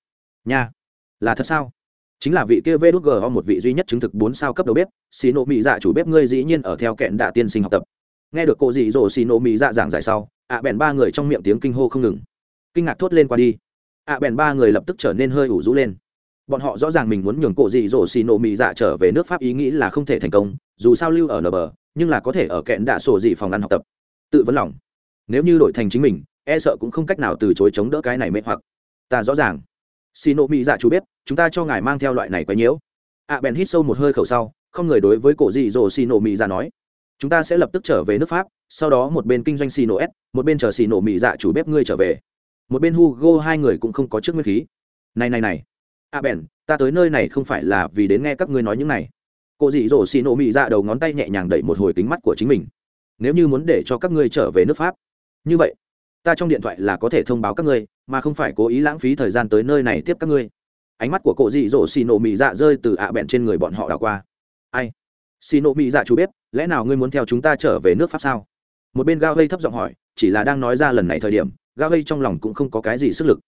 Nha, là thật sao? Chính là vị kia vê đút g một vị duy nhất chứng thực bốn sao cấp đầu bếp, xì nổ mỹ dạ chủ bếp ngươi dĩ nhiên ở theo kẹn đạ tiên sinh học tập. Nghe được cô dị dỗ xì nổ mỹ dạ giảng giải sau, ạ bèn ba người trong miệng tiếng kinh hô không ngừng. Kinh ngạc thốt lên qua đi. Ạ bèn ba người lập tức trở nên hơi ủ rũ lên. Bọn họ rõ ràng mình muốn nhường cổ dị dỗ xì nổ mị dạ trở về nước pháp ý nghĩ là không thể thành công, dù sao lưu ở nở bờ nhưng là có thể ở kẹn đạ sổ dị phòng ăn học tập. Tự vấn lòng. Nếu như đổi thành chính mình e sợ cũng không cách nào từ chối chống đỡ cái này mệt hoặc. Ta rõ ràng. Xì nổ mị dạ chú biết chúng ta cho ngài mang theo loại này quấy nhiễu. Ạ bèn hít sâu một hơi khẩu sau, không người đối với cổ dị dỗ xì nổ mị dạ nói. Chúng ta sẽ lập tức trở về nước pháp, sau đó một bên kinh doanh xì nổ s, một bên chờ xì nổ mị dạ chủ bếp ngươi trở về. Một bên hugo hai người cũng không có trước nguyên khí. Này này này. A à bèn ta tới nơi này không phải là vì đến nghe các ngươi nói những này cô dị dỗ xì nổ mị dạ đầu ngón tay nhẹ nhàng đẩy một hồi kính mắt của chính mình. Nếu như muốn để cho các ngươi trở về nước pháp. Như vậy, ta trong điện thoại là có thể thông báo các ngươi, mà không phải cố ý lãng phí thời gian tới nơi này tiếp các ngươi. Ánh mắt của cô dị dỗ xì nổ mị dạ rơi từ ạ bẹn trên người bọn họ đảo qua. Ai? Xì nổ mị dạ chú bếp, lẽ nào ngươi muốn theo chúng ta trở về nước pháp sao? Một bên gao gây thấp giọng hỏi, chỉ là đang nói ra lần này thời điểm, gao gây trong lòng cũng không có cái gì sức lực.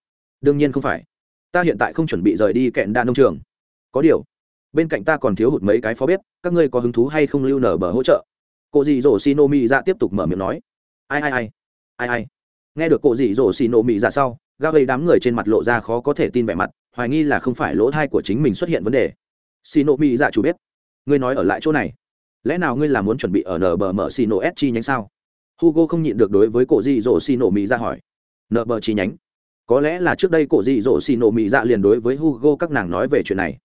Đương nhiên không phải. Ta hiện tại không chuẩn bị rời đi kẹn đa nông trường. Có điều bên cạnh ta còn thiếu hụt mấy cái phó bếp, các ngươi có hứng thú hay không lưu nở bờ hỗ trợ? Cô dì dỗ xì nô mị dạ tiếp tục mở miệng nói. Ai ai ai? Ai ai? Nghe được cô dì dỗ xì nô mị dạ sau gao gây đám người trên mặt lộ ra khó có thể tin vẻ mặt, hoài nghi là không phải lỗ thai của chính mình xuất hiện vấn đề. Xì nô mị dạ chủ bếp, ngươi nói ở lại chỗ này. Lẽ nào ngươi là muốn chuẩn bị ở nở bờ mở xì nô s chi nhánh sao? Hugo không nhịn được đối với cô dì dỗ xì nô mỹ ra hỏi. Nở bờ chi nhánh? Có lẽ là trước đây cổ dị dỗ xì nổ mị dạ liền đối với hugo các nàng nói về chuyện này.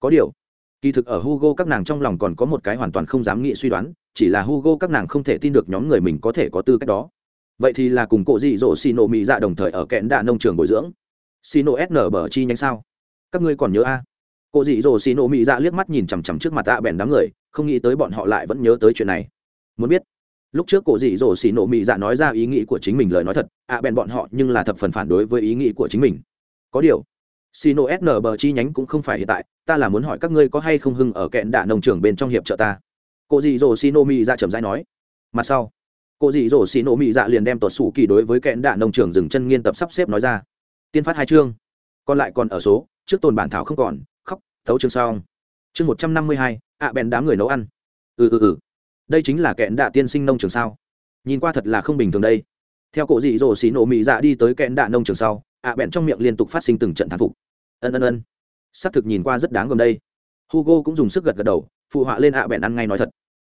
Có điều kỳ thực ở hugo các nàng trong lòng còn có một cái hoàn toàn không dám nghĩ suy đoán, chỉ là hugo các nàng không thể tin được nhóm người mình có thể có tư cách đó. Vậy thì là cùng cổ dị dỗ xì nổ mị dạ đồng thời ở kẽn đạ nông trường bồi dưỡng. Xì nổ sn bờ chi nhánh sao? Các ngươi còn nhớ a? À? cổ dị dỗ xì nổ mị dạ liếc mắt nhìn chằm chằm trước mặt tạ bèn đám người, không nghĩ tới bọn họ lại vẫn nhớ tới chuyện này. Muốn biết? Lúc trước cổ dị dỗ xì nổ mị dạ nói ra ý nghĩ của chính mình lời nói thật, ạ bèn bọn họ nhưng là thập phần phản đối với ý nghĩ của chính mình. Có điều Sino SNB chi nhánh cũng không phải hiện tại, ta là muốn hỏi các ngươi có hay không hưng ở kẹn đạ nông trường bên trong hiệp trợ ta. Cô dì dỗ xì ra mị dạ chậm rãi nói. Mặt sau, cô dì dỗ xì mị dạ liền đem tuột sủ kỳ đối với kẹn đạ nông trường dừng chân nghiên tập sắp xếp nói ra. Tiên phát hai chương, còn lại còn ở số, trước tồn bản thảo không còn, khóc, thấu chương xong. Chương một trăm năm mươi hai, ạ bèn đám người nấu ăn. Ừ ừ ừ. Đây chính là kẹn đạ tiên sinh nông trường sao? Nhìn qua thật là không bình thường đây. Theo cổ dị rồ xí nổ mị dạ đi tới kẹn đạ nông trường sau, ạ bèn trong miệng liên tục phát sinh từng trận thán phục ân ân ân. Xác thực nhìn qua rất đáng gồm đây. Hugo cũng dùng sức gật gật đầu, phụ họa lên ạ bèn ăn ngay nói thật.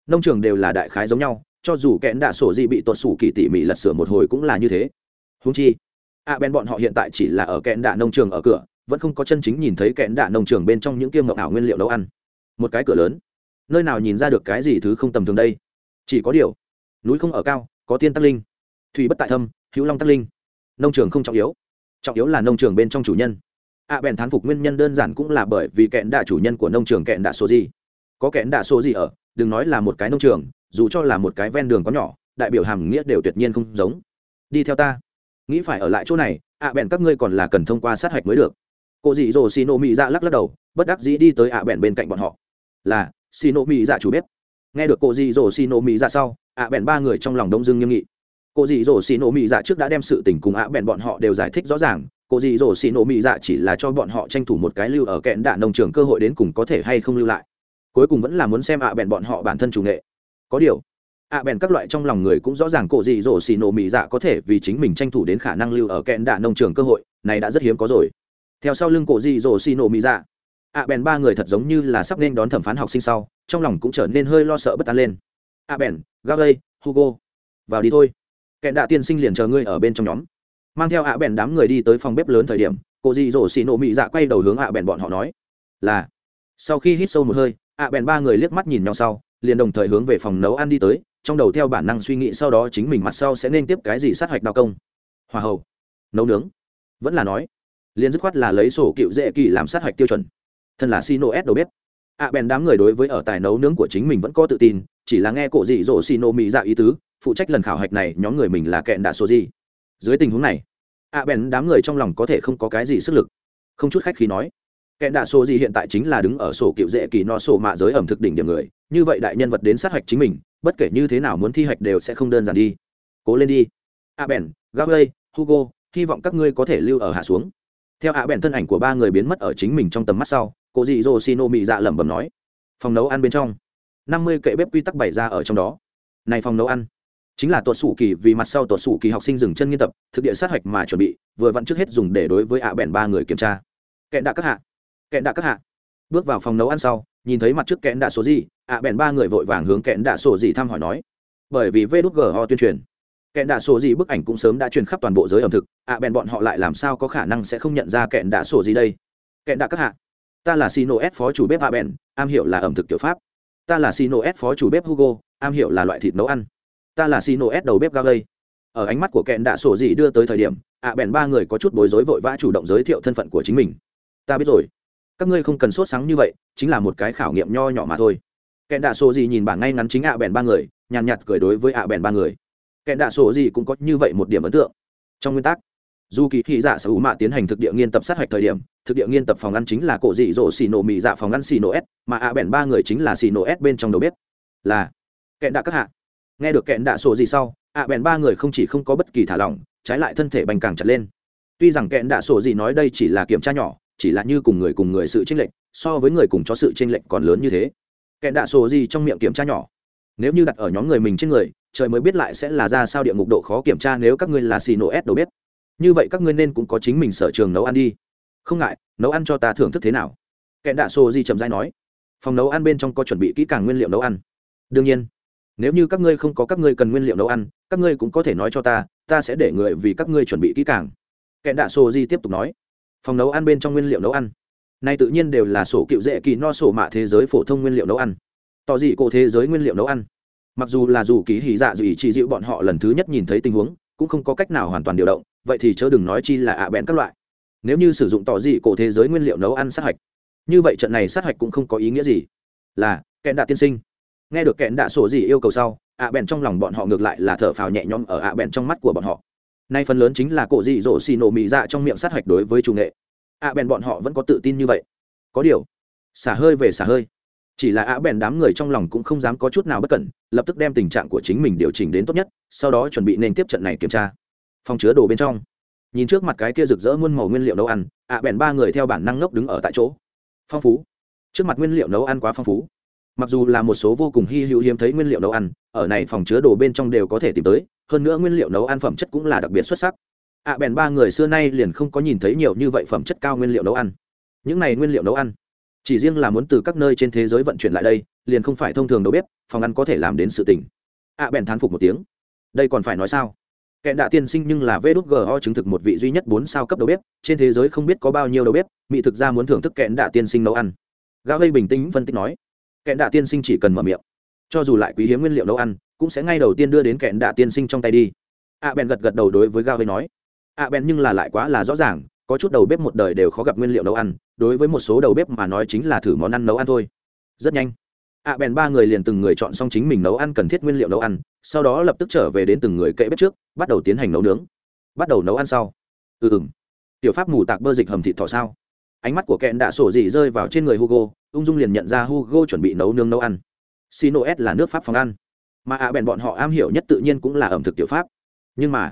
Nông trường đều là đại khái giống nhau, cho dù kẽn đạ sổ gì bị tuột sủ kỳ tỉ mỉ lật sửa một hồi cũng là như thế. Húng chi, ạ bèn bọn họ hiện tại chỉ là ở kẽn đạ nông trường ở cửa, vẫn không có chân chính nhìn thấy kẽn đạ nông trường bên trong những kiêm ngọc ảo nguyên liệu nấu ăn. Một cái cửa lớn. Nơi nào nhìn ra được cái gì thứ không tầm thường đây? Chỉ có điều, núi không ở cao, có tiên tắc linh. Thủy bất tại thâm, hữu long tắc linh. Nông trường không trọng yếu. Trọng yếu là nông trường bên trong chủ nhân ạ bèn thán phục nguyên nhân đơn giản cũng là bởi vì kẹn đạ chủ nhân của nông trường kẹn đạ số gì có kẹn đạ số gì ở, đừng nói là một cái nông trường, dù cho là một cái ven đường có nhỏ, đại biểu hàm nghĩa đều tuyệt nhiên không giống. Đi theo ta. Nghĩ phải ở lại chỗ này, ạ bèn các ngươi còn là cần thông qua sát hạch mới được. Cô dị dỗ xì nộ mị dạ lắc lắc đầu, bất đắc dĩ đi tới ạ bèn bên cạnh bọn họ. Là, xì nộ mị dạ chủ bếp. Nghe được cô dị dỗ xì nộ mị dạ sau, ạ bèn ba người trong lòng đông dưng nghiêm nghị. Cô dị dỗ xì nộ mị dạ trước đã đem sự tình cùng ạ bèn bọn họ đều giải thích rõ ràng cô dì dỗ xì nổ mị dạ chỉ là cho bọn họ tranh thủ một cái lưu ở kẹn đạn nông trường cơ hội đến cùng có thể hay không lưu lại. Cuối cùng vẫn là muốn xem ạ bèn bọn họ bản thân chủ nghệ. Có điều, ạ bèn các loại trong lòng người cũng rõ ràng cổ dị dỗ xì nổ mị dạ có thể vì chính mình tranh thủ đến khả năng lưu ở kẹn đạn nông trường cơ hội, này đã rất hiếm có rồi. Theo sau lưng cổ dị dỗ xì nổ mị dạ ạ bèn ba người thật giống như là sắp nên đón thẩm phán học sinh sau, trong lòng cũng trở nên hơi lo sợ bất an lên. Ạ bèn gavley hugo, vào đi thôi. Kẹn đạ tiên sinh liền chờ ngươi ở bên trong nhóm mang theo ạ bèn đám người đi tới phòng bếp lớn thời điểm, cô dì dỗ xì nổ mị dạ quay đầu hướng ạ bèn bọn họ nói, là. Sau khi hít sâu một hơi, ạ bèn ba người liếc mắt nhìn nhau sau, liền đồng thời hướng về phòng nấu ăn đi tới, trong đầu theo bản năng suy nghĩ sau đó chính mình mặt sau sẽ nên tiếp cái gì sát hạch đào công. Hòa hậu nấu nướng. Vẫn là nói. Liền dứt khoát là lấy sổ cựu dễ kỳ làm sát hạch tiêu chuẩn. Thân là sino s đầu bếp. Ạ bèn đám người đối với ở tài nấu nướng của chính mình vẫn có tự tin, chỉ là nghe cổ dị dỗ sino mỹ dạ ý tứ, phụ trách lần khảo hạch này, nhóm người mình là kẹn đạ số gì dưới tình huống này ạ bèn đám người trong lòng có thể không có cái gì sức lực. Không chút khách khí nói kẹn đạ số gì hiện tại chính là đứng ở sổ cựu dễ kỳ no sổ mạ giới ẩm thực đỉnh điểm người, như vậy đại nhân vật đến sát hạch chính mình, bất kể như thế nào muốn thi hạch đều sẽ không đơn giản đi. Cố lên đi. A bèn gavay hugo, hy vọng các ngươi có thể lưu ở hạ xuống. Theo a bèn thân ảnh của ba người biến mất ở chính mình trong tầm mắt sau, cô dị dô xino mị dạ lẩm bẩm nói, phòng nấu ăn bên trong, năm mươi kệ bếp quy tắc bày ra ở trong đó. Này phòng nấu ăn chính là tuột sủ kỳ vì mặt sau tuột sủ kỳ học sinh dừng chân nghiên tập, thực địa sát hạch mà chuẩn bị, vừa vặn trước hết dùng để đối với ạ bèn ba người kiểm tra. Kẹn đạ các hạ. Kẹn đạ các hạ. Bước vào phòng nấu ăn sau, nhìn thấy mặt trước kẽn đạ số gì, ạ bèn ba người vội vàng hướng kẽn đạ sổ gì thăm hỏi nói. Bởi vì vê đút ho tuyên truyền. Kẽn đạ sổ gì bức ảnh cũng sớm đã truyền khắp toàn bộ giới ẩm thực, ạ bèn bọn họ lại làm sao có khả năng sẽ không nhận ra kẽn đạ sổ gì đây? Kẽn đạ các hạ. Ta là sino s phó chủ bếp ạ bèn, am hiểu là ẩm thực kiểu pháp. Ta là sino s phó chủ bếp hugo, am hiểu là loại thịt nấu ăn ta là sino s đầu bếp galley ở ánh mắt của Kẹn đạ sổ dị đưa tới thời điểm, ạ bèn ba người có chút bối rối vội vã chủ động giới thiệu thân phận của chính mình. Ta biết rồi. Các ngươi không cần sốt sáng như vậy, chính là một cái khảo nghiệm nho nhỏ mà thôi. Kẹn đạ sổ dị nhìn bảng ngay ngắn chính ạ bèn ba người, nhàn nhạt cười đối với ạ bèn ba người. Kẹn đạ sổ dị cũng có như vậy một điểm ấn tượng. Trong nguyên tắc, dù kỳ thị dạ sở hữu mạ tiến hành thực địa nghiên tập sát hạch thời điểm, thực địa nghiên tập phòng ăn chính là cổ dị dỗ xì nổ mì dạ phòng ăn xì nổ s, mà ạ bèn ba người chính là xì nổ s bên trong đầu bếp. Là, kẹn đạ các hạ nghe được kẹn đạ sổ gì sau, ạ bèn ba người không chỉ không có bất kỳ thả lỏng, trái lại thân thể bành càng chặt lên. Tuy rằng kẹn đạ sổ gì nói đây chỉ là kiểm tra nhỏ, chỉ là như cùng người cùng người sự tranh lệch, so với người cùng cho sự tranh lệch còn lớn như thế. Kẹn đạ sổ gì trong miệng kiểm tra nhỏ. Nếu như đặt ở nhóm người mình trên người, trời mới biết lại sẽ là ra sao địa ngục độ khó kiểm tra nếu các ngươi là xì nổ ép đầu bếp. Như vậy các ngươi nên cũng có chính mình sở trường nấu ăn đi. Không ngại, nấu ăn cho ta thưởng thức thế nào? Kẹn đạ sổ gì chậm dai nói. Phòng nấu ăn bên trong có chuẩn bị kỹ càng nguyên liệu nấu ăn. Đương nhiên nếu như các ngươi không có các ngươi cần nguyên liệu nấu ăn, các ngươi cũng có thể nói cho ta ta sẽ để người vì các ngươi chuẩn bị kỹ càng. Kẹn đạ sổ di tiếp tục nói, phòng nấu ăn bên trong nguyên liệu nấu ăn, nay tự nhiên đều là sổ cựu dễ kỳ no sổ mạ thế giới phổ thông nguyên liệu nấu ăn. Tỏ dị cổ thế giới nguyên liệu nấu ăn. Mặc dù là dù ký hỉ dạ dù ý chỉ dịu bọn họ lần thứ nhất nhìn thấy tình huống, cũng không có cách nào hoàn toàn điều động, vậy thì chớ đừng nói chi là ạ bẹn các loại. Nếu như sử dụng tỏ dị cổ thế giới nguyên liệu nấu ăn sát hạch, như vậy trận này sát hạch cũng không có ý nghĩa gì. Là, kẹn đạ tiên sinh nghe được kẹn đạ sổ gì yêu cầu sau, ạ bẹn trong lòng bọn họ ngược lại là thở phào nhẹ nhõm ở ạ bẹn trong mắt của bọn họ. Nay phần lớn chính là cổ dị dỗ xì nổ mì dạ trong miệng sát hạch đối với chủ nghệ. Ạ bẹn bọn họ vẫn có tự tin như vậy. Có điều, xả hơi về xả hơi. Chỉ là ạ bèn đám người trong lòng cũng không dám có chút nào bất cẩn, lập tức đem tình trạng của chính mình điều chỉnh đến tốt nhất, sau đó chuẩn bị nên tiếp trận này kiểm tra. Phòng chứa đồ bên trong. Nhìn trước mặt cái kia rực rỡ muôn màu nguyên liệu nấu ăn, ạ bèn ba người theo bản năng ngốc đứng ở tại chỗ. Phong phú. Trước mặt nguyên liệu nấu ăn quá phong phú mặc dù là một số vô cùng hy hữu hiếm thấy nguyên liệu nấu ăn, ở này phòng chứa đồ bên trong đều có thể tìm tới, hơn nữa nguyên liệu nấu ăn phẩm chất cũng là đặc biệt xuất sắc. Ạ bèn ba người xưa nay liền không có nhìn thấy nhiều như vậy phẩm chất cao nguyên liệu nấu ăn. Những này nguyên liệu nấu ăn, chỉ riêng là muốn từ các nơi trên thế giới vận chuyển lại đây, liền không phải thông thường đầu bếp, phòng ăn có thể làm đến sự tình. Ạ bèn thán phục một tiếng. Đây còn phải nói sao? Kẻ đạ tiên sinh nhưng là vê đút go chứng thực một vị duy nhất bốn sao cấp đầu bếp, trên thế giới không biết có bao nhiêu đầu bếp, mỹ thực ra muốn thưởng thức kẹn đạ tiên sinh nấu ăn. Gao gây bình tĩnh phân tích nói kẹn đạ tiên sinh chỉ cần mở miệng. Cho dù lại quý hiếm nguyên liệu nấu ăn, cũng sẽ ngay đầu tiên đưa đến kẹn đạ tiên sinh trong tay đi. Ạ bèn gật gật đầu đối với gao gây nói. Ạ bèn nhưng là lại quá là rõ ràng, có chút đầu bếp một đời đều khó gặp nguyên liệu nấu ăn, đối với một số đầu bếp mà nói chính là thử món ăn nấu ăn thôi. Rất nhanh ạ bèn ba người liền từng người chọn xong chính mình nấu ăn cần thiết nguyên liệu nấu ăn, sau đó lập tức trở về đến từng người kệ bếp trước, bắt đầu tiến hành nấu nướng. Bắt đầu nấu ăn sau. Ừ ừ tiểu pháp mù tạc bơ dịch hầm thịt thỏ sao? Ánh mắt của kẹn đã sổ dị rơi vào trên người hugo, ung dung liền nhận ra hugo chuẩn bị nấu nướng nấu ăn. Sino s là nước pháp phòng ăn, mà ạ bèn bọn họ am hiểu nhất tự nhiên cũng là ẩm thực tiểu pháp. Nhưng mà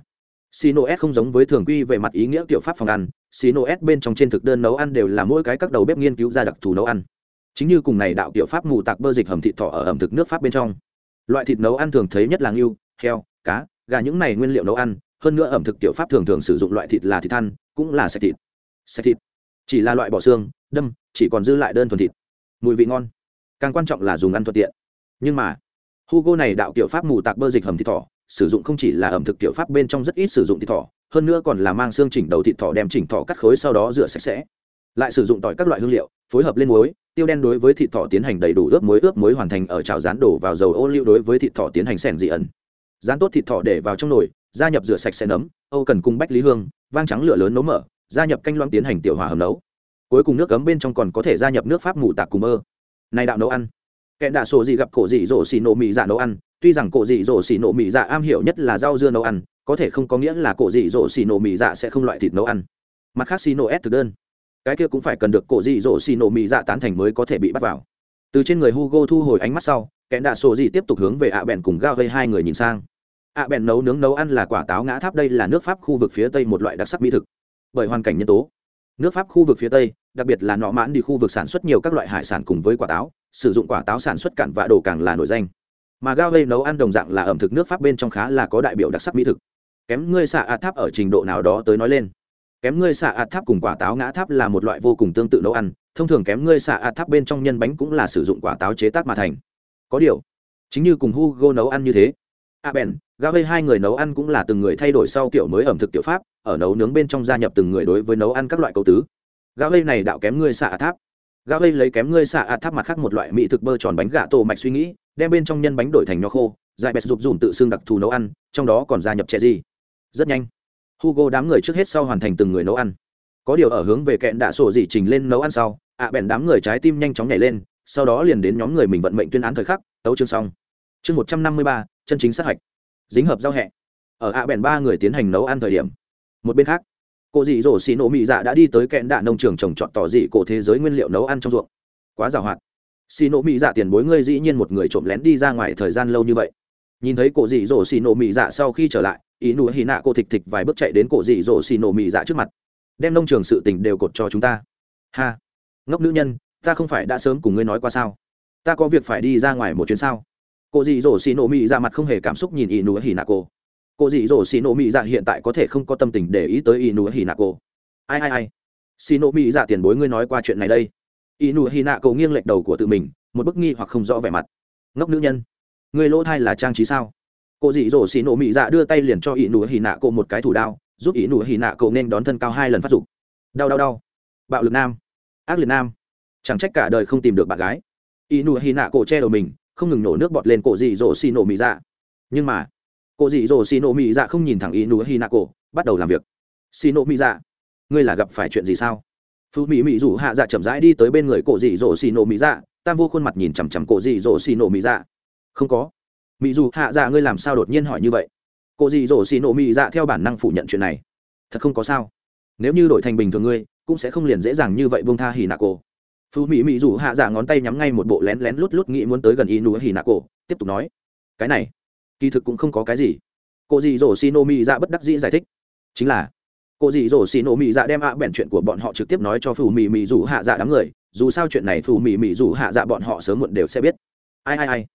sino s không giống với thường quy về mặt ý nghĩa tiểu pháp phòng ăn sino s bên trong trên thực đơn nấu ăn đều là mỗi cái các đầu bếp nghiên cứu ra đặc thù nấu ăn. Chính như cùng này đạo tiểu pháp mù tạc bơ dịch hầm thịt thỏ ở ẩm thực nước pháp bên trong. Loại thịt nấu ăn thường thấy nhất là ngưu, heo, cá, gà những này nguyên liệu nấu ăn, hơn nữa ẩm thực tiểu pháp thường thường sử dụng loại thịt là thịt than, cũng là sạch thịt. Sạch thịt chỉ là loại bỏ xương, đâm, chỉ còn dư lại đơn thuần thịt. Mùi vị ngon. Càng quan trọng là dùng ăn thuận tiện. Nhưng mà, hugo này đạo kiểu pháp mù tạc bơ dịch hầm thịt thỏ, sử dụng không chỉ là ẩm thực kiểu pháp bên trong rất ít sử dụng thịt thỏ, hơn nữa còn là mang xương chỉnh đầu thịt thỏ đem chỉnh thỏ cắt khối sau đó rửa sạch sẽ. Lại sử dụng tỏi các loại hương liệu, phối hợp lên muối, tiêu đen đối với thịt thỏ tiến hành đầy đủ ướp muối ướp muối hoàn thành ở chảo rán đổ vào dầu ô liu đối với thịt thỏ tiến hành sẻn dị ẩn. Rán tốt thịt thỏ để vào trong nồi, gia nhập rửa sạch sẽ nấm, âu cần cung bách lý hương, vang trắng lửa lớn nấu mở gia nhập canh loãng tiến hành tiểu hòa hầm nấu. Cuối cùng nước cấm bên trong còn có thể gia nhập nước pháp mù tạc cùng mơ. Này đạo nấu ăn. Kẻ đạ sổ gì gặp cổ dị dỗ xì nổ mì dạ nấu ăn. Tuy rằng cổ dị dỗ xì nổ mì dạ am hiểu nhất là rau dưa nấu ăn, có thể không có nghĩa là cổ dị dỗ xì nổ mì dạ sẽ không loại thịt nấu ăn. Mặt khác xì nổ s thực đơn. Cái kia cũng phải cần được cổ dị dỗ xì nổ mì dạ tán thành mới có thể bị bắt vào. Từ trên người hugo thu hồi ánh mắt sau kẻ đạ sổ dị tiếp tục hướng về ạ bèn cùng gao hai người nhìn sang. Ạ bèn nấu nướng nấu ăn là quả táo ngã tháp, đây là nước pháp khu vực phía tây một loại đặc sắc mỹ thực bởi hoàn cảnh nhân tố. Nước pháp khu vực phía tây, đặc biệt là nọ mãn đi khu vực sản xuất nhiều các loại hải sản cùng với quả táo, sử dụng quả táo sản xuất cản và đồ càng là nổi danh. Mà gao gây nấu ăn đồng dạng là ẩm thực nước pháp bên trong khá là có đại biểu đặc sắc mỹ thực. Kém ngươi xạ ạt tháp ở trình độ nào đó tới nói lên. Kém ngươi xạ ạt tháp cùng quả táo ngã tháp là một loại vô cùng tương tự nấu ăn, thông thường kém ngươi xạ ạt tháp bên trong nhân bánh cũng là sử dụng quả táo chế tác mà thành. Có điều, chính như cùng hugo nấu ăn như thế a bèn Gã vây hai người nấu ăn cũng là từng người thay đổi sau kiểu mới ẩm thực kiểu pháp, ở nấu nướng bên trong gia nhập từng người đối với nấu ăn các loại câu tứ. Gã vây này đạo kém ngươi xạ tháp. Gã vây lấy kém ngươi xạ tháp mặt khác một loại mỹ thực bơ tròn bánh gà tổ mạch suy nghĩ, đem bên trong nhân bánh đổi thành nho khô dài bẹt rụp dùm tự xương đặc thù nấu ăn, trong đó còn gia nhập chè gì. Rất nhanh, hugo đám người trước hết sau hoàn thành từng người nấu ăn. Có điều ở hướng về kẹn đạ sổ dị trình lên nấu ăn sau, ạ à bèn đám người trái tim nhanh chóng nhảy lên, sau đó liền đến nhóm người mình vận mệnh tuyên án thời khắc, tấu chương xong. Chương một trăm năm mươi ba, chân chính sát hạch dính hợp giao hẹ. Ở ạ à bèn ba người tiến hành nấu ăn thời điểm. Một bên khác, cô dì dỗ xì nổ mị dạ đã đi tới kẹn đạ nông trường trồng trọt tỏ dị cổ thế giới nguyên liệu nấu ăn trong ruộng. Quá giàu hạn. Xì nổ mị dạ tiền bối ngươi dĩ nhiên một người trộm lén đi ra ngoài thời gian lâu như vậy. Nhìn thấy cổ dị dỗ xì nổ mị dạ sau khi trở lại, ý nụ hì nạ cô thịch thịch vài bước chạy đến cổ dị dỗ xì nổ mị dạ trước mặt. Đem nông trường sự tình đều cột cho chúng ta. Ha. Ngốc nữ nhân, ta không phải đã sớm cùng ngươi nói qua sao? Ta có việc phải đi ra ngoài một chuyến sao? Cô dì dỗ xì nổ mỹ ra mặt không hề cảm xúc nhìn Inu nụ hì nạ cô cô dì dỗ xì nổ mỹ ra hiện tại có thể không có tâm tình để ý tới Inu nụ hì nạ cô ai ai ai? Xì nổ mỹ ra tiền bối ngươi nói qua chuyện này đây. Inu nụ hì nạ cô nghiêng lệch đầu của tự mình, một bức nghi hoặc không rõ vẻ mặt. Ngốc nữ nhân người lỗ thai là trang trí sao? Cô dì dỗ xì nổ mỹ ra đưa tay liền cho Inu nụ hì nạ cô một cái thủ đao, giúp Inu nụ hì nạ cô nên đón thân cao hai lần phát dục. Đau đau đau. Bạo lực nam. Ác liệt nam. Chẳng trách cả đời không tìm được bạn gái. Inu nụ hì nạ cô che đầu mình không ngừng nổ nước bọt lên cổ dị dỗ xì nổ mị dạ. Nhưng mà, cổ dị dỗ xì nổ mị dạ không nhìn thẳng ý nụ hì nạ cổ bắt đầu làm việc. Xì nổ mị dạ ngươi là gặp phải chuyện gì sao? Phú mỹ mỹ rủ hạ dạ chậm rãi đi tới bên người cổ dị dỗ xì nổ mỹ dạ tam vô khuôn mặt nhìn chằm chằm cổ dị dỗ xì nổ mỹ dạ. Không có. Mỹ dù hạ dạ ngươi làm sao đột nhiên hỏi như vậy? Cổ dị dỗ xì nổ mỹ dạ theo bản năng phủ nhận chuyện này. Thật không có sao. Nếu như đổi thành bình thường ngươi, cũng sẽ không liền dễ dàng như vậy bông tha hì nạ cổ phù mỹ mỹ rủ hạ dạ ngón tay nhắm ngay một bộ lén lén lút lút nghĩ muốn tới gần y nụ hì nạ cổ tiếp tục nói, cái này, kỳ thực cũng không có cái gì. Cô dì dỗ xì nô mỹ dạ bất đắc dĩ giải thích, chính là cô dì dỗ xì nổ mỹ dạ đem ạ bèn chuyện của bọn họ trực tiếp nói cho phù mỹ mỹ rủ hạ dạ đám người, dù sao chuyện này phù mỹ mỹ rủ hạ dạ bọn họ sớm muộn đều sẽ biết. Ai ai ai,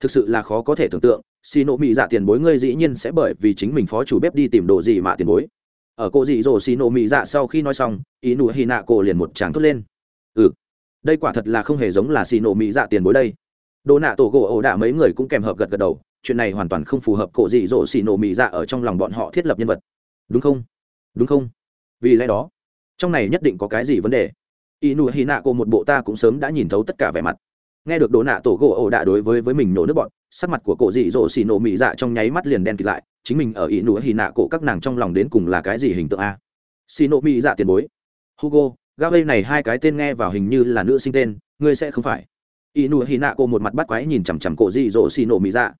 thực sự là khó có thể tưởng tượng xì nổ mỹ dạ tiền bối ngươi dĩ nhiên sẽ bởi vì chính mình phó chủ bếp đi tìm đồ gì mà tiền bối. Ở cô dì dỗ xì nổ mỹ dạ sau khi nói xong ý nụ hì nạ cổ liền một tràng thốt lên ừ đây quả thật là không hề giống là xì nổ mỹ dạ tiền bối đây. Đồ nạ tổ gỗ ổ đạ mấy người cũng kèm hợp gật gật đầu, chuyện này hoàn toàn không phù hợp cổ dị dỗ xì nổ mỹ dạ ở trong lòng bọn họ thiết lập nhân vật. Đúng không? Đúng không? Vì lẽ đó, trong này nhất định có cái gì vấn đề? Y nụ hy nạ cô một bộ ta cũng sớm đã nhìn thấu tất cả vẻ mặt. Nghe được đồ nạ tổ gỗ ổ đạ đối với với mình nổ nước bọn, sắc mặt của cổ dị dỗ xì nổ mỹ dạ trong nháy mắt liền đen kịt lại, chính mình ở y nụ hy nạ cổ các nàng trong lòng đến cùng là cái gì hình tượng a? Xì nổ mỹ dạ tiền bối. Hugo ga gây này hai cái tên nghe vào hình như là nữ sinh tên, ngươi sẽ không phải. Y nụ hy nạ cổ một mặt bắt quái nhìn chằm chằm cổ dị dỗ xì nổ mỹ dạ.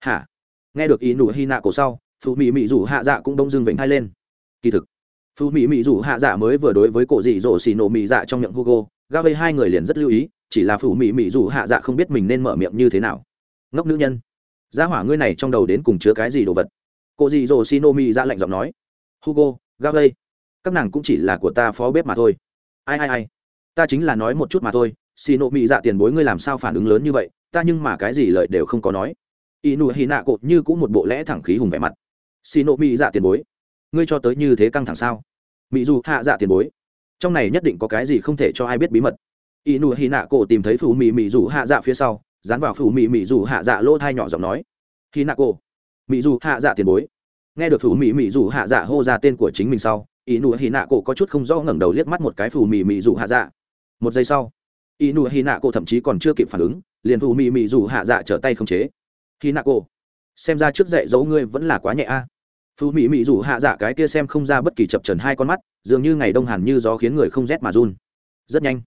Hả? Nghe được y nụ hy nạ cổ sau phụ mỹ mỹ rủ hạ dạ cũng đông dưng vểnh hai lên. Kỳ thực phụ mỹ mỹ rủ hạ dạ mới vừa đối với cổ dị dỗ xì nổ mỹ dạ trong miệng hugo ga gây hai người liền rất lưu ý, chỉ là phụ mỹ mỹ rủ hạ dạ không biết mình nên mở miệng như thế nào. Ngốc nữ nhân. Gia hỏa ngươi này trong đầu đến cùng chứa cái gì đồ vật? Cổ dị dỗ xì nổ mỹ dạ lạnh giọng nói. Hugo, gao gây các nàng cũng chỉ là của ta phó bếp mà thôi ai ai ai, ta chính là nói một chút mà thôi, xì nộ mị dạ tiền bối ngươi làm sao phản ứng lớn như vậy, ta nhưng mà cái gì lợi đều không có nói. Y nụ hy nạ cột như cũng một bộ lẽ thẳng khí hùng vẻ mặt. Xì nộ mị dạ tiền bối, ngươi cho tới như thế căng thẳng sao? Mị dù hạ dạ tiền bối, trong này nhất định có cái gì không thể cho ai biết bí mật. Y nụ hy nạ cổ tìm thấy phù mỹ mị dù hạ dạ phía sau, dán vào phù mỹ mị dù hạ dạ lỗ thai nhỏ giọng nói. Hy nạ cổ mị dù hạ dạ tiền bối, nghe được phù mỹ mị dù hạ dạ hô ra tên của chính mình sau ý nụ hì nạ cổ có chút không rõ ngẩng đầu liếc mắt một cái phù mì mì dù hạ dạ. Một giây sau, ý nụ hì nạ cổ thậm chí còn chưa kịp phản ứng, liền phù mì mì dù hạ dạ trở tay không chế. Hì nạ cổ, xem ra trước dạy dỗ ngươi vẫn là quá nhẹ a. Phù mì mì dù hạ dạ cái kia xem không ra bất kỳ chập trần hai con mắt, dường như ngày đông hàn như gió khiến người không rét mà run. Rất nhanh,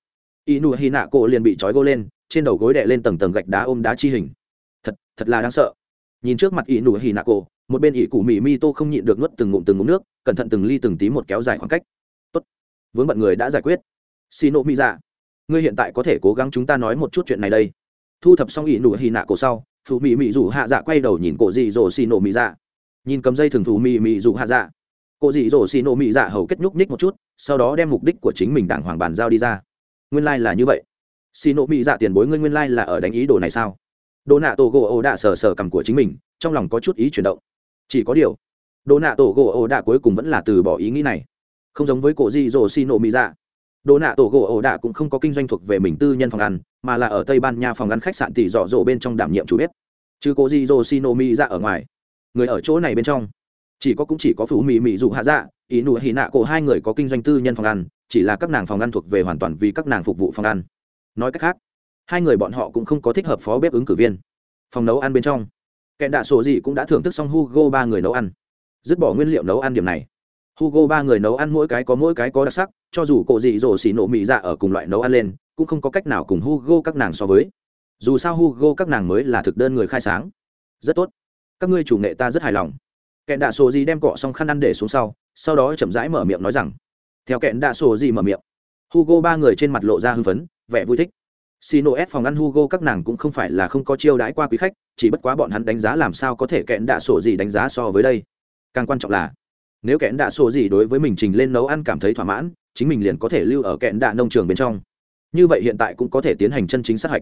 ý nụ hì nạ cổ liền bị trói gô lên, trên đầu gối đè lên tầng tầng gạch đá ôm đá chi hình. Thật thật là đáng sợ. Nhìn trước mặt ý nụ hì nạ cổ một bên ỷ cụ mỹ mi tô không nhịn được nuốt từng ngụm từng ngụm nước, cẩn thận từng ly từng tí một kéo dài khoảng cách. Tốt, vướng bận người đã giải quyết. Xin nộ mỹ dạ ngươi hiện tại có thể cố gắng chúng ta nói một chút chuyện này đây. Thu thập xong ỷ nụ hy nạ cổ sau phụ mỹ mỹ rủ hạ dạ quay đầu nhìn cổ dị dỗ xì nổ mỹ dạ nhìn cầm dây thường phụ mỹ mỹ rủ hạ dạ. Cổ dị dỗ xì nổ mỹ dạ hầu kết nhúc ních một chút, sau đó đem mục đích của chính mình đảng hoàng bàn giao đi ra. Nguyên lai、like、là như vậy. Xì nổ mỹ dạ tiền bối ngươi nguyên lai、like、là ở đánh ý đồ này sao? Đồ nạ tổ gỗ ổ đạ sờ sờ cầm của chính mình, trong lòng có chút ý chuyển động chỉ có điều đồ nạ tổ gỗ ổ đạ cuối cùng vẫn là từ bỏ ý nghĩ này. Không giống với cổ di rồ xi nổ mỹ dạ. Đồ nạ tổ gỗ ổ đạ cũng không có kinh doanh thuộc về mình tư nhân phòng ăn, mà là ở tây ban nha phòng ăn khách sạn tỷ dọ dỗ bên trong đảm nhiệm chủ bếp. Chứ cổ di rồ xi xino mỹ dạ ở ngoài, người ở chỗ này bên trong, chỉ có cũng chỉ có phú mỹ mỹ dụ hạ dạ ý nụ hì nạ cổ hai người có kinh doanh tư nhân phòng ăn, chỉ là các nàng phòng ăn thuộc về hoàn toàn vì các nàng phục vụ phòng ăn. Nói cách khác, hai người bọn họ cũng không có thích hợp phó bếp ứng cử viên. Phòng nấu ăn bên trong kẹn đạ sổ gì cũng đã thưởng thức xong hugo ba người nấu ăn. Dứt bỏ nguyên liệu nấu ăn điểm này. Hugo ba người nấu ăn mỗi cái có mỗi cái có đặc sắc, cho dù cổ dị dỗ xỉ nổ mị dạ ở cùng loại nấu ăn lên, cũng không có cách nào cùng hugo các nàng so với. Dù sao hugo các nàng mới là thực đơn người khai sáng. Rất tốt. Các ngươi chủ nghệ ta rất hài lòng. Kẹn đạ sổ gì đem cọ xong khăn ăn để xuống sau sau đó chậm rãi mở miệng nói rằng. Theo kẹn đạ sổ gì mở miệng, hugo ba người trên mặt lộ ra hưng phấn, vẻ vui thích. Sino S phòng ăn Hugo các nàng cũng không phải là không có chiêu đãi qua quý khách, chỉ bất quá bọn hắn đánh giá làm sao có thể kẹn đạ sổ gì đánh giá so với đây. Càng quan trọng là, nếu kẹn đạ sổ gì đối với mình trình lên nấu ăn cảm thấy thỏa mãn, chính mình liền có thể lưu ở kẹn đạ nông trường bên trong. Như vậy hiện tại cũng có thể tiến hành chân chính sát hạch.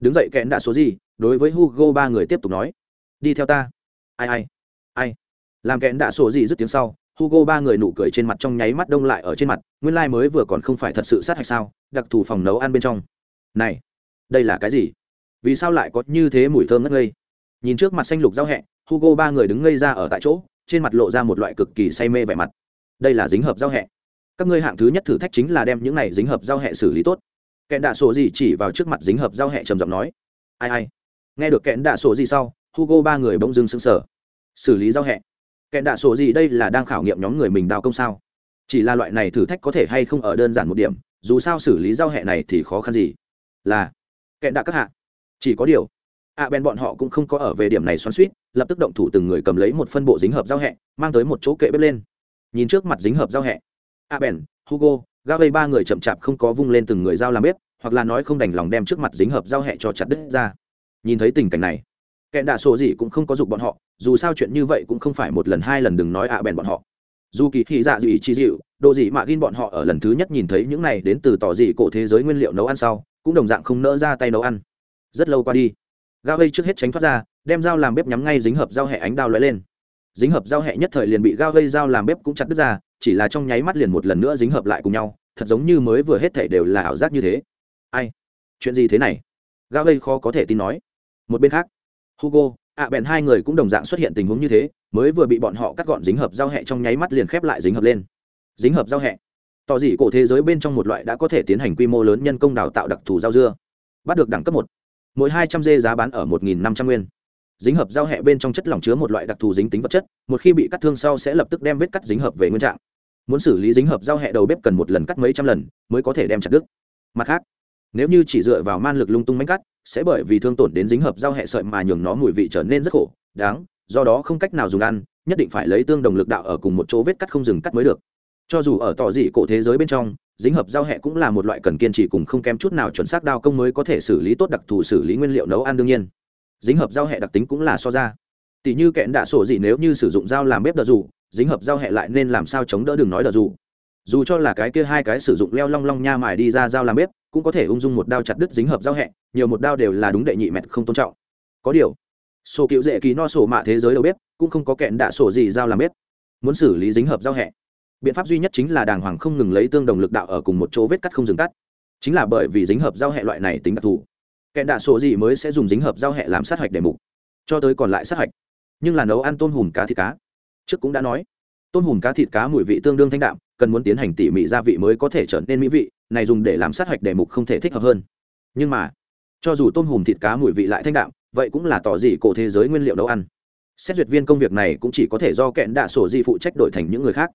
Đứng dậy kẹn đạ số gì đối với hugo ba người tiếp tục nói. Đi theo ta. Ai ai ai. Làm kẹn đạ số gì dứt tiếng sau hugo ba người nụ cười trên mặt trong nháy mắt đông lại ở trên mặt nguyên lai mới vừa còn không phải thật sự sát hạch sao đặc thù phòng nấu ăn bên trong này, đây là cái gì? Vì sao lại có như thế mùi thơm ngất ngây? Nhìn trước mặt xanh lục giao hẹ, hugo ba người đứng ngây ra ở tại chỗ, trên mặt lộ ra một loại cực kỳ say mê vẻ mặt. Đây là dính hợp giao hẹ. Các ngươi hạng thứ nhất thử thách chính là đem những này dính hợp giao hẹ xử lý tốt. Kẹn đạ sổ gì chỉ vào trước mặt dính hợp giao hẹ trầm giọng nói. Ai ai. Nghe được kẹn đạ sổ gì sau, hugo ba người bỗng dưng sững sờ. Xử lý giao hẹ. Kẹn đạ sổ gì đây là đang khảo nghiệm nhóm người mình đào công sao? Chỉ là loại này thử thách có thể hay không ở đơn giản một điểm, dù sao xử lý giao hẹ này thì khó khăn gì là kẹn đạ các hạ. Chỉ có điều ạ à, bèn bọn họ cũng không có ở về điểm này xoắn suýt lập tức động thủ từng người cầm lấy một phân bộ dính hợp giao hẹ mang tới một chỗ kệ bếp lên. Nhìn trước mặt dính hợp giao hẹ ạ à, bèn hugo ga vây ba người chậm chạp không có vung lên từng người giao làm bếp hoặc là nói không đành lòng đem trước mặt dính hợp giao hẹ cho chặt đứt ra. Nhìn thấy tình cảnh này kẹn đạ sổ gì cũng không có dục bọn họ dù sao chuyện như vậy cũng không phải một lần hai lần đừng nói ạ à bèn bọn họ. Dù kỳ thị dạ dị chi dịu độ dị mạ gin bọn họ ở lần thứ nhất nhìn thấy những này đến từ tỏ dị cổ thế giới nguyên liệu nấu ăn sau cũng đồng dạng không nỡ ra tay nấu ăn. Rất lâu qua đi ga vây trước hết tránh thoát ra, đem dao làm bếp nhắm ngay dính hợp dao hẹ ánh đao lóe lên. Dính hợp dao hẹ nhất thời liền bị ga vây dao làm bếp cũng chặt đứt ra, chỉ là trong nháy mắt liền một lần nữa dính hợp lại cùng nhau, thật giống như mới vừa hết thể đều là ảo giác như thế. Ai? Chuyện gì thế này? Ga vây khó có thể tin nói. Một bên khác, hugo, ạ bèn hai người cũng đồng dạng xuất hiện tình huống như thế, mới vừa bị bọn họ cắt gọn dính hợp dao hẹ trong nháy mắt liền khép lại dính hợp lên. Dính hợp dao hẹ tỏ dị cổ thế giới bên trong một loại đã có thể tiến hành quy mô lớn nhân công đào tạo đặc thù rau dưa. Bắt được đẳng cấp một. Mỗi hai trăm dê giá bán ở một nghìn năm trăm nguyên. Dính hợp giao hẹ bên trong chất lỏng chứa một loại đặc thù dính tính vật chất, một khi bị cắt thương sau sẽ lập tức đem vết cắt dính hợp về nguyên trạng. Muốn xử lý dính hợp giao hẹ đầu bếp cần một lần cắt mấy trăm lần mới có thể đem chặt đứt. Mặt khác, nếu như chỉ dựa vào man lực lung tung bánh cắt, sẽ bởi vì thương tổn đến dính hợp giao hẹ sợi mà nhường nó mùi vị trở nên rất khổ, đáng, do đó không cách nào dùng ăn, nhất định phải lấy tương đồng lực đạo ở cùng một chỗ vết cắt không dừng cắt mới được cho dù ở tỏ dị cổ thế giới bên trong, dính hợp giao hẹ cũng là một loại cần kiên trì cùng không kém chút nào chuẩn xác đao công mới có thể xử lý tốt đặc thù xử lý nguyên liệu nấu ăn đương nhiên. Dính hợp giao hẹ đặc tính cũng là so ra. Tỷ như kẹn đạ sổ gì nếu như sử dụng dao làm bếp đờ dù, dính hợp giao hẹ lại nên làm sao chống đỡ đừng nói đờ dù? Dù cho là cái kia hai cái sử dụng leo long long nha mài đi ra dao làm bếp, cũng có thể ung dung một đao chặt đứt dính hợp giao hẹ, nhiều một đao đều là đúng đệ nhị mẹt không tôn trọng. Có điều, sổ cựu dễ kỳ no sổ mạ thế giới đầu bếp cũng không có kẹn đạ sổ gì dao làm bếp. Muốn xử lý dính hợp giao hẹ biện pháp duy nhất chính là đàng hoàng không ngừng lấy tương đồng lực đạo ở cùng một chỗ vết cắt không dừng cắt. Chính là bởi vì dính hợp giao hệ loại này tính đặc thù kẹn đạ sổ gì mới sẽ dùng dính hợp giao hệ làm sát hạch để mục, cho tới còn lại sát hạch. Nhưng là nấu ăn tôm hùm cá thịt cá. Trước cũng đã nói, tôm hùm cá thịt cá mùi vị tương đương thanh đạm, cần muốn tiến hành tỉ mỉ gia vị mới có thể trở nên mỹ vị, này dùng để làm sát hạch để mục không thể thích hợp hơn. Nhưng mà, cho dù tôm hùm thịt cá mùi vị lại thanh đạm, vậy cũng là tỏ dị cổ thế giới nguyên liệu nấu ăn. Xét duyệt viên công việc này cũng chỉ có thể do kẹn đạ sổ di phụ trách đổi thành những người khác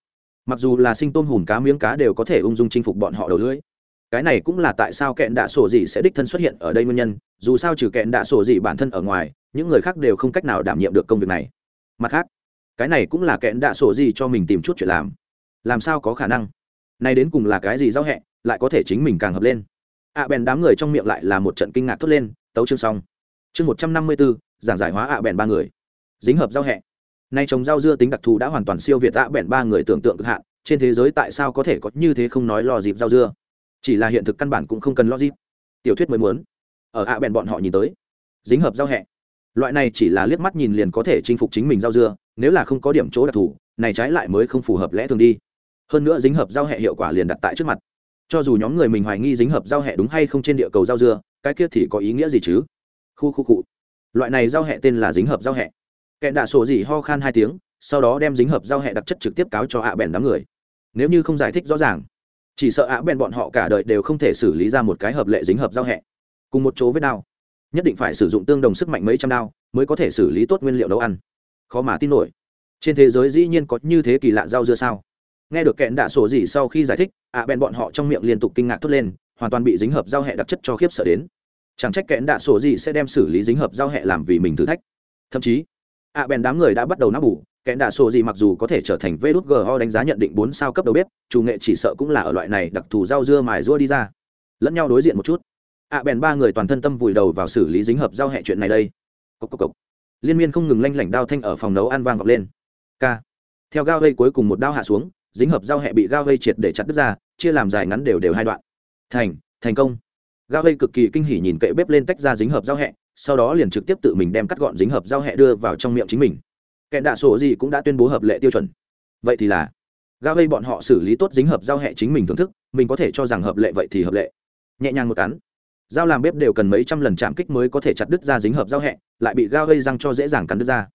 mặc dù là sinh tôm hùm cá miếng cá đều có thể ung dung chinh phục bọn họ đầu lưỡi. Cái này cũng là tại sao kẹn đạ sổ dị sẽ đích thân xuất hiện ở đây nguyên nhân dù sao trừ kẹn đạ sổ dị bản thân ở ngoài những người khác đều không cách nào đảm nhiệm được công việc này. Mặt khác cái này cũng là kẹn đạ sổ dị cho mình tìm chút chuyện làm. Làm sao có khả năng? Nay đến cùng là cái gì giao hẹ lại có thể chính mình càng hợp lên. Ạ à, bèn đám người trong miệng lại là một trận kinh ngạc thốt lên tấu chương xong. Chương một trăm năm mươi bốn giảng giải hóa ạ à bèn ba người. Dính hợp giao hẹ nay trồng rau dưa tính đặc thù đã hoàn toàn siêu việt ạ bẹn ba người tưởng tượng cực hạn, trên thế giới tại sao có thể có như thế không nói lo dịp rau dưa? Chỉ là hiện thực căn bản cũng không cần lo dịp. Tiểu thuyết mới muốn. Ở ạ bẹn bọn họ nhìn tới. Dính hợp rau hẹ. Loại này chỉ là liếc mắt nhìn liền có thể chinh phục chính mình rau dưa, nếu là không có điểm chỗ đặc thù, này trái lại mới không phù hợp lẽ thường đi. Hơn nữa dính hợp giao hẹ hiệu quả liền đặt tại trước mặt. Cho dù nhóm người mình hoài nghi dính hợp giao hẹ đúng hay không trên địa cầu rau dưa, cái kia thì có ý nghĩa gì chứ? Khu khu cụ loại này giao hẹ tên là dính hợp giao hẹ kẻ đạ sổ gì ho khan hai tiếng, sau đó đem dính hợp giao hẹ đặc chất trực tiếp cáo cho ạ bèn đám người. Nếu như không giải thích rõ ràng, chỉ sợ ạ bèn bọn họ cả đời đều không thể xử lý ra một cái hợp lệ dính hợp giao hẹ. Cùng một chỗ với đao, nhất định phải sử dụng tương đồng sức mạnh mấy trăm đao mới có thể xử lý tốt nguyên liệu nấu ăn. Khó mà tin nổi. Trên thế giới dĩ nhiên có như thế kỳ lạ rau dưa sao? Nghe được kẹn đạ sổ gì sau khi giải thích, ạ bèn bọn họ trong miệng liên tục kinh ngạc thốt lên, hoàn toàn bị dính hợp giao hẹ đặc chất cho khiếp sợ đến. Chẳng trách kẽn đạ sổ gì sẽ đem xử lý dính hợp giao hẹ làm vì mình thử thách. Thậm chí ạ bèn đám người đã bắt đầu nắp bù, kẽn đạ sổ gì mặc dù có thể trở thành vê đốt go đánh giá nhận định bốn sao cấp đầu bếp, chủ nghệ chỉ sợ cũng là ở loại này đặc thù rau dưa mài rua đi ra. Lẫn nhau đối diện một chút. ạ bèn ba người toàn thân tâm vùi đầu vào xử lý dính hợp giao hẹ chuyện này đây. Cốc cốc cốc. liên miên không ngừng lanh lảnh đao thanh ở phòng nấu ăn vang vọng lên. K. Theo gao gây cuối cùng một đao hạ xuống, dính hợp giao hẹ bị gao gây triệt để chặt đứt ra, chia làm dài ngắn đều đều hai đoạn. Thành thành công. Gao gây cực kỳ kinh hỉ nhìn kệ bếp lên tách ra dính hợp giao hẹ sau đó liền trực tiếp tự mình đem cắt gọn dính hợp giao hẹ đưa vào trong miệng chính mình. Kẹn đạ sổ gì cũng đã tuyên bố hợp lệ tiêu chuẩn. Vậy thì là gao gây bọn họ xử lý tốt dính hợp giao hẹ chính mình thưởng thức, mình có thể cho rằng hợp lệ vậy thì hợp lệ. Nhẹ nhàng một cắn dao làm bếp đều cần mấy trăm lần chạm kích mới có thể chặt đứt ra dính hợp giao hẹ, lại bị gao gây răng cho dễ dàng cắn đứt ra.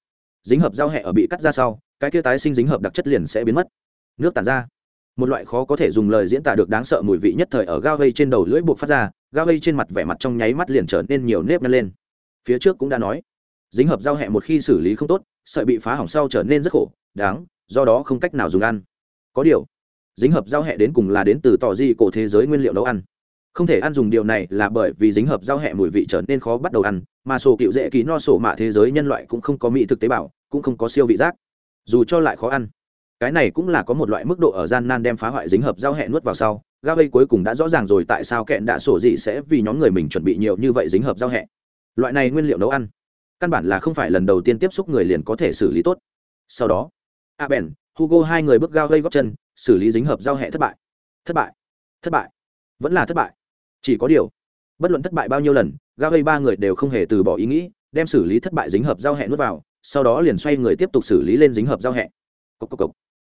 Dính hợp giao hẹ ở bị cắt ra sau, cái kia tái sinh dính hợp đặc chất liền sẽ biến mất. Nước tản ra. Một loại khó có thể dùng lời diễn tả được đáng sợ mùi vị nhất thời ở gao gây trên đầu lưỡi buộc phát ra gao gây trên mặt vẻ mặt trong nháy mắt liền trở nên nhiều nếp nhăn lên phía trước cũng đã nói, dính hợp giao hẹ một khi xử lý không tốt, sợi bị phá hỏng sau trở nên rất khổ, đáng, do đó không cách nào dùng ăn. Có điều, dính hợp giao hẹ đến cùng là đến từ tỏ di cổ thế giới nguyên liệu nấu ăn. Không thể ăn dùng điều này là bởi vì dính hợp giao hẹ mùi vị trở nên khó bắt đầu ăn, mà sổ cựu dễ ký no sổ mạ thế giới nhân loại cũng không có mỹ thực tế bảo cũng không có siêu vị giác. Dù cho lại khó ăn, cái này cũng là có một loại mức độ ở gian nan đem phá hoại dính hợp giao hẹ nuốt vào sau ga vây cuối cùng đã rõ ràng rồi tại sao kẹn đã sổ gì sẽ vì nhóm người mình chuẩn bị nhiều như vậy dính hợp giao hẹ loại này nguyên liệu nấu ăn, căn bản là không phải lần đầu tiên tiếp xúc người liền có thể xử lý tốt. Sau đó, a bèn, hugo hai người bước gao gây góc chân, xử lý dính hợp giao hẹ thất bại. Thất bại thất bại, vẫn là thất bại. Chỉ có điều, bất luận thất bại bao nhiêu lần, gao gây ba người đều không hề từ bỏ ý nghĩ, đem xử lý thất bại dính hợp giao hẹ nuốt vào, sau đó liền xoay người tiếp tục xử lý lên dính hợp giao hẹ cốc cốc cốc.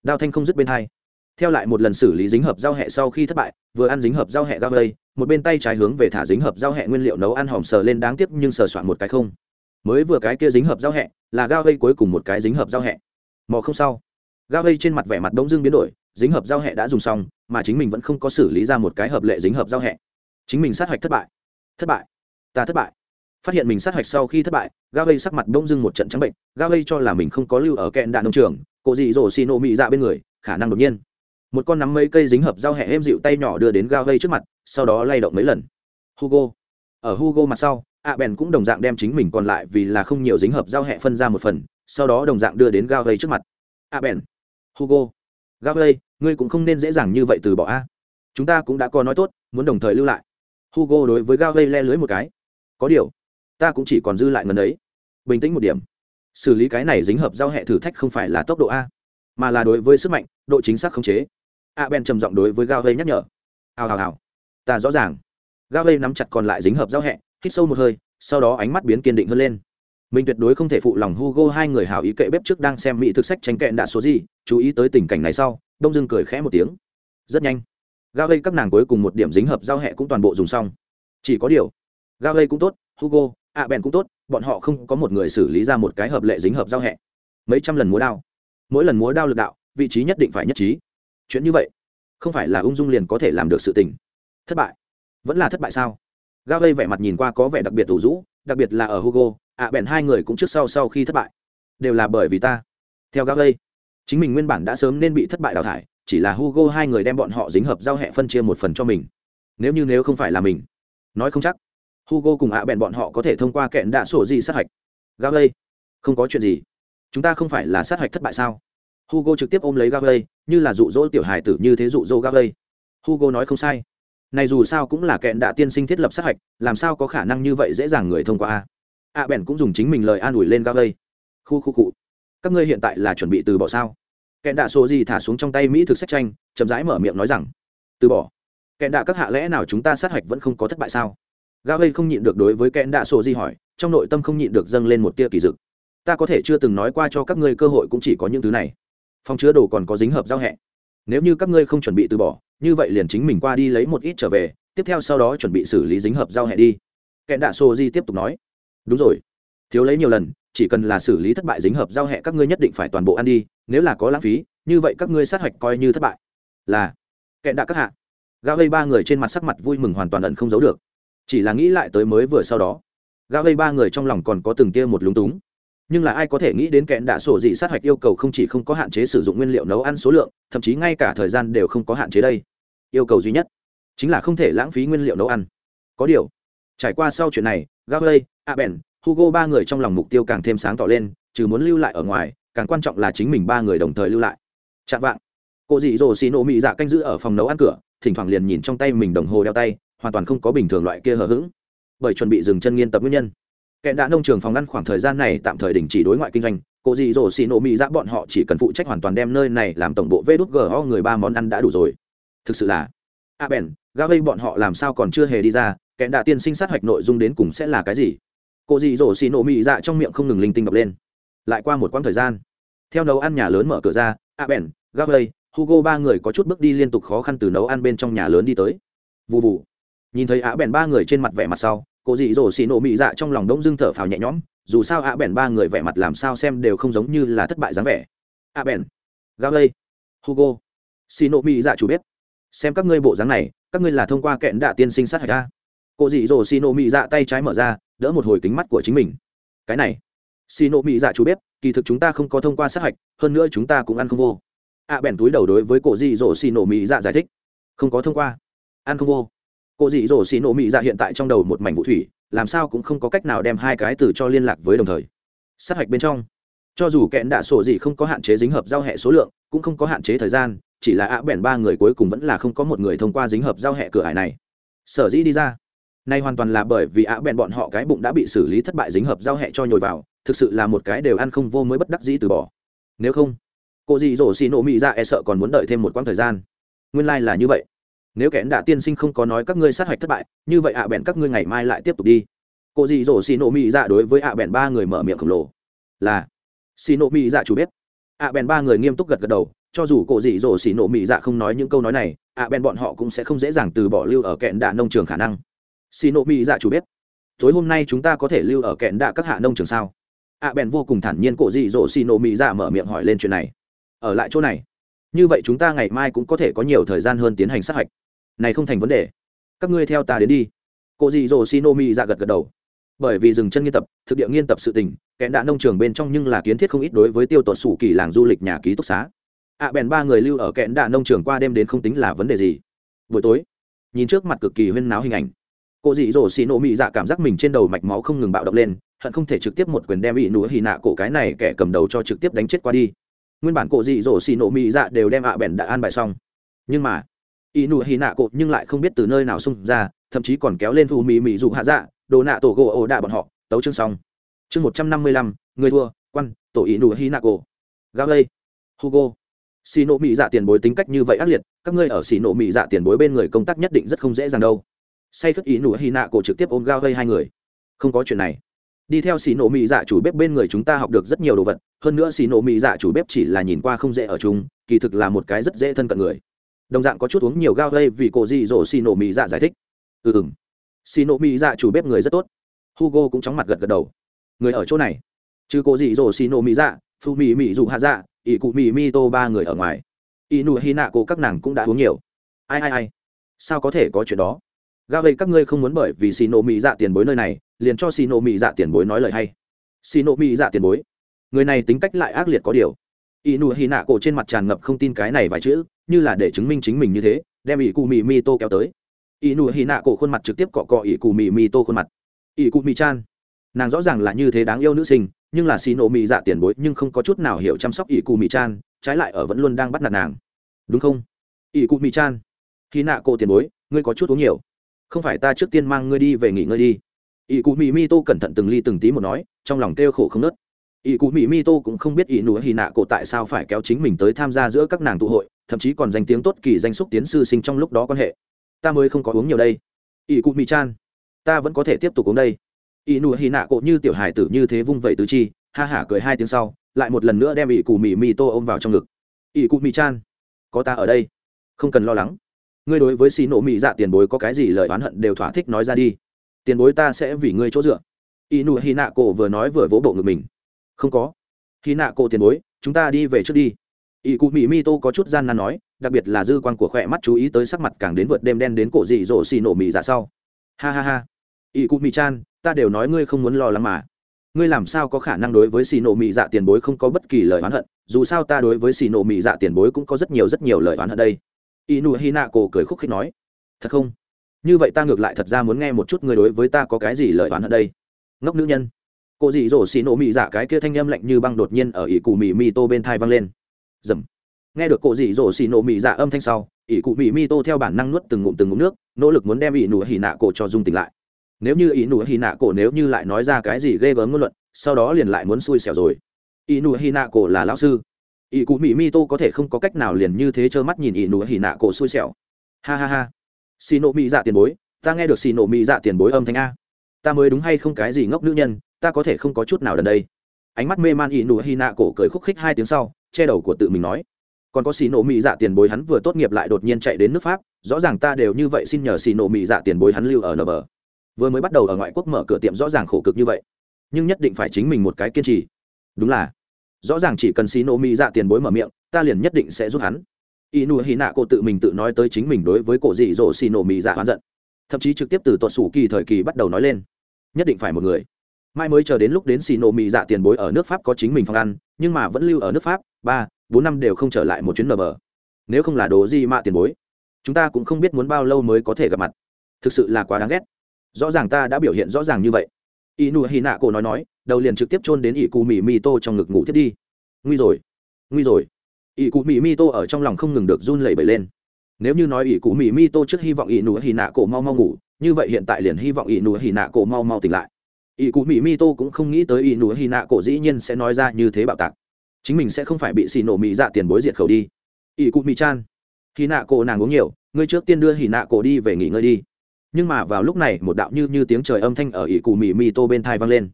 đao thanh không dứt bên hai theo lại một lần xử lý dính hợp giao hẹ sau khi thất bại vừa ăn dính hợp giao hẹ Gavay, một bên tay trái hướng về thả dính hợp giao hẹ nguyên liệu nấu ăn hòm sờ lên đáng tiếc nhưng sờ soạn một cái không. Mới vừa cái kia dính hợp giao hẹ là Gavay cuối cùng một cái dính hợp giao hẹ. Mò không sao. Gavay trên mặt vẻ mặt đống dương biến đổi dính hợp giao hẹ đã dùng xong mà chính mình vẫn không có xử lý ra một cái hợp lệ dính hợp giao hẹ. Chính mình sát hạch thất bại. Thất bại. Ta thất bại. Phát hiện mình sát hạch sau khi thất bại Gavay sắc mặt đông dưng một trận trắng bệnh Gavay cho là mình không có lưu ở kẹn đạn nông trường cộ dị dỗ xì nộ mị dạ bên người khả năng đột nhiên một con nắm mấy cây dính hợp giao hẹ êm dịu tay nhỏ đưa đến gao gây trước mặt, sau đó lay động mấy lần. Hugo. Ở hugo mặt sau, a bèn cũng đồng dạng đem chính mình còn lại vì là không nhiều dính hợp giao hẹ phân ra một phần, sau đó đồng dạng đưa đến gao gây trước mặt. A bèn. Hugo. Gao gây ngươi cũng không nên dễ dàng như vậy từ bỏ a. Chúng ta cũng đã có nói tốt, muốn đồng thời lưu lại. Hugo đối với gao gây le lưới một cái. Có điều, ta cũng chỉ còn dư lại ngần ấy. Bình tĩnh một điểm. Xử lý cái này dính hợp giao hệ thử thách không phải là tốc độ a, mà là đối với sức mạnh, độ chính xác khống chế a ben trầm giọng đối với gao gây nhắc nhở. Hào hào hào. Ta rõ ràng. Gao gây nắm chặt còn lại dính hợp giao hẹ, hít sâu một hơi, sau đó ánh mắt biến kiên định hơn lên. Mình tuyệt đối không thể phụ lòng hugo hai người hào ý kệ bếp trước đang xem mỹ thực sách tranh kẹn đạ số gì, chú ý tới tình cảnh này sau, đông dưng cười khẽ một tiếng. Rất nhanh. Gao gây các nàng cuối cùng một điểm dính hợp giao hẹ cũng toàn bộ dùng xong. Chỉ có điều, gao gây cũng tốt, hugo ạ bèn cũng tốt, bọn họ không có một người xử lý ra một cái hợp lệ dính hợp giao hẹ. Mấy trăm lần múa đao. Mỗi lần múa đao lực đạo, vị trí nhất định phải nhất trí chuyện như vậy không phải là ung dung liền có thể làm được sự tình thất bại vẫn là thất bại sao gao gây vẻ mặt nhìn qua có vẻ đặc biệt thủ rũ đặc biệt là ở hugo ạ bèn hai người cũng trước sau sau khi thất bại đều là bởi vì ta theo gao gây chính mình nguyên bản đã sớm nên bị thất bại đào thải chỉ là hugo hai người đem bọn họ dính hợp giao hẹ phân chia một phần cho mình nếu như nếu không phải là mình nói không chắc hugo cùng ạ bèn bọn họ có thể thông qua kẹn đạ sổ gì sát hạch gagley không có chuyện gì chúng ta không phải là sát hạch thất bại sao hugo trực tiếp ôm lấy gagley như là dụ dỗ tiểu hài tử như thế dụ dỗ gagley hugo nói không sai. Này dù sao cũng là kẹn đạ tiên sinh thiết lập sát hạch, làm sao có khả năng như vậy dễ dàng người thông qua a? A bèn cũng dùng chính mình lời an ủi lên gagley khu khu cụ các ngươi hiện tại là chuẩn bị từ bỏ sao? Kẹn đạ số gì thả xuống trong tay mỹ thực sách tranh, chậm rãi mở miệng nói rằng, từ bỏ. Kẹn đạ các hạ lẽ nào chúng ta sát hạch vẫn không có thất bại sao? Gao gây không nhịn được đối với kẽn đạ sổ di hỏi, trong nội tâm không nhịn được dâng lên một tia kỳ dực ta có thể chưa từng nói qua cho các ngươi cơ hội cũng chỉ có những thứ này phòng chứa đồ còn có dính hợp giao hẹ. Nếu như các ngươi không chuẩn bị từ bỏ, như vậy liền chính mình qua đi lấy một ít trở về, tiếp theo sau đó chuẩn bị xử lý dính hợp giao hẹ đi. Kẹn đạ sô di tiếp tục nói. Đúng rồi. Thiếu lấy nhiều lần, chỉ cần là xử lý thất bại dính hợp giao hẹ các ngươi nhất định phải toàn bộ ăn đi, nếu là có lãng phí, như vậy các ngươi sát hạch coi như thất bại. Là. Kẹn đạ các hạ. Gao gây ba người trên mặt sắc mặt vui mừng hoàn toàn ẩn không giấu được. Chỉ là nghĩ lại tới mới vừa sau đó gã vây ba người trong lòng còn có từng tia một lúng túng nhưng là ai có thể nghĩ đến kẽn đạ sổ dị sát hạch yêu cầu không chỉ không có hạn chế sử dụng nguyên liệu nấu ăn số lượng, thậm chí ngay cả thời gian đều không có hạn chế đây. Yêu cầu duy nhất chính là không thể lãng phí nguyên liệu nấu ăn. Có điều, trải qua sau chuyện này gavley a bèn hugo ba người trong lòng mục tiêu càng thêm sáng tỏ lên, trừ muốn lưu lại ở ngoài, càng quan trọng là chính mình ba người đồng thời lưu lại. Chạm vạng. Cô dị dỗ xì nổ mị dạ canh giữ ở phòng nấu ăn cửa, thỉnh thoảng liền nhìn trong tay mình đồng hồ đeo tay, hoàn toàn không có bình thường loại kia hờ hững. Bởi chuẩn bị dừng chân nghiên tập nguyên nhân kẻ đã nông trường phòng ngăn khoảng thời gian này tạm thời đình chỉ đối ngoại kinh doanh. Cô dì dỗ xì nổ mỹ ra bọn họ chỉ cần phụ trách hoàn toàn đem nơi này làm tổng bộ vê đút gò người ba món ăn đã đủ rồi. Thực sự là, a bèn, ga vây bọn họ làm sao còn chưa hề đi ra, kẻ đã tiên sinh sát hoạch nội dung đến cùng sẽ là cái gì? Cô dì dỗ xì nổ mỹ dạ trong miệng không ngừng linh tinh đọc lên. Lại qua một quãng thời gian, theo nấu ăn nhà lớn mở cửa ra, a bèn, ga vây, hugo ba người có chút bước đi liên tục khó khăn từ nấu ăn bên trong nhà lớn đi tới. Vụ vụ nhìn thấy á bèn ba người trên mặt vẻ mặt sau cô dị dỗ xì nổ mị dạ trong lòng đông dưng thở phào nhẹ nhõm, dù sao ạ bèn ba người vẻ mặt làm sao xem đều không giống như là thất bại dáng vẻ. Ạ bèn gagley hugo, xì nổ mỹ dạ chủ bếp. Xem các ngươi bộ dáng này, các ngươi là thông qua kẹn đạ tiên sinh sát hạch ra cô dị dỗ xì nổ mỹ dạ tay trái mở ra, đỡ một hồi kính mắt của chính mình. Cái này, xì nổ mỹ dạ chủ bếp, kỳ thực chúng ta không có thông qua sát hạch, hơn nữa chúng ta cũng ăn không vô. Ạ bèn túi đầu đối với cổ dị dỗ xì nổ mỹ dạ giải thích. Không có thông qua. Ăn không vô. Cô dị dỗ xì nổ mỹ dạ hiện tại trong đầu một mảnh vụ thủy, làm sao cũng không có cách nào đem hai cái từ cho liên lạc với đồng thời. Sát hạch bên trong. Cho dù kẽn đạ sổ gì không có hạn chế dính hợp giao hệ số lượng, cũng không có hạn chế thời gian, chỉ là ạ bèn ba người cuối cùng vẫn là không có một người thông qua dính hợp giao hệ cửa hải này. Sở dĩ đi ra. Nay hoàn toàn là bởi vì ạ bèn bọn họ cái bụng đã bị xử lý thất bại dính hợp giao hệ cho nhồi vào, thực sự là một cái đều ăn không vô mới bất đắc dĩ từ bỏ. Nếu không, cô dì dỗ xì nổ mị ra e sợ còn muốn đợi thêm một quãng thời gian. Nguyên lai、like、là như vậy nếu kẽn đạ tiên sinh không có nói các ngươi sát hạch thất bại, như vậy ạ bèn các ngươi ngày mai lại tiếp tục đi. Cô dì dỗ xì nổ mị dạ đối với ạ bèn ba người mở miệng khổng lồ. Là, xì nổ mị dạ chủ biết. Ạ bèn ba người nghiêm túc gật gật đầu, cho dù cô dì dỗ xì nổ mị dạ không nói những câu nói này, ạ bèn bọn họ cũng sẽ không dễ dàng từ bỏ lưu ở kẹn đạ nông trường khả năng. Xì nổ mị dạ chủ biết. Tối hôm nay chúng ta có thể lưu ở kẹn đạ các hạ nông trường sao? Ạ bèn vô cùng thản nhiên cô dì dỗ xì nổ mị dạ mở miệng hỏi lên chuyện này. Ở lại chỗ này. Như vậy chúng ta ngày mai cũng có thể có nhiều thời gian hơn tiến hành sát hạch này không thành vấn đề. Các ngươi theo ta đến đi. Cô dị dỗ xin nổ mị gật gật đầu. Bởi vì dừng chân nghiên tập, thực địa nghiên tập sự tình kẽn đã nông trường bên trong nhưng là kiến thiết không ít đối với tiêu tuột sủ kỳ làng du lịch nhà ký túc xá. Ạ bèn ba người lưu ở kẽn đã nông trường qua đêm đến không tính là vấn đề gì. Buổi tối, nhìn trước mặt cực kỳ huyên náo hình ảnh. Cô dị dỗ xì nổ mị dạ cảm giác mình trên đầu mạch máu không ngừng bạo động lên, hận không thể trực tiếp một quyền đem ỵ núa hì nạ cổ cái này kẻ cầm đầu cho trực tiếp đánh chết qua đi. Nguyên bản cổ dị dỗ xì nổ mị dạ đều đem ạ bèn đã an bài xong. Nhưng mà y nụ hì nạ cổ nhưng lại không biết từ nơi nào xung ra, thậm chí còn kéo lên phù mì mì dụ hạ dạ đồ nạ tổ gỗ ổ đạ bọn họ, tấu chương xong. Chương một trăm năm mươi lăm, người thua, quan, tổ ý nụ hi nạ cổ gao lây hugo. Xì nộ mỹ dạ tiền bối tính cách như vậy ác liệt, các ngươi ở xì nộ mỹ dạ tiền bối bên người công tác nhất định rất không dễ dàng đâu. Say khất ý nụ hi nạ cổ trực tiếp ôm gao gây hai người. Không có chuyện này. Đi theo xì nộ mỹ dạ chủ bếp bên người chúng ta học được rất nhiều đồ vật, hơn nữa xì nộ mỹ dạ chủ bếp chỉ là nhìn qua không dễ ở chung kỳ thực là một cái rất dễ thân cận người đồng dạng có chút uống nhiều gao gây vì cổ gì rổ xì nổ mỹ dạ giải thích. Ừ ừ. Xì nổ mỹ dạ chủ bếp người rất tốt. Hugo cũng chóng mặt gật gật đầu. Người ở chỗ này. Chứ cô dị dỗ xì nổ mỹ dạ phu mỹ mỹ dù hạ dạ ỷ cụ mỹ mi tô ba người ở ngoài. Ỷ nụ hy nạ cổ các nàng cũng đã uống nhiều. Ai ai ai? Sao có thể có chuyện đó? Gao gây các ngươi không muốn bởi vì xì nổ mỹ dạ tiền bối nơi này, liền cho xì nổ mỹ dạ tiền bối nói lời hay. Xì nổ mỹ dạ tiền bối. Người này tính cách lại ác liệt có điều ỷ nụ hì nạ cổ trên mặt tràn ngập không tin cái này vài chữ, như là để chứng minh chính mình như thế, đem ỷ cụ mì mi tô kéo tới. Ỷ nụ hì nạ cổ khuôn mặt trực tiếp cọ cọ ỷ cụ mì mi tô khuôn mặt. Ỷ cụ mì chan. Nàng rõ ràng là như thế đáng yêu nữ sinh, nhưng là xì nổ mì dạ tiền bối nhưng không có chút nào hiểu chăm sóc ỷ cụ mì chan, trái lại ở vẫn luôn đang bắt nạt nàng. Đúng không? Ỷ cụ mì chan. Khi nạ cổ tiền bối, ngươi có chút uống nhiều. Không phải ta trước tiên mang ngươi đi về nghỉ ngơi đi. Ỷ cụ mì mi tô cẩn thận từng ly từng tí một nói, trong lòng kêu khổ không nớt ỷ cụ mỹ mi tô cũng không biết ỷ nụ hy nạ cổ tại sao phải kéo chính mình tới tham gia giữa các nàng tụ hội, thậm chí còn danh tiếng tốt kỳ danh xúc tiến sư sinh trong lúc đó quan hệ. Ta mới không có uống nhiều đây. Ỷ cụ mỹ chan, ta vẫn có thể tiếp tục uống đây. Ỷ nụ hy nạ cổ như tiểu hài tử như thế vung vẩy tứ chi, ha hả cười hai tiếng sau, lại một lần nữa đem ỷ cụ mỹ mi tô ôm vào trong ngực. Ỷ cụ mỹ chan, có ta ở đây. Không cần lo lắng. Ngươi đối với xì nổ mỹ dạ tiền bối có cái gì lời oán hận đều thỏa thích nói ra đi. Tiền bối ta sẽ vì ngươi chỗ dựa. Ỷ nụ hì nạ cổ vừa nói vừa vỗ bộ ngực mình không có. Khi nạ cổ tiền bối, chúng ta đi về trước đi. Ỷ cụ mỹ mi tô có chút gian nan nói, đặc biệt là dư quan của khỏe mắt chú ý tới sắc mặt càng đến vượt đêm đen đến cổ dị dỗ xì nổ mị dạ sau. Ha ha ha. Ỷ cụ mỹ chan, ta đều nói ngươi không muốn lo lắng mà. Ngươi làm sao có khả năng đối với xì nổ mị dạ tiền bối không có bất kỳ lời oán hận, dù sao ta đối với xì nổ mị dạ tiền bối cũng có rất nhiều rất nhiều lời oán hận đây. Inu hina cổ cười khúc khích nói, thật không? Như vậy ta ngược lại thật ra muốn nghe một chút ngươi đối với ta có cái gì lời oán hận đây. Ngốc nữ nhân cô dị dỗ xì nổ mị dạ cái kia thanh âm lạnh như băng đột nhiên ở ỷ cụ mị mi tô bên thai văng lên. Dầm. Nghe được cô dị dỗ xì nổ mị dạ âm thanh sau, ỷ cụ mị mi tô theo bản năng nuốt từng ngụm từng ngụm nước, nỗ lực muốn đem ỷ nụ hỉ nạ cổ cho dung tỉnh lại. Nếu như ỷ nụ hì nạ cổ nếu như lại nói ra cái gì ghê gớm ngôn luận, sau đó liền lại muốn xui xẻo rồi. Ỷ nụ hì nạ cổ là lão sư. Ỷ cụ mị mi tô có thể không có cách nào liền như thế trơ mắt nhìn ỷ nụ hì nạ cổ xui xẻo. Ha ha ha. Xì nổ mị dạ tiền bối, ta nghe được xì nổ mị dạ tiền bối âm thanh a. Ta mới đúng hay không cái gì ngốc nữ nhân ta có thể không có chút nào đần đây. Ánh mắt mê man ỷ nụ hy nạ cổ cười khúc khích hai tiếng sau, che đầu của tự mình nói, còn có xì nổ mỹ dạ tiền bối hắn vừa tốt nghiệp lại đột nhiên chạy đến nước pháp, rõ ràng ta đều như vậy xin nhờ xì nổ mỹ dạ tiền bối hắn lưu ở nờ bờ. Vừa mới bắt đầu ở ngoại quốc mở cửa tiệm rõ ràng khổ cực như vậy, nhưng nhất định phải chính mình một cái kiên trì. Đúng là, rõ ràng chỉ cần xì nổ mỹ dạ tiền bối mở miệng, ta liền nhất định sẽ giúp hắn. Y nụ hy nạ cổ tự mình tự nói tới chính mình đối với cổ dị dỗ xì nổ mỹ dạ hắn giận, thậm chí trực tiếp từ tuột sủ kỳ thời kỳ bắt đầu nói lên, nhất định phải một người mai mới chờ đến lúc đến xì nổ mị dạ tiền bối ở nước pháp có chính mình phòng ăn, nhưng mà vẫn lưu ở nước pháp, ba, bốn năm đều không trở lại một chuyến nờ mờ. Nếu không là đồ gì mạ tiền bối? Chúng ta cũng không biết muốn bao lâu mới có thể gặp mặt. Thực sự là quá đáng ghét. Rõ ràng ta đã biểu hiện rõ ràng như vậy. Y nụ hy nạ cổ nói nói, đầu liền trực tiếp chôn đến ỷ cụ mì mi tô trong ngực ngủ thiết đi. Nguy rồi nguy rồi. Ỷ cụ mì mi tô ở trong lòng không ngừng được run lẩy bẩy lên. Nếu như nói ỷ cụ mì mi tô trước hy vọng ỷ nụ hy nạ cổ mau mau ngủ, như vậy hiện tại liền hy vọng ỷ nụ hy nạ cổ mau mau tỉnh lại ỷ cụ mỹ mi tô cũng không nghĩ tới ỷ nụ hy nạ cổ dĩ nhiên sẽ nói ra như thế bạo tạc. Chính mình sẽ không phải bị xì nổ mỹ dạ tiền bối diệt khẩu đi. Ỷ cụ mỹ chan hy nạ cổ nàng uống nhiều, ngươi trước tiên đưa hy nạ cổ đi về nghỉ ngơi đi. Nhưng mà vào lúc này, một đạo như như tiếng trời âm thanh ở ỷ cụ mỹ mi tô bên thai vang lên.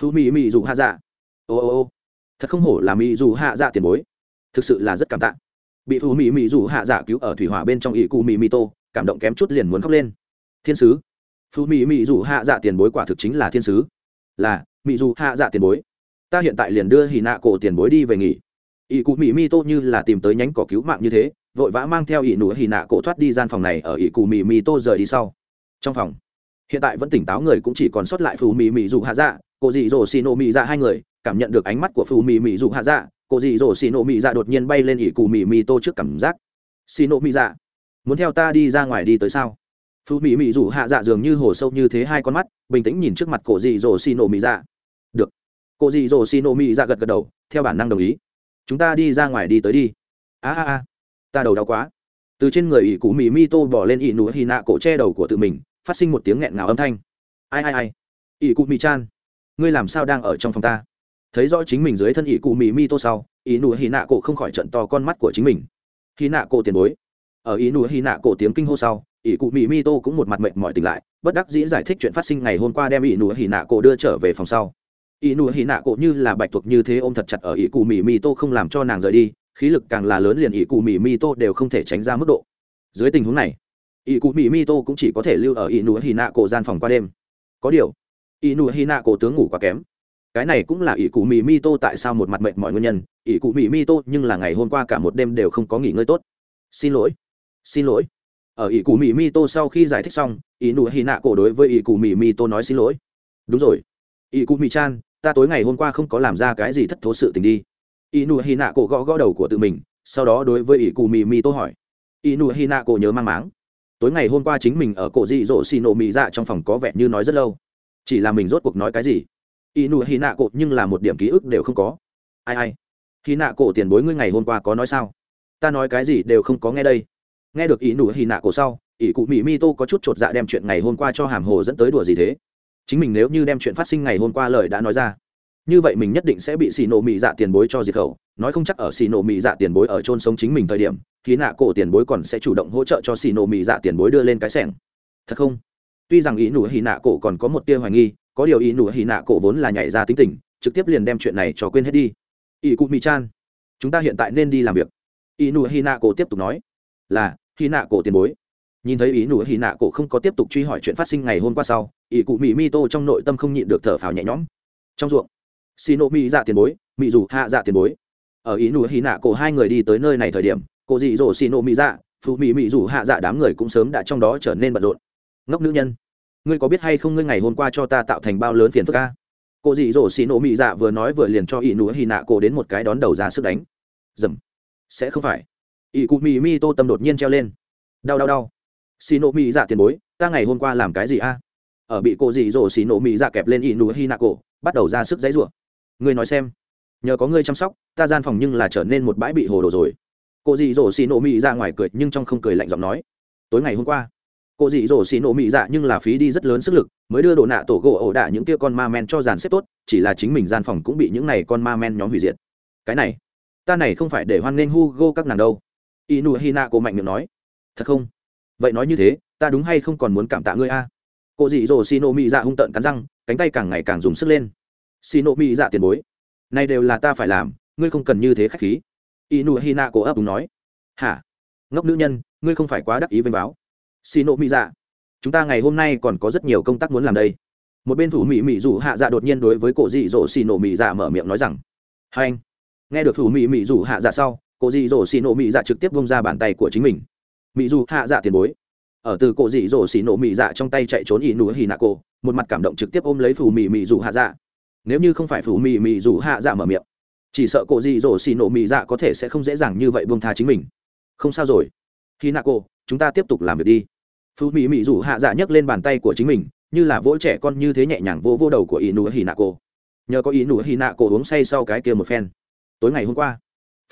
Phú mỹ mỹ dù hạ dạ. Ô ô ô. Thật không hổ là mỹ dù hạ dạ tiền bối. Thực sự là rất cảm tạ. Bị phú mỹ mỹ dù hạ dạ cứu ở thủy hỏa bên trong ỷ cụ mỹ mi tô, cảm động kém chút liền muốn khóc lên. Thiên sứ phù mỹ mỹ dù hạ dạ tiền bối quả thực chính là thiên sứ. Là, mỹ dù hạ dạ tiền bối. Ta hiện tại liền đưa hì nạ cổ tiền bối đi về nghỉ. Ỷ cụ mỹ mi tô như là tìm tới nhánh cỏ cứu mạng như thế, vội vã mang theo ỷ nụ hì nạ cổ thoát đi gian phòng này ở ỷ cụ mỹ mi tô rời đi sau. Trong phòng, hiện tại vẫn tỉnh táo người cũng chỉ còn sót lại phù mỹ mỹ dù hạ dạ cô dị dỗ xì nổ mỹ dạ hai người, cảm nhận được ánh mắt của phù mỹ mỹ dù hạ dạ cô dị dỗ xì nổ mỹ dạ đột nhiên bay lên ỷ cụ mỹ mi tô trước cảm giác. Xì nổ mỹ dạ muốn theo ta đi ra ngoài đi tới sao? Phù Mỹ Mỹ rủ hạ dạ dường như hồ sâu như thế hai con mắt, bình tĩnh nhìn trước mặt cổ dị dỗ xì nổ Mỹ dạ. Được. Cổ dị dỗ xì nổ Mỹ dạ gật gật đầu, theo bản năng đồng ý. Chúng ta đi ra ngoài đi tới đi. A a a. Ta đầu đau quá. Từ trên người ỷ cụ Mỹ mi tô bỏ lên ỷ nụ hy nạ cổ che đầu của tự mình, phát sinh một tiếng nghẹn ngào âm thanh. Ai ai ai. Ỷ cụ Mỹ chan. Ngươi làm sao đang ở trong phòng ta? Thấy rõ chính mình dưới thân ỷ cụ Mỹ mi tô sau, ỷ nụ hy nạ cổ không khỏi trận to con mắt của chính mình. Hy nạ cổ tiền bối. Ở ỷ nụ hy nạ cổ tiếng kinh hô sau ỷ cụ mỹ mi tô cũng một mặt mệnh mọi tỉnh lại, bất đắc dĩ giải thích chuyện phát sinh ngày hôm qua đem ỷ nụ Hỉ nạ cổ đưa trở về phòng sau. Ỷ nụ Hỉ nạ cổ như là bạch thuộc như thế ôm thật chặt ở ỷ cụ mỹ mi tô không làm cho nàng rời đi, khí lực càng là lớn liền ỷ cụ mỹ mi tô đều không thể tránh ra mức độ. Dưới tình huống này, ỷ cụ mỹ mi tô cũng chỉ có thể lưu ở ỷ nụ Hỉ nạ cổ gian phòng qua đêm. Có điều, ỷ nụ Hỉ nạ cổ tướng ngủ quá kém. Cái này cũng là ỷ cụ mỹ mi tô tại sao một mặt mệnh mọi nguyên nhân, ỷ cụ mỹ mi tô nhưng là ngày hôm qua cả một đêm đều không có nghỉ ngơi tốt. Xin lỗi xin lỗi ở ỷ cụ mỹ mi tô sau khi giải thích xong, ỷ nụ hy nạ cổ đối với ỷ cụ mỹ mi tô nói xin lỗi. Đúng rồi. Ỷ cụ mỹ chan, ta tối ngày hôm qua không có làm ra cái gì thất thố sự tình đi. Inu hi nạ cổ gõ gõ đầu của tự mình, sau đó đối với ỷ cụ mì mi tô hỏi. Inu hi nạ cổ nhớ mang máng. Tối ngày hôm qua chính mình ở cổ dị dỗ xì nổ mì dạ trong phòng có vẻ như nói rất lâu. Chỉ là mình rốt cuộc nói cái gì? Inu hi nạ cổ nhưng là một điểm ký ức đều không có. Ai ai. Hi nạ cổ tiền bối ngươi ngày hôm qua có nói sao? Ta nói cái gì đều không có nghe đây nghe được ý nụ hi nạ cổ sau, ỷ cụ mỹ mi tô có chút chột dạ đem chuyện ngày hôm qua cho hàm hồ dẫn tới đùa gì thế? Chính mình nếu như đem chuyện phát sinh ngày hôm qua lời đã nói ra, như vậy mình nhất định sẽ bị xì nổ mỹ dạ tiền bối cho diệt khẩu. Nói không chắc ở xì nổ mỹ dạ tiền bối ở chôn sống chính mình thời điểm khí nạ cổ tiền bối còn sẽ chủ động hỗ trợ cho xì nổ mỹ dạ tiền bối đưa lên cái sẻng. Thật không? Tuy rằng ý nụ hì nạ cổ còn có một tia hoài nghi, có điều ý nụ hì nạ cổ vốn là nhảy ra tính tình, trực tiếp liền đem chuyện này cho quên hết đi. Ý cụ mỹ chan, chúng ta hiện tại nên đi làm việc. Ý nụ hì nạ cổ tiếp tục nói, là hy nạ cổ tiền bối. Nhìn thấy ý nụ hy nạ cổ không có tiếp tục truy hỏi chuyện phát sinh ngày hôm qua sau, ý cụ mỹ mi tô trong nội tâm không nhịn được thở phào nhẹ nhõm. Trong ruộng, xì nộ mỹ dạ tiền bối mỹ dù hạ dạ tiền bối. Ở ý nụ hy nạ cổ hai người đi tới nơi này thời điểm cổ dị dỗ xì nộ mỹ dạ phụ mỹ mỹ dù hạ dạ đám người cũng sớm đã trong đó trở nên bận rộn. Ngốc nữ nhân, ngươi có biết hay không ngươi ngày hôm qua cho ta tạo thành bao lớn phiền phức ca cổ dị dỗ xì nổ mỹ dạ vừa nói vừa liền cho ý nụ hy nạ cổ đến một cái đón đầu ra sức đánh. Dầm. Sẽ không phải ỷ cụ mì mi tô tâm đột nhiên treo lên. Đau đau đau. Xì nộ mỹ dạ tiền bối, ta ngày hôm qua làm cái gì a? Ở bị cô dị dỗ xì nộ mỹ dạ kẹp lên ỷ nụ hi nạ cổ, bắt đầu ra sức dãy rủa. Ngươi nói xem. Nhờ có ngươi chăm sóc, ta gian phòng nhưng là trở nên một bãi bị hồ đồ rồi. Cô dị dỗ xì nổ mì ra ngoài cười nhưng trong không cười lạnh giọng nói. Tối ngày hôm qua, cô dị dỗ xì nổ mì dạ nhưng là phí đi rất lớn sức lực, mới đưa đồ nạ tổ gỗ ổ đả những kia con ma men cho dàn xếp tốt, chỉ là chính mình gian phòng cũng bị những này con ma men nhóm hủy diệt. Cái này, ta này không phải để hoan nghênh hugo các nàng đâu inu hina cô mạnh miệng nói. Thật không? Vậy nói như thế, ta đúng hay không còn muốn cảm tạ ngươi a? Cô dị dỗ xì nộ mị dạ hung tợn cắn răng, cánh tay càng ngày càng dùng sức lên. Xì nộ mị dạ tiền bối, này đều là ta phải làm, ngươi không cần như thế khách khí. Inu hina cô ấp đúng nói. Hả? Ngốc nữ nhân, ngươi không phải quá đắc ý vênh báo. Xì nộ mị dạ chúng ta ngày hôm nay còn có rất nhiều công tác muốn làm đây. Một bên thủ mỹ mỹ rủ hạ dạ đột nhiên đối với cổ dị dỗ xì nổ mỹ dạ mở miệng nói rằng. Hai anh, nghe được thủ mỹ mỹ rủ hạ dạ sau cô dì dỗ xì nổ mỹ dạ trực tiếp bông ra bàn tay của chính mình. Mỹ dù hạ dạ tiền bối. Ở từ cô dì dỗ xì nổ mỹ dạ trong tay chạy trốn ỷ nụ hì nạ cô, một mặt cảm động trực tiếp ôm lấy phù mì mì dù hạ dạ. Nếu như không phải phù mì mì dù hạ dạ mở miệng chỉ sợ cô dì dỗ xì nổ mỹ dạ có thể sẽ không dễ dàng như vậy bông tha chính mình. Không sao rồi. Hì nạ cô, chúng ta tiếp tục làm việc đi. Phù mì mì dù hạ dạ nhấc lên bàn tay của chính mình như là vỗ trẻ con như thế nhẹ nhàng vô vô đầu của ỷ nụ hì nạ cô. nhờ có ý nụ hì nạ cổ uống say sau cái kia một phen. Tối ngày hôm qua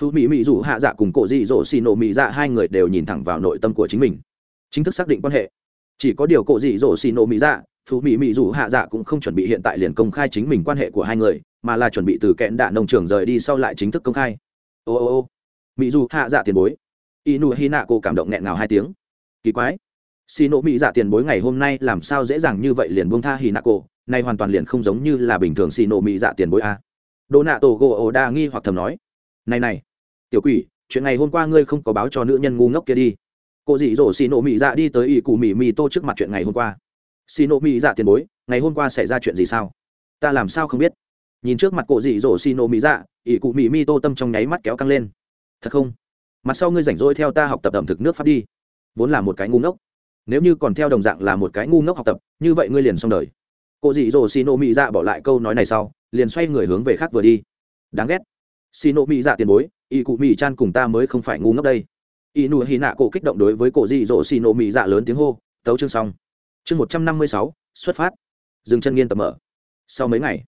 phú mỹ mỹ dù hạ dạ cùng cổ dị dỗ xì nổ mỹ dạ hai người đều nhìn thẳng vào nội tâm của chính mình. Chính thức xác định quan hệ. Chỉ có điều cổ dị dỗ xì nổ mỹ dạ phú mỹ mỹ dù hạ dạ cũng không chuẩn bị hiện tại liền công khai chính mình quan hệ của hai người, mà là chuẩn bị từ kẽn đạ nông trường rời đi sau lại chính thức công khai. Ô ô ô. Mỹ dù hạ dạ tiền bối. Y nụ hi nạ cô cảm động nghẹn ngào hai tiếng. Kỳ quái. Xì nổ mỹ dạ tiền bối ngày hôm nay làm sao dễ dàng như vậy liền buông tha hi nạ cô nay hoàn toàn liền không giống như là bình thường xì nổ mỹ dạ tiền bối a. Đỗ nạ tổ gỗ ồ đa nghi hoặc thầm nói này này, tiểu quỷ, chuyện ngày hôm qua ngươi không có báo cho nữ nhân ngu ngốc kia đi. Cô dị dỗ xì nổ mỹ dạ đi tới ỷ cụ mỹ mỹ tô trước mặt chuyện ngày hôm qua. Xì nổ mỹ dạ tiền bối, ngày hôm qua xảy ra chuyện gì sao? Ta làm sao không biết? Nhìn trước mặt cô dị dỗ xì nổ mỹ dạ ỷ cụ mỹ mỹ tô tâm trong nháy mắt kéo căng lên. Thật không? Mặt sau ngươi rảnh rỗi theo ta học tập ẩm thực nước pháp đi. Vốn là một cái ngu ngốc. Nếu như còn theo đồng dạng là một cái ngu ngốc học tập, như vậy ngươi liền xong đời. Cô dị dỗ xì nổ mỹ dạ bỏ lại câu nói này sau, liền xoay người hướng về khác vừa đi. Đáng ghét xì nổ mỹ dạ tiền bối, y cụ mỹ chan cùng ta mới không phải ngu ngốc đây. Y nụ hy nạ cổ kích động đối với cổ dị dỗ xì nổ mỹ dạ lớn tiếng hô, tấu chương xong. Chương một trăm năm mươi sáu, xuất phát. Dừng chân nghiên tập mở. Sau mấy ngày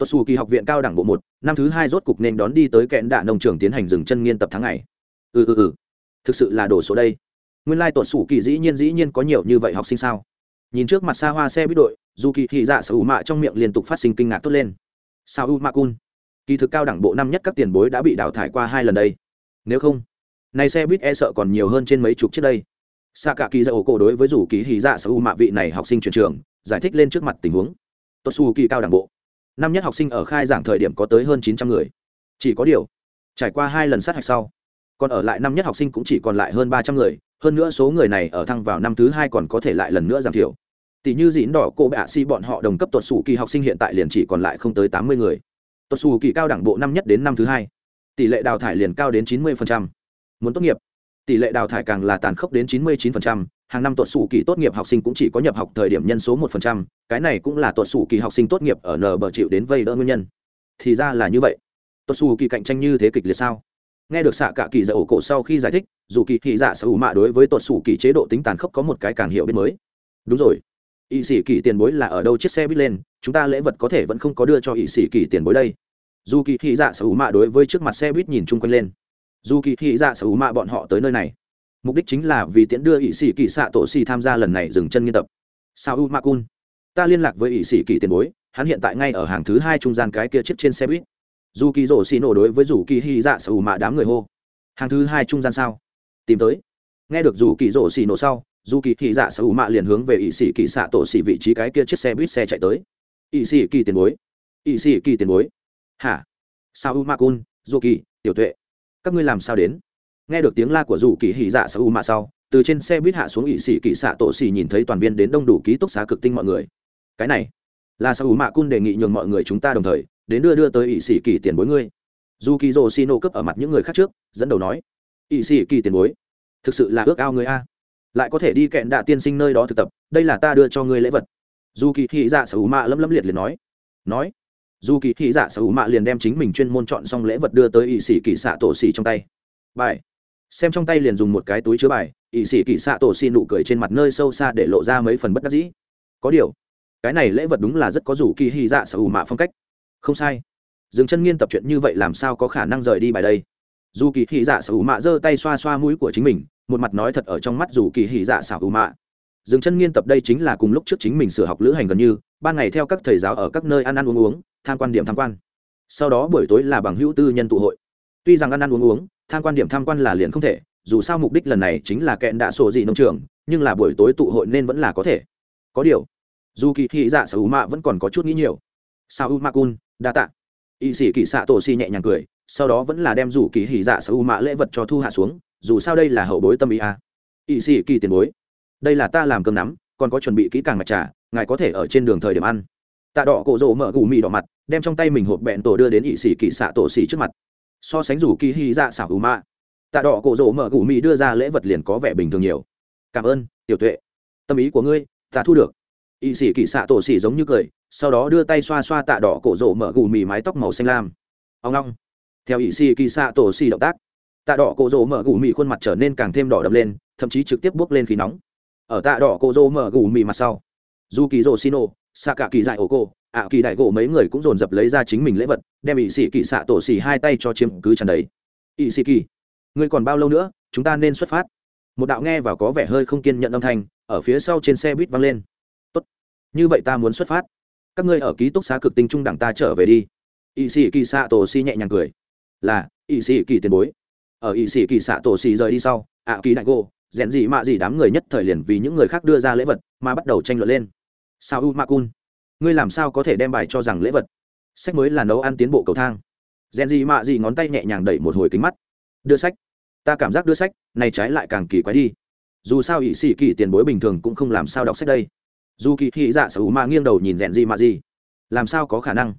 tuột xù kỳ học viện cao đẳng bộ một, năm thứ hai rốt cục nên đón đi tới kẽn đạ nông trường tiến hành dừng chân nghiên tập tháng ngày. Ừ ừ ừ. Thực sự là đồ số đây. Nguyên lai tuột xù kỳ dĩ nhiên dĩ nhiên có nhiều như vậy học sinh sao? Nhìn trước mặt xa hoa xe buýt đội dù kỳ thị dạ sở hữu mạ trong miệng liên tục phát sinh kinh ngạc tốt lên. Sao u ma cun kỳ thực cao đẳng bộ năm nhất các tiền bối đã bị đào thải qua hai lần đây. Nếu không này xe buýt e sợ còn nhiều hơn trên mấy chục trước đây. Xa cả kỳ dạ ổ cổ đối với rủ kỳ hì dạ sở u mạ vị này học sinh chuyển trường, giải thích lên trước mặt tình huống. Tốt su kỳ cao đẳng bộ. Năm nhất học sinh ở khai giảng thời điểm có tới hơn chín trăm người. Chỉ có điều, trải qua hai lần sát hạch sau, còn ở lại năm nhất học sinh cũng chỉ còn lại hơn ba trăm người, hơn nữa số người này ở thăng vào năm thứ hai còn có thể lại lần nữa giảm thiểu. Tỷ như dĩn đỏ, cô bạ si bọn họ đồng cấp tuột sủ kỳ học sinh hiện tại liền chỉ còn lại không tới tám mươi người tuột xù kỳ cao đẳng bộ năm nhất đến năm thứ hai. Tỷ lệ đào thải liền cao đến chín mươi muốn tốt nghiệp. Tỷ lệ đào thải càng là tàn khốc đến chín mươi 99%, hàng năm tuột xù kỳ tốt nghiệp học sinh cũng chỉ có nhập học thời điểm nhân số một phần trăm, cái này cũng là tuột xù kỳ học sinh tốt nghiệp ở nờ bờ chịu đến vây đỡ nguyên nhân. Thì ra là như vậy. Tuột xù kỳ cạnh tranh như thế kịch liệt sao? Nghe được xạ cả kỳ dạ ổ cổ sau khi giải thích dù kỳ thị dạ sở hữu mạ đối với tuột xù kỳ chế độ tính tàn khốc có một cái càng hiểu biết mới. Đúng rồi. Ỵ sĩ kỳ tiền bối là ở đâu chiếc xe buýt lên chúng ta lễ vật có thể vẫn không có đưa cho ỵ sĩ kỳ tiền bối đây dù kỳ thị dạ sở hữu mạ đối với trước mặt xe buýt nhìn chung quanh lên. Dù kỳ thị dạ sở hữu mạ bọn họ tới nơi này. Mục đích chính là vì tiễn đưa ỵ sĩ kỳ xạ tổ xì tham gia lần này dừng chân nghiên tập. Sao u ma cun ta liên lạc với ỵ sĩ kỳ tiền bối, hắn hiện tại ngay ở hàng thứ hai trung gian cái kia chiếc trên xe buýt. Dù kỳ rổ xì nổ đối với dù kỳ hy dạ sở hữu mạ đám người hô. Hàng thứ hai trung gian sao? Tìm tới. Nghe được dù kỳ rổ xì nổ sau, dù kỳ thị dạ sở hữu mạ liền hướng về ỵ sĩ kỳ xạ tổ xì vị trí cái kia chiếc xe buýt xe chạy tới. Ỵ sĩ kỳ tiền bối ỵ sĩ kỳ tiền bối hả? Sao u ma cun dù kỳ tiểu tuệ, các ngươi làm sao đến? Nghe được tiếng la của dù kỳ hỉ dạ Sao U Ma sau, từ trên xe buýt hạ xuống ỵ sĩ kỳ xạ tổ xỉ nhìn thấy toàn viên đến đông đủ ký túc xá cực tinh mọi người. Cái này, là sao u Ma cun đề nghị nhường mọi người chúng ta đồng thời, đến đưa đưa tới ỵ sĩ kỳ tiền bối ngươi. Dù kỳ rồ xin nô cấp ở mặt những người khác trước, dẫn đầu nói ỵ sĩ kỳ tiền bối, thực sự là ước ao người a. Lại có thể đi kẹn đạ tiên sinh nơi đó thực tập, đây là ta đưa cho ngươi lễ vật. Dù kỳ thị dạ sở hữu mạ lâm lâm liệt liền nói nói dù kỳ thị dạ sở hữu mạ liền đem chính mình chuyên môn chọn xong lễ vật đưa tới ỵ sĩ kỳ xạ tổ xỉ trong tay. Bài. Xem trong tay liền dùng một cái túi chứa bài ỵ sĩ kỳ xạ tổ xỉ nụ cười trên mặt nơi sâu xa để lộ ra mấy phần bất đắc dĩ. Có điều, cái này lễ vật đúng là rất có dù kỳ thị dạ sở hữu mạ phong cách. Không sai. Dừng chân nghiên tập chuyện như vậy làm sao có khả năng rời đi bài đây? Dù kỳ thị dạ sở hữu mạ giơ tay xoa xoa mũi của chính mình, một mặt nói thật ở trong mắt dù kỳ thị dạ sở hữu mạ dừng chân nghiên tập đây chính là cùng lúc trước chính mình sửa học lữ hành gần như, ban ngày theo các thầy giáo ở các nơi ăn ăn uống uống, tham quan điểm tham quan. Sau đó buổi tối là bằng hữu tư nhân tụ hội. Tuy rằng ăn ăn uống uống, tham quan điểm tham quan là liền không thể, dù sao mục đích lần này chính là kẹn đạ sổ dị nông trường, nhưng là buổi tối tụ hội nên vẫn là có thể. Có điều, dù kỳ thị dạ sở u mạ vẫn còn có chút nghĩ nhiều. Sao u ma cun đa tạ. Y sĩ kỳ xạ tổ si nhẹ nhàng cười, sau đó vẫn là đem rủ kỳ hỉ dạ sở u mạ lễ vật cho thu hạ xuống, dù sao đây là hậu bối tâm ý a. À. sĩ kỳ tiền bối đây là ta làm cơm nắm, còn có chuẩn bị kỹ càng mặt trà, ngài có thể ở trên đường thời điểm ăn. Tạ đỏ cổ rỗ mở gù mì đỏ mặt, đem trong tay mình hộp bẹn tổ đưa đến ỵ sĩ kỵ xạ tổ xỉ trước mặt. So sánh rủ kỳ hy dạ xảo ưu mạ. Tạ đỏ cổ rỗ mở gù mì đưa ra lễ vật liền có vẻ bình thường nhiều. Cảm ơn, tiểu tuệ. Tâm ý của ngươi, ta thu được. Y sĩ kỵ xạ tổ xỉ giống như cười, sau đó đưa tay xoa xoa tạ đỏ cổ rỗ mở gù mì mái tóc màu xanh lam. Ông long theo y sĩ kỵ xạ tổ xỉ động tác, tạ đỏ cổ rỗ mở gù mì khuôn mặt trở nên càng thêm đỏ đậm lên, thậm chí trực tiếp bước lên khí nóng ở tạ đỏ cô dô mở gù mì mặt sau. Dù kỳ rỗ xino xạ cả kỳ dại ổ cô, ạ kỳ đại gỗ mấy người cũng dồn dập lấy ra chính mình lễ vật, đem ỵ sĩ kỳ xạ tổ xì hai tay cho chiếm cứ tràn đấy. ỵ sĩ kỳ, ngươi còn bao lâu nữa, chúng ta nên xuất phát. Một đạo nghe và có vẻ hơi không kiên nhận âm thanh, ở phía sau trên xe buýt văng lên. Tốt, như vậy ta muốn xuất phát. Các ngươi ở ký túc xá cực tinh trung đẳng ta trở về đi. Ỵ sĩ kỳ xạ tổ xì nhẹ nhàng cười. Là ỵ sĩ kỳ tiền bối. Ở ỵ sĩ kỳ xạ tổ xì rời đi sau, ạ kỳ đại gỗ rèn gì mạ gì đám người nhất thời liền vì những người khác đưa ra lễ vật mà bắt đầu tranh luận lên. Sao u ma cun ngươi làm sao có thể đem bài cho rằng lễ vật? Sách mới là nấu ăn tiến bộ cầu thang. Rèn gì mạ gì ngón tay nhẹ nhàng đẩy một hồi kính mắt. Đưa sách. Ta cảm giác đưa sách, này trái lại càng kỳ quái đi. Dù sao ỷ sĩ kỳ tiền bối bình thường cũng không làm sao đọc sách đây. Dù kỳ thị dạ sở ma nghiêng đầu nhìn rèn gì mạ gì. Làm sao có khả năng?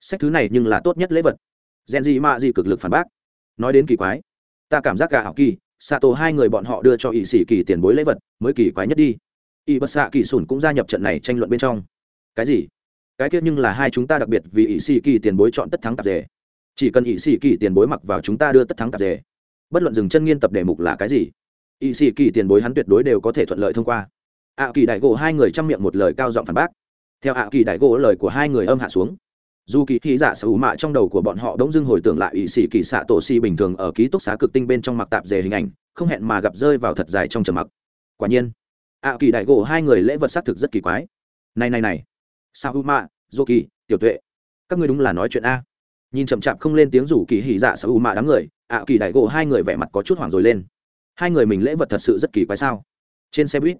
Sách thứ này nhưng là tốt nhất lễ vật. Rèn gì mạ gì cực lực phản bác. Nói đến kỳ quái. Ta cảm giác cả hảo kỳ xạ tổ hai người bọn họ đưa cho ỵ sĩ kỳ tiền bối lễ vật, mới kỳ quái nhất đi. Ỵ bất xạ kỳ sùn cũng gia nhập trận này tranh luận bên trong. Cái gì? Cái kia nhưng là hai chúng ta đặc biệt vì ỵ sĩ kỳ tiền bối chọn tất thắng tạp dề. Chỉ cần ỵ sĩ kỳ tiền bối mặc vào chúng ta đưa tất thắng tạp dề. Bất luận dừng chân nghiên tập đề mục là cái gì ỵ sĩ kỳ tiền bối hắn tuyệt đối đều có thể thuận lợi thông qua. Ạ kỳ đại gỗ hai người chăm miệng một lời cao giọng phản bác. Theo ạ kỳ đại gỗ lời của hai người âm hạ xuống dù kỳ thị giả sở hữu mạ trong đầu của bọn họ đông dưng hồi tưởng lại ỵ sĩ kỳ xạ tổ si bình thường ở ký túc xá cực tinh bên trong mặc tạp dề hình ảnh, không hẹn mà gặp rơi vào thật dài trong trầm mặc. Quả nhiên, ạ kỳ đại gỗ hai người lễ vật xác thực rất kỳ quái. Này này này. Sao hữu mạ dô kỳ, tiểu tuệ. Các ngươi đúng là nói chuyện a. Nhìn chậm chạp không lên tiếng rủ kỳ hỉ dạ sở hữu mạ đám người, ạ kỳ đại gỗ hai người vẻ mặt có chút hoảng rồi lên. Hai người mình lễ vật thật sự rất kỳ quái sao? Trên xe buýt,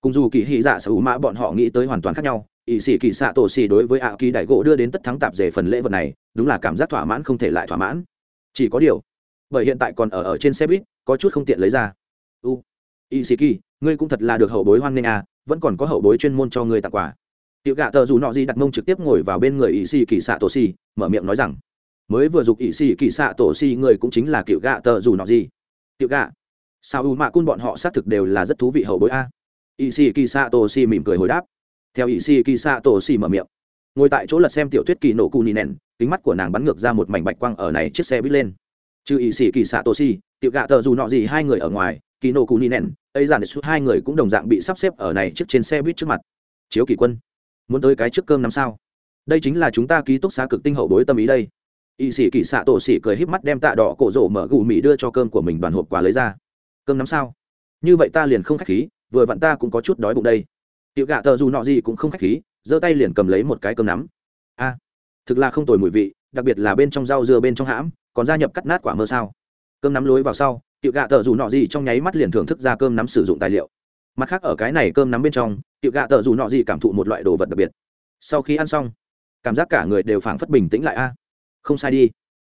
cùng dù kỳ hỉ dạ sở hữu mạ bọn họ nghĩ tới hoàn toàn khác nhau ỵ sĩ kỳ xạ tổ xì đối với ạ kỳ đại gỗ đưa đến tất thắng tạp dề phần lễ vật này, đúng là cảm giác thỏa mãn không thể lại thỏa mãn. Chỉ có điều, bởi hiện tại còn ở ở trên xe buýt, có chút không tiện lấy ra. U ỵ sĩ kỳ, ngươi cũng thật là được hậu bối hoan nghênh à vẫn còn có hậu bối chuyên môn cho ngươi tặng quà. Tiểu gạ tờ dù nọ gì đặt mông trực tiếp ngồi vào bên người ỵ sĩ kỳ xạ tổ xì, mở miệng nói rằng, mới vừa dục ỵ sĩ kỳ xạ tổ xì người cũng chính là kiểu gạ tờ dù nọ gì. Tiểu gạ, sao u mạ cun bọn họ xác thực đều là rất thú vị hậu bối a. Ỵ sĩ kỳ xạ tổ xì mỉm cười hồi đáp theo ỵ sĩ kỳ xạ tổ xì mở miệng. Ngồi tại chỗ lật xem tiểu thuyết kỳ nổ cù nì nèn kính mắt của nàng bắn ngược ra một mảnh bạch quang ở này chiếc xe buýt lên. Trừ ỵ sĩ kỳ xạ tổ xì, tiểu gạ tờ dù nọ gì hai người ở ngoài, kỳ nổ cù nì nèn ấy giản suốt hai người cũng đồng dạng bị sắp xếp ở này chiếc trên xe buýt trước mặt. Chiếu kỳ quân, muốn tới cái trước cơm năm sao? Đây chính là chúng ta ký túc xá cực tinh hậu bối tâm ý đây. Y sĩ kỳ xạ tổ sĩ cười híp mắt đem tạ đỏ cổ rổ mở gù mì đưa cho cơm của mình đoàn hộp quà lấy ra. Cơm nắm sao? Như vậy ta liền không khách khí, vừa vặn ta cũng có chút đói bụng đây tiểu gạ tờ dù nọ gì cũng không khách khí, giơ tay liền cầm lấy một cái cơm nắm. A, thực là không tồi mùi vị, đặc biệt là bên trong rau dưa bên trong hãm, còn gia nhập cắt nát quả mơ sao. Cơm nắm lối vào sau, tiểu gạ tờ dù nọ gì trong nháy mắt liền thưởng thức ra cơm nắm sử dụng tài liệu. Mặt khác ở cái này cơm nắm bên trong, tiểu gạ tờ dù nọ gì cảm thụ một loại đồ vật đặc biệt. Sau khi ăn xong, cảm giác cả người đều phảng phất bình tĩnh lại a. Không sai đi.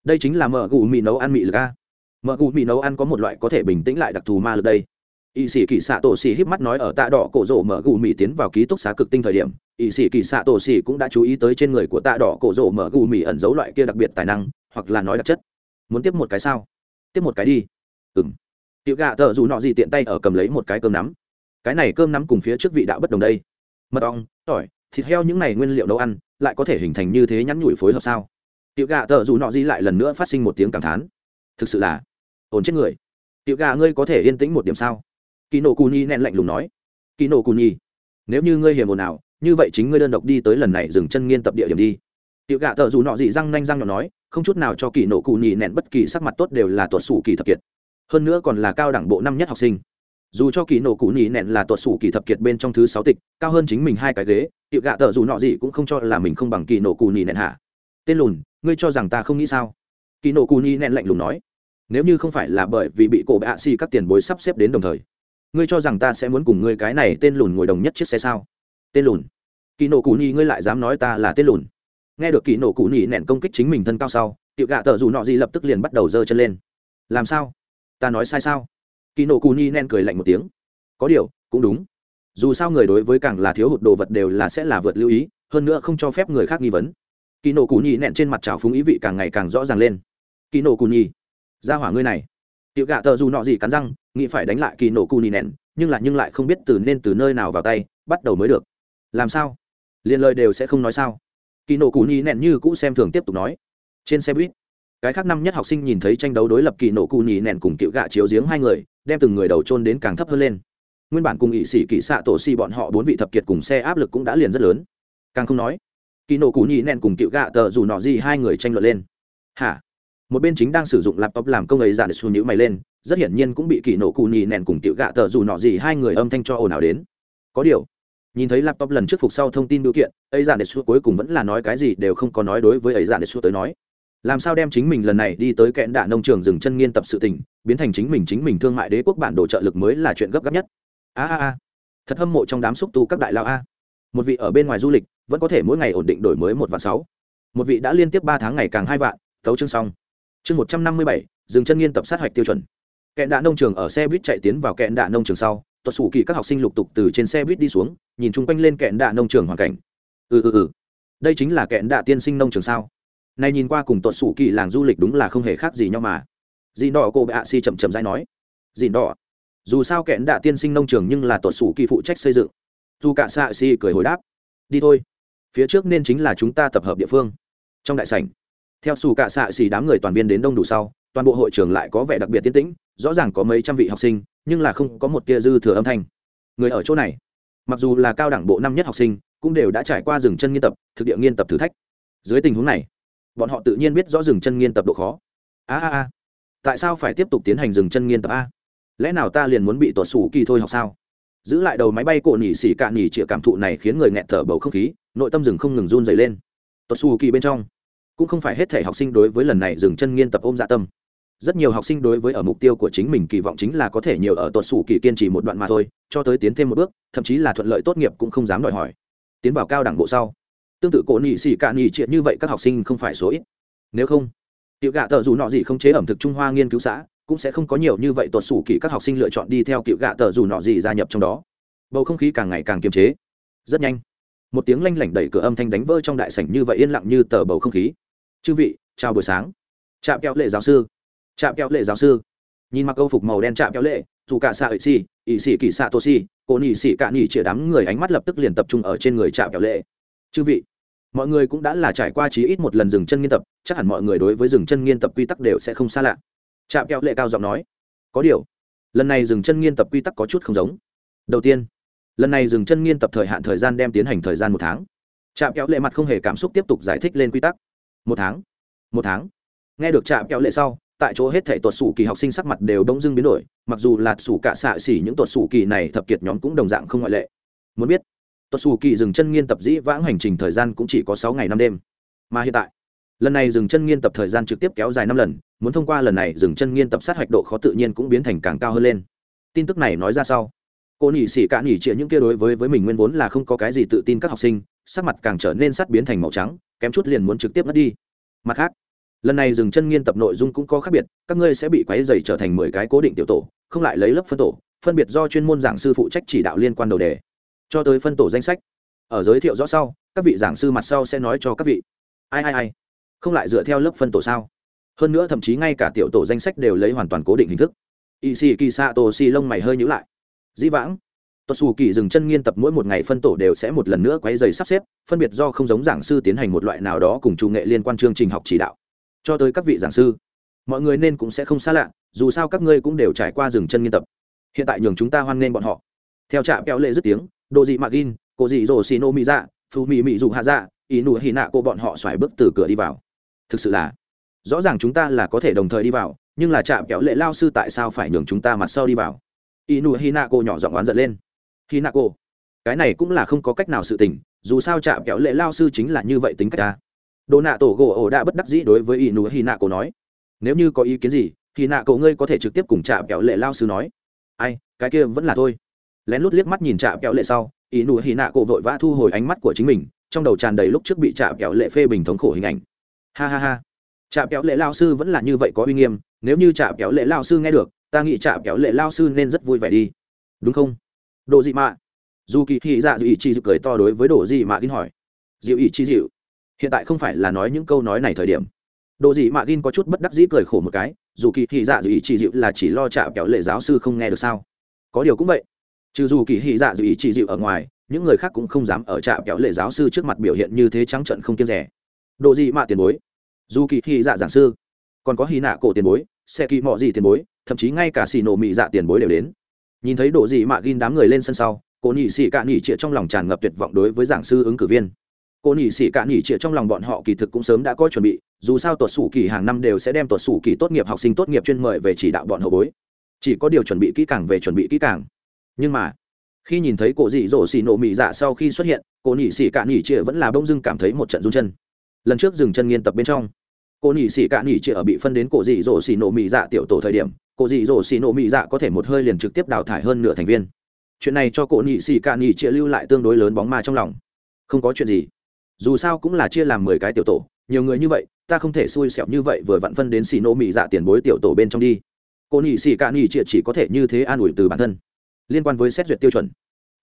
Đây chính là mợ gù mì nấu ăn mị lực a. Mợ gù mì nấu ăn có một loại có thể bình tĩnh lại đặc thù ma lực đây y sĩ kỳ xạ tổ xì híp mắt nói ở tạ đỏ cổ rổ mở gù mì tiến vào ký túc xá cực tinh thời điểm, y sĩ kỳ xạ tổ xì cũng đã chú ý tới trên người của tạ đỏ cổ rổ mở gù mì ẩn giấu loại kia đặc biệt tài năng, hoặc là nói đặc chất. Muốn tiếp một cái sao? Tiếp một cái đi. Ừ m tiểu gạ tờ dù nọ gì tiện tay ở cầm lấy một cái cơm nắm. Cái này cơm nắm cùng phía trước vị đạo bất đồng đây. Mật ong, tỏi, thịt heo những này nguyên liệu nấu ăn, lại có thể hình thành như thế nhắn nhủi phối hợp sao? Tiểu gà tờ dù nọ gì lại lần nữa phát sinh một tiếng cảm thán. Thực sự là ổn chết người. Tiểu gà ngươi có thể yên tĩnh một điểm sao? Kỳ nổ cù nhi nẹn lạnh lùng nói kỳ nổ cù nhi, nếu như ngươi hiểm ồn nào, như vậy chính ngươi đơn độc đi tới lần này dừng chân nghiên tập địa điểm đi. Tiểu gạ tờ dù nọ gì răng nanh răng nhỏ nói, không chút nào cho kỳ nổ cù nhi nẹn bất kỳ sắc mặt tốt đều là tuột sủ kỳ thập kiệt. Hơn nữa còn là cao đẳng bộ năm nhất học sinh. Dù cho kỳ nổ cụ nhi nẹn là tuột sủ kỳ thập kiệt bên trong thứ sáu tịch, cao hơn chính mình hai cái ghế tiệu gạ tờ dù nọ gì cũng không cho là mình không bằng kỳ nổ cụ nhi nẹn hạ tên lùn, ngươi cho rằng ta không nghĩ sao? Kỳ nổ cụ nhi nẹn lạnh lùng nói, nếu như không phải là bởi vì bị cổ bạ xì các tiền bối sắp xếp đến đồng thời ngươi cho rằng ta sẽ muốn cùng ngươi cái này tên lùn ngồi đồng nhất chiếc xe sao? Tên lùn. Kỳ nổ cụ nhì, ngươi lại dám nói ta là tên lùn. Nghe được kỳ nổ cụ nhì nện công kích chính mình thân cao sau, tiểu gạ tờ dù nọ gì lập tức liền bắt đầu giơ chân lên. Làm sao? Ta nói sai sao? Kỳ nổ cụ nhi nện cười lạnh một tiếng. Có điều, cũng đúng. Dù sao người đối với càng là thiếu hụt đồ vật đều là sẽ là vượt lưu ý, hơn nữa không cho phép người khác nghi vấn. Kỳ nổ cụ nhi nện trên mặt trào phúng ý vị càng ngày càng rõ ràng lên. Kỳ nổ cụ nhi ra hỏa ngươi này tiểu gạ tờ dù nọ gì cắn răng, nghĩ phải đánh lại kỳ nổ cù nì nẹn, nhưng lại nhưng lại không biết từ nên từ nơi nào vào tay, bắt đầu mới được. Làm sao? Liền lời đều sẽ không nói sao. Kỳ nổ cù nì nẹn như cũ xem thường tiếp tục nói. Trên xe buýt, cái khác năm nhất học sinh nhìn thấy tranh đấu đối lập kỳ nổ cù nì nẹn cùng tiểu gạ chiếu giếng hai người, đem từng người đầu trôn đến càng thấp hơn lên. Nguyên bản cùng ỵ sĩ kỵ xạ tổ xì bọn họ bốn vị thập kiệt cùng xe áp lực cũng đã liền rất lớn. Càng không nói, kỳ nổ cù nì nẹn cùng tiểu gạ tờ dù nọ gì hai người tranh luận lên. Hả? Một bên chính đang sử dụng laptop làm công ấy giả để xu nhữ mày lên, rất hiển nhiên cũng bị kỳ nổ cụ nhì nẹn cùng tiểu gạ tờ dù nọ gì hai người âm thanh cho ồn ào đến. Có điều, nhìn thấy laptop lần trước phục sau thông tin biểu kiện, ấy giả để xu cuối cùng vẫn là nói cái gì đều không có nói đối với ấy giả để xu tới nói. Làm sao đem chính mình lần này đi tới kẽn đạ nông trường dừng chân nghiên tập sự tình, biến thành chính mình chính mình thương mại đế quốc bản đồ trợ lực mới là chuyện gấp gáp nhất. A a a, thật hâm mộ trong đám xúc tu các đại lao a. Một vị ở bên ngoài du lịch, vẫn có thể mỗi ngày ổn định đổi mới một vạn sáu. Một vị đã liên tiếp ba tháng ngày càng hai vạn tấu chương xong chương một trăm năm mươi bảy, dừng chân nghiên tập sát hạch tiêu chuẩn. Kẹn đạ nông trường ở xe buýt chạy tiến vào kẹn đạ nông trường sau tuột sủ kỳ các học sinh lục tục từ trên xe buýt đi xuống, nhìn chung quanh lên kẹn đạ nông trường hoàn cảnh. Ừ ừ ừ. Đây chính là kẹn đạ tiên sinh nông trường sao? Nay nhìn qua cùng tuột sủ kỳ làng du lịch đúng là không hề khác gì nhau mà. Dì đỏ cô bệ si chậm chậm dãi nói. Dì đỏ dù sao kẹn đạ tiên sinh nông trường nhưng là tuột sủ kỳ phụ trách xây dựng. Dù cả xạ si cười hồi đáp. Đi thôi. Phía trước nên chính là chúng ta tập hợp địa phương. Trong đại sảnh theo xù cả xạ xì đám người toàn viên đến đông đủ sau, toàn bộ hội trường lại có vẻ đặc biệt tiến tĩnh, rõ ràng có mấy trăm vị học sinh, nhưng là không có một tia dư thừa âm thanh. Người ở chỗ này, mặc dù là cao đẳng bộ năm nhất học sinh, cũng đều đã trải qua dừng chân nghiên tập, thực địa nghiên tập thử thách. Dưới tình huống này, bọn họ tự nhiên biết rõ dừng chân nghiên tập độ khó. A a a, tại sao phải tiếp tục tiến hành dừng chân nghiên tập a? Lẽ nào ta liền muốn bị tuột sủ kỳ thôi học sao? Giữ lại đầu máy bay cổ nỉ xỉ cạn nỉ chĩa cảm thụ này khiến người nghẹn thở bầu không khí, nội tâm rừng không ngừng run dày lên. Tuột sủ kỳ bên trong cũng không phải hết thể học sinh đối với lần này dừng chân nghiên tập ôm dạ tâm. Rất nhiều học sinh đối với ở mục tiêu của chính mình kỳ vọng chính là có thể nhiều ở tuột sủ kỳ kiên trì một đoạn mà thôi, cho tới tiến thêm một bước, thậm chí là thuận lợi tốt nghiệp cũng không dám đòi hỏi. Tiến vào cao đẳng bộ sau, tương tự cổ nhị xỉ cạn nhị triệt như vậy các học sinh không phải số ít. Nếu không, tiểu gạ tờ dù nọ gì không chế ẩm thực trung hoa nghiên cứu xã, cũng sẽ không có nhiều như vậy tuột sủ kỳ các học sinh lựa chọn đi theo cựu gạ tờ dù nọ gì gia nhập trong đó. Bầu không khí càng ngày càng kiềm chế. Rất nhanh, một tiếng lanh lảnh đẩy cửa âm thanh đánh vỡ trong đại sảnh như vậy yên lặng như tờ bầu không khí chư vị, chào buổi sáng. Trạm kéo lệ giáo sư. Trạm kéo lệ giáo sư. Nhìn mặc câu phục màu đen trạm kéo lệ, dù cả xạ ỵ xì ỵ xì kỳ xạ tô xì, cô nỉ xì cạn nỉ chĩa đám người ánh mắt lập tức liền tập trung ở trên người trạm kéo lệ. Chư vị, mọi người cũng đã là trải qua chí ít một lần dừng chân nghiên tập, chắc hẳn mọi người đối với dừng chân nghiên tập quy tắc đều sẽ không xa lạ. Trạm kéo lệ cao giọng nói, có điều, lần này dừng chân nghiên tập quy tắc có chút không giống. Đầu tiên, lần này dừng chân nghiên tập thời hạn thời gian đem tiến hành thời gian một tháng. Trạm kéo lệ mặt không hề cảm xúc tiếp tục giải thích lên quy tắc một tháng một tháng. Nghe được trạm kéo lệ sau, tại chỗ hết thể tuột sủ kỳ học sinh sắc mặt đều đông dưng biến đổi, mặc dù là sủ cả xạ xỉ những tuột sủ kỳ này thập kiệt nhóm cũng đồng dạng không ngoại lệ. Muốn biết, tuột sủ kỳ dừng chân nghiên tập dĩ vãng hành trình thời gian cũng chỉ có sáu ngày năm đêm. Mà hiện tại, lần này dừng chân nghiên tập thời gian trực tiếp kéo dài năm lần, muốn thông qua lần này dừng chân nghiên tập sát hạch độ khó tự nhiên cũng biến thành càng cao hơn lên. Tin tức này nói ra sau, cô nỉ xỉ cả nỉ trịa những kia đối với với mình nguyên vốn là không có cái gì tự tin các học sinh, sắc mặt càng trở nên sắt biến thành màu trắng kém chút liền muốn trực tiếp mất đi. Mặt khác, lần này dừng chân nghiên tập nội dung cũng có khác biệt, các ngươi sẽ bị quấy dày trở thành mười cái cố định tiểu tổ, không lại lấy lớp phân tổ, phân biệt do chuyên môn giảng sư phụ trách chỉ đạo liên quan đầu đề. Cho tới phân tổ danh sách. Ở giới thiệu rõ sau, các vị giảng sư mặt sau sẽ nói cho các vị. Ai ai ai? Không lại dựa theo lớp phân tổ sao? Hơn nữa thậm chí ngay cả tiểu tổ danh sách đều lấy hoàn toàn cố định hình thức. Y si kỳ sa tổ si lông mày hơi nhữ lại. Dĩ vãng tuột xù kỳ dừng chân nghiên tập mỗi một ngày phân tổ đều sẽ một lần nữa quay dày sắp xếp, phân biệt do không giống giảng sư tiến hành một loại nào đó cùng chủ nghệ liên quan chương trình học chỉ đạo. Cho tới các vị giảng sư, mọi người nên cũng sẽ không xa lạ, dù sao các ngươi cũng đều trải qua dừng chân nghiên tập. Hiện tại nhường chúng ta hoan nghênh bọn họ. Theo trạm kéo lệ dứt tiếng đồ dị mạc in cô dị rồ xì nô mỹ dạ phù mỹ mỹ dù hạ dạ ý nụ hì nạ cô bọn họ xoài bước từ cửa đi vào. Thực sự là, rõ ràng chúng ta là có thể đồng thời đi vào, nhưng là trạm kéo lệ lao sư tại sao phải nhường chúng ta mặt sau đi vào? Ý nụ hì nạ cô nhỏ giọng oán giận lên khi nạ cô cái này cũng là không có cách nào sự tình, dù sao chạm kéo lệ lao sư chính là như vậy tính cách ta. Đồ nạ tổ gỗ ổ đã bất đắc dĩ đối với ỷ nụ hì nạ cổ nói. Nếu như có ý kiến gì thì nạ cậu ngươi có thể trực tiếp cùng chạm kéo lệ lao sư nói. Ai, cái kia vẫn là thôi. Lén lút liếc mắt nhìn chạm kéo lệ sau ỷ nụ hì nạ cổ vội vã thu hồi ánh mắt của chính mình, trong đầu tràn đầy lúc trước bị chạm kéo lệ phê bình thống khổ hình ảnh. Ha ha ha. Chạm kéo lệ lao sư vẫn là như vậy có uy nghiêm, nếu như chạm kéo lệ lao sư nghe được, ta nghĩ chạm kéo lệ lao sư nên rất vui vẻ đi. Đúng không? Đồ dị mạ. Dù kỳ thị dạ dịu ý chi dịu cười to đối với đồ dị mạ gin hỏi. Dịu ý chi dịu, hiện tại không phải là nói những câu nói này thời điểm. Đồ dị mạ gin có chút bất đắc dĩ cười khổ một cái, dù kỳ thị dạ dị ý chỉ dịu là chỉ lo chạm kéo lệ giáo sư không nghe được sao? Có điều cũng vậy. Trừ dù kỳ thị dạ dị ý chỉ dịu ở ngoài, những người khác cũng không dám ở trạm kéo lệ giáo sư trước mặt biểu hiện như thế trắng trận không kiêng rẻ. Độ gì mạ tiền bối, dù kỳ thị dạ giảng sư, còn có hy nạ cổ tiền bối xe kỳ mọ gì tiền bối, thậm chí ngay cả xì nổ mị dạ tiền bối đều đến nhìn thấy độ gì mạ gin đám người lên sân sau, cô nhị sĩ cạn nhị trịa trong lòng tràn ngập tuyệt vọng đối với giảng sư ứng cử viên. Cô nhị sĩ cạn nhị trịa trong lòng bọn họ kỳ thực cũng sớm đã có chuẩn bị, dù sao tuột sủ kỳ hàng năm đều sẽ đem tuột sủ kỳ tốt nghiệp, học sinh tốt nghiệp chuyên mời về chỉ đạo bọn hậu bối. Chỉ có điều chuẩn bị kỹ càng về chuẩn bị kỹ càng. Nhưng mà, khi nhìn thấy cổ dị dỗ xì nổ mị dạ sau khi xuất hiện, cô nhị sĩ cạn nhị trịa vẫn là bông dưng cảm thấy một trận run chân. Lần trước dừng chân nghiên tập bên trong, cô nhị sĩ cạn nhị trịa ở bị phân đến cổ dị dỗ xì nổ mị dạ tiểu tổ thời điểm cổ dị dỗ xì nổ mỹ dạ có thể một hơi liền trực tiếp đào thải hơn nửa thành viên. Chuyện này cho cổ nhị xì cạn nhị chia lưu lại tương đối lớn bóng ma trong lòng. Không có chuyện gì. Dù sao cũng là chia làm mười cái tiểu tổ, nhiều người như vậy, ta không thể xui xẻo như vậy vừa vặn phân đến xì nổ mỹ dạ tiền bối tiểu tổ bên trong đi. Cô nhị xì cạn nhị chia chỉ có thể như thế an ủi từ bản thân. Liên quan với xét duyệt tiêu chuẩn,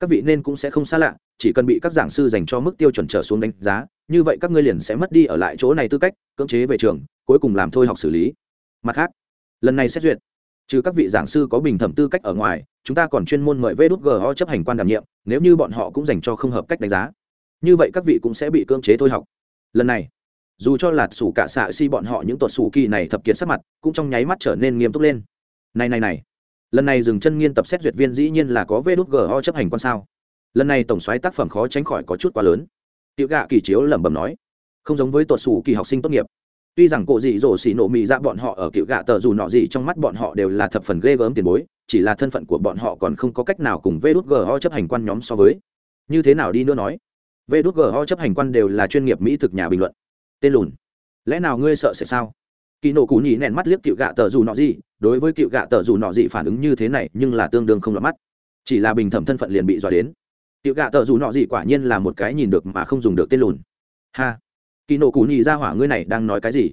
các vị nên cũng sẽ không xa lạ, chỉ cần bị các giảng sư dành cho mức tiêu chuẩn trở xuống đánh giá, như vậy các ngươi liền sẽ mất đi ở lại chỗ này tư cách, cưỡng chế về trường, cuối cùng làm thôi học xử lý. Mặt khác, lần này xét duyệt trừ các vị giảng sư có bình thẩm tư cách ở ngoài, chúng ta còn chuyên môn mời vê đút gho chấp hành quan đảm nhiệm, nếu như bọn họ cũng dành cho không hợp cách đánh giá. Như vậy các vị cũng sẽ bị cưỡng chế thôi học. Lần này, dù cho là sủ cả xạ si bọn họ những tuột sủ kỳ này thập kiệt sắc mặt, cũng trong nháy mắt trở nên nghiêm túc lên. Này này này, lần này dừng chân nghiên tập xét duyệt viên dĩ nhiên là có vê đút gho chấp hành quan sao? Lần này tổng xoáy tác phẩm khó tránh khỏi có chút quá lớn. Tiểu gạ kỳ chiếu lẩm bẩm nói, không giống với tuột sủ kỳ học sinh tốt nghiệp tuy rằng cổ dị dỗ xì nổ mị dạ bọn họ ở cựu gạ tờ dù nọ gì trong mắt bọn họ đều là thập phần ghê gớm tiền bối, chỉ là thân phận của bọn họ còn không có cách nào cùng vê đút gho chấp hành quan nhóm so với. Như thế nào đi nữa nói? Vê đút gho chấp hành quan đều là chuyên nghiệp mỹ thực nhà bình luận. Tên lùn. Lẽ nào ngươi sợ sẽ sao? Kỳ nổ cú nhì nẹn mắt liếc cựu gạ tờ dù nọ gì đối với cựu gạ tờ dù nọ gì phản ứng như thế này nhưng là tương đương không lọt mắt. Chỉ là bình thẩm thân phận liền bị dọa đến. Cựu gạ tờ dù nọ gì quả nhiên là một cái nhìn được mà không dùng được tên lùn. Ha kỳ nổ cú nhì ra hỏa ngươi này đang nói cái gì?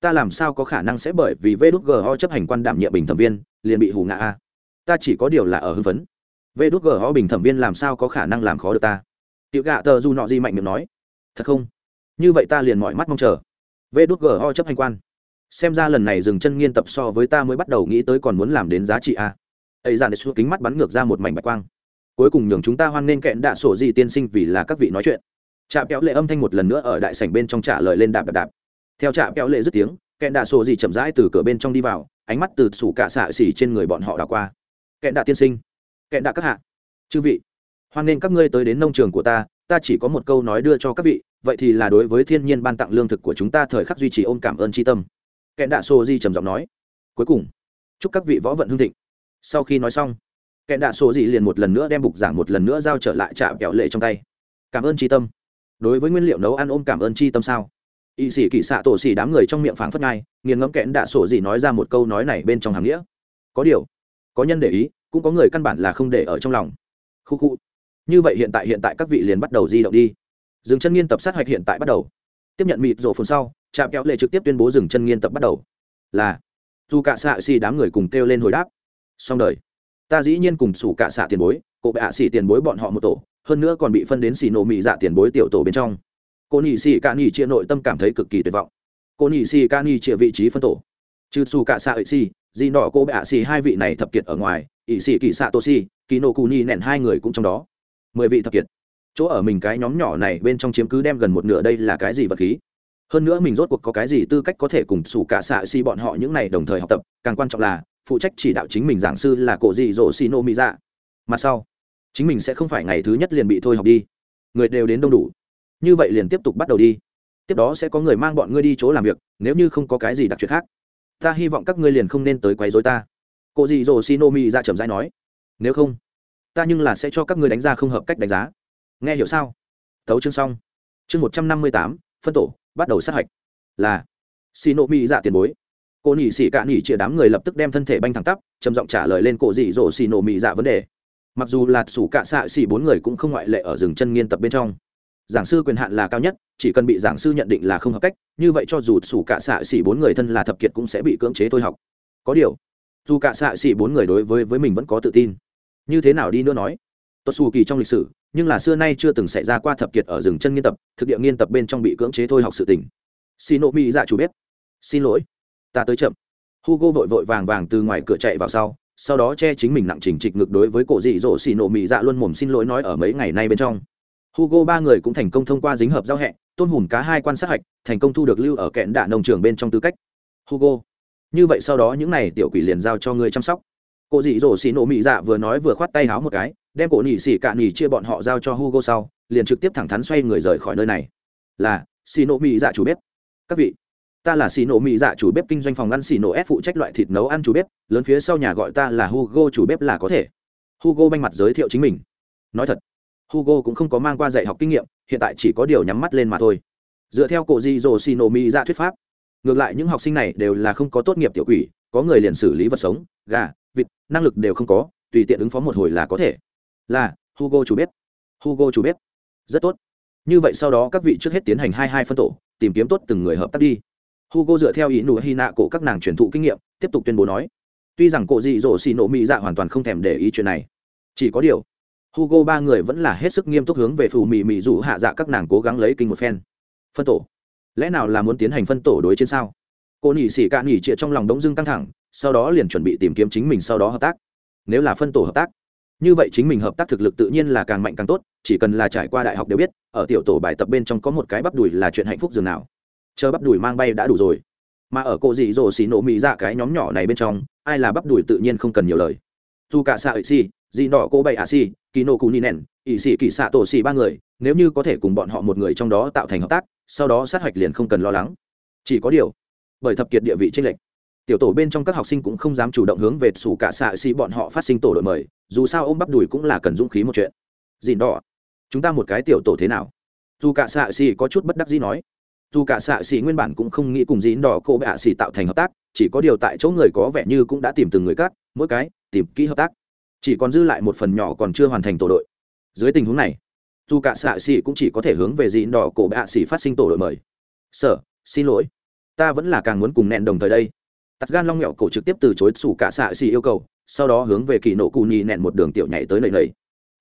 Ta làm sao có khả năng sẽ bởi vì vê đút gho chấp hành quan đảm nhiệm bình thẩm viên, liền bị hù ngã a? Ta chỉ có điều là ở hưng phấn. Vê đút gho bình thẩm viên làm sao có khả năng làm khó được ta? Tiểu gạ tờ dù nọ gì mạnh miệng nói. Thật không? Như vậy ta liền mọi mắt mong chờ. Vê đút gho chấp hành quan. Xem ra lần này dừng chân nghiên tập so với ta mới bắt đầu nghĩ tới còn muốn làm đến giá trị a. Ấy dàn để xuống kính mắt bắn ngược ra một mảnh bạch quang. Cuối cùng nhường chúng ta hoan nên kẹn đạ sổ gì tiên sinh vì là các vị nói chuyện chạm kéo lệ âm thanh một lần nữa ở đại sảnh bên trong trả lời lên đạp đạp đạp. Theo trạ kéo lệ dứt tiếng, kẹn đạ sổ gì chậm rãi từ cửa bên trong đi vào, ánh mắt từ sủ cả xạ xỉ trên người bọn họ đảo qua. Kẹn đạ tiên sinh, kẹn đạ các hạ, chư vị, hoan nghênh các ngươi tới đến nông trường của ta ta chỉ có một câu nói đưa cho các vị, vậy thì là đối với thiên nhiên ban tặng lương thực của chúng ta thời khắc duy trì ôm cảm ơn tri tâm. Kẹn đạ sổ gì trầm giọng nói. Cuối cùng, chúc các vị võ vận hương thịnh. Sau khi nói xong, kẹn đạ sổ gì liền một lần nữa đem bục giảng một lần nữa giao trở lại trạm kẹo lệ trong tay. Cảm ơn tri tâm đối với nguyên liệu nấu ăn ôm cảm ơn chi tâm sao? Y sĩ kỳ xạ tổ xỉ đám người trong miệng phảng phất ngai nghiền ngẫm kẽn đạ sổ gì nói ra một câu nói này bên trong hàm nghĩa. Có điều, có nhân để ý, cũng có người căn bản là không để ở trong lòng. Khu khu. Như vậy hiện tại hiện tại các vị liền bắt đầu di động đi. Dừng chân nghiên tập sát hạch hiện tại bắt đầu. Tiếp nhận mịt rổ phồn sau, trạm kéo lệ trực tiếp tuyên bố dừng chân nghiên tập bắt đầu. Là, dù cả xạ xì đám người cùng kêu lên hồi đáp. Xong đời. Ta dĩ nhiên cùng sủ cả xạ tiền bối cộ bệ ạ xì tiền bối bọn họ một tổ hơn nữa còn bị phân đến xì nổ mỹ dạ tiền bối tiểu tổ bên trong. Cô nhị xì ca nhị chia nội tâm cảm thấy cực kỳ tuyệt vọng. Cô nhị xì ca nhị chia vị trí phân tổ. Trừ xù cả xạ ỵ xì, dì nọ cô bạ xì hai vị này thập kiệt ở ngoài ỵ xì kỳ xạ tô xì kỳ nổ cù nhị nẹn hai người cũng trong đó. Mười vị thập kiệt. Chỗ ở mình cái nhóm nhỏ này bên trong chiếm cứ đem gần một nửa đây là cái gì vật khí? Hơn nữa mình rốt cuộc có cái gì tư cách có thể cùng xù cả xạ xì bọn họ những này đồng thời học tập? Càng quan trọng là, phụ trách chỉ đạo chính mình giảng sư là cổ dị dỗ xì nô mỹ dạ. Mặt sau chính mình sẽ không phải ngày thứ nhất liền bị thôi học đi. Người đều đến đông đủ. Như vậy liền tiếp tục bắt đầu đi. Tiếp đó sẽ có người mang bọn ngươi đi chỗ làm việc, nếu như không có cái gì đặc biệt khác. Ta hy vọng các ngươi liền không nên tới quấy dối ta. Cô dì dồ shinomi ra trầm dai nói. Nếu không, ta nhưng là sẽ cho các ngươi đánh giá không hợp cách đánh giá. Nghe hiểu sao? Thấu chương xong. Chương một trăm năm mươi tám, phân tổ, bắt đầu sát hạch. Là shinomi dạ tiền bối. Cô nhị xỉ cạn nhị chia đám người lập tức đem thân thể banh thẳng tắp, trầm giọng trả lời lên cổ dị dỗ xì nổ mị dạ vấn đề mặc dù là sủ cạ xạ xỉ bốn người cũng không ngoại lệ ở rừng chân nghiên tập bên trong. Giảng sư quyền hạn là cao nhất, chỉ cần bị giảng sư nhận định là không hợp cách, như vậy cho dù sủ cạ xạ xỉ bốn người thân là thập kiệt cũng sẽ bị cưỡng chế thôi học. Có điều, dù cạ xạ xỉ bốn người đối với với mình vẫn có tự tin. Như thế nào đi nữa nói? Tốt xù kỳ trong lịch sử, nhưng là xưa nay chưa từng xảy ra qua thập kiệt ở rừng chân nghiên tập, thực địa nghiên tập bên trong bị cưỡng chế thôi học sự tình. Xin nộ mỹ dạ chủ biết. Xin lỗi, ta tới chậm. Hugo vội vội vàng vàng từ ngoài cửa chạy vào sau sau đó che chính mình nặng chỉnh trịch ngược đối với cổ dị dỗ xì nổ mị dạ luôn mồm xin lỗi nói ở mấy ngày nay bên trong. Hugo ba người cũng thành công thông qua dính hợp giao hẹ, tôn hùn cá hai quan sát hạch, thành công thu được lưu ở kẹn đạ nông trường bên trong tư cách. Hugo, như vậy sau đó những n à y tiểu quỷ liền giao cho người chăm sóc. Cổ dị dỗ xì nổ mị dạ vừa nói vừa khoát tay háo một cái, đem cổ nỉ xì cạn nỉ chia bọn họ giao cho hugo sau, liền trực tiếp thẳng thắn xoay người rời khỏi nơi này. Là, xì nổ mị dạ chủ bếp. Các vị ta là xì nổ mỹ dạ chủ bếp kinh doanh phòng ăn xì nổ ép phụ trách loại thịt nấu ăn chủ bếp, lớn phía sau nhà gọi ta là hugo chủ bếp là có thể. Hugo banh mặt giới thiệu chính mình. Nói thật, hugo cũng không có mang qua dạy học kinh nghiệm, hiện tại chỉ có điều nhắm mắt lên mà thôi. Dựa theo cổ di dồ xì nổ mỹ dạ thuyết pháp, ngược lại những học sinh này đều là không có tốt nghiệp tiểu quỷ, có người liền xử lý vật sống, gà, vịt, năng lực đều không có, tùy tiện ứng phó một hồi là có thể. Là, hugo chủ bếp. Hugo chủ bếp. Rất tốt. Như vậy sau đó các vị trước hết tiến hành hai hai phân tổ, tìm kiếm tốt từng người hợp tác đi hugo dựa theo ý nụ hy nạ cổ các nàng truyền thụ kinh nghiệm, tiếp tục tuyên bố nói. Tuy rằng cổ dị dỗ xì nổ mỹ dạ hoàn toàn không thèm để ý chuyện này. Chỉ có điều, hugo ba người vẫn là hết sức nghiêm túc hướng về phù mị mị dụ hạ dạ các nàng cố gắng lấy kinh một phen. Phân tổ. Lẽ nào là muốn tiến hành phân tổ đối trên sao? Cô nhị xỉ cạn nhỉ trịa trong lòng đống dưng căng thẳng, sau đó liền chuẩn bị tìm kiếm chính mình sau đó hợp tác. Nếu là phân tổ hợp tác, như vậy chính mình hợp tác thực lực tự nhiên là càng mạnh càng tốt, chỉ cần là trải qua đại học đều biết, ở tiểu tổ bài tập bên trong có một cái bắp đùi là chuyện hạnh phúc dường nào chờ bắp đùi mang bay đã đủ rồi. Mà ở cô dị dỗ xì nổ mỹ dạ cái nhóm nhỏ này bên trong, ai là bắp đùi tự nhiên không cần nhiều lời. Dù cả xạ ỵ xì, dị đỏ cô bậy ạ xì, kỳ nổ cú ni nèn ỵ xì kỳ xạ tổ xì ba người, nếu như có thể cùng bọn họ một người trong đó tạo thành hợp tác, sau đó sát hạch liền không cần lo lắng. Chỉ có điều, bởi thập kiệt địa vị tranh lệch, tiểu tổ bên trong các học sinh cũng không dám chủ động hướng về sủ cả xạ xì bọn họ phát sinh tổ đội mời, dù sao ôm bắp đùi cũng là cần dũng khí một chuyện. Dìn đỏ chúng ta một cái tiểu tổ thế nào? Dù cả xạ xì có chút bất đắc dĩ nói dù cả xạ xỉ nguyên bản cũng không nghĩ cùng dín đỏ cô bệ xỉ tạo thành hợp tác, chỉ có điều tại chỗ người có vẻ như cũng đã tìm từng người cắt mỗi cái tìm kỹ hợp tác. Chỉ còn dư lại một phần nhỏ còn chưa hoàn thành tổ đội. Dưới tình huống này, dù cả xạ xỉ cũng chỉ có thể hướng về dín đỏ cổ bệ xỉ phát sinh tổ đội mời. Sở, xin lỗi, ta vẫn là càng muốn cùng nẹn đồng thời đây. Tắt gan long mẹo cổ trực tiếp từ chối sủ cả xạ xỉ yêu cầu, sau đó hướng về kỳ nổ cù nhì nẹn một đường tiểu nhảy tới nầy nầy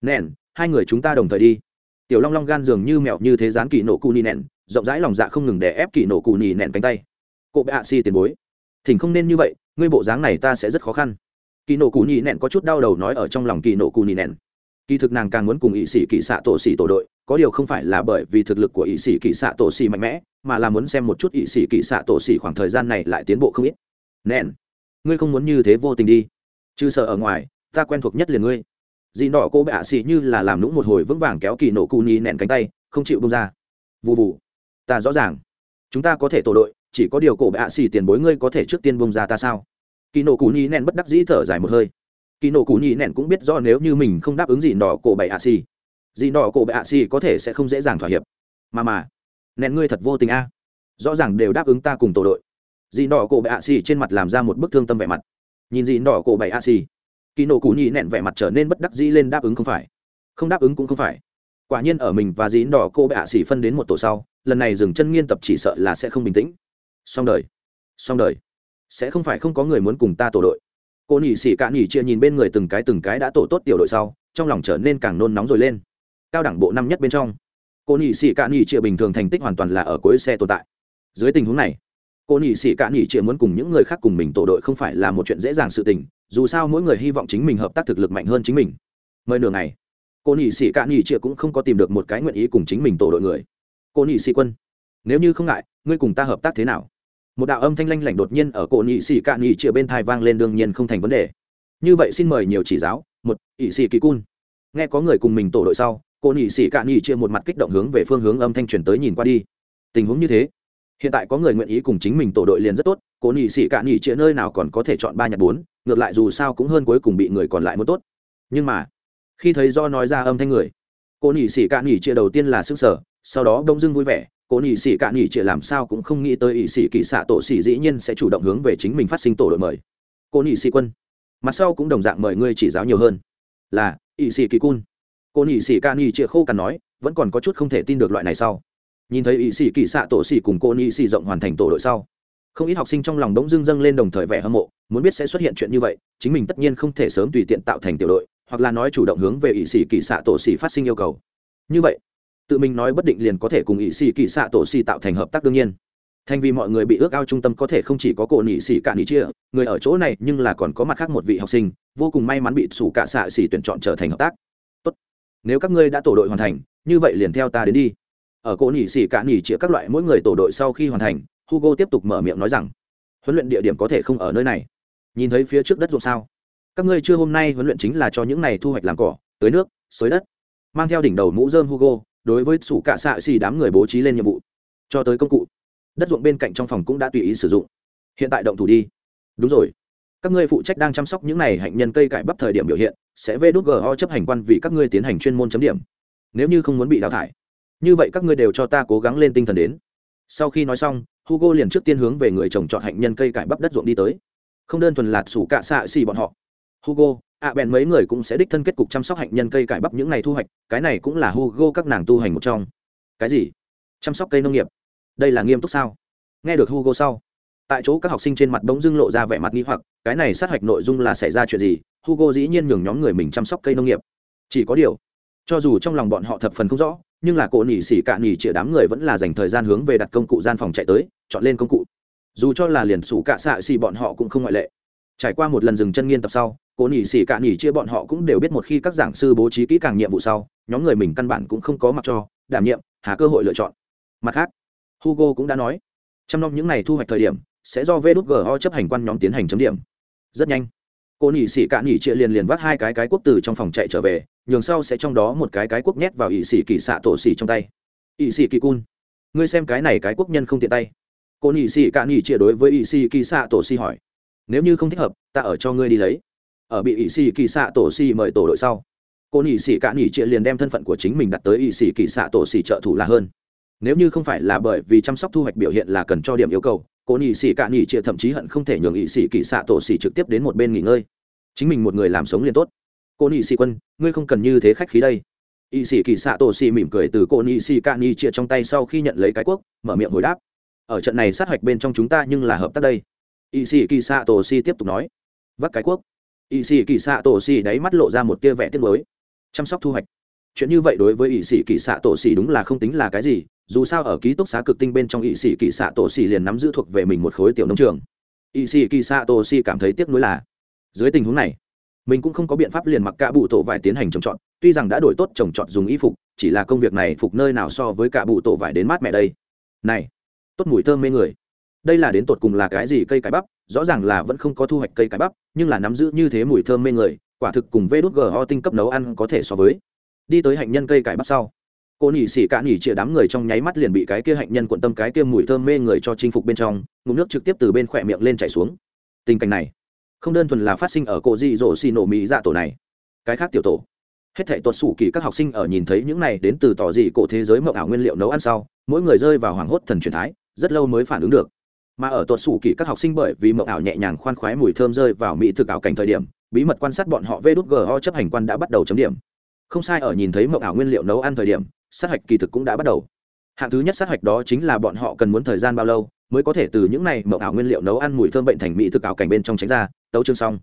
nẹn, hai người chúng ta đồng thời đi. Tiểu long long gan dường như mẹo như thế gián kỳ nổ cù nhì nẹn rộng rãi lòng dạ không ngừng để ép kỳ nổ cù nhì nẹn cánh tay. Cô bệ ạ xì tiền bối, thỉnh không nên như vậy, ngươi bộ dáng này ta sẽ rất khó khăn. Kỳ nổ cù nhì nẹn có chút đau đầu nói ở trong lòng kỳ nổ cù nhì nẹn. Kỳ thực nàng càng muốn cùng ỵ sĩ kỵ xạ tổ xỉ tổ đội, có điều không phải là bởi vì thực lực của ỵ sĩ kỵ xạ tổ xỉ mạnh mẽ, mà là muốn xem một chút ỵ sĩ kỵ xạ tổ xỉ khoảng thời gian này lại tiến bộ không ít. Nẹn, ngươi không muốn như thế vô tình đi. Chứ sợ ở ngoài, ta quen thuộc nhất liền ngươi. Dì nọ cô bệ ạ xì như là làm lũng một hồi vững vàng kéo kỳ nổ cù nhì nẹn cánh tay, không chịu bông ra. Vụ vụ ta rõ ràng. Chúng ta có thể tổ đội, chỉ có điều cổ bệ ạ xì tiền bối ngươi có thể trước tiên bông ra ta sao? Kỳ nổ cú nhi nẹn bất đắc dĩ thở dài một hơi. Kỳ nổ cú nhi nẹn cũng biết rõ nếu như mình không đáp ứng gì nọ cổ bệ ạ xì, gì nọ cổ bệ ạ xì có thể sẽ không dễ dàng thỏa hiệp. Mà mà, nẹn ngươi thật vô tình a. Rõ ràng đều đáp ứng ta cùng tổ đội. Gì nọ cổ bệ ạ xì trên mặt làm ra một bức thương tâm vẻ mặt. Nhìn gì nọ cổ bệ ạ xì, kỳ nổ cú nhị nẹn vẻ mặt trở nên bất đắc dĩ lên đáp ứng không phải. Không đáp ứng cũng không phải. Quả nhiên ở mình và dĩ đỏ cô bệ ạ xỉ phân đến một tổ sau lần này dừng chân nghiên tập chỉ sợ là sẽ không bình tĩnh. Xong đời. Xong đời. Sẽ không phải không có người muốn cùng ta tổ đội. Cô nhị xỉ cạn nhị chia nhìn bên người từng cái từng cái đã tổ tốt tiểu đội sau, trong lòng trở nên càng nôn nóng rồi lên. Cao đẳng bộ năm nhất bên trong. Cô nhị xỉ cạn nhị chia bình thường thành tích hoàn toàn là ở cuối xe tồn tại. Dưới tình huống này, cô nhị xỉ cạn nhị chia muốn cùng những người khác cùng mình tổ đội không phải là một chuyện dễ dàng sự tình, dù sao mỗi người hy vọng chính mình hợp tác thực lực mạnh hơn chính mình. Mời nửa ngày, cô nhị sĩ cạn nhị chia cũng không có tìm được một cái nguyện ý cùng chính mình tổ đội người cô nhị sĩ quân. Nếu như không ngại, ngươi cùng ta hợp tác thế nào? Một đạo âm thanh lanh lảnh đột nhiên ở cổ nhị sĩ cạn nhị triệu bên thai vang lên đương nhiên không thành vấn đề. Như vậy xin mời nhiều chỉ giáo, một ỵ sĩ kỳ cun. Nghe có người cùng mình tổ đội sau, cô nhị sĩ cạn nhị triệu một mặt kích động hướng về phương hướng âm thanh truyền tới nhìn qua đi. Tình huống như thế, hiện tại có người nguyện ý cùng chính mình tổ đội liền rất tốt, cô nhị sĩ cạn nhị triệu nơi nào còn có thể chọn ba nhặt bốn, ngược lại dù sao cũng hơn cuối cùng bị người còn lại muốn tốt. Nhưng mà, khi thấy do nói ra âm thanh người, cô nhị sĩ cạn nhị chĩa đầu tiên là sức sở sau đó đông dưng vui vẻ, cô nhị sĩ cạn nhị chị làm sao cũng không nghĩ tới ỵ sĩ kỳ xạ tổ sĩ dĩ nhiên sẽ chủ động hướng về chính mình phát sinh tổ đội mời. Cô nhị sĩ quân, mặt sau cũng đồng dạng mời ngươi chỉ giáo nhiều hơn. Là ỵ sĩ kỳ cun. Cô nhị sĩ cạn nhị chị khô cằn nói, vẫn còn có chút không thể tin được loại này sau. Nhìn thấy ỵ sĩ kỳ xạ tổ sĩ cùng cô nhị sĩ rộng hoàn thành tổ đội sau, không ít học sinh trong lòng đống dưng dâng lên đồng thời vẻ hâm mộ, muốn biết sẽ xuất hiện chuyện như vậy, chính mình tất nhiên không thể sớm tùy tiện tạo thành tiểu đội, hoặc là nói chủ động hướng về ỵ sĩ kỳ xạ tổ sĩ phát sinh yêu cầu. Như vậy tự mình nói bất định liền có thể cùng ỵ sĩ kỳ xạ tổ sĩ tạo thành hợp tác đương nhiên. Thành vì mọi người bị ước ao trung tâm có thể không chỉ có cổ nỉ xỉ cả nhị chia, người ở chỗ này nhưng là còn có mặt khác một vị học sinh, vô cùng may mắn bị sủ cả xạ xỉ tuyển chọn trở thành hợp tác. Tốt. nếu các ngươi đã tổ đội hoàn thành, như vậy liền theo ta đến đi. Ở cổ nỉ xỉ cả nhị chia các loại mỗi người tổ đội sau khi hoàn thành, hugo tiếp tục mở miệng nói rằng, huấn luyện địa điểm có thể không ở nơi này. Nhìn thấy phía trước đất ruộng sao? Các ngươi chưa hôm nay huấn luyện chính là cho những này thu hoạch làm cỏ, tưới nước, xới đất. Mang theo đỉnh đầu mũ dơm hugo đối với sủ cạ xạ xì đám người bố trí lên nhiệm vụ. Cho tới công cụ, đất ruộng bên cạnh trong phòng cũng đã tùy ý sử dụng. Hiện tại động thủ đi. Đúng rồi. Các ngươi phụ trách đang chăm sóc những này hạnh nhân cây cải bắp thời điểm biểu hiện, sẽ vê đốt go chấp hành quan vì các ngươi tiến hành chuyên môn chấm điểm. Nếu như không muốn bị đào thải, như vậy các ngươi đều cho ta cố gắng lên tinh thần đến. Sau khi nói xong, hugo liền trước tiên hướng về người trồng trọt hạnh nhân cây cải bắp đất ruộng đi tới. Không đơn thuần là sủ cạ xạ xì bọn họ. Hugo ạ bèn mấy người cũng sẽ đích thân kết cục chăm sóc hạnh nhân cây cải bắp những ngày thu hoạch, cái này cũng là hugo các nàng tu hành một trong. Cái gì? Chăm sóc cây nông nghiệp? Đây là nghiêm túc sao? Nghe được hugo sau, tại chỗ các học sinh trên mặt bỗng dưng lộ ra vẻ mặt nghi hoặc, cái này sát hạch nội dung là xảy ra chuyện gì? Hugo dĩ nhiên nhường nhóm người mình chăm sóc cây nông nghiệp. Chỉ có điều, cho dù trong lòng bọn họ thập phần không rõ, nhưng là cổ nỉ xỉ cạn nỉ chĩa đám người vẫn là dành thời gian hướng về đặt công cụ gian phòng chạy tới, chọn lên công cụ. Dù cho là liền sủ cạ xạ xì bọn họ cũng không ngoại lệ. Trải qua một lần dừng chân nghiên tập sau cô nỉ xỉ Cả nỉ chia bọn họ cũng đều biết một khi các giảng sư bố trí kỹ càng nhiệm vụ sau, nhóm người mình căn bản cũng không có mặc cho, đảm nhiệm, hà cơ hội lựa chọn. Mặt khác, hugo cũng đã nói, chăm năm những ngày thu hoạch thời điểm, sẽ do vđgo chấp hành quan nhóm tiến hành chấm điểm. Rất nhanh cô nhị xỉ cả nhị chia liền liền vác hai cái cái quốc từ trong phòng chạy trở về, nhường sau sẽ trong đó một cái cái quốc nhét vào ỵ sĩ kỳ xạ tổ xỉ trong tay. Ỵ sĩ kỳ cun, ngươi xem cái này cái quốc nhân không tiện tay. Cô nhị xỉ cả nhị chia đối với ỵ sĩ kỳ xạ tổ xỉ hỏi, nếu như không thích hợp, ta ở cho ngươi đi lấy ở bị ỵ sĩ kỳ xạ tổ xì mời tổ đội sau. Cô nhị sĩ cạn nhị chia liền đem thân phận của chính mình đặt tới ỵ sĩ kỳ xạ tổ xì trợ thủ là hơn. Nếu như không phải là bởi vì chăm sóc thu hoạch biểu hiện là cần cho điểm yêu cầu, cô nhị sĩ cạn nhị chia thậm chí hận không thể nhường ỵ sĩ kỳ xạ tổ xì trực tiếp đến một bên nghỉ ngơi. Chính mình một người làm sống liền tốt. Cô nhị sĩ quân, ngươi không cần như thế khách khí đây. Ỵ sĩ kỳ xạ tổ xì mỉm cười từ cô nhị sĩ cạn nhị chia trong tay sau khi nhận lấy cái quốc, mở miệng hồi đáp. Ở trận này sát hạch bên trong chúng ta nhưng là hợp tác đây. Ỵ sĩ kỳ xạ tổ xì tiếp tục nói. Vắt cái quốc ỵ sĩ kỳ xạ tổ xỉ đáy mắt lộ ra một tia vẻ tiếc mới chăm sóc thu hoạch. Chuyện như vậy đối với ỵ sĩ kỳ xạ tổ xỉ đúng là không tính là cái gì, dù sao ở ký túc xá cực tinh bên trong ỵ sĩ kỳ xạ tổ xỉ liền nắm giữ thuộc về mình một khối tiểu nông trường. Ỵ sĩ kỳ xạ tổ xỉ cảm thấy tiếc nuối là, dưới tình huống này, mình cũng không có biện pháp liền mặc cả bụ tổ vải tiến hành trồng trọt, tuy rằng đã đổi tốt trồng trọt dùng y phục, chỉ là công việc này phục nơi nào so với cả bụ tổ vải đến mát mẹ đây. Này, tốt mùi thơm mê người đây là đến tột cùng là cái gì cây cải bắp, rõ ràng là vẫn không có thu hoạch cây cải bắp, nhưng là nắm giữ như thế mùi thơm mê người, quả thực cùng vê đốt gho tinh cấp nấu ăn có thể so với. Đi tới hạnh nhân cây cải bắp sau, cô nhỉ xỉ cả nhỉ chĩa đám người trong nháy mắt liền bị cái kia hạnh nhân quận tâm, cái kia mùi thơm mê người cho chinh phục bên trong, ngụm nước trực tiếp từ bên khỏe miệng lên chảy xuống. Tình cảnh này, không đơn thuần là phát sinh ở cổ dị dỗ xì nổ mỹ dạ tổ này. Cái khác tiểu tổ, hết thể tuột sủ kỳ các học sinh ở nhìn thấy những này đến từ tỏ dị cổ thế giới mộng ảo nguyên liệu nấu ăn sau, mỗi người rơi vào hoảng hốt thần truyền thái, rất lâu mới phản ứng được mà ở tuột sủ kỳ các học sinh bởi vì mộng ảo nhẹ nhàng khoan khoái mùi thơm rơi vào mỹ thực ảo cảnh thời điểm, bí mật quan sát bọn họ vê đút go chấp hành quan đã bắt đầu chấm điểm. Không sai, ở nhìn thấy mộng ảo nguyên liệu nấu ăn thời điểm, sát hạch kỳ thực cũng đã bắt đầu. Hạng thứ nhất sát hạch đó chính là bọn họ cần muốn thời gian bao lâu, mới có thể từ những này mộng ảo nguyên liệu nấu ăn mùi thơm bệnh thành mỹ thực ảo cảnh bên trong tránh ra, tấu chương xong.